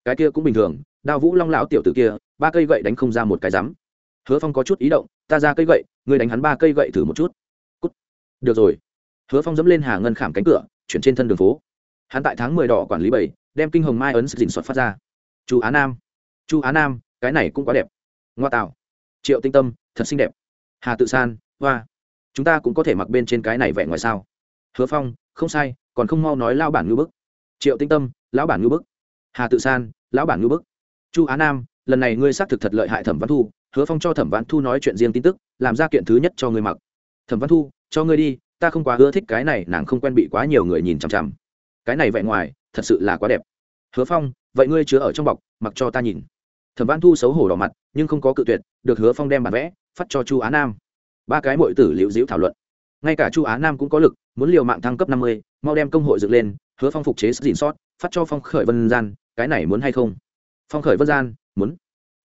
Cái kia cũng bình thường đao vũ long lão tiểu tử kia, ba cây gậy đánh không ra một cái rắm. Hứa phong có chút ý động, ta ra cây gậy, ngươi đánh hắn ba cây gậy thử một chút. Cút. được rồi. Hứa phong dẫm lên hà ngân khảm cánh cửa, chuyển trên thân đường phố. Hắn tại tháng mười đỏ quản lý bảy, đem kinh hồng mai ấn dình xuất phát ra. Chu á nam, chu á nam, cái này cũng quá đẹp. Ngoa tạo. Triệu tinh tâm, thật xinh đẹp. Hà tự san, hoa. Chúng ta cũng có thể mặc bên trên cái này vẻ ngoài sao? Hứa phong, không sai, còn không mau nói lao bản ngư bức. Triệu tinh tâm, lão bản ngư bức. Hà tự san, lão bản ngư bức chu á nam, lần này ngươi xác thực thật lợi hại thẩm văn thu, hứa phong cho thẩm văn thu nói chuyện riêng tin tức, làm ra kiện thứ nhất cho ngươi mặc. Thẩm văn thu, cho ngươi đi, ta không quá ưa thích cái này, nàng không quen bị quá nhiều người nhìn chằm chằm. Cái này vẻ ngoài, thật sự là quá đẹp. Hứa phong, vậy ngươi chứa ở trong bọc, mặc cho ta nhìn. Thẩm văn thu xấu hổ đỏ mặt, nhưng không có cự tuyệt, được hứa phong đem bản vẽ, phát cho chu á nam. Ba cái mọi tử liễu diễu thảo luận. Ngay cả chu á nam cũng có lực, muốn liều mạng thăng cấp năm mươi, mau đem công hội dựng lên, hứa phong phục chế dìn sót, phát cho phong khởi vân gian, cái này muốn hay không? Phong khởi vân gian, muốn.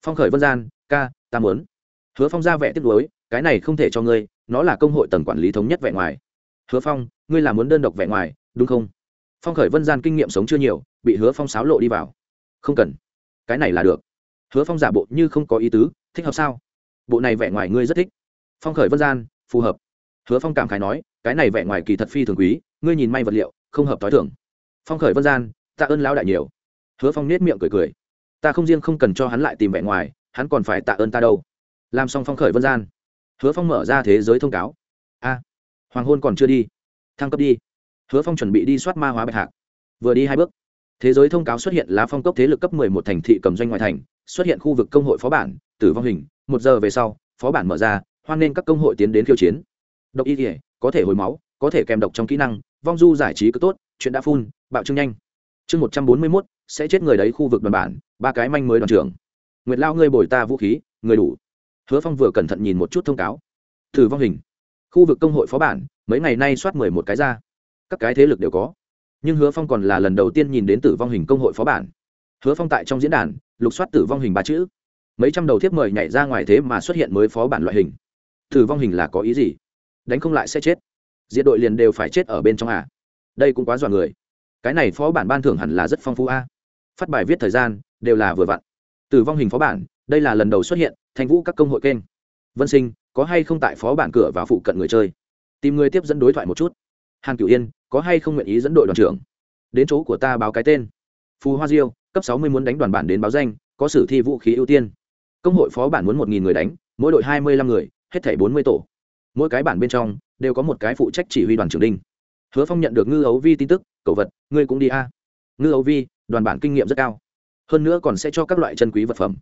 Phong khởi vân gian, ca, ta muốn. Hứa phong ra vẻ tiếp nối cái này không thể cho ngươi, nó là công hội tầng quản lý thống nhất vẻ ngoài. Hứa phong, ngươi là muốn đơn độc vẻ ngoài, đúng không? Phong khởi vân gian kinh nghiệm sống chưa nhiều, bị hứa phong sáo lộ đi vào. Không cần. Cái này là được. Hứa phong giả bộ như không có ý tứ, thích hợp sao? Bộ này vẻ ngoài ngươi rất thích. Phong khởi vân gian, phù hợp. Hứa phong cảm khái nói, cái này vẻ ngoài kỳ thật phi thường quý, ngươi nhìn may vật liệu, không hợp t h i thưởng phong khởi vân gian, tạ ơn lão đại nhiều. Hứa phong nết miệng cười cười ta không riêng không cần cho hắn lại tìm vẻ ngoài, hắn còn phải tạ ơn ta đâu. Làm xong phong khởi vân gian, hứa phong mở ra thế giới thông cáo. A, hoàng hôn còn chưa đi, thăng cấp đi. Hứa phong chuẩn bị đi soát ma hóa bạch hạc. Vừa đi hai bước, thế giới thông cáo xuất hiện lá phong cấp thế lực cấp mười một thành thị cầm doanh ngoại thành, xuất hiện khu vực công hội phó bản, tử vong hình. Một giờ về sau, phó bản mở ra, hoan nên các công hội tiến đến khiêu chiến. Độc y thể có thể hồi máu, có thể kèm độc trong kỹ năng, vong du giải trí cứ tốt, chuyện đã phun bạo trưng nhanh. Chương một trăm bốn mươi mốt sẽ chết người đấy khu vực đoàn bản, ba cái manh mới đoàn trưởng. Nguyệt lao, ngươi bồi ta vũ khí, người đủ. Hứa phong vừa cẩn thận nhìn một chút thông cáo. Thử vong hình. Khu vực công hội phó bản, mấy ngày nay soát mười một cái ra. Các cái thế lực đều có. Nhưng hứa phong còn là lần đầu tiên nhìn đến tử vong hình công hội phó bản. Hứa phong tại trong diễn đàn, lục soát tử vong hình ba chữ. Mấy trăm đầu thiếp mời nhảy ra ngoài thế mà xuất hiện mới phó bản loại hình. Tử vong hình là có ý gì? Đánh không lại sẽ chết. Diện đội liền đều phải chết ở bên trong à? Đây cũng quá dọa người. Cái này phó bản ban thưởng hẳn là rất phong phú a phát bài viết thời gian, đều là vừa vặn. Tử vong hình phó bản, đây là lần đầu xuất hiện thành vũ các công hội kênh. Vân sinh, có hay không tại phó bản cửa và phụ cận người chơi? Tìm người tiếp dẫn đối thoại một chút. Hàn cửu yên, có hay không nguyện ý dẫn đội đoàn trưởng? Đến chỗ của ta báo cái tên. Phù hoa diêu, cấp sáu mươi muốn đánh đoàn bản đến báo danh, có sử thi vũ khí ưu tiên. Công hội phó bản muốn một nghìn người đánh, mỗi đội hai mươi lăm người, hết thảy bốn mươi tổ. Mỗi cái bản bên trong, đều có một cái phụ trách chỉ huy đoàn trưởng đinh. Hứa phong nhận được ngư ấu vi tin tức cậu vật, ngươi cũng đi a. Ngư ấu vi đoàn bản kinh nghiệm rất cao. Hơn nữa còn sẽ cho các loại chân quý vật phẩm.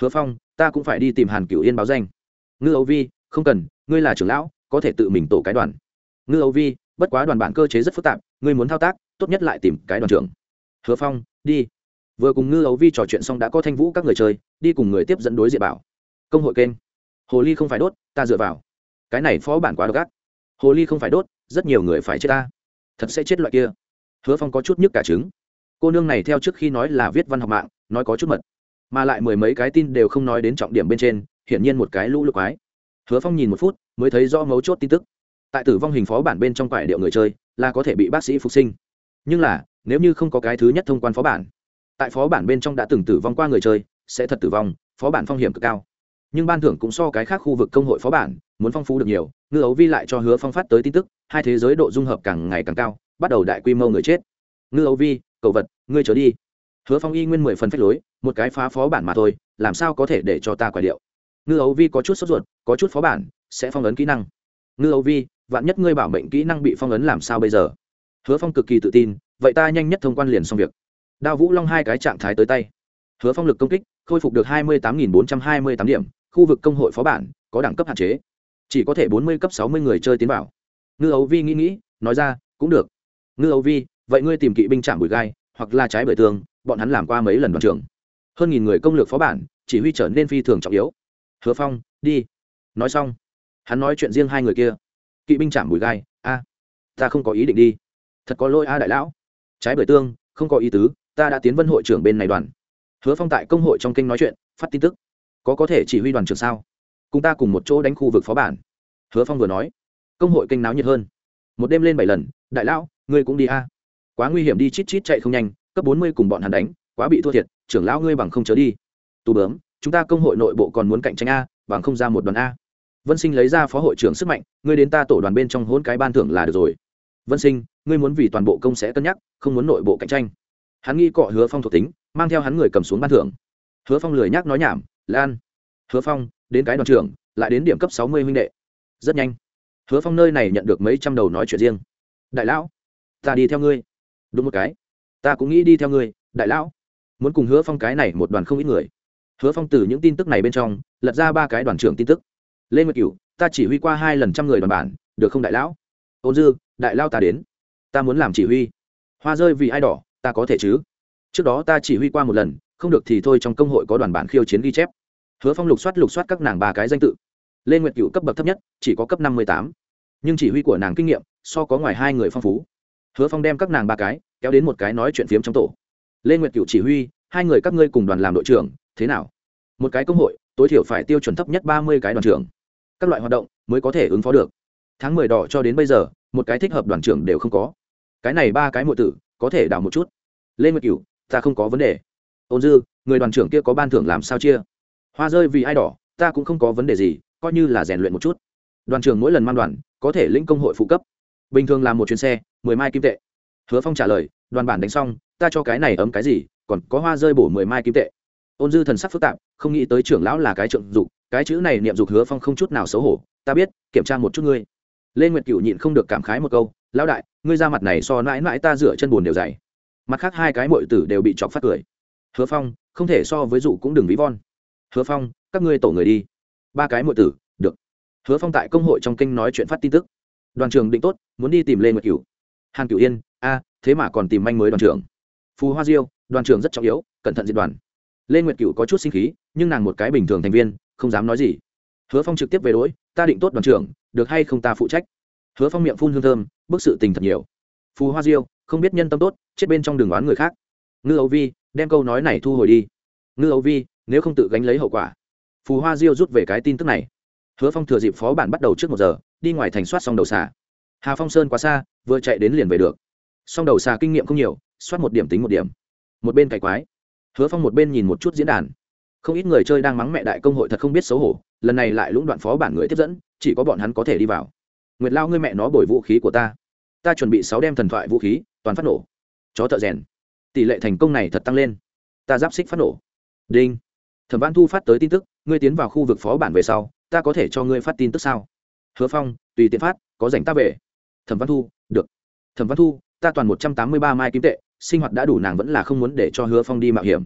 Hứa phong, ta cũng phải đi tìm hàn cửu yên báo danh. Ngư Âu vi, không cần, ngươi là trưởng lão, có thể tự mình tổ cái đoàn. Ngư Âu vi, bất quá đoàn bản cơ chế rất phức tạp, ngươi muốn thao tác, tốt nhất lại tìm cái đoàn trưởng. Hứa phong, đi. Vừa cùng ngư ấu vi trò chuyện xong đã có thanh vũ các người chơi, đi cùng người tiếp dẫn đối diện bảo. Công hội kênh. Hồ ly không phải đốt, ta dựa vào. Cái này phó bản quá độc ác. Hồ ly không phải đốt, rất nhiều người phải chết ta. Thật sẽ chết loại kia. Hứa phong có chút nhức cả trứng cô nương này theo trước khi nói là viết văn học mạng, nói có chút mật, mà lại mười mấy cái tin đều không nói đến trọng điểm bên trên, hiển nhiên một cái lũ lục ái hứa phong nhìn một phút, mới thấy rõ mấu chốt tin tức. Tại tử vong hình phó bản bên trong quải điệu người chơi, là có thể bị bác sĩ phục sinh. Nhưng là, nếu như không có cái thứ nhất thông quan phó bản, tại phó bản bên trong đã từng tử vong qua người chơi, sẽ thật tử vong, phó bản phong hiểm cực cao. Nhưng ban thưởng cũng so cái khác khu vực công hội phó bản, muốn phong phú được nhiều, ngư ấu vi lại cho hứa phong phát tới tin tức, hai thế giới độ dung hợp càng ngày càng cao, bắt đầu đại quy mô người chết. Ngư ấu vi cậu vật, ngươi trở đi. Hứa phong y nguyên mười phần phách lối, một cái phá phó bản mà thôi, làm sao có thể để cho ta quả điệu? Ngư ấu vi có chút sốt ruột, có chút phó bản, sẽ phong ấn kỹ năng. Ngư ấu vi, vạn nhất ngươi bảo mệnh kỹ năng bị phong ấn làm sao bây giờ? Hứa phong cực kỳ tự tin, vậy ta nhanh nhất thông quan liền xong việc. Đao vũ long hai cái trạng thái tới tay. Hứa phong lực công kích, khôi phục được hai mươi tám bốn trăm hai mươi tám điểm, khu vực công hội phó bản, có đẳng cấp hạn chế. Chỉ có thể bốn mươi cấp sáu mươi người chơi tiến vào. Ngư ấu vi nghĩ nghĩ, nói ra, cũng được. Ngư ấu vi vậy ngươi tìm kỵ binh chạm bụi gai, hoặc là trái bưởi tường, bọn hắn làm qua mấy lần đoàn trường hơn nghìn người công lược phó bản, chỉ huy trở nên phi thường trọng yếu. Hứa phong, đi. Nói xong, hắn nói chuyện riêng hai người kia. Kỵ binh chạm bụi gai, a, ta không có ý định đi. Thật có lỗi a đại lão. Trái bưởi tương không có ý tứ, ta đã tiến vân hội trưởng bên này đoàn. Hứa phong tại công hội trong kinh nói chuyện, phát tin tức. Có có thể chỉ huy đoàn trường sao? Cùng ta cùng một chỗ đánh khu vực phó bản. Hứa phong vừa nói. Công hội kinh náo nhiệt hơn. Một đêm lên bảy lần, đại lão, ngươi cũng đi a quá nguy hiểm đi chít chít chạy không nhanh, cấp bốn mươi cùng bọn hắn đánh, quá bị thua thiệt, trưởng lão ngươi bằng không chớ đi. Tù bướm, chúng ta công hội nội bộ còn muốn cạnh tranh a, bằng không ra một đoàn a. Vân sinh lấy ra phó hội trưởng sức mạnh, ngươi đến ta tổ đoàn bên trong hôn cái ban thưởng là được rồi. Vân sinh, ngươi muốn vì toàn bộ công sẽ cân nhắc, không muốn nội bộ cạnh tranh. Hắn nghi cọ hứa phong thuộc tính, mang theo hắn người cầm xuống ban thưởng. Hứa phong lười nhác nói nhảm, lan, hứa phong, đến cái đoàn trưởng, lại đến điểm cấp sáu mươi huynh đệ. Rất nhanh. Hứa phong nơi này nhận được mấy trăm đầu nói chuyện riêng. Đại lão, ta đi theo ngươi đúng một cái. Ta cũng nghĩ đi theo ngươi, đại lão. Muốn cùng hứa phong cái này một đoàn không ít người. Hứa phong từ những tin tức này bên trong, lật ra ba cái đoàn trưởng tin tức. Lê nguyệt cửu, ta chỉ huy qua hai lần trăm người đoàn bản, được không đại lão? Ôn dư, đại lao ta đến. Ta muốn làm chỉ huy. Hoa rơi vì ai đỏ, ta có thể chứ? Trước đó ta chỉ huy qua một lần, không được thì thôi trong công hội có đoàn bản khiêu chiến ghi chép. Hứa phong lục soát lục soát các nàng ba cái danh tự. Lê nguyệt cựu cấp bậc thấp nhất, chỉ có cấp năm mươi tám. Nhưng chỉ huy của nàng kinh nghiệm, so có ngoài hai người phong phú. Hứa phong đem các nàng ba cái kéo đến một cái nói chuyện phiếm trong tổ. Lê nguyệt cựu chỉ huy, hai người các ngươi cùng đoàn làm đội trưởng, thế nào? Một cái công hội, tối thiểu phải tiêu chuẩn thấp nhất ba mươi cái đoàn trưởng. Các loại hoạt động mới có thể ứng phó được. Tháng mười đỏ cho đến bây giờ, một cái thích hợp đoàn trưởng đều không có. Cái này ba cái mọi tử, có thể đào một chút. Lê nguyệt cửu, ta không có vấn đề. Ôn dư, người đoàn trưởng kia có ban thưởng làm sao chia? Hoa rơi vì ai đỏ, ta cũng không có vấn đề gì, coi như là rèn luyện một chút. Đoàn trưởng mỗi lần mang đoàn, có thể lĩnh công hội phụ cấp. Bình thường làm một chuyến xe, mười mai kim tệ hứa phong trả lời, đoàn bản đánh xong, ta cho cái này ấm cái gì, còn có hoa rơi bổ mười mai kim tệ. Ôn dư thần sắc phức tạp, không nghĩ tới trưởng lão là cái trượng dục, cái chữ này niệm dục hứa phong không chút nào xấu hổ, ta biết, kiểm tra một chút ngươi. Lê nguyệt cựu nhịn không được cảm khái một câu, lão đại, ngươi ra mặt này so mãi mãi ta rửa chân bùn đều dày. Mặt khác hai cái mội tử đều bị chọc phát cười. Hứa phong, không thể so với dụ cũng đừng ví von. Hứa phong, các ngươi tổ người đi. Ba cái mội tử, được. Hứa phong tại công hội trong kinh nói chuyện phát tin tức. Đoàn trường định tốt, muốn đi tìm lê nguyệt cửu. Hàn cửu yên a, thế mà còn tìm manh mới đoàn trưởng. Phù hoa diêu, đoàn trưởng rất trọng yếu, cẩn thận diệt đoàn. Lê nguyệt cửu có chút sinh khí, nhưng nàng một cái bình thường thành viên, không dám nói gì. Hứa phong trực tiếp về đỗi ta định tốt đoàn trưởng, được hay không ta phụ trách? Hứa phong miệng phun hương thơm, bức sự tình thật nhiều. Phù hoa diêu, không biết nhân tâm tốt, chết bên trong đường đoán người khác. Ngư ấu vi, đem câu nói này thu hồi đi. Ngư ấu vi, nếu không tự gánh lấy hậu quả. Phù hoa diêu rút về cái tin tức này. Hứa phong thừa dịp phó bản bắt đầu trước một giờ, đi ngoài thành soát xong đầu xả. hà phong sơn quá xa, vừa chạy đến liền về được song đầu xà kinh nghiệm không nhiều, soát một điểm tính một điểm. Một bên cày quái. Hứa phong một bên nhìn một chút diễn đàn. Không ít người chơi đang mắng mẹ đại công hội thật không biết xấu hổ, lần này lại lũng đoạn phó bản người tiếp dẫn, chỉ có bọn hắn có thể đi vào. Nguyệt lao ngươi mẹ nó bồi vũ khí của ta. Ta chuẩn bị sáu đem thần thoại vũ khí, toàn phát nổ. Chó thợ rèn. Tỷ lệ thành công này thật tăng lên. Ta giáp xích phát nổ. Đinh. Thẩm văn thu phát tới tin tức, ngươi tiến vào khu vực phó bản về sau, ta có thể cho ngươi phát tin tức sao? Hứa phong, tùy tiện phát, có dành ta về. Thẩm văn thu, được. Thẩm văn thu ta toàn một trăm tám mươi ba mai kim tệ, sinh hoạt đã đủ nàng vẫn là không muốn để cho hứa phong đi mạo hiểm.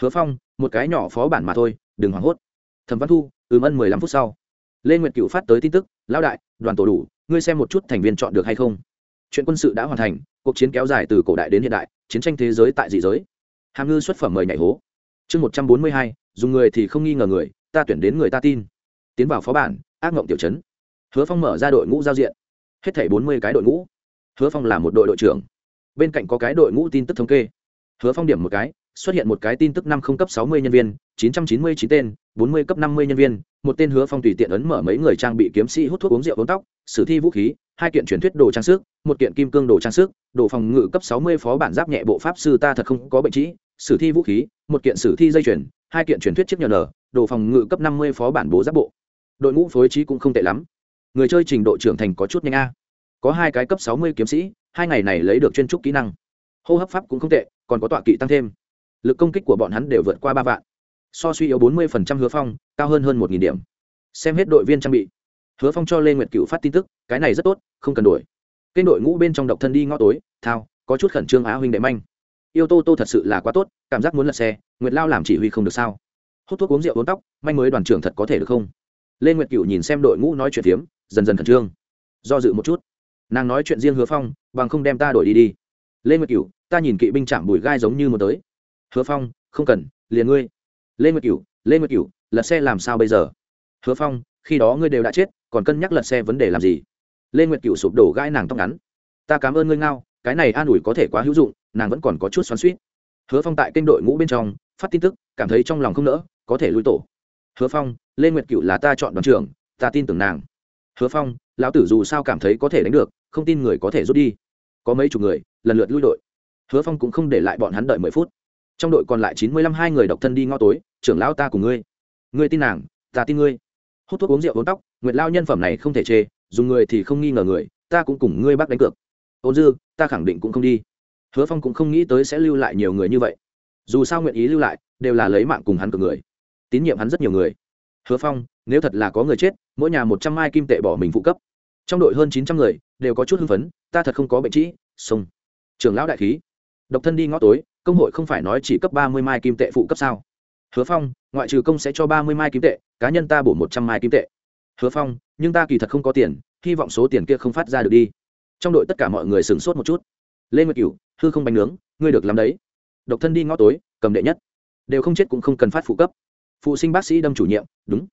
Hứa phong, một cái nhỏ phó bản mà thôi, đừng hoảng hốt. Thẩm văn thu, ừm ân mười lăm phút sau. Lê nguyệt cựu phát tới tin tức, lão đại, đoàn tổ đủ, ngươi xem một chút thành viên chọn được hay không? Chuyện quân sự đã hoàn thành, cuộc chiến kéo dài từ cổ đại đến hiện đại, chiến tranh thế giới tại dị giới. Hàm ngư xuất phẩm mời nhảy hố. Chương một trăm bốn mươi hai, dùng người thì không nghi ngờ người, ta tuyển đến người ta tin. Tiến vào phó bản, ác mộng tiểu chấn hứa phong mở ra đội ngũ giao diện. Hết thảy bốn mươi cái đội ngũ hứa phong là một đội đội trưởng. Bên cạnh có cái đội ngũ tin tức thống kê. Hứa phong điểm một cái xuất hiện một cái tin tức năm không cấp sáu mươi nhân viên chín trăm chín mươi chín tên bốn mươi cấp năm mươi nhân viên. Một tên hứa phong tùy tiện ấn mở mấy người trang bị kiếm sĩ hút thuốc uống rượu uống tóc sử thi vũ khí hai kiện truyền thuyết đồ trang sức một kiện kim cương đồ trang sức đồ phòng ngự cấp sáu mươi phó bản giáp nhẹ bộ pháp sư ta thật không có bệnh trĩ sử thi vũ khí một kiện sử thi dây chuyển, hai kiện truyền thuyết chiếc nhờ nở đồ phòng ngự cấp năm mươi phó bản bố giáp bộ. Đội ngũ phối trí cũng không tệ lắm. Người chơi trình độ trưởng thành có chút nhanh a có hai cái cấp sáu mươi kiếm sĩ, hai ngày này lấy được chuyên trúc kỹ năng. Hô hấp pháp cũng không tệ, còn có tọa kỵ tăng thêm. Lực công kích của bọn hắn đều vượt qua ba vạn. So suy yếu bốn mươi hứa phong, cao hơn hơn một điểm. Xem hết đội viên trang bị. Hứa phong cho lê nguyệt cựu phát tin tức, cái này rất tốt, không cần đổi. Kênh đội ngũ bên trong độc thân đi ngõ tối, thao, có chút khẩn trương á huynh đệ manh. Yêu tô tô thật sự là quá tốt, cảm giác muốn lật xe, nguyệt lao làm chỉ huy không được sao? Hút thuốc uống rượu uống tóc, manh mới đoàn trưởng thật có thể được không? Lê nguyệt cựu nhìn xem đội ngũ nói chuyện phiếm, dần dần khẩn trương. Do dự một chút nàng nói chuyện riêng hứa phong bằng không đem ta đổi đi đi. Lê nguyệt Cửu, ta nhìn kỵ binh chạm bùi gai giống như một tới. Hứa phong không cần liền ngươi. Lê nguyệt Cửu, lê nguyệt Cửu, lật xe làm sao bây giờ? Hứa phong khi đó ngươi đều đã chết còn cân nhắc lật xe vấn đề làm gì? Lê nguyệt Cửu sụp đổ gãi nàng tóc ngắn. Ta cảm ơn ngươi ngao cái này an ủi có thể quá hữu dụng nàng vẫn còn có chút xoắn suýt hứa phong tại kênh đội ngũ bên trong phát tin tức cảm thấy trong lòng không nỡ có thể lui tổ. Hứa phong lê nguyệt cựu là ta chọn đoàn trưởng ta tin tưởng nàng. Hứa phong lão tử dù sao cảm thấy có thể đánh được không tin người có thể rút đi. Có mấy chục người, lần lượt lui đội. Hứa phong cũng không để lại bọn hắn đợi mười phút. Trong đội còn lại chín mươi lăm hai người độc thân đi ngõ tối, trưởng lão ta cùng ngươi. Ngươi tin nàng, ta tin ngươi. Hút thuốc uống rượu uống tóc, nguyệt lao nhân phẩm này không thể chê, dùng người thì không nghi ngờ người, ta cũng cùng ngươi bác đánh cược. Ôn dư, ta khẳng định cũng không đi. Hứa phong cũng không nghĩ tới sẽ lưu lại nhiều người như vậy. Dù sao nguyện ý lưu lại, đều là lấy mạng cùng hắn cược người. Tín nhiệm hắn rất nhiều người. Hứa phong, nếu thật là có người chết, mỗi nhà một trăm mai kim tệ bỏ mình phụ cấp trong đội hơn chín trăm người, đều có chút hưng phấn, ta thật không có bệnh trĩ, sông. Trưởng lão đại khí. Độc thân đi ngõ tối, công hội không phải nói chỉ cấp ba mươi mai kim tệ phụ cấp sao. Hứa phong, ngoại trừ công sẽ cho ba mươi mai kim tệ, cá nhân ta bổ một trăm mai kim tệ. Hứa phong, nhưng ta kỳ thật không có tiền, hy vọng số tiền kia không phát ra được đi. Trong đội tất cả mọi người sửng sốt một chút. Lê nguyệt cửu, hư không bánh nướng, ngươi được làm đấy. Độc thân đi ngõ tối, cầm đệ nhất. Đều không chết cũng không cần phát phụ cấp. Phụ sinh bác sĩ đâm chủ nhiệm, đúng.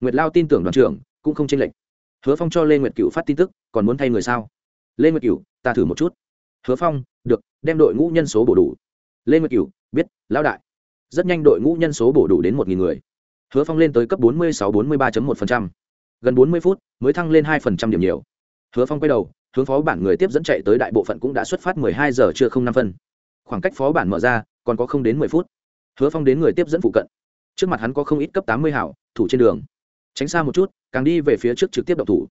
Nguyệt lao tin tưởng đoàn trưởng, cũng không chênh lệch hứa phong cho lê nguyệt cửu phát tin tức, còn muốn thay người sao? Lê nguyệt cửu, ta thử một chút. Hứa phong, được, đem đội ngũ nhân số bổ đủ. Lê nguyệt cửu, biết, lão đại. Rất nhanh đội ngũ nhân số bổ đủ đến một nghìn người. Hứa phong lên tới cấp bốn mươi sáu, bốn mươi ba một gần bốn mươi phút, mới thăng lên hai điểm nhiều. Hứa phong quay đầu, hướng phó bản người tiếp dẫn chạy tới đại bộ phận cũng đã xuất phát mười hai giờ chưa không năm phân. Khoảng cách phó bản mở ra, còn có không đến mười phút. Hứa phong đến người tiếp dẫn phụ cận. Trước mặt hắn có không ít cấp tám mươi hảo, thủ trên đường tránh xa một chút, càng đi về phía trước trực tiếp đậu thủ.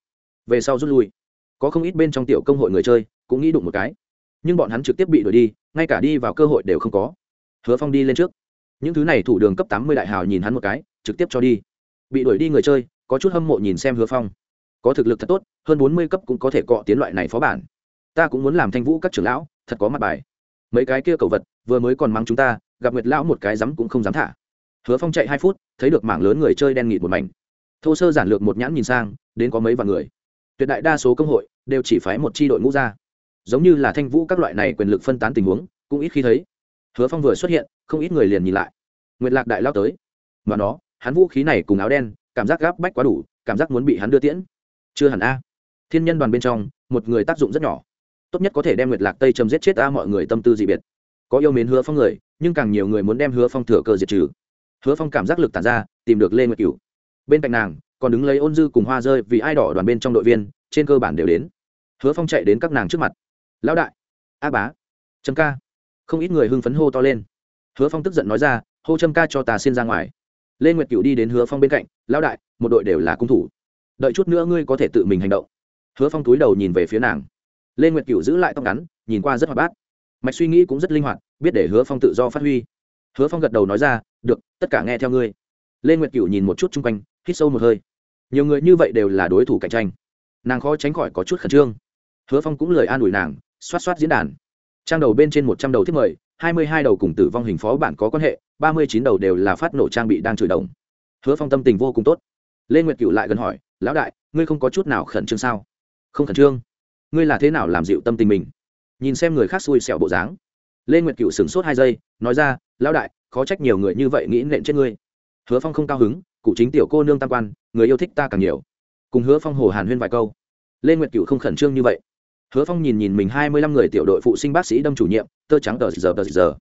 Về sau rút lui. Có không ít bên trong tiểu công hội người chơi cũng nghĩ đụng một cái. Nhưng bọn hắn trực tiếp bị đuổi đi, ngay cả đi vào cơ hội đều không có. Hứa phong đi lên trước. Những thứ này thủ đường cấp tám mươi đại hào nhìn hắn một cái, trực tiếp cho đi. Bị đuổi đi người chơi, có chút hâm mộ nhìn xem hứa phong. Có thực lực thật tốt, hơn bốn mươi cấp cũng có thể cọ tiến loại này phó bản. Ta cũng muốn làm thanh vũ các trưởng lão, thật có mặt bài. Mấy cái kia cầu vật, vừa mới còn mắng chúng ta, gặp nguyệt lão một cái dám cũng không dám thả. Hứa phong chạy hai phút, thấy được mảng lớn người chơi đen nghịt một mảnh thô sơ giản lược một nhãn nhìn sang, đến có mấy vạn người. Tuyệt đại đa số công hội đều chỉ phái một tri đội ngũ ra. Giống như là thanh vũ các loại này quyền lực phân tán tình huống, cũng ít khi thấy. Hứa phong vừa xuất hiện, không ít người liền nhìn lại. Nguyệt lạc đại lao tới. Mà nó, hắn vũ khí này cùng áo đen, cảm giác gáp bách quá đủ, cảm giác muốn bị hắn đưa tiễn. Chưa hẳn a. Thiên nhân đoàn bên trong, một người tác dụng rất nhỏ. Tốt nhất có thể đem nguyệt lạc tây chấm giết chết a mọi người tâm tư dị biệt. Có yêu mến hứa phong người, nhưng càng nhiều người muốn đem hứa phong thừa cơ diệt trừ. Hứa phong cảm giác lực tàn ra, tìm được lê nguyệt cửu bên cạnh nàng, còn đứng lấy ôn dư cùng hoa rơi vì ai đỏ đoàn bên trong đội viên, trên cơ bản đều đến. Hứa phong chạy đến các nàng trước mặt. Lão đại, a bá, trâm ca. Không ít người hưng phấn hô to lên. Hứa phong tức giận nói ra, hô trâm ca cho ta xin ra ngoài. Lê nguyệt cửu đi đến hứa phong bên cạnh, lão đại, một đội đều là cung thủ. Đợi chút nữa ngươi có thể tự mình hành động. Hứa phong túi đầu nhìn về phía nàng. Lê nguyệt cửu giữ lại tóc ngắn, nhìn qua rất hoạt bát. Mạch suy nghĩ cũng rất linh hoạt, biết để hứa phong tự do phát huy. Hứa phong gật đầu nói ra, được, tất cả nghe theo ngươi. Lê nguyệt cửu nhìn một chút chung quanh hít sâu một hơi. Nhiều người như vậy đều là đối thủ cạnh tranh. Nàng khó tránh khỏi có chút khẩn trương. Hứa phong cũng lời an ủi nàng, xoát xoát diễn đàn. Trang đầu bên trên một trăm đầu thiết mời, hai mươi hai đầu cùng tử vong hình phó bản có quan hệ, ba mươi chín đầu đều là phát nổ trang bị đang chửi đồng. Hứa phong tâm tình vô cùng tốt. Lê nguyệt cựu lại gần hỏi, lão đại, ngươi không có chút nào khẩn trương sao? Không khẩn trương. Ngươi là thế nào làm dịu tâm tình mình? Nhìn xem người khác xui xẻo bộ dáng. Lê nguyệt cựu sửng sốt hai giây, nói ra, lão đại, khó trách nhiều người như vậy nghĩ nện chết ngươi. Hứa phong không cao hứng cụ chính tiểu cô nương tam quan, người yêu thích ta càng nhiều. Cùng hứa phong hồ hàn huyên vài câu. Lê nguyệt cựu không khẩn trương như vậy. Hứa phong nhìn nhìn mình hai mươi lăm người tiểu đội phụ sinh bác sĩ đâm chủ nhiệm, tơ trắng tờ giờ tờ giờ.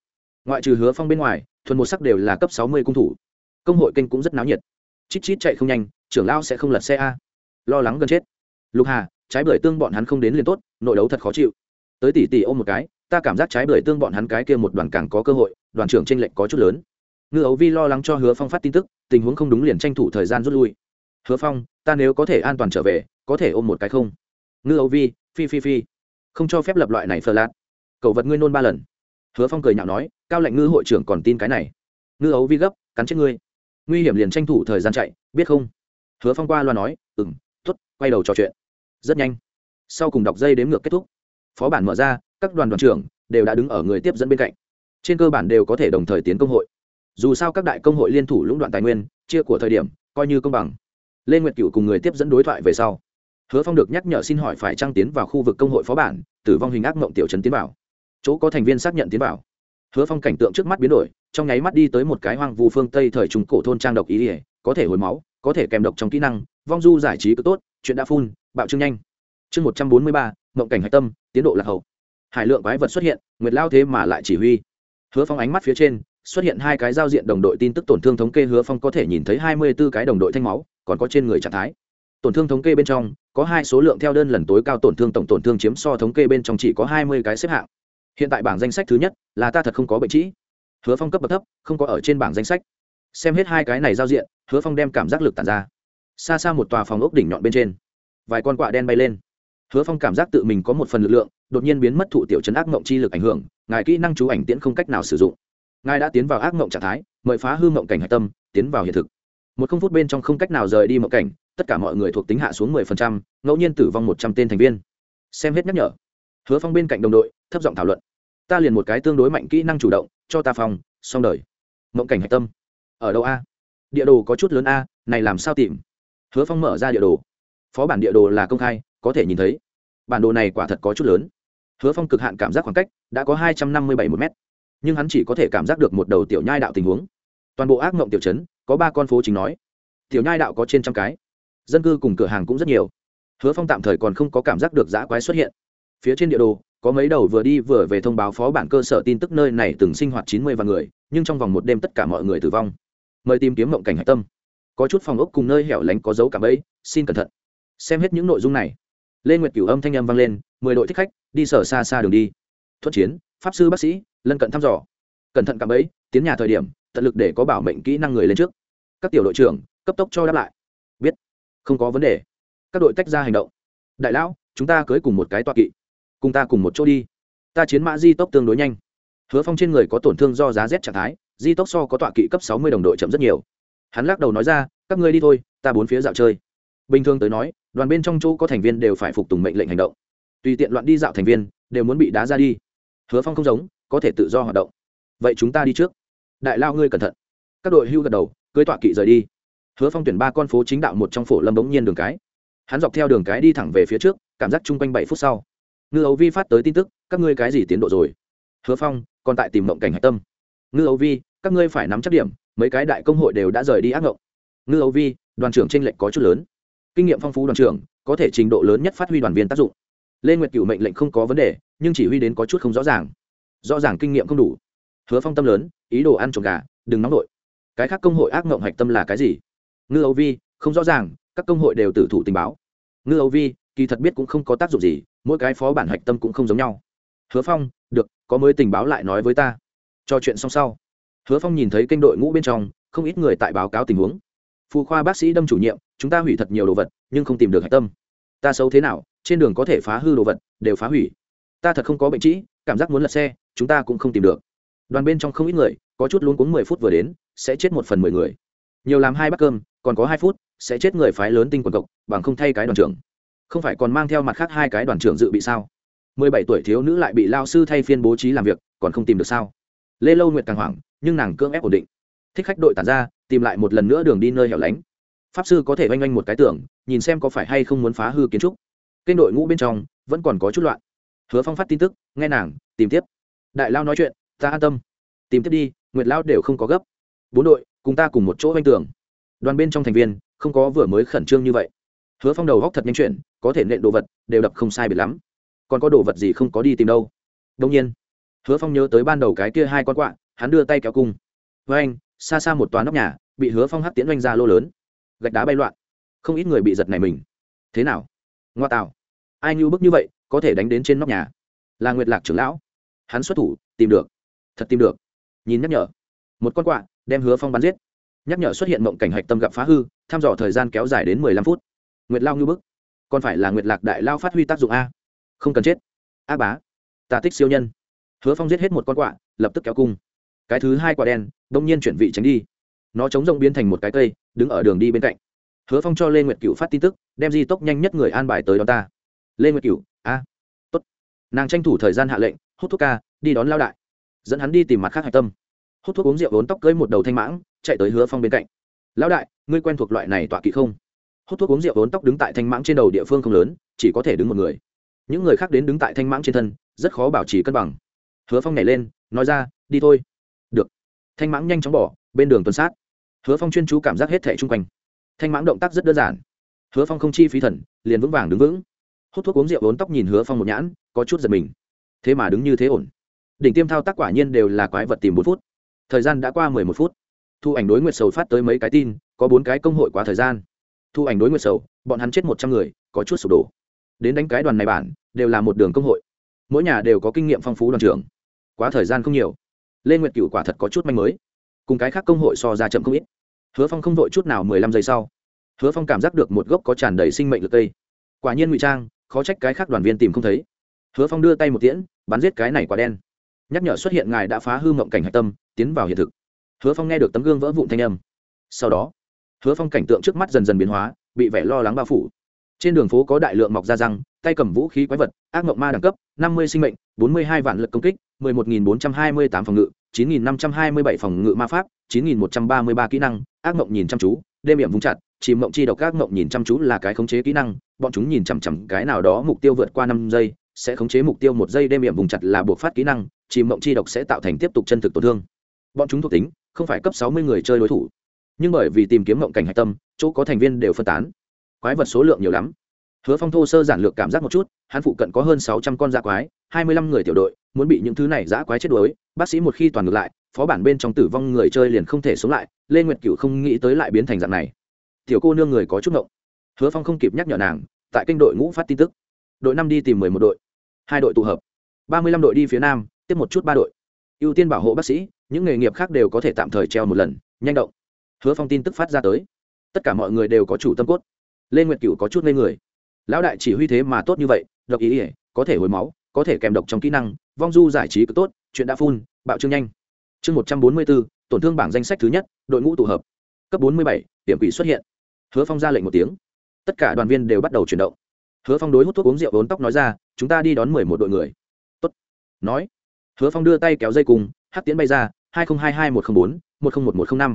Ngoại trừ hứa phong bên ngoài, thuần một sắc đều là cấp sáu mươi cung thủ. Công hội kênh cũng rất náo nhiệt. Chít chít chạy không nhanh, trưởng lao sẽ không lật xe a. Lo lắng gần chết. Lục hà, trái bưởi tương bọn hắn không đến liền tốt, nội đấu thật khó chịu. Tới tỷ tỷ ôm một cái, ta cảm giác trái bưởi tương bọn hắn cái kia một đoàn càng có cơ hội, đoàn trưởng tranh lệch có chút lớn ngư ấu vi lo lắng cho hứa phong phát tin tức, tình huống không đúng liền tranh thủ thời gian rút lui. Hứa phong, ta nếu có thể an toàn trở về, có thể ôm một cái không? Ngư ấu vi, phi phi phi, không cho phép lập loại này phờ lạt. Cậu vật ngươi nôn ba lần. Hứa phong cười nhạo nói, cao lệnh ngư hội trưởng còn tin cái này. Ngư ấu vi gấp, cắn chết ngươi. Nguy hiểm liền tranh thủ thời gian chạy, biết không? Hứa phong qua loa nói ừ m t ố t quay đầu trò chuyện. Rất nhanh. Sau cùng đọc dây đếm ngược kết thúc. Phó bản mở ra, các đoàn đoàn trưởng đều đã đứng ở người tiếp dẫn bên cạnh. Trên cơ bản đều có thể đồng thời tiến công hội dù sao các đại công hội liên thủ lũng đoạn tài nguyên, chia của thời điểm, coi như công bằng. Lê nguyệt cựu cùng người tiếp dẫn đối thoại về sau, hứa phong được nhắc nhở xin hỏi phải trăng tiến vào khu vực công hội phó bản, tử vong hình ác mộng tiểu trấn tiến vào. Chỗ có thành viên xác nhận tiến vào. Hứa phong cảnh tượng trước mắt biến đổi, trong nháy mắt đi tới một cái hoang vu phương tây thời trung cổ thôn trang độc ý ỉa có thể hồi máu, có thể kèm độc trong kỹ năng, vong du giải trí cứ tốt, chuyện đã phun, bạo trưng nhanh. Chương một trăm bốn mươi ba, mộng cảnh hạch tâm, tiến độ lạc hậu. Hải lượng quái vật xuất hiện, nguyệt lao thế mà lại chỉ huy. Hứa phong ánh mắt phía trên xuất hiện hai cái giao diện đồng đội tin tức tổn thương thống kê hứa phong có thể nhìn thấy hai mươi b ố cái đồng đội thanh máu, còn có trên người trạng thái. Tổn thương thống kê bên trong, có hai số lượng theo đơn lần tối cao tổn thương tổng tổn thương chiếm so thống kê bên trong chỉ có hai mươi cái xếp hạng. Hiện tại bảng danh sách thứ nhất là ta thật không có bệnh trĩ. Hứa phong cấp bậc thấp, không có ở trên bảng danh sách. Xem hết hai cái này giao diện, hứa phong đem cảm giác lực tàn ra. Xa xa một tòa phòng ốc đỉnh nhọn bên trên, vài con quạ đen bay lên. Hứa phong cảm giác tự mình có một phần lực lượng, đột nhiên biến mất thụ tiểu chấn ác mộng chi lực ảnh hưởng, ngài kỹ năng chú ảnh tiễn không cách nào sử dụng ngài đã tiến vào ác mộng trạng thái, mời phá hư mộng cảnh hạch tâm, tiến vào hiện thực. Một không phút bên trong không cách nào rời đi mộng cảnh, tất cả mọi người thuộc tính hạ xuống mười phần trăm, ngẫu nhiên tử vong một trăm tên thành viên. Xem hết nhắc nhở. Hứa phong bên cạnh đồng đội, thấp giọng thảo luận. Ta liền một cái tương đối mạnh kỹ năng chủ động, cho ta phòng, xong đời. Mộng cảnh hạch tâm. Ở đâu a? Địa đồ có chút lớn a, này làm sao tìm? Hứa phong mở ra địa đồ. Phó bản địa đồ là công khai, có thể nhìn thấy. Bản đồ này quả thật có chút lớn. Hứa phong cực hạn cảm giác khoảng cách đã có hai trăm năm mươi bảy một mét nhưng hắn chỉ có thể cảm giác được một đầu tiểu nhai đạo tình huống. Toàn bộ ác mộng tiểu trấn, có ba con phố chính nói, tiểu nhai đạo có trên trăm cái, dân cư cùng cửa hàng cũng rất nhiều. Hứa phong tạm thời còn không có cảm giác được giã quái xuất hiện. Phía trên địa đồ, có mấy đầu vừa đi vừa về thông báo phó bản cơ sở tin tức nơi này từng sinh hoạt chín mươi vạn người, nhưng trong vòng một đêm tất cả mọi người tử vong. Mời tìm kiếm mộng cảnh hạch tâm. Có chút phòng ốc cùng nơi hẻo lánh có dấu cả ấy xin cẩn thận. Xem hết những nội dung này. Lê nguyệt cửu âm thanh âm vang lên, mười đội thích khách, đi sở xa xa đường đi. Thuận chiến pháp sư bác sĩ, lân cận thăm dò. Cẩn thận cảm ấy, tiến nhà thời điểm, tận lực để có bảo mệnh kỹ năng người lên trước. Các tiểu đội trưởng, cấp tốc cho đáp lại. Biết. Không có vấn đề. Các đội tách ra hành động. Đại lão, chúng ta cưới cùng một cái toa kỵ. Cùng ta cùng một chỗ đi. Ta chiến mã di tốc tương đối nhanh. Hứa phong trên người có tổn thương do giá rét trạng thái, di tốc so có tọa kỵ cấp sáu mươi đồng đội chậm rất nhiều. Hắn lắc đầu nói ra, các ngươi đi thôi, ta bốn phía dạo chơi. Bình thường tới nói, đoàn bên trong chỗ có thành viên đều phải phục tùng mệnh lệnh hành động. Tùy tiện loạn đi dạo thành viên, đều muốn bị đá ra đi hứa phong không giống, có thể tự do hoạt động. Vậy chúng ta đi trước. Đại lao ngươi cẩn thận. Các đội hưu gật đầu, cưới tọa kỵ rời đi. Hứa phong tuyển ba con phố chính đạo một trong phổ lâm bỗng nhiên đường cái. Hắn dọc theo đường cái đi thẳng về phía trước, cảm giác chung quanh bảy phút sau. Ngư ấu vi phát tới tin tức, các ngươi cái gì tiến độ rồi? Hứa phong, còn tại tìm mộng cảnh hạch tâm. Ngư ấu vi, các ngươi phải nắm chắc điểm, mấy cái đại công hội đều đã rời đi ác ngộng. Ngư ấu vi, đoàn trưởng tranh lệch có chút lớn. Kinh nghiệm phong phú đoàn trưởng, có thể trình độ lớn nhất phát huy đoàn viên tác dụng lê nguyệt cựu mệnh lệnh không có vấn đề, nhưng chỉ huy đến có chút không rõ ràng. Rõ ràng kinh nghiệm không đủ. Hứa phong tâm lớn, ý đồ ăn trộm gà, đừng nóng đội cái khác công hội ác mộng hạch tâm là cái gì? Ngư âu vi, không rõ ràng, các công hội đều tử thủ tình báo. Ngư âu vi, kỳ thật biết cũng không có tác dụng gì, mỗi cái phó bản hạch tâm cũng không giống nhau. Hứa phong, được, có mới tình báo lại nói với ta. Cho chuyện xong sau. Hứa phong nhìn thấy kênh đội ngũ bên trong, không ít người tại báo cáo tình huống. Phụ khoa bác sĩ đâm chủ nhiệm, chúng ta hủy thật nhiều đồ vật, nhưng không tìm được hạch tâm. Ta xấu thế nào trên đường có thể phá hư đồ vật, đều phá hủy. Ta thật không có bệnh trĩ, cảm giác muốn lật xe, chúng ta cũng không tìm được. Đoàn bên trong không ít người, có chút luống cuống mười phút vừa đến, sẽ chết một phần mười người. Nhiều làm hai bát cơm, còn có hai phút, sẽ chết người phái lớn tinh quần cộc, bằng không thay cái đoàn trưởng. Không phải còn mang theo mặt khác hai cái đoàn trưởng dự bị sao? Mười bảy tuổi thiếu nữ lại bị lao sư thay phiên bố trí làm việc, còn không tìm được sao? Lê lâu nguyệt càng hoảng, nhưng nàng cưỡng ép ổn định. Thích khách đội tàn ra, tìm lại một lần nữa đường đi nơi hẻo lánh. Pháp sư có thể oanh oanh một cái tưởng nhìn xem có phải hay không muốn phá hư kiến trúc kênh đội ngũ bên trong vẫn còn có chút loạn. Hứa phong phát tin tức, nghe nàng, tìm tiếp. Đại lao nói chuyện, ta an tâm. Tìm tiếp đi, nguyệt lao đều không có gấp. Bốn đội, cùng ta cùng một chỗ oanh tường. Đoàn bên trong thành viên, không có vừa mới khẩn trương như vậy. Hứa phong đầu góc thật nhanh chuyện có thể nện đồ vật, đều đập không sai biệt lắm. Còn có đồ vật gì không có đi tìm đâu? Đông nhiên, hứa phong nhớ tới ban đầu cái kia hai con quạ, hắn đưa tay kéo cung. Với anh, xa xa một toán nóc nhà, bị hứa phong hắt tiễn oanh ra lô lớn. Gạch đá bay loạn. Không ít người bị giật này mình. Thế nào? Ngoa tạo ai như bức như vậy, có thể đánh đến trên nóc nhà? Là nguyệt lạc trưởng lão. Hắn xuất thủ, tìm được. Thật tìm được. Nhìn nhắc nhở. Một con quạ, đem hứa phong bắn giết. Nhắc nhở xuất hiện mộng cảnh hạch tâm gặp phá hư, thăm dò thời gian kéo dài đến mười lăm phút. Nguyệt lao như bức. Còn phải là nguyệt lạc đại lao phát huy tác dụng a. Không cần chết. A bá. Tà tích siêu nhân. Hứa phong giết hết một con quạ, lập tức kéo cung. Cái thứ hai quả đen, đông nhiên chuyển vị tránh đi. Nó chống rông biến thành một cái cây, đứng ở đường đi bên cạnh. Hứa phong cho lê nguyệt cựu phát tin tức, đem di tốc nhanh nhất người an bài tới đó ta lê nguyệt cửu, a, tốt. Nàng tranh thủ thời gian hạ lệnh, hút thuốc ca, đi đón lao đại. Dẫn hắn đi tìm mặt khác hạch tâm. Hút thuốc uống rượu vốn tóc cưới một đầu thanh mãng, chạy tới hứa phong bên cạnh. Lão đại, ngươi quen thuộc loại này tọa kỵ không? Hút thuốc uống rượu vốn tóc đứng tại thanh mãng trên đầu địa phương không lớn, chỉ có thể đứng một người. Những người khác đến đứng tại thanh mãng trên thân, rất khó bảo trì cân bằng. Hứa phong nhảy lên, nói ra, đi thôi. Được. Thanh mãng nhanh chóng bỏ, bên đường tuần sát. Hứa phong chuyên chú cảm giác hết thẻ chung quanh. Thanh mãng động tác rất đơn giản. Hứa phong không chi phí thần, liền vững vàng đứng vững hút thuốc uống rượu bốn tóc nhìn hứa phong một nhãn, có chút giật mình. Thế mà đứng như thế ổn. Đỉnh tiêm thao tác quả nhiên đều là quái vật tìm bốn phút. Thời gian đã qua mười một phút. Thu ảnh đối nguyệt sầu phát tới mấy cái tin, có bốn cái công hội quá thời gian. Thu ảnh đối nguyệt sầu, bọn hắn chết một trăm người, có chút sụp đổ. Đến đánh cái đoàn này bản, đều là một đường công hội. Mỗi nhà đều có kinh nghiệm phong phú đoàn trưởng. Quá thời gian không nhiều. Lê nguyệt cựu quả thật có chút manh mới. Cùng cái khác công hội so ra chậm không ít. Hứa phong không vội chút nào mười lăm giây sau. Hứa phong cảm giác được một gốc có tràn đầy sinh mệnh lực cây quả nhiên ngụy trang khó trách cái khác đoàn viên tìm không thấy. Hứa phong đưa tay một tiễn, bắn giết cái này quả đen. Nhắc nhở xuất hiện ngài đã phá hư mộng cảnh hạch tâm, tiến vào hiện thực. Hứa phong nghe được tấm gương vỡ vụn thanh âm. Sau đó, hứa phong cảnh tượng trước mắt dần dần biến hóa, bị vẻ lo lắng bao phủ. Trên đường phố có đại lượng mọc ra răng, tay cầm vũ khí quái vật, ác mộng ma đẳng cấp, năm mươi sinh mệnh, bốn mươi hai vạn lực công kích, mười một nghìn bốn trăm hai mươi tám phòng ngự, chín nghìn năm trăm hai mươi bảy phòng ngự ma pháp, chín nghìn một trăm ba mươi ba kỹ năng, ác mộng nhìn chăm chú, đêm hiểm vùng chặt chìm mộng chi độc các mộng nhìn chăm chú là cái khống chế kỹ năng, bọn chúng nhìn chằm chằm cái nào đó mục tiêu vượt qua năm giây, sẽ khống chế mục tiêu một giây đêm miệng vùng chặt là buộc phát kỹ năng chìm mộng chi độc sẽ tạo thành tiếp tục chân thực tổn thương. Bọn chúng thuộc tính, không phải cấp sáu mươi người chơi đối thủ. Nhưng bởi vì tìm kiếm mộng cảnh hạch tâm, chỗ có thành viên đều phân tán. Quái vật số lượng nhiều lắm. Hứa phong thô sơ giản lược cảm giác một chút, hắn phụ cận có hơn sáu trăm con da quái, hai mươi lăm người tiểu đội, muốn bị những thứ này dã quái chết đuối, bác sĩ một khi toàn ngược lại, phó bản bên trong tử vong người chơi liền không thể sống lại, lê nguyệt cửu không nghĩ tới lại biến thành dạng này tiểu cô nương người có chút ngộng. Hứa phong không kịp nhắc nhở nàng, tại kênh đội ngũ phát tin tức. Đội năm đi tìm mười một đội. Hai đội tụ hợp. Ba mươi lăm đội đi phía nam, tiếp một chút ba đội. Ưu tiên bảo hộ bác sĩ, những nghề nghiệp khác đều có thể tạm thời treo một lần, nhanh động. Hứa phong tin tức phát ra tới. Tất cả mọi người đều có chủ tâm cốt. Lê nguyệt cựu có chút ngây người. Lão đại chỉ huy thế mà tốt như vậy, độc ý ỉa có thể hồi máu, có thể kèm độc trong kỹ năng, vong du giải trí cực tốt, chuyện đã phun, bạo trương nhanh. Chương một trăm bốn mươi bốn, tổn thương bảng danh sách thứ nhất, đội ngũ tụ hợp. Cấp bốn mươi bảy điểm quỷ xuất hiện hứa phong ra lệnh một tiếng. Tất cả đoàn viên đều bắt đầu chuyển động. Hứa phong đối hút thuốc uống rượu vốn tóc nói ra, chúng ta đi đón mười một đội người. Tốt. Nói, hứa phong đưa tay kéo dây cùng, hắc tiến bay ra, hai nghìn hai hai một t r ă n h bốn, một trăm một một trăm năm.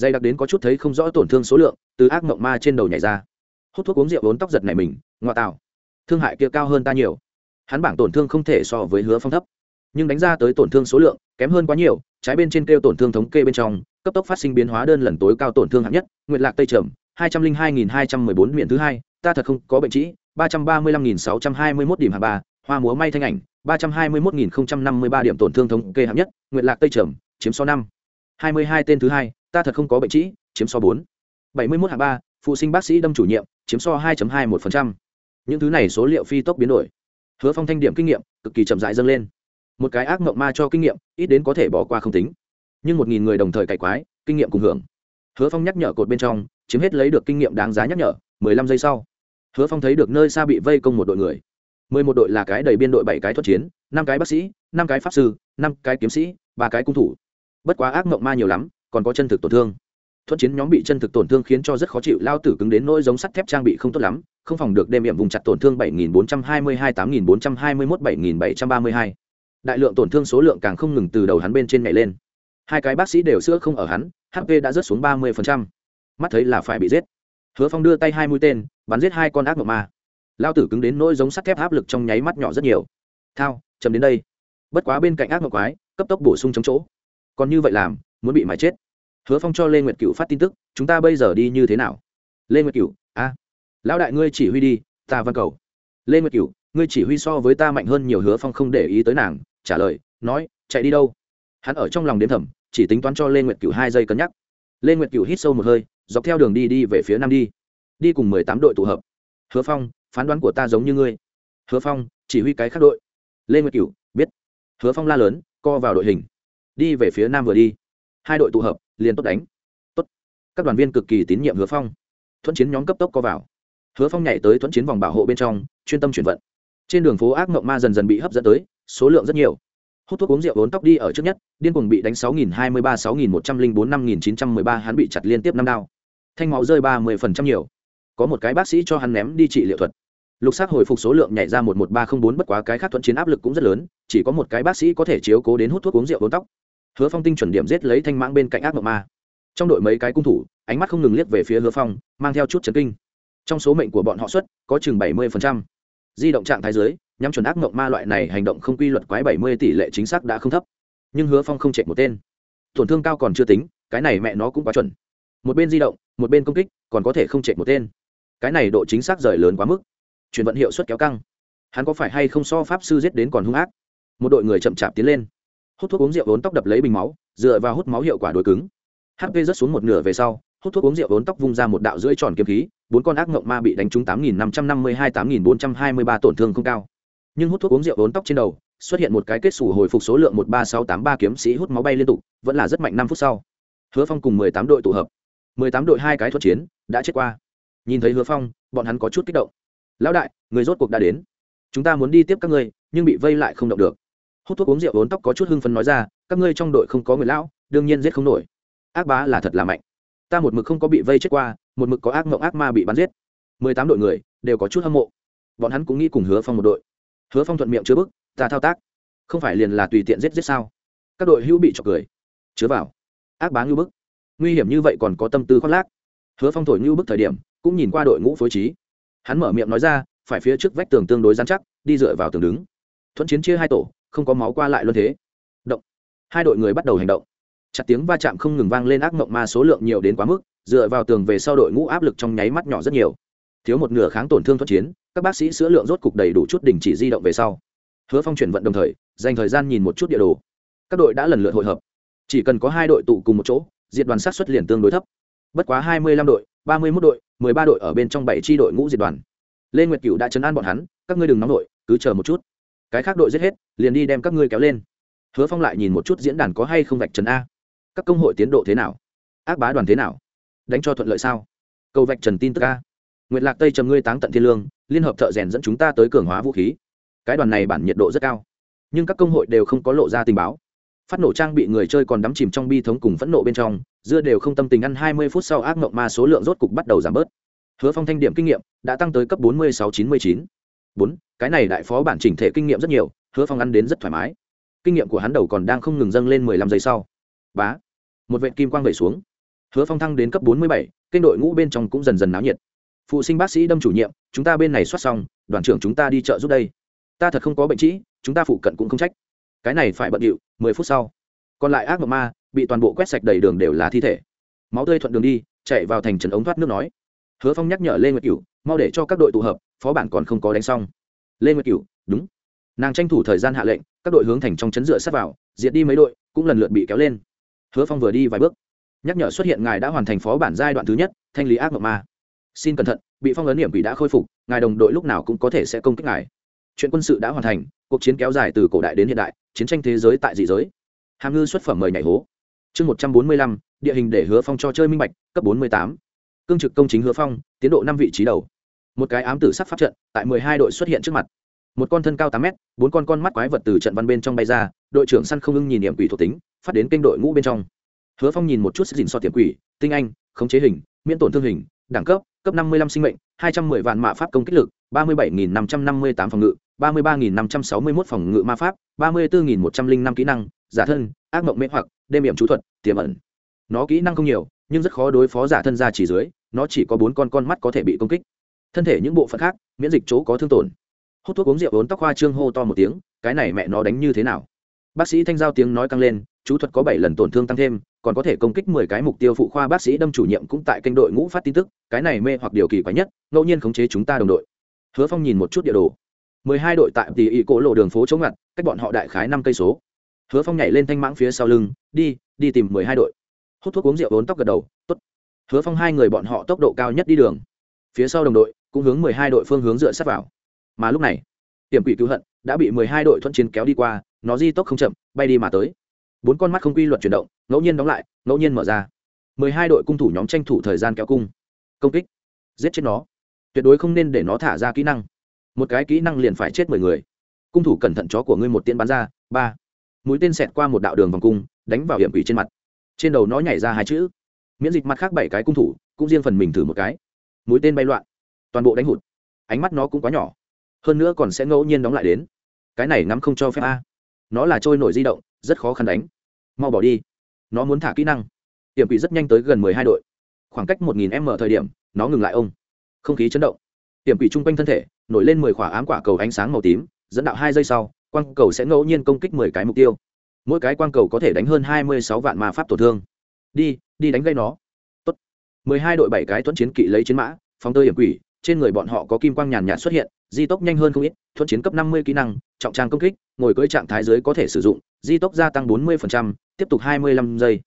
Dây đặc đến có chút thấy không rõ tổn thương số lượng, từ ác mộng ma trên đầu nhảy ra. Hút thuốc uống rượu vốn tóc giật này mình, ngoại tạo. Thương hại kia cao hơn ta nhiều. Hắn bảng tổn thương không thể so với hứa phong thấp, nhưng đánh ra tới tổn thương số lượng kém hơn quá nhiều, trái bên trên kêu tổn thương thống kê bên trong, cấp tốc phát sinh biến hóa đơn lần tối cao tổn thương hạng nhất nguyện lạc tây trầm hai trăm linh hai nghìn hai trăm mười bốn thứ hai, ta thật không có bệnh trĩ, ba trăm ba mươi lăm nghìn sáu trăm hai mươi mốt điểm hạng ba, hoa múa may thanh ảnh, ba trăm hai mươi mốt nghìn không trăm năm mươi ba điểm tổn thương thống kê hạng nhất nguyện lạc tây trầm, chiếm số năm. hai mươi hai tên thứ hai, ta thật không có bệnh trĩ, chiếm so bốn. bảy mươi mốt hạng ba, phụ sinh bác sĩ đâm chủ nhiệm, chiếm so hai hai một những thứ này số liệu phi tốc biến đổi. Hứa phong thanh điểm kinh nghiệm, cực kỳ chậm rãi dâng lên. Một cái ác mộng ma cho kinh nghiệm, ít đến có thể bỏ qua không tính. Nhưng một nghìn người đồng thời cày quái, kinh nghiệm cùng hưởng. Hứa phong nhắc nhở cột bên trong chiếm hết lấy được kinh nghiệm đáng giá nhắc nhở, mười lăm giây sau, hứa phong thấy được nơi xa bị vây công một đội người mười một đội là cái đầy biên đội bảy cái thuật chiến, năm cái bác sĩ, năm cái pháp sư, năm cái kiếm sĩ, ba cái cung thủ bất quá ác mộng ma nhiều lắm, còn có chân thực tổn thương thuật chiến nhóm bị chân thực tổn thương khiến cho rất khó chịu, lao tử cứng đến nỗi giống sắt thép trang bị không tốt lắm, không phòng được đêm hiểm vùng chặt tổn thương 7422 8421 7732. đại lượng tổn thương số lượng càng không ngừng từ đầu hắn bên trên nhảy lên hai cái bác sĩ đều sữa không ở hắn hp đã rớt xuống 30% mắt thấy là phải bị giết. Hứa phong đưa tay hai mũi tên, bắn giết hai con ác mộng ma. Lao tử cứng đến nỗi giống sắt thép áp lực trong nháy mắt nhỏ rất nhiều. Thao chấm đến đây. Bất quá bên cạnh ác mộng quái, cấp tốc bổ sung chống chỗ. Còn như vậy làm, muốn bị mãi chết. Hứa phong cho lê nguyệt cựu phát tin tức, chúng ta bây giờ đi như thế nào? Lê nguyệt cựu a. Lão đại ngươi chỉ huy đi, ta văn cầu. Lê nguyệt cựu ngươi chỉ huy so với ta mạnh hơn nhiều, hứa phong không để ý tới nàng, trả lời, nói, chạy đi đâu? Hắn ở trong lòng đếm thẩm chỉ tính toán cho lê nguyệt cựu hai giây cân nhắc. Lê nguyệt cựu hít sâu một hơi dọc theo đường đi đi về phía nam đi. Đi cùng mười tám đội tụ hợp. Hứa phong, phán đoán của ta giống như ngươi. Hứa phong, chỉ huy cái khác đội. Lê nguyệt cửu, biết. Hứa phong la lớn, co vào đội hình. Đi về phía nam vừa đi. Hai đội tụ hợp, liền tốt đánh. Tốt. Các đoàn viên cực kỳ tín nhiệm hứa phong. Thuận chiến nhóm cấp tốc co vào. Hứa phong nhảy tới thuận chiến vòng bảo hộ bên trong, chuyên tâm chuyển vận. Trên đường phố ác mộng ma dần dần bị hấp dẫn tới, số lượng rất nhiều hút thuốc uống rượu vốn tóc đi ở trước nhất, điên cuồng bị đánh sáu nghìn hai mươi ba, sáu nghìn một trăm linh bốn năm, nghìn chín trăm mười ba, hắn bị chặt liên tiếp năm đao. Thanh máu rơi ba mươi phần trăm nhiều. Có một cái bác sĩ cho hắn ném đi trị liệu thuật. Lục xác hồi phục số lượng nhảy ra một một ba không bốn, bất quá cái khác thuận chiến áp lực cũng rất lớn, chỉ có một cái bác sĩ có thể chiếu cố đến hút thuốc uống rượu vốn tóc. Hứa phong tinh chuẩn điểm giết lấy thanh mãng bên cạnh ác mộng ma. Trong đội mấy cái cung thủ, ánh mắt không ngừng liếc về phía hứa phong, mang theo chút chấn kinh. Trong số mệnh của bọn họ xuất, có chừng bảy mươi di động trạng thái dưới nhắm chuẩn ác mộng ma loại này hành động không quy luật quái bảy mươi tỷ lệ chính xác đã không thấp. Nhưng hứa phong không chạy một tên. Tổn thương cao còn chưa tính, cái này mẹ nó cũng quá chuẩn. Một bên di động, một bên công kích, còn có thể không chạy một tên. Cái này độ chính xác rời lớn quá mức. Chuyển vận hiệu suất kéo căng. Hắn có phải hay không so pháp sư giết đến còn hung ác? Một đội người chậm chạp tiến lên. Hút thuốc uống rượu vốn tóc đập lấy bình máu, dựa vào hút máu hiệu quả đối cứng. Hp rớt xuống một nửa về sau, hút thuốc uống rượu vốn tóc vung ra một đạo rưỡi tròn kiếm khí, bốn con ác ngộng ma bị đánh trúng tám nghìn năm trăm năm mươi hai tám nghìn bốn trăm hai mươi ba tổn thương không cao nhưng hút thuốc uống rượu vốn tóc trên đầu, xuất hiện một cái kết xù hồi phục số lượng một ba sáu tám ba kiếm sĩ hút máu bay liên tục, vẫn là rất mạnh năm phút sau. Hứa phong cùng mười tám đội tụ hợp. mười tám đội hai cái thuật chiến, đã chết qua. Nhìn thấy hứa phong, bọn hắn có chút kích động. Lão đại, người rốt cuộc đã đến. Chúng ta muốn đi tiếp các ngươi, nhưng bị vây lại không động được. Hút thuốc uống rượu vốn tóc có chút hưng phấn nói ra, các ngươi trong đội không có người lão, đương nhiên giết không nổi. Ác bá là thật là mạnh. Ta một mực không có bị vây chết qua, một mực có ác mộng ác ma bị bắn giết. mười tám đội người đều có chút hâm mộ. Bọn hắn cũng nghĩ cùng hứa phong một đội hứa phong thuận miệng chứa bức, ta thao tác, không phải liền là tùy tiện giết giết sao? Các đội hữu bị trọc cười, chứa vào, ác bá ngưu bức, nguy hiểm như vậy còn có tâm tư khoác lác. Hứa phong thổi ngưu bức thời điểm, cũng nhìn qua đội ngũ phối trí. Hắn mở miệng nói ra, phải phía trước vách tường tương đối dán chắc, đi dựa vào tường đứng. Thuận chiến chia hai tổ, không có máu qua lại luôn thế. Động. Hai đội người bắt đầu hành động. Chặt tiếng va chạm không ngừng vang lên ác mộng ma số lượng nhiều đến quá mức, dựa vào tường về sau đội ngũ áp lực trong nháy mắt nhỏ rất nhiều thiếu một nửa kháng tổn thương thuận chiến, các bác sĩ sữa lượng rốt cục đầy đủ chút đình chỉ di động về sau. Hứa phong chuyển vận đồng thời, dành thời gian nhìn một chút địa đồ. Các đội đã lần lượt hội hợp. Chỉ cần có hai đội tụ cùng một chỗ, diệt đoàn sát xuất liền tương đối thấp. Bất quá hai mươi lăm đội, ba mươi mốt đội, mười ba đội ở bên trong bảy tri đội ngũ diệt đoàn. Lê nguyệt cựu đã chấn an bọn hắn, các ngươi đừng nóng đội, cứ chờ một chút. Cái khác đội giết hết, liền đi đem các ngươi kéo lên. Hứa phong lại nhìn một chút diễn đàn có hay không vạch trần a. Các công hội tiến độ thế nào? Ác bá đoàn thế nào? Đánh cho thuận lợi sao? Cầu vạch trần tin tức a. Nguyệt lạc tây trầm ngươi táng tận thiên lương, liên hợp thợ rèn dẫn chúng ta tới cường hóa vũ khí. Cái đoàn này bản nhiệt độ rất cao, nhưng các công hội đều không có lộ ra tình báo. Phát nổ trang bị người chơi còn đắm chìm trong bi thống cùng phẫn nộ bên trong, dưa đều không tâm tình ăn hai mươi phút sau ác mộng ma số lượng rốt cục bắt đầu giảm bớt. Hứa phong thanh điểm kinh nghiệm đã tăng tới cấp bốn mươi sáu chín mươi chín. Bốn, cái này đại phó bản chỉnh thể kinh nghiệm rất nhiều, hứa phong ăn đến rất thoải mái. Kinh nghiệm của hắn đầu còn đang không ngừng dâng lên mười lăm giây sau. Bá, một vệ kim quang vẩy xuống. Hứa phong thăng đến cấp bốn mươi bảy, kênh đội ngũ bên trong cũng dần dần náo nhiệt phụ sinh bác sĩ đâm chủ nhiệm, chúng ta bên này soát xong, đoàn trưởng chúng ta đi chợ giúp đây. Ta thật không có bệnh trĩ, chúng ta phụ cận cũng không trách. Cái này phải bận điệu, mười phút sau. Còn lại ác mộng ma, bị toàn bộ quét sạch đầy đường đều là thi thể. Máu tươi thuận đường đi, chạy vào thành trần ống thoát nước nói. Hứa phong nhắc nhở lê nguyệt cửu, mau để cho các đội tụ hợp, phó bản còn không có đánh xong. Lê nguyệt cửu, đúng. Nàng tranh thủ thời gian hạ lệnh, các đội hướng thành trong chấn dựa sát vào, diệt đi mấy đội, cũng lần lượt bị kéo lên. Hứa phong vừa đi vài bước. Nhắc nhở xuất hiện ngài đã hoàn thành phó bản giai đoạn thứ nhất, thanh lý ác mộng ma xin cẩn thận, bị phong ấn niệm quỷ đã khôi phục, ngài đồng đội lúc nào cũng có thể sẽ công kích ngài. Chuyện quân sự đã hoàn thành, cuộc chiến kéo dài từ cổ đại đến hiện đại, chiến tranh thế giới tại dị giới. Hàm ngư xuất phẩm mời nhảy hố. Chương một trăm bốn mươi lăm, địa hình để hứa phong cho chơi minh bạch, cấp bốn mươi tám. Cương trực công chính hứa phong, tiến độ năm vị trí đầu. Một cái ám tử sắc pháp trận, tại mười hai đội xuất hiện trước mặt. Một con thân cao tám mét, bốn con con mắt quái vật từ trận văn bên trong bay ra, đội trưởng săn không ưng nhìn điểm quỷ thuộc tính, phát đến kênh đội ngũ bên trong. Hứa phong nhìn một chút sức dình so tiệm quỷ, tinh anh, khống chế hình, miễn tổn thương hình, đẳng cấp cấp năm mươi lăm sinh mệnh, hai trăm mười vạn mạ pháp công kích lực, ba mươi bảy nghìn năm trăm năm mươi tám phòng ngự, ba mươi ba nghìn năm trăm sáu mươi mốt phòng ngự ma pháp, ba mươi bốn nghìn một trăm linh năm kỹ năng, giả thân, ác mộng mê hoặc, đêm hiểm chú thuật, tiềm ẩn. Nó kỹ năng không nhiều, nhưng rất khó đối phó giả thân ra chỉ dưới, nó chỉ có bốn con con mắt có thể bị công kích. Thân thể những bộ phận khác, miễn dịch chỗ có thương tổn. Hút thuốc uống rượu uống tóc hoa trương hô to một tiếng, cái này mẹ nó đánh như thế nào? Bác sĩ thanh giao tiếng nói căng lên, chú thuật có bảy lần tổn thương tăng thêm còn có thể công kích mười cái mục tiêu phụ khoa bác sĩ đâm chủ nhiệm cũng tại kênh đội ngũ phát tin tức, cái này mê hoặc điều kỳ quái nhất, ngẫu nhiên khống chế chúng ta đồng đội. Hứa phong nhìn một chút địa đồ. mười hai đội tại tỷ ỵ cỗ lộ đường phố chống ngặt, cách bọn họ đại khái năm cây số. Hứa phong nhảy lên thanh mãng phía sau lưng, đi đi tìm mười hai đội. Hút thuốc uống rượu bốn tóc gật đầu t ố t hứa phong hai người bọn họ tốc độ cao nhất đi đường. Phía sau đồng đội cũng hướng mười hai đội phương hướng dựa sát vào. Mà lúc này tiềm quỷ cứu hận đã bị mười hai đội thuận chiến kéo đi qua, nó di tốc không chậm, bay đi mà tới bốn con mắt không quy luật chuyển động, ngẫu nhiên đóng lại, ngẫu nhiên mở ra. mười hai đội cung thủ nhóm tranh thủ thời gian kéo cung. Công kích. Giết chết nó. Tuyệt đối không nên để nó thả ra kỹ năng. Một cái kỹ năng liền phải chết mười người. Cung thủ cẩn thận chó của ngươi một tiên bắn ra. Ba. Mũi tên xẹt qua một đạo đường vòng cung, đánh vào hiểm quỷ trên mặt. Trên đầu nó nhảy ra hai chữ. Miễn dịch mặt khác bảy cái cung thủ, cũng riêng phần mình thử một cái. Mũi tên bay loạn. Toàn bộ đánh hụt. Ánh mắt nó cũng quá nhỏ. Hơn nữa còn sẽ ngẫu nhiên đóng lại đến. Cái này ngắm không cho phép a. Nó là trôi nổi di động rất khó khăn đánh. Mau bỏ đi. Nó muốn thả kỹ năng. Tiệm quỷ rất nhanh tới gần mười hai đội. Khoảng cách một nghìn m thời điểm, nó ngừng lại ông. Không khí chấn động. Hiểm quỷ chung quanh thân thể, nổi lên mười khỏa ám quả cầu ánh sáng màu tím, dẫn đạo hai giây sau, quang cầu sẽ ngẫu nhiên công kích mười cái mục tiêu. Mỗi cái quang cầu có thể đánh hơn hai mươi sáu vạn ma pháp tổn thương. Đi đi đánh gây nó. Tốt. mười hai đội bảy cái tuấn chiến kỵ lấy chiến mã, phóng tơ hiểm quỷ, trên người bọn họ có kim quang nhàn nhạt xuất hiện di tốc nhanh hơn không ít thuận chiến cấp năm mươi kỹ năng trọng trang công kích ngồi cưỡi trạng thái dưới có thể sử dụng di tốc gia tăng bốn mươi tiếp tục hai mươi lăm giây.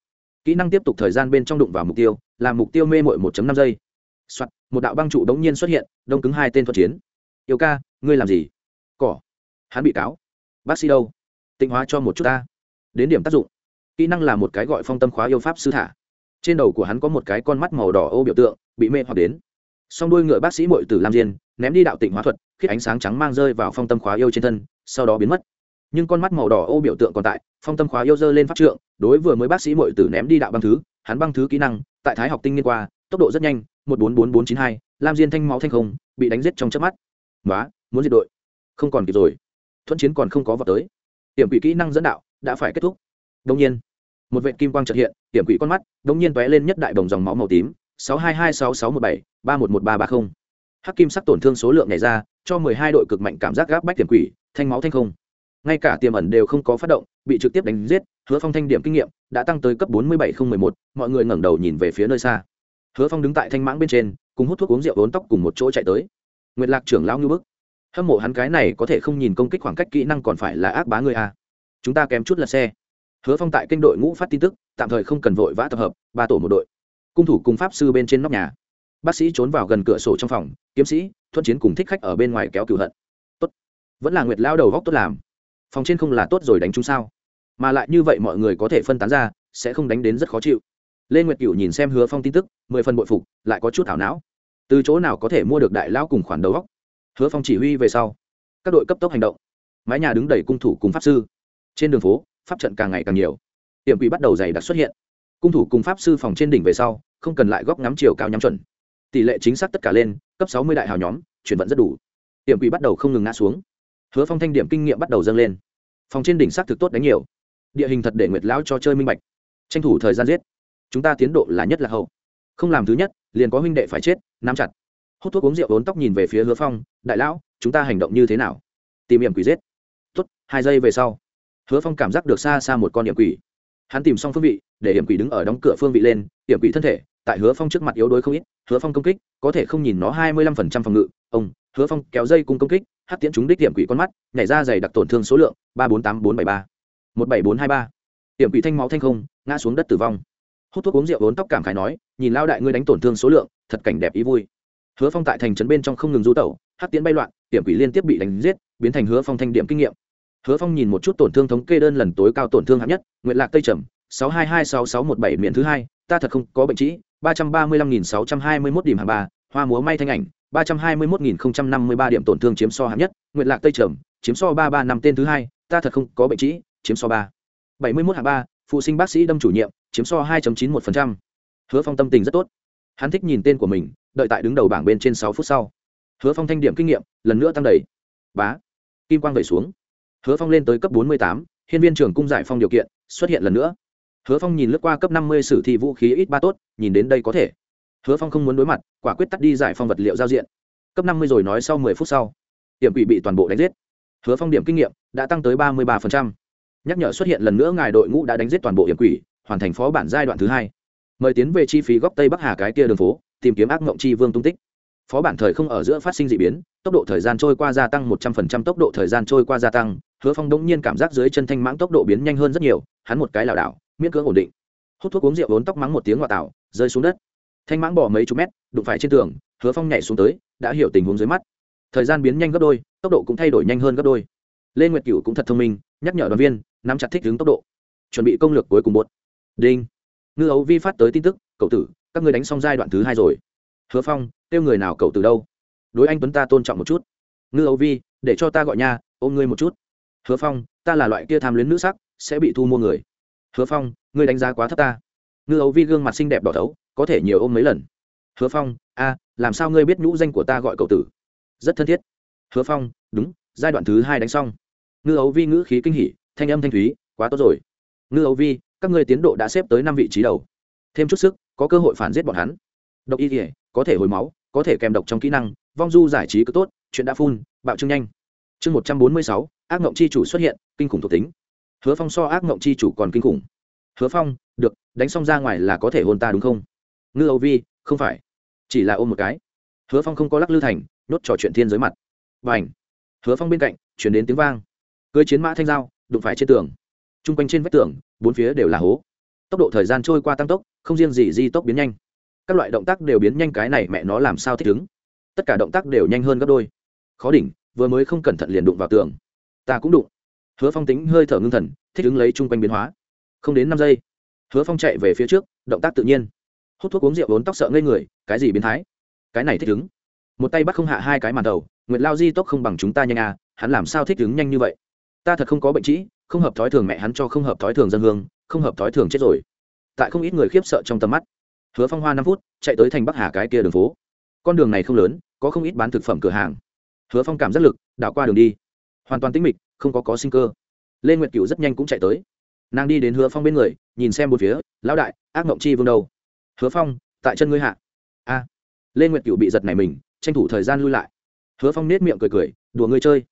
Kỹ năng tiếp tục thời gian bên trong đụng vào mục tiêu làm mục tiêu mê mội một năm giây. Soạt, một đạo băng trụ đống nhiên xuất hiện đông cứng hai tên thuận chiến. Yêu ca ngươi làm gì? Cỏ. Hắn bị cáo. Bác sĩ đâu? Tịnh hóa cho một chút ta. Đến điểm tác dụng. Kỹ năng là một cái gọi phong tâm khóa yêu pháp sư thả. Trên đầu của hắn có một cái con mắt màu đỏ ô biểu tượng bị mê hoặc đến song đuôi ngựa bác sĩ mội tử lam diên ném đi đạo tịnh hóa thuật, khiết ánh sáng trắng mang rơi vào phong tâm khóa yêu trên thân, sau đó biến mất. Nhưng con mắt màu đỏ ô biểu tượng còn tại, phong tâm khóa yêu dơ lên pháp trượng, đối vừa mới bác sĩ mội tử ném đi đạo băng thứ, hắn băng thứ kỹ năng, tại thái học tinh nghiên qua, tốc độ rất nhanh, một bốn bốn bốn chín hai, lam diên thanh máu thanh không, bị đánh giết trong chớp mắt. Nói muốn diệt đội. Không còn kịp rồi. Thuận chiến còn không có vào tới. Hiểm quỷ kỹ năng dẫn đạo đã phải kết thúc. Đông nhiên, một vệ kim quang trật hiện, hiểm quỷ con mắt đông nhiên tóe lên nhất đại đồng dòng máu màu tím sáu hai hai sáu sáu một bảy ba một một ba ba không. Hắc kim sắc tổn thương số lượng này ra, cho mười hai đội cực mạnh cảm giác gáp bách tiềm quỷ, thanh máu thanh không. Ngay cả tiềm ẩn đều không có phát động, bị trực tiếp đánh giết, hứa phong thanh điểm kinh nghiệm đã tăng tới cấp bốn mươi bảy không mười một, mọi người ngẩng đầu nhìn về phía nơi xa. Hứa phong đứng tại thanh mãng bên trên, cùng hút thuốc uống rượu uốn tóc cùng một chỗ chạy tới. Nguyệt lạc trưởng lão như bức. Hâm mộ hắn cái này có thể không nhìn công kích khoảng cách kỹ năng còn phải là ác bá người à? chúng ta kém chút là xe. Hứa phong tại kênh đội ngũ phát tin tức, tạm thời không cần vội vã tập hợp, ba tổ một đội cung thủ cùng pháp sư bên trên nóc nhà. Bác sĩ trốn vào gần cửa sổ trong phòng, kiếm sĩ, thuận chiến cùng thích khách ở bên ngoài kéo cửu hận. Tốt. Vẫn là nguyệt lao đầu góc tốt làm. Phòng trên không là tốt rồi đánh chúng sao? Mà lại như vậy mọi người có thể phân tán ra, sẽ không đánh đến rất khó chịu. Lê nguyệt cửu nhìn xem hứa phong tin tức, mười phần bội phục, lại có chút thảo não. Từ chỗ nào có thể mua được đại lao cùng khoản đầu góc? Hứa phong chỉ huy về sau. Các đội cấp tốc hành động. Mái nhà đứng đầy cung thủ cùng pháp sư. Trên đường phố, pháp trận càng ngày càng nhiều. Hiểm quỷ bắt đầu dày đặc xuất hiện cung thủ cùng pháp sư phòng trên đỉnh về sau, không cần lại góc ngắm chiều cao nhắm chuẩn. Tỷ lệ chính xác tất cả lên, cấp sáu mươi đại hào nhóm, chuyển vận rất đủ. Hiểm quỷ bắt đầu không ngừng ngã xuống. Hứa phong thanh điểm kinh nghiệm bắt đầu dâng lên. Phòng trên đỉnh xác thực tốt đánh nhiều. Địa hình thật để nguyệt lão cho chơi minh bạch. Tranh thủ thời gian giết. Chúng ta tiến độ là nhất là hậu. Không làm thứ nhất, liền có huynh đệ phải chết, nắm chặt. Hút thuốc uống rượu ốn tóc nhìn về phía hứa phong, đại lão, chúng ta hành động như thế nào? Tìm hiểm quỷ giết. Tốt, hai giây về sau. Hứa phong cảm giác được xa xa một con hiểm quỷ hắn tìm xong phương vị, để hiểm quỷ đứng ở đóng cửa phương vị lên, hiểm quỷ thân thể, tại hứa phong trước mặt yếu đuối không ít, hứa phong công kích, có thể không nhìn nó hai mươi lăm phần trăm phòng ngự, ông, hứa phong kéo dây cung công kích hát tiễn chúng đích hiểm quỷ con mắt, nhảy ra dày đặc tổn thương số lượng, ba bốn tám bốn bảy ba, một bảy bốn hai ba. Hiểm quỷ thanh máu thanh không, ngã xuống đất tử vong. Hút thuốc uống rượu vốn tóc cảm khải nói, nhìn lao đại ngươi đánh tổn thương số lượng, thật cảnh đẹp ý vui. Hứa phong tại thành trấn bên trong không ngừng du tẩu hát tiễn bay loạn, hiểm quỷ liên tiếp bị đánh giết, biến thành hứa phong thanh điểm kinh nghiệm hứa phong nhìn một chút tổn thương thống kê đơn lần tối cao tổn thương hạng nhất nguyện lạc tây trầm, sáu hai hai sáu sáu một bảy thứ hai, ta thật không có bệnh trĩ ba trăm ba mươi lăm nghìn sáu trăm hai mươi mốt điểm hạng ba, hoa múa may thanh ảnh, ba trăm hai mươi mốt nghìn không trăm năm mươi ba điểm tổn thương chiếm so hạng nhất nguyện lạc tây trầm, chiếm so ba ba năm tên thứ hai, ta thật không có bệnh trĩ chiếm so ba. bảy mươi mốt hạng ba, phụ sinh bác sĩ đâm chủ nhiệm, chiếm so hai chín một hứa phong tâm tình rất tốt. Hắn thích nhìn tên của mình, đợi tại đứng đầu bảng bên trên sáu phút sau. Hứa phong thanh điểm kinh nghiệm, lần nữa tăng đầy bá. Kim quang vẩy xuống hứa phong lên tới cấp bốn mươi tám, hiên viên trưởng cung giải phong điều kiện, xuất hiện lần nữa. Hứa phong nhìn lướt qua cấp năm mươi sử thi vũ khí ít ba tốt, nhìn đến đây có thể. Hứa phong không muốn đối mặt, quả quyết tắt đi giải phong vật liệu giao diện. Cấp năm mươi rồi nói sau mười phút sau, điểm quỷ bị toàn bộ đánh giết. Hứa phong điểm kinh nghiệm đã tăng tới ba mươi ba nhắc nhở xuất hiện lần nữa ngài đội ngũ đã đánh giết toàn bộ hiểm quỷ, hoàn thành phó bản giai đoạn thứ hai. Mời tiến về chi phí góc tây bắc hà cái kia đường phố, tìm kiếm ác mộng chi vương tung tích. Phó bản thời không ở giữa phát sinh d ị biến, tốc độ thời gian trôi qua gia tăng một trăm phần trăm tốc độ thời gian trôi qua gia tăng hứa phong đống nhiên cảm giác dưới chân thanh mãng tốc độ biến nhanh hơn rất nhiều, hắn một cái lảo đảo, miễn cưỡng ổn định. Hút thuốc uống rượu vốn tóc mắng một tiếng ngoại tạo rơi xuống đất. Thanh mãng bỏ mấy chục mét, đụng phải trên tường, hứa phong nhảy xuống tới, đã hiểu tình huống dưới mắt. Thời gian biến nhanh gấp đôi, tốc độ cũng thay đổi nhanh hơn gấp đôi. Lê nguyệt cửu cũng thật thông minh, nhắc nhở đoàn viên, nắm chặt thích ứng tốc độ. Chuẩn bị công lược cuối cùng một. đinh. Ngư ấu vi phát tới tin tức, cậu tử, các người đánh xong giai đoạn thứ hai rồi. Hứa phong, kêu người nào cậu từ đâu? Đối anh tuấn ta tôn trọng một chút. Ngư ấu vi, để cho ta gọi nha, ôm ngươi một chút hứa phong, ta là loại kia tham luyến nữ sắc, sẽ bị thu mua người. Hứa phong, ngươi đánh giá quá thấp ta. Ngư ấu vi gương mặt xinh đẹp đỏ thấu, có thể nhiều ôm mấy lần. Hứa phong, a, làm sao ngươi biết nhũ danh của ta gọi cậu tử? Rất thân thiết. Hứa phong, đúng, giai đoạn thứ hai đánh xong. Ngư ấu vi ngữ khí kinh hỉ, thanh âm thanh thúy, quá tốt rồi. Ngư ấu vi, các ngươi tiến độ đã xếp tới năm vị trí đầu. Thêm chút sức, có cơ hội phản giết bọn hắn. Độc y thể có thể hồi máu, có thể kèm độc trong kỹ năng, vong du giải trí cứ tốt, chuyện đã phun bạo trưng nhanh. Chương một trăm bốn mươi sáu ác mộng chi chủ xuất hiện, kinh khủng thuộc tính. Hứa phong so ác mộng chi chủ còn kinh khủng. Hứa phong, được, đánh xong ra ngoài là có thể hôn ta đúng không? Ngư âu vi, không phải. Chỉ là ôm một cái. Hứa phong không có lắc lư thành, nhốt trò chuyện thiên giới mặt. Và ảnh hứa phong bên cạnh, chuyển đến tiếng vang. Cưới chiến mã thanh dao đụng phải trên tường. T r u n g quanh trên vách tường, bốn phía đều là hố. Tốc độ thời gian trôi qua tăng tốc, không riêng gì di tốc biến nhanh. Các loại động tác đều biến nhanh, cái này mẹ nó làm sao thích ứng? Tất cả động tác đều nhanh hơn gấp đôi. Khó đỉnh, vừa mới không cẩn thận liền đụng vào tường ta cũng đụng. Hứa phong tính hơi thở ngưng thần, thích ứng lấy chung quanh biến hóa. Không đến năm giây, hứa phong chạy về phía trước, động tác tự nhiên. Hút thuốc uống rượu vốn tóc sợ ngây người, cái gì biến thái? Cái này thích ứng. Một tay bắt không hạ hai cái màn đầu, nguyệt lao di tốc không bằng chúng ta nhanh à hắn làm sao thích ứng nhanh như vậy? Ta thật không có bệnh trĩ, không hợp thói thường mẹ hắn cho không hợp thói thường dân hương, không hợp thói thường chết rồi. Tại không ít người khiếp sợ trong tầm mắt, hứa phong hoa năm phút, chạy tới thành bắc hà cái kia đường phố. Con đường này không lớn, có không ít bán thực phẩm cửa hàng. Hứa phong cảm giác lực, đảo qua đường đi hoàn toàn tĩnh mịch, không có có sinh cơ. Lê nguyệt cựu rất nhanh cũng chạy tới. Nàng đi đến hứa phong bên người, nhìn xem một phía, lão đại, ác mộng chi vương đâu? Hứa phong, tại chân ngươi hạ. A. Lê nguyệt cựu bị giật này mình, tranh thủ thời gian lui lại. Hứa phong nết miệng cười cười, đùa ngươi chơi.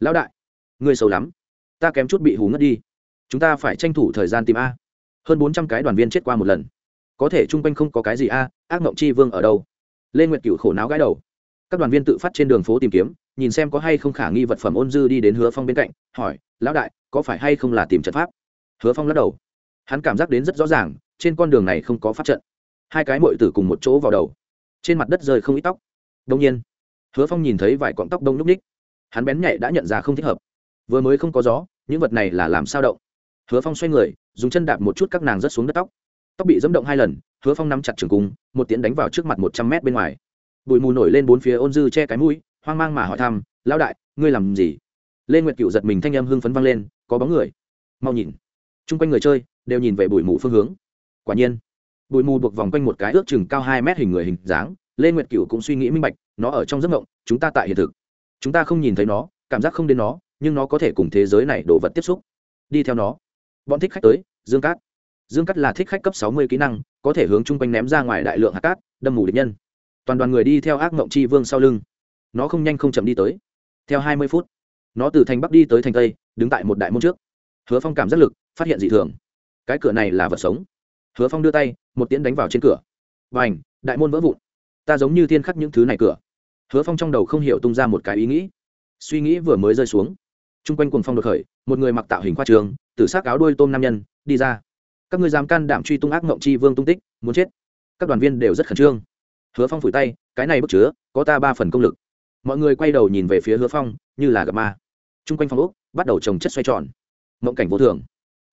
Lão đại, ngươi xấu lắm. Ta kém chút bị hú ngất đi. Chúng ta phải tranh thủ thời gian tìm a. Hơn bốn trăm cái đoàn viên chết qua một lần. Có thể chung quanh không có cái gì a, ác mộng chi vương ở đâu? Lê nguyệt cựu khổ não gãi đầu. Các đoàn viên tự phát trên đường phố tìm kiếm nhìn xem có hay không khả nghi vật phẩm ôn dư đi đến hứa phong bên cạnh, hỏi, lão đại, có phải hay không là tìm trận pháp? Hứa phong lắc đầu. Hắn cảm giác đến rất rõ ràng, trên con đường này không có pháp trận. Hai cái mội tử cùng một chỗ vào đầu. Trên mặt đất rơi không ít tóc. Đông nhiên, hứa phong nhìn thấy vài cọng tóc đông n ú c ních hắn bén nhạy đã nhận ra không thích hợp. Vừa mới không có gió, những vật này là làm sao động? Hứa phong xoay người, dùng chân đạp một chút các nàng rớt xuống đất tóc. Tóc bị dẫm động hai lần, hứa phong nắm chặt trường cung, một tiến đánh vào trước mặt một trăm mét bên ngoài. Bụi mù nổi lên bốn phía ôn dư che cái mũi hoang mang mà hỏi thăm, lão đại, ngươi làm gì? Lên nguyệt cựu giật mình thanh âm hưng phấn vang lên, có bóng người. Mau nhìn. Chung quanh người chơi đều nhìn về bụi mù phương hướng. Quả nhiên, bụi mù buộc vòng quanh một cái ước chừng cao hai mét hình người hình dáng, lê nguyệt cựu cũng suy nghĩ minh bạch, nó ở trong giấc mộng, chúng ta tại hiện thực. Chúng ta không nhìn thấy nó, cảm giác không đến nó, nhưng nó có thể cùng thế giới này đổ vật tiếp xúc. Đi theo nó. Bọn thích khách tới, dương cát. Dương cát là thích khách cấp sáu mươi kỹ năng, có thể hướng chung quanh ném ra ngoài đại lượng hạt cát, đâm mù địch nhân. Toàn đoàn người đi theo ác mộng chi vương sau lưng nó không nhanh không chậm đi tới. Theo hai mươi phút, nó từ thành bắc đi tới thành tây, đứng tại một đại môn trước. Hứa phong cảm giác lực phát hiện dị thường. Cái cửa này là vật sống. Hứa phong đưa tay, một tiễn đánh vào trên cửa. Và đại môn vỡ vụn. Ta giống như tiên khắc những thứ này cửa. Hứa phong trong đầu không hiểu tung ra một cái ý nghĩ. Suy nghĩ vừa mới rơi xuống. T r u n g quanh cuồng phong đột khởi, một người mặc tạo hình khoa trường từ s c áo đuôi tôm nam nhân, đi ra. Các người dám can đảm truy tung ác mộng chi vương tung tích, muốn chết. Các đoàn viên đều rất khẩn trương. Hứa phong phủi tay, cái này bức chứa, có ta ba phần công lực mọi người quay đầu nhìn về phía hứa phong, như là gặp ma. T r u n g quanh phong ốc bắt đầu trồng chất xoay tròn. Mộng cảnh vô thường.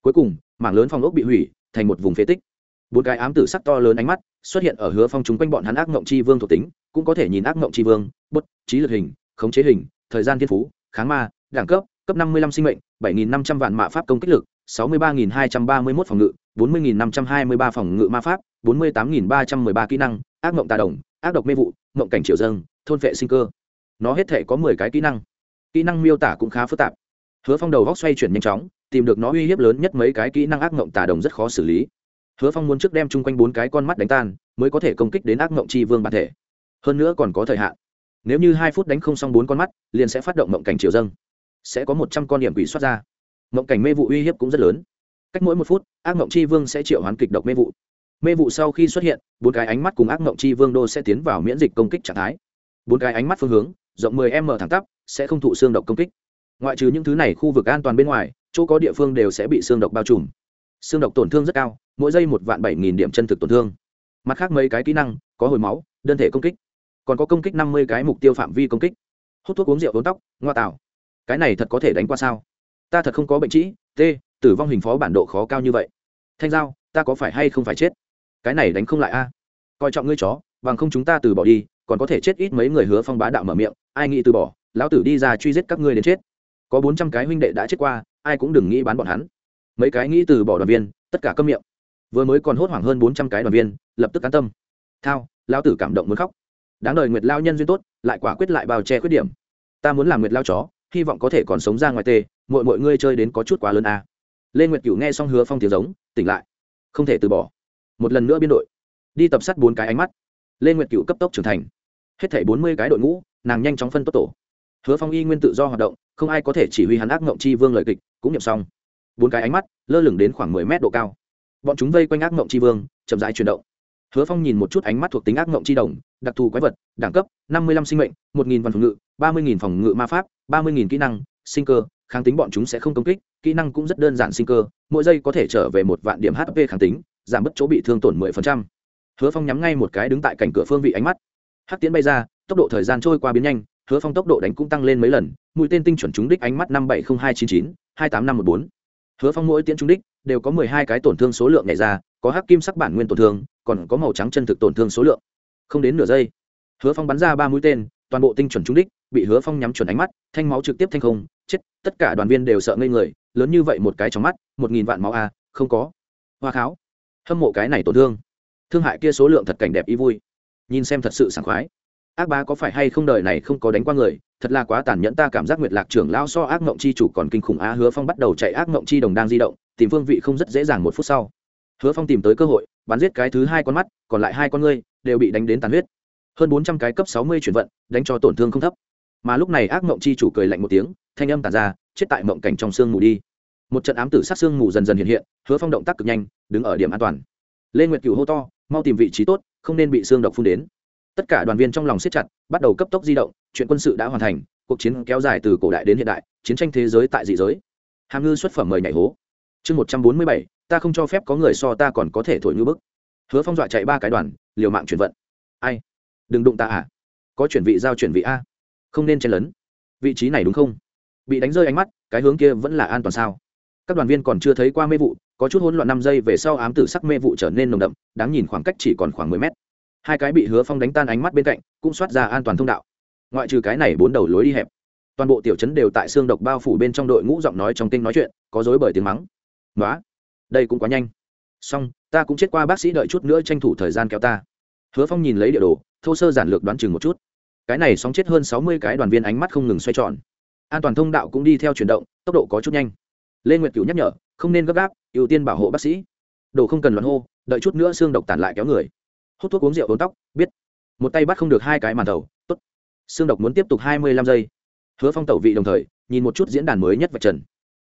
Cuối cùng, mảng lớn phong ốc bị hủy thành một vùng phế tích. Bốn cái ám tử sắc to lớn ánh mắt xuất hiện ở hứa phong chung quanh bọn hắn ác mộng c h i vương thuộc tính, cũng có thể nhìn ác mộng c h i vương bất trí lực hình, khống chế hình, thời gian thiên phú, kháng ma, đẳng cấp cấp năm mươi năm sinh mệnh, bảy nghìn năm trăm vạn mạ pháp công kích lực, sáu mươi ba nghìn hai trăm ba mươi mốt phòng ngự, bốn mươi nghìn năm trăm hai mươi ba phòng ngự ma pháp, bốn mươi tám nghìn ba trăm mười ba kỹ năng, ác mộng tà đồng, ác độc mê vụ, mộng cảnh triều dâng, thôn vệ sinh cơ nó hết thể có mười cái kỹ năng. Kỹ năng miêu tả cũng khá phức tạp. Hứa phong đầu góc xoay chuyển nhanh chóng, tìm được nó uy hiếp lớn nhất mấy cái kỹ năng ác mộng tả đồng rất khó xử lý. Hứa phong muốn trước đem chung quanh bốn cái con mắt đánh tan, mới có thể công kích đến ác mộng tri vương bản thể. Hơn nữa còn có thời hạn. Nếu như hai phút đánh không xong bốn con mắt, liền sẽ phát động mộng cảnh chiều dâng. Sẽ có một trăm con điểm quỷ xuất ra. Mộng cảnh mê vụ uy hiếp cũng rất lớn. Cách mỗi một phút, ác mộng tri vương sẽ triệu hoán kịch độc mê vụ. Mê vụ sau khi xuất hiện, bốn cái ánh mắt cùng ác mộng tri vương đô sẽ tiến vào miễn dịch công kích trạng thái. Bốn cái ánh mắt phương hướng rộng 10 m thẳng tắp, sẽ không thụ xương độc công kích. Ngoại trừ những thứ này khu vực an toàn bên ngoài, chỗ có địa phương đều sẽ bị xương độc bao trùm. Xương độc tổn thương rất cao, mỗi giây một vạn bảy nghìn điểm chân thực tổn thương. Mặt khác mấy cái kỹ năng, có hồi máu, đơn thể công kích. Còn có công kích năm mươi cái mục tiêu phạm vi công kích. Hút thuốc uống rượu uốn tóc, ngoa tạo. Cái này thật có thể đánh qua sao? Ta thật không có bệnh trĩ, t, tử vong hình phó bản độ khó cao như vậy. Thanh giao, ta có phải hay không phải chết? Cái này đánh không lại a. Coi trọng ngươi chó, bằng không chúng ta từ bỏ đi còn có thể chết ít mấy người hứa phong bá đạo mở miệng, ai nghĩ từ bỏ, lão tử đi ra truy giết các ngươi đến chết. Có bốn trăm cái huynh đệ đã chết qua, ai cũng đừng nghĩ bán bọn hắn. Mấy cái nghĩ từ bỏ đoàn viên, tất cả câm miệng. Vừa mới còn hốt hoảng hơn bốn trăm cái đoàn viên, lập tức cán tâm. Thao, lão tử cảm động muốn khóc. Đáng đời nguyệt lao nhân duyên tốt, lại quả quyết lại bao che khuyết điểm. Ta muốn làm nguyệt lao chó, hy vọng có thể còn sống ra ngoài tê, mọi mọi ngươi chơi đến có chút quá lớn à. lên nguyệt cửu nghe xong hứa phong tiếng giống, tỉnh lại. Không thể từ bỏ. Một lần nữa biên đội. Đi tập sát bốn cái ánh mắt. Lên nguyệt cửu cấp tốc trưởng thành hết thảy bốn mươi cái đội ngũ, nàng nhanh chóng phân tốt tổ. Hứa phong y nguyên tự do hoạt động, không ai có thể chỉ huy hắn ác mộng chi vương lời kịch, cũng nhập xong. Bốn cái ánh mắt, lơ lửng đến khoảng mười mét độ cao. Bọn chúng vây quanh ác mộng chi vương, chậm rãi chuyển động. Hứa phong nhìn một chút ánh mắt thuộc tính ác mộng chi đồng, đặc thù quái vật, đẳng cấp, năm mươi lăm sinh mệnh, một nghìn văn phòng ngự, ba mươi nghìn phòng ngự ma pháp, ba mươi nghìn kỹ năng, sinh cơ, kháng tính bọn chúng sẽ không công kích, kỹ năng cũng rất đơn giản sinh cơ, mỗi giây có thể trở về một vạn điểm hp kháng tính, giảm bớt chỗ bị thương tổn mười phần trăm. Hứa phong nhắm ngay một cái đứng tại cạnh cửa phương vị ánh mắt hắc tiến bay ra, tốc độ thời gian trôi qua biến nhanh, hứa phong tốc độ đánh cũng tăng lên mấy lần, mũi tên tinh chuẩn trúng đích ánh mắt năm bảy không hai chín chín, hai tám năm một bốn. Hứa phong mỗi tiễn trúng đích đều có mười hai cái tổn thương số lượng nhảy ra, có hắc kim sắc bản nguyên tổn thương, còn có màu trắng chân thực tổn thương số lượng. Không đến nửa giây, hứa phong bắn ra ba mũi tên, toàn bộ tinh chuẩn trúng đích, bị hứa phong nhắm chuẩn ánh mắt, thanh máu trực tiếp thanh không, chết, tất cả đoàn viên đều sợ ngây người, lớn như vậy một cái trong mắt, một nghìn vạn máu a không có. Hoa kháo, hâm mộ cái này tổn thương. Thương hại kia số lượng thật cảnh đẹp ý vui nhìn xem thật sự sảng khoái. Ác bá có phải hay không đời này không có đánh qua người? Thật là quá tàn nhẫn, ta cảm giác nguyệt lạc trưởng lao so ác mộng chi chủ còn kinh khủng á. Hứa phong bắt đầu chạy ác mộng chi đồng đang di động, tìm phương vị không rất dễ dàng một phút sau. Hứa phong tìm tới cơ hội, bắn giết cái thứ hai con mắt, còn lại hai con ngươi đều bị đánh đến tàn huyết. Hơn bốn trăm cái cấp sáu mươi chuyển vận, đánh cho tổn thương không thấp. Mà lúc này ác mộng chi chủ cười lạnh một tiếng, thanh âm tàn ra, chết tại mộng cảnh trong sương mù đi. Một trận ám tử sát sương mù dần dần hiện hiện, hứa phong động tác cực nhanh, đứng ở điểm an toàn. Lê nguyệt cựu hô to mau tìm vị trí tốt, không nên bị xương độc phun đến. Tất cả đoàn viên trong lòng siết chặt, bắt đầu cấp tốc di động, chuyện quân sự đã hoàn thành, cuộc chiến kéo dài từ cổ đại đến hiện đại, chiến tranh thế giới tại dị giới. Hàm ngư xuất phẩm mời nhảy hố. Chương một trăm bốn mươi bảy, ta không cho phép có người so ta còn có thể thổi ngư bức. Hứa phong dọa chạy ba cái đoàn, liều mạng chuyển vận. Ai? Đừng đụng ta à? Có chuyển vị giao chuyển vị a. Không nên chen lấn. Vị trí này đúng không? Bị đánh rơi ánh mắt, cái hướng kia vẫn là an toàn sao? Các đoàn viên còn chưa thấy qua mê vụ có chút hỗn loạn năm giây về sau ám tử sắc mê vụ trở nên nồng đậm, đáng nhìn khoảng cách chỉ còn khoảng mười mét. Hai cái bị hứa phong đánh tan ánh mắt bên cạnh, cũng soát ra an toàn thông đạo. Ngoại trừ cái này bốn đầu lối đi hẹp, toàn bộ tiểu chấn đều tại xương độc bao phủ bên trong đội ngũ giọng nói trong kinh nói chuyện, có dối bởi tiếng mắng. Nói đây cũng quá nhanh. Xong, ta cũng chết qua bác sĩ đợi chút nữa tranh thủ thời gian kéo ta. Hứa phong nhìn lấy địa đồ, thô sơ giản lược đoán chừng một chút. Cái này sóng chết hơn sáu mươi cái đoàn viên ánh mắt không ngừng xoay tròn. An toàn thông đạo cũng đi theo chuyển động, tốc độ có chút nhanh. Lê nguyệt cửu nhắc nhở, không nên gấp gáp ưu tiên bảo hộ bác sĩ. Đồ không cần loạn hô, đợi chút nữa xương độc tản lại kéo người. Hút thuốc uống rượu uống tóc, biết. Một tay bắt không được hai cái màn thầu tốt. Xương độc muốn tiếp tục hai mươi lăm giây. Hứa phong tẩu vị đồng thời, nhìn một chút diễn đàn mới nhất vạch trần.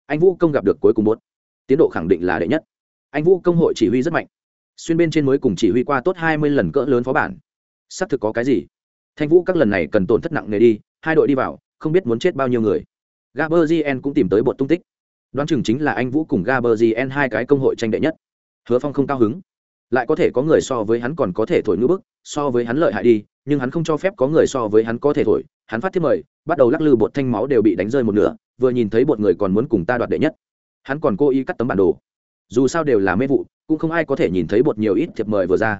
Anh vũ công gặp được cuối cùng bốt tiến độ khẳng định là đệ nhất. Anh vũ công hội chỉ huy rất mạnh. Xuyên bên trên mới cùng chỉ huy qua tốt hai mươi lần cỡ lớn phó bản. Xác thực có cái gì? Thanh vũ các lần này cần tổn thất nặng nề đi, hai đội đi vào, không biết muốn chết bao nhiêu người. Gaber gn cũng tìm tới bột tung tích đoán chừng chính là anh vũ cùng gaber gn hai cái công hội tranh đệ nhất. Hứa phong không cao hứng. Lại có thể có người so với hắn còn có thể thổi ngữ bức, so với hắn lợi hại đi, nhưng hắn không cho phép có người so với hắn có thể thổi. Hắn phát thiết mời, bắt đầu lắc lư bột thanh máu đều bị đánh rơi một nửa, vừa nhìn thấy bột người còn muốn cùng ta đoạt đệ nhất. Hắn còn cố ý cắt tấm bản đồ. Dù sao đều là mê vụ, cũng không ai có thể nhìn thấy bột nhiều ít thiệp mời vừa ra.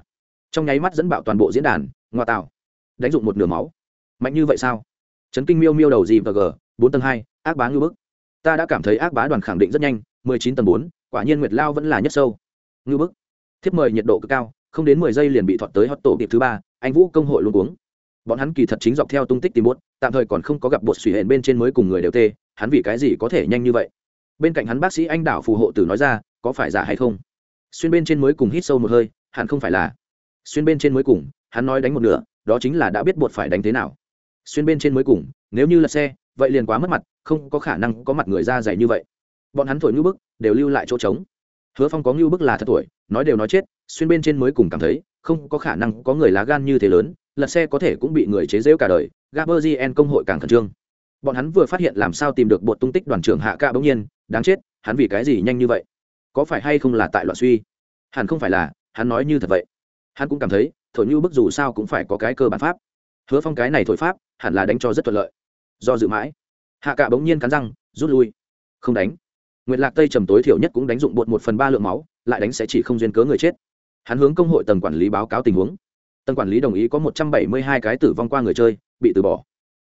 Trong nháy mắt dẫn bạo toàn bộ diễn đàn, ngoa tạo. Đánh dụng một nửa máu. Mạnh như vậy sao? Chấn kinh miêu miêu đầu gì và g bốn tầng hai, ác bá ngư bức ta đã cảm thấy ác bá đoàn khẳng định rất nhanh, mười chín tầng bốn, quả nhiên nguyệt lao vẫn là nhất sâu. Ngư bức. Thiếp mời nhiệt độ cực cao, không đến mười giây liền bị thọt tới hot tổ điệp thứ ba, anh vũ công hội luôn uống bọn hắn kỳ thật chính dọc theo tung tích tìm bốt tạm thời còn không có gặp bột suy hển bên trên mới cùng người đều tê, hắn vì cái gì có thể nhanh như vậy? Bên cạnh hắn bác sĩ anh đảo phù hộ tử nói ra, có phải giả hay không? Xuyên bên trên mới cùng hít sâu một hơi, hẳn không phải là. Xuyên bên trên mới cùng, hắn nói đánh một nửa, đó chính là đã biết bột phải đánh thế nào. Xuyên bên trên mới cùng, nếu như là xe vậy liền quá mất mặt, không có khả năng có mặt người ra dày như vậy. Bọn hắn thổi ngưu bức, đều lưu lại chỗ trống. Hứa phong có ngưu bức là thật tuổi, nói đều nói chết, xuyên bên trên mới cùng cảm thấy, không có khả năng có người lá gan như thế lớn, lật xe có thể cũng bị người chế giễu cả đời gaberzien công hội càng khẩn trương. Bọn hắn vừa phát hiện làm sao tìm được bột tung tích đoàn trưởng hạ ca bỗng nhiên, đáng chết, hắn vì cái gì nhanh như vậy? Có phải hay không là tại loạn suy? Hẳn không phải là, hắn nói như thật vậy. Hắn cũng cảm thấy, thổi như bức dù sao cũng phải có cái cơ bản pháp. Hứa phong cái này thổi pháp, hẳn là đánh cho rất thuận lợi do dự mãi. Hạ cạ bỗng nhiên cắn răng, rút lui. Không đánh. Nguyệt lạc tây trầm tối thiểu nhất cũng đánh dụng bột một phần ba lượng máu, lại đánh sẽ chỉ không duyên cớ người chết. Hắn hướng công hội tầng quản lý báo cáo tình huống. Tầng quản lý đồng ý có một trăm bảy mươi hai cái tử vong qua người chơi, bị từ bỏ.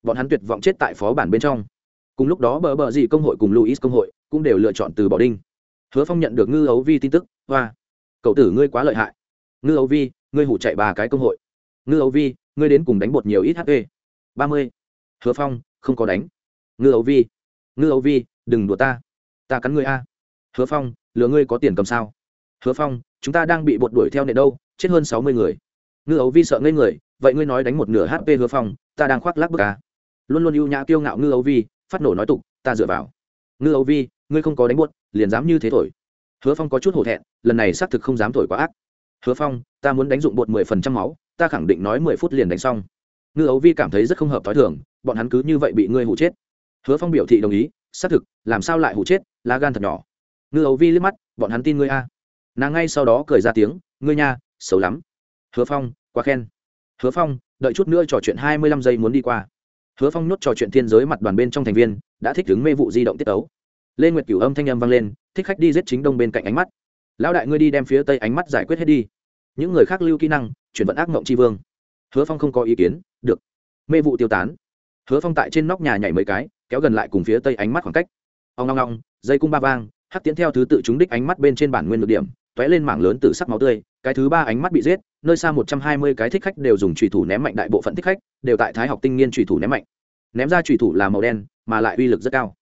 Bọn hắn tuyệt vọng chết tại phó bản bên trong. Cùng lúc đó bờ bờ gì công hội cùng luis công hội cũng đều lựa chọn từ bỏ đinh. Hứa phong nhận được ngư ấu vi tin tức, hoa, cậu tử ngươi quá lợi hại. Ngư ấu vi, ngươi hủ chạy ba cái công hội. Ngư ấu vi, ngươi đến cùng đánh bột nhiều ít hp ba mươi. Hứa phong không có đánh. Ngư ấu vi, ngư ấu vi, đừng đùa ta. Ta cắn ngươi a. Hứa phong, lừa ngươi có tiền cầm sao? Hứa phong, chúng ta đang bị bột đuổi theo nệ đâu, chết hơn sáu mươi người. Ngư ấu vi sợ ngây người, vậy ngươi nói đánh một nửa hp hứa phong, ta đang khoác lác bức à. luôn luôn ưu nhã kiêu ngạo ngư ấu vi, phát nổ nói tục, ta dựa vào. Ngư ấu vi, ngươi không có đánh buốt liền dám như thế thổi. Hứa phong có chút hổ thẹn, lần này xác thực không dám thổi quá ác. Hứa phong, ta muốn đánh dụng bột mười phần trăm máu, ta khẳng định nói mười phút liền đánh xong. Ngư ấu vi cảm thấy rất không hợp t h ó i thường bọn hắn cứ như vậy bị ngươi hụ chết. Hứa phong biểu thị đồng ý, xác thực, làm sao lại hụ chết, lá gan thật nhỏ. Ngư ấu vi liếc mắt, bọn hắn tin ngươi a. Nàng ngay sau đó cười ra tiếng, ngươi nha, xấu lắm. Hứa phong, quá khen. Hứa phong, đợi chút nữa trò chuyện hai mươi lăm giây muốn đi qua. Hứa phong nhốt trò chuyện thiên giới mặt đoàn bên trong thành viên, đã thích đứng mê vụ di động tiết tấu. Lê nguyệt cửu âm thanh âm vang lên, thích khách đi giết chính đông bên cạnh ánh mắt. Lão đại ngươi đi đem phía tây ánh mắt giải quyết hết đi. Những người khác lưu kỹ năng, chuyển vận ác mộng tri vương. Hứa phong không có ý kiến, được. Mê vụ tiêu tán hứa phong tại trên nóc nhà nhảy mấy cái, kéo gần lại cùng phía tây ánh mắt khoảng cách. Ông ngong ngong dây cung ba vang, hắc tiến theo thứ tự chúng đích ánh mắt bên trên bản nguyên được điểm t ó é lên mảng lớn từ sắc máu tươi, cái thứ ba ánh mắt bị giết, nơi xa một trăm hai mươi cái thích khách đều dùng trùy thủ ném mạnh đại bộ phận thích khách, đều tại thái học tinh niên trùy thủ ném mạnh. Ném ra trùy thủ là màu đen, mà lại uy lực rất cao.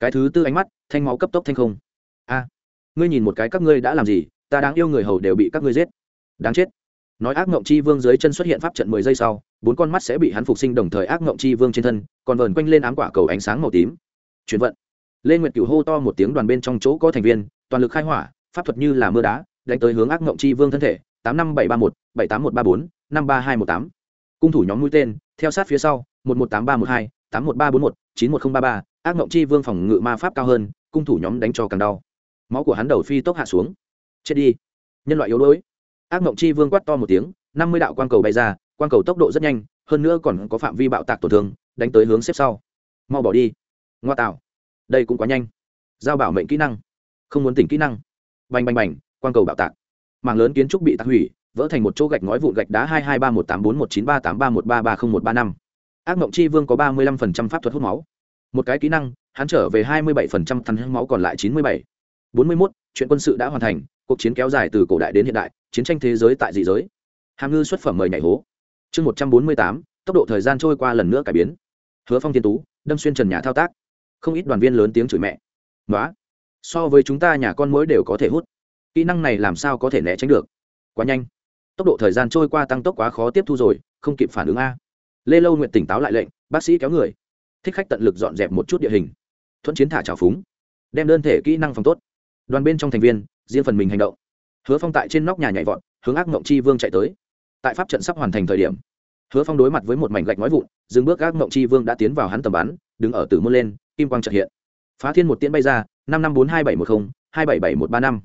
Cái thứ tư ánh mắt, thanh máu cấp tốc thanh không. A, ngươi nhìn một cái các ngươi đã làm gì, ta đáng yêu người hầu đều bị các ngươi giết. Đáng chết nói ác ngộng chi vương dưới chân xuất hiện pháp trận mười giây sau, bốn con mắt sẽ bị hắn phục sinh đồng thời ác ngộng chi vương trên thân, còn vờn quanh lên ám quả cầu ánh sáng màu tím. Chuyển vận. Lê nguyệt cửu hô to một tiếng đoàn bên trong chỗ có thành viên, toàn lực khai hỏa, pháp thuật như là mưa đá, đánh tới hướng ác ngộng chi vương thân thể, tám năm bảy ba một, bảy tám một ba bốn, năm ba hai một tám. Cung thủ nhóm mũi tên, theo sát phía sau, một một tám ba một hai, tám một ba bốn một, chín một không ba ba, ác ngộng chi vương phòng ngự ma pháp cao hơn, cung thủ nhóm đánh cho càng đau. Máu của hắn đầu phi tốc hạ xuống. Chết đi. Nhân loại yếu đuối ác mộng chi vương quát to một tiếng, năm mươi đạo quang cầu bay ra, quang cầu tốc độ rất nhanh, hơn nữa còn có phạm vi bạo tạc tổn thương, đánh tới hướng xếp sau. Mau bỏ đi. Ngoa tạo. Đây cũng quá nhanh. Giao bảo mệnh kỹ năng. Không muốn tỉnh kỹ năng. Bành bành bành, quang cầu bạo tạc. Mảng lớn kiến trúc bị tạc hủy, vỡ thành một chỗ gạch ngói vụn gạch đá hai hai ba một tám bốn một chín ba tám ba một ba ba không một ba năm. Ác mộng chi vương có ba mươi lăm phần trăm pháp thuật hút máu. Một cái kỹ năng, hắn trở về hai mươi bảy phần trăm thắn máu còn lại chín mươi bảy. Bốn mươi mốt, chuyện quân sự đã hoàn thành cuộc chiến kéo dài từ cổ đại đến hiện đại, chiến tranh thế giới tại dị giới. Hàm ngư xuất phẩm mời nhảy hố. Chương một trăm bốn mươi tám, tốc độ thời gian trôi qua lần nữa cải biến. Hứa phong thiên tú, đâm xuyên trần nhà thao tác. Không ít đoàn viên lớn tiếng chửi mẹ. Nói so với chúng ta nhà con mối đều có thể hút. Kỹ năng này làm sao có thể né tránh được? Quá nhanh. Tốc độ thời gian trôi qua tăng tốc quá khó tiếp thu rồi, không kịp phản ứng a. Lê lâu nguyện tỉnh táo lại lệnh, bác sĩ kéo người. Thích khách tận lực dọn dẹp một chút địa hình. Thuận chiến thả trào phúng. Đem đơn thể kỹ năng phòng tốt. Đoàn bên trong thành viên riêng phần mình hành động. Hứa phong tại trên nóc nhà nhảy vọt, hướng ác mộng chi vương chạy tới. Tại pháp trận sắp hoàn thành thời điểm, hứa phong đối mặt với một mảnh gạch nói vụn, dừng bước ác mộng chi vương đã tiến vào hắn tầm bắn, đứng ở tử môn lên, kim quang trợ hiện. Phá thiên một tiễn bay ra, năm năm bốn hai bảy một mươi hai bảy bảy một ba năm.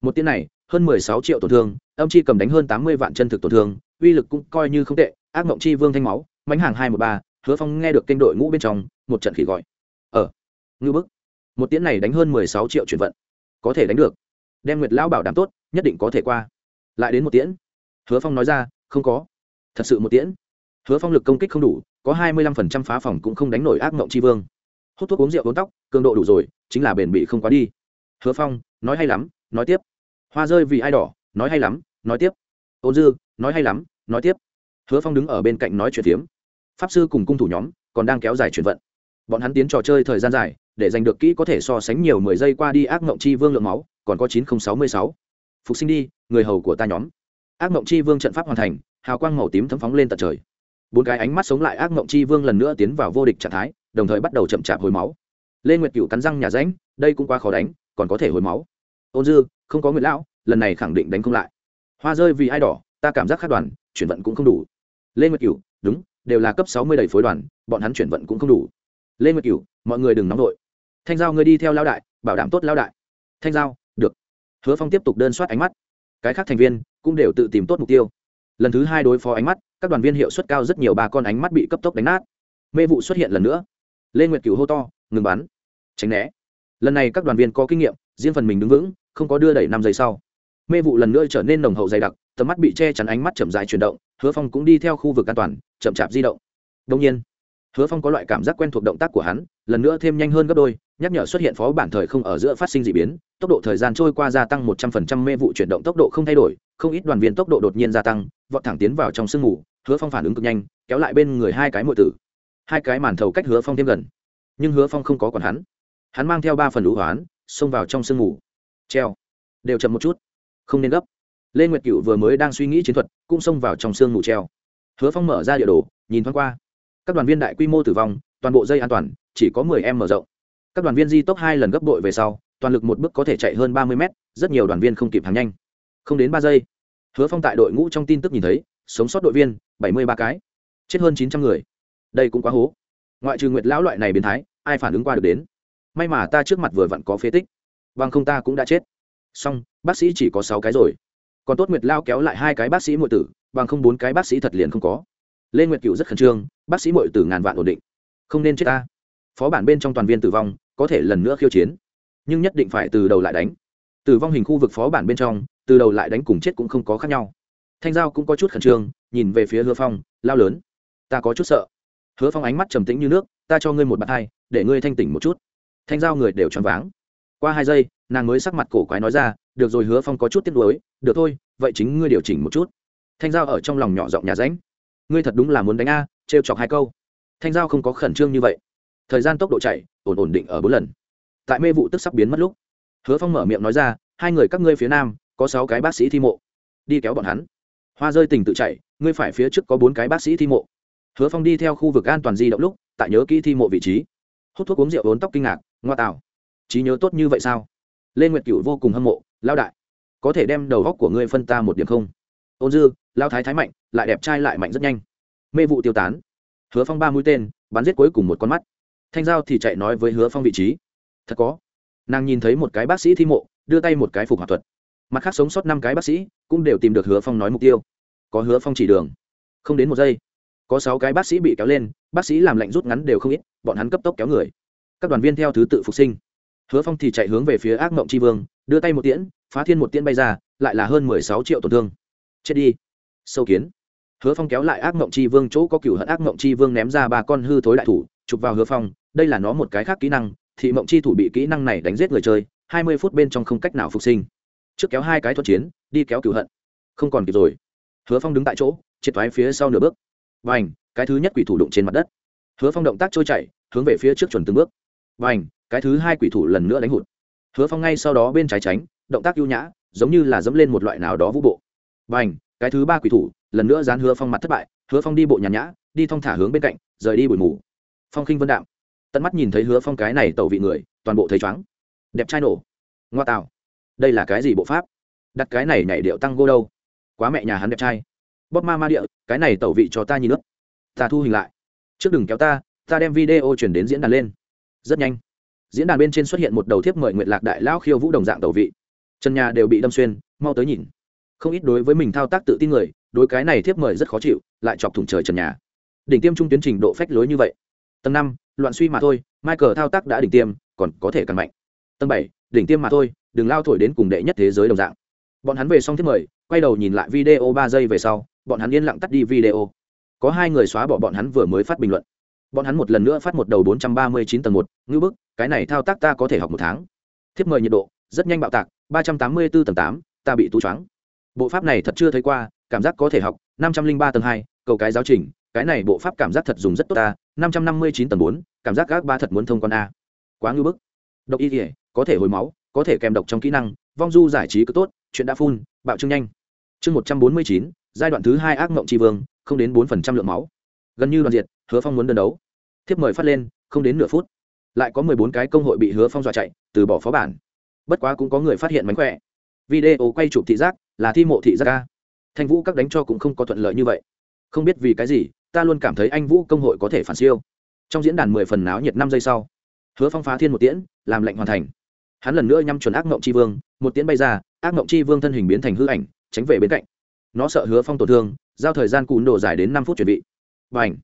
Một tiễn này, hơn mười sáu triệu tổn thương, âm chi cầm đánh hơn tám mươi vạn chân thực tổn thương, uy lực cũng coi như không tệ, ác mộng chi vương thanh máu mánh hàng hai một ba, hứa phong nghe được kênh đội ngũ bên trong, một trận khỉ gọi. Ở ngư bức. Một tiễn này đánh hơn mười sáu triệu chuyển vận. Có thể đánh được đem nguyệt lão bảo đảm tốt, nhất định có thể qua. Lại đến một tiễn. Hứa phong nói ra, không có. Thật sự một tiễn. Hứa phong lực công kích không đủ, có hai mươi lăm phần trăm phá phòng cũng không đánh nổi ác mộng tri vương. Hút thuốc uống rượu uống tóc, cường độ đủ rồi, chính là bền bị không quá đi. Hứa phong, nói hay lắm, nói tiếp. Hoa rơi vì ai đỏ, nói hay lắm, nói tiếp. Ôn dư, nói hay lắm, nói tiếp. Hứa phong đứng ở bên cạnh nói chuyện tiếm pháp sư cùng cung thủ nhóm còn đang kéo dài chuyển vận. Bọn hắn tiến trò chơi thời gian dài, để giành được kỹ có thể so sánh nhiều mười giây qua đi ác mộng chi vương lượng máu còn có chín nghìn sáu mươi sáu. Phục sinh đi, người hầu của ta nhóm. Ác mộng chi vương trận pháp hoàn thành, hào quang màu tím thấm phóng lên tận trời. Bốn cái ánh mắt sống lại ác mộng chi vương lần nữa tiến vào vô địch trạng thái, đồng thời bắt đầu chậm chạp hồi máu. Lê nguyệt cựu cắn răng nhà ránh, đây cũng quá khó đánh, còn có thể hồi máu. Ôn dư, không có nguyệt lão, lần này khẳng định đánh không lại. Hoa rơi vì ai đỏ, ta cảm giác khát đoàn, chuyển vận cũng không đủ. Lê nguyệt cựu đúng, đều là cấp sáu mươi đầy phối đoàn, bọn hắn chuyển vận cũng không đủ. Lê nguyệt cựu mọi người đừng nóng vội. Thanh giao, ngươi đi theo lao đại, bảo đảm tốt lao đại. Thanh giao hứa phong tiếp tục đơn soát ánh mắt. Cái khác thành viên cũng đều tự tìm tốt mục tiêu. Lần thứ hai đối phó ánh mắt, các đoàn viên hiệu suất cao rất nhiều ba con ánh mắt bị cấp tốc đánh nát. Mê vụ xuất hiện lần nữa. Lê nguyệt cửu hô to, ngừng bắn. Tránh né. Lần này các đoàn viên có kinh nghiệm, riêng phần mình đứng vững, không có đưa đẩy năm giây sau. Mê vụ lần nữa trở nên nồng hậu dày đặc, tầm mắt bị che chắn ánh mắt chậm dài chuyển động, hứa phong cũng đi theo khu vực an toàn, chậm chạp di động. Đông nhiên, hứa phong có loại cảm giác quen thuộc động tác của hắn, lần nữa thêm nhanh hơn gấp đôi nhắc nhở xuất hiện phó bản thời không ở giữa phát sinh d ị biến, tốc độ thời gian trôi qua gia tăng một trăm phần trăm mê vụ chuyển động tốc độ không thay đổi, không ít đoàn viên tốc độ đột nhiên gia tăng, vọt thẳng tiến vào trong sương mù, hứa phong phản ứng cực nhanh, kéo lại bên người hai cái m tử. Hai cái màn thầu cách hứa phong thêm gần, nhưng hứa phong không có còn hắn. Hắn mang theo ba phần lũ hoán, xông vào trong sương mù. Treo. Đều chậm một chút. Không nên gấp. Lê nguyệt cựu vừa mới đang suy nghĩ chiến thuật, cũng xông vào trong sương mù treo. Hứa phong mở ra địa đồ, nhìn thoáng qua. Các đoàn viên đại quy mô tử vong, toàn bộ dây an toàn, chỉ có mười em mở rộng các đoàn viên di tốc hai lần gấp đội về sau, toàn lực một bước có thể chạy hơn ba mươi mét, rất nhiều đoàn viên không kịp hàng nhanh. Không đến ba giây, hứa phong tại đội ngũ trong tin tức nhìn thấy, sống sót đội viên, bảy mươi ba cái, chết hơn chín trăm người. Đây cũng quá hố. Ngoại trừ nguyệt lão loại này biến thái, ai phản ứng qua được đến? May mà ta trước mặt vừa vặn có phế tích. Bằng không ta cũng đã chết. Xong, bác sĩ chỉ có sáu cái rồi. Còn tốt nguyệt lao kéo lại hai cái bác sĩ muội tử bằng không bốn cái bác sĩ thật liền không có. Lê nguyệt cựu rất khẩn trương, bác sĩ muội tử ngàn vạn ổn định. Không nên chết ta. Phó bản bên trong toàn viên tử vong có thể lần nữa khiêu chiến. Nhưng nhất định phải từ đầu lại đánh. Tử vong hình khu vực phó bản bên trong, từ đầu lại đánh cùng chết cũng không có khác nhau. Thanh giao cũng có chút khẩn trương, nhìn về phía hứa phong, lao lớn. Ta có chút sợ. Hứa phong ánh mắt trầm tĩnh như nước, ta cho ngươi một bàn hai để ngươi thanh tỉnh một chút. Thanh giao người đều choáng váng. Qua hai giây, nàng mới sắc mặt cổ quái nói ra, được rồi hứa phong có chút tiếc nuối, được thôi, vậy chính ngươi điều chỉnh một chút. Thanh giao ở trong lòng nhỏ giọng nhà ránh. Ngươi thật đúng là muốn đánh a, trêu chọc hai câu. Thanh giao không có khẩn trương như vậy thời gian tốc độ chạy, ổn ổn định ở bốn lần. Tại mê vụ tức sắp biến mất lúc, hứa phong mở miệng nói ra, hai người các ngươi phía nam, có sáu cái bác sĩ thi mộ. Đi kéo bọn hắn. Hoa rơi tình tự chạy, ngươi phải phía trước có bốn cái bác sĩ thi mộ. Hứa phong đi theo khu vực an toàn di động lúc, tại nhớ kỹ thi mộ vị trí. Hút thuốc uống rượu ốn tóc kinh ngạc, ngoa tạo trí nhớ tốt như vậy sao? Lê nguyệt cựu vô cùng hâm mộ lao đại, có thể đem đầu góc của ngươi phân ta một điểm không? Ôn dư lao thái thái mạnh, lại đẹp trai lại mạnh rất nhanh. Mê vụ tiêu tán. Hứa phong ba mũi tên, bắn giết cuối cùng một con mắt thanh giao thì chạy nói với hứa phong vị trí. Thật có. Nàng nhìn thấy một cái bác sĩ thi mộ, đưa tay một cái phục hoạt thuật. Mặt khác sống sót năm cái bác sĩ, cũng đều tìm được hứa phong nói mục tiêu. Có hứa phong chỉ đường. Không đến một giây, có sáu cái bác sĩ bị kéo lên, bác sĩ làm lệnh rút ngắn đều không ít, bọn hắn cấp tốc kéo người. Các đoàn viên theo thứ tự phục sinh. Hứa phong thì chạy hướng về phía ác mộng tri vương, đưa tay một tiễn, phá thiên một tiễn bay ra, lại là hơn mười sáu triệu tổn thương. Chết đi. Sâu kiến. Hứa phong kéo lại ác mộng tri vương chỗ có cựu hận ác mộng tri vương ném ra ba con hư thối đại thủ, chụp vào hứa phong đây là nó một cái khác kỹ năng thị mộng chi thủ bị kỹ năng này đánh giết người chơi, hai mươi phút bên trong không cách nào phục sinh. Trước kéo hai cái thuật chiến, đi kéo cựu hận. Không còn kịp rồi. Hứa phong đứng tại chỗ, triệt thoái phía sau nửa bước. Và ảnh cái thứ nhất quỷ thủ đụng trên mặt đất. Hứa phong động tác trôi chạy hướng về phía trước chuẩn từng bước. Và ảnh cái thứ hai quỷ thủ lần nữa đánh hụt. Hứa phong ngay sau đó bên trái tránh, động tác ưu nhã, giống như là dẫm lên một loại nào đó vũ bộ. Và ảnh cái thứ ba quỷ thủ, lần nữa dán hứa phong mặt thất bại. Hứa phong đi bộ nhàn nhã, đi thong thả hướng bên cạnh, rời đi bụi mù. Phong khinh vân đạm tận mắt nhìn thấy hứa phong cái này tẩu vị người, toàn bộ thấy chóng đẹp trai nổ. Ngoa tạo. Đây là cái gì bộ pháp? Đặt cái này nhảy điệu tăng gô đâu? Quá mẹ nhà hắn đẹp trai. Bóp ma ma địa, cái này tẩu vị cho ta nhìn nước ta thu hình lại. Trước đừng kéo ta ta đem video chuyển đến diễn đàn lên. Rất nhanh. Diễn đàn bên trên xuất hiện một đầu thiếp mời nguyện lạc đại lao khiêu vũ đồng dạng tẩu vị. Chân nhà đều bị đâm xuyên, mau tới nhìn. Không ít đối với mình thao tác tự tin người, đối cái này thiếp mời rất khó chịu, lại chọc thủng trời trần nhà. Đỉnh tiêm trung tuyến trình độ phách lối như vậy. Tầng năm loạn suy mà thôi, michael thao tác đã đỉnh tiêm, còn có thể càng mạnh. Tầng bảy, đỉnh tiêm mà thôi, đừng lao thổi đến cùng đệ nhất thế giới đồng dạng. Bọn hắn về xong thiết mời, quay đầu nhìn lại video ba giây về sau, bọn hắn yên lặng tắt đi video. Có hai người xóa bỏ bọn hắn vừa mới phát bình luận. Bọn hắn một lần nữa phát một đầu bốn trăm ba mươi chín tầng một ngữ bức, cái này thao tác ta có thể học một tháng. Thiếp mời nhiệt độ, rất nhanh bạo tạc, ba trăm tám mươi bốn tầng tám, ta bị tú choáng. Bộ pháp này thật chưa thấy qua, cảm giác có thể học, năm trăm linh ba tầng hai, cầu cái giáo trình, cái này bộ pháp cảm giác thật dùng rất tốt ta năm trăm năm mươi chín tầng bốn, cảm giác các ba thật muốn thông con a. Quá ngư bức. Độc y thể có thể hồi máu, có thể kèm độc trong kỹ năng, vong du giải trí cứ tốt, chuyện đã phun, bạo trưng nhanh. Chương một trăm bốn mươi chín, giai đoạn thứ hai ác mộng tri vương, không đến bốn phần trăm lượng máu. Gần như đoàn diệt, hứa phong muốn đơn đấu. Thiếp mời phát lên, không đến nửa phút. Lại có mười bốn cái công hội bị hứa phong dọa chạy, từ bỏ phó bản. Bất quá cũng có người phát hiện mánh khỏe. Video quay chụp thị giác, là thi mộ thị giác ca thanh vũ các đánh cho cũng không có thuận lợi như vậy. Không biết vì cái gì ta luôn cảm thấy anh vũ công hội có thể phản siêu. Trong diễn đàn mười phần náo nhiệt năm giây sau, hứa phong phá thiên một tiễn, làm lệnh hoàn thành. Hắn lần nữa nhắm chuẩn ác mộng c h i vương, một tiễn bay ra, ác mộng c h i vương thân hình biến thành hư ảnh, tránh về bên cạnh. Nó sợ hứa phong tổn thương, giao thời gian cùn đổ dài đến năm phút chuẩn bị. Và ảnh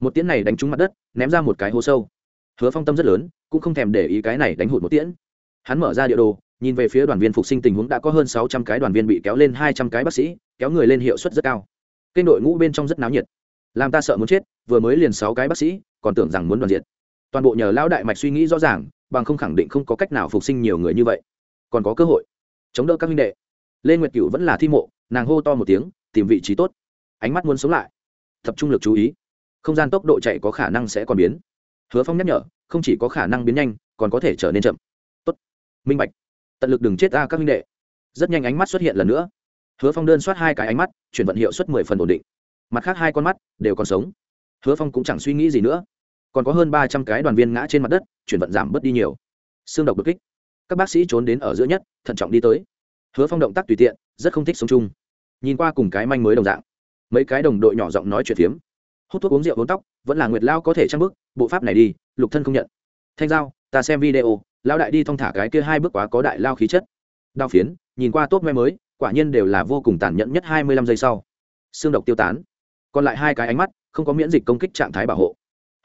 một tiễn này đánh trúng mặt đất, ném ra một cái hố sâu. Hứa phong tâm rất lớn, cũng không thèm để ý cái này đánh hụt một tiễn. Hắn mở ra địa đồ, nhìn về phía đoàn viên phục sinh tình huống đã có hơn sáu trăm cái đoàn viên bị kéo lên hai trăm cái bác sĩ, kéo người lên hiệu suất rất cao. Kênh đội ngũ bên trong rất náo nhiệt làm ta sợ muốn chết, vừa mới liền sáu cái bác sĩ, còn tưởng rằng muốn đoàn diệt. Toàn bộ nhờ lão đại mạch suy nghĩ rõ ràng, bằng không khẳng định không có cách nào phục sinh nhiều người như vậy. Còn có cơ hội, chống đỡ các minh đệ. Lê nguyệt cửu vẫn là thi mộ, nàng hô to một tiếng, tìm vị trí tốt. Ánh mắt muốn sống lại. Tập trung lực chú ý. Không gian tốc độ chạy có khả năng sẽ còn biến. Hứa phong nhắc nhở, không chỉ có khả năng biến nhanh, còn có thể trở nên chậm. Tốt. Minh bạch. Tận lực đừng chết ra các minh đệ. Rất nhanh ánh mắt xuất hiện lần nữa. Hứa phong đơn soát hai cái ánh mắt, chuyển vận hiệu suất mười phần ổn định mặt khác hai con mắt đều còn sống. Hứa phong cũng chẳng suy nghĩ gì nữa. Còn có hơn ba trăm cái đoàn viên ngã trên mặt đất, chuyển vận giảm bớt đi nhiều. Xương độc bực kích. Các bác sĩ trốn đến ở giữa nhất, thận trọng đi tới. Hứa phong động tác tùy tiện, rất không thích sống chung. Nhìn qua cùng cái manh mới đồng dạng. Mấy cái đồng đội nhỏ giọng nói chuyện phiếm. Hút thuốc uống rượu uống tóc, vẫn là nguyệt lao có thể trang bức, bộ pháp này đi, lục thân không nhận. Thanh giao, ta xem video lao đại đi thong thả cái kia hai bước quá có đại lao khí chất. Đao phiến, nhìn qua tốt me mới, quả nhiên đều là vô cùng tàn nhẫn nhất hai mươi lăm giây sau. Xương độc tiêu tán còn lại hai cái ánh mắt không có miễn dịch công kích trạng thái bảo hộ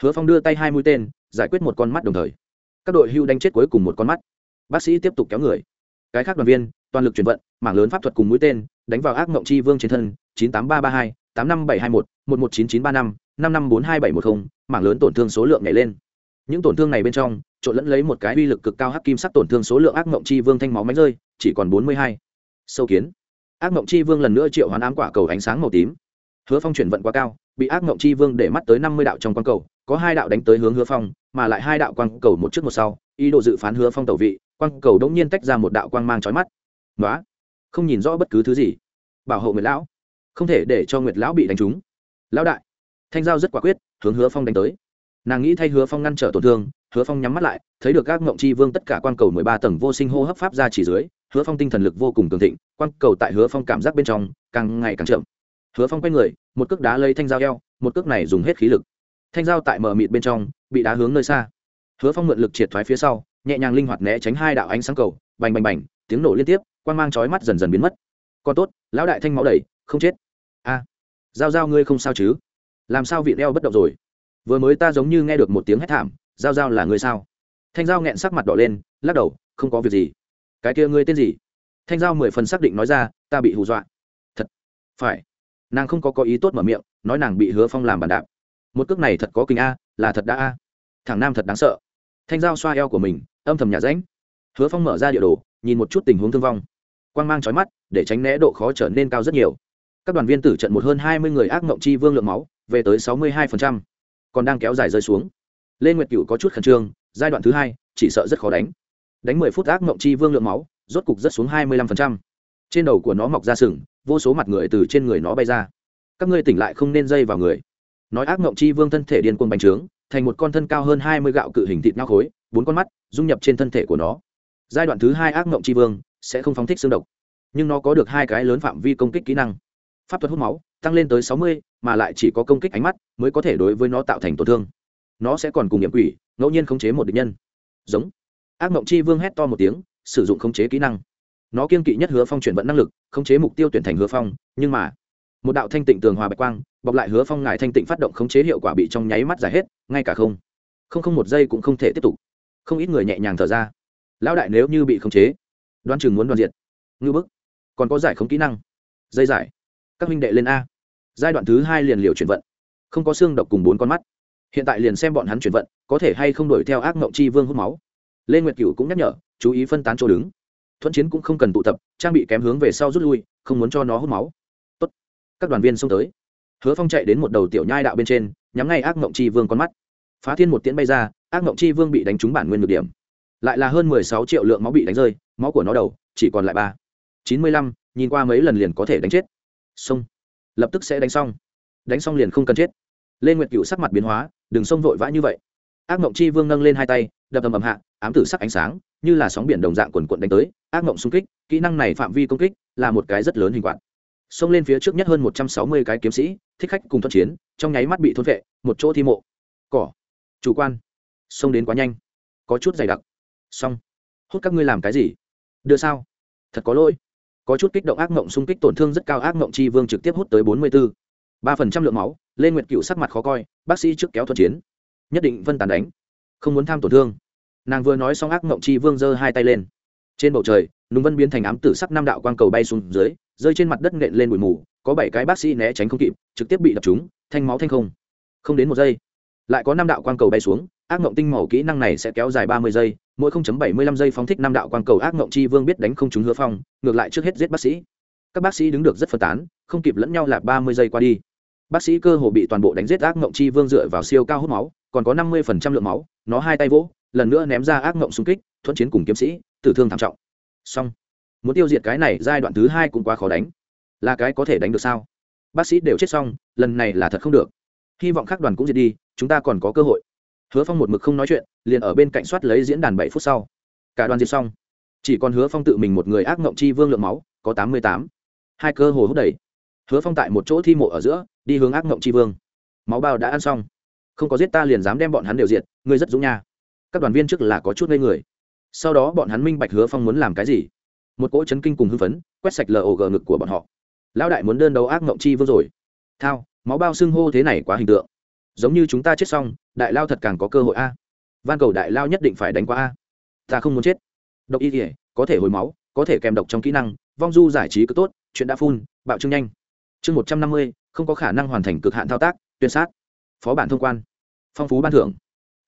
hứa phong đưa tay hai mũi tên giải quyết một con mắt đồng thời các đội hưu đánh chết cuối cùng một con mắt bác sĩ tiếp tục kéo người cái khác đoàn viên toàn lực chuyển vận mảng lớn pháp thuật cùng mũi tên đánh vào ác mộng chi vương trên thân chín tám ba ba hai tám năm bảy hai một một một chín chín ba năm năm năm bốn hai bảy một không mảng lớn tổn thương số lượng nhảy lên những tổn thương này bên trong trộn lẫn lấy một cái uy lực cực cao hắc kim sắc tổn thương số lượng ác mộng chi vương thanh máu máy rơi chỉ còn bốn mươi hai sâu kiến ác mộng chi vương lần nữa triệu hoán ám quả cầu ánh sáng màu tím hứa phong chuyển vận quá cao, bị ác mộng chi vương để mắt tới năm mươi đạo trong quang cầu, có hai đạo đánh tới hướng hứa phong, mà lại hai đạo quang cầu một trước một sau, ý đồ dự phán hứa phong tẩu vị, quang cầu đống nhiên tách ra một đạo quang mang trói mắt. Nói không nhìn rõ bất cứ thứ gì. Bảo hộ nguyệt lão, không thể để cho nguyệt lão bị đánh trúng. Lão đại, thanh giao rất quả quyết, hướng hứa phong đánh tới. Nàng nghĩ thay hứa phong ngăn trở tổn thương, hứa phong nhắm mắt lại, thấy được các ngộng chi vương tất cả quan cầu mười ba tầng vô sinh hô hấp pháp ra chỉ dưới, hứa phong tinh thần lực vô cùng cường thịnh quan cầu tại hứa phong cảm giác bên trong, càng ngày càng chậm hứa phong quay người một cước đá lấy thanh dao eo một cước này dùng hết khí lực. Thanh dao tại mờ mịt bên trong bị đá hướng nơi xa. Hứa phong mượn lực triệt thoái phía sau nhẹ nhàng linh hoạt né tránh hai đạo ánh sáng cầu bành bành bành tiếng nổ liên tiếp quan mang chói mắt dần dần biến mất. Còn tốt lão đại thanh máu đầy không chết. A à, giao giao ngươi không sao chứ? Làm sao vị đeo bất động rồi? Vừa mới ta giống như nghe được một tiếng hét thảm giao giao là ngươi sao? Thanh giao nghẹn sắc mặt đỏ lên lắc đầu không có việc gì. Cái kia ngươi tên gì? Thanh giao mười phần xác định nói ra ta bị hù dọa. Thật phải nàng không có có ý tốt mở miệng, nói nàng bị hứa phong làm bàn đạp. Một cước này thật có kinh a, là thật đã a. Thằng nam thật đáng sợ. Thanh giao xoa eo của mình, âm thầm nhà ránh. Hứa phong mở ra địa đồ, nhìn một chút tình huống thương vong. Quan g mang trói mắt, để tránh né độ khó trở nên cao rất nhiều. Các đoàn viên tử trận một hơn hai mươi người ác mộng chi vương lượng máu, về tới sáu mươi hai còn đang kéo dài rơi xuống. Lê nguyệt cựu có chút khẩn trương, giai đoạn thứ hai, chỉ sợ rất khó đánh. Đánh mười phút ác mộng chi vương lượng máu, rốt cục rất xuống hai mươi lăm phần trăm trên đầu của nó mọc ra sừng, vô số mặt người từ trên người nó bay ra. Các ngươi tỉnh lại không nên dây vào người. Nói ác mộng chi vương thân thể điên cuồng bành trướng, thành một con thân cao hơn hai mươi gạo cự hình thịt nao khối, bốn con mắt, dung nhập trên thân thể của nó. Giai đoạn thứ hai ác mộng chi vương sẽ không phóng thích xương độc, nhưng nó có được hai cái lớn phạm vi công kích kỹ năng. Pháp thuật hút máu, tăng lên tới sáu mươi, mà lại chỉ có công kích ánh mắt mới có thể đối với nó tạo thành tổn thương. Nó sẽ còn cùng nghiệm quỷ, ngẫu nhiên khống chế một địch nhân. Giống. Ác mộng chi vương hét to một tiếng, sử dụng khống chế kỹ năng nó kiên kỵ nhất hứa phong chuyển vận năng lực, khống chế mục tiêu tuyển thành hứa phong, nhưng mà, một đạo thanh tịnh tường hòa bạch quang, bọc lại hứa phong ngài thanh tịnh phát động khống chế hiệu quả bị trong nháy mắt giải hết, ngay cả không không không một giây cũng không thể tiếp tục. Không ít người nhẹ nhàng thở ra. Lão đại nếu như bị khống chế đoan chừng muốn đoàn diệt. Ngư bức, còn có giải khống kỹ năng. Dây giải, các minh đệ lên a. Giai đoạn thứ hai liền liều chuyển vận. Không có xương độc cùng bốn con mắt. Hiện tại liền xem bọn hắn chuyển vận, có thể hay không đuổi theo ác mộng chi vương hút máu. Lê nguyệt cửu cũng nhắc nhở, chú ý phân tán chỗ đứng thuận chiến cũng không cần tụ tập, trang bị kém hướng về sau rút lui, không muốn cho nó hút máu. Tốt. các đoàn viên xông tới. Hứa phong chạy đến một đầu tiểu nhai đạo bên trên, nhắm ngay ác mộng chi vương con mắt. Phá thiên một tiễn bay ra, ác mộng chi vương bị đánh trúng bản nguyên ngược điểm. Lại là hơn mười sáu triệu lượng máu bị đánh rơi, máu của nó đầu, chỉ còn lại ba. Chín mươi lăm, nhìn qua mấy lần liền có thể đánh chết. Xông. Lập tức sẽ đánh xong. Đánh xong liền không cần chết. Lên nguyệt cựu sắc mặt biến hóa, đừng xông vội vã như vậy. Ác mộng chi vương nâng lên hai tay, đập ầm ầm hạ, ám tử sắc ánh sáng, như là sóng biển đồng dạng quần quận đánh tới ác mộng xung kích, kỹ năng này phạm vi công kích là một cái rất lớn hình quạt. Xông lên phía trước nhất hơn một trăm sáu mươi cái kiếm sĩ, thích khách cùng thuận chiến, trong nháy mắt bị thôn vệ, một chỗ thi mộ. Cỏ. Chủ quan. Xông đến quá nhanh. Có chút dày đặc. Xong. Hút các ngươi làm cái gì? Đưa sao? Thật có lỗi. Có chút kích động ác mộng xung kích tổn thương rất cao, ác mộng chi vương trực tiếp hút tới bốn mươi bốn ba phần trăm lượng máu lên nguyệt cựu sắc mặt khó coi, bác sĩ trước kéo thuận chiến. Nhất định vân tàn đánh. Không muốn tham tổn thương. Nàng vừa nói xong ác mộng chi vương giơ hai tay lên trên bầu trời, nùng vân biến thành ám tử sắc năm đạo quang cầu bay xuống dưới, rơi trên mặt đất nện lên bụi mù, có bảy cái bác sĩ né tránh không kịp, trực tiếp bị đập trúng, thanh máu thanh không. Không đến một giây, lại có năm đạo quang cầu bay xuống, ác mộng tinh màu kỹ năng này sẽ kéo dài ba mươi giây, mỗi không chấm bảy mươi lăm giây phóng thích năm đạo quang cầu ác mộng chi vương biết đánh không trúng hứa phong, ngược lại trước hết giết bác sĩ. Các bác sĩ đứng được rất phân tán, không kịp lẫn nhau là ba mươi giây qua đi. Bác sĩ cơ hồ bị toàn bộ đánh giết ác mộng chi vương dựa vào siêu cao hút máu, còn có năm mươi phần trăm lượng máu, nó hai tay vỗ, lần nữa ném ra ác mộng xung kích, thuận chiến cùng kiếm sĩ tử thương thảm trọng. Xong, muốn tiêu diệt cái này, giai đoạn thứ hai cũng quá khó đánh. Là cái có thể đánh được sao? Bác sĩ đều chết xong, lần này là thật không được. Hy vọng các đoàn cũng diệt đi, chúng ta còn có cơ hội. Hứa phong một mực không nói chuyện, liền ở bên cạnh soát lấy diễn đàn bảy phút sau. Cả đoàn diệt xong. Chỉ còn hứa phong tự mình một người ác mộng chi vương lượng máu, có tám mươi tám. Hai cơ hồ hút đầy. Hứa phong tại một chỗ thi mộ ở giữa, đi hướng ác mộng chi vương. Máu bao đã ăn xong. Không có giết ta liền dám đem bọn hắn đều diệt, ngươi rất dũng nha. Các đoàn viên trước là có chút ngây người sau đó bọn hắn minh bạch hứa phong muốn làm cái gì. Một cỗ chấn kinh cùng hưng phấn, quét sạch log ngực của bọn họ. Lão đại muốn đơn đấu ác mộng chi vương rồi. Thao, máu bao xưng hô thế này quá hình tượng. Giống như chúng ta chết xong, đại lao thật càng có cơ hội a. Van cầu đại lao nhất định phải đánh qua a. Ta không muốn chết. Độc y thể có thể hồi máu, có thể kèm độc trong kỹ năng, vong du giải trí cứ tốt, chuyện đã phun, bạo trưng nhanh. Chương một trăm năm mươi, không có khả năng hoàn thành cực hạn thao tác, tuyên sát. Phó bản thông quan. Phong phú ban thưởng.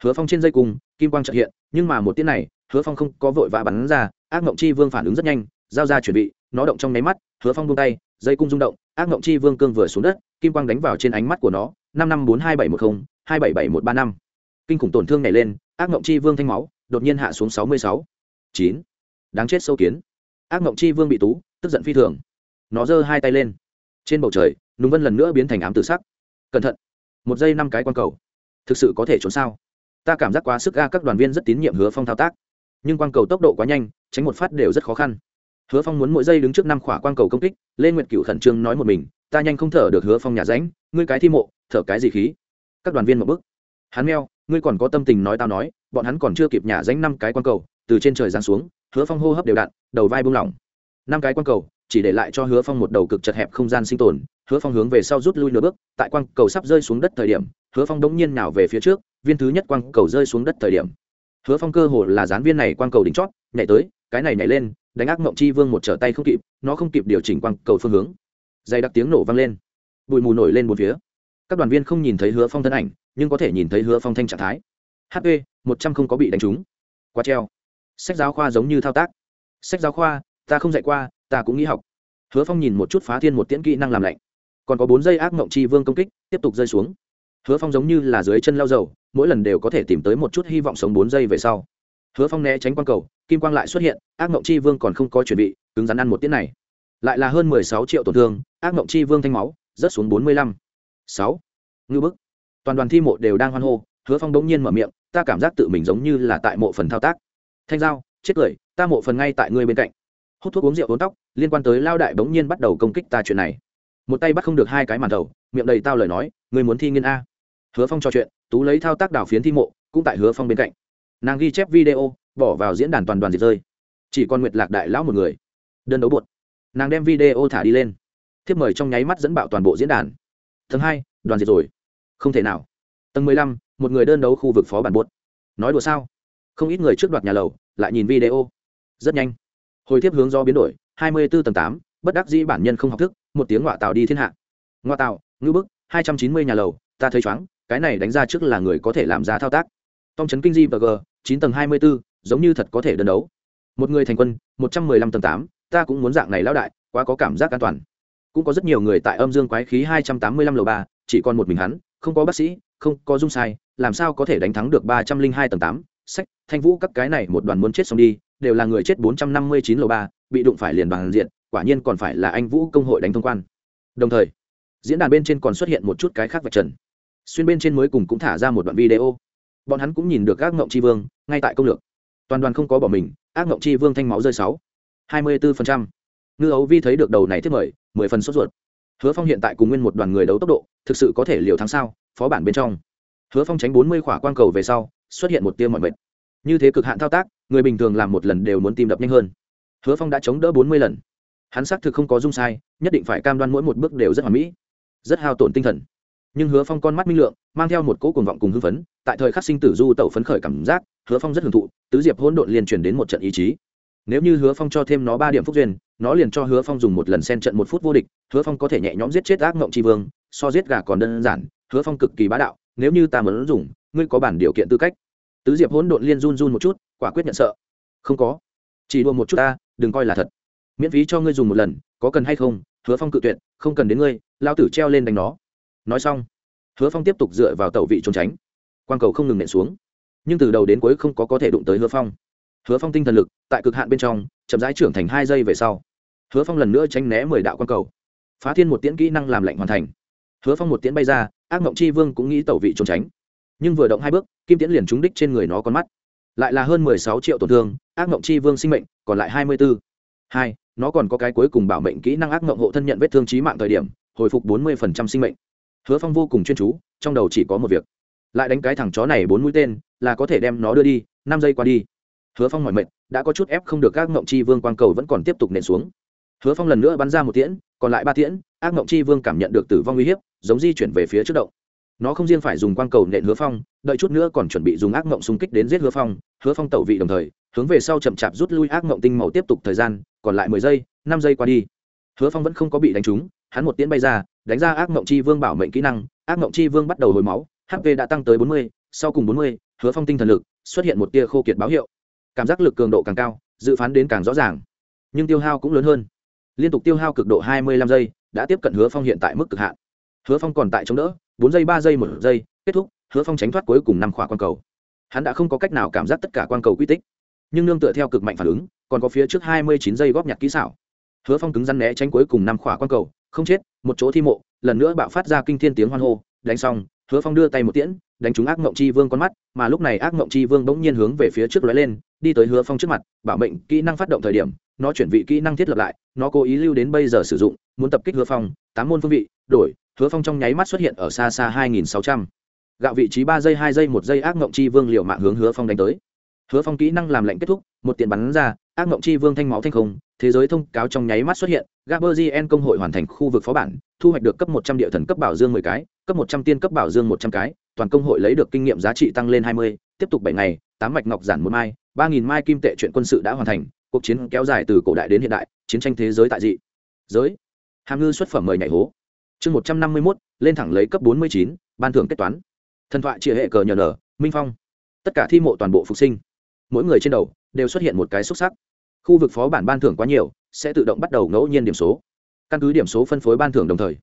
Hứa phong trên dây cùng, kim quang trợ hiện, nhưng mà một tiết này hứa phong không có vội vã bắn ra, ác mộng chi vương phản ứng rất nhanh, giao ra chuẩn bị, nó động trong nháy mắt, hứa phong buông tay, dây cung rung động, ác mộng chi vương cương vừa xuống đất, kim quang đánh vào trên ánh mắt của nó, năm năm bốn hai bảy một mươi hai bảy bảy một ba năm. Kinh khủng tổn thương này lên, ác mộng chi vương thanh máu, đột nhiên hạ xuống sáu mươi sáu. Chín. Đáng chết sâu kiến. Ác mộng chi vương bị tú, tức giận phi thường. Nó giơ hai tay lên. Trên bầu trời, nùng vân lần nữa biến thành ám tự sắc. Cẩn thận. Một giây năm cái q cầu. Thực sự có thể trốn sao? Ta cảm giác quá sức ga các đoàn viên rất tín nhiệm hứa phong thao tác nhưng quang cầu tốc độ quá nhanh, tránh một phát đều rất khó khăn. Hứa phong muốn mỗi giây đứng trước năm khỏa quang cầu công kích, lê nguyệt cựu khẩn trương nói một mình, ta nhanh không thở được hứa phong nhà ránh, ngươi cái thi mộ, thở cái gì khí? Các đoàn viên một bức hắn meo, ngươi còn có tâm tình nói tao nói, bọn hắn còn chưa kịp nhả ránh năm cái quang cầu, từ trên trời giáng xuống, hứa phong hô hấp đều đặn, đầu vai buông lỏng. Năm cái quang cầu, chỉ để lại cho hứa phong một đầu cực chật hẹp không gian sinh tồn. Hứa phong hướng về sau rút lui nửa bước, tại quang cầu sắp rơi xuống đất thời điểm, hứa phong đống nhiên nào về phía trước, viên thứ nhất quang cầu rơi xuống đất thời điểm hứa phong cơ hồ là dán viên này quang cầu đỉnh chót, nhảy tới, cái này nhảy lên, đánh ác mộng chi vương một trở tay không kịp, nó không kịp điều chỉnh quang cầu phương hướng. Dày đặc tiếng nổ vang lên. Bụi mù nổi lên một phía. Các đoàn viên không nhìn thấy hứa phong thân ảnh, nhưng có thể nhìn thấy hứa phong thanh trạng thái. Hp một trăm không có bị đánh trúng. Qua treo. Sách giáo khoa giống như thao tác. Sách giáo khoa, ta không dạy qua, ta cũng nghĩ học. Hứa phong nhìn một chút phá thiên một tiễn kỹ năng làm lạnh. Còn có bốn giây ác mộng chi vương công kích, tiếp tục rơi xuống. Hứa phong giống như là dưới chân lao dầu mỗi lần đều có thể tìm tới một chút hy vọng sống bốn giây về sau. Hứa phong né tránh quang cầu, kim quang lại xuất hiện, ác mộng chi vương còn không có chuẩn bị, cứng rắn ăn một tiết này. Lại là hơn mười sáu triệu tổn thương, ác mộng chi vương thanh máu, rớt xuống bốn mươi lăm. Sáu. Ngư bức. Toàn đoàn thi mộ đều đang hoan hô, hứa phong đống nhiên mở miệng, ta cảm giác tự mình giống như là tại mộ phần thao tác. Thanh giao, chết cười, ta mộ phần ngay tại ngươi bên cạnh. Hút thuốc uống rượu uống tóc, liên quan tới lao đại bỗng nhiên bắt đầu công kích ta chuyện này. Một tay bắt không được hai cái màn đầu, miệng đầy tao lời nói, ngươi muốn thi nghiên a hứa phong trò chuyện, tú lấy thao tác đảo phiến thi mộ, cũng tại hứa phong bên cạnh. Nàng ghi chép video, bỏ vào diễn đàn toàn đoàn diệt rơi. Chỉ còn nguyệt lạc đại lão một người. Đơn đấu bột. Nàng đem video thả đi lên. Thiếp mời trong nháy mắt dẫn bạo toàn bộ diễn đàn. Tầng hai, đoàn diệt rồi. Không thể nào. Tầng mười lăm, một người đơn đấu khu vực phó bản bột. Nói đùa sao? Không ít người trước đoạt nhà lầu, lại nhìn video. Rất nhanh. Hồi tiếp hướng do biến đổi, hai mươi bốn tầng tám, bất đắc dĩ bản nhân không học thức, một tiếng ngoại tàu đi thiên hạ. Ngoại tàu ngư bức, hai trăm chín mươi nhà lầu, ta thấy chóng cái này đánh ra trước là người có thể làm ra thao tác. Tông trấn kinh di và g, chín tầng hai mươi b ố giống như thật có thể đơn đấu. Một người thành quân, một trăm mười lăm tầng tám, ta cũng muốn dạng này lão đại, quá có cảm giác an toàn. Cũng có rất nhiều người tại âm dương quái khí hai trăm tám mươi lăm lầu ba, chỉ còn một mình hắn, không có bác sĩ, không có dung sai, làm sao có thể đánh thắng được ba trăm linh hai tầng tám? Sách, thanh vũ các cái này một đoàn muốn chết xong đi, đều là người chết bốn trăm năm mươi chín lầu ba, bị đụng phải liền bằng diện, quả nhiên còn phải là anh vũ công hội đánh thông quan. Đồng thời, diễn đàn bên trên còn xuất hiện một chút cái khác vạch trần xuyên bên trên mới cùng cũng thả ra một đoạn video. Bọn hắn cũng nhìn được ác ngộng i vương, ngay tại công lược. Toàn đoàn không có bỏ mình, ác ngộng i vương thanh máu rơi sáu. Hai mươi bốn ngư ấu vi thấy được đầu này thiết mời, mười phần sốt ruột. Hứa phong hiện tại cùng nguyên một đoàn người đấu tốc độ, thực sự có thể liều thắng sao, phó bản bên trong. Hứa phong tránh bốn mươi khỏa quang cầu về sau, xuất hiện một tiêu mọi mệt. Như thế cực hạn thao tác, người bình thường làm một lần đều muốn tìm đập nhanh hơn. Hứa phong đã chống đỡ bốn mươi lần. Hắn xác thực không có dung sai, nhất định phải cam đoan mỗi một bước đều rất hoàn mỹ. Rất hao tổn tinh thần nhưng hứa phong con mắt minh lượng, mang theo một cỗ cuồng vọng cùng hưng phấn, tại thời khắc sinh tử du tẩu phấn khởi cảm giác, hứa phong rất hưởng thụ, tứ diệp hỗn độn liền truyền đến một trận ý chí. Nếu như hứa phong cho thêm nó ba điểm phúc duyên, nó liền cho hứa phong dùng một lần xen trận một phút vô địch, hứa phong có thể nhẹ nhõm giết chết ác mộng tri vương, so giết gà còn đơn giản, hứa phong cực kỳ bá đạo, nếu như ta muốn dùng, ngươi có bản điều kiện tư cách. Tứ diệp hỗn độn liên run run một chút, quả quyết nhận sợ. Không có. Chỉ đua một chút ta, đừng coi là thật. Miễn phí cho ngươi dùng một lần, có cần hay không, hứa phong cự tuyệt, không cần đến ngươi, lao tử treo lên đánh nó nói xong, hứa phong tiếp tục dựa vào tàu vị trốn tránh. Quang cầu không ngừng nện xuống. Nhưng từ đầu đến cuối không có có thể đụng tới hứa phong. Hứa phong tinh thần lực, tại cực hạn bên trong, chậm rãi trưởng thành hai giây về sau, hứa phong lần nữa tránh né mười đạo quang cầu. Phá thiên một tiễn kỹ năng làm lạnh hoàn thành. Hứa phong một tiễn bay ra, ác mộng chi vương cũng nghĩ tẩu vị trốn tránh. Nhưng vừa động hai bước, kim tiễn liền trúng đích trên người nó con mắt. Lại là hơn mười sáu triệu tổn thương, ác mộng chi vương sinh mệnh còn lại hai mươi bốn hai, nó còn có cái cuối cùng bảo mệnh kỹ năng ác mộng hộ thân nhận vết thương trí mạng thời điểm, hồi phục bốn mươi sinh mệnh hứa phong vô cùng chuyên chú, trong đầu chỉ có một việc. Lại đánh cái thằng chó này bốn mũi tên, là có thể đem nó đưa đi, năm giây qua đi. Hứa phong mọi mệnh đã có chút ép không được ác mộng chi vương quang cầu vẫn còn tiếp tục nện xuống. Hứa phong lần nữa bắn ra một tiễn, còn lại ba tiễn, ác mộng chi vương cảm nhận được tử vong uy hiếp, giống di chuyển về phía trước động. Nó không riêng phải dùng quang cầu nện hứa phong, đợi chút nữa còn chuẩn bị dùng ác mộng xung kích đến giết hứa phong. Hứa phong tẩu vị đồng thời, hướng về sau chậm chạp rút lui ác mộng tinh màu tiếp tục thời gian, còn lại mười giây, năm giây qua đi. Hứa phong vẫn không có bị đánh trúng, hắn một tiễn bay ra đánh ra ác mộng chi vương bảo mệnh kỹ năng, ác mộng chi vương bắt đầu hồi máu hp đã tăng tới bốn mươi, sau cùng bốn mươi, hứa phong tinh thần lực, xuất hiện một tia khô kiệt báo hiệu. Cảm giác lực cường độ càng cao, dự phán đến càng rõ ràng. Nhưng tiêu hao cũng lớn hơn. Liên tục tiêu hao cực độ hai mươi lăm giây, đã tiếp cận hứa phong hiện tại mức cực hạn. Hứa phong còn tại chống đỡ, bốn giây, ba giây, một giây, kết thúc, hứa phong tránh thoát cuối cùng năm khỏa quan cầu. Hắn đã không có cách nào cảm giác tất cả quan cầu quy tích. Nhưng nương tựa theo cực mạnh phản ứng, còn có phía trước hai mươi chín giây góp nhặt kỹ xảo. Hứa phong cứng rắn né tránh cuối cùng năm khỏa quan cầu không chết, một chỗ thi mộ, lần nữa bạo phát ra kinh thiên tiếng hoan hô, đánh xong, hứa phong đưa tay một tiễn, đánh trúng ác mộng chi vương con mắt, mà lúc này ác mộng chi vương bỗng nhiên hướng về phía trước lóe lên, đi tới hứa phong trước mặt, bảo mệnh kỹ năng phát động thời điểm, nó chuyển vị kỹ năng thiết lập lại, nó cố ý lưu đến bây giờ sử dụng, muốn tập kích hứa phong, tám môn phương vị, đổi, hứa phong trong nháy mắt xuất hiện ở xa xa hai nghìn sáu trăm. Gạo vị trí ba giây, hai giây, một giây ác mộng chi vương liệu mạng hướng hứa phong đánh tới hứa phong kỹ năng làm lệnh kết thúc, một tiền bắn ra, ác mộng chi vương thanh máu thanh không, thế giới thông cáo trong nháy mắt xuất hiện, gaberzien công hội hoàn thành khu vực phó bản, thu hoạch được cấp một trăm địa thần cấp bảo dương mười cái, cấp một trăm tiên cấp bảo dương một trăm cái, toàn công hội lấy được kinh nghiệm giá trị tăng lên hai mươi, tiếp tục bảy ngày, tám mạch ngọc giản một mai, ba nghìn mai kim tệ chuyện quân sự đã hoàn thành, cuộc chiến kéo dài từ cổ đại đến hiện đại, chiến tranh thế giới tại dị. Giới. Hàm ngư xuất phẩm mời nhảy hố. Chương một trăm năm mươi mốt, lên thẳng lấy cấp bốn mươi chín, ban thưởng kết toán. Thần thoại chia hệ cờ nhờ nở, minh phong. Tất cả thi mộ toàn bộ phục sinh mỗi người trên đầu đều xuất hiện một cái xúc sắc. Khu vực phó bản ban thưởng quá nhiều, sẽ tự động bắt đầu ngẫu nhiên điểm số. Căn cứ điểm số phân phối ban thưởng đồng thời,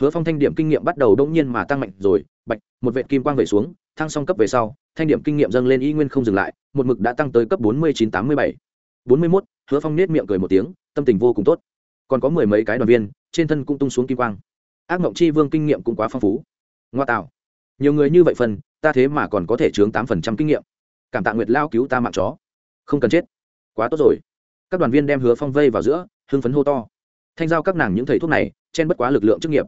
hứa phong thanh điểm kinh nghiệm bắt đầu đông nhiên mà tăng mạnh rồi, bạch, một vệ kim quang về xuống, thăng song cấp về sau, thanh điểm kinh nghiệm dâng lên y nguyên không dừng lại, một mực đã tăng tới cấp bốn mươi chín tám mươi bảy. bốn mươi mốt, hứa phong nết miệng cười một tiếng, tâm tình vô cùng tốt. Còn có mười mấy cái đoàn viên, trên thân cũng tung xuống kim quang. Ác mộng chi vương kinh nghiệm cũng quá phong phú. Ngoa tạo. Nhiều người như vậy phần, ta thế mà còn có thể chướng tám phần trăm kinh nghiệm cảm tạ nguyệt lao cứu ta mạng chó. Không cần chết. Quá tốt rồi. Các đoàn viên đem hứa phong vây vào giữa, hưng phấn hô to. Thanh giao các nàng những thầy thuốc này, chen bất quá lực lượng chức nghiệp.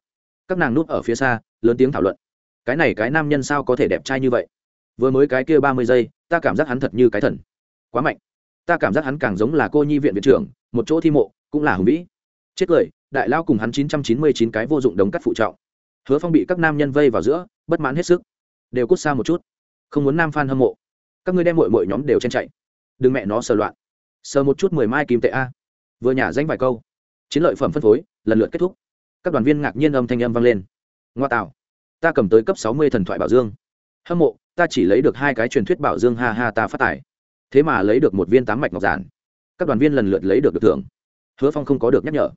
Các nàng núp ở phía xa, lớn tiếng thảo luận. Cái này cái nam nhân sao có thể đẹp trai như vậy? Vừa mới cái kia ba mươi giây, ta cảm giác hắn thật như cái thần. Quá mạnh. Ta cảm giác hắn càng giống là cô nhi viện viện trưởng, một chỗ thi mộ, cũng là hùng vĩ. Chết cười, đại lao cùng hắn chín trăm chín mươi chín cái vô dụng đống cắt phụ trọng. Hứa phong bị các nam nhân vây vào giữa, bất mãn hết sức. Đều cút xa một chút. Không muốn nam f a n hâm mộ các ngươi đem mội mội nhóm đều chen chạy. Đừng mẹ nó sờ loạn. Sờ một chút mười mai kim tệ a. Vừa nhả danh vài câu chiến lợi phẩm phân phối lần lượt kết thúc. Các đoàn viên ngạc nhiên âm thanh âm vang lên. Ngoa tạo ta cầm tới cấp sáu mươi thần thoại bảo dương. Hâm mộ ta chỉ lấy được hai cái truyền thuyết bảo dương ha ha ta phát tải, thế mà lấy được một viên tám mạch ngọc giản. Các đoàn viên lần lượt lấy được được thưởng. Hứa phong không có được nhắc nhở.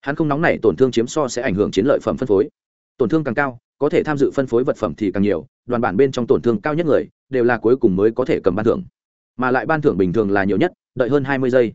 Hắn không nóng này tổn thương chiếm so sẽ ảnh hưởng chiến lợi phẩm phân phối. Tổn thương càng cao có thể tham dự phân phối vật phẩm thì càng nhiều đoàn bản bên trong tổn thương cao nhất người đều là cuối cùng mới có thể cầm ban thưởng. Mà lại ban thưởng bình thường là nhiều nhất, đợi hơn hai mươi giây.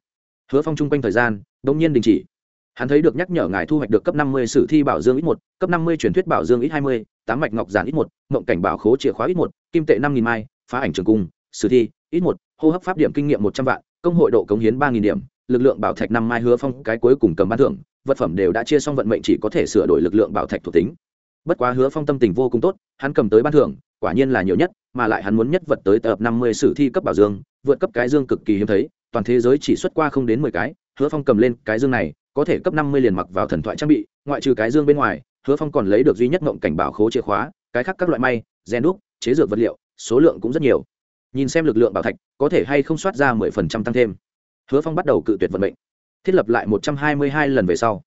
Hứa phong chung quanh thời gian đ ỗ n g nhiên đình chỉ. Hắn thấy được nhắc nhở ngài thu hoạch được cấp năm mươi sử thi bảo dương ít một, cấp năm mươi truyền thuyết bảo dương ít hai mươi, tám mạch ngọc giản ít một, mộng cảnh bảo khố chìa khóa ít một, kim tệ năm nghìn mai, phá ảnh trường cung, sử thi, ít một, hô hấp pháp điểm kinh nghiệm một trăm vạn, công hội độ cống hiến ba nghìn điểm, lực lượng bảo thạch năm mai hứa phong cái cuối cùng cầm ban thưởng, vật phẩm đều đã chia xong vận mệnh chỉ có thể sửa đổi lực lượng bảo thạch thuộc tính. Bất quá hứa phong tâm tình vô cùng tốt, hắn cầm tới ban thưởng, quả nhiên là nhiều nhất mà lại hắn muốn nhất vật tới tập năm mươi sử thi cấp bảo dương, vượt cấp cái dương cực kỳ hiếm thấy, toàn thế giới chỉ xuất qua không đến mười cái, hứa phong cầm lên cái dương này, có thể cấp năm mươi liền mặc vào thần thoại trang bị, ngoại trừ cái dương bên ngoài, hứa phong còn lấy được duy nhất ngộng cảnh bảo khố chìa khóa, cái khác các loại may gen đúc, chế dược vật liệu, số lượng cũng rất nhiều. Nhìn xem lực lượng bảo thạch, có thể hay không soát ra mười phần trăm tăng thêm. Hứa phong bắt đầu cự tuyệt vận mệnh. Thiết lập lại một trăm hai mươi hai lần về sau,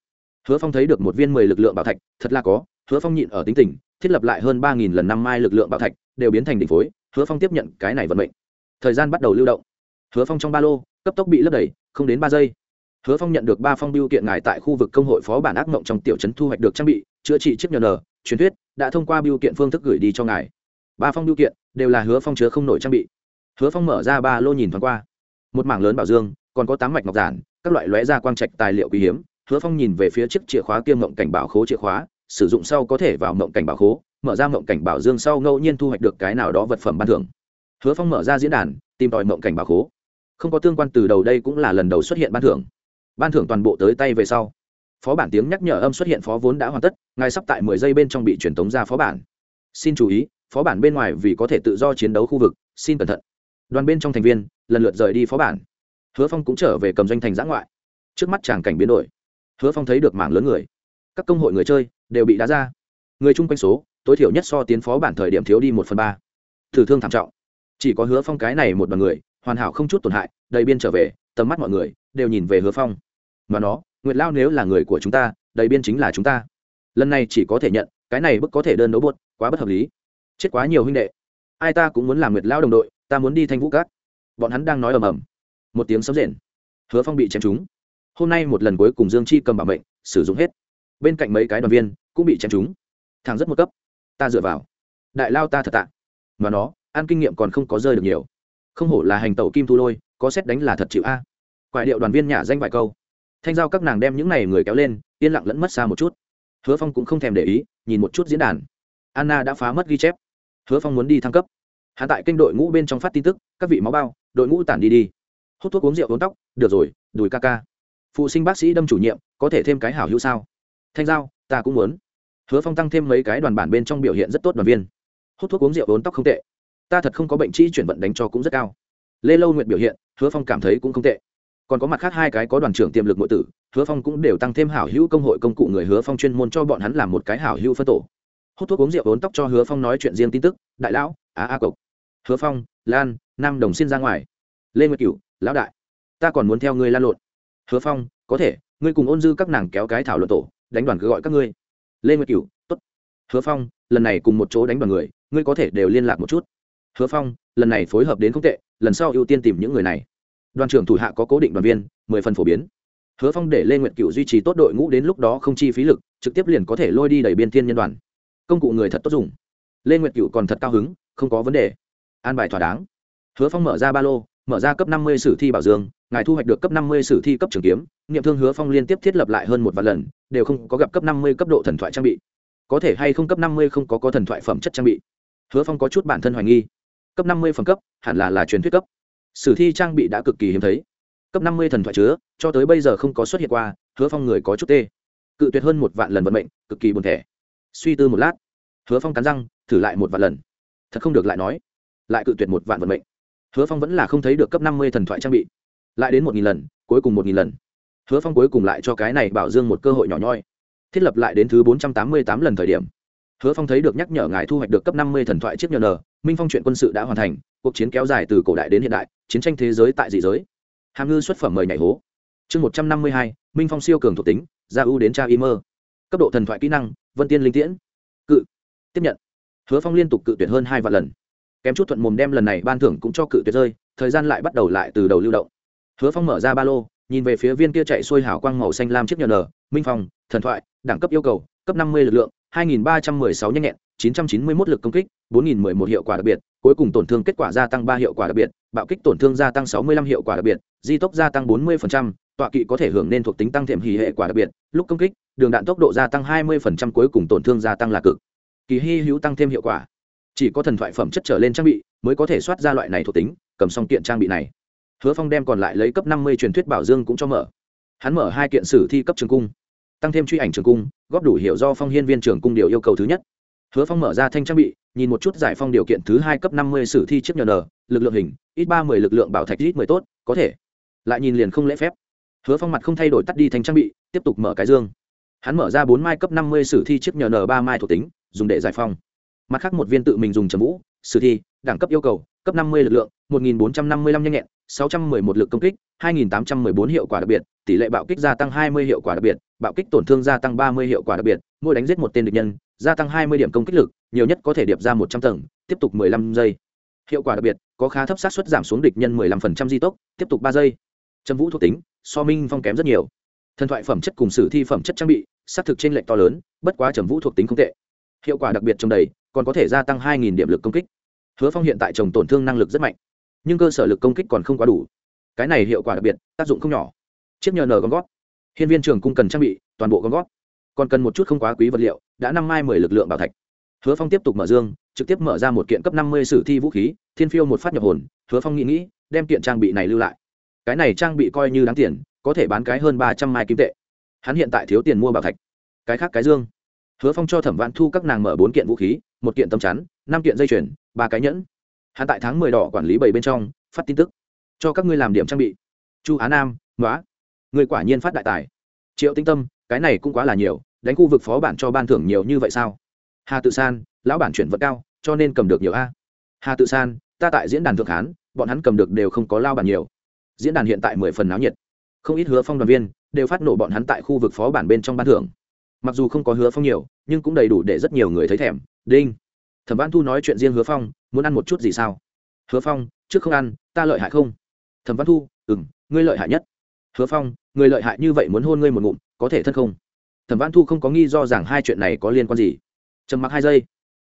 hứa phong thấy được một viên mười lực lượng bảo thạch, thật là có, hứa phong nhịn ở tính tình thiết lập lại hơn ba nghìn lần năm mai lực lượng bảo thạch, đều biến thành đỉnh phối, hứa phong tiếp nhận cái này vận mệnh. Thời gian bắt đầu lưu động. Hứa phong trong ba lô, cấp tốc bị lấp đầy, không đến ba giây. Hứa phong nhận được ba phong biêu kiện ngài tại khu vực công hội phó bản ác mộng trong tiểu trấn thu hoạch được trang bị, chữa trị chiếc nhờ nờ truyền thuyết, đã thông qua biêu kiện phương thức gửi đi cho ngài. Ba phong biêu kiện đều là hứa phong chứa không nổi trang bị. Hứa phong mở ra ba lô nhìn thoáng qua. Một mảng lớn bảo dương, còn có tám mạch ngọc giản, các loại lóe ra quang trạch tài liệu quý hiếm. Hứa phong nhìn về phía chiếc chìa khóa kia mộng cảnh bảo khố chìa khóa sử dụng sau có thể vào mộng cảnh bảo khố, mở ra mộng cảnh bảo dương sau ngẫu nhiên thu hoạch được cái nào đó vật phẩm ban thưởng. Hứa phong mở ra diễn đàn, tìm tòi mộng cảnh bảo khố. Không có tương quan từ đầu đây cũng là lần đầu xuất hiện ban thưởng. Ban thưởng toàn bộ tới tay về sau, phó bản tiếng nhắc nhở âm xuất hiện phó vốn đã hoàn tất, ngài sắp tại mười giây bên trong bị truyền tống ra phó bản. Xin chú ý, phó bản bên ngoài vì có thể tự do chiến đấu khu vực, xin cẩn thận. Đoàn bên trong thành viên, lần lượt rời đi phó bản. Hứa phong cũng trở về cầm doanh thành giã ngoại. Trước mắt tràng cảnh biến đổi. Hứa phong thấy được mảng lớn người các công hội người chơi đều bị đá ra. Người chung quanh số, tối thiểu nhất so tiến phó bản thời điểm thiếu đi một phần ba. Thử thương thảm trọng. Chỉ có hứa phong cái này một bằng người, hoàn hảo không chút tổn hại, đầy biên trở về, tầm mắt mọi người đều nhìn về hứa phong. Mà nó, nguyệt lao nếu là người của chúng ta, đầy biên chính là chúng ta. Lần này chỉ có thể nhận, cái này bức có thể đơn đấu buốt, quá bất hợp lý. Chết quá nhiều huynh đệ. Ai ta cũng muốn làm nguyệt lao đồng đội, ta muốn đi thanh vũ cát bọn hắn đang nói ầm ầm. Một tiếng sấm rền. Hứa phong bị chém trúng. Hôm nay một lần cuối cùng dương chi cầm bảo mệnh, sử dụng hết bên cạnh mấy cái đoàn viên cũng bị chém trúng. Thằng rất một cấp. Ta dựa vào. Đại lao ta thật tạ. Mà nó, ăn kinh nghiệm còn không có rơi được nhiều. Không hổ là hành tẩu kim thu lôi, có xét đánh là thật chịu a. Quại điệu đoàn viên nhả danh vài câu. Thanh giao các nàng đem những này người kéo lên, yên lặng lẫn mất xa một chút. Hứa phong cũng không thèm để ý, nhìn một chút diễn đàn. Anna đã phá mất ghi chép. Hứa phong muốn đi thăng cấp. Hạ tại kênh đội ngũ bên trong phát tin tức, các vị máu bao, đội ngũ tản đi đi. Hút thuốc uống rượu uống tóc, được rồi, đùi ca ca. Phụ sinh bác sĩ đâm chủ nhiệm, có thể thêm cái hảo hữu sao? Thanh giao, ta cũng muốn. Hứa phong tăng thêm mấy cái đoàn bản bên trong biểu hiện rất tốt đoàn viên. Hút thuốc uống rượu ốn tóc không tệ. Ta thật không có bệnh trĩ chuyển vận đánh cho cũng rất cao. Lê lâu nguyện biểu hiện, hứa phong cảm thấy cũng không tệ. Còn có mặt khác hai cái có đoàn trưởng tiềm lực nội tử, hứa phong cũng đều tăng thêm hảo hữu công hội công cụ người hứa phong chuyên môn cho bọn hắn làm một cái hảo hữu phân tổ. Hút thuốc uống rượu ốn tóc cho hứa phong nói chuyện riêng tin tức, đại lão, á a cộc. Hứa phong, lan, nam đồng xin ra ngoài. Lê nguyệt cửu, lão đại, ta còn muốn theo ngươi lan lộn. Hứa phong, có thể, ngươi cùng ôn dư các nàng kéo cái thảo luận tổ đánh đoàn cứ gọi các ngươi. Lê nguyệt cửu Tốt, hứa phong lần này cùng một chỗ đánh đoàn người ngươi có thể đều liên lạc một chút. Hứa phong lần này phối hợp đến không tệ lần sau ưu tiên tìm những người này. Đoàn trưởng thủ hạ có cố định đoàn viên mười phần phổ biến. Hứa phong để lê nguyệt cửu duy trì tốt đội ngũ đến lúc đó không chi phí lực trực tiếp liền có thể lôi đi đẩy biên thiên nhân đoàn. Công cụ người thật tốt dùng. Lê nguyệt cửu còn thật cao hứng không có vấn đề. An bài thỏa đáng. Hứa phong mở ra ba lô mở ra cấp năm mươi sử thi bảo dương, ngài thu hoạch được cấp năm mươi sử thi cấp trường kiếm, niệm thương hứa phong liên tiếp thiết lập lại hơn một vạn lần, đều không có gặp cấp năm mươi cấp độ thần thoại trang bị. Có thể hay không cấp năm mươi không có có thần thoại phẩm chất trang bị? Hứa phong có chút bản thân hoài nghi. Cấp năm mươi phẩm cấp, hẳn là là truyền thuyết cấp. Sử thi trang bị đã cực kỳ hiếm thấy. Cấp năm mươi thần thoại chứa, cho tới bây giờ không có xuất hiện qua, hứa phong người có chút tê. Cự tuyệt hơn một vạn lần vận mệnh, cực kỳ buồn thẻ. Suy tư một lát, hứa phong cắn răng, thử lại một vạn lần. Thật không được lại nói. Lại cự tuyệt một vạn vận mệnh hứa phong vẫn là không thấy được cấp năm mươi thần thoại trang bị. Lại đến một nghìn lần, cuối cùng một nghìn lần. Hứa phong cuối cùng lại cho cái này bảo dương một cơ hội nhỏ nhoi. Thiết lập lại đến thứ bốn trăm tám mươi tám lần thời điểm. Hứa phong thấy được nhắc nhở ngài thu hoạch được cấp năm mươi thần thoại chiếc nhờ n. Minh phong chuyện quân sự đã hoàn thành, cuộc chiến kéo dài từ cổ đại đến hiện đại, chiến tranh thế giới tại dị giới. Hàm ngư xuất phẩm mời nhảy hố. Chương một trăm năm mươi hai, minh phong siêu cường thuộc tính, gia ưu đến cha y mơ. Cấp độ thần thoại kỹ năng, vân tiên linh tiễn. Cự. Tiếp nhận. Hứa phong liên tục cự tuyệt hơn hai vạn lần kém chút thuận mồm đem lần này ban thưởng cũng cho cự tuyệt rơi, thời gian lại bắt đầu lại từ đầu lưu động. Hứa phong mở ra ba lô, nhìn về phía viên kia chạy xuôi hảo quang màu xanh lam chiếc nhờ nở minh phong, thần thoại, đẳng cấp yêu cầu, cấp năm mươi lực lượng, hai nghìn ba trăm mười sáu nhanh nhẹn, chín trăm chín mươi mốt lực công kích, bốn nghìn mười một hiệu quả đặc biệt, cuối cùng tổn thương kết quả gia tăng ba hiệu quả đặc biệt, bạo kích tổn thương gia tăng sáu mươi lăm hiệu quả đặc biệt, di tốc gia tăng bốn mươi phần trăm, tọa kỵ có thể hưởng nên thuộc tính tăng thêm hỉ hệ quả đặc biệt, lúc công kích, đường đạn tốc độ gia tăng hai mươi phần trăm cuối cùng tổn thương gia tăng là cực. Kỳ hy hữu tăng thêm hiệu quả chỉ có thần thoại phẩm chất trở lên trang bị mới có thể soát ra loại này thuộc tính, cầm xong kiện trang bị này. Hứa phong đem còn lại lấy cấp năm mươi truyền thuyết bảo dương cũng cho mở. Hắn mở hai kiện sử thi cấp trường cung, tăng thêm truy ảnh trường cung, góp đủ hiểu do phong hiên viên trường cung điều yêu cầu thứ nhất. Hứa phong mở ra thanh trang bị, nhìn một chút giải phong điều kiện thứ hai cấp năm mươi sử thi chiếc nhờ n lực lượng hình, ít ba mươi lực lượng bảo thạch ít mười tốt, có thể. Lại nhìn liền không lễ phép. Hứa phong mặt không thay đổi tắt đi thanh trang bị, tiếp tục mở cái dương. Hắn mở ra bốn mai cấp năm mươi sử thi chiếc nhờ n ba mai thuộc tính, dùng để giải phong mặt khác một viên tự mình dùng trầm vũ, sử thi, đẳng cấp yêu cầu, cấp năm mươi lực lượng, một nghìn bốn trăm năm mươi lăm nhanh nhẹn, sáu trăm mười một lực công kích, hai nghìn tám trăm mười bốn hiệu quả đặc biệt, tỷ lệ bạo kích gia tăng hai mươi hiệu quả đặc biệt, bạo kích tổn thương gia tăng ba mươi hiệu quả đặc biệt, mỗi đánh giết một tên địch nhân, gia tăng hai mươi điểm công kích lực, nhiều nhất có thể điệp ra một trăm tầng, tiếp tục mười lăm giây. Hiệu quả đặc biệt, có khá thấp sát suất giảm xuống địch nhân mười lăm phần trăm di tốc, tiếp tục ba giây. Trầm vũ thuộc tính, so minh phong kém rất nhiều. Thần thoại phẩm chất cùng sử thi phẩm chất trang bị, xác thực trên lệnh to lớn, bất quá trầm vũ thuộc tính không tệ. Hiệu quả đặc biệt trong đầy còn có thể gia tăng 2.000 điểm lực công kích. Hứa phong hiện tại trồng tổn thương năng lực rất mạnh, nhưng cơ sở lực công kích còn không quá đủ. Cái này hiệu quả đặc biệt, tác dụng không nhỏ. Chiếc nhờ n gom gót. Hiên viên trường cung cần trang bị, toàn bộ gom gót. Còn cần một chút không quá quý vật liệu, đã năm mai mười lực lượng bảo thạch. Hứa phong tiếp tục mở dương, trực tiếp mở ra một kiện cấp năm mươi sử thi vũ khí, thiên phiêu một phát nhập hồn. Hứa phong nghĩ nghĩ, đem kiện trang bị này lưu lại. Cái này trang bị coi như đáng tiền, có thể bán cái hơn ba trăm mai kim tệ. Hắn hiện tại thiếu tiền mua bảo thạch. Cái khác cái dương. Hứa phong cho thẩm vãn thu các nàng mở bốn kiện vũ khí một kiện tấm chắn, năm kiện dây chuyền, ba cái nhẫn. Hắn tại tháng mười đỏ quản lý bảy bên trong, phát tin tức. Cho các ngươi làm điểm trang bị. Chu á nam nói người quả nhiên phát đại tài. Triệu tinh tâm, cái này cũng quá là nhiều, đánh khu vực phó bản cho ban thưởng nhiều như vậy sao? Hà tự san, lão bản chuyển vật cao, cho nên cầm được nhiều a. Hà tự san, ta tại diễn đàn thượng hán, bọn hắn cầm được đều không có lao bản nhiều. Diễn đàn hiện tại mười phần náo nhiệt. Không ít hứa phong đoàn viên đều phát nổ bọn hắn tại khu vực phó bản bên trong ban thưởng. Mặc dù không có hứa phong nhiều, nhưng cũng đầy đủ để rất nhiều người thấy thèm đinh. Thẩm văn thu nói chuyện riêng hứa phong, muốn ăn một chút gì sao? Hứa phong, trước không ăn, ta lợi hại không? Thẩm văn thu ừ m ngươi lợi hại nhất. Hứa phong, người lợi hại như vậy muốn hôn ngươi một ngụm, có thể thân không? Thẩm văn thu không có nghi do rằng hai chuyện này có liên quan gì. Trầm mặc hai giây.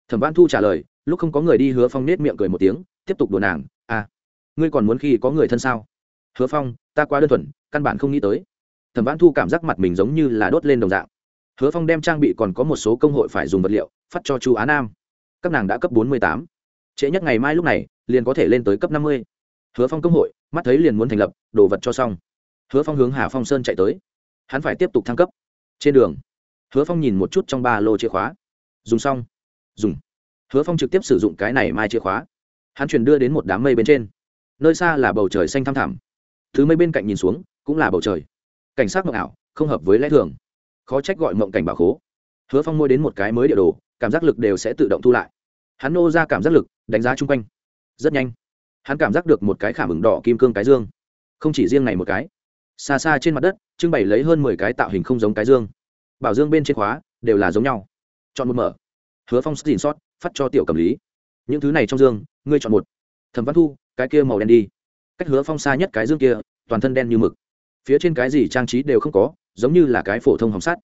Thẩm văn thu trả lời, lúc không có người đi hứa phong nết miệng cười một tiếng, tiếp tục đùa nàng à ngươi còn muốn khi có người thân sao? Hứa phong, ta quá đơn thuần, căn bản không nghĩ tới. Thẩm văn thu cảm giác mặt mình giống như là đốt lên đồng dạng. Hứa phong đem trang bị còn có một số công hội phải dùng vật liệu phát cho chu á nam. Các nàng đã cấp bốn mươi tám. Trễ nhất ngày mai lúc này, liền có thể lên tới cấp năm mươi. Hứa phong công hội, mắt thấy liền muốn thành lập, đồ vật cho xong. Hứa phong hướng hà phong sơn chạy tới. Hắn phải tiếp tục thăng cấp. Trên đường, hứa phong nhìn một chút trong ba lô chìa khóa. Dùng xong. Dùng. Hứa phong trực tiếp sử dụng cái này mai chìa khóa. Hắn chuyển đưa đến một đám mây bên trên. Nơi xa là bầu trời xanh thăm thẳm. Thứ mây bên cạnh nhìn xuống, cũng là bầu trời. Cảnh sát mộng ảo, không hợp với lẽ thường. Khó trách gọi mộng cảnh bảo khố. Hứa phong mua đến một cái mới địa đồ cảm giác lực đều sẽ tự động thu lại. Hắn nô ra cảm giác lực, đánh giá chung quanh. Rất nhanh, hắn cảm giác được một cái khảm ứng đỏ kim cương cái dương. Không chỉ riêng này một cái. Xa xa trên mặt đất, trưng bày lấy hơn mười cái tạo hình không giống cái dương. Bảo dương bên trên khóa, đều là giống nhau. Chọn một mở. Hứa phong xin sót, phát cho tiểu cầm lý. Những thứ này trong dương, ngươi chọn một. Thẩm văn thu, cái kia màu đen đi. Cách hứa phong xa nhất cái dương kia, toàn thân đen như mực. Phía trên cái gì trang trí đều không có, giống như là cái phổ thông hồng sắt.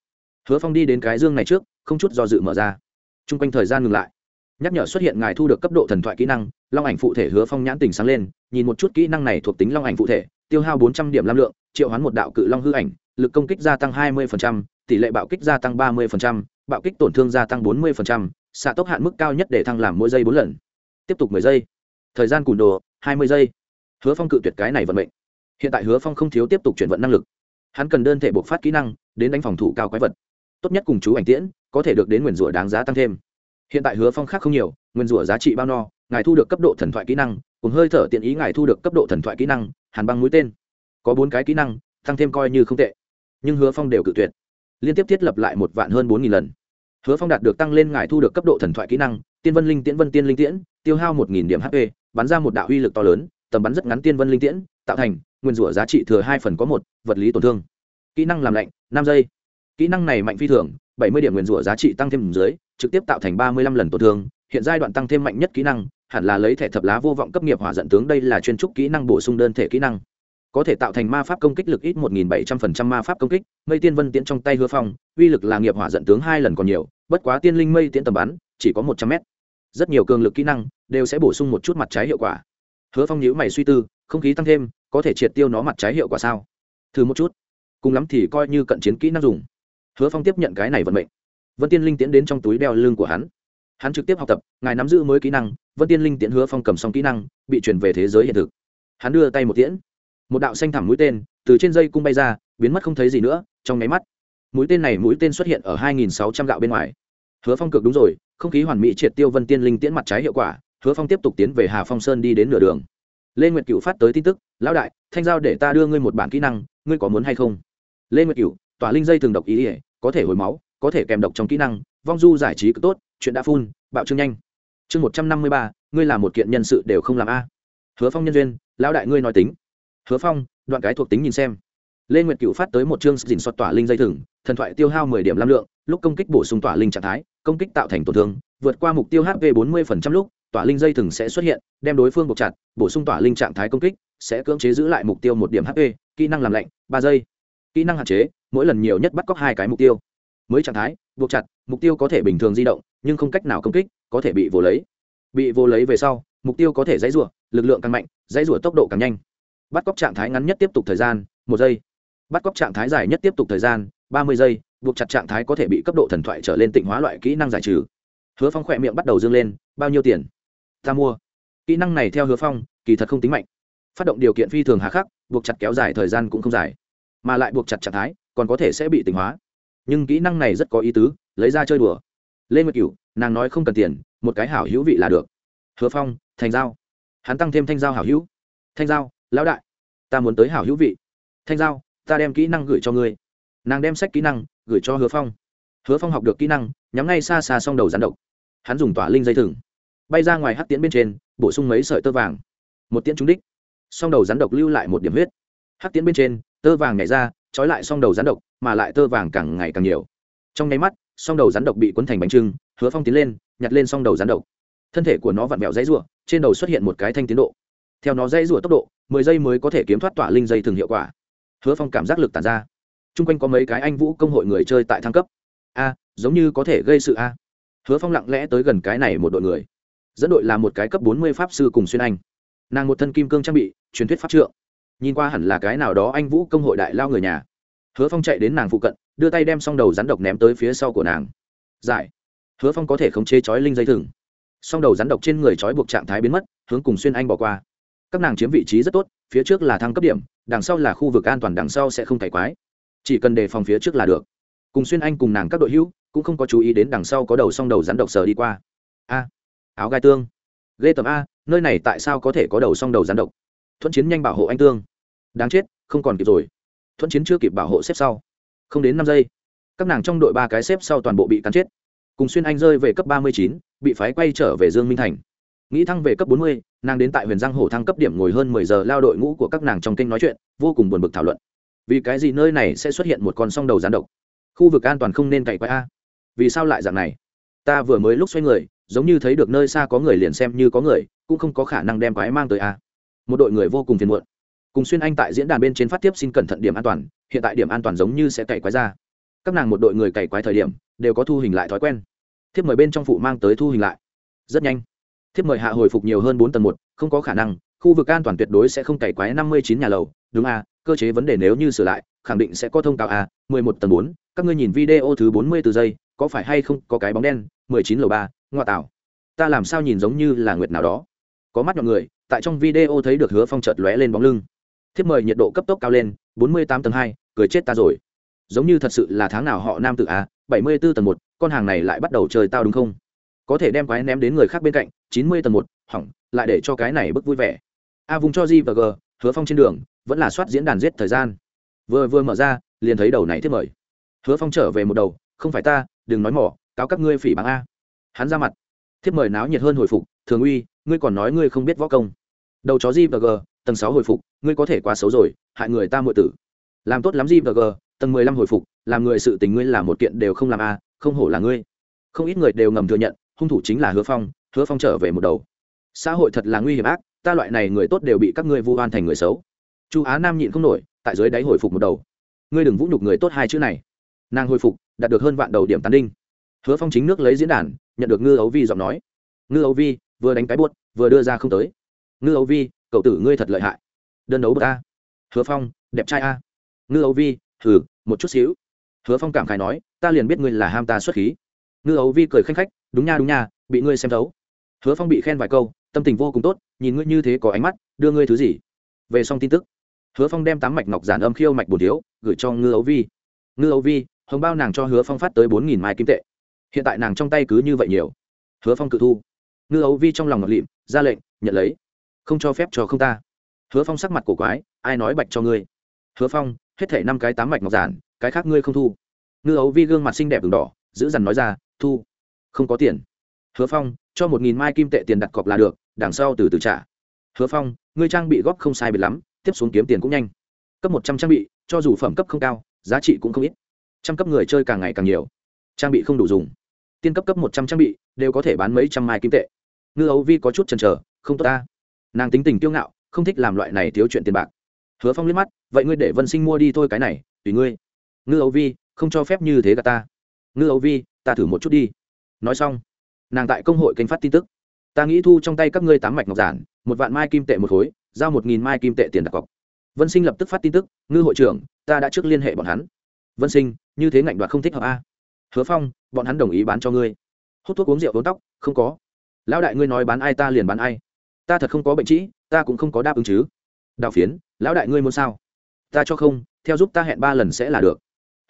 Hứa phong đi đến cái dương này trước, không chút do dự mở ra t r u n g quanh thời gian ngừng lại. Nhắc nhở xuất hiện ngài thu được cấp độ thần thoại kỹ năng, long ảnh phụ thể hứa phong nhãn tình sáng lên, nhìn một chút kỹ năng này thuộc tính long ảnh phụ thể, tiêu hao bốn trăm điểm lam lượng, triệu hoán một đạo cự long hư ảnh, lực công kích gia tăng hai mươi tỷ lệ bạo kích gia tăng ba mươi bạo kích tổn thương gia tăng bốn mươi xạ tốc hạn mức cao nhất để thăng làm mỗi giây bốn lần. Tiếp tục mười giây. Thời gian cùn đồ, hai mươi giây. Hứa phong cự tuyệt cái này vận mệnh. Hiện tại hứa phong không thiếu tiếp tục chuyển vận năng lực. Hắn cần đơn thể buộc phát kỹ năng, đến đánh phòng thủ cao quái vật tốt nhất cùng chú ảnh tiễn, có thể được đến nguyền rủa đáng giá tăng thêm. Hiện tại hứa phong khác không nhiều nguyền rủa giá trị bao no, ngài thu được cấp độ thần thoại kỹ năng, cùng hơi thở tiện ý ngài thu được cấp độ thần thoại kỹ năng, hàn băng mũi tên. Có bốn cái kỹ năng, tăng thêm coi như không tệ. Nhưng hứa phong đều cự tuyệt. Liên tiếp thiết lập lại một vạn hơn bốn nghìn lần. Hứa phong đạt được tăng lên ngài thu được cấp độ thần thoại kỹ năng, tiên vân linh tiễn, vân tiên linh tiễn, tiêu hao một nghìn điểm hp bắn ra một đạo uy lực to lớn, tầm bắn rất ngắn tiên vân linh tiễn, tạo thành, nguyên rủa giá trị thừa hai phần có một, vật lý tổn thương. Kỹ năng làm lạnh, năm giây kỹ năng này mạnh phi thường, bảy mươi điểm nguyên rủa giá trị tăng thêm dưới, trực tiếp tạo thành ba mươi lăm lần tổn thương, hiện giai đoạn tăng thêm mạnh nhất kỹ năng, hẳn là lấy thẻ thập lá vô vọng cấp nghiệp hỏa dẫn tướng, đây là chuyên trúc kỹ năng bổ sung đơn thể kỹ năng. Có thể tạo thành ma pháp công kích lực ít một nghìn bảy trăm phần trăm ma pháp công kích, mây tiên vân tiễn trong tay hứa phong, uy lực là nghiệp hỏa dẫn tướng hai lần còn nhiều, bất quá tiên linh mây tiễn tầm bắn, chỉ có một trăm mét. Rất nhiều cường lực kỹ năng đều sẽ bổ sung một chút mặt trái hiệu quả. Hứa phong nhữ mày suy tư, không khí tăng thêm, có thể triệt tiêu nó mặt trái hiệu quả sao? Thử một chút. Cùng lắm thì coi như cận chiến kỹ năng dùng hứa phong tiếp nhận cái này vận mệnh. Vân tiên linh Tiễn đến trong túi đeo lưng của hắn. Hắn trực tiếp học tập, ngài nắm giữ mới kỹ năng, vân tiên linh tiễn hứa phong cầm xong kỹ năng, bị chuyển về thế giới hiện thực. Hắn đưa tay một tiễn. Một đạo xanh thẳm mũi tên từ trên dây cung bay ra, biến mất không thấy gì nữa, trong nháy mắt, mũi tên này mũi tên xuất hiện ở hai nghìn sáu trăm gạo bên ngoài. Hứa phong cực đúng rồi, không khí hoàn mỹ triệt tiêu vân tiên linh tiễn mặt trái hiệu quả, hứa phong tiếp tục tiến về hà phong sơn đi đến nửa đường. Lê nguyệt cựu phát tới tin tức, lão đại, thanh giao để ta đưa ngươi một bản kỹ năng, ngươi có muốn hay không? Lê nguyệt cựu tỏa linh dây thường độc ý ỉa có thể hồi máu, có thể kèm độc trong kỹ năng, vong du giải trí cực tốt, chuyện đã phun bạo trương nhanh. Chương một trăm năm mươi ba, ngươi làm một kiện nhân sự đều không làm a. Hứa phong nhân duyên, lão đại ngươi nói tính. Hứa phong, đoạn cái thuộc tính nhìn xem. Lê nguyệt cựu phát tới một chương dình soạt tỏa linh dây thừng, thần thoại tiêu hao mười điểm lam lượng, lúc công kích bổ sung tỏa linh trạng thái, công kích tạo thành tổn thương, vượt qua mục tiêu hp bốn mươi lúc, tỏa linh dây thừng sẽ xuất hiện, đem đối phương buộc chặt, bổ sung tỏa linh trạng thái công kích, sẽ cưỡng chế giữ lại mục tiêu một điểm hp kỹ năng làm lạnh, ba giây kỹ năng hạn chế, mỗi lần nhiều nhất bắt cóc hai cái mục tiêu. Mới trạng thái, buộc chặt, mục tiêu có thể bình thường di động, nhưng không cách nào công kích, có thể bị vồ lấy. Bị vồ lấy về sau, mục tiêu có thể dãy rủa, lực lượng càng mạnh, dãy rủa tốc độ càng nhanh. Bắt cóc trạng thái ngắn nhất tiếp tục thời gian, một giây. Bắt cóc trạng thái dài nhất tiếp tục thời gian, ba mươi giây, buộc chặt trạng thái có thể bị cấp độ thần thoại trở lên tịnh hóa loại kỹ năng giải trừ. Hứa phong khỏe miệng bắt đầu dâng lên, bao nhiêu tiền? Ta mua. Kỹ năng này theo hứa phong, kỳ thật không tính mạnh. Phát động điều kiện phi thường hà khắc, buộc chặt kéo dài thời gian cũng không dài mà lại buộc chặt trạng thái, còn có thể sẽ bị tỉnh hóa. Nhưng kỹ năng này rất có ý tứ, lấy ra chơi đùa. Lê nguyệt cửu, nàng nói không cần tiền, một cái hảo hữu vị là được. Hứa phong, thành giao. Hắn tăng thêm thanh giao hảo hữu. Thanh giao, lão đại, ta muốn tới hảo hữu vị. Thanh giao, ta đem kỹ năng gửi cho ngươi. Nàng đem sách kỹ năng gửi cho hứa phong. Hứa phong học được kỹ năng, nhắm ngay xa xa s o n g đầu rắn độc. Hắn dùng tỏa linh dây thừng, bay ra ngoài hát tiễn bên trên, bổ sung mấy sợi tơ vàng. Một tiễn trúng đích. S o n g đầu rắn độc lưu lại một điểm huyết. Hát tiễn bên trên tơ vàng nhảy ra, trói lại s o n g đầu rắn độc, mà lại tơ vàng càng ngày càng nhiều. Trong nháy mắt s o n g đầu rắn độc bị cuốn thành bánh trưng, hứa phong tiến lên, nhặt lên s o n g đầu rắn độc. Thân thể của nó vặn vẹo dãy rụa trên đầu xuất hiện một cái thanh tiến độ. Theo nó dãy rụa tốc độ, mười giây mới có thể kiếm thoát tỏa linh dây thường hiệu quả. Hứa phong cảm giác lực tàn ra. Chung quanh có mấy cái anh vũ công hội người chơi tại thăng cấp. A, giống như có thể gây sự a. Hứa phong lặng lẽ tới gần cái này một đội người. Dẫn đội là một cái cấp bốn mươi pháp sư cùng xuyên anh. Nàng một thân kim cương trang bị, truyền thuyết pháp trượng nhìn qua hẳn là cái nào đó anh vũ công hội đại lao người nhà. Hứa phong chạy đến nàng phụ cận, đưa tay đem s o n g đầu rắn độc ném tới phía sau của nàng. Giải. Hứa phong có thể khống chế chói linh dây thừng. S o n g đầu rắn độc trên người chói buộc trạng thái biến mất, hướng cùng xuyên anh bỏ qua. Các nàng chiếm vị trí rất tốt, phía trước là thăng cấp điểm, đằng sau là khu vực an toàn, đằng sau sẽ không cải quái. Chỉ cần đề phòng phía trước là được. Cùng xuyên anh cùng nàng các đội hữu, cũng không có chú ý đến đằng sau có đầu song đầu rắn độc sờ đi qua. A. Áo gai tương. Ghê tầm a, nơi này tại sao có thể có đầu song đầu rắn độc? Thuận chiến nhanh bảo hộ anh tương. Đáng chết, không còn kịp rồi. Thuận chiến chưa kịp bảo hộ xếp sau. Không đến năm giây, các nàng trong đội ba cái xếp sau toàn bộ bị cắn chết. Cùng xuyên anh rơi về cấp ba mươi chín, bị phái quay trở về dương minh thành. Nghĩ thăng về cấp bốn mươi, nàng đến tại huyền giang Hồ thăng cấp điểm ngồi hơn mười giờ lao đội ngũ của các nàng trong kênh nói chuyện, vô cùng buồn bực thảo luận. Vì cái gì nơi này sẽ xuất hiện một con song đầu rắn độc? Khu vực an toàn không nên cậy quay a. Vì sao lại dạng này? Ta vừa mới lúc xoay người, giống như thấy được nơi xa có người liền xem như có người, cũng không có khả năng đem quái mang tới a một đội người vô cùng phiền muộn. Cùng xuyên anh tại diễn đàn bên trên phát tiếp xin cẩn thận điểm an toàn, hiện tại điểm an toàn giống như sẽ cày quái ra. Các nàng một đội người cày quái thời điểm, đều có thu hình lại thói quen. Thiếp mời bên trong phụ mang tới thu hình lại. Rất nhanh. Thiếp mời hạ hồi phục nhiều hơn bốn tầng một, không có khả năng, khu vực an toàn tuyệt đối sẽ không cày quái năm mươi chín nhà lầu. Đúng a, cơ chế vấn đề nếu như sửa lại, khẳng định sẽ có thông cáo a, mười một tầng bốn, các ngươi nhìn video thứ bốn mươi từ giây, có phải hay không có cái bóng đen? mười chín lầu ba ngoại tảo ta làm sao nhìn giống như là nguyệt nào đó. Có mắt nhọn người tại trong video thấy được hứa phong chợt lóe lên bóng lưng. Thiếp mời nhiệt độ cấp tốc cao lên, bốn mươi tám tầng hai, cười chết ta rồi. Giống như thật sự là tháng nào họ nam tự a à, bảy mươi b ố tầng một, con hàng này lại bắt đầu chơi tao đúng không? Có thể đem quái ném đến người khác bên cạnh, chín mươi tầng một, hỏng, lại để cho cái này bức vui vẻ. A vùng cho g và g, hứa phong trên đường, vẫn là soát diễn đàn giết thời gian. Vừa vừa mở ra, liền thấy đầu này thiết mời. Hứa phong trở về một đầu, không phải ta, đừng nói mỏ, cáo các ngươi phỉ bằng a. Hắn ra mặt. Thiếp mời náo nhiệt hơn hồi phục thường uy, ngươi còn nói ngươi không biết võ công. Đầu chó gvg và tầng sáu hồi phục, ngươi có thể quá xấu rồi, hại người ta muội tử. Làm tốt lắm gvg và tầng mười lăm hồi phục, làm người sự tình ngươi làm một kiện đều không làm a à, không hổ là ngươi. Không ít người đều ngầm thừa nhận, hung thủ chính là hứa phong hứa phong trở về một đầu. Xã hội thật là nguy hiểm ác, ta loại này người tốt đều bị các ngươi vu oan thành người xấu. Chu á nam nhịn không nổi, tại dưới đáy hồi phục một đầu. Ngươi đừng vũ nhục người tốt hai chữ này. Nàng hồi phục, đạt được hơn vạn đầu điểm tán đinh. Hứa phong chính nước lấy diễn đàn, nhận được ngư ấu vi giọng nói. Ngư ấu vi vừa đánh cái buốt, vừa đưa ra không tới. Ngư ấu vi, cậu tử ngươi thật lợi hại. Đơn đấu bậc a. Hứa phong, đẹp trai a. Ngư ấu vi thử một chút xíu. Hứa phong cảm khai nói, ta liền biết ngươi là ham ta xuất khí. Ngư ấu vi cười khanh khách, đúng nha đúng nha, bị ngươi xem thấu. Hứa phong bị khen vài câu, tâm tình vô cùng tốt, nhìn ngươi như thế có ánh mắt, đưa ngươi thứ gì? Về xong tin tức, hứa phong đem tám mạch ngọc giản âm khiêu mạch bồn thiếu gửi cho ngư ấu vi. Ngư ấu vi, hồng bao nàng cho hứa phong phát tới bốn nghìn mai kim tệ. Hiện tại nàng trong tay cứ như vậy nhiều. Hứa phong cự thu ngư ấu vi trong lòng ngọt lịm, ra lệnh, nhận lấy. Không cho phép cho không ta. Hứa phong sắc mặt cổ quái, ai nói bạch cho ngươi? Hứa phong, hết thể năm cái tám mạch ngọc giản, cái khác ngươi không thu. Ngư ấu vi gương mặt xinh đẹp v đỏ, giữ dằn nói ra, thu. Không có tiền. Hứa phong, cho một nghìn mai kim tệ tiền đặt cọc là được, đằng sau từ từ trả. Hứa phong, ngươi trang bị góp không sai biệt lắm, tiếp xuống kiếm tiền cũng nhanh. Cấp một trăm trang bị, cho dù phẩm cấp không cao, giá trị cũng không ít. Trăm cấp người chơi càng ngày càng nhiều. Trang bị không đủ dùng. Tiên cấp cấp một trăm trang bị, đều có thể bán mấy trăm mai kim tệ ngư ấu vi có chút chần chờ, không tốt ta. Nàng tính tình kiêu ngạo, không thích làm loại này thiếu chuyện tiền bạc. Hứa phong liếc mắt, vậy ngươi để vân sinh mua đi thôi cái này, tùy ngươi. Ngư ấu vi, không cho phép như thế cả ta. Ngư ấu vi, ta thử một chút đi. Nói xong, nàng tại công hội kênh phát tin tức. Ta nghĩ thu trong tay các ngươi tám mạch ngọc giản, một vạn mai kim tệ một khối, giao một nghìn mai kim tệ tiền đặt cọc. Vân sinh lập tức phát tin tức, ngư hội trưởng, ta đã trước liên hệ bọn hắn. Vân sinh, như thế ngạnh đoạt không thích hợp a. Hứa phong, bọn hắn đồng ý bán cho ngươi. Hút thuốc uống rượu uống tóc, không có lão đại ngươi nói bán ai ta liền bán ai. Ta thật không có bệnh trĩ, ta cũng không có đáp ứng chứ. Đào phiến, lão đại ngươi muốn sao? Ta cho không, theo giúp ta hẹn ba lần sẽ là được.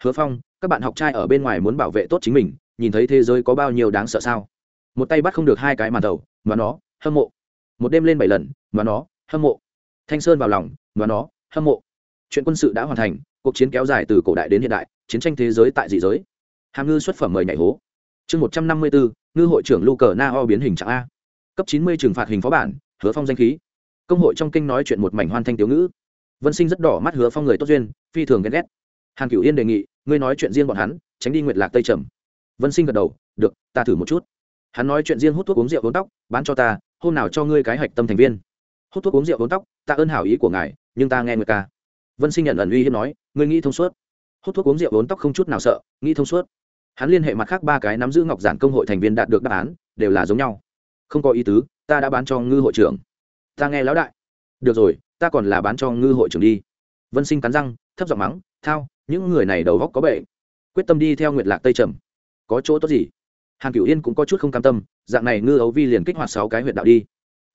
Hứa phong, các bạn học trai ở bên ngoài muốn bảo vệ tốt chính mình, nhìn thấy thế giới có bao nhiêu đáng sợ sao? Một tay bắt không được hai cái màn đầu mà nó, hâm mộ. Một đêm lên bảy lần mà nó, hâm mộ. Thanh sơn vào lòng mà nó, hâm mộ. Chuyện quân sự đã hoàn thành, cuộc chiến kéo dài từ cổ đại đến hiện đại, chiến tranh thế giới tại dị giới. Hàm ngư xuất phẩm mời nhảy hố chương một trăm năm mươi bốn, ngư hội trưởng lu cờ na o biến hình trạng a. Cấp chín mươi trừng phạt hình phó bản, hứa phong danh khí. Công hội trong kinh nói chuyện một mảnh hoan thanh tiểu ngữ. Vân sinh rất đỏ mắt hứa phong người tốt duyên, phi thường ghen ghét. Hàn cửu yên đề nghị, ngươi nói chuyện riêng bọn hắn, tránh đi nguyệt lạc tây trầm. Vân sinh gật đầu, được, ta thử một chút. Hắn nói chuyện riêng hút thuốc uống rượu uống tóc, bán cho ta, hôm nào cho ngươi cái hạch tâm thành viên. Hút thuốc uống rượu uống tóc, ta ơn hảo ý của ngài, nhưng ta nghe người ca. Vân sinh nhận ẩn uy hiếp nói, ngươi nghĩ thông suốt. Hút thuốc uống rượu uống tóc không chút nào sợ, nghĩ thông suốt hắn liên hệ mặt khác ba cái nắm giữ ngọc giản công hội thành viên đạt được đáp án, đều là giống nhau. Không có ý tứ, ta đã bán cho ngư hội trưởng. Ta nghe lão đại. Được rồi, ta còn là bán cho ngư hội trưởng đi. Vân sinh cắn răng, thấp giọng mắng, thao, những người này đầu góc có bệ quyết tâm đi theo nguyệt lạc tây trầm. Có chỗ tốt gì? Hàn cửu yên cũng có chút không cam tâm, dạng này ngư ấu vi liền kích hoạt sáu cái huyệt đạo đi.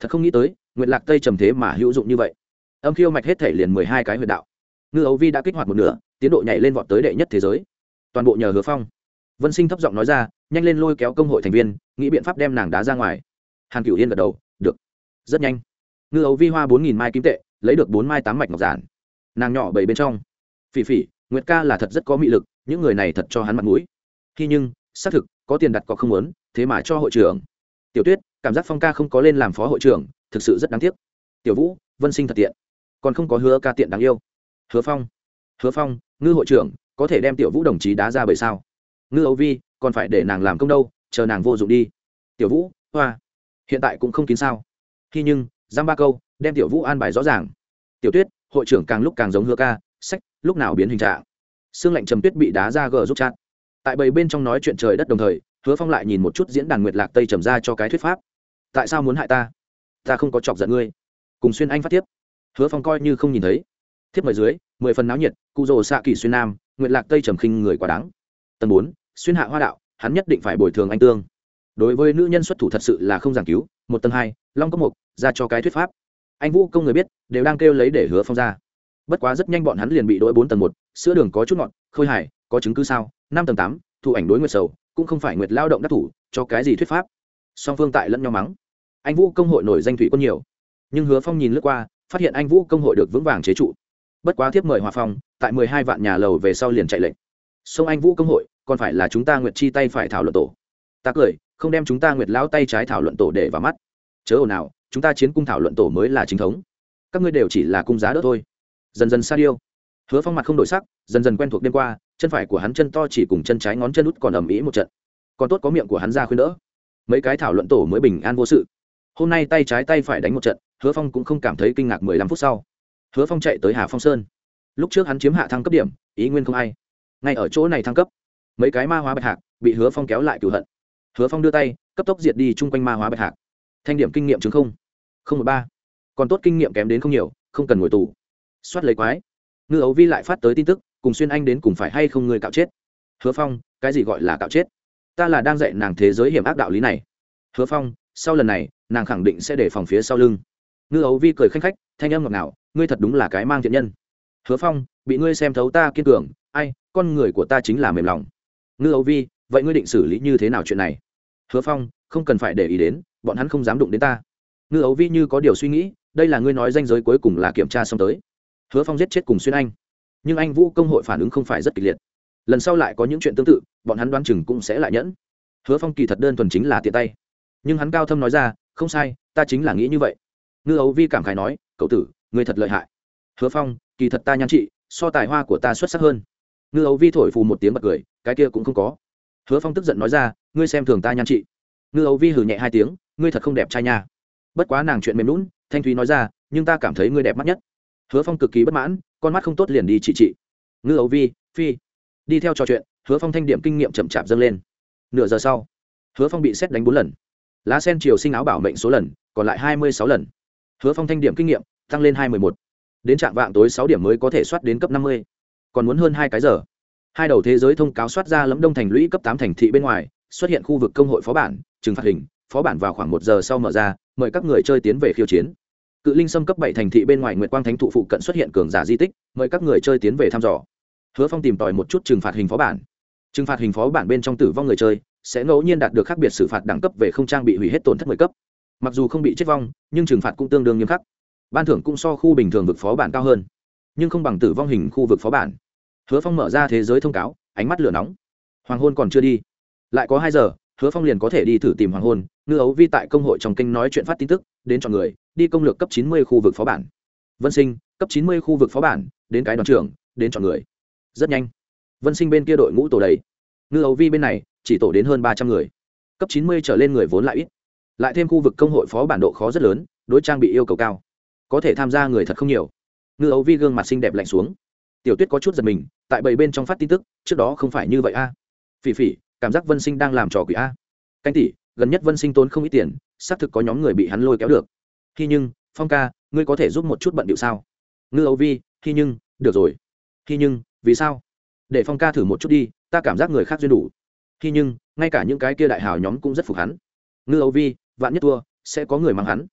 Thật không nghĩ tới, nguyệt lạc tây trầm thế mà hữu dụng như vậy. Âm khiêu mạch hết thể liền mười hai cái huyệt đạo. Ngư ấu vi đã kích hoạt một nửa, tiến độ nhảy lên vọt tới đệ nhất thế giới. Toàn bộ nhờ hứa phong vân sinh thấp giọng nói ra, nhanh lên lôi kéo công hội thành viên, nghĩ biện pháp đem nàng đá ra ngoài. Hàn cửu yên gật đầu, được, rất nhanh. Ngư ấu vi hoa bốn nghìn mai kim tệ, lấy được bốn mai tám mạch ngọc giản. Nàng nhỏ bảy bên trong. Phỉ phỉ, nguyệt ca là thật rất có mị lực, những người này thật cho hắn mặt mũi. Khi nhưng, xác thực, có tiền đặt cọc không muốn, thế mà cho hội trưởng. Tiểu tuyết, cảm giác phong ca không có lên làm phó hội trưởng, thực sự rất đáng tiếc. Tiểu vũ, vân sinh thật tiện. Còn không có hứa ca tiện đáng yêu. Hứa phong hứa phong, ngư hội trưởng, có thể đem tiểu vũ đồng chí đá ra bởi sao? Ngư âu vi, còn phải để nàng làm công đâu, chờ nàng vô dụng đi. Tiểu vũ, hoa. Hiện tại cũng không kín sao. Khi nhưng, giam ba câu, đem tiểu vũ an bài rõ ràng. Tiểu tuyết, hội trưởng càng lúc càng giống hứa ca, sách, lúc nào biến hình trạng. Xương lạnh trầm tuyết bị đá ra gờ giúp chặt tại bầy bên trong nói chuyện trời đất đồng thời, hứa phong lại nhìn một chút diễn đàn nguyệt lạc tây trầm ra cho cái thuyết pháp. Tại sao muốn hại ta? Ta không có chọc giận ngươi. Cùng xuyên anh phát tiếp hứa phong coi như không nhìn thấy. Thiếp mời dưới, mười phần náo nhiệt, cụ rồ xạ kỳ xuyên nam, nguyệt lạc tây trầm khinh người quá đáng. Tầng bốn xuyên hạ hoa đạo, hắn nhất định phải bồi thường anh tương. Đối với nữ nhân xuất thủ thật sự là không giảng cứu, một tầng hai, long có một ra cho cái thuyết pháp. Anh vũ công người biết, đều đang kêu lấy để hứa phong ra. Bất quá rất nhanh bọn hắn liền bị đ ố i bốn tầng một, sữa đường có chút ngọn khôi hài, có chứng cứ sao? Năm tầng tám, thu ảnh đối nguyệt sầu, cũng không phải nguyệt lao động đắc thủ, cho cái gì thuyết pháp? Song phương tại lẫn nhau mắng. Anh vũ công hội nổi danh thủy quân nhiều. Nhưng hứa phong nhìn lướt qua, phát hiện anh vũ công hội được vững vàng chế trụ. Bất quá tiếp mời hòa phong, tại mười hai vạn nhà lầu về sau liền chạy lệnh. Sông anh vũ công hội còn phải là chúng ta nguyệt chi tay phải thảo luận tổ. Ta cười, không đem chúng ta nguyệt lão tay trái thảo luận tổ để vào mắt. Chớ ồn nào chúng ta chiến cung thảo luận tổ mới là chính thống. Các ngươi đều chỉ là cung giá đỡ thôi. Dần dần xa điêu. Hứa phong mặt không đổi sắc, dần dần quen thuộc đêm qua, chân phải của hắn chân to chỉ cùng chân trái ngón chân út còn ầm ĩ một trận. Còn tốt có miệng của hắn ra khuyên đỡ. Mấy cái thảo luận tổ mới bình an vô sự. Hôm nay tay trái tay phải đánh một trận, hứa phong cũng không cảm thấy kinh ngạc mười lăm phút sau. Hứa phong chạy tới hà phong sơn. Lúc trước hắn chiếm hạ thăng cấp điểm, ý nguyên không hay. ngay ở chỗ này thăng cấp mấy cái ma hóa bạch hạc bị hứa phong kéo lại cửu hận. Hứa phong đưa tay, cấp tốc diệt đi chung quanh ma hóa bạch hạc. Thanh điểm kinh nghiệm chứng không. Không một ba. Còn tốt kinh nghiệm kém đến không nhiều, không cần ngồi tù. Soát lấy quái. Ngư ấu vi lại phát tới tin tức, cùng xuyên anh đến cùng phải hay không người cạo chết. Hứa phong, cái gì gọi là cạo chết? Ta là đang dạy nàng thế giới hiểm ác đạo lý này. Hứa phong, sau lần này, nàng khẳng định sẽ để phòng phía sau lưng. Ngư ấu vi cười khanh khách, thanh âm ngọt ngào, ngươi thật đúng là cái mang thiện nhân. Hứa phong, bị ngươi xem thấu ta kiên cường, ai, con người của ta chính là mềm lòng ngư Âu vi, vậy ngươi định xử lý như thế nào chuyện này? Hứa phong, không cần phải để ý đến, bọn hắn không dám đụng đến ta. Ngư ấu vi như có điều suy nghĩ, đây là ngươi nói danh giới cuối cùng là kiểm tra xong tới. Hứa phong giết chết cùng xuyên anh. Nhưng anh vũ công hội phản ứng không phải rất kịch liệt. Lần sau lại có những chuyện tương tự, bọn hắn đoán chừng cũng sẽ lại nhẫn. Hứa phong kỳ thật đơn thuần chính là tiện tay. Nhưng hắn cao thâm nói ra, không sai, ta chính là nghĩ như vậy. Ngư ấu vi cảm khải nói, cậu tử, ngươi thật lợi hại. Hứa phong, kỳ thật ta nhan trị, so tài hoa của ta xuất sắc hơn ngư ấu vi thổi phù một tiếng bật cười, cái kia cũng không có. Hứa phong tức giận nói ra, ngươi xem thường ta nhan chị. ngư ấu vi hử nhẹ hai tiếng, ngươi thật không đẹp trai nha. Bất quá nàng chuyện mềm lún thanh thúy nói ra, nhưng ta cảm thấy ngươi đẹp mắt nhất. Hứa phong cực kỳ bất mãn, con mắt không tốt liền đi trị trị. Ngư ấu vi, phi. Đi theo trò chuyện, hứa phong thanh điểm kinh nghiệm chậm chạp dâng lên. Nửa giờ sau, hứa phong bị xét đánh bốn lần. Lá sen chiều sinh áo bảo mệnh số lần, còn lại hai mươi sáu lần. Hứa phong thanh điểm kinh nghiệm, tăng lên hai mươi một. Đến trạng vạng tối sáu điểm mới có thể soát đến cấp năm mươi còn muốn hơn hai cái giờ. Hai đầu thế giới thông cáo soát ra lẫm đông thành lũy cấp tám thành thị bên ngoài, xuất hiện khu vực công hội phó bản, trừng phạt hình, phó bản vào khoảng một giờ sau mở ra, mời các người chơi tiến về khiêu chiến. Cự linh xâm cấp bảy thành thị bên ngoài nguyệt quang thánh thụ phụ cận xuất hiện cường giả di tích, mời các người chơi tiến về thăm dò. Hứa phong tìm tòi một chút trừng phạt hình phó bản. Trừng phạt hình phó bản bên trong tử vong người chơi, sẽ ngẫu nhiên đạt được khác biệt xử phạt đẳng cấp về không trang bị hủy hết tổn thất mười cấp. Mặc dù không bị chết vong, nhưng trừng phạt cũng tương đương nghiêm khắc. Ban thưởng cũng so khu bình thường vực phó bản cao hơn. Nhưng không bằng tử vong hình khu vực phó bản hứa phong mở ra thế giới thông cáo, ánh mắt lửa nóng. Hoàng hôn còn chưa đi. Lại có hai giờ, hứa phong liền có thể đi thử tìm hoàng hôn, ngư ấu vi tại công hội trong kênh nói chuyện phát tin tức, đến chọn người, đi công lược cấp chín mươi khu vực phó bản. Vân sinh, cấp chín mươi khu vực phó bản, đến cái đoàn trưởng, đến chọn người. Rất nhanh. Vân sinh bên kia đội ngũ tổ đầy. Ngư ấu vi bên này, chỉ tổ đến hơn ba trăm người. Cấp chín mươi trở lên người vốn lại ít. Lại thêm khu vực công hội phó bản độ khó rất lớn, đối trang bị yêu cầu cao. Có thể tham gia người thật không nhiều. Ngư ấu vi gương mặt xinh đẹp lạnh xuống. Tiểu tuyết có chút giật mình tại bảy bên trong phát tin tức, trước đó không phải như vậy a. Phỉ phỉ, cảm giác vân sinh đang làm trò quỷ a. Canh tỷ, gần nhất vân sinh tốn không ít tiền, xác thực có nhóm người bị hắn lôi kéo được. Khi nhưng phong ca, ngươi có thể giúp một chút bận điệu sao? Ngư Âu vi khi nhưng được rồi. Khi nhưng vì sao? Để phong ca thử một chút đi, ta cảm giác người khác duyên đủ. Khi nhưng ngay cả những cái kia đại hào nhóm cũng rất phục hắn. Ngư Âu vi, vạn nhất thua, sẽ có người mang hắn.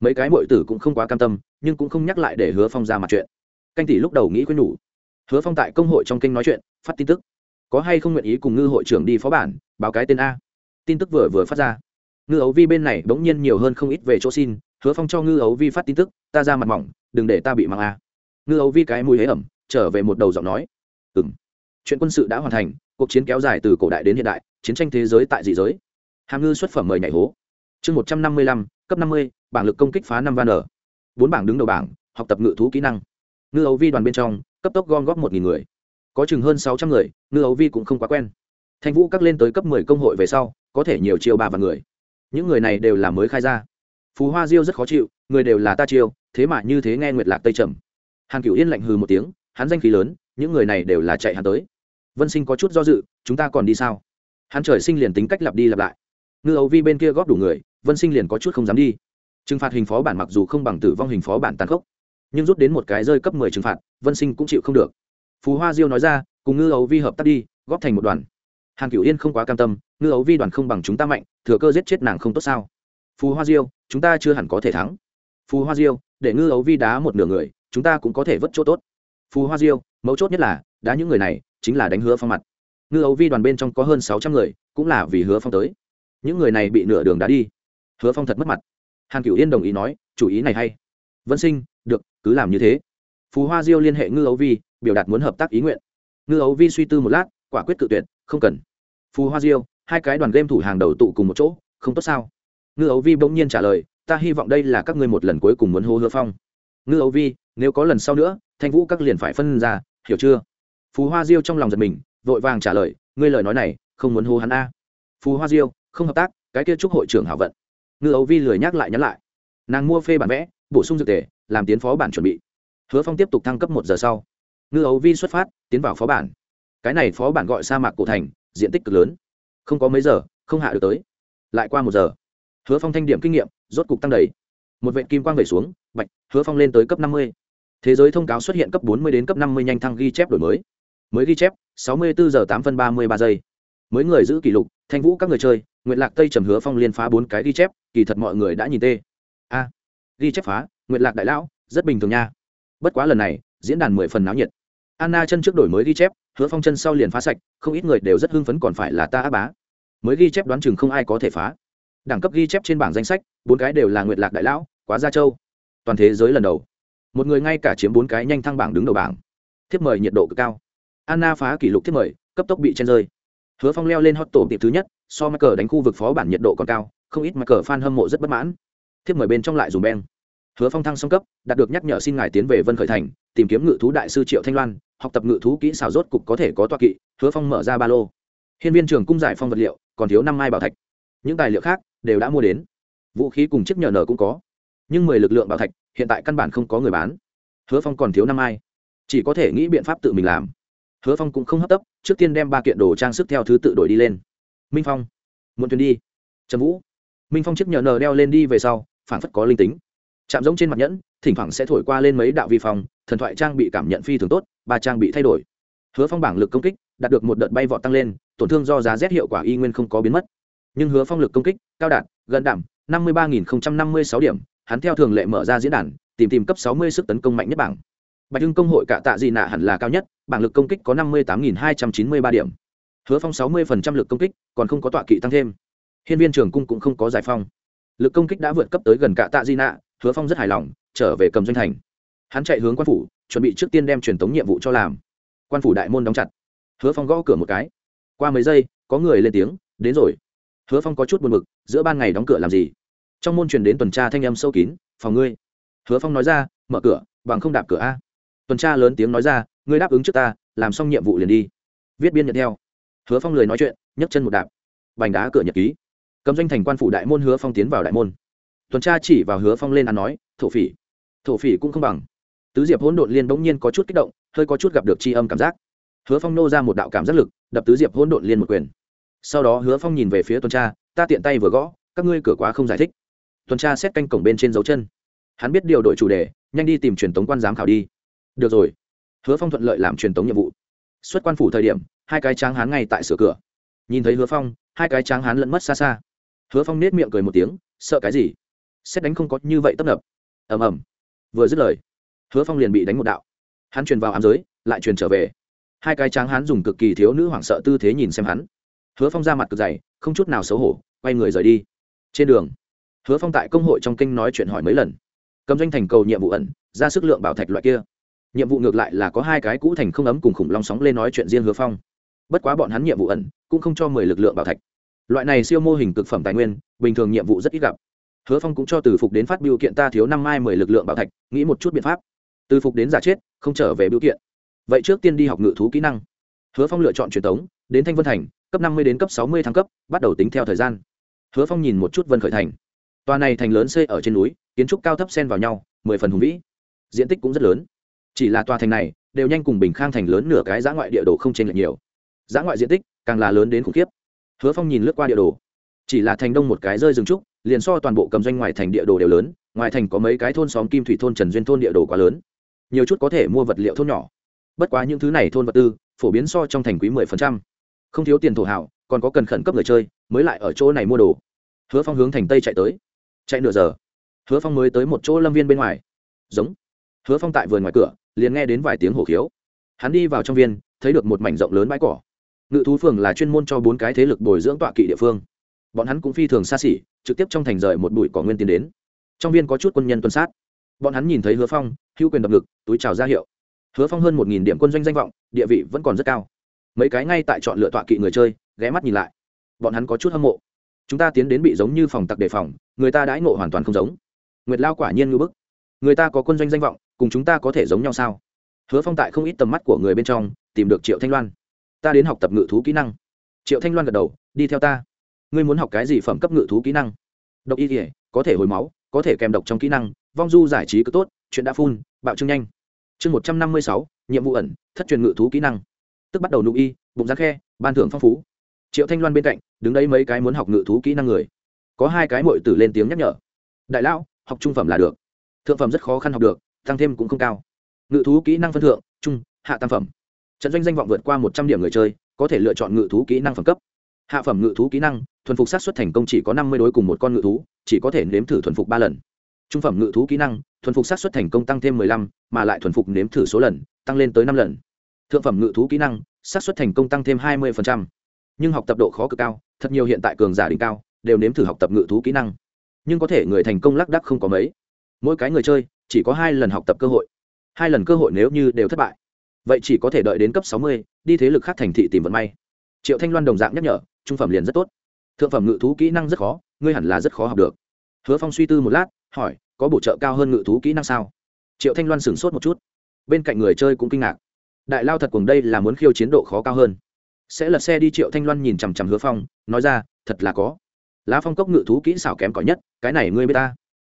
Mấy cái mội tử cũng không quá cam tâm, nhưng cũng không nhắc lại để hứa phong ra mặt chuyện. Canh tỷ lúc đầu nghĩ quên nhủ hứa phong tại công hội trong kênh nói chuyện, phát tin tức. Có hay không nguyện ý cùng ngư hội trưởng đi phó bản, báo cái tên a? Tin tức vừa vừa phát ra. Ngư ấu vi bên này bỗng nhiên nhiều hơn không ít về chỗ xin, hứa phong cho ngư ấu vi phát tin tức, ta ra mặt mỏng, đừng để ta bị mang a. Ngư ấu vi cái mùi hế ẩm, trở về một đầu giọng nói. Ừ m chuyện quân sự đã hoàn thành, cuộc chiến kéo dài từ cổ đại đến hiện đại, chiến tranh thế giới tại dị giới. Hàm ngư xuất phẩm mời nhảy hố. Chương một trăm năm mươi lăm, cấp năm mươi, bảng lực công kích phá năm van ở bốn bảng đứng đầu bảng, học tập ngự thú kỹ năng. Ngư ấu vi đoàn bên trong cấp tốc gom góp một nghìn người. Có chừng hơn sáu trăm người, ngư ấu vi cũng không quá quen. Thanh vũ các lên tới cấp mười công hội về sau, có thể nhiều chiêu ba và người. Những người này đều là mới khai ra. Phú hoa diêu rất khó chịu, người đều là ta chiêu, thế mà như thế nghe nguyệt lạc tây trầm. Hàn cửu yên lạnh hừ một tiếng, hắn danh khí lớn, những người này đều là chạy hắn tới. Vân sinh có chút do dự, chúng ta còn đi sao? Hắn trời sinh liền tính cách lặp đi lặp lại. Ngư ấu vi bên kia góp đủ người, vân sinh liền có chút không dám đi. Trừng phạt hình phó bản mặc dù không bằng tử vong hình phó bản tàn khốc nhưng rút đến một cái rơi cấp mười trừng phạt, vân sinh cũng chịu không được. Phú hoa diêu nói ra, cùng ngư ấu vi hợp tác đi, góp thành một đoàn. Hàn cửu yên không quá cam tâm, ngư ấu vi đoàn không bằng chúng ta mạnh, thừa cơ giết chết nàng không tốt sao? Phú hoa diêu, chúng ta chưa hẳn có thể thắng. Phú hoa diêu, để ngư ấu vi đá một nửa người, chúng ta cũng có thể vất chỗ tốt. Phú hoa diêu, mấu chốt nhất là, đá những người này, chính là đánh hứa phong mặt. Ngư ấu vi đoàn bên trong có hơn sáu trăm người, cũng là vì hứa phong tới. Những người này bị nửa đường đá đi. Hứa phong thật mất mặt. Hàn cửu yên đồng ý nói, chủ ý này hay. Vân sinh được, cứ làm như thế. Phú hoa diêu liên hệ ngư ấu vi, biểu đạt muốn hợp tác ý nguyện. Ngư ấu vi suy tư một lát, quả quyết cự tuyệt, không cần. Phú hoa diêu, hai cái đoàn game thủ hàng đầu tụ cùng một chỗ, không tốt sao? Ngư ấu vi bỗng nhiên trả lời, ta hy vọng đây là các ngươi một lần cuối cùng muốn hô hứa phong. Ngư ấu vi, nếu có lần sau nữa, thanh vũ các liền phải phân ra, hiểu chưa? Phú hoa diêu trong lòng giật mình, vội vàng trả lời, ngươi lời nói này, không muốn hô hắn a. Phú hoa diêu, không hợp tác, cái kia chúc hội trưởng hảo vận. Ngư ấu vi lười nhắc lại nhắn lại. Nàng mua phê bản vẽ, bổ sung dược tề làm tiến phó bản chuẩn bị. Hứa phong tiếp tục thăng cấp một giờ sau. Ngư ấu vi xuất phát, tiến vào phó bản. Cái này phó bản gọi sa mạc cổ thành, diện tích cực lớn. Không có mấy giờ, không hạ được tới. Lại qua một giờ. Hứa phong thanh điểm kinh nghiệm, rốt cục tăng đầy. Một vệ kim quang về xuống, bạch, hứa phong lên tới cấp năm mươi. Thế giới thông cáo xuất hiện cấp bốn mươi đến cấp năm mươi nhanh thăng ghi chép đổi mới. Mới ghi chép, sáu mươi bốn giờ tám phân ba mươi ba giây. Mới người giữ kỷ lục, thanh vũ các người chơi nguyện lạc tây trầm hứa phong liên phá bốn cái ghi chép, kỳ thật mọi người đã nhìn tê. A, ghi chép phá nguyện lạc đại lão, rất bình thường nha. Bất quá lần này, diễn đàn mười phần náo nhiệt. Anna chân trước đổi mới ghi chép, hứa phong chân sau liền phá sạch, không ít người đều rất hưng phấn còn phải là ta á bá. Mới ghi chép đoán chừng không ai có thể phá. Đẳng cấp ghi chép trên bảng danh sách, bốn cái đều là nguyệt lạc đại lão, quá gia châu. Toàn thế giới lần đầu. Một người ngay cả chiếm bốn cái nhanh thăng bảng đứng đầu bảng. Thiếp mời nhiệt độ cực cao. Anna phá kỷ lục thiếp mời, cấp tốc bị chen rơi. Hứa phong leo lên hot tổ tiệp thứ nhất, so mắc cờ đánh khu vực phó bản nhiệt độ còn cao, không ít mắc cờ f a n hâm mộ rất bất mãn. Thiếp mời bên trong lại dùng beng hứa phong thăng song cấp, đạt được nhắc nhở xin ngài tiến về vân khởi thành, tìm kiếm ngự thú đại sư triệu thanh loan, học tập ngự thú kỹ xảo rốt cục có thể có toa kỵ, hứa phong mở ra ba lô. Hiên viên trường cung giải phong vật liệu, còn thiếu năm mai bảo thạch. Những tài liệu khác đều đã mua đến. Vũ khí cùng chiếc nhờ nở cũng có, nhưng mười lực lượng bảo thạch hiện tại căn bản không có người bán. Hứa phong còn thiếu năm mai. Chỉ có thể nghĩ biện pháp tự mình làm. Hứa phong cũng không hấp tấp, trước tiên đem ba kiện đồ trang sức theo thứ tự đổi đi lên. Minh phong muốn thuyền đi. Trần vũ, minh phong chiếc nhờ nở đeo lên đi về sau, phản phất có linh tính chạm giống trên mặt nhẫn, thỉnh thoảng sẽ thổi qua lên mấy đạo vi phong, thần thoại trang bị cảm nhận phi thường tốt, ba trang bị thay đổi. Hứa phong bảng lực công kích, đạt được một đợt bay vọt tăng lên, tổn thương do giá rét hiệu quả y nguyên không có biến mất. Nhưng hứa phong lực công kích, cao đạt, gần đảm, năm mươi ba nghìn năm mươi sáu điểm, hắn theo thường lệ mở ra diễn đàn, tìm tìm cấp sáu mươi sức tấn công mạnh nhất bảng. Bạch hưng công hội cả tạ dị nạ hẳn là cao nhất, bảng lực công kích có năm mươi tám nghìn hai trăm chín mươi ba điểm. Hứa phong sáu mươi lực công kích, còn không có tọa kỵ tăng thêm. Hiên viên trường cung cũng không có giải phong. Lực công kích đã vượt cấp tới gần cả tạ di nạ hứa phong rất hài lòng, trở về cầm doanh thành. Hắn chạy hướng quan phủ, chuẩn bị trước tiên đem truyền tống nhiệm vụ cho làm. Quan phủ đại môn đóng chặt. Hứa phong gõ cửa một cái. Qua mấy giây, có người lên tiếng, đến rồi. Hứa phong có chút buồn b ự c giữa ban ngày đóng cửa làm gì? Trong môn truyền đến tuần tra thanh âm sâu kín, phòng ngươi. Hứa phong nói ra, mở cửa, bằng không đạp cửa a. Tuần tra lớn tiếng nói ra, ngươi đáp ứng trước ta, làm xong nhiệm vụ liền đi. Viết biên nhận theo. Hứa phong lười nói chuyện, nhấc chân một đạp. Bành đá cửa nhật ký. Cầm doanh thành quan phủ đại môn, hứa phong tiến vào đại môn tuần tra chỉ vào hứa phong lên ăn nói, thổ phỉ. Thổ phỉ cũng không bằng. Tứ diệp hỗn độn liên bỗng nhiên có chút kích động, hơi có chút gặp được tri âm cảm giác. Hứa phong nô ra một đạo cảm giác lực, đập tứ diệp hỗn độn liên một quyền. Sau đó hứa phong nhìn về phía tuần tra, ta tiện tay vừa gõ, các ngươi cửa quá không giải thích. Tuần tra xét canh cổng bên trên dấu chân. Hắn biết điều đổi chủ đề, nhanh đi tìm truyền tống quan giám khảo đi. Được rồi. Hứa phong thuận lợi làm truyền tống nhiệm vụ. Xuất quan phủ thời điểm, hai cái tráng hán ngay tại sửa cửa. Nhìn thấy hứa phong, hai cái tráng hán lẫn mất xa xa. Hứa phong nết miệng cười một tiếng, sợ cái gì? Xét đánh không có như vậy tấp nập. Ầm ầm. Vừa dứt lời, hứa phong liền bị đánh một đạo. Hắn truyền vào ám giới, lại truyền trở về. Hai cái tráng hắn dùng cực kỳ thiếu nữ hoảng sợ tư thế nhìn xem hắn. Hứa phong ra mặt cực dày, không chút nào xấu hổ, quay người rời đi. Trên đường, hứa phong tại công hội trong kinh nói chuyện hỏi mấy lần. Cầm doanh thành cầu nhiệm vụ ẩn, ra sức lượng bảo thạch loại kia. Nhiệm vụ ngược lại là có hai cái cũ thành không ấm cùng khủng long sóng lên nói chuyện riêng hứa phong. Bất quá bọn hắn nhiệm vụ ẩn, cũng không cho mười lực lượng bảo thạch. Loại này siêu mô hình cực phẩm tài nguyên, bình thường nhiệm vụ rất ít gặp hứa phong cũng cho từ phục đến phát biểu kiện ta thiếu năm mai mười lực lượng bảo thạch, nghĩ một chút biện pháp. Từ phục đến giả chết, không trở về biểu kiện. Vậy trước tiên đi học ngự thú kỹ năng. Hứa phong lựa chọn truyền thống đến thanh vân thành, cấp năm mươi đến cấp sáu mươi thăng cấp, bắt đầu tính theo thời gian. Hứa phong nhìn một chút vân khởi thành. Tòa này thành lớn xây ở trên núi, kiến trúc cao thấp xen vào nhau, mười phần hùng vĩ. Diện tích cũng rất lớn. Chỉ là tòa thành này, đều nhanh cùng bình khang thành lớn nửa cái giã ngoại địa đồ không chênh lệch nhiều. Giã ngoại diện tích càng là lớn đến khủng khiếp. Hứa phong nhìn lướt qua địa đồ chỉ là thành đông một cái rơi rừng trúc, liền so toàn bộ cầm doanh ngoài thành địa đồ đều lớn, ngoài thành có mấy cái thôn xóm kim thủy thôn, trần duyên thôn địa đồ quá lớn. Nhiều chút có thể mua vật liệu thôn nhỏ. Bất quá những thứ này thôn vật tư, phổ biến so trong thành quý mười phần trăm. Không thiếu tiền thổ hảo, còn có cần khẩn cấp người chơi, mới lại ở chỗ này mua đồ. Hứa phong hướng thành tây chạy tới. Chạy nửa giờ. Hứa phong mới tới một chỗ lâm viên bên ngoài. Giống. Hứa phong tại vườn ngoài cửa, liền nghe đến vài tiếng hổ khiếu. Hắn đi vào trong viên, thấy được một mảnh rộng lớn bãi cỏ. Ngự thú phường là chuyên môn cho bốn cái thế lực bồi dưỡng tọa kỵ địa phương bọn hắn cũng phi thường xa xỉ, trực tiếp trong thành rời một bụi cỏ nguyên tiến đến. Trong viên có chút quân nhân tuần sát. Bọn hắn nhìn thấy hứa phong, hữu quyền đập ngực túi trào ra hiệu. Hứa phong hơn một nghìn điểm quân doanh danh vọng, địa vị vẫn còn rất cao. Mấy cái ngay tại chọn lựa tọa kỵ người chơi, ghé mắt nhìn lại. Bọn hắn có chút hâm mộ. Chúng ta tiến đến bị giống như phòng tặc đề phòng, người ta đãi ngộ hoàn toàn không giống. Nguyệt lao quả nhiên ngưỡng bức. Người ta có quân doanh danh vọng, cùng chúng ta có thể giống nhau sao? Hứa phong tại không ít tầm mắt của người bên trong, tìm được triệu thanh loan. Ta đến học tập ngự thú kỹ năng. Triệu thanh loan gật đầu, đi theo ta ngươi muốn học cái gì phẩm cấp ngự thú kỹ năng? Độc y thể có thể hồi máu, có thể kèm độc trong kỹ năng, vong du giải trí cứ tốt, chuyện đã phun bạo trương nhanh. Chương một trăm năm mươi sáu, nhiệm vụ ẩn, thất truyền ngự thú kỹ năng. Tức bắt đầu nụ y, bụng rác khe, ban thưởng phong phú. Triệu thanh loan bên cạnh, đứng đấy mấy cái muốn học ngự thú kỹ năng người. Có hai cái mội tử lên tiếng nhắc nhở. Đại lão, học trung phẩm là được. Thượng phẩm rất khó khăn học được, tăng thêm cũng không cao. Ngự thú kỹ năng phân thượng, trung, hạ tam phẩm. Trận doanh danh vọng vượt qua một trăm điểm người chơi, có thể lựa chọn ngự thú kỹ năng phẩm cấp. Hạ phẩm ngự thú kỹ năng thuần phục sát xuất thành công chỉ có năm mươi đối cùng một con ngự thú, chỉ có thể nếm thử thuần phục ba lần. Trung phẩm ngự thú kỹ năng, thuần phục sát xuất thành công tăng thêm mười lăm, mà lại thuần phục nếm thử số lần, tăng lên tới năm lần. Thượng phẩm ngự thú kỹ năng, sát xuất thành công tăng thêm hai mươi nhưng học tập độ khó cực cao, thật nhiều hiện tại cường giả đỉnh cao, đều nếm thử học tập ngự thú kỹ năng. Nhưng có thể người thành công lác đắc không có mấy. Mỗi cái người chơi, chỉ có hai lần học tập cơ hội. Hai lần cơ hội nếu như đều thất bại, vậy chỉ có thể đợi đến cấp sáu mươi, đi thế lực khác thành thị tìm vận may. Triệu thanh loan đồng dạng nhắc nhở, trung phẩm liền rất tốt thượng phẩm ngự thú kỹ năng rất khó, ngươi hẳn là rất khó học được. Hứa phong suy tư một lát, hỏi, có bổ trợ cao hơn ngự thú kỹ năng sao? Triệu thanh loan sửng sốt một chút. Bên cạnh người chơi cũng kinh ngạc. Đại lao thật cùng đây là muốn khiêu chiến độ khó cao hơn. Sẽ lật xe đi triệu thanh loan nhìn chằm chằm hứa phong, nói ra, thật là có. Lá phong cốc ngự thú kỹ xảo kém cỏi nhất, cái này ngươi b i ế ta.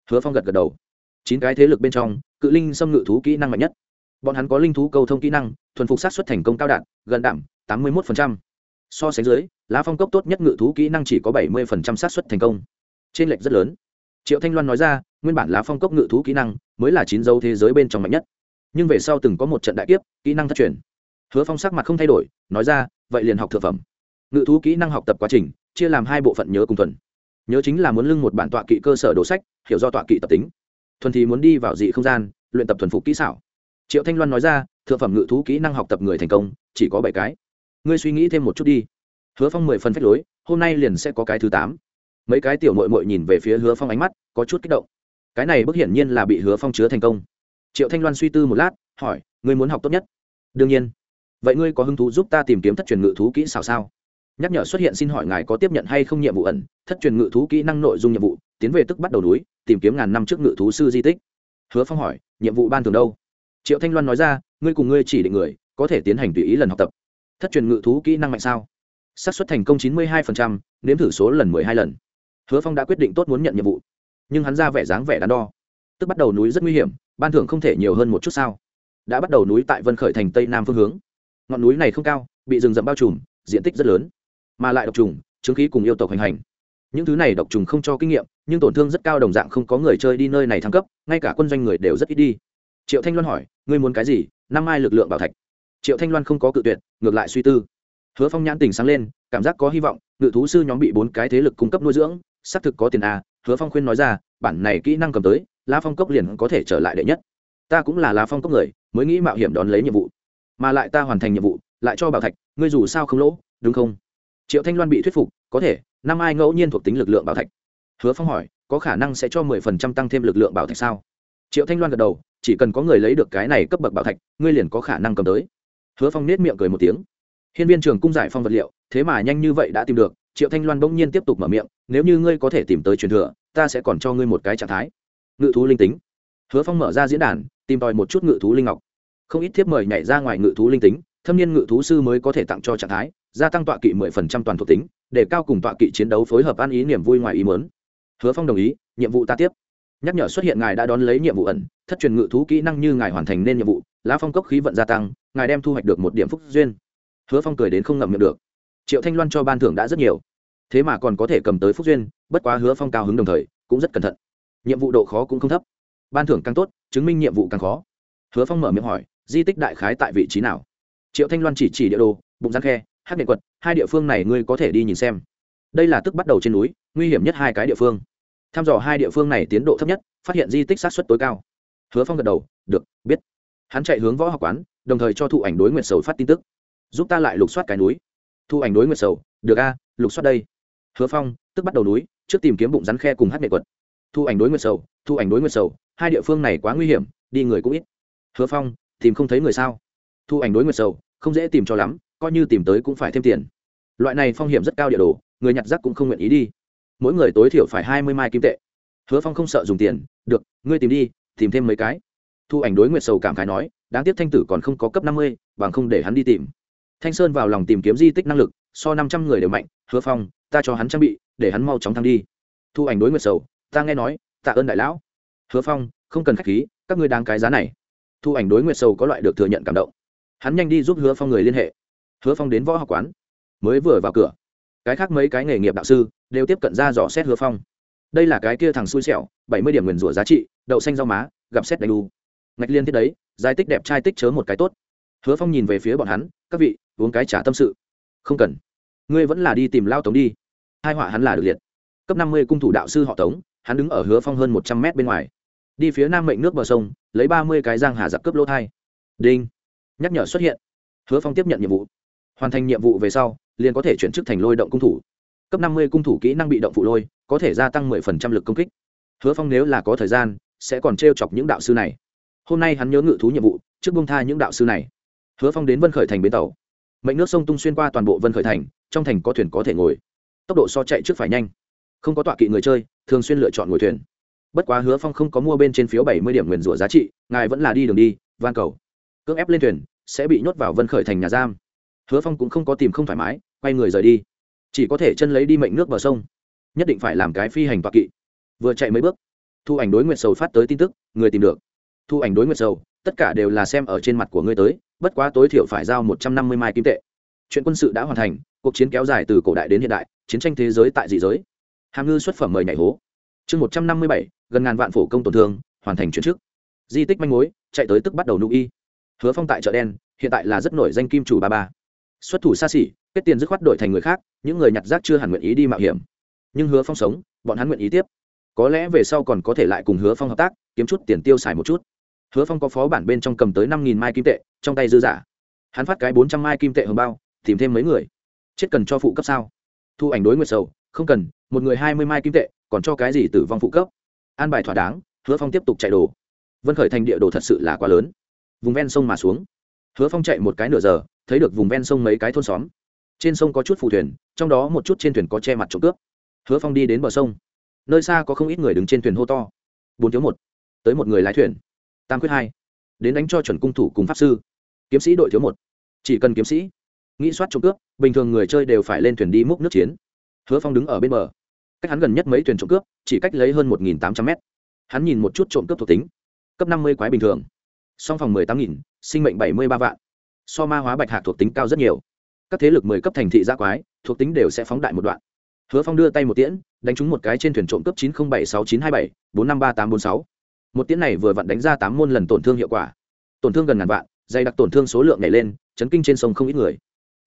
Hứa phong gật gật đầu. Chín cái thế lực bên trong, cự linh xâm ngự thú kỹ năng mạnh nhất. Bọn hắn có linh thú cầu thông kỹ năng, thuần phục sát xuất thành công cao đạt, gần đảm, tám mươi một so sánh dưới, lá phong cốc tốt nhất ngự thú kỹ năng chỉ có bảy mươi sát suất thành công. Trên lệch rất lớn. Triệu thanh loan nói ra, nguyên bản lá phong cốc ngự thú kỹ năng mới là chín dấu thế giới bên trong mạnh nhất. Nhưng về sau từng có một trận đại kiếp, kỹ năng thất truyền. Hứa phong sắc mặt không thay đổi, nói ra, vậy liền học thực phẩm. Ngự thú kỹ năng học tập quá trình, chia làm hai bộ phận nhớ cùng thuần. Nhớ chính là muốn lưng một bản tọa kỵ cơ sở đồ sách, hiểu do tọa kỵ tập tính. Thuần thì muốn đi vào dị không gian, luyện tập thuần phục kỹ xảo. Triệu thanh loan nói ra, thượng phẩm ngự thú kỹ năng học tập người thành công, chỉ có bảy cái ngươi suy nghĩ thêm một chút đi. Hứa phong mười phần phách lối, hôm nay liền sẽ có cái thứ tám. Mấy cái tiểu mội mội nhìn về phía hứa phong ánh mắt, có chút kích động. Cái này bức hiển nhiên là bị hứa phong chứa thành công. Triệu thanh loan suy tư một lát, hỏi, ngươi muốn học tốt nhất? Đương nhiên. Vậy ngươi có hứng thú giúp ta tìm kiếm thất truyền ngự thú kỹ xảo sao? Nhắc nhở xuất hiện xin hỏi ngài có tiếp nhận hay không nhiệm vụ ẩn, thất truyền ngự thú kỹ năng nội dung nhiệm vụ, tiến về tức bắt đầu núi, tìm kiếm ngàn năm trước ngự thú sư di tích. Hứa phong hỏi, nhiệm vụ ban thường đâu? Triệu thanh loan nói ra, ngươi cùng ngươi chỉ định người, có thể tiến hành tùy ý lần học tập thất truyền ngự thú kỹ năng mạnh sao? Xác suất thành công chín mươi hai nếm thử số lần mười hai lần. Hứa phong đã quyết định tốt muốn nhận nhiệm vụ. Nhưng hắn ra vẻ dáng vẻ đắn đo. Tức bắt đầu núi rất nguy hiểm, ban thưởng không thể nhiều hơn một chút sao? Đã bắt đầu núi tại vân khởi thành tây nam phương hướng. Ngọn núi này không cao, bị rừng rậm bao trùm, diện tích rất lớn. Mà lại độc trùng, chứng khí cùng yêu tộc hành hành. Những thứ này độc trùng không cho kinh nghiệm, nhưng tổn thương rất cao đồng dạng không có người chơi đi nơi này thăng cấp, ngay cả quân doanh người đều rất ít đi. Triệu thanh loan hỏi, ngươi muốn cái gì? Năm mai lực lượng bảo thạch triệu thanh loan không có cự tuyệt, ngược lại suy tư. Hứa phong nhãn tình sáng lên, cảm giác có hy vọng, ngự thú sư nhóm bị bốn cái thế lực cung cấp nuôi dưỡng, xác thực có tiền à? hứa phong khuyên nói ra, bản này kỹ năng cầm tới la phong cốc liền có thể trở lại đệ nhất. Ta cũng là la phong cốc người, mới nghĩ mạo hiểm đón lấy nhiệm vụ. Mà lại ta hoàn thành nhiệm vụ, lại cho bảo thạch, ngươi dù sao không lỗ, đúng không? Triệu thanh loan bị thuyết phục, có thể, năm ai ngẫu nhiên thuộc tính lực lượng bảo thạch. Hứa phong hỏi, có khả năng sẽ cho mười phần trăm tăng thêm lực lượng bảo thạch sao? Triệu thanh loan gật đầu, chỉ cần có người lấy được cái này cấp bậc bảo thạch, ngươi liền có khả năng cầm tới hứa phong nết miệng cười một tiếng. Hiên viên trường cung giải phong vật liệu, thế mà nhanh như vậy đã tìm được, triệu thanh loan bỗng nhiên tiếp tục mở miệng, nếu như ngươi có thể tìm tới truyền thừa, ta sẽ còn cho ngươi một cái trạng thái. Ngự thú linh tính. Hứa phong mở ra diễn đàn, tìm tòi một chút ngự thú linh ngọc. Không ít thiếp mời nhảy ra ngoài ngự thú linh tính, thâm niên ngự thú sư mới có thể tặng cho trạng thái, gia tăng tọa kỵ mười phần trăm toàn thuộc tính, để cao cùng tọa kỵ chiến đấu phối hợp ăn ý niềm vui ngoài ý mớn hứa phong đồng ý, nhiệm vụ ta tiếp. Nhắc nhở xuất hiện ngài đã đón lấy nhiệm vụ ẩn, thất truyền ngự thú kỹ năng như ngài hoàn thành nên nhiệm vụ lá phong cốc khí vận gia tăng, ngài đem thu hoạch được một điểm phúc duyên. Hứa phong cười đến không ngậm miệng được. Triệu thanh loan cho ban thưởng đã rất nhiều. Thế mà còn có thể cầm tới phúc duyên, bất quá hứa phong cao hứng đồng thời, cũng rất cẩn thận. Nhiệm vụ độ khó cũng không thấp. Ban thưởng càng tốt, chứng minh nhiệm vụ càng khó. Hứa phong mở miệng hỏi, di tích đại khái tại vị trí nào? Triệu thanh loan chỉ chỉ địa đồ, bụng giang khe hát nghệ quật, hai địa phương này ngươi có thể đi nhìn xem. Đây là tức bắt đầu trên núi, nguy hiểm nhất hai cái địa phương. Tham dò hai địa phương này tiến độ thấp nhất, phát hiện di tích sát xuất tối cao. Hứa phong gật đầu, được, biết hắn chạy hướng võ học quán, đồng thời cho thụ ảnh đối nguyện sầu phát tin tức. Giúp ta lại lục soát cái núi. Thu ảnh đối nguyệt sầu, được a, lục soát đây. Hứa phong, tức bắt đầu núi, trước tìm kiếm bụng rắn khe cùng hát nghệ quật. Thu ảnh đối nguyệt sầu thu ảnh đối nguyệt sầu, hai địa phương này quá nguy hiểm, đi người cũng ít. Hứa phong, tìm không thấy người sao? Thu ảnh đối nguyệt sầu, không dễ tìm cho lắm, coi như tìm tới cũng phải thêm tiền. Loại này phong hiểm rất cao địa đồ, người nhặt rác cũng không nguyện ý đi. Mỗi người tối thiểu phải hai mươi mai kim tệ. Hứa phong không sợ dùng tiền, được, ngươi tìm đi, tìm thêm mấy cái thu ảnh đối nguyệt sầu cảm khái nói, đáng tiếc thanh tử còn không có cấp năm mươi, bằng không để hắn đi tìm. Thanh sơn vào lòng tìm kiếm di tích năng lực, so năm trăm người đều mạnh, hứa phong, ta cho hắn trang bị, để hắn mau chóng thăng đi. Thu ảnh đối nguyệt sầu, ta nghe nói, tạ ơn đại lão. Hứa phong, không cần k h á c h khí, các ngươi đang cái giá này. Thu ảnh đối nguyệt sầu có loại được thừa nhận cảm động. Hắn nhanh đi giúp hứa phong người liên hệ. Hứa phong đến võ học quán, mới vừa vào cửa. Cái khác mấy cái nghề nghiệp đạo sư đều tiếp cận ra dò xét hứa phong. Đây là cái kia thằng xui xẻo, bảy mươi điểm nguyền rủa giá trị, đậu xanh rau má, gặp xét đánh đu ngạch liên thiết đấy giải tích đẹp trai tích chớ một cái tốt. Hứa phong nhìn về phía bọn hắn, các vị, uống cái trả tâm sự. Không cần. Ngươi vẫn là đi tìm lao tống đi. Hai họa hắn là được liệt. Cấp năm mươi cung thủ đạo sư họ tống, hắn đứng ở hứa phong hơn một trăm mét bên ngoài. Đi phía nam mệnh nước bờ sông, lấy ba mươi cái giang hà giặc cướp lỗ thai. Đinh. Nhắc nhở xuất hiện. Hứa phong tiếp nhận nhiệm vụ. Hoàn thành nhiệm vụ về sau, liền có thể chuyển chức thành lôi động cung thủ. Cấp năm mươi cung thủ kỹ năng bị động phụ lôi, có thể gia tăng mười phần trăm lực công kích. Hứa phong nếu là có thời gian, sẽ còn t r e o chọc những đạo sư này hôm nay hắn nhớ ngự thú nhiệm vụ, trước bông tha những đạo sư này. Hứa phong đến vân khởi thành bến tàu. Mệnh nước sông tung xuyên qua toàn bộ vân khởi thành, trong thành có thuyền có thể ngồi. Tốc độ so chạy trước phải nhanh. Không có tọa kỵ người chơi, thường xuyên lựa chọn ngồi thuyền. Bất quá hứa phong không có mua bên trên phiếu bảy mươi điểm nguyền rủa giá trị, ngài vẫn là đi đường đi, van cầu. Cưỡng ép lên thuyền, sẽ bị nhốt vào vân khởi thành nhà giam. Hứa phong cũng không có tìm không thoải mái, quay người rời đi. Chỉ có thể chân lấy đi mệnh nước bờ sông. Nhất định phải làm cái phi hành tọa kỵ. Vừa chạy mấy bước, thu ảnh đối nguyện sầu phát tới tin tức, người tìm được thu ảnh đối nguyệt sầu, tất cả đều là xem ở trên mặt của ngươi tới, bất quá tối thiểu phải giao một trăm năm mươi mai kim tệ. Chuyện quân sự đã hoàn thành, cuộc chiến kéo dài từ cổ đại đến hiện đại, chiến tranh thế giới tại dị giới. Hàm ngư xuất phẩm mời nhảy hố. Chương một trăm năm mươi bảy, gần ngàn vạn phổ công tổn thương, hoàn thành chuyển trước. di tích manh mối, chạy tới tức bắt đầu nụ y. Hứa phong tại chợ đen, hiện tại là rất nổi danh kim chủ ba ba. Xuất thủ xa xỉ, kết tiền dứt khoát đổi thành người khác, những người nhặt rác chưa hẳn nguyện ý đi mạo hiểm. Nhưng hứa phong sống, bọn hắn nguyện ý tiếp. Có lẽ về sau còn có thể lại cùng hứa phong hợp tác, kiếm chút tiền tiêu xài một chút hứa phong có phó bản bên trong cầm tới năm nghìn mai kim tệ, trong tay dư giả. Hắn phát cái bốn trăm mai kim tệ hồng bao, tìm thêm mấy người. Chết cần cho phụ cấp sao? Thu ảnh đối nguyệt sầu, không cần, một người hai mươi mai kim tệ, còn cho cái gì tử vong phụ cấp? An bài thỏa đáng, hứa phong tiếp tục chạy đồ. Vân khởi thành địa đồ thật sự là quá lớn. Vùng ven sông mà xuống. Hứa phong chạy một cái nửa giờ, thấy được vùng ven sông mấy cái thôn xóm. Trên sông có chút phù thuyền, trong đó một chút trên thuyền có che mặt trộm cướp. Hứa phong đi đến bờ sông. Nơi xa có không ít người đứng trên thuyền hô to. Bốn thiếu một. Tới một người lái thuyền tam quyết hai, đến đánh cho chuẩn cung thủ cùng pháp sư. Kiếm sĩ đội thiếu một, chỉ cần kiếm sĩ. Nghĩ soát trộm cướp, bình thường người chơi đều phải lên thuyền đi múc nước chiến. Hứa phong đứng ở bên bờ. Cách hắn gần nhất mấy thuyền trộm cướp, chỉ cách lấy hơn một tám trăm mét. Hắn nhìn một chút trộm cướp thuộc tính. Cấp năm mươi quái bình thường. Song phòng mười tám nghìn, sinh mệnh bảy mươi ba vạn. So ma hóa bạch hạc thuộc tính cao rất nhiều. Các thế lực mười cấp thành thị gia quái, thuộc tính đều sẽ phóng đại một đoạn. Hứa phong đưa tay một tiễn, đánh trúng một cái trên thuyền trộm cướp chín trăm bảy sáu chín hai bảy, bốn năm ba tám bốn sáu một tiễn này vừa vặn đánh ra tám môn lần tổn thương hiệu quả. Tổn thương gần ngàn vạn, dày đặc tổn thương số lượng nhảy lên, chấn kinh trên sông không ít người.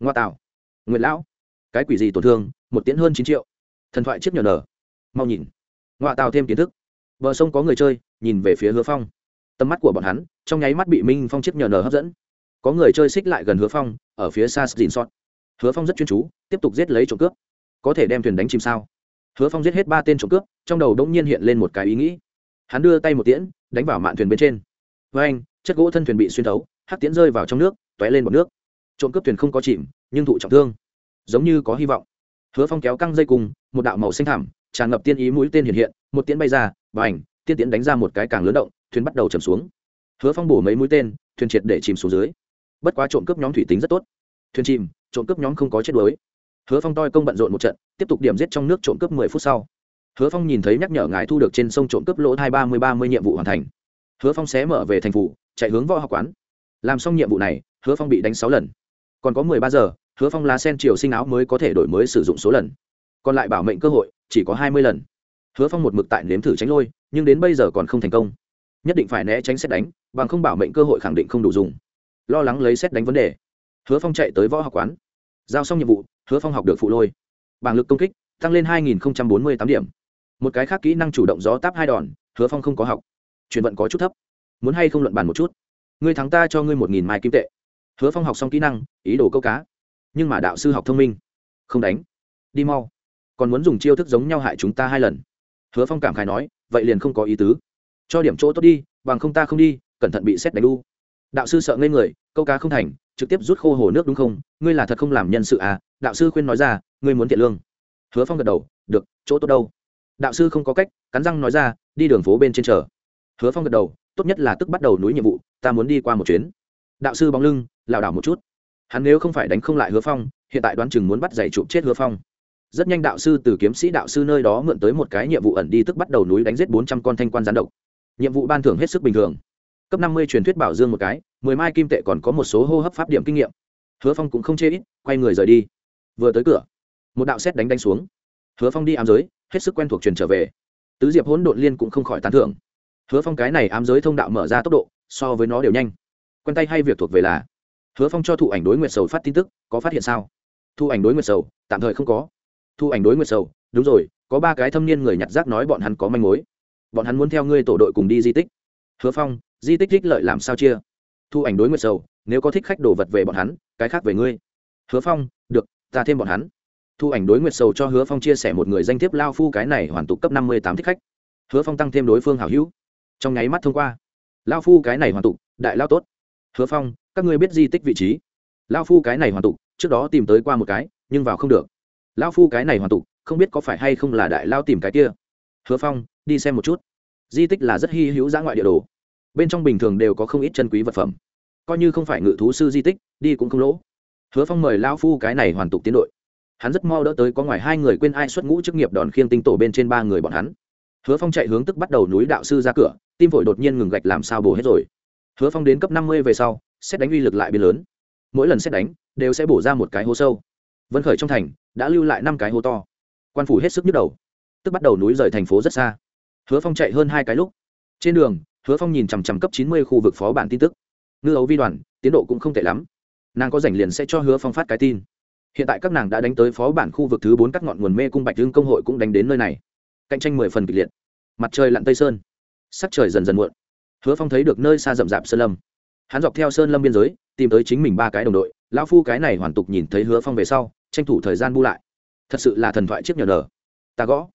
Ngoa tạo. Nguyệt lão. Cái quỷ gì tổn thương, một tiễn hơn chín triệu. Thần thoại chiếc nhờ nở. Mau nhìn. Ngoa tạo thêm kiến thức. Bờ sông có người chơi, nhìn về phía hứa phong. Tầm mắt của bọn hắn, trong nháy mắt bị minh phong chiếc nhờ nở hấp dẫn. Có người chơi xích lại gần hứa phong, ở phía xa dìn sót hứa phong rất chuyên chú, tiếp tục giết lấy trộm cướp. Có thể đem thuyền đánh chìm sao? Hứa phong giết hết ba tên trộm cướp, trong đầu đông nhiên hiện lên một cái ý nghĩ hắn đưa tay một tiễn, đánh vào mạn thuyền bên trên. Với anh, chất gỗ thân thuyền bị xuyên thấu, hắc tiễn rơi vào trong nước t ó é lên bọc nước. Trộm cướp thuyền không có chìm, nhưng thụ trọng thương. Giống như có hy vọng. Hứa phong kéo căng dây cùng, một đạo màu xanh thảm tràn ngập tiên ý mũi tên hiện hiện, một tiễn bay ra, và ảnh, tiên tiễn đánh ra một cái càng lớn động, thuyền bắt đầu chầm xuống. Hứa phong bổ mấy mũi tên, thuyền triệt để chìm xuống dưới. Bất quá trộm cướp nhóm thủy tính rất tốt. Thuyền chìm, trộm cướp nhóm không có chết đuối. Hứa phong toi công bận rộn một trận, tiếp tục điểm giết trong nước trộm cướp mười phút sau hứa phong nhìn thấy nhắc nhở ngài thu được trên sông trộm cướp lỗ hai ba mươi ba mươi nhiệm vụ hoàn thành. Hứa phong xé mở về thành phủ, chạy hướng võ học quán. Làm xong nhiệm vụ này, hứa phong bị đánh sáu lần. Còn có mười ba giờ, hứa phong lá sen chiều sinh áo mới có thể đổi mới sử dụng số lần. Còn lại bảo mệnh cơ hội, chỉ có hai mươi lần. Hứa phong một mực tại nếm thử tránh lôi, nhưng đến bây giờ còn không thành công. Nhất định phải né tránh xét đánh, bằng không bảo mệnh cơ hội khẳng định không đủ dùng. Lo lắng lấy xét đánh vấn đề. Hứa phong chạy tới võ học quán. Giao xong nhiệm vụ, hứa phong học được phụ lôi. Bảng lực công kích, tăng lên hai nghìn bốn mươi tám điểm một cái khác kỹ năng chủ động gió táp hai đòn, hứa phong không có học. Chuyển vận có chút thấp. Muốn hay không luận bàn một chút? Ngươi thắng ta cho ngươi một nghìn mai kim tệ. Hứa phong học xong kỹ năng, ý đồ câu cá. Nhưng mà đạo sư học thông minh. Không đánh. Đi mau. Còn muốn dùng chiêu thức giống nhau hại chúng ta hai lần. Hứa phong cảm khai nói, vậy liền không có ý tứ. Cho điểm chỗ tốt đi, bằng không ta không đi, cẩn thận bị xét đánh đu đạo sư sợ ngây người, câu cá không thành, trực tiếp rút khô hồ nước đúng không? Ngươi là thật không làm nhân sự à? Đạo sư khuyên nói ra, ngươi muốn thiện lương. Hứa phong gật đầu, được, chỗ tốt đâu? Đạo sư không có cách, cắn răng nói ra, đi đường phố bên trên chờ. Hứa phong gật đầu, tốt nhất là tức bắt đầu núi nhiệm vụ, ta muốn đi qua một chuyến. Đạo sư bóng lưng, lảo đảo một chút. Hắn nếu không phải đánh không lại hứa phong, hiện tại đoán chừng muốn bắt giày chụp chết hứa phong. Rất nhanh đạo sư từ kiếm sĩ đạo sư nơi đó mượn tới một cái nhiệm vụ ẩn đi tức bắt đầu núi đánh giết bốn trăm con thanh quan gián độc. Nhiệm vụ ban thưởng hết sức bình thường. Cấp năm mươi truyền thuyết bảo dương một cái, mười mai kim tệ còn có một số hô hấp pháp điểm kinh nghiệm. Hứa phong cũng không chê ít, quay người rời đi. Vừa tới cửa, một đạo xét đánh đánh xuống. Hứa phong đi ám giới hết sức quen thuộc truyền trở về. Tứ diệp hỗn độn liên cũng không khỏi tán thưởng. Hứa phong cái này ám giới thông đạo mở ra tốc độ, so với nó đều nhanh. Quen tay hay việc thuộc về là, hứa phong cho thụ ảnh đối nguyệt sầu phát tin tức, có phát hiện sao? Thu ảnh đối nguyệt sầu, tạm thời không có. Thu ảnh đối nguyệt sầu, đúng rồi, có ba cái thâm niên người nhặt rác nói bọn hắn có manh mối. Bọn hắn muốn theo ngươi tổ đội cùng đi di tích. Hứa phong, di tích thích lợi làm sao chia? Thu ảnh đối nguyệt sầu, nếu có thích khách đồ vật về bọn hắn, cái khác về ngươi. Hứa phong, được, ta thêm bọn hắn thu ảnh đối nguyệt sầu cho hứa phong chia sẻ một người danh thiếp lao phu cái này hoàn tục cấp năm mươi tám thích khách. Hứa phong tăng thêm đối phương hảo hữu. Trong nháy mắt thông qua. Lao phu cái này hoàn tục, đại lao tốt. Hứa phong, các ngươi biết di tích vị trí. Lao phu cái này hoàn tục, trước đó tìm tới qua một cái, nhưng vào không được. Lao phu cái này hoàn tục, không biết có phải hay không là đại lao tìm cái kia. Hứa phong, đi xem một chút. Di tích là rất hy hữu giã ngoại địa đồ. Bên trong bình thường đều có không ít chân quý vật phẩm. Coi như không phải ngự thú sư di tích, đi cũng không lỗ. Hứa phong mời lao phu cái này hoàn tục tiến đội hắn rất mau đỡ tới có ngoài hai người quên ai xuất ngũ chức nghiệp đòn khiêng tinh tổ bên trên ba người bọn hắn. Hứa phong chạy hướng tức bắt đầu núi đạo sư ra cửa, tim phổi đột nhiên ngừng gạch làm sao bổ hết rồi. Hứa phong đến cấp năm mươi về sau, xét đánh uy lực lại biến lớn. Mỗi lần xét đánh, đều sẽ bổ ra một cái hố sâu. Vân khởi trong thành, đã lưu lại năm cái hố to. Quan phủ hết sức nhức đầu. Tức bắt đầu núi rời thành phố rất xa. Hứa phong chạy hơn hai cái lúc. Trên đường, hứa phong nhìn chằm chằm cấp chín mươi khu vực phó bản tin tức. Ngư ấu vi đoàn, tiến độ cũng không tệ lắm. Nàng có rảnh liền sẽ cho hứa phong phát cái tin hiện tại các nàng đã đánh tới phó bản khu vực thứ bốn các ngọn nguồn mê cung bạch dương công hội cũng đánh đến nơi này. Cạnh tranh mười phần kịch liệt. Mặt trời lặn tây sơn. Sắc trời dần dần muộn. Hứa phong thấy được nơi xa rậm rạp sơn lâm. Hắn dọc theo sơn lâm biên giới, tìm tới chính mình ba cái đồng đội. Lão phu cái này hoàn tục nhìn thấy hứa phong về sau, tranh thủ thời gian bu lại. Thật sự là thần thoại chiếc nhờ nở. Ta gõ.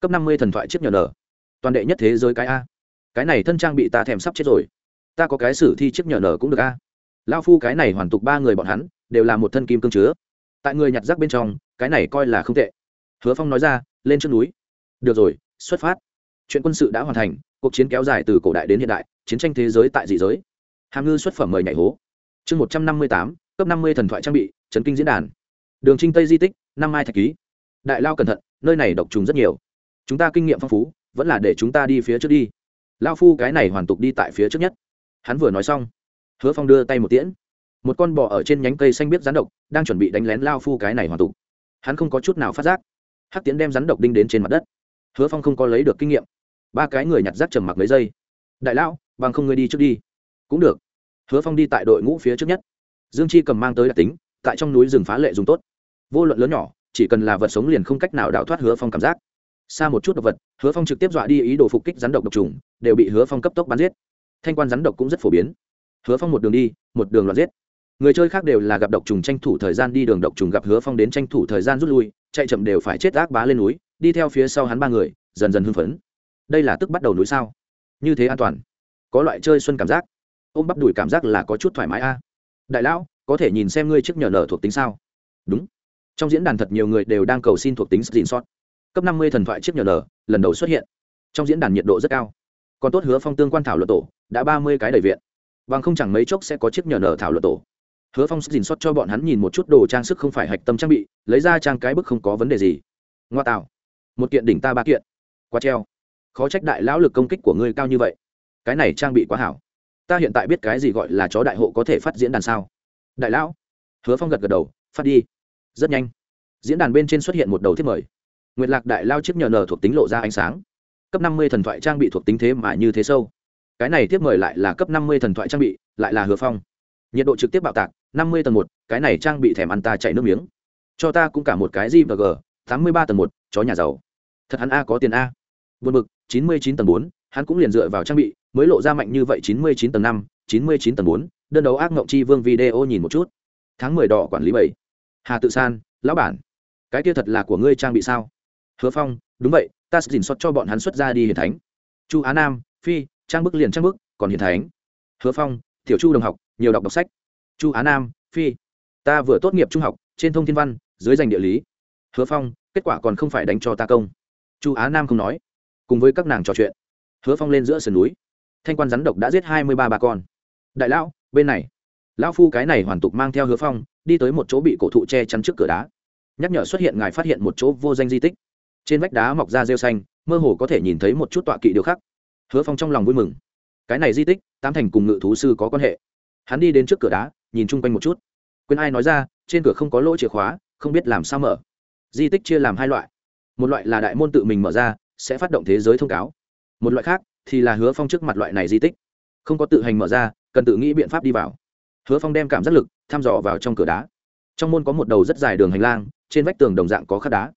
Cấp năm mươi thần thoại chiếc nhờ nở. Toàn đệ nhất thế giới cái a. Cái này thân trang bị ta thèm sắp chết rồi. Ta có cái sử thi chiếc nhờ nở cũng được a. Lão phu cái này hoàn tục ba người bọn hắn, đều là một thân kim cương chứa tại người nhặt rác bên trong, cái này coi là không tệ. Hứa phong nói ra, lên chân núi. Được rồi, xuất phát. Chuyện quân sự đã hoàn thành, cuộc chiến kéo dài từ cổ đại đến hiện đại, chiến tranh thế giới tại dị giới. Hàm ngư xuất phẩm mời nhảy hố. Chương một trăm năm mươi tám, cấp năm mươi thần thoại trang bị trấn kinh diễn đàn. Đường trinh tây di tích, năm mai thạch ký. Đại lao cẩn thận, nơi này độc trùng rất nhiều. Chúng ta kinh nghiệm phong phú, vẫn là để chúng ta đi phía trước đi. Lao phu cái này hoàn tục đi tại phía trước nhất. Hắn vừa nói xong, hứa phong đưa tay một tiễn một con bò ở trên nhánh cây xanh biết rắn độc, đang chuẩn bị đánh lén lao phu cái này hoàn tục. Hắn không có chút nào phát giác. Hắc tiễn đem rắn độc đinh đến trên mặt đất. Hứa phong không có lấy được kinh nghiệm. Ba cái người nhặt rác trầm mặc mấy giây. Đại lão, bằng không ngươi đi trước đi. Cũng được. Hứa phong đi tại đội ngũ phía trước nhất. Dương chi cầm mang tới đặc tính, tại trong núi rừng phá lệ dùng tốt. Vô luận lớn nhỏ, chỉ cần là vật sống liền không cách nào đào thoát hứa phong cảm giác. Xa một chút độc vật, hứa phong trực tiếp dọa đi ý đồ phục kích rắn độc độc trùng, đều bị hứa phong cấp tốc bắn giết. Thanh quan rắn độc cũng rất phổ biến. Hứa phong một đường đi, một đường loạt giết người chơi khác đều là gặp độc trùng tranh thủ thời gian đi đường độc trùng gặp hứa phong đến tranh thủ thời gian rút lui, chạy chậm đều phải chết ác bá lên núi, đi theo phía sau hắn ba người, dần dần hưng phấn. Đây là tức bắt đầu núi sao? Như thế an toàn. Có loại chơi xuân cảm giác. Ôm bắp đùi cảm giác là có chút thoải mái a. Đại lão, có thể nhìn xem ngươi trước nhờ nở thuộc tính sao? Đúng. Trong diễn đàn thật nhiều người đều đang cầu xin thuộc tính xin sót. Cấp năm mươi thần thoại chiếc nhờ nở lần đầu xuất hiện. Trong diễn đàn nhiệt độ rất cao. Còn tốt hứa phong tương quan thảo luận tổ, đã ba mươi cái đầy viện. Bằng không chẳng mấy chốc sẽ có chiếc nhờ nở thảo luận tổ hứa phong rình sót cho bọn hắn nhìn một chút đồ trang sức không phải hạch tâm trang bị, lấy ra trang cái bức không có vấn đề gì. Ngoa tạo. Một kiện đỉnh ta ba kiện. Qua treo. Khó trách đại lão lực công kích của ngươi cao như vậy. Cái này trang bị quá hảo. Ta hiện tại biết cái gì gọi là chó đại hộ có thể phát diễn đàn sao. Đại lão. Hứa phong gật gật đầu, phát đi. Rất nhanh. Diễn đàn bên trên xuất hiện một đầu thiết mời. Nguyệt lạc đại lao chiếc nhờ nở thuộc tính lộ ra ánh sáng. Cấp năm mươi thần thoại trang bị thuộc tính thế mà như thế sâu. Cái này tiếp mời lại là cấp năm mươi thần thoại trang bị, lại là hứa phong. Nhiệt độ trực tiếp bạo tạc năm mươi tầng một, cái này trang bị thèm ăn ta chạy nước miếng. Cho ta cũng cả một cái gì và g, tám mươi ba tầng một, chó nhà giàu. Thật hắn a có tiền a. Vượt mực chín mươi chín tầng bốn, hắn cũng liền dựa vào trang bị, mới lộ ra mạnh như vậy chín mươi chín tầng năm, chín mươi chín tầng bốn, đơn đấu ác mộng chi vương video nhìn một chút. Tháng mười đỏ quản lý bảy. Hà tự san, lão bản. Cái kia thật là của ngươi trang bị sao? Hứa phong, đúng vậy, ta sẽ dình xuất cho bọn hắn xuất ra đi hiền thánh. Chu á nam, phi, trang bức liền trang bức, còn hiền thánh. Hứa phong, tiểu chu đồng học, nhiều đọc đọc sách chu á nam, phi, ta vừa tốt nghiệp trung học, trên thông thiên văn, dưới danh địa lý. Hứa phong, kết quả còn không phải đánh cho ta công. Chu á nam không nói. Cùng với các nàng trò chuyện, hứa phong lên giữa sườn núi. Thanh quan rắn độc đã giết hai mươi ba bà con. Đại lão, bên này. Lão phu cái này hoàn tục mang theo hứa phong, đi tới một chỗ bị cổ thụ che chắn trước cửa đá. Nhắc nhở xuất hiện ngài phát hiện một chỗ vô danh di tích. Trên vách đá mọc ra rêu xanh, mơ hồ có thể nhìn thấy một chút tọa kỵ điều khác hứa phong trong lòng vui mừng. Cái này di tích tam thành cùng ngự thú sư có quan hệ. Hắn đi đến trước cửa đá nhìn chung quanh một chút. Quên ai nói ra, trên cửa không có lỗ chìa khóa, không biết làm sao mở. Di tích chia làm hai loại. Một loại là đại môn tự mình mở ra, sẽ phát động thế giới thông cáo. Một loại khác thì là hứa phong trước mặt loại này di tích. Không có tự hành mở ra, cần tự nghĩ biện pháp đi vào. Hứa phong đem cảm giác lực thăm dò vào trong cửa đá. Trong môn có một đầu rất dài đường hành lang, trên vách tường đồng dạng có khắc đá.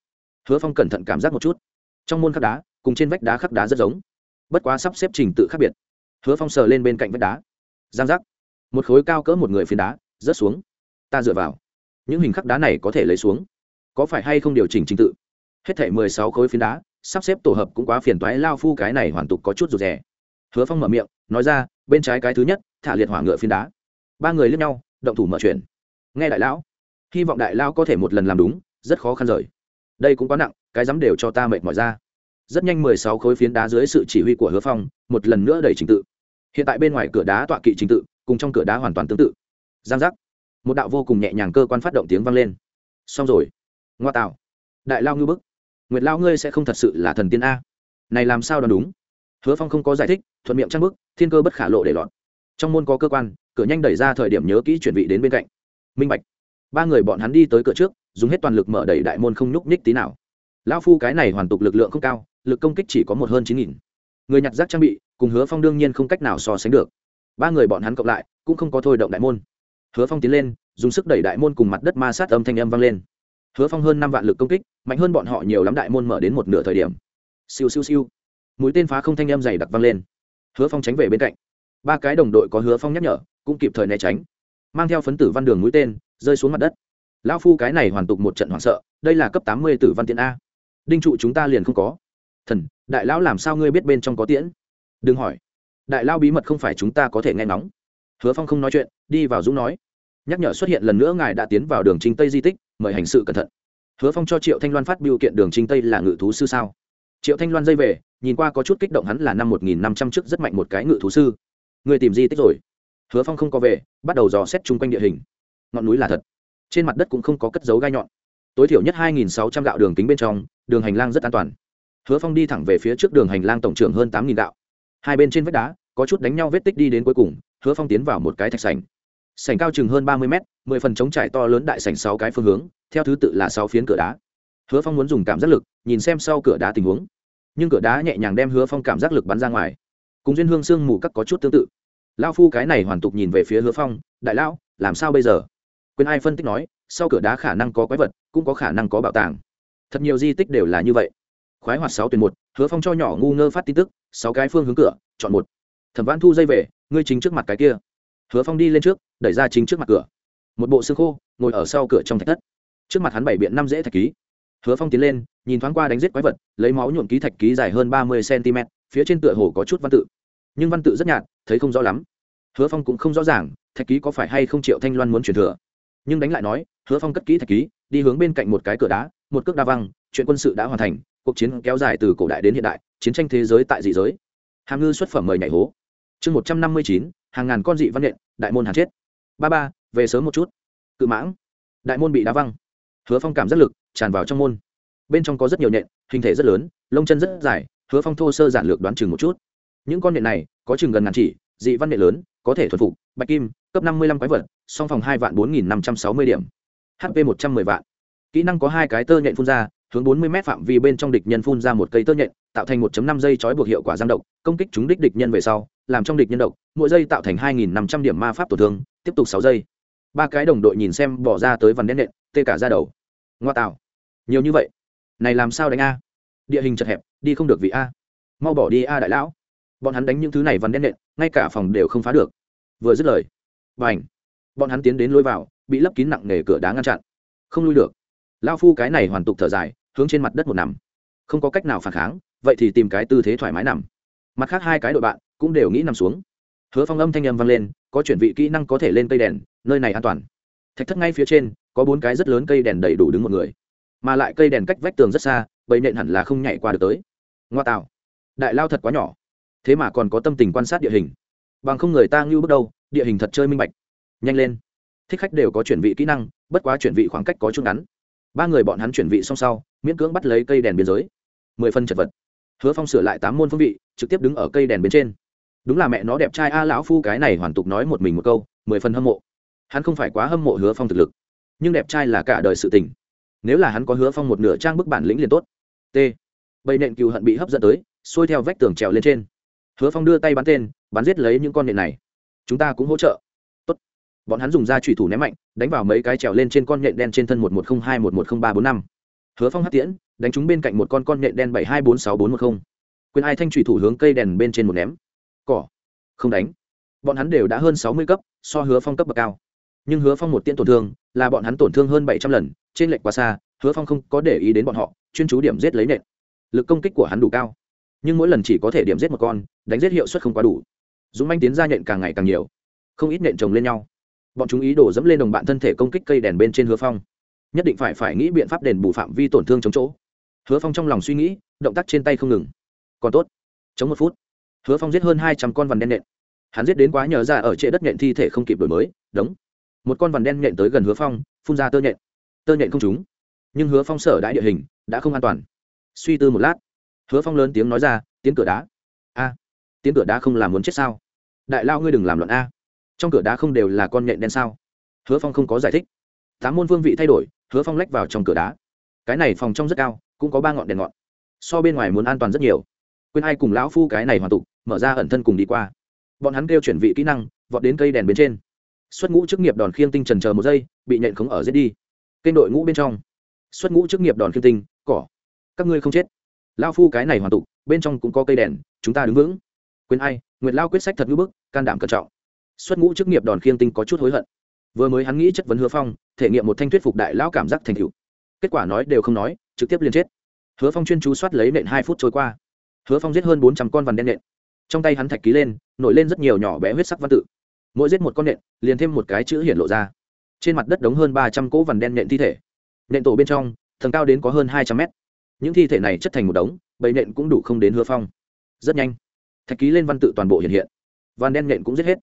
Hứa phong cẩn thận cảm giác một chút. Trong môn khắc đá, cùng trên vách đá khắc đá rất giống. Bất quá sắp xếp trình tự khác biệt. Hứa phong sờ lên bên cạnh vách đá. Giang giác một khối cao cỡ một người phiến đá, rớt xuống. Ta dựa vào. Những hình khắc đá này có thể lấy xuống. Có phải hay không điều chỉnh trình tự? Hết thể mười sáu khối phiến đá, sắp xếp tổ hợp cũng quá phiền toái, lao phu cái này hoàn tục có chút rụt rè. Hứa phong mở miệng, nói ra, bên trái cái thứ nhất, thả liệt hỏa ngựa phiến đá. Ba người lướt nhau, động thủ mở chuyển nghe đại lão, hy vọng đại lão có thể một lần làm đúng, rất khó khăn rời. Đây cũng quá nặng, cái dám đều cho ta mệt mỏi ra. Rất nhanh mười sáu khối phiến đá dưới sự chỉ huy của hứa phong, một lần nữa đẩy trình tự. Hiện tại bên ngoài cửa đá tọa kỵ trình tự cùng trong cửa đá hoàn toàn tương tự. Giang giác. Một đạo vô cùng nhẹ nhàng cơ quan phát động tiếng vang lên. Xong rồi. Ngoa tạo. Đại lao ngư bức. Nguyệt lao ngươi sẽ không thật sự là thần tiên a. Này làm sao đoán đúng? Hứa phong không có giải thích, thuận miệng trang bức, thiên cơ bất khả lộ để lọt. Trong môn có cơ quan, cửa nhanh đẩy ra thời điểm nhớ kỹ chuẩn bị đến bên cạnh. Minh bạch. Ba người bọn hắn đi tới cửa trước, dùng hết toàn lực mở đẩy đại môn không nhúc nhích tí nào. Lão phu cái này hoàn tục lực lượng không cao, lực công kích chỉ có một hơn chín nghìn. Người nhặt rác trang bị, cùng hứa phong đương nhiên không cách nào so sánh được ba người bọn hắn cộng lại, cũng không có thôi động đại môn. Hứa phong tiến lên, dùng sức đẩy đại môn cùng mặt đất ma sát âm thanh âm vang lên. Hứa phong hơn năm vạn lực công kích, mạnh hơn bọn họ nhiều lắm đại môn mở đến một nửa thời điểm. Siêu siêu siêu. Mũi tên phá không thanh âm dày đặc vang lên. Hứa phong tránh về bên cạnh. Ba cái đồng đội có hứa phong nhắc nhở, cũng kịp thời né tránh. Mang theo phấn tử văn đường mũi tên, rơi xuống mặt đất. Lão phu cái này hoàn tục một trận hoảng sợ, đây là cấp tám mươi tử văn tiễn a. Đinh trụ chúng ta liền không có. Thần, đại lão làm sao ngươi biết bên trong có tiễn? Đừng hỏi đại lao bí mật không phải chúng ta có thể nghe ngóng. Hứa phong không nói chuyện, đi vào dũng nói. Nhắc nhở xuất hiện lần nữa ngài đã tiến vào đường trinh tây di tích, mời hành sự cẩn thận. Hứa phong cho triệu thanh loan phát biểu kiện đường trinh tây là ngự thú sư sao? Triệu thanh loan dây về, nhìn qua có chút kích động hắn là năm một nghìn năm trăm trước rất mạnh một cái ngự thú sư. Người tìm di tích rồi. Hứa phong không có về, bắt đầu dò xét chung quanh địa hình. Ngọn núi là thật. Trên mặt đất cũng không có cất dấu gai nhọn. Tối thiểu nhất hai nghìn sáu trăm gạo đường kính bên trong, đường hành lang rất an toàn. Hứa phong đi thẳng về phía trước đường hành lang tổng trưởng hơn tám nghìn gạo hai bên trên vách đá, có chút đánh nhau vết tích đi đến cuối cùng, hứa phong tiến vào một cái thạch sảnh. Sảnh cao chừng hơn ba mươi mét, mười phần chống trải to lớn đại sảnh sáu cái phương hướng, theo thứ tự là sáu phiến cửa đá. Hứa phong muốn dùng cảm giác lực, nhìn xem sau cửa đá tình huống. Nhưng cửa đá nhẹ nhàng đem hứa phong cảm giác lực bắn ra ngoài. Cùng duyên hương sương mù các có chút tương tự. Lao phu cái này hoàn tục nhìn về phía hứa phong, đại lão, làm sao bây giờ? Quyền ai phân tích nói, sau cửa đá khả năng có quái vật, cũng có khả năng có bảo tàng. Thật nhiều di tích đều là như vậy khoái hoạt sáu tuyển một, hứa phong cho nhỏ ngu ngơ phát tin tức, sáu cái phương hướng cửa, chọn một. Thẩm văn thu dây về, ngươi chính trước mặt cái kia. Hứa phong đi lên trước, đẩy ra chính trước mặt cửa. Một bộ xương khô, ngồi ở sau cửa trong thạch thất. Trước mặt hắn bảy biện năm dễ thạch ký. Hứa phong tiến lên, nhìn thoáng qua đánh giết quái vật, lấy máu nhuộm ký thạch ký dài hơn ba mươi cm, phía trên tựa hồ có chút văn tự. Nhưng văn tự rất nhạt, thấy không rõ lắm. Hứa phong cũng không rõ ràng, thạch ký có phải hay không triệu thanh loan muốn truyền thừa. Nhưng đánh lại nói, hứa phong cất ký thạch ký, đi hướng bên cạnh một cái cửa đá, một cước đa văng, chuyện quân sự đã hoàn thành cuộc chiến kéo dài từ cổ đại đến hiện đại, chiến tranh thế giới tại dị giới. Hàm ngư xuất phẩm mời nhảy hố. Chương một trăm năm mươi chín, hàng ngàn con dị văn nghệ, đại môn hàn chết. Ba ba, về sớm một chút. Cự mãng. Đại môn bị đá văng. Hứa phong cảm rất lực tràn vào trong môn. Bên trong có rất nhiều nện hình thể rất lớn, lông chân rất dài, hứa phong thô sơ giản lược đoán chừng một chút. Những con nện này có chừng gần ngàn chỉ, dị văn nghệ lớn, có thể thuần phục, bạch kim, cấp năm mươi lăm quái vật, song phòng hai vạn bốn nghìn năm trăm sáu mươi điểm. Hp một trăm mười vạn. Kỹ năng có hai cái tơ nhện phun ra hướng 40 mét phạm vi bên trong địch nhân phun ra một cây tơ nhện, tạo thành 1 năm giây chói buộc hiệu quả giang độc, công kích chúng đích địch nhân về sau, làm trong địch nhân độc, mỗi giây tạo thành hai nghìn năm trăm điểm ma pháp tổn thương, tiếp tục sáu giây. Ba cái đồng đội nhìn xem bỏ ra tới vằn đen nện, tê cả da đầu. Ngoa tạo. Nhiều như vậy. Này làm sao đánh a? Địa hình chật hẹp, đi không được vị a. Mau bỏ đi a đại lão. Bọn hắn đánh những thứ này vằn đen nện, ngay cả phòng đều không phá được. Vừa dứt lời, bành. bọn hắn tiến đến lối vào, bị lấp kín nặng nề cửa đá ngăn chặn. Không lui được. Lao phu cái này hoàn tục thở dài hướng trên mặt đất một nằm. Không có cách nào phản kháng, vậy thì tìm cái tư thế thoải mái nằm. Mặt khác hai cái đội bạn cũng đều nghĩ nằm xuống. Hứa phong âm thanh âm vang lên, có chuyển vị kỹ năng có thể lên cây đèn, nơi này an toàn. Thạch thất ngay phía trên, có bốn cái rất lớn cây đèn đầy đủ đứng một người. Mà lại cây đèn cách vách tường rất xa, bầy nện hẳn là không nhảy qua được tới. Ngoa tạo. Đại lao thật quá nhỏ. Thế mà còn có tâm tình quan sát địa hình. Bằng không người ta ngưu bước đâu, địa hình thật chơi minh bạch. Nhanh lên. Thích khách đều có chuyển vị kỹ năng, bất quá chuyển vị khoảng cách có chút ngắn. Ba người bọn hắn chuyển vị xong sau miễn cưỡng bắt lấy cây đèn biên giới. Mười phân chật vật. Hứa phong sửa lại tám môn phương vị, trực tiếp đứng ở cây đèn bên trên. Đúng là mẹ nó đẹp trai a lão phu cái này hoàn tục nói một mình một câu, mười phần hâm mộ. Hắn không phải quá hâm mộ hứa phong thực lực, nhưng đẹp trai là cả đời sự tình. Nếu là hắn có hứa phong một nửa trang bức bản lĩnh liền tốt. T. Bầy nện cừu hận bị hấp dẫn tới, xuôi theo vách tường trèo lên trên. Hứa phong đưa tay bắn tên, bắn giết lấy những con nện này. Chúng ta cũng hỗ trợ. Tốt. bọn hắn dùng da trùy thủ ném mạnh, đánh vào mấy cái trèo lên trên con nện đen trên thân một một không hai một một không ba bốn năm hứa phong hất tiễn, đánh chúng bên cạnh một con con nện đen bảy hai bốn sáu bốn một không. Quyền ai thanh trùy thủ hướng cây đèn bên trên một ném. Cỏ. Không đánh. Bọn hắn đều đã hơn sáu mươi cấp, so hứa phong cấp bậc cao. Nhưng hứa phong một tiễn tổn thương, là bọn hắn tổn thương hơn bảy trăm lần, trên lệch quá xa, hứa phong không có để ý đến bọn họ, chuyên chú điểm giết lấy nện. Lực công kích của hắn đủ cao. Nhưng mỗi lần chỉ có thể điểm giết một con, đánh giết hiệu suất không quá đủ. Dũng manh tiến ra nhện càng ngày càng nhiều. Không ít nện chồng lên nhau. Bọn chúng ý đổ dẫm lên đồng bạn thân thể công kích cây đèn bên trên hứa phong nhất định phải phải nghĩ biện pháp đền bù phạm vi tổn thương chống chỗ. Hứa phong trong lòng suy nghĩ, động tác trên tay không ngừng. Còn tốt. Chống một phút. Hứa phong giết hơn hai trăm con vằn đen nện. Hắn giết đến quá nhờ ra ở trệ đất nện thi thể không kịp đổi mới, đống. Một con vằn đen nện tới gần hứa phong, phun ra tơ nện. Tơ nện không trúng. Nhưng hứa phong sở đại địa hình, đã không an toàn. Suy tư một lát, hứa phong lớn tiếng nói ra, tiến cửa đá. A, tiến cửa đá không làm muốn chết sao? Đại lao ngươi đừng làm loạn a. Trong cửa đá không đều là con nhện đen sao? Hứa phong không có giải thích. Tám môn vương vị thay đổi hứa phong lách vào trong cửa đá. Cái này phòng trong rất cao, cũng có ba ngọn đèn ngọn. So bên ngoài muốn an toàn rất nhiều. Quên ai cùng lão phu cái này hoàn tục, mở ra ẩn thân cùng đi qua. Bọn hắn kêu chuyển vị kỹ năng, vọt đến cây đèn bên trên. Xuất ngũ chức nghiệp đòn khiêng tinh trần chờ một giây, bị nhện khống ở giết đi. Kênh đội ngũ bên trong. Xuất ngũ chức nghiệp đòn khiêng tinh, cỏ. Các ngươi không chết. Lao phu cái này hoàn tục, bên trong cũng có cây đèn, chúng ta đứng vững. Quên ai, nguyệt lao quyết sách thật ngữ bức, can đảm cẩn trọng. Xuất ngũ chức nghiệp đòn khiêng tinh có chút hối hận vừa mới hắn nghĩ chất vấn hứa phong, thể nghiệm một thanh thuyết phục đại lão cảm giác thành cựu kết quả nói đều không nói, trực tiếp liên chết. Hứa phong chuyên chú soát lấy nện hai phút trôi qua. Hứa phong giết hơn bốn trăm con vằn đen nện. Trong tay hắn thạch ký lên, nổi lên rất nhiều nhỏ bé huyết sắc văn tự. Mỗi giết một con nện, liền thêm một cái chữ hiển lộ ra. Trên mặt đất đống hơn ba trăm cỗ vằn đen nện thi thể. Nện tổ bên trong thần cao đến có hơn hai trăm mét. Những thi thể này chất thành một đống, bầy nện cũng đủ không đến hứa phong. Rất nhanh. Thạch ký lên văn tự toàn bộ hiện hiện. Vằn đen nện cũng giết hết.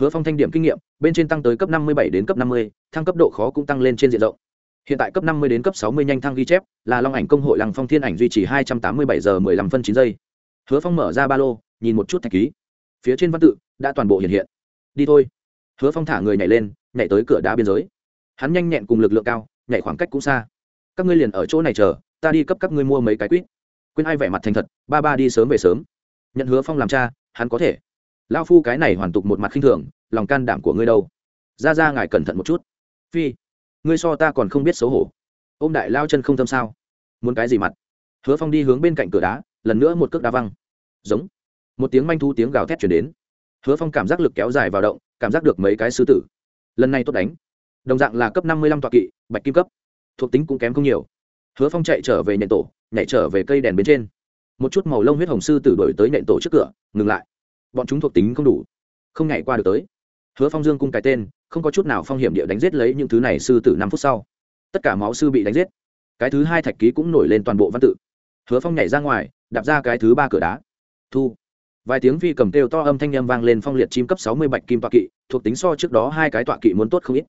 Hứa phong thanh điểm kinh nghiệm bên trên tăng tới cấp năm mươi bảy đến cấp năm mươi, thăng cấp độ khó cũng tăng lên trên diện rộng. Hiện tại cấp năm mươi đến cấp sáu mươi nhanh thăng ghi chép, là long ảnh công hội lăng phong thiên ảnh duy trì hai trăm tám mươi bảy giờ mười lăm phân chín giây. Hứa phong mở ra ba lô, nhìn một chút thạch ký. Phía trên văn tự, đã toàn bộ hiện hiện. Đi thôi. Hứa phong thả người nhảy lên, nhảy tới cửa đá biên giới. Hắn nhanh nhẹn cùng lực lượng cao, nhảy khoảng cách cũng xa. Các ngươi liền ở chỗ này chờ, ta đi cấp các ngươi mua mấy cái quýt. Quên ai vẻ mặt thành thật, ba ba đi sớm về sớm. Nhận hứa phong làm cha, hắn có thể. Lao phu cái này hoàn tục một mặt khinh thường lòng can đảm của ngươi đâu. Ra ra ngài cẩn thận một chút. Phi, ngươi so ta còn không biết xấu hổ. Ô m đại lao chân không tâm sao? Muốn cái gì mặt? Hứa phong đi hướng bên cạnh cửa đá, lần nữa một cước đá văng. Giống. Một tiếng manh thu tiếng gào thét chuyển đến. Hứa phong cảm giác lực kéo dài vào động, cảm giác được mấy cái sư tử. Lần này tốt đánh. Đồng dạng là cấp năm mươi lăm tọa kỵ, bạch kim cấp. Thuộc tính cũng kém không nhiều. Hứa phong chạy trở về nhện tổ, nhảy trở về cây đèn bên trên. Một chút màu lông huyết hồng sư tử đổi tới nhện tổ trước cửa, ngừng lại. Bọn chúng thuộc tính không đủ, không nhảy qua được tới hứa phong dương cung cái tên, không có chút nào phong hiểm địa đánh giết lấy những thứ này sư tử năm phút sau. Tất cả máu sư bị đánh giết. Cái thứ hai thạch ký cũng nổi lên toàn bộ văn tự. Hứa phong nhảy ra ngoài, đạp ra cái thứ ba cửa đá. Thu. Vài tiếng phi cầm kêu to âm thanh â m vang lên phong liệt chim cấp sáu mươi bạch kim tọa kỵ, thuộc tính so trước đó hai cái tọa kỵ muốn tốt không ít.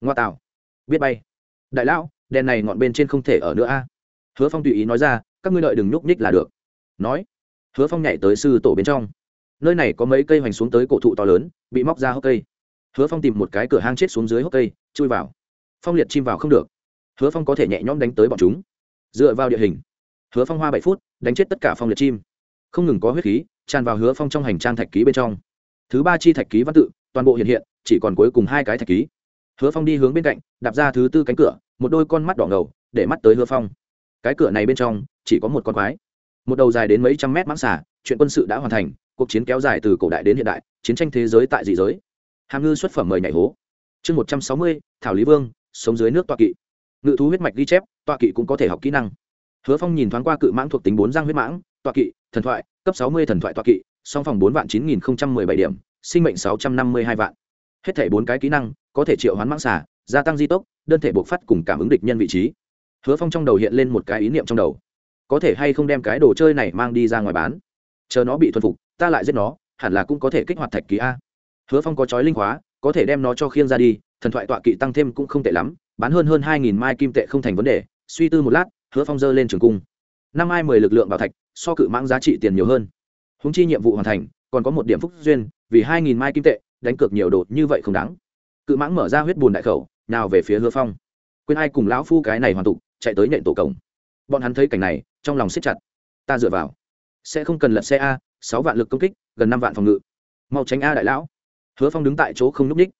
Ngoa tạo. Biết bay. Đại lão, đèn này ngọn bên trên không thể ở nữa a. Hứa phong tùy ý nói ra, các ngươi lợi đừng nhúc nhích là được. Nói. Hứa phong nhảy tới sư tổ bên trong. Nơi này có mấy cây hoành xuống tới cổ thụ to lớn, bị móc ra hốc cây hứa phong tìm một cái cửa hang chết xuống dưới hốc cây, chui vào. Phong liệt chim vào không được. Hứa phong có thể nhẹ nhõm đánh tới bọn chúng. Dựa vào địa hình, hứa phong hoa bảy phút, đánh chết tất cả phong liệt chim. Không ngừng có huyết khí tràn vào hứa phong trong hành trang thạch ký bên trong. Thứ ba chi thạch ký văn tự, toàn bộ hiện hiện, chỉ còn cuối cùng hai cái thạch ký. Hứa phong đi hướng bên cạnh, đạp ra thứ tư cánh cửa, một đôi con mắt đỏ ngầu, để mắt tới hứa phong. Cái cửa này bên trong, chỉ có một con quái. Một đầu dài đến mấy trăm mét mãng xả chuyện quân sự đã hoàn thành, cuộc chiến kéo dài từ cổ đại đến hiện đại, chiến tranh thế giới tại dị giới hàm ngư xuất phẩm mời nhảy hố. Chương một trăm sáu mươi, thảo lý vương, sống dưới nước toa kỵ. Ngự thú huyết mạch ghi chép toa kỵ cũng có thể học kỹ năng. Hứa phong nhìn thoáng qua cự mãng thuộc tính bốn giang huyết mãng toa kỵ, thần thoại, cấp sáu mươi thần thoại toa kỵ, song phòng bốn vạn chín nghìn mười bảy điểm, sinh mệnh sáu trăm năm mươi hai vạn. Hết thể bốn cái kỹ năng, có thể triệu hoán mãng xả gia tăng di tốc, đơn thể buộc phát cùng cảm ứng địch nhân vị trí. Hứa phong trong đầu hiện lên một cái ý niệm trong đầu. Có thể hay không đem cái đồ chơi này mang đi ra ngoài bán? Chờ nó bị thuần phục, ta lại giết nó, hẳn là cũng có thể kích hoạt thạch ký a hứa phong có chói linh hóa có thể đem nó cho khiêng ra đi, thần thoại tọa kỵ tăng thêm cũng không tệ lắm, bán hơn hơn hai nghìn mai kim tệ không thành vấn đề. Suy tư một lát, hứa phong dơ lên trường cung. Năm mai mười lực lượng bảo thạch, so cự mãng giá trị tiền nhiều hơn. Húng chi nhiệm vụ hoàn thành, còn có một điểm phúc duyên, vì hai nghìn mai kim tệ, đánh cược nhiều đột như vậy không đáng. Cự mãng mở ra huyết bùn đại khẩu, nào về phía hứa phong. Quên ai cùng lão phu cái này hoàn tục, chạy tới nện tổ cổng. Bọn hắn thấy cảnh này, trong lòng siết chặt. Ta dựa vào. Sẽ không cần lật xe a, sáu vạn lực công kích, gần năm vạn phòng ngự. Mau tránh a đại lão hứa phong đứng tại chỗ không n ú c ních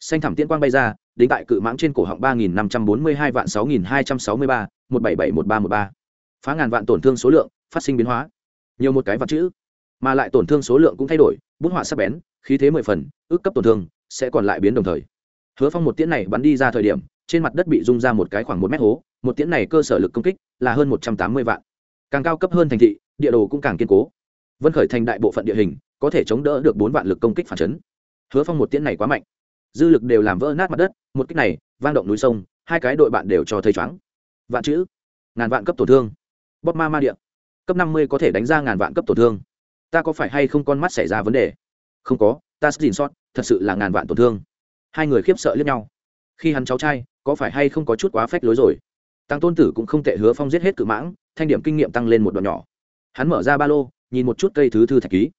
xanh thảm tiên quang bay ra, đính tại cự mãng trên cổ họng ba nghìn năm trăm bốn mươi hai vạn sáu nghìn hai trăm sáu mươi ba, một bảy bảy một ba một ba. Phá ngàn vạn tổn thương số lượng, phát sinh biến hóa. Nhiều một cái vật chữ, mà lại tổn thương số lượng cũng thay đổi, bút họa sắp bén, khí thế mười phần, ước cấp tổn thương, sẽ còn lại biến đồng thời. Hứa phong một tiễn này bắn đi ra thời điểm, trên mặt đất bị rung ra một cái khoảng một mét hố, một tiễn này cơ sở lực công kích là hơn một trăm tám mươi vạn. Càng cao cấp hơn thành thị, địa đồ cũng càng kiên cố. Vân khởi thành đại bộ phận địa hình, có thể chống đỡ được bốn vạn lực công kích phản chấn hứa phong một tiễn này quá mạnh. Dư lực đều làm vỡ nát mặt đất, một kích này, vang động núi sông, hai cái đội bạn đều cho thấy chóng vạn chữ, ngàn vạn cấp tổn thương. Bóp ma ma điện cấp năm mươi có thể đánh ra ngàn vạn cấp tổn thương. Ta có phải hay không con mắt xảy ra vấn đề? Không có, ta xin sót, thật sự là ngàn vạn tổn thương. Hai người khiếp sợ lẫn nhau. Khi hắn cháu trai, có phải hay không có chút quá phách lối rồi? Tăng tôn tử cũng không tệ, hứa phong giết hết cự mãng, thanh điểm kinh nghiệm tăng lên một đoạn nhỏ. Hắn mở ra ba lô, nhìn một chút cây thứ thư thạch ký.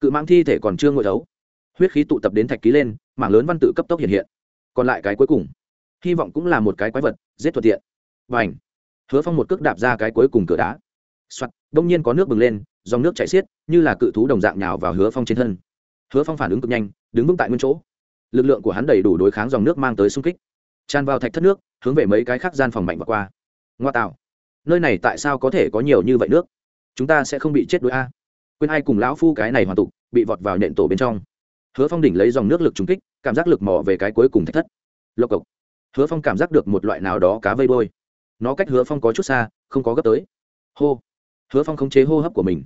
Cự mãng thi thể còn chưa ngồi thấu huyết khí tụ tập đến thạch ký lên, mảng lớn văn tự cấp tốc hiện hiện. Còn lại cái cuối cùng, hy vọng cũng là một cái quái vật, giết thuận tiện. Và ảnh hứa phong một cước đạp ra cái cuối cùng cửa đá. Soặt đông nhiên có nước bừng lên, dòng nước chảy xiết, như là cự thú đồng dạng nhào vào hứa phong trên thân. Hứa phong phản ứng cực nhanh, đứng vững tại nguyên chỗ. Lực lượng của hắn đầy đủ đối kháng dòng nước mang tới xung kích. Tràn vào thạch thất nước, hướng về mấy cái khác gian phòng mạnh và qua. Ngoa tạo, nơi này tại sao có thể có nhiều như vậy nước? Chúng ta sẽ không bị chết đuối a. Quên ai cùng lão phu cái này hoàn tục, bị vọt vào nện tổ bên trong hứa phong đỉnh lấy dòng nước lực trúng kích, cảm giác lực mò về cái cuối cùng thạch thất. Lộc cộc. Hứa phong cảm giác được một loại nào đó cá vây đôi nó cách hứa phong có chút xa, không có gấp tới. Hô. Hứa phong khống chế hô hấp của mình.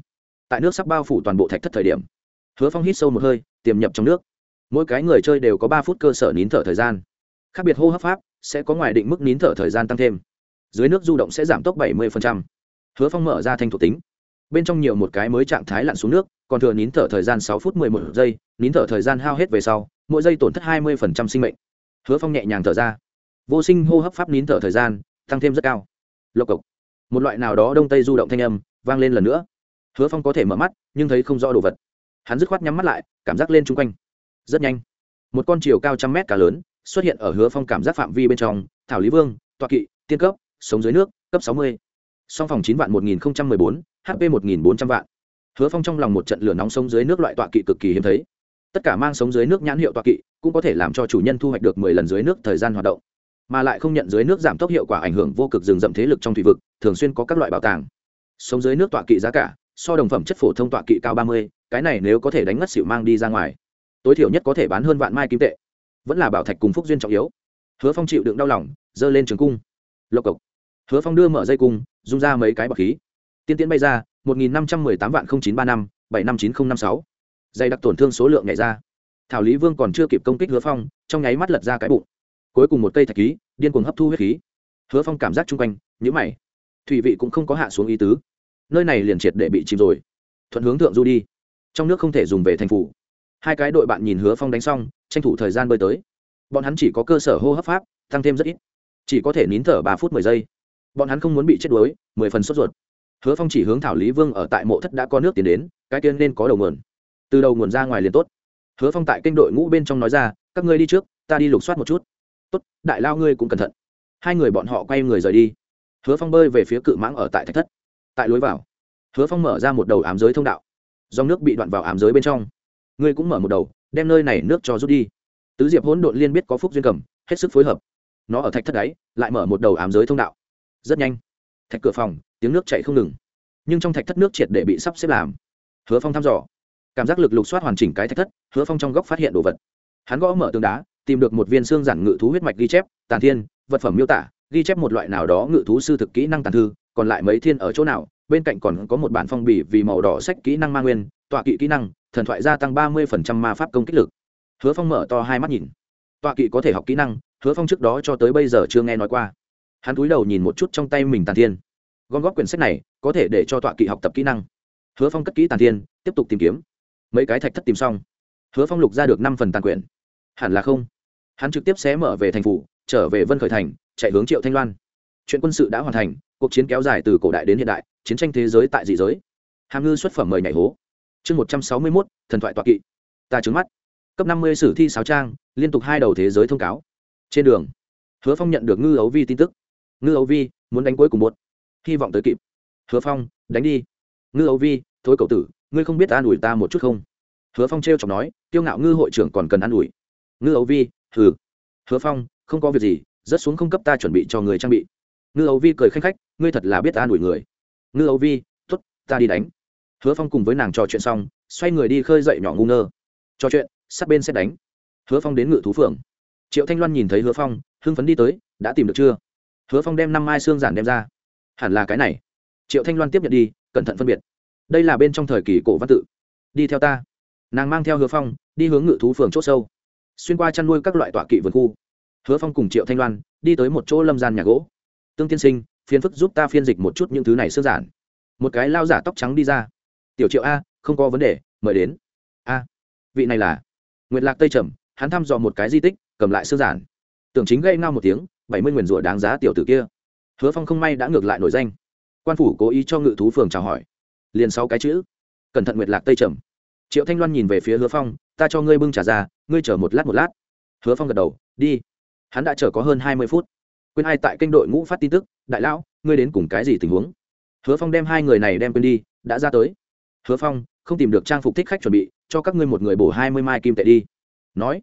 Tại nước sắp bao phủ toàn bộ thạch thất thời điểm, hứa phong hít sâu một hơi, tiềm nhập trong nước. Mỗi cái người chơi đều có ba phút cơ sở nín thở thời gian. Khác biệt hô hấp pháp, sẽ có ngoài định mức nín thở thời gian tăng thêm. Dưới nước du động sẽ giảm tốc 70%. hứa phong mở ra thanh thuộc tính bên trong nhiều một cái mới trạng thái lặn xuống nước, còn thừa nín thở thời gian sáu phút mười một giây, nín thở thời gian hao hết về sau, mỗi giây tổn thất hai mươi phần trăm sinh mệnh. Hứa phong nhẹ nhàng thở ra. Vô sinh hô hấp pháp nín thở thời gian, tăng thêm rất cao. Lộc cộc. Một loại nào đó đông tây du động thanh âm vang lên lần nữa. Hứa phong có thể mở mắt, nhưng thấy không rõ đồ vật. Hắn dứt khoát nhắm mắt lại, cảm giác lên chung quanh. Rất nhanh. Một con chiều cao trăm mét cá lớn xuất hiện ở hứa phong cảm giác phạm vi bên trong, thảo lý vương toa kỵ, tiên cấp sống dưới nước, cấp sáu mươi. Song phòng chín vạn một nghìn một mươi bốn hp một nghìn bốn trăm vạn. Hứa phong trong lòng một trận lửa nóng sống dưới nước loại tọa kỵ cực kỳ hiếm thấy. Tất cả mang sống dưới nước nhãn hiệu tọa kỵ cũng có thể làm cho chủ nhân thu hoạch được mười lần dưới nước thời gian hoạt động, mà lại không nhận dưới nước giảm tốc hiệu quả ảnh hưởng vô cực rừng rậm thế lực trong thủy vực, thường xuyên có các loại bảo tàng. Sống dưới nước tọa kỵ giá cả, so đồng phẩm chất phổ thông tọa kỵ cao ba mươi, cái này nếu có thể đánh ngất xỉu mang đi ra ngoài, tối thiểu nhất có thể bán hơn vạn mai kim tệ. Vẫn là bảo thạch cùng phúc duyên trọng yếu. Hứa phong chịu đựng đau lòng, giơ lên trường cung. Lộc cộc. Hứa phong đưa mở dây cung dùng ra mấy cái bọc khí tiên tiến bay ra, một nghìn năm trăm mười tám vạn chín ba năm, bảy năm chín n năm sáu. Dày đặc tổn thương số lượng nhảy ra. Thảo lý vương còn chưa kịp công kích hứa phong, trong nháy mắt lật ra cái bụng. Cuối cùng một cây thạch ký điên cuồng hấp thu huyết khí. Hứa phong cảm giác chung quanh nhữ mày. Thủy vị cũng không có hạ xuống ý tứ. Nơi này liền triệt để bị chìm rồi. Thuận hướng thượng du đi. Trong nước không thể dùng về thành phủ. Hai cái đội bạn nhìn hứa phong đánh xong, tranh thủ thời gian bơi tới. Bọn hắn chỉ có cơ sở hô hấp pháp, tăng thêm rất ít. Chỉ có thể nín thở ba phút mười giây. Bọn hắn không muốn bị chết đuối, mười phần sốt ruột hứa phong chỉ hướng thảo lý vương ở tại mộ thất đã có nước tiến đến, cái tiên nên có đầu nguồn. Từ đầu nguồn ra ngoài liền tốt. Hứa phong tại kênh đội ngũ bên trong nói ra, các ngươi đi trước, ta đi lục soát một chút. Tốt, đại lao ngươi cũng cẩn thận. Hai người bọn họ quay người rời đi. Hứa phong bơi về phía cự mãng ở tại thạch thất. Tại lối vào, hứa phong mở ra một đầu ám giới thông đạo. Do nước bị đoạn vào ám giới bên trong. Ngươi cũng mở một đầu, đem nơi này nước cho rút đi. Tứ diệp hỗn độn liên biết có phúc duyên cầm, hết sức phối hợp. Nó ở thạch thất đáy lại mở một đầu ám giới thông đạo. Rất nhanh thạch cửa phòng, tiếng nước chạy không ngừng. Nhưng trong thạch thất nước triệt để bị sắp xếp làm. Hứa phong thăm dò. Cảm giác lực lục soát hoàn chỉnh cái thạch thất, hứa phong trong góc phát hiện đồ vật. Hắn gõ mở tường đá, tìm được một viên xương giản ngự thú huyết mạch ghi chép, tàn thiên, vật phẩm miêu tả, ghi chép một loại nào đó ngự thú sư thực kỹ năng tàn thư, còn lại mấy thiên ở chỗ nào, bên cạnh còn có một bản phong bì vì màu đỏ sách kỹ năng ma nguyên, tọa kỵ kỹ năng, thần thoại gia tăng ba mươi ma pháp công kích lực. Hứa phong mở to hai mắt nhìn. Tọa kỵ có thể học kỹ năng, hứa phong trước đó cho tới bây giờ chưa nghe nói qua hắn cúi đầu nhìn một chút trong tay mình tàn thiên. Gom góp quyển sách này, có thể để cho tọa kỵ học tập kỹ năng. Hứa phong cất kỹ tàn thiên, tiếp tục tìm kiếm. Mấy cái thạch thất tìm xong. Hứa phong lục ra được năm phần tàn quyển. Hẳn là không. Hắn trực tiếp xé mở về thành phủ, trở về vân khởi thành, chạy hướng triệu thanh loan. Chuyện quân sự đã hoàn thành, cuộc chiến kéo dài từ cổ đại đến hiện đại, chiến tranh thế giới tại dị giới. Hàm ngư xuất phẩm mời nhảy hố. Chương một trăm sáu mươi mốt, thần thoại tọa kỵ. Ta trứng mắt. Cấp năm mươi sử thi sáo trang, liên tục hai đầu thế giới thông cáo. Trên đường, hứa phong nhận được ngư ấu vi tin tức ngư ấu vi, muốn đánh cuối cùng một. Hy vọng tới kịp. Hứa phong, đánh đi. Ngư ấu vi thối cậu tử, ngươi không biết an ủi ta một chút không? Hứa phong t r e o chọc nói tiêu ngạo ngư hội trưởng còn cần an ủi. Ngư ấu vi, hừ. Hứa phong, không có việc gì rất xuống không cấp ta chuẩn bị cho người trang bị. Ngư ấu vi cười khanh khách, ngươi thật là biết an ủi người. Ngư ấu vi t ố t ta đi đánh. Hứa phong cùng với nàng trò chuyện xong, xoay người đi khơi dậy nhỏ ngu ngơ. Trò chuyện, sát bên sẽ đánh. Hứa phong đến ngự thú phượng triệu thanh loan nhìn thấy hứa phong, hưng phấn đi tới, đã tìm được chưa? Hứa phong đem năm mai xương giản đem ra. Hẳn là cái này. Triệu thanh loan tiếp nhận đi, cẩn thận phân biệt. Đây là bên trong thời kỳ cổ văn tự. Đi theo ta. Nàng mang theo hứa phong, đi hướng ngự thú phường c h ỗ sâu. Xuyên qua chăn nuôi các loại tọa kỵ vườn khu. Hứa phong cùng triệu thanh loan đi tới một chỗ lâm gian nhà gỗ. Tương tiên sinh, phiền phức giúp ta phiên dịch một chút những thứ này sơ giản. Một cái lao giả tóc trắng đi ra. Tiểu triệu a, không có vấn đề, mời đến. A, vị này là nguyệt lạc tây trầm, hắn thăm dò một cái di tích, cầm lại sơ giản. Tưởng chính gây ngao một tiếng bảy mươi nguyền rủa đáng giá tiểu tử kia. Hứa phong không may đã ngược lại nổi danh. Quan phủ cố ý cho ngự thú phường chào hỏi. Liền sau cái chữ. Cẩn thận nguyệt lạc tây trầm. Triệu thanh loan nhìn về phía hứa phong, ta cho ngươi bưng trả ra, ngươi chờ một lát một lát. Hứa phong gật đầu, đi. Hắn đã chờ có hơn hai mươi phút. Quên ai tại kênh đội ngũ phát tin tức, đại lão, ngươi đến cùng cái gì tình huống? Hứa phong đem hai người này đem quên đi, đã ra tới. Hứa phong, không tìm được trang phục thích khách chuẩn bị, cho các ngươi một người bổ hai mươi mai kim tệ đi. Nói,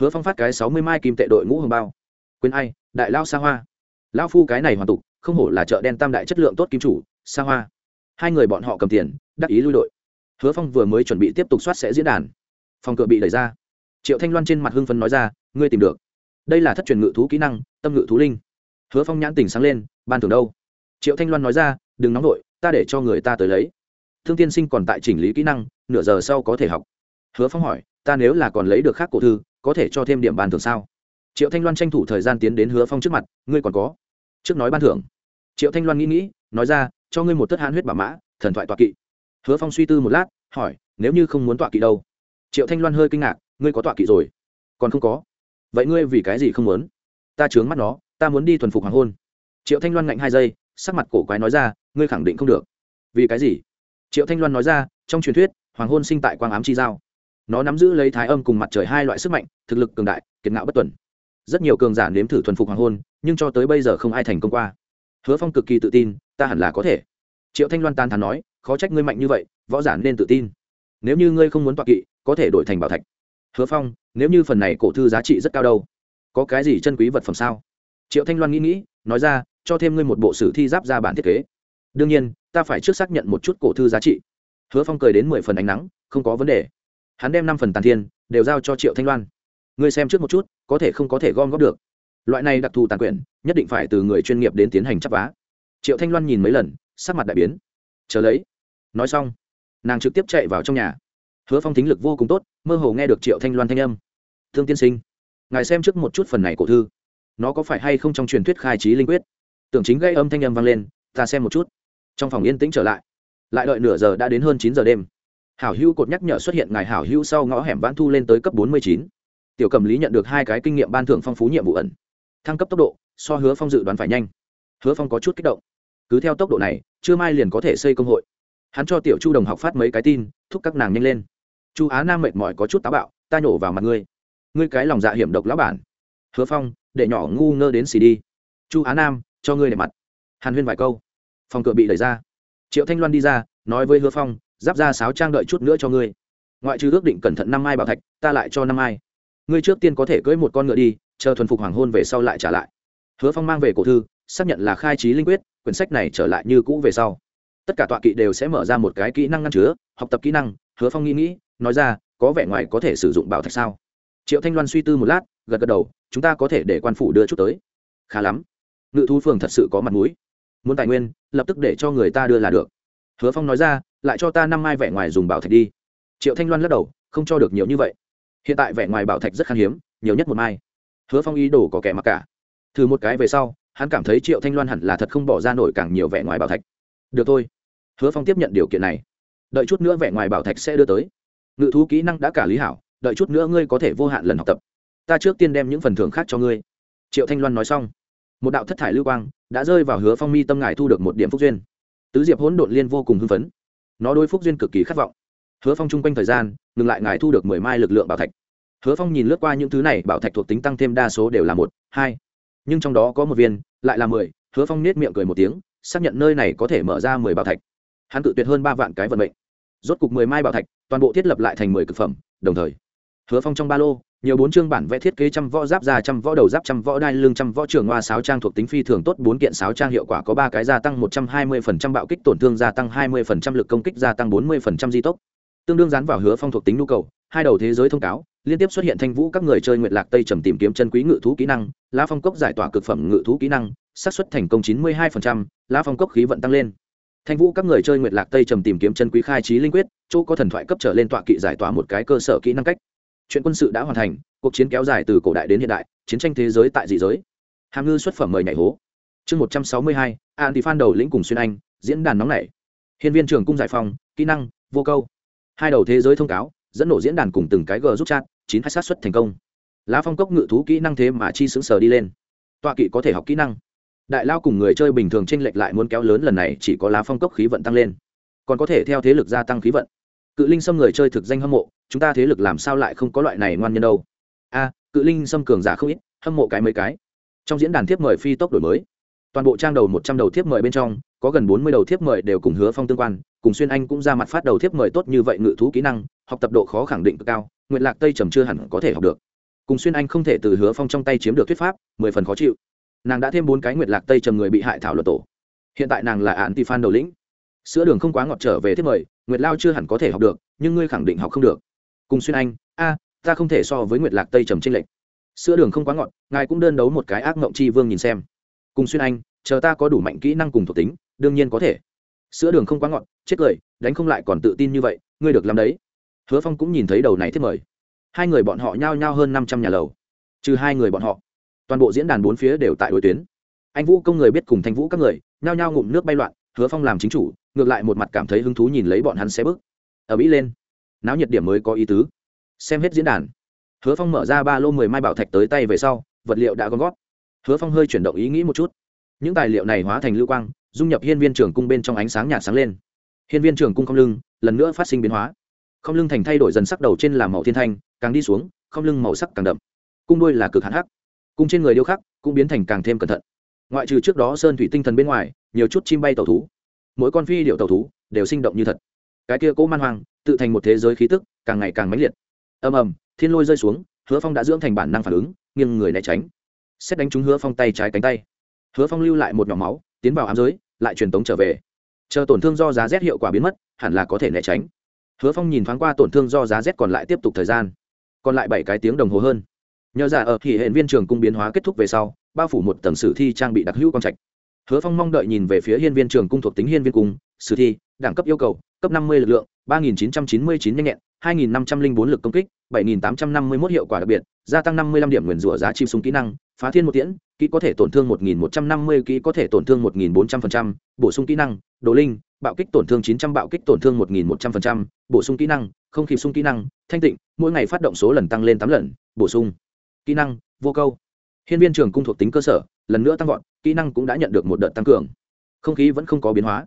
hứa phong phát cái sáu mươi mai kim tệ đội ngũ hồng bao. Quên ai đại lao xa hoa. Lao phu cái này hoàn tục, không hổ là chợ đen tam đại chất lượng tốt kim chủ, xa hoa. Hai người bọn họ cầm tiền, đắc ý lui đội. Hứa phong vừa mới chuẩn bị tiếp tục soát sẽ diễn đàn. Phòng cửa bị đẩy ra. Triệu thanh loan trên mặt hưng phấn nói ra, ngươi tìm được. Đây là thất truyền ngự thú kỹ năng, tâm ngự thú linh. Hứa phong nhãn tỉnh sáng lên, ban thường đâu? Triệu thanh loan nói ra, đừng nóng vội, ta để cho người ta tới lấy. Thương tiên sinh còn tại chỉnh lý kỹ năng, nửa giờ sau có thể học. Hứa phong hỏi, ta nếu là còn lấy được khác cổ thư, có thể cho thêm điểm bàn thường sao? Triệu thanh loan tranh thủ thời gian tiến đến hứa phong trước mặt, ngươi còn có? Trước nói ban thưởng. Triệu thanh loan nghĩ nghĩ, nói ra, cho ngươi một tất hãn huyết bảo mã, thần thoại tọa kỵ. Hứa phong suy tư một lát, hỏi, nếu như không muốn tọa kỵ đâu? Triệu thanh loan hơi kinh ngạc, ngươi có tọa kỵ rồi? Còn không có. Vậy ngươi vì cái gì không muốn? Ta chướng mắt nó, ta muốn đi thuần phục hoàng hôn. Triệu thanh loan ngạnh hai giây, sắc mặt cổ quái nói ra, ngươi khẳng định không được. Vì cái gì? Triệu thanh loan nói ra, trong truyền thuyết, hoàng hôn sinh tại quang ám chi giao. Nó nắm giữ lấy thái âm cùng mặt trời hai loại sức mạnh, thực lực cường đại, kiệt ngạo bất tuần rất nhiều cường giả nếm thử thuần phục hoàng hôn, nhưng cho tới bây giờ không ai thành công qua. Hứa phong cực kỳ tự tin, ta hẳn là có thể. Triệu thanh loan tan thắn nói, khó trách ngươi mạnh như vậy, võ giả nên tự tin. Nếu như ngươi không muốn toạc kỵ, có thể đổi thành bảo thạch. Hứa phong, nếu như phần này cổ thư giá trị rất cao đâu? Có cái gì chân quý vật phẩm sao? Triệu thanh loan nghĩ nghĩ, nói ra, cho thêm ngươi một bộ sử thi giáp ra bản thiết kế. Đương nhiên, ta phải trước xác nhận một chút cổ thư giá trị. Hứa phong cười đến mười phần ánh nắng, không có vấn đề. Hắn đem năm phần tàn thiên, đều giao cho triệu thanh loan ngươi xem trước một chút, có thể không có thể gom góp được. Loại này đặc thù tàn quyền nhất định phải từ người chuyên nghiệp đến tiến hành chấp vá. Triệu thanh loan nhìn mấy lần, sắc mặt đại biến. Chờ lấy. Nói xong, nàng trực tiếp chạy vào trong nhà. Hứa phong thính lực vô cùng tốt, mơ hồ nghe được triệu thanh loan thanh âm. Thương tiên sinh, ngài xem trước một chút phần này cổ thư. Nó có phải hay không trong truyền thuyết khai trí linh quyết? Tưởng chính gây âm thanh âm vang lên, ta xem một chút. Trong phòng yên tĩnh trở lại. Lại đợi nửa giờ đã đến hơn chín giờ đêm. Hảo hữu cột nhắc nhở xuất hiện, ngài hảo hữu sau ngõ hẻm vãn thu lên tới cấp bốn mươi chín tiểu cầm lý nhận được hai cái kinh nghiệm ban thưởng phong phú nhiệm vụ ẩn. Thăng cấp tốc độ, so hứa phong dự đoán phải nhanh. Hứa phong có chút kích động. Cứ theo tốc độ này chưa mai liền có thể xây công hội. Hắn cho tiểu chu đồng học phát mấy cái tin, thúc các nàng nhanh lên. Chu á nam mệt mỏi có chút táo bạo, ta nhổ vào mặt ngươi. Ngươi cái lòng dạ hiểm độc lão bản. Hứa phong, để nhỏ ngu ngơ đến xì đi. Chu á nam, cho ngươi để mặt. Hàn huyên vài câu. Phòng cửa bị đẩy ra. Triệu thanh loan đi ra, nói với hứa phong, giáp ra sáo trang đợi chút nữa cho ngươi. Ngoại trừ ước định cẩn thận năm mai bảo thạch, ta lại cho năm mai ngươi trước tiên có thể cưỡi một con ngựa đi, chờ thuần phục hoàng hôn về sau lại trả lại. Hứa phong mang về cổ thư, xác nhận là khai trí linh quyết, quyển sách này trở lại như cũ về sau. Tất cả tọa kỵ đều sẽ mở ra một cái kỹ năng ngăn chứa, học tập kỹ năng, hứa phong nghĩ nghĩ, nói ra, có vẻ ngoài có thể sử dụng bảo thạch sao? Triệu thanh loan suy tư một lát, gật gật đầu, chúng ta có thể để quan phủ đưa chút tới. Khá lắm. Ngự thú phường thật sự có mặt mũi. Muốn tài nguyên, lập tức để cho người ta đưa là được. Hứa phong nói ra, lại cho ta năm mai vẻ ngoài dùng bảo thạch đi. Triệu thanh loan lắc đầu, không cho được nhiều như vậy hiện tại vẻ ngoài bảo thạch rất khan hiếm, nhiều nhất một mai. Hứa phong ý đồ có kẻ mặc cả. Thử một cái về sau, hắn cảm thấy triệu thanh loan hẳn là thật không bỏ ra nổi càng nhiều vẻ ngoài bảo thạch. Được thôi. Hứa phong tiếp nhận điều kiện này. Đợi chút nữa vẻ ngoài bảo thạch sẽ đưa tới. Ngự thú kỹ năng đã cả lý hảo, đợi chút nữa ngươi có thể vô hạn lần học tập. Ta trước tiên đem những phần thưởng khác cho ngươi. Triệu thanh loan nói xong, một đạo thất thải lưu quang đã rơi vào hứa phong mi tâm ngài thu được một điểm phúc duyên. Tứ diệp hỗn độn liên vô cùng hưng phấn. Nó đôi phúc duyên cực kỳ khát vọng hứa phong chung quanh thời gian, ngừng lại ngài thu được mười mai lực lượng bảo thạch. Hứa phong nhìn lướt qua những thứ này, bảo thạch thuộc tính tăng thêm đa số đều là một, hai. Nhưng trong đó có một viên, lại là mười, hứa phong nết miệng cười một tiếng, xác nhận nơi này có thể mở ra mười bảo thạch. Hắn tự tuyệt hơn ba vạn cái vận mệnh. Rốt cục mười mai bảo thạch, toàn bộ thiết lập lại thành mười cực phẩm, đồng thời, hứa phong trong ba lô, nhiều bốn chương bản vẽ thiết kế trăm võ giáp ra trăm võ đầu giáp, trăm võ đai lưng, trăm võ trưởng hoa sáo trang thuộc tính phi thường tốt, bốn kiện sáo trang hiệu quả có ba cái gia tăng một trăm hai mươi phần trăm bạo kích, tổn thương gia tăng hai mươi phần trăm, lực công kích gia tăng bốn mươi phần trăm di tốc tương đương dán vào hứa phong thuộc tính nhu cầu, hai đầu thế giới thông cáo, liên tiếp xuất hiện thanh vũ các người chơi nguyện lạc tây trầm tìm kiếm chân quý ngự thú kỹ năng, lá phong cốc giải tỏa cực phẩm ngự thú kỹ năng, xác suất thành công chín mươi hai lá phong cốc khí vận tăng lên. Thanh vũ các người chơi nguyện lạc tây trầm tìm kiếm chân quý khai trí linh quyết, chỗ có thần thoại cấp trở lên tọa kỵ giải tỏa một cái cơ sở kỹ năng cách. Chuyện quân sự đã hoàn thành, cuộc chiến kéo dài từ cổ đại đến hiện đại, chiến tranh thế giới tại dị giới. Hàm ngư xuất phẩm mời nhảy hố. Chương một trăm sáu mươi hai an thì phan đầu lĩnh cùng xuyên anh, diễn đàn nóng nảy. Hiên viên trường cung giải phòng, kỹ năng, vô câu hai đầu thế giới thông cáo, dẫn nổ diễn đàn cùng từng cái g giúp chat, chín hai sát xuất thành công. Lá phong cốc ngự thú kỹ năng thế mà chi xứng sờ đi lên. Tọa kỵ có thể học kỹ năng. Đại lao cùng người chơi bình thường tranh lệch lại muốn kéo lớn lần này, chỉ có lá phong cốc khí vận tăng lên. Còn có thể theo thế lực gia tăng khí vận. Cự linh xâm người chơi thực danh hâm mộ, chúng ta thế lực làm sao lại không có loại này ngoan nhân đâu? A, cự linh xâm cường giả không ít, hâm mộ cái mấy cái. Trong diễn đàn tiếp mời phi tốc đổi mới toàn bộ trang đầu một trăm đầu thiếp mời bên trong, có gần bốn mươi đầu thiếp mời đều cùng hứa phong tương quan, cùng xuyên anh cũng ra mặt phát đầu thiếp mời tốt như vậy ngự thú kỹ năng, học tập độ khó khẳng định cực cao nguyện lạc tây trầm chưa hẳn có thể học được. Cùng xuyên anh không thể từ hứa phong trong tay chiếm được thuyết pháp, mười phần khó chịu. Nàng đã thêm bốn cái nguyệt lạc tây trầm người bị hại thảo luật tổ. Hiện tại nàng là án ti phan đầu lĩnh. Sữa đường không quá ngọt trở về thiếp mời, nguyệt lao chưa hẳn có thể học được, nhưng ngươi khẳng định học không được. Cùng xuyên anh, a, ta không thể so với nguyệt lạc tây trầm trinh lệch. Sữa đường không quá ngọt, ngài cũng đơn đấu một cái ác mộng chi vương nhìn xem cùng xuyên anh, chờ ta có đủ mạnh kỹ năng cùng thuộc tính, đương nhiên có thể. Sữa đường không quá ngọt, chết cười, đánh không lại còn tự tin như vậy, ngươi được làm đấy. Hứa phong cũng nhìn thấy đầu này thiết mời. Hai người bọn họ nhao nhao hơn năm trăm nhà lầu. Trừ hai người bọn họ, toàn bộ diễn đàn bốn phía đều tại đối tuyến. Anh vũ công người biết cùng thanh vũ các người, nhao nhao ngụm nước bay loạn, hứa phong làm chính chủ, ngược lại một mặt cảm thấy hứng thú nhìn lấy bọn hắn xe bước. Ở mỹ lên, náo nhiệt điểm mới có ý tứ. Xem hết diễn đàn, hứa phong mở ra ba lô mười mai bảo thạch tới tay về sau, vật liệu đã gom gót hứa phong hơi chuyển động ý nghĩ một chút. Những tài liệu này hóa thành lưu quang, dung nhập hiên viên trường cung bên trong ánh sáng nhạt sáng lên. Hiên viên trường cung không lưng, lần nữa phát sinh biến hóa. Không lưng thành thay đổi dần sắc đầu trên là màu thiên thanh, càng đi xuống, không lưng màu sắc càng đậm. Cung đuôi là cực hạn hắc. Cung trên người điêu khắc cũng biến thành càng thêm cẩn thận. Ngoại trừ trước đó sơn thủy tinh thần bên ngoài, nhiều chút chim bay tàu thú. Mỗi con phi điệu tàu thú đều sinh động như thật. Cái kia Cố man hoang, tự thành một thế giới khí tức, càng ngày càng mãnh liệt. Ầm ầm, thiên lôi rơi xuống, hứa phong đã dưỡng thành bản năng phản ứng, nghiêng người né tránh xét đánh trúng hứa phong tay trái cánh tay. Hứa phong lưu lại một nhỏ máu, tiến vào ám giới, lại truyền tống trở về. Chờ tổn thương do giá rét hiệu quả biến mất, hẳn là có thể né tránh. Hứa phong nhìn thoáng qua tổn thương do giá rét còn lại tiếp tục thời gian. Còn lại bảy cái tiếng đồng hồ hơn. Nhờ giả ở thì hệ viên trường cung biến hóa kết thúc về sau, bao phủ một tầng sử thi trang bị đặc hữu quang trạch. Hứa phong mong đợi nhìn về phía hiên viên trường cung thuộc tính hiên viên cung, sử thi, đẳng cấp yêu cầu, cấp năm mươi lực lượng, ba nghìn chín trăm chín mươi chín nhanh nhẹn hai nghìn năm trăm linh bốn lực công kích, bảy nghìn tám trăm năm mươi mốt hiệu quả đặc biệt, gia tăng năm mươi lăm điểm nguyền rủa giá chim súng kỹ năng, phá thiên một tiễn, kỹ có thể tổn thương một nghìn một trăm năm mươi, kỹ có thể tổn thương một nghìn bốn trăm phần trăm, bổ sung kỹ năng, đồ linh, bạo kích tổn thương chín trăm, bạo kích tổn thương một nghìn một trăm phần trăm, bổ sung kỹ năng, không khí sung kỹ năng, thanh tịnh, mỗi ngày phát động số lần tăng lên 8 lần, bổ sung kỹ năng, vô câu. Hiên viên trường cung thuộc tính cơ sở, lần nữa tăng vọt, kỹ năng cũng đã nhận được một đợt tăng cường. Không khí vẫn không có biến hóa.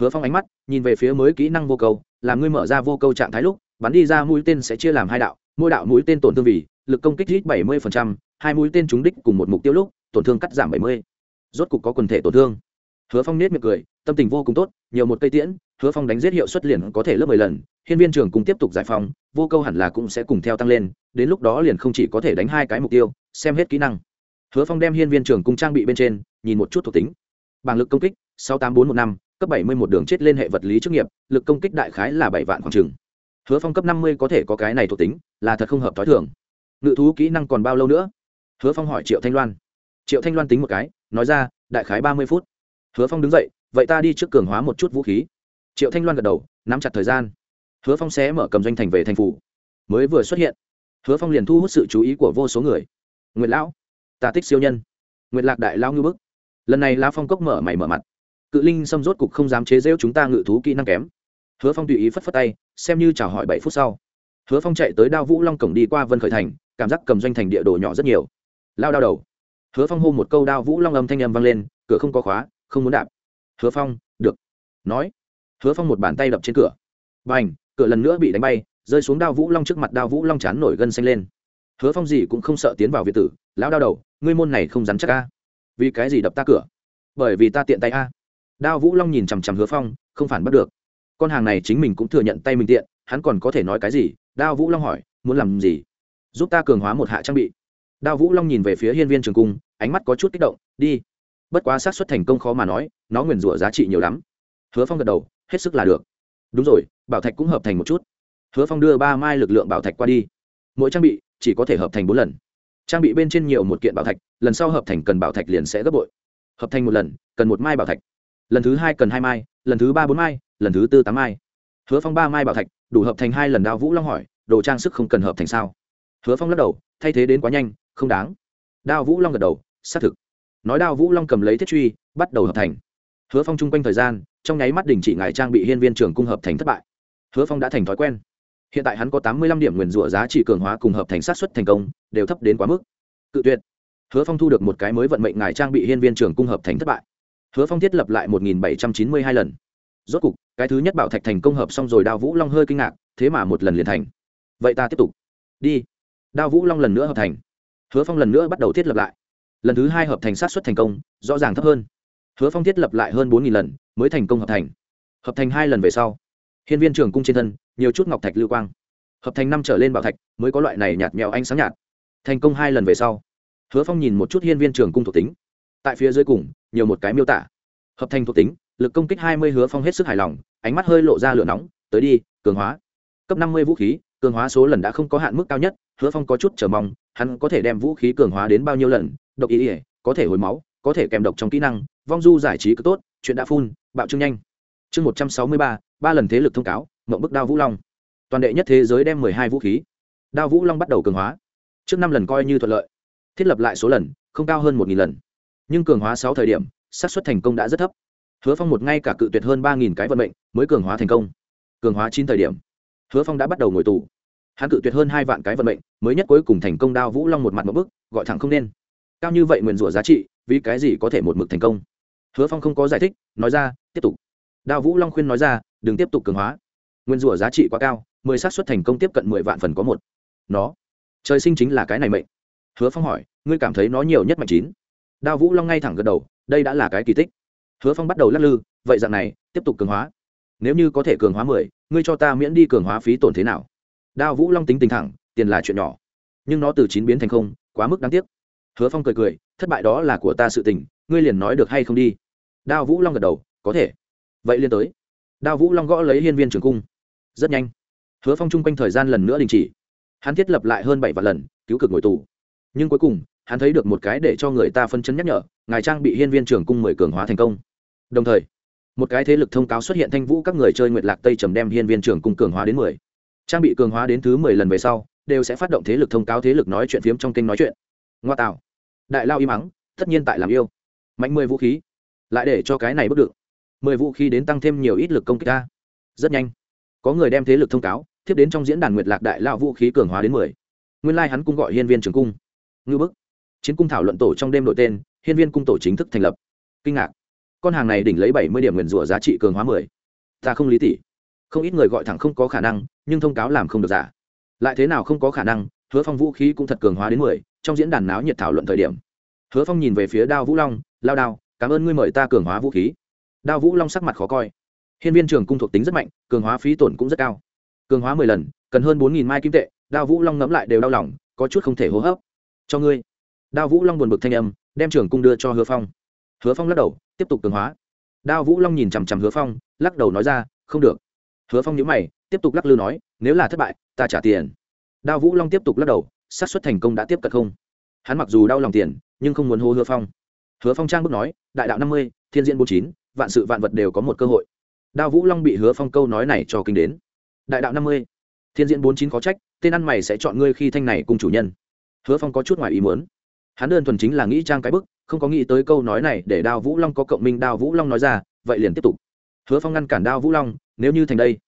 Hứa phong ánh mắt nhìn về phía mới kỹ năng vô câu, làm ngươi mở ra vô câu trạng thái lúc bắn đi ra mũi tên sẽ chia làm hai đạo, mỗi đạo mũi tên tổn thương vì lực công kích ít bảy mươi hai mũi tên trúng đích cùng một mục tiêu lúc, tổn thương cắt giảm bảy mươi. Rốt cục có quần thể tổn thương. Hứa phong nết miệng cười, tâm tình vô cùng tốt, nhiều một cây tiễn, hứa phong đánh giết hiệu suất liền có thể lớp mười lần, hiên viên trường cùng tiếp tục giải phóng, vô câu hẳn là cũng sẽ cùng theo tăng lên, đến lúc đó liền không chỉ có thể đánh hai cái mục tiêu, xem hết kỹ năng. Hứa phong đem hiên viên trường cung trang bị bên trên, nhìn một chút thuộc tính. Bảng lực công kích, sáu tám bốn một năm, cấp bảy mươi một đường chết lên hệ vật lý chức nghiệp, lực công kích đại khái là bảy vạn khoảng trừng hứa phong cấp năm mươi có thể có cái này thuộc tính, là thật không hợp t h ó i thường. Ngự thú kỹ năng còn bao lâu nữa? Hứa phong hỏi triệu thanh loan. Triệu thanh loan tính một cái, nói ra, đại khái ba mươi phút. Hứa phong đứng dậy, vậy ta đi trước cường hóa một chút vũ khí. Triệu thanh loan gật đầu, nắm chặt thời gian. Hứa phong sẽ mở cầm doanh thành về thành phủ. Mới vừa xuất hiện, hứa phong liền thu hút sự chú ý của vô số người. Nguyệt lão, ta thích siêu nhân. Nguyệt lạc đại lao ngư bức. Lần này la phong cốc mở mày mở mặt. Cự linh xâm rốt cục không dám chế rêu chúng ta ngự thú kỹ năng kém hứa phong tùy ý phất phất tay, xem như chào hỏi bảy phút sau. Hứa phong chạy tới đao vũ long cổng đi qua vân khởi thành, cảm giác cầm doanh thành địa đồ nhỏ rất nhiều. Lao đao đầu. Hứa phong hô một câu đao vũ long âm thanh âm vang lên, cửa không có khóa, không muốn đạp. Hứa phong, được. Nói. Hứa phong một bàn tay đập trên cửa. B à n h cửa lần nữa bị đánh bay, rơi xuống đao vũ long trước mặt đao vũ long chán nổi gân xanh lên. Hứa phong gì cũng không sợ tiến vào việt tử, lão đao đầu, ngươi môn này không dám chắc a. Vì cái gì đập ta cửa? Bởi vì ta tiện tay a. Đao vũ long nhìn chằm chằm hứa phong, không phản bắt được con hàng này chính mình cũng thừa nhận tay mình tiện, hắn còn có thể nói cái gì? Đao vũ long hỏi, muốn làm gì? Giúp ta cường hóa một hạ trang bị. Đao vũ long nhìn về phía hiên viên trường cung, ánh mắt có chút kích động, đi. Bất quá xác suất thành công khó mà nói, nó nguyền rủa giá trị nhiều lắm. Hứa phong gật đầu, hết sức là được. Đúng rồi, bảo thạch cũng hợp thành một chút. Hứa phong đưa ba mai lực lượng bảo thạch qua đi. Mỗi trang bị chỉ có thể hợp thành bốn lần. Trang bị bên trên nhiều một kiện bảo thạch, lần sau hợp thành cần bảo thạch liền sẽ gấp bội. Hợp thành một lần, cần một mai bảo thạch. Lần thứ hai cần hai mai lần thứ ba bốn mai, lần thứ tư tám mai. Hứa phong ba mai bảo thạch, đủ hợp thành hai lần đao vũ long hỏi, đồ trang sức không cần hợp thành sao? Hứa phong lắc đầu, thay thế đến quá nhanh, không đáng. Đao vũ long gật đầu, xác thực. Nói đao vũ long cầm lấy thiết truy, bắt đầu hợp thành. Hứa phong chung quanh thời gian, trong nháy mắt đình chỉ ngài trang bị hiên viên trường cung hợp thành thất bại. Hứa phong đã thành thói quen. Hiện tại hắn có tám mươi lăm điểm nguyền rủa giá trị cường hóa cùng hợp thành sát xuất thành công, đều thấp đến quá mức. Cự tuyệt. Hứa phong thu được một cái mới vận mệnh ngài trang bị hiên viên trường cung hợp thành thất bại hứa phong thiết lập lại một nghìn bảy trăm chín mươi hai lần. Rốt cục, cái thứ nhất bảo thạch thành công hợp xong rồi đao vũ long hơi kinh ngạc, thế mà một lần liền thành. Vậy ta tiếp tục. Đi. Đao vũ long lần nữa hợp thành. Hứa phong lần nữa bắt đầu thiết lập lại. Lần thứ hai hợp thành sát xuất thành công, rõ ràng thấp hơn. Hứa phong thiết lập lại hơn bốn lần, mới thành công hợp thành. Hợp thành hai lần về sau, hiên viên trường cung trên thân, nhiều chút ngọc thạch lưu quang. Hợp thành năm trở lên bảo thạch, mới có loại này nhạt mèo ánh sáng nhạt. Thành công hai lần về sau, hứa phong nhìn một chút hiên viên trường cung thuộc tính tại phía dưới cùng, nhiều một cái miêu tả. Hợp thành thuộc tính, lực công kích hai mươi hứa phong hết sức hài lòng, ánh mắt hơi lộ ra lửa nóng, tới đi, cường hóa. Cấp năm mươi vũ khí, cường hóa số lần đã không có hạn mức cao nhất, hứa phong có chút chờ mong, hắn có thể đem vũ khí cường hóa đến bao nhiêu lần, độc ý ỉa có thể hồi máu, có thể kèm độc trong kỹ năng, vong du giải trí cứ tốt, chuyện đã phun bạo trương nhanh. Chương một trăm sáu mươi ba ba lần thế lực thông cáo, mộng bức đao vũ long. Toàn đệ nhất thế giới đem mười hai vũ khí. Đao vũ long bắt đầu cường hóa. Trước năm lần coi như thuận lợi. Thiết lập lại số lần, không cao hơn một nghìn lần nhưng cường hóa sáu thời điểm, xác suất thành công đã rất thấp. Hứa phong một ngay cả cự tuyệt hơn ba nghìn cái vận mệnh mới cường hóa thành công. Cường hóa chín thời điểm, hứa phong đã bắt đầu ngồi tù. Hắn cự tuyệt hơn hai vạn cái vận mệnh mới nhất cuối cùng thành công đao vũ long một mặt một bức, gọi thẳng không nên. Cao như vậy nguyền rủa giá trị, vì cái gì có thể một mực thành công? Hứa phong không có giải thích, nói ra, tiếp tục. Đao vũ long khuyên nói ra, đừng tiếp tục cường hóa. Nguyên rủa giá trị quá cao, mười xác suất thành công tiếp cận mười vạn phần có một. Nó, trời sinh chính là cái này mệnh. Hứa phong hỏi, ngươi cảm thấy nó nhiều nhất mạnh chín? Đao vũ long ngay thẳng gật đầu, đây đã là cái kỳ tích. Hứa phong bắt đầu lắc lư, vậy dạng này, tiếp tục cường hóa. Nếu như có thể cường hóa mười, ngươi cho ta miễn đi cường hóa phí tổn thế nào? Đao vũ long tính tình thẳng, tiền là chuyện nhỏ, nhưng nó từ chín biến thành không, quá mức đáng tiếc. Hứa phong cười cười, thất bại đó là của ta sự tình, ngươi liền nói được hay không đi? Đao vũ long gật đầu, có thể. Vậy liên tới. Đao vũ long gõ lấy hiên viên trường cung. Rất nhanh. Hứa phong chung quanh thời gian lần nữa đình chỉ. Hắn thiết lập lại hơn bảy vạn lần, cứu cực ngồi tù. Nhưng cuối cùng hắn thấy được một cái để cho người ta phân chấn nhắc nhở, ngài trang bị hiên viên trường cung mười cường hóa thành công. Đồng thời, một cái thế lực thông cáo xuất hiện thanh vũ các người chơi nguyệt lạc tây trầm đem hiên viên trường cung cường hóa đến mười. Trang bị cường hóa đến thứ mười lần về sau, đều sẽ phát động thế lực thông cáo thế lực nói chuyện phiếm trong kênh nói chuyện. Ngoa tạo. Đại lao im mắng tất nhiên tại làm yêu. Mạnh mười vũ khí. Lại để cho cái này bước được. Mười vũ khí đến tăng thêm nhiều ít lực công kích ta. Rất nhanh. Có người đem thế lực thông cáo, tiếp đến trong diễn đàn nguyệt lạc đại lao vũ khí cường hóa đến mười. Nguyên lai、like、hắn cung gọi hiên viên trường cung. Ngư bức chiến cung thảo luận tổ trong đêm đổi tên, hiên viên cung tổ chính thức thành lập. Kinh ngạc. Con hàng này đỉnh lấy bảy mươi điểm nguyền rủa giá trị cường hóa mười. Ta không lý tỷ không ít người gọi thẳng không có khả năng, nhưng thông cáo làm không được giả. Lại thế nào không có khả năng, hứa phong vũ khí cũng thật cường hóa đến mười, trong diễn đàn náo nhiệt thảo luận thời điểm. Hứa phong nhìn về phía đao vũ long, lao đao, cảm ơn ngươi mời ta cường hóa vũ khí. Đao vũ long sắc mặt khó coi. Hiên viên trường cung thuộc tính rất mạnh, cường hóa phí tổn cũng rất cao. Cường hóa mười lần, cần hơn bốn nghìn mai kim tệ, đao vũ long ngẫm lại đều đau lòng, có chút không thể hô hấp. Cho ngươi đao vũ long buồn bực thanh âm, đem trường cung đưa cho hứa phong. Hứa phong lắc đầu, tiếp tục cường hóa. Đao vũ long nhìn chằm chằm hứa phong, lắc đầu nói ra, không được. Hứa phong nhữ mày, tiếp tục lắc lư nói, nếu là thất bại, ta trả tiền. Đao vũ long tiếp tục lắc đầu, xác suất thành công đã tiếp cận không. Hắn mặc dù đau lòng tiền, nhưng không muốn hô hứa phong. Hứa phong trang bước nói, đại đạo năm mươi, thiên diễn bốn chín, vạn sự vạn vật đều có một cơ hội. Đao vũ long bị hứa phong câu nói này cho kinh đến. Đại đạo năm mươi, thiên diễn bốn chín có trách, tên ăn mày sẽ chọn ngươi khi thanh này cùng chủ nhân. Hứa phong có chút ngoài ý muốn hắn đơn thuần chính là nghĩ trang cái bức, không có nghĩ tới câu nói này để đao vũ long có cộng minh đao vũ long nói ra, vậy liền tiếp tục. Hứa phong ngăn cản đao vũ long, nếu như thành đây.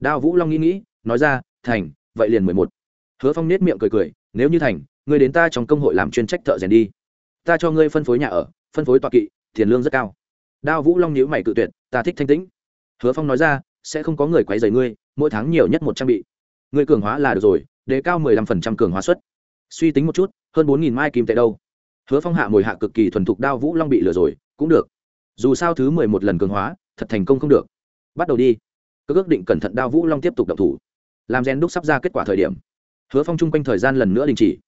Đao vũ long nghĩ nghĩ, nói ra, thành, vậy liền mười một. Hứa phong nết miệng cười cười, nếu như thành người đến ta trong công hội làm chuyên trách thợ rèn đi. Ta cho ngươi phân phối nhà ở, phân phối tọa kỵ, tiền lương rất cao. Đao vũ long nhữ mày cự tuyệt, ta thích thanh tĩnh. Hứa phong nói ra, sẽ không có người quấy rầy ngươi, mỗi tháng nhiều nhất một trang bị. Ngươi cường hóa là được rồi, đề cao mười lăm phần trăm cường hóa suất. Suy tính một chút, hơn bốn nghìn mai kim tệ đâu hứa phong hạ mồi hạ cực kỳ thuần thục đao vũ long bị lừa rồi, cũng được. Dù sao thứ mười một lần cường hóa, thật thành công không được. Bắt đầu đi. Cơ ước định cẩn thận đao vũ long tiếp tục đập thủ. Làm gen đúc sắp ra kết quả thời điểm, hứa phong chung quanh thời gian lần nữa đình chỉ.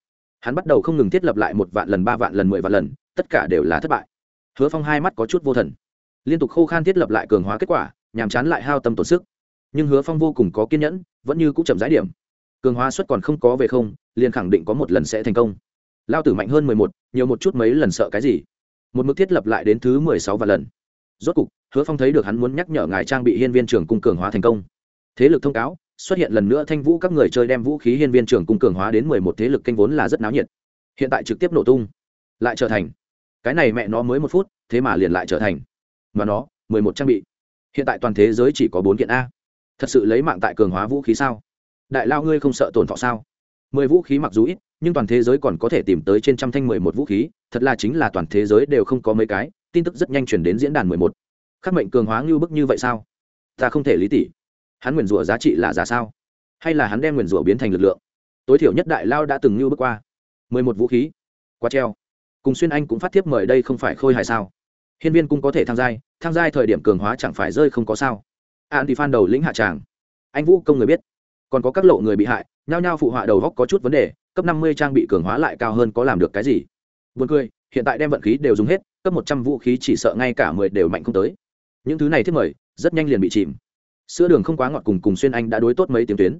Hắn bắt đầu không ngừng thiết lập lại một vạn lần, ba vạn lần, mười vạn lần, tất cả đều là thất bại. Hứa phong hai mắt có chút vô thần. Liên tục khô khan thiết lập lại cường hóa kết quả, nhàm chán lại hao tâm tổn sức. Nhưng hứa phong vô cùng có kiên nhẫn, vẫn như cũng chậm rãi điểm. Cường hóa suất còn không có về không, liền khẳng định có một lần sẽ thành công lao tử mạnh hơn mười một, nhiều một chút mấy lần sợ cái gì? Một mức thiết lập lại đến thứ mười sáu và lần. Rốt cục, hứa phong thấy được hắn muốn nhắc nhở ngài trang bị hiên viên trường cung cường hóa thành công. Thế lực thông cáo, xuất hiện lần nữa thanh vũ các người chơi đem vũ khí hiên viên trường cung cường hóa đến mười một thế lực canh vốn là rất náo nhiệt. Hiện tại trực tiếp nổ tung, lại trở thành. Cái này mẹ nó mới một phút, thế mà liền lại trở thành. Mà nó, mười một trang bị. Hiện tại toàn thế giới chỉ có bốn kiện a. Thật sự lấy mạng tại cường hóa vũ khí sao? Đại lao ngươi không sợ tổn thọ sao? Mười vũ khí mặc dù ít, nhưng toàn thế giới còn có thể tìm tới trên trăm thanh mười một vũ khí, thật là chính là toàn thế giới đều không có mấy cái, tin tức rất nhanh chuyển đến diễn đàn mười một. Khắc mệnh cường hóa ngưu bức như vậy sao? Ta không thể lý tỷ. hắn nguyền rủa giá trị là giá sao? Hay là hắn đem nguyền rủa biến thành lực lượng? Tối thiểu nhất đại lao đã từng ngưu bước qua. Mười một vũ khí. Quá treo. Cùng xuyên anh cũng phát tiếp mời đây không phải khôi hài sao? Hiên viên cung có thể thăng giai thăng giai thời điểm cường hóa chẳng phải rơi không có sao. An thì phan đầu lĩnh hạ tràng. Anh vũ công người biết còn có các lộ người bị hại nhao nhao phụ họa đầu góc có chút vấn đề cấp năm mươi trang bị cường hóa lại cao hơn có làm được cái gì Buồn cười, hiện tại đem vận khí đều dùng hết, cấp một trăm vũ khí chỉ sợ ngay cả mười đều mạnh không tới. Những thứ này thiết mời, rất nhanh liền bị chìm. Sữa đường không quá ngọt cùng cùng xuyên anh đã đối tốt mấy tiếng tuyến.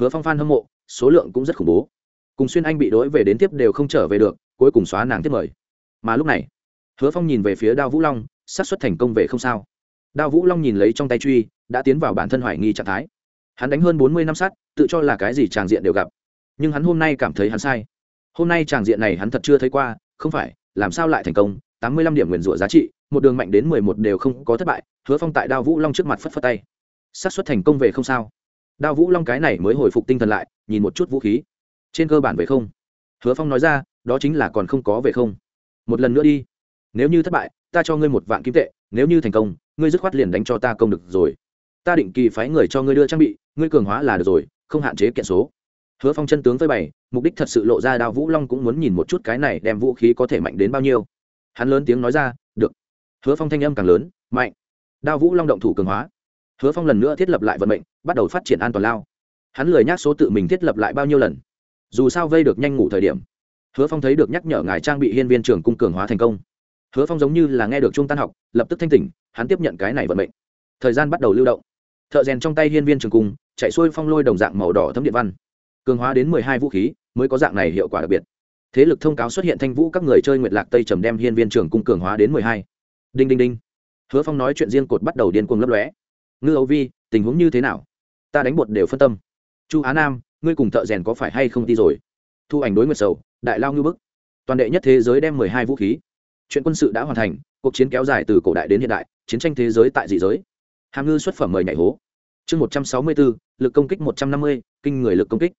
Hứa Phong fan hâm mộ, số lượng cũng rất khủng bố. Cùng xuyên anh bị đối về đến tiếp đều không trở về được, cuối cùng xóa nàng tiếp mời. Mà lúc này, Hứa Phong nhìn về phía Đao Vũ Long, xác suất thành công về không sao. Đao Vũ Long nhìn lấy trong tay truy, đã tiến vào bản thân hoài nghi trạng thái. Hắn đánh hơn bốn mươi năm sát, tự cho là cái gì tràng diện đều gặp. Nhưng hắn hôm nay cảm thấy hắn sai. Hôm nay tràng diện này hắn thật chưa thấy qua, không phải làm sao lại thành công? Tám mươi lăm điểm nguyền rủa giá trị một đường mạnh đến mười một đều không có thất bại hứa phong tại đao vũ long trước mặt phất phất tay. Xác suất thành công về không sao. Đao vũ long cái này mới hồi phục tinh thần lại nhìn một chút vũ khí. Trên cơ bản về không. Hứa phong nói ra đó chính là còn không có về không. Một lần nữa đi. Nếu như thất bại ta cho ngươi một vạn kim tệ nếu như thành công ngươi dứt khoát liền đánh cho ta công được rồi ta định kỳ phái người cho ngươi đưa trang bị, ngươi cường hóa là được rồi, không hạn chế kiện số. Hứa phong chân tướng với bày, mục đích thật sự lộ ra đao vũ long cũng muốn nhìn một chút cái này đem vũ khí có thể mạnh đến bao nhiêu. Hắn lớn tiếng nói ra, được. Hứa phong thanh âm càng lớn, mạnh. Đao vũ long động thủ cường hóa. Hứa phong lần nữa thiết lập lại vận mệnh, bắt đầu phát triển an toàn lao. Hắn lười nhác số tự mình thiết lập lại bao nhiêu lần. Dù sao vây được nhanh ngủ thời điểm, hứa phong thấy được nhắc nhở ngài trang bị hiên viên trường cung cường hóa thành công. Hứa phong giống như là nghe được trung tan học, lập tức thanh tỉnh, hắn tiếp nhận cái này vận mệnh. Thời gian bắt đầu lưu động thợ rèn trong tay hiên viên trường cung, chạy xuôi phong lôi đồng dạng màu đỏ thấm điện văn. Cường hóa đến mười hai vũ khí, mới có dạng này hiệu quả đặc biệt. Thế lực thông cáo xuất hiện thanh vũ các người chơi nguyệt lạc tây trầm đem hiên viên trường cung cường hóa đến mười hai. Đinh đinh đinh. Hứa phong nói chuyện riêng cột bắt đầu điên cuồng lấp lóe. Ngư âu vi, tình huống như thế nào? Ta đánh bột đều phân tâm. Chu á nam, ngươi cùng thợ rèn có phải hay không đi rồi? Thu ảnh đối nguyệt sầu, đại lao ngư bức. Toàn đệ nhất thế giới đem mười hai vũ khí. Chuyện quân sự đã hoàn thành, cuộc chiến kéo dài từ cổ đại đến hiện đại, chiến tranh thế giới tại dị giới hàm ngư xuất phẩm mời nhảy hố. Chương một trăm sáu mươi bốn lực công kích một trăm năm mươi, kinh người lực công kích.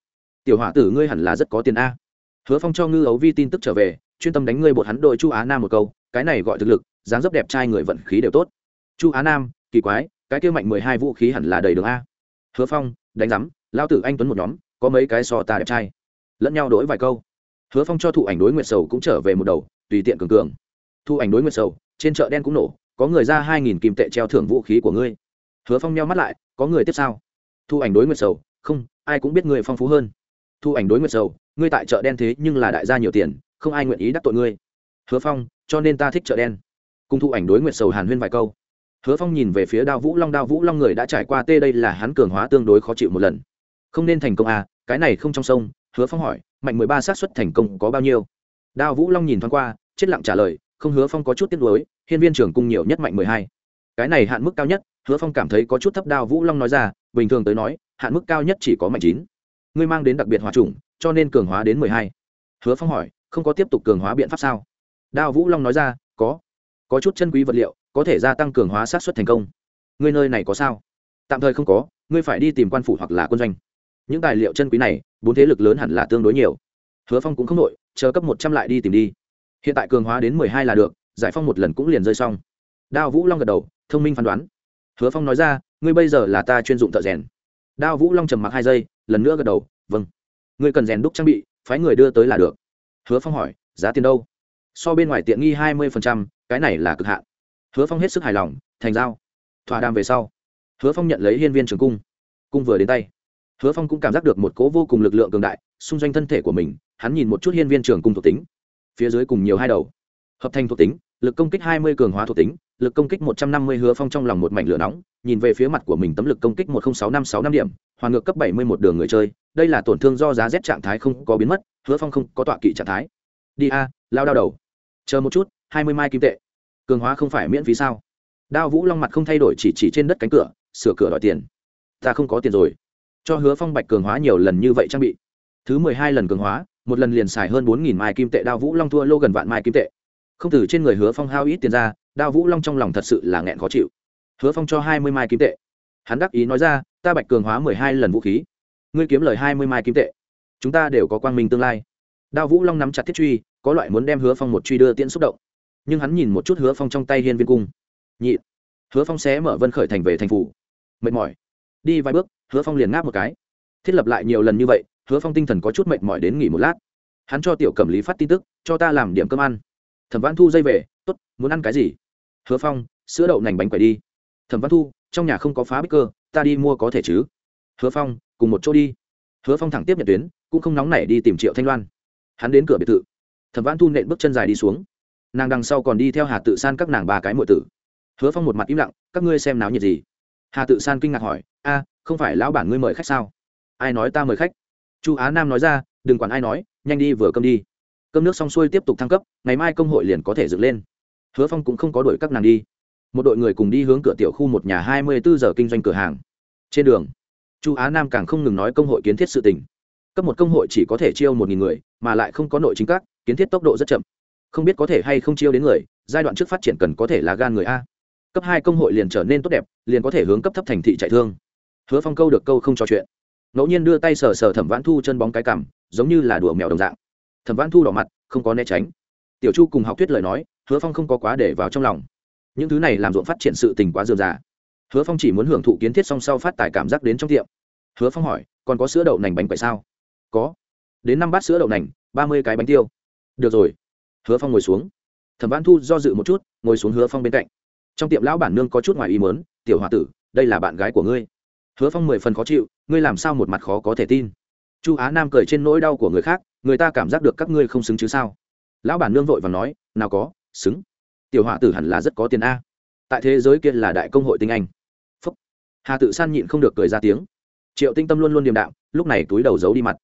Tiểu hỏa tử ngươi hẳn là rất có tiền a. Hứa phong cho ngư ấu vi tin tức trở về, chuyên tâm đánh ngươi bột hắn đội chu á nam một câu, cái này gọi thực lực, dáng dấp đẹp trai người vận khí đều tốt. Chu á nam, kỳ quái, cái kêu mạnh mười hai vũ khí hẳn là đầy đường a. Hứa phong, đánh rắm lao tử anh tuấn một nhóm, có mấy cái so ta đẹp trai. Lẫn nhau đổi vài câu. Hứa phong cho thụ ảnh đối nguyệt sầu cũng trở về một đầu, tùy tiện cường cường. Thụ ảnh đối nguyệt sầu, trên chợ đen cũng nổ, có người ra hai nghìn kim tệ treo thưởng vũ khí của ngươi hứa phong meo mắt lại, có người tiếp sao? Thu ảnh đối nguyệt sầu. Không, ai cũng biết người phong phú hơn. Thu ảnh đối nguyệt sầu, ngươi tại chợ đen thế nhưng là đại gia nhiều tiền, không ai nguyện ý đắc tội ngươi. Hứa phong, cho nên ta thích chợ đen. Cùng thu ảnh đối nguyệt sầu hàn huyên vài câu. Hứa phong nhìn về phía đao vũ long, đao vũ long người đã trải qua tê đây là hắn cường hóa tương đối khó chịu một lần. Không nên thành công à cái này không trong sông. Hứa phong hỏi, mạnh mười ba xác suất thành công có bao nhiêu? Đao vũ long nhìn thoáng qua, chết lặng trả lời, không, hứa phong có chút tiếc nuối, hiên viên trưởng cung nhiều nhất mạnh mười hai. Cái này hạn mức cao nhất hứa phong cảm thấy có chút thấp đao vũ long nói ra, bình thường tới nói, hạn mức cao nhất chỉ có mạnh chín. Ngươi mang đến đặc biệt hòa trùng cho nên cường hóa đến mười hai. Hứa phong hỏi, không có tiếp tục cường hóa biện pháp sao? Đao vũ long nói ra, có. Có chút chân quý vật liệu, có thể gia tăng cường hóa sát xuất thành công. Ngươi nơi này có sao? Tạm thời không có, ngươi phải đi tìm quan phủ hoặc là quân doanh. Những tài liệu chân quý này, bốn thế lực lớn hẳn là tương đối nhiều. Hứa phong cũng không nội chờ cấp một trăm lại đi tìm đi. Hiện tại cường hóa đến mười hai là được, giải phong một lần cũng liền rơi xong. Đao vũ long gật đầu, thông minh phán đoán hứa phong nói ra, ngươi bây giờ là ta chuyên dụng thợ rèn. Đao vũ long trầm mặc hai giây, lần nữa gật đầu vâng. Ngươi cần rèn đúc trang bị, phái người đưa tới là được. Hứa phong hỏi, giá tiền đâu? So bên ngoài tiện nghi hai mươi cái này là cực hạn. Hứa phong hết sức hài lòng, thành giao. Thỏa đàm về sau, hứa phong nhận lấy hiên viên trường cung. Cung vừa đến tay, hứa phong cũng cảm giác được một cố vô cùng lực lượng cường đại xung doanh thân thể của mình. Hắn nhìn một chút hiên viên trường cung thuộc tính, phía dưới cùng nhiều hai đầu, hợp thành thuộc tính lực công kích hai mươi cường hóa thuộc tính, lực công kích một trăm năm mươi hứa phong trong lòng một mảnh lửa nóng, nhìn về phía mặt của mình tấm lực công kích một trăm sáu năm sáu năm điểm, hoàn ngược cấp bảy mươi một đường người chơi, đây là tổn thương do giá rét trạng thái không có biến mất, hứa phong không có tọa kỵ trạng thái. Đi a, lao đao đầu. Chờ một chút, hai mươi mai kim tệ. Cường hóa không phải miễn phí sao? Đao vũ long mặt không thay đổi chỉ chỉ trên đất cánh cửa, sửa cửa đòi tiền. Ta không có tiền rồi. Cho hứa phong bạch cường hóa nhiều lần như vậy trang bị. Thứ mười hai lần cường hóa, một lần liền xài hơn bốn nghìn mai kim tệ, đao vũ long thua lô gần vạn mai kim tệ không từ trên người hứa phong hao ít tiền ra, đao vũ long trong lòng thật sự là nghẹn khó chịu. Hứa phong cho hai mươi mai kim tệ. Hắn đắc ý nói ra, ta bạch cường hóa mười hai lần vũ khí. Ngươi kiếm lời hai mươi mai kim tệ. Chúng ta đều có quang minh tương lai. Đao vũ long nắm chặt thiết truy, có loại muốn đem hứa phong một truy đưa tiễn xúc động. Nhưng hắn nhìn một chút hứa phong trong tay hiên viên cung. Nhị. Hứa phong xé mở vân khởi thành về thành phủ. Mệt mỏi. Đi vài bước, hứa phong liền ngáp một cái. Thiết lập lại nhiều lần như vậy, hứa phong tinh thần có chút mệt mỏi đến nghỉ một lát. Hắn cho tiểu cẩm lý phát tin tức, cho ta làm điểm cơm ăn thẩm văn thu dây về t ố t muốn ăn cái gì? Hứa phong, sữa đậu nành bánh quẩy đi. Thẩm văn thu, trong nhà không có phá bích cơ, ta đi mua có thể chứ? Hứa phong, cùng một chỗ đi. Hứa phong thẳng tiếp nhận tuyến, cũng không nóng nảy đi tìm triệu thanh loan. Hắn đến cửa biệt thự. Thẩm văn thu nện bước chân dài đi xuống. Nàng đằng sau còn đi theo hà tự san các nàng ba cái mọi tử. Hứa phong một mặt im lặng, các ngươi xem náo nhiệt gì? Hà tự san kinh ngạc hỏi, a, không phải lão bản ngươi mời khách sao? Ai nói ta mời khách? Chu á nam nói ra, đừng quản ai nói, nhanh đi vừa cơm đi cơm nước xong xuôi tiếp tục thăng cấp, ngày mai công hội liền có thể dựng lên. Hứa phong cũng không có đuổi các nàng đi. Một đội người cùng đi hướng cửa tiểu khu một nhà hai mươi bốn giờ kinh doanh cửa hàng. Trên đường, chu á nam càng không ngừng nói công hội kiến thiết sự tình. Cấp một công hội chỉ có thể chiêu một nghìn người, mà lại không có nội chính các, kiến thiết tốc độ rất chậm. Không biết có thể hay không chiêu đến người, giai đoạn trước phát triển cần có thể là gan người a. Cấp hai công hội liền trở nên tốt đẹp, liền có thể hướng cấp thấp thành thị chạy thương. Hứa phong câu được câu không trò chuyện. Ngẫu nhiên đưa tay sờ sờ thẩm vãn thu chân bóng cái cằm, giống như là đùa mèo đồng dạng thẩm vãn thu đỏ mặt, không có né tránh. Tiểu chu cùng học thuyết lời nói, hứa phong không có quá để vào trong lòng. Những thứ này làm ruộng phát triển sự tình quá dườm già. Hứa phong chỉ muốn hưởng thụ kiến thiết song sau phát tài cảm giác đến trong tiệm. Hứa phong hỏi, còn có sữa đậu nành bánh quậy sao? Có. Đến năm bát sữa đậu nành, ba mươi cái bánh tiêu. Được rồi. Hứa phong ngồi xuống. Thẩm văn thu do dự một chút, ngồi xuống hứa phong bên cạnh. Trong tiệm lão bản nương có chút ngoài ý mớn tiểu h o a tử, đây là bạn gái của ngươi. Hứa phong mười phần khó chịu, ngươi làm sao một mặt khó có thể tin? Chu á nam cười trên nỗi đau của người khác, người ta cảm giác được các ngươi không xứng chứ sao? Lão bản nương vội và nói, nào có, xứng. Tiểu họa tử hẳn là rất có tiền a. Tại thế giới kia là đại công hội tinh anh. Phúc. Hà tự san nhịn không được cười ra tiếng. Triệu tinh tâm luôn luôn điềm đạm, lúc này túi đầu giấu đi mặt.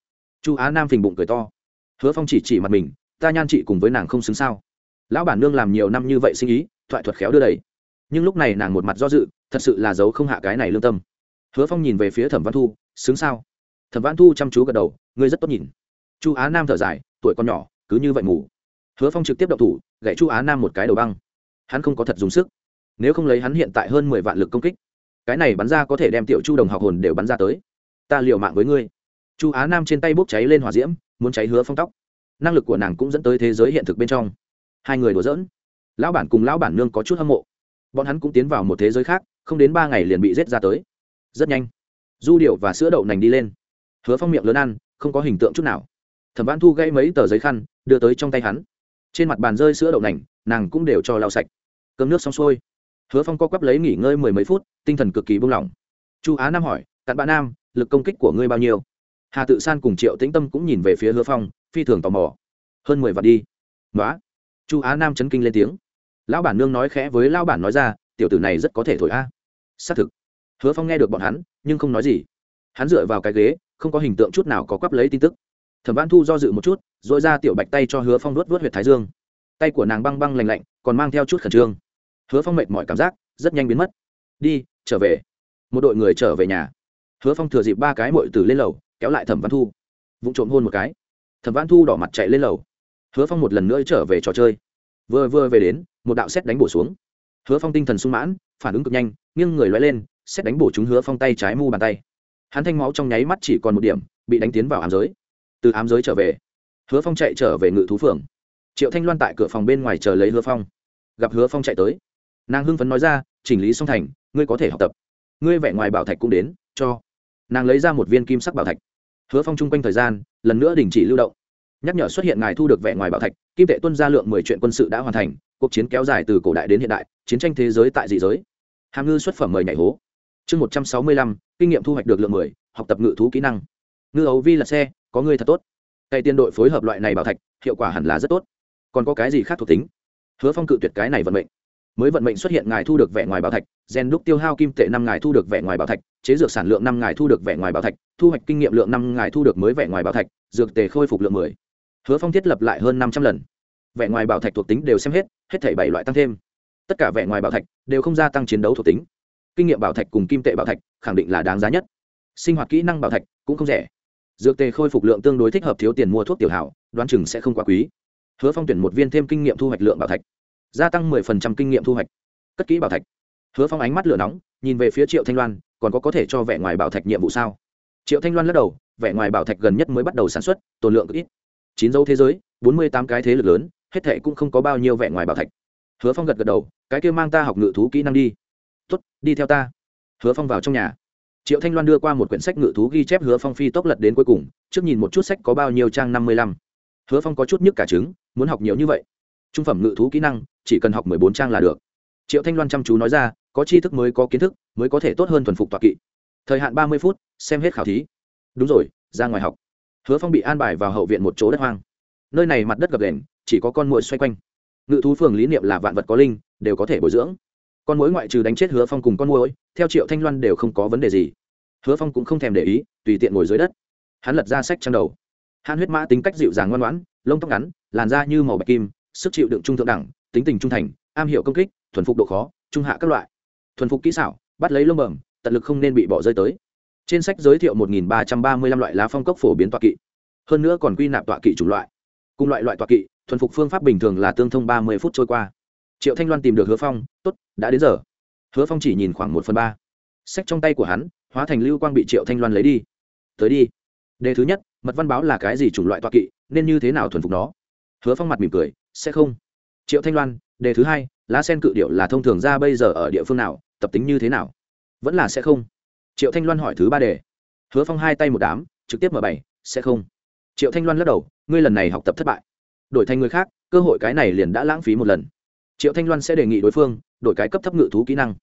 Chu á nam phình bụng cười to. Hứa phong chỉ chỉ mặt mình, ta nhan chị cùng với nàng không xứng sao? Lão bản nương làm nhiều năm như vậy sinh ý, thoại thuật khéo đưa đầy. Nhưng lúc này nàng một mặt do dự, thật sự là giấu không hạ cái này lương tâm. Hứa phong nhìn về phía thẩm văn thu, xứng sao? Thẩm văn thu chăm chú gật đầu, ngươi rất tốt nhìn. Chu á nam thở dài, tuổi con nhỏ, cứ như vậy ngủ. Hứa phong trực tiếp đậu thủ gậy chu á nam một cái đầu băng. Hắn không có thật dùng sức. Nếu không lấy hắn hiện tại hơn mười vạn lực công kích, cái này bắn ra có thể đem tiểu chu đồng học hồn đều bắn ra tới. Ta liều mạng với ngươi. Chu á nam trên tay bốc cháy lên hỏa diễm, muốn cháy hứa phong tóc. Năng lực của nàng cũng dẫn tới thế giới hiện thực bên trong. Hai người đùa giỡn. Lão bản cùng lão bản nương có chút hâm mộ. Bọn hắn cũng tiến vào một thế giới khác, không đến ba ngày liền bị rết ra tới. Rất nhanh. Du điệu và sữa đậu nành đi lên hứa phong miệng lớn ăn, không có hình tượng chút nào. Thẩm văn thu gây mấy tờ giấy khăn, đưa tới trong tay hắn. Trên mặt bàn rơi sữa đậu nành, nàng cũng đều cho lau sạch. Cơm nước xong xuôi. Hứa phong co quắp lấy nghỉ ngơi mười mấy phút, tinh thần cực kỳ buông lỏng. Chu á nam hỏi, cặn bạn nam, lực công kích của ngươi bao nhiêu? Hà tự san cùng triệu tĩnh tâm cũng nhìn về phía hứa phong, phi thường tò mò. Hơn mười vạn đi. Nói chu á nam chấn kinh lên tiếng. Lão bản nương nói khẽ với lão bản nói ra, tiểu tử này rất có thể thổi a. Xác thực. Hứa phong nghe được bọn hắn, nhưng không nói gì. Hắn dựa vào cái ghế không có hình tượng chút nào có quắp lấy tin tức. Thẩm văn thu do dự một chút r ồ i ra tiểu bạch tay cho hứa phong nuốt vớt h u y ệ t thái dương. Tay của nàng băng băng lành lạnh, còn mang theo chút khẩn trương. Hứa phong mệt mỏi cảm giác, rất nhanh biến mất. Đi, trở về. Một đội người trở về nhà. Hứa phong thừa dịp ba cái mội từ lên lầu, kéo lại thẩm văn thu. Vụ trộm hôn một cái. Thẩm văn thu đỏ mặt chạy lên lầu. Hứa phong một lần nữa trở về trò chơi. Vừa vừa về đến, một đạo xét đánh bổ xuống. Hứa phong tinh thần sung mãn, phản ứng cực nhanh, nghiêng người loay lên xét đánh bổ chúng hứa phong tay trái mu bàn tay hắn thanh máu trong nháy mắt chỉ còn một điểm, bị đánh tiến vào ám giới. Từ ám giới trở về, hứa phong chạy trở về ngự thú phường. Triệu thanh loan tại cửa phòng bên ngoài chờ lấy hứa phong. Gặp hứa phong chạy tới, nàng hưng phấn nói ra, chỉnh lý song thành, ngươi có thể học tập. Ngươi vẽ ngoài bảo thạch cũng đến, cho. Nàng lấy ra một viên kim sắc bảo thạch. Hứa phong chung quanh thời gian, lần nữa đình chỉ lưu động. Nhắc nhở xuất hiện ngài thu được vẽ ngoài bảo thạch, kim tệ tuân gia lượng mười chuyện quân sự đã hoàn thành, cuộc chiến kéo dài từ cổ đại đến hiện đại, chiến tranh thế giới tại dị giới. Hàm ngư xuất phẩm mời nhảy hố chương một trăm sáu mươi lăm, kinh nghiệm thu hoạch được lượng mười, học tập ngự thú kỹ năng. Ngư ấu vi là xe, có người thật tốt. Tay tiền đội phối hợp loại này bảo thạch, hiệu quả hẳn là rất tốt. Còn có cái gì khác thuộc tính? Hứa phong cự tuyệt cái này vận mệnh. Mới vận mệnh xuất hiện ngài thu được vẻ ngoài bảo thạch, gen đúc tiêu hao kim tệ năm ngài thu được vẻ ngoài bảo thạch, chế dược sản lượng năm ngài thu được vẻ ngoài bảo thạch, thu hoạch kinh nghiệm lượng năm ngài thu được mới vẻ ngoài bảo thạch, dược tề khôi phục lượng mười. Hứa phong thiết lập lại hơn năm trăm lần. Vẻ ngoài bảo thạch thuộc tính đều xem hết hết thảy bảy loại tăng thêm. Tất cả vẻ ngoài bảo thạch đều không gia tăng chiến đấu thuộc tính kinh nghiệm bảo thạch cùng kim tệ bảo thạch khẳng định là đáng giá nhất. Sinh hoạt kỹ năng bảo thạch cũng không rẻ. Dược tề khôi phục lượng tương đối thích hợp thiếu tiền mua thuốc tiểu hảo, đoán chừng sẽ không quá quý. Hứa phong tuyển một viên thêm kinh nghiệm thu hoạch lượng bảo thạch. Gia tăng mười phần trăm kinh nghiệm thu hoạch. Cất kỹ bảo thạch. Hứa phong ánh mắt lửa nóng, nhìn về phía triệu thanh loan, còn có có thể cho vẻ ngoài bảo thạch nhiệm vụ sao? Triệu thanh loan lắc đầu, vẻ ngoài bảo thạch gần nhất mới bắt đầu sản xuất, tồn lượng ít. Chín dấu thế giới, bốn mươi tám cái thế lực lớn, hết thệ cũng không có bao nhiêu vẻ ngoài bảo thạch. Hứa phong gật gật đầu, cái kia mang ta học ngự thú kỹ năng đi tuất đi theo ta. Hứa phong vào trong nhà. Triệu thanh loan đưa qua một quyển sách ngự thú ghi chép hứa phong phi tốc lật đến cuối cùng, trước nhìn một chút sách có bao nhiêu trang năm mươi lăm. Hứa phong có chút nhức cả trứng, muốn học nhiều như vậy. Trung phẩm ngự thú kỹ năng, chỉ cần học mười bốn trang là được. Triệu thanh loan chăm chú nói ra, có tri thức mới có kiến thức, mới có thể tốt hơn thuần phục tọa kỵ. Thời hạn ba mươi phút, xem hết khảo thí. Đúng rồi, ra ngoài học. Hứa phong bị an bài vào hậu viện một chỗ đất hoang. Nơi này mặt đất gập đền chỉ có con muỗi xoay quanh. Ngự thú phường lý niệm là vạn vật có linh, đều có thể bồi dưỡng con mối ngoại trừ đánh chết hứa phong cùng con mối theo triệu thanh loan đều không có vấn đề gì. Hứa phong cũng không thèm để ý, tùy tiện ngồi dưới đất. Hắn lật ra sách trang đầu. Hắn huyết mã tính cách dịu dàng ngoan ngoãn, lông tóc ngắn, làn da như màu bạch kim, sức chịu đựng trung thượng đẳng, tính tình trung thành, am hiểu công kích, thuần phục độ khó, trung hạ các loại. Thuần phục kỹ xảo, bắt lấy lông bẩm, tận lực không nên bị bỏ rơi tới. Trên sách giới thiệu 1.335 loại lá phong cốc phổ biến tọa kỵ. Hơn nữa còn quy nạp tọa kỵ chủng loại. Cùng loại loại tọa kỵ, thuần phục phương pháp bình thường là tương thông 30 phút trôi qua triệu thanh loan tìm được hứa phong, tốt, đã đến giờ. Hứa phong chỉ nhìn khoảng một phần ba. Sách trong tay của hắn, hóa thành lưu quang bị triệu thanh loan lấy đi. Tới đi. Đề thứ nhất, mật văn báo là cái gì chủng loại toa kỵ, nên như thế nào thuần phục nó? Hứa phong mặt mỉm cười, sẽ không. Triệu thanh loan, đề thứ hai, lá sen cự điệu là thông thường ra bây giờ ở địa phương nào, tập tính như thế nào? Vẫn là sẽ không. Triệu thanh loan hỏi thứ ba đề. Hứa phong hai tay một đám, trực tiếp mở bảy sẽ không. Triệu thanh loan lắc đầu, ngươi lần này học tập thất bại. Đổi thành người khác, cơ hội cái này liền đã lãng phí một lần triệu thanh loan sẽ đề nghị đối phương đổi cái cấp thấp ngự thú kỹ năng,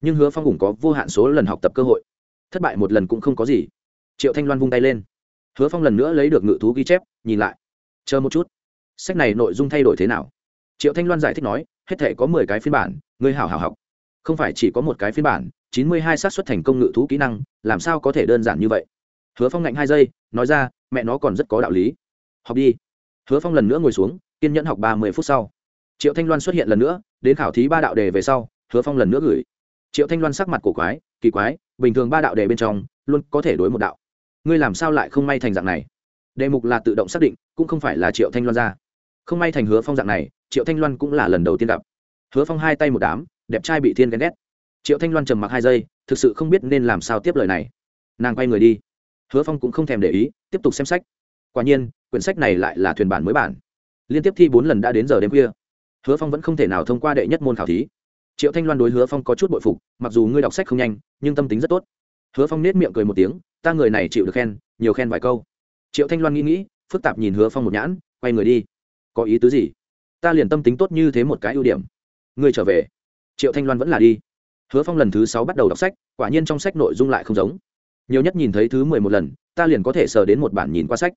nhưng hứa phong cũng có vô hạn số lần học tập cơ hội. Thất bại một lần cũng không có gì. Triệu thanh loan vung tay lên. Hứa phong lần nữa lấy được ngự thú ghi chép, nhìn lại. Chờ một chút. Sách này nội dung thay đổi thế nào? Triệu thanh loan giải thích nói, hết thể có mười cái phiên bản, ngươi hảo hảo học. Không phải chỉ có một cái phiên bản, chín mươi hai xác suất thành công ngự thú kỹ năng, làm sao có thể đơn giản như vậy? Hứa phong ngạnh hai giây, nói ra, mẹ nó còn rất có đạo lý. Học đi. Hứa phong lần nữa ngồi xuống, kiên nhẫn học ba mươi phút sau triệu thanh loan xuất hiện lần nữa, đến khảo thí ba đạo đề về sau, hứa phong lần nữa gửi. Triệu thanh loan sắc mặt cổ quái, kỳ quái, bình thường ba đạo đề bên trong, luôn có thể đối một đạo. Ngươi làm sao lại không may thành dạng này? Đề mục là tự động xác định, cũng không phải là triệu thanh loan ra. Không may thành hứa phong dạng này, triệu thanh loan cũng là lần đầu tiên gặp. Hứa phong hai tay một đám, đẹp trai bị thiên ghen ghét. Triệu thanh loan trầm mặc hai giây, thực sự không biết nên làm sao tiếp lời này. Nàng quay người đi. Hứa phong cũng không thèm để ý, tiếp tục xem sách. Quả nhiên, quyển sách này lại là thuyền bản mới bản. Liên tiếp thi bốn lần đã đến giờ đêm khuya hứa phong vẫn không thể nào thông qua đệ nhất môn khảo thí. Triệu thanh loan đối hứa phong có chút bội phục, mặc dù ngươi đọc sách không nhanh, nhưng tâm tính rất tốt. Hứa phong nết miệng cười một tiếng, ta người này chịu được khen, nhiều khen vài câu. Triệu thanh loan nghĩ nghĩ, phức tạp nhìn hứa phong một nhãn, quay người đi. Có ý tứ gì? Ta liền tâm tính tốt như thế một cái ưu điểm. Ngươi trở về. Triệu thanh loan vẫn là đi. Hứa phong lần thứ sáu bắt đầu đọc sách, quả nhiên trong sách nội dung lại không giống. Nhiều nhất nhìn thấy thứ mười một lần, ta liền có thể sờ đến một bản nhìn qua sách.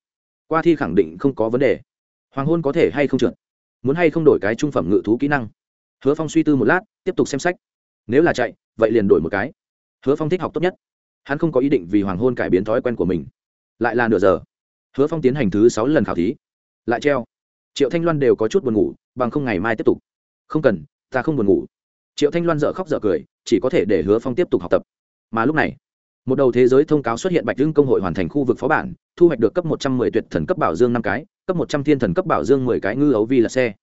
Qua thi khẳng định không có vấn đề. Hoàng hôn có thể hay không trượt? Muốn hay không đổi cái trung phẩm ngự thú kỹ năng. Hứa phong suy tư một lát, tiếp tục xem sách. Nếu là chạy, vậy liền đổi một cái. Hứa phong thích học tốt nhất. Hắn không có ý định vì hoàng hôn cải biến thói quen của mình. Lại là nửa giờ. Hứa phong tiến hành thứ sáu lần khảo thí. Lại treo. Triệu thanh loan đều có chút buồn ngủ, bằng không ngày mai tiếp tục. Không cần, ta không buồn ngủ. Triệu thanh loan dợ khóc dợ cười, chỉ có thể để hứa phong tiếp tục học tập. Mà lúc này một đầu thế giới thông cáo xuất hiện bạch dương công hội hoàn thành khu vực phó bản, thu hoạch được cấp một trăm mười tuyệt thần cấp bảo dương năm cái, cấp một trăm thiên thần cấp bảo dương mười cái ngư ấu vi là xe.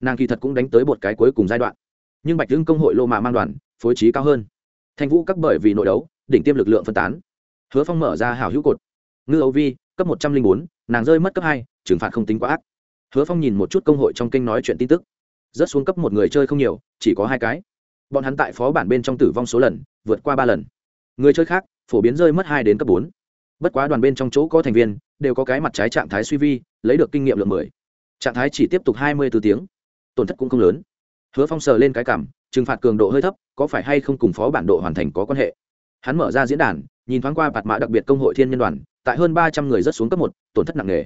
Nàng kỳ thật cũng đánh tới một cái cuối cùng giai đoạn. Nhưng bạch dương công hội lô mạ mang đoàn, phối trí cao hơn. Thanh vũ các bởi vì nội đấu, đỉnh tiêm lực lượng phân tán. Hứa phong mở ra hảo hữu cột. Ngư ấu vi, cấp một trăm linh bốn, nàng rơi mất cấp hai, trừng phạt không tính quá ác. Hứa phong nhìn một chút công hội trong kênh nói chuyện tin tức. Rất xuống cấp một người chơi không nhiều, chỉ có hai cái. Bọn hắn tại phó bản bên trong tử vong số lần, vượt qua ba lần người chơi khác, phổ biến rơi mất hai đến cấp bốn. Bất quá đoàn bên trong chỗ có thành viên, đều có cái mặt trái trạng thái suy vi, lấy được kinh nghiệm lượng mười. Trạng thái chỉ tiếp tục hai mươi b ố tiếng. Tổn thất cũng không lớn. Hứa phong sờ lên cái cảm, trừng phạt cường độ hơi thấp, có phải hay không cùng phó bản độ hoàn thành có quan hệ? Hắn mở ra diễn đàn, nhìn thoáng qua bạt mã đặc biệt công hội thiên nhân đoàn, tại hơn ba trăm người rất xuống cấp một, tổn thất nặng nề.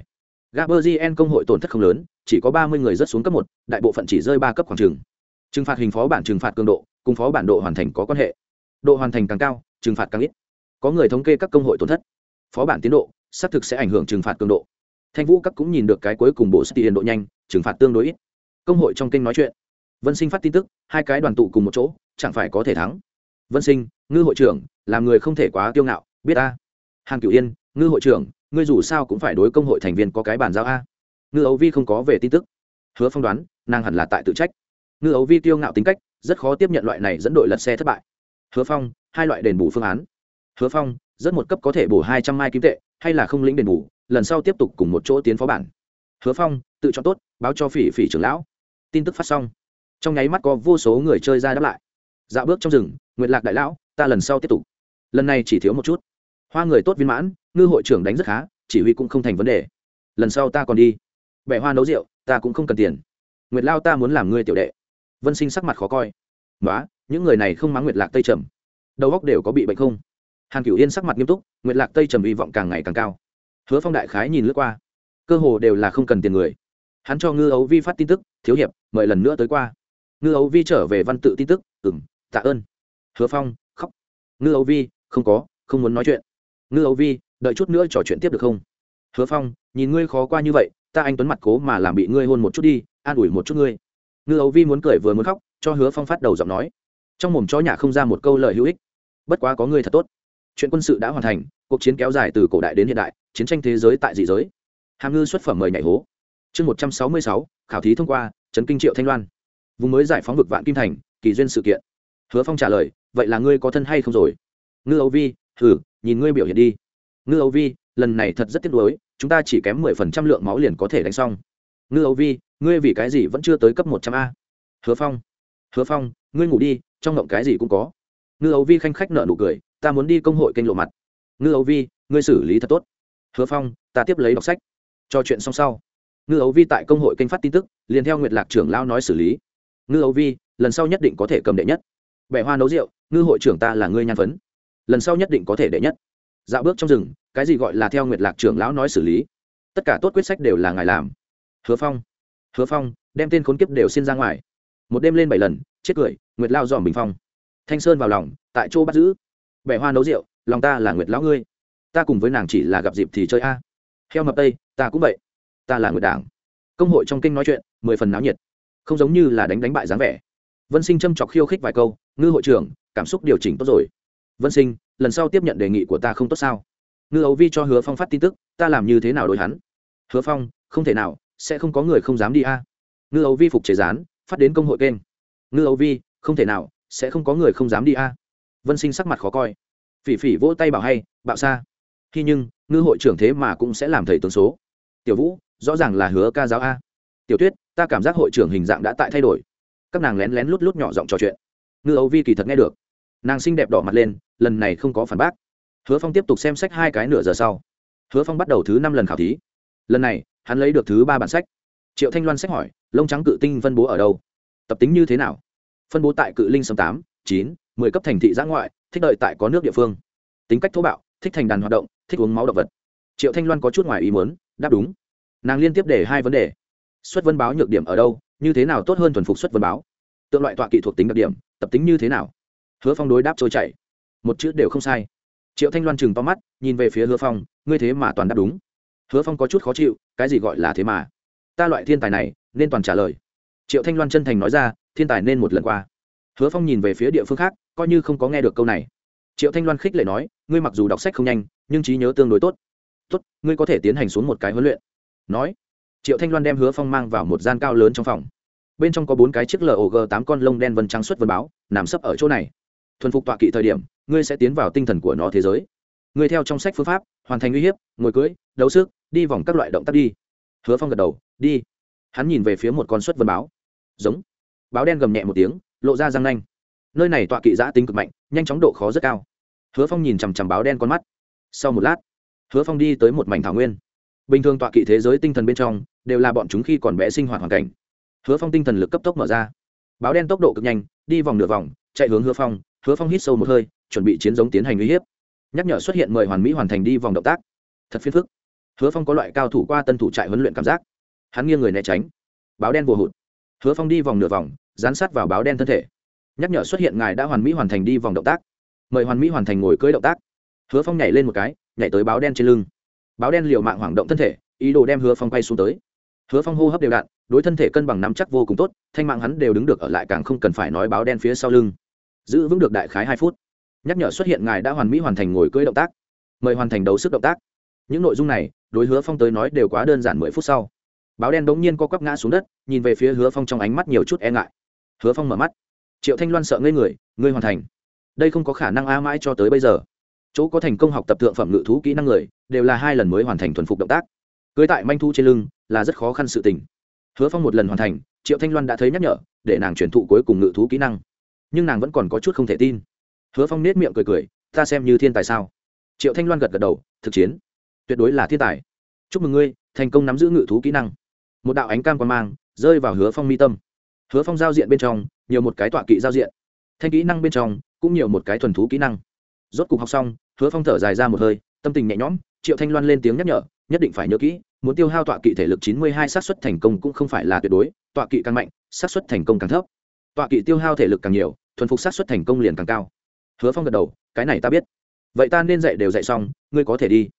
Gaberzien công hội tổn thất không lớn, chỉ có ba mươi người rất xuống cấp một, đại bộ phận chỉ rơi ba cấp khoảng trừng trừng phạt hình phó bản trừng phạt cường độ, cùng phó bản độ hoàn thành có quan hệ. Độ hoàn thành càng cao trừng phạt càng ít. Có người thống kê các công hội tổn thất. Phó bản tiến độ, xác thực sẽ ảnh hưởng trừng phạt cường độ. Thanh vũ các cũng nhìn được cái cuối cùng bộ tiền độ nhanh, trừng phạt tương đối ít. Công hội trong kênh nói chuyện. Vân sinh phát tin tức, hai cái đoàn tụ cùng một chỗ, chẳng phải có thể thắng. Vân sinh, ngư hội trưởng làm người không thể quá kiêu ngạo, biết ta hàng cửu yên, ngư hội trưởng, ngươi dù sao cũng phải đối công hội thành viên có cái bàn giao a. Ngư ấu vi không có về tin tức. Hứa phong đoán, nàng hẳn là tại tự trách. Ngư ấu vi tiêu ngạo tính cách, rất khó tiếp nhận loại này dẫn đội lật xe thất bại. Hứa phong hai loại đền bù phương án. Hứa phong rất một cấp có thể bổ hai trăm mai kim tệ, hay là không lĩnh đền bù, lần sau tiếp tục cùng một chỗ tiến phó bản. Hứa phong, tự chọn tốt, báo cho phỉ phỉ trưởng lão. Tin tức phát xong. Trong nháy mắt có vô số người chơi ra đáp lại. Dạo bước trong rừng nguyện lạc đại lão, ta lần sau tiếp tục. Lần này chỉ thiếu một chút. Hoa người tốt viên mãn, ngư hội trưởng đánh rất khá, chỉ huy cũng không thành vấn đề. Lần sau ta còn đi. Bẻ hoa nấu rượu, ta cũng không cần tiền. Nguyệt lao ta muốn làm ngươi tiểu đệ. Vân sinh sắc mặt khó coi. Nói những người này không mắng nguyệt lạc tây trầm đầu góc đều có bị bệnh không? Hàn cửu yên sắc mặt nghiêm túc, nguyệt lạc tây trầm hy vọng càng ngày càng cao. Hứa phong đại khái nhìn lướt qua, cơ hồ đều là không cần tiền người. Hắn cho ngư ấu vi phát tin tức, thiếu hiệp, mời lần nữa tới qua. Ngư ấu vi trở về văn tự tin tức ừng tạ ơn. Hứa phong khóc. Ngư ấu vi, không có, không muốn nói chuyện. Ngư ấu vi, đợi chút nữa trò chuyện tiếp được không? Hứa phong, nhìn ngươi khó qua như vậy, ta anh tuấn mặt cố mà làm bị ngươi hôn một chút đi, an ủi một chút ngươi. Ngư ấu vi muốn cười vừa muốn khóc, cho hứa phong phát đầu giọng nói. Trong mồm chó nhà không ra một câu lời hữu ích bất quá có ngươi thật tốt. Chuyện quân sự đã hoàn thành, cuộc chiến kéo dài từ cổ đại đến hiện đại, chiến tranh thế giới tại dị giới. Hàm ngư xuất phẩm mời nhảy hố. Chương một trăm sáu mươi sáu, khảo thí thông qua trấn kinh triệu thanh loan. Vùng mới giải phóng vực vạn kim thành, kỳ duyên sự kiện. Hứa phong trả lời, vậy là ngươi có thân hay không rồi? Ngư âu vi thử nhìn ngươi biểu hiện đi. Ngư âu vi, lần này thật rất tiếc nuối, chúng ta chỉ kém mười phần trăm lượng máu liền có thể đánh xong. Ngư âu vi, ngươi vì cái gì vẫn chưa tới cấp một trăm a? Hứa phong hứa phong, ngươi ngủ đi, trong ngộng cái gì cũng có ngư âu vi khanh khách nợ nụ cười, ta muốn đi công hội kênh lộ mặt. Ngư âu vi, ngươi xử lý thật tốt. Hứa phong, ta tiếp lấy đọc sách. Cho chuyện xong sau. Ngư âu vi tại công hội kênh phát tin tức, liền theo nguyệt lạc trưởng lao nói xử lý. Ngư âu vi, lần sau nhất định có thể cầm đệ nhất. Bẻ hoa nấu rượu, ngư hội trưởng ta là ngươi nhan phấn. Lần sau nhất định có thể đệ nhất. Dạo bước trong rừng, cái gì gọi là theo nguyệt lạc trưởng lão nói xử lý? Tất cả tốt quyết sách đều là ngài làm. Hứa phong hứa phong, đem tên khốn kiếp đều xin ra ngoài. Một đêm lên bảy lần, chết cười, nguyệt lao dòm bình phong thanh sơn vào lòng, tại chỗ bắt giữ. Bẻ hoa nấu rượu, lòng ta là nguyệt lão ngươi. Ta cùng với nàng chỉ là gặp dịp thì chơi a. Heo mập tây, ta cũng vậy. Ta là nguyệt đảng. Công hội trong kinh nói chuyện, mười phần náo nhiệt. Không giống như là đánh đánh bại dáng vẻ. Vân sinh châm chọc khiêu khích vài câu, ngư hội trưởng, cảm xúc điều chỉnh tốt rồi. Vân sinh, lần sau tiếp nhận đề nghị của ta không tốt sao? Ngư ấu vi cho hứa phong phát tin tức, ta làm như thế nào đối hắn? Hứa phong, không thể nào, sẽ không có người không dám đi a. Ngư ấu vi phục chế rán phát đến công hội kênh. Ngư ấu vi, không thể nào sẽ không có người không dám đi a. Vân sinh sắc mặt khó coi. Phỉ phỉ vỗ tay bảo hay, bạo xa khi nhưng, ngư hội trưởng thế mà cũng sẽ làm thầy tướng số. Tiểu vũ, rõ ràng là hứa ca giáo a. Tiểu tuyết, ta cảm giác hội trưởng hình dạng đã tại thay đổi. Các nàng lén lén lút lút nhỏ giọng trò chuyện. Ngư ấu vi kỳ thật nghe được. Nàng xinh đẹp đỏ mặt lên, lần này không có phản bác. Hứa phong tiếp tục xem sách hai cái nửa giờ sau. Hứa phong bắt đầu thứ năm lần khảo thí. Lần này, hắn lấy được thứ ba bản sách. Triệu thanh loan sách hỏi, lông trắng cự tinh phân bố ở đâu? Tập tính như thế nào? Phân bố tại cự linh sâm tám, chín, mười cấp thành thị giã ngoại, thích đợi tại có nước địa phương. Tính cách thô bạo, thích thành đàn hoạt động, thích uống máu động vật. Triệu thanh loan có chút ngoài ý muốn, đáp đúng. Nàng liên tiếp để hai vấn đề. Xuất vân báo nhược điểm ở đâu, như thế nào tốt hơn thuần phục xuất vân báo? Tượng loại tọa kỹ thuộc tính đặc điểm, tập tính như thế nào? Hứa phong đối đáp trôi chảy. Một chữ đều không sai. Triệu thanh loan chừng to mắt, nhìn về phía hứa phong, ngươi thế mà toàn đáp đúng. Hứa phong có chút khó chịu, cái gì gọi là thế mà? Ta loại thiên tài này, nên toàn trả lời. Triệu thanh loan chân thành nói ra thiên tài nên một lần qua. Hứa phong nhìn về phía địa phương khác, coi như không có nghe được câu này. Triệu thanh loan khích lệ nói, ngươi mặc dù đọc sách không nhanh, nhưng trí nhớ tương đối tốt. Tốt, ngươi có thể tiến hành xuống một cái huấn luyện. Nói, triệu thanh loan đem hứa phong mang vào một gian cao lớn trong phòng. Bên trong có bốn cái chiếc log tám con lông đen vân trắng xuất vân báo, nằm sấp ở chỗ này. Thuần phục tọa kỵ thời điểm, ngươi sẽ tiến vào tinh thần của nó thế giới. Ngươi theo trong sách phương pháp, hoàn thành uy hiếp, ngồi cưỡi, đấu sức, đi vòng các loại động tác đi. Hứa phong gật đầu, đi. Hắn nhìn về phía một con xuất vân báo. Giống báo đen gầm nhẹ một tiếng, lộ ra răng nanh. Nơi này tọa kỵ giã tính cực mạnh, nhanh chóng độ khó rất cao. Hứa phong nhìn chằm chằm báo đen con mắt. Sau một lát, hứa phong đi tới một mảnh thảo nguyên. Bình thường tọa kỵ thế giới tinh thần bên trong, đều là bọn chúng khi còn bé sinh hoạt hoàn cảnh. Hứa phong tinh thần lực cấp tốc mở ra. Báo đen tốc độ cực nhanh, đi vòng nửa vòng, chạy hướng hứa phong hứa phong hít sâu một hơi, chuẩn bị chiến giống tiến hành uy hiếp. Nhắc nhở xuất hiện mời hoàn mỹ hoàn thành đi vòng động tác. Thật phiền phức. Hứa phong có loại cao thủ qua tân thủ trại huấn luyện cảm giác. Hắn nghiêng người né tránh. Báo đen vừa hụt hứa phong đi vòng nửa vòng, dán sát vào báo đen thân thể. Nhắc nhở xuất hiện ngài đã hoàn mỹ hoàn thành đi vòng động tác. Mời hoàn mỹ hoàn thành ngồi cưới động tác. Hứa phong nhảy lên một cái, nhảy tới báo đen trên lưng. Báo đen liều mạng hoảng động thân thể, ý đồ đem hứa phong quay xuống tới. Hứa phong hô hấp đều đặn, đối thân thể cân bằng nắm chắc vô cùng tốt, thanh mạng hắn đều đứng được ở lại càng không cần phải nói báo đen phía sau lưng. Giữ vững được đại khái hai phút. Nhắc nhở xuất hiện ngài đã hoàn mỹ hoàn thành ngồi cưỡi động tác. Mời hoàn thành đấu sức động tác. Những nội dung này, đối hứa phong tới nói đều quá đơn giản mười phút sau báo đen bỗng nhiên co quắp ngã xuống đất, nhìn về phía hứa phong trong ánh mắt nhiều chút e ngại. Hứa phong mở mắt. Triệu thanh loan sợ ngây người, ngươi hoàn thành. Đây không có khả năng a mãi cho tới bây giờ. Chỗ có thành công học tập thượng phẩm ngự thú kỹ năng người, đều là hai lần mới hoàn thành thuần phục động tác. Cưới tại manh thu trên lưng, là rất khó khăn sự tình. Hứa phong một lần hoàn thành, triệu thanh loan đã thấy nhắc nhở, để nàng chuyển thụ cuối cùng ngự thú kỹ năng. Nhưng nàng vẫn còn có chút không thể tin. Hứa phong nết miệng cười cười, ta xem như thiên tài sao? Triệu thanh loan gật gật đầu, thực chiến. Tuyệt đối là thiên tài. Chúc mừng ngươi, thành công nắm giữ ngự thú kỹ năng một đạo ánh cam quan mang rơi vào hứa phong mi tâm. Hứa phong giao diện bên trong, nhiều một cái tọa kỵ giao diện. Thanh kỹ năng bên trong, cũng nhiều một cái thuần thú kỹ năng. Rốt cục học xong, hứa phong thở dài ra một hơi, tâm tình nhẹ nhõm, triệu thanh loan lên tiếng nhắc nhở, nhất định phải nhớ kỹ, muốn tiêu hao tọa kỵ thể lực chín mươi hai xác suất thành công cũng không phải là tuyệt đối, tọa kỵ càng mạnh, xác suất thành công càng thấp. Tọa kỵ tiêu hao thể lực càng nhiều, thuần phục xác suất thành công liền càng cao. Hứa phong gật đầu, cái này ta biết. Vậy ta nên dạy đều dạy xong, ngươi có thể đi.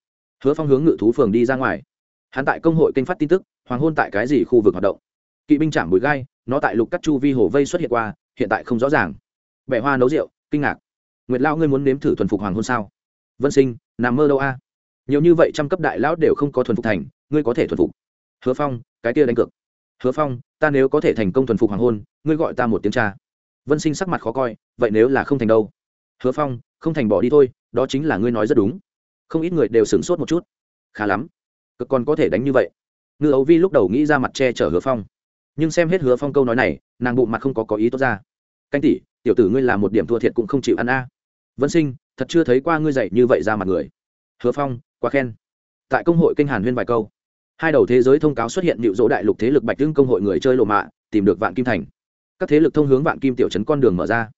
Hứa phong hướng ngự thú phường đi ra ngoài. Hắn tại công hội kênh phát tin tức hoàng hôn tại cái gì khu vực hoạt động? Kỵ binh chạm bụi gai, nó tại lục cắt chu vi hồ vây xuất hiện qua, hiện tại không rõ ràng. Bẻ hoa nấu rượu, kinh ngạc. Nguyệt lao ngươi muốn nếm thử thuần phục hoàng hôn sao? Vân sinh nằm mơ đâu a. Nhiều như vậy trăm cấp đại lão đều không có thuần phục thành, ngươi có thể thuần phục. Hứa phong, cái kia đánh cược. Hứa phong, ta nếu có thể thành công thuần phục hoàng hôn, ngươi gọi ta một tiếng cha. Vân sinh sắc mặt khó coi, vậy nếu là không thành đâu? Hứa phong, không thành bỏ đi thôi, đó chính là ngươi nói rất đúng. Không ít người đều sửng sốt một chút. Khá lắm. Cực còn có thể đánh như vậy ngư ấu vi lúc đầu nghĩ ra mặt che chở hứa phong. Nhưng xem hết hứa phong câu nói này, nàng bụng mặt không có có ý tốt ra. Canh tỷ, tiểu tử ngươi làm một điểm thua thiệt cũng không chịu ăn a. Vân sinh, thật chưa thấy qua ngươi dạy như vậy ra mặt người. Hứa phong, quá khen. Tại công hội kinh hàn huyên vài câu, hai đầu thế giới thông cáo xuất hiện nịu dỗ đại lục thế lực bạch tương công hội người chơi lộ mạ, tìm được vạn kim thành. Các thế lực thông hướng vạn kim tiểu trấn con đường mở ra.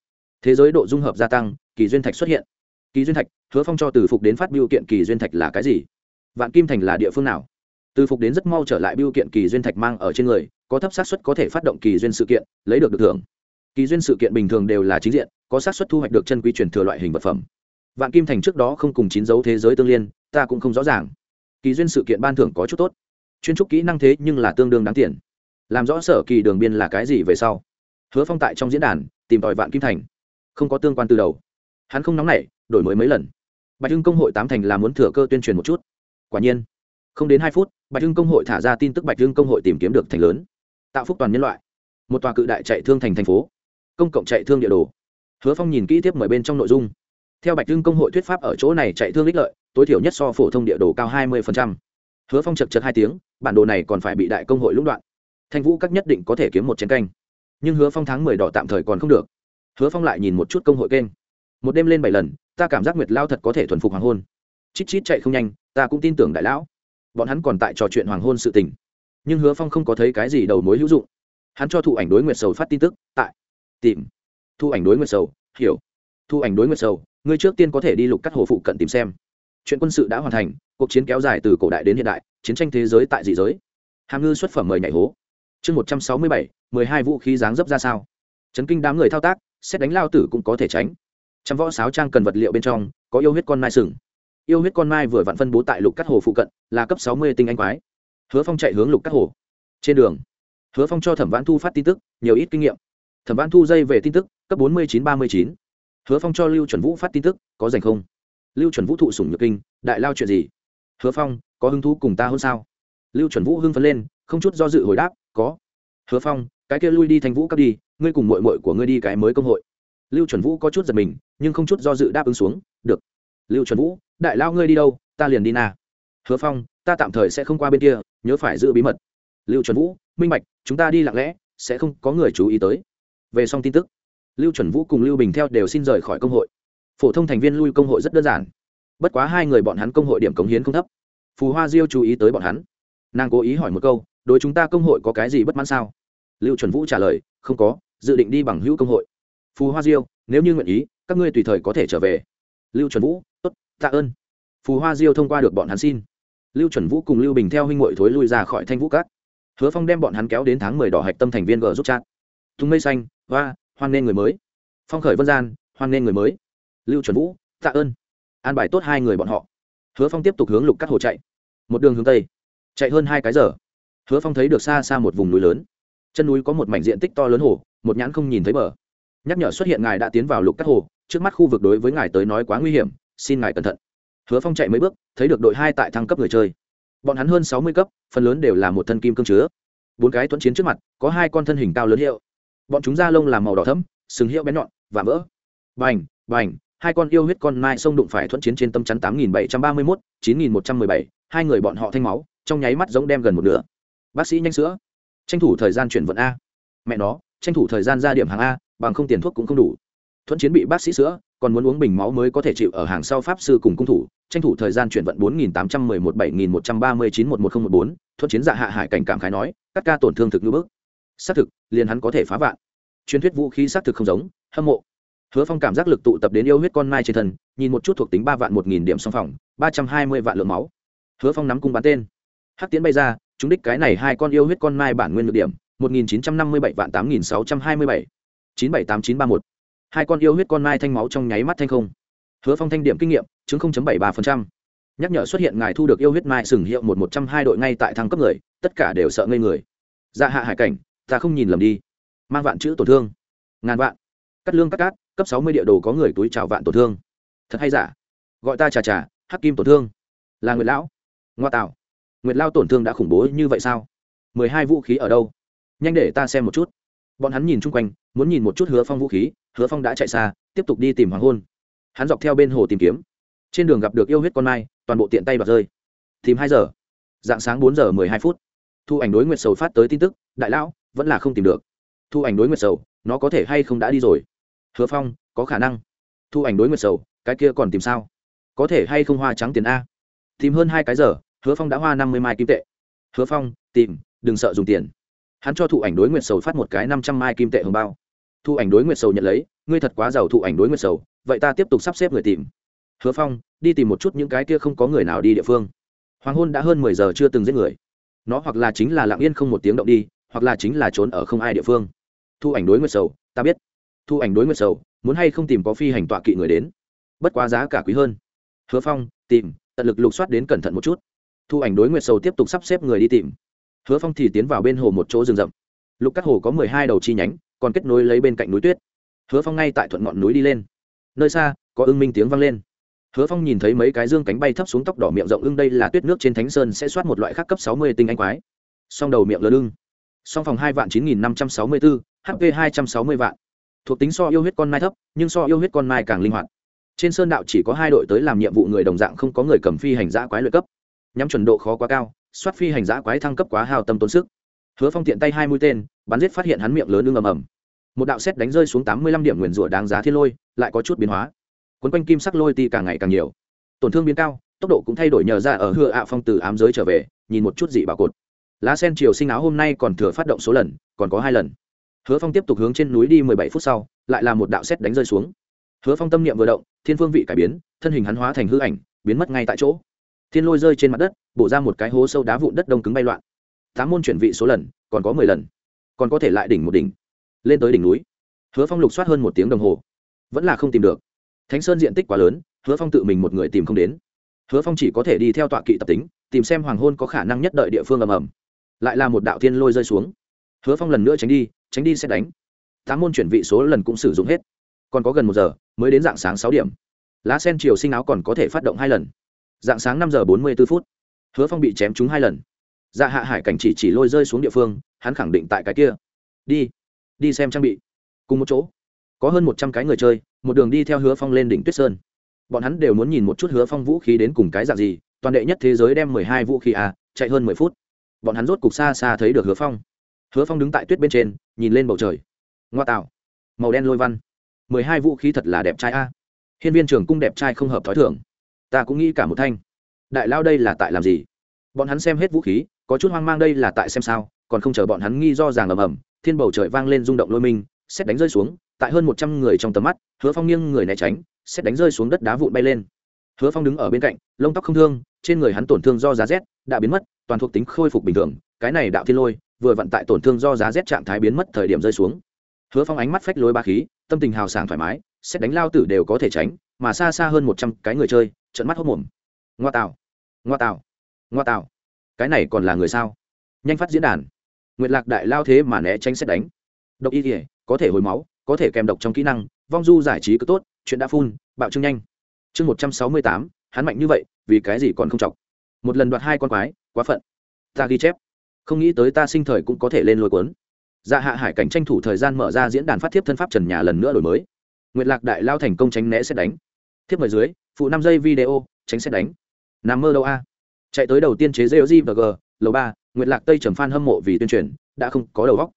Thế giới độ dung hợp gia tăng, kỳ duyên thạch xuất hiện. Kỳ duyên thạch, hứa phong cho từ phục đến phát biểu kiện kỳ duyên thạch là cái gì? Vạn kim thành là địa phương nào? Từ phục đến rất mau trở lại biểu kiện kỳ duyên thạch mang ở trên người, có thấp xác suất có thể phát động kỳ duyên sự kiện, lấy được được thưởng. Kỳ duyên sự kiện bình thường đều là chính diện, có xác suất thu hoạch được chân quý truyền thừa loại hình vật phẩm. Vạn kim thành trước đó không cùng chín dấu thế giới tương liên, ta cũng không rõ ràng. Kỳ duyên sự kiện ban thưởng có chút tốt. Chuyên trúc kỹ năng thế nhưng là tương đương đáng tiền. Làm rõ sở kỳ đường biên là cái gì về sau? Hứa phong tại trong diễn đàn, tìm tòi vạn kim thành. Không có tương quan từ đầu. Hắn không nóng nảy, đổi mới mấy lần. Bạch hưng công hội tám thành là muốn thừa cơ tuyên truyền một chút. Quả nhiên không đến hai phút, bạch hưng công hội thả ra tin tức bạch hưng công hội tìm kiếm được thành lớn. Tạo phúc toàn nhân loại. Một tòa cự đại chạy thương thành thành phố. Công cộng chạy thương địa đồ. Hứa phong nhìn kỹ tiếp mời bên trong nội dung. Theo bạch hưng công hội thuyết pháp ở chỗ này chạy thương ích lợi, tối thiểu nhất so phổ thông địa đồ cao hai mươi hứa phong chật chật hai tiếng, bản đồ này còn phải bị đại công hội lũng đoạn. Thanh vũ các nhất định có thể kiếm một chiến canh. Nhưng hứa phong tháng mười đỏ tạm thời còn không được. Hứa phong lại nhìn một chút công hội kênh. Một đêm lên bảy lần, ta cảm giác nguyệt lao thật có thể thuần phục hoàng hôn. Chít chít chạy không nhanh, ta cũng tin tưởng đại lão bọn hắn còn tại trò chuyện hoàng hôn sự tình. Nhưng hứa phong không có thấy cái gì đầu mối hữu dụng. Hắn cho thụ ảnh đối nguyệt sầu phát tin tức, tại. Tìm. Thu ảnh đối nguyệt sầu, hiểu. Thu ảnh đối nguyệt sầu, ngươi trước tiên có thể đi lục cắt hồ phụ cận tìm xem. Chuyện quân sự đã hoàn thành, cuộc chiến kéo dài từ cổ đại đến hiện đại, chiến tranh thế giới tại dị giới. Hàm ngư xuất phẩm mời nhảy hố. Chương một trăm sáu mươi bảy, mười hai vũ khí dáng dấp ra sao. Chấn kinh đám người thao tác, xét đánh lao tử cũng có thể tránh. Trăm võ sáo trang cần vật liệu bên trong, có yêu huyết con nai sừng yêu huyết con mai vừa vặn phân bố tại lục cắt hồ phụ cận, là cấp sáu mươi tinh anh quái. Hứa phong chạy hướng lục cắt hồ. Trên đường, hứa phong cho thẩm vãn thu phát tin tức, nhiều ít kinh nghiệm. Thẩm vãn thu dây về tin tức, cấp bốn mươi chín ba mươi chín. Hứa phong cho lưu chuẩn vũ phát tin tức, có dành không? Lưu chuẩn vũ thụ sủng nhược kinh, đại lao chuyện gì? Hứa phong, có hứng thú cùng ta hơn sao? Lưu chuẩn vũ hưng phấn lên, không chút do dự hồi đáp, có. Hứa phong, cái kia lui đi thành vũ cấp đi, ngươi cùng mội mội của ngươi đi cái mới công hội. Lưu chuẩn vũ có chút giật mình, nhưng không chút do dự đáp ứng xuống, được. Lưu chuẩn vũ đại lao ngươi đi đâu, ta liền đi na. Hứa phong, ta tạm thời sẽ không qua bên kia, nhớ phải giữ bí mật. Lưu chuẩn vũ, minh bạch, chúng ta đi lặng lẽ, sẽ không có người chú ý tới. Về xong tin tức, lưu chuẩn vũ cùng lưu bình theo đều xin rời khỏi công hội. Phổ thông thành viên lui công hội rất đơn giản. Bất quá hai người bọn hắn công hội điểm cống hiến không thấp. Phù hoa diêu chú ý tới bọn hắn. Nàng cố ý hỏi một câu, đối chúng ta công hội có cái gì bất mãn sao? Lưu chuẩn vũ trả lời, không có, dự định đi bằng hữu công hội. Phù hoa diêu, nếu như nguyện ý, các ngươi tùy thời có thể trở về. Lưu chuẩn vũ, tốt tạ ơn. Phù hoa diêu thông qua được bọn hắn xin. Lưu chuẩn vũ cùng lưu bình theo huynh ngội thối lui ra khỏi thanh vũ cát hứa phong đem bọn hắn kéo đến tháng mười đỏ hạch tâm thành viên g giúp chat. Thùng mây xanh và hoan nên người mới. Phong khởi vân gian, hoan nên người mới. Lưu chuẩn vũ, tạ ơn. An bài tốt hai người bọn họ. Hứa phong tiếp tục hướng lục cắt hồ chạy. Một đường hướng tây. Chạy hơn hai cái giờ. Hứa phong thấy được xa xa một vùng núi lớn. Chân núi có một mảnh diện tích to lớn hồ, một nhãn không nhìn thấy bờ. Nhắc nhở xuất hiện ngài đã tiến vào lục cắt hồ, trước mắt khu vực đối với ngài tới nói quá nguy hiểm xin ngài cẩn thận. Hứa phong chạy mấy bước, thấy được đội hai tại thăng cấp người chơi. Bọn hắn hơn sáu mươi cấp, phần lớn đều là một thân kim cương chứa. Bốn cái thuận chiến trước mặt, có hai con thân hình cao lớn hiệu. Bọn chúng da lông làm màu đỏ thấm sừng hiệu bén nhọn và vỡ. Bành bành, hai con yêu huyết con mai sông đụng phải thuận chiến trên tâm chắn tám nghìn bảy trăm ba mươi mốt, chín nghìn một trăm mười bảy, hai người bọn họ thanh máu, trong nháy mắt giống đem gần một nửa. Bác sĩ nhanh sữa. Tranh thủ thời gian chuyển vận a. Mẹ nó, tranh thủ thời gian ra điểm hàng a, bằng không tiền thuốc cũng không đủ thuận chiến bị bác sĩ sữa, còn muốn uống bình máu mới có thể chịu ở hàng sau pháp sư cùng cung thủ, tranh thủ thời gian chuyển vận bốn nghìn tám trăm mười một bảy nghìn một trăm ba mươi chín một một nghìn một bốn thuận chiến dạ hạ hải cảnh cảm khái nói, các ca tổn thương thực như bước xác thực, liền hắn có thể phá vạn. Truyền thuyết vũ khí xác thực không giống, hâm mộ. Hứa phong cảm giác lực tụ tập đến yêu huyết con mai trên thân, nhìn một chút thuộc tính ba vạn một nghìn điểm song phòng ba trăm hai mươi vạn lượng máu. Hứa phong nắm cung bắn tên. Hắc tiến bay ra, chúng đích cái này hai con yêu huyết con mai bản nguyên được điểm, một nghìn chín trăm năm mươi bảy vạn tám nghìn sáu trăm hai mươi bảy. chín bảy tám chín ba một hai con yêu huyết con mai thanh máu trong nháy mắt thanh không. Hứa phong thanh điểm kinh nghiệm, chứng bảy ba nhắc nhở xuất hiện ngài thu được yêu huyết mai sừng hiệu một một trăm hai đội ngay tại thăng cấp người, tất cả đều sợ ngây người. Dạ hạ hải cảnh, ta không nhìn lầm đi. Mang vạn chữ tổn thương. Ngàn vạn. Cắt lương cắt cát, cấp sáu mươi địa đồ có người túi trào vạn tổn thương. Thật hay giả? Gọi ta trà trà, hắc kim tổn thương. Là nguyệt lão. Ngoa tạo nguyệt lao tổn thương đã khủng bố như vậy sao? Mười hai vũ khí ở đâu? Nhanh để ta xem một chút. Bọn hắn nhìn chung quanh, muốn nhìn một chút hứa phong vũ khí hứa phong đã chạy xa, tiếp tục đi tìm hoàng hôn. Hắn dọc theo bên hồ tìm kiếm. Trên đường gặp được yêu huyết con mai, toàn bộ tiện tay bật rơi. Tìm hai giờ. Dạng sáng bốn giờ mười hai phút. Thu ảnh đối nguyệt sầu phát tới tin tức, đại lão, vẫn là không tìm được. Thu ảnh đối nguyệt sầu, nó có thể hay không đã đi rồi? Hứa phong, có khả năng. Thu ảnh đối nguyệt sầu, cái kia còn tìm sao? Có thể hay không hoa trắng tiền a? Tìm hơn hai cái giờ, hứa phong đã hoa năm mươi mai kim tệ. Hứa phong, tìm, đừng sợ dùng tiền. Hắn cho thụ ảnh đối nguyệt sầu phát một cái năm trăm mai kim tệ hồng bao thu ảnh đối nguyệt sầu nhận lấy, ngươi thật quá giàu thụ ảnh đối nguyệt sầu, vậy ta tiếp tục sắp xếp người tìm. Hứa phong, đi tìm một chút những cái kia không có người nào đi địa phương. Hoàng hôn đã hơn mười giờ chưa từng giết người. Nó hoặc là chính là lặng yên không một tiếng động đi, hoặc là chính là trốn ở không ai địa phương. Thu ảnh đối nguyệt sầu, ta biết. Thu ảnh đối nguyệt sầu, muốn hay không tìm có phi hành tọa kỵ người đến? Bất quá giá cả quý hơn. Hứa phong, tìm, tận lực lục soát đến cẩn thận một chút. Thu ảnh đối nguyệt sầu tiếp tục sắp xếp người đi tìm. Hứa phong thì tiến vào bên hồ một chỗ rừng rậm. Lục các hồ có mười hai đầu chi nhánh còn kết nối lấy bên cạnh núi tuyết. Hứa phong ngay tại thuận ngọn núi đi lên. Nơi xa, có ưng minh tiếng vang lên. Hứa phong nhìn thấy mấy cái dương cánh bay thấp xuống tóc đỏ miệng rộng ưng đây là tuyết nước trên thánh sơn sẽ soát một loại khác cấp sáu mươi tinh anh quái. Song đầu miệng lớn ưng. Song phòng hai vạn chín nghìn năm trăm sáu mươi bốn hp hai trăm sáu mươi vạn. Thuộc tính so yêu huyết con mai thấp, nhưng so yêu huyết con mai càng linh hoạt. Trên sơn đạo chỉ có hai đội tới làm nhiệm vụ người đồng dạng không có người cầm phi hành giã quái lợi cấp. Nhắm chuẩn độ khó quá cao, soát phi hành giã quái thăng cấp quá hào tâm tốn sức hứa phong tiện tay hai mũi tên, bắn giết phát hiện hắn miệng lớn ưng ầm ầm. Một đạo xét đánh rơi xuống tám mươi lăm điểm nguyền rủa đáng giá thiên lôi, lại có chút biến hóa. Quấn quanh kim sắc lôi ti càng ngày càng nhiều. Tổn thương biến cao, tốc độ cũng thay đổi nhờ ra ở hựa ạ phong từ ám giới trở về, nhìn một chút dị bảo cột. Lá sen chiều sinh áo hôm nay còn thừa phát động số lần, còn có hai lần. Hứa phong tiếp tục hướng trên núi đi mười bảy phút sau, lại là một đạo xét đánh rơi xuống. Hứa phong tâm niệm vừa động, thiên phương vị cải biến, thân hình hắn hóa thành hư ảnh, biến mất ngay tại chỗ. Thiên lôi rơi trên mặt đất, bổ ra một cái hố sâu đá vụn đất đông cứng bay loạn tám môn chuyển vị số lần, còn có mười lần. Còn có thể lại đỉnh một đỉnh, lên tới đỉnh núi. Hứa phong lục soát hơn một tiếng đồng hồ. Vẫn là không tìm được. Thánh sơn diện tích quá lớn, hứa phong tự mình một người tìm không đến. Hứa phong chỉ có thể đi theo tọa kỵ tập tính, tìm xem hoàng hôn có khả năng nhất đợi địa phương ầm ầm. Lại là một đạo thiên lôi rơi xuống. Hứa phong lần nữa tránh đi tránh đi sẽ đánh. Tám môn chuyển vị số lần cũng sử dụng hết. Còn có gần một giờ, mới đến dạng sáng sáu điểm. Lá sen chiều sinh áo còn có thể phát động hai lần. Dạng sáng năm giờ bốn mươi b ố phút. Hứa phong bị chém trúng hai lần dạ hạ hải cảnh chỉ chỉ lôi rơi xuống địa phương, hắn khẳng định tại cái kia. Đi đi xem trang bị. Cùng một chỗ, có hơn một trăm cái người chơi, một đường đi theo hứa phong lên đỉnh tuyết sơn. Bọn hắn đều muốn nhìn một chút hứa phong vũ khí đến cùng cái dạng gì, toàn đệ nhất thế giới đem mười hai vũ khí à chạy hơn mười phút. Bọn hắn rốt cục xa xa thấy được hứa phong. Hứa phong đứng tại tuyết bên trên, nhìn lên bầu trời. Ngoa tạo. Màu đen lôi văn. Mười hai vũ khí thật là đẹp trai a. À. hiên viên trường cung đẹp trai không hợp t h ó i thưởng ta cũng nghĩ cả một thanh. Đại lao đây là tại làm gì? Bọn hắn xem hết vũ khí có chút hoang mang đây là tại xem sao, còn không chờ bọn hắn nghi do ràng ầm ầm, thiên bầu trời vang lên rung động lôi minh xét đánh rơi xuống, tại hơn một trăm người trong tầm mắt, hứa phong nghiêng người né tránh xét đánh rơi xuống đất đá vụn bay lên. Hứa phong đứng ở bên cạnh, lông tóc không thương, trên người hắn tổn thương do giá rét đã biến mất, toàn thuộc tính khôi phục bình thường, cái này đạo thiên lôi, vừa vận tại tổn thương do giá rét trạng thái biến mất thời điểm rơi xuống. Hứa phong ánh mắt phách lối ba khí, tâm tình hào sảng thoải mái xét đánh lao tử đều có thể tránh, mà xa xa hơn một trăm cái người chơi trận mắt hốc mồm. Ngoa tạo ngoa tạo ngoa tạo cái này còn là người sao? Nhanh phát diễn đàn. Nguyệt lạc đại lao thế mà né tránh xét đánh. Độc y thể có thể hồi máu, có thể kèm độc trong kỹ năng, vong du giải trí cứ tốt, chuyện đã phun bạo trưng nhanh. Chương một trăm sáu mươi tám, hắn mạnh như vậy, vì cái gì còn không chọc? Một lần đoạt hai con quái, quá phận. Ta ghi chép. Không nghĩ tới ta sinh thời cũng có thể lên lôi cuốn. Dạ hạ hải cảnh tranh thủ thời gian mở ra diễn đàn phát thiếp thân pháp trần nhà lần nữa đổi mới. Nguyệt lạc đại lao thành công tránh né xét đánh. Thiếp mời dưới, phụ năm giây video, tránh xét đánh. Nằm mơ đâu a? Chạy tới đầu tiên chế rêu g và g, lầu ba, nguyệt lạc tây trầm phan hâm mộ vì tuyên truyền, đã không có đầu góc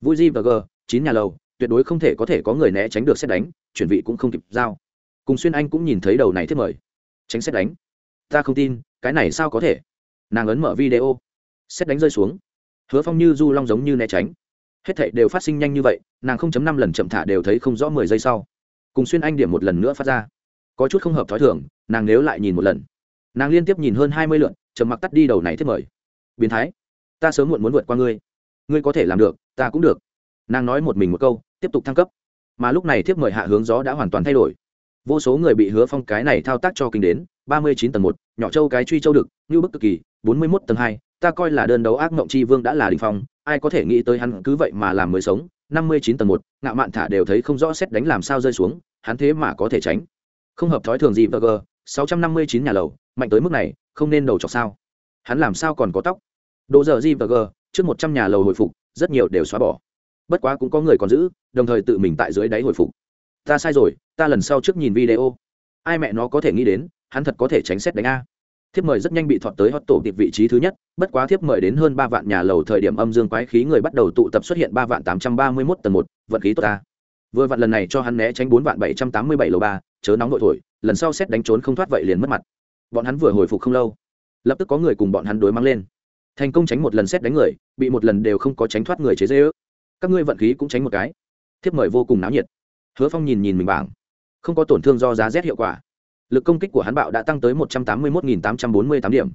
vui g và g, chín nhà lầu, tuyệt đối không thể có thể có người né tránh được xét đánh, chuyển vị cũng không kịp giao. Cùng xuyên anh cũng nhìn thấy đầu này thiết mời. Tránh xét đánh. Ta không tin, cái này sao có thể? Nàng ấn mở video. Xét đánh rơi xuống. Hứa phong như du long giống như né tránh. Hết thảy đều phát sinh nhanh như vậy, nàng không chấm năm lần chậm thả đều thấy không rõ mười giây sau. Cùng xuyên anh điểm một lần nữa phát ra. Có chút không hợp thói thường, nàng nếu lại nhìn một lần. Nàng liên tiếp nhìn hơn hai mươi lượn trầm mặc tắt đi đầu này thiết mời. Biến thái, ta sớm muộn muốn vượt qua ngươi. Ngươi có thể làm được, ta cũng được. Nàng nói một mình một câu, tiếp tục thăng cấp. Mà lúc này thiếp mời hạ hướng gió đã hoàn toàn thay đổi. Vô số người bị hứa phong cái này thao tác cho kinh đến, ba mươi chín tầng một, nhỏ châu cái truy châu đực như bức cực kỳ, bốn mươi mốt tầng hai, ta coi là đơn đấu ác mộng chi vương đã là đình phong, ai có thể nghĩ tới hắn cứ vậy mà làm mới sống, năm mươi chín tầng một, ngạo mạn thả đều thấy không rõ xét đánh làm sao rơi xuống, hắn thế mà có thể tránh. Không hợp thói thường gì vg sáu trăm năm mươi chín nhà lầu, mạnh tới mức này không nên đầu chọc sao? Hắn làm sao còn có tóc? Đồ giờ Jim và G, trước một trăm nhà lầu hồi phục, rất nhiều đều xóa bỏ. Bất quá cũng có người còn giữ, đồng thời tự mình tại dưới đáy hồi phục. Ta sai rồi, ta lần sau trước nhìn video. Ai mẹ nó có thể nghĩ đến, hắn thật có thể tránh xét đánh a. Thiếp mời rất nhanh bị thọt tới hot tổ tiệp vị trí thứ nhất, bất quá thiếp mời đến hơn ba vạn nhà lầu thời điểm âm dương quái khí người bắt đầu tụ tập xuất hiện ba vạn tám trăm ba mươi mốt tầng một, vận khí tốt ta. Vừa vặn lần này cho hắn né tránh bốn vạn bảy trăm tám mươi bảy lầu ba, chớ nóng nội thổi, lần sau xét đánh trốn không thoát vậy liền mất mặt bọn hắn vừa hồi phục không lâu, lập tức có người cùng bọn hắn đối mang lên. Thành công tránh một lần xét đánh người, bị một lần đều không có tránh thoát người chế dễ ước các ngươi vận khí cũng tránh một cái. Thiếp mời vô cùng náo nhiệt. Hứa phong nhìn nhìn mình bảng, không có tổn thương do giá rét hiệu quả. Lực công kích của hắn bạo đã tăng tới một trăm tám mươi một tám trăm bốn mươi tám điểm.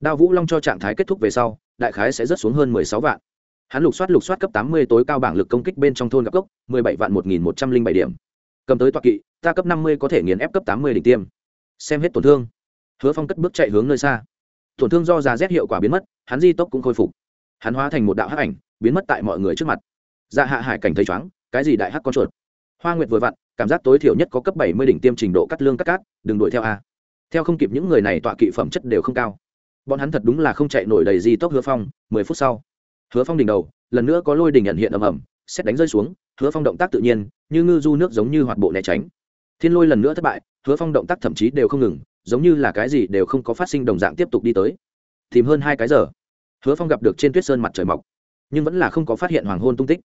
Đao vũ long cho trạng thái kết thúc về sau, đại khái sẽ rớt xuống hơn mười sáu vạn. Hắn lục soát lục soát cấp tám mươi tối cao bảng lực công kích bên trong thôn gặp cốc mười bảy vạn một nghìn một trăm linh bảy điểm. Cầm tới toa kỵ, ta cấp năm mươi có thể nghiền ép cấp tám mươi đỉnh tiêm. Xem hết tổn thương hứa phong cất bước chạy hướng nơi xa. Tổn thương do già rét hiệu quả biến mất, hắn di tốc cũng khôi phục. Hắn hóa thành một đạo hắc ảnh, biến mất tại mọi người trước mặt. Dạ hạ hải cảnh thấy chóng, cái gì đại hắc con chuột? Hoa nguyệt vừa vặn, cảm giác tối thiểu nhất có cấp bảy mươi đỉnh tiêm trình độ cắt lương cắt cát, đừng đuổi theo a. Theo không kịp những người này tọa kỵ phẩm chất đều không cao. Bọn hắn thật đúng là không chạy nổi đầy di tốc hứa phong, mười phút sau. Hứa phong đỉnh đầu, lần nữa có lôi đỉnh nhận hiện ầm ầm, xét đánh rơi xuống, hứa phong động tác tự nhiên, như ngư du nước giống như hoạt bộ né tránh. Thiên lôi lần nữa thất bại, hứa phong động tác thậm chí đều không ngừng giống như là cái gì đều không có phát sinh đồng dạng tiếp tục đi tới. Tìm hơn hai cái giờ. Hứa phong gặp được trên tuyết sơn mặt trời mọc, nhưng vẫn là không có phát hiện hoàng hôn tung tích.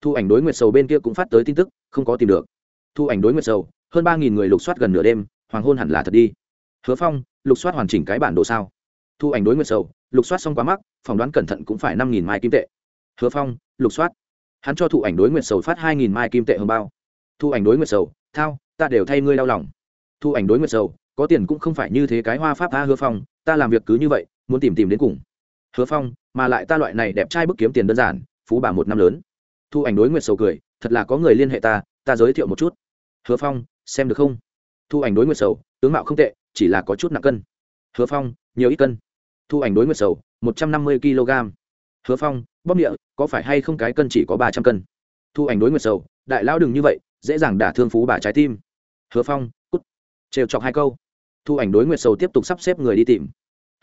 Thu ảnh đối nguyệt sầu bên kia cũng phát tới tin tức, không có tìm được. Thu ảnh đối nguyệt sầu, hơn ba nghìn người lục soát gần nửa đêm, hoàng hôn hẳn là thật đi. Hứa phong, lục soát hoàn chỉnh cái bản đồ sao? Thu ảnh đối nguyệt sầu, lục soát xong quá mắc, phỏng đoán cẩn thận cũng phải năm nghìn mai kim tệ. Hứa phong, lục soát. Hắn cho thụ ảnh đối nguyệt sầu phát hai nghìn mai kim tệ hơn bao. Thu ảnh đối nguyệt sầu, thao, ta đều thay ngươi đau lòng. Thu ảnh đối nguyệt sầu có tiền cũng không phải như thế cái hoa pháp ta hứa phong, ta làm việc cứ như vậy, muốn tìm tìm đến cùng. Hứa phong, mà lại ta loại này đẹp trai bức kiếm tiền đơn giản, phú bà một năm lớn. Thu ảnh đối nguyệt sầu cười, thật là có người liên hệ ta ta giới thiệu một chút. Hứa phong, xem được không? Thu ảnh đối nguyệt sầu, tướng mạo không tệ, chỉ là có chút nặng cân. Hứa phong, nhiều ít cân. Thu ảnh đối nguyệt sầu, một trăm năm mươi kg. Hứa phong, bóp địa, có phải hay không cái cân chỉ có ba trăm cân? Thu ảnh đối nguyệt sầu, đại lão đừng như vậy, dễ dàng đả thương phú bà trái tim. Hứa phong, cút. Trêu chọc hai câu thu ảnh đối nguyệt sầu tiếp tục sắp xếp người đi tìm.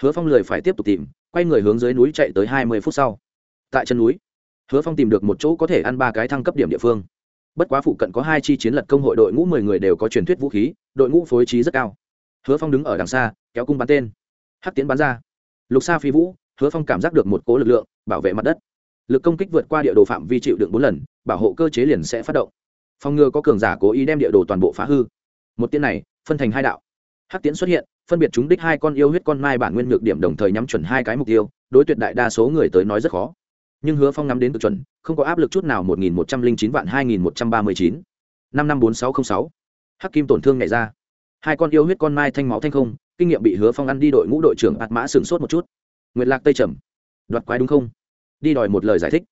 Hứa phong lười phải tiếp tục tìm, quay người hướng dưới núi chạy tới hai mươi phút sau. Tại chân núi, hứa phong tìm được một chỗ có thể ăn ba cái thăng cấp điểm địa phương. Bất quá phụ cận có hai chi chiến lật công hội đội ngũ mười người đều có truyền thuyết vũ khí, đội ngũ phối trí rất cao. Hứa phong đứng ở đằng xa, kéo cung bắn tên. Hắc tiến bắn ra. Lục xa phi vũ, hứa phong cảm giác được một cố lực lượng, bảo vệ mặt đất. Lực công kích vượt qua địa đồ phạm vi chịu đựng bốn lần, bảo hộ cơ chế liền sẽ phát động. Phòng ngừa có cường giả cố ý đem địa đồ toàn bộ phá hư. Một tiên này, phân thành hai đạo hắc tiến xuất hiện, phân biệt chúng đích hai con yêu huyết con mai bản nguyên nhược điểm đồng thời nhắm chuẩn hai cái mục tiêu, đối tuyệt đại đa số người tới nói rất khó. Nhưng hứa phong ngắm đến cực chuẩn, không có áp lực chút nào một nghìn một trăm linh chín vạn hai nghìn một trăm ba mươi chín. Năm năm bốn sáu t r ă n h sáu. Hắc kim tổn thương nhảy ra. Hai con yêu huyết con mai thanh máu thanh không, kinh nghiệm bị hứa phong ăn đi đội ngũ đội trưởng ạt mã sửng sốt một chút. Nguyệt lạc tây trầm. Đoạt quái đúng không? Đi đòi một lời giải thích.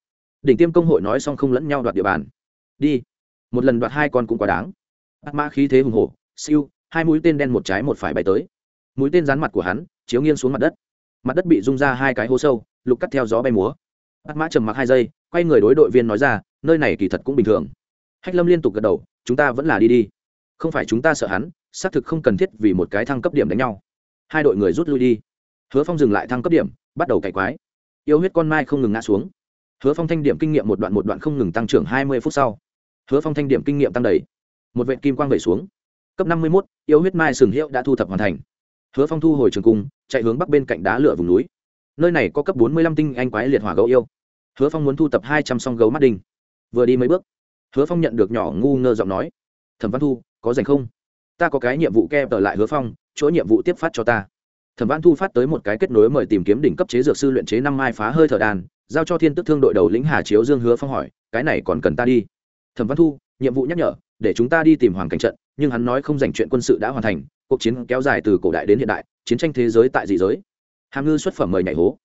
Đỉnh tiêm công hội nói xong không lẫn nhau đoạt địa bàn. Đi. Một lần đoạt hai con cũng quá đáng. Ạt mã khí thế hùng hổ, siêu hai mũi tên đen một trái một phải bay tới. Mũi tên rán mặt của hắn, chiếu nghiêng xuống mặt đất. Mặt đất bị rung ra hai cái hố sâu, lục cắt theo gió bay múa. Bắt mã trầm mặc hai giây, quay người đối đội viên nói ra, nơi này kỳ thật cũng bình thường. Hách lâm liên tục gật đầu, chúng ta vẫn là đi đi. Không phải chúng ta sợ hắn, xác thực không cần thiết vì một cái thăng cấp điểm đánh nhau. Hai đội người rút lui đi. Hứa phong dừng lại thăng cấp điểm, bắt đầu cày quái. Yêu huyết con mai không ngừng ngã xuống. Hứa phong thanh điểm kinh nghiệm một đoạn một đoạn không ngừng tăng trưởng hai mươi phút sau. Hứa phong thanh điểm kinh nghiệm tăng đầy. Một vệ kim quang vẩy xuống cấp năm mươi mốt, yêu huyết mai sừng hiệu đã thu thập hoàn thành. Hứa phong thu hồi trường cung, chạy hướng bắc bên cạnh đá lửa vùng núi. Nơi này có cấp bốn mươi lăm tinh anh quái liệt hỏa gấu yêu. Hứa phong muốn thu tập hai trăm song gấu mắt đinh. Vừa đi mấy bước, hứa phong nhận được nhỏ ngu ngơ giọng nói, thẩm văn thu, có dành không? Ta có cái nhiệm vụ kèm tờ lại hứa phong, chỗ nhiệm vụ tiếp phát cho ta. Thẩm văn thu phát tới một cái kết nối mời tìm kiếm đỉnh cấp chế dược sư luyện chế năm mai phá hơi thở đàn, giao cho thiên tức thương đội đầu lĩnh hà chiếu dương hứa phong hỏi, cái này còn cần ta đi? Thẩm văn thu, nhiệm vụ nhắc nhở, để chúng ta đi tìm hoàng cảnh trận nhưng hắn nói không dành chuyện quân sự đã hoàn thành, cuộc chiến kéo dài từ cổ đại đến hiện đại, chiến tranh thế giới tại dị giới. Hàm ngư xuất phẩm mời nhảy hố.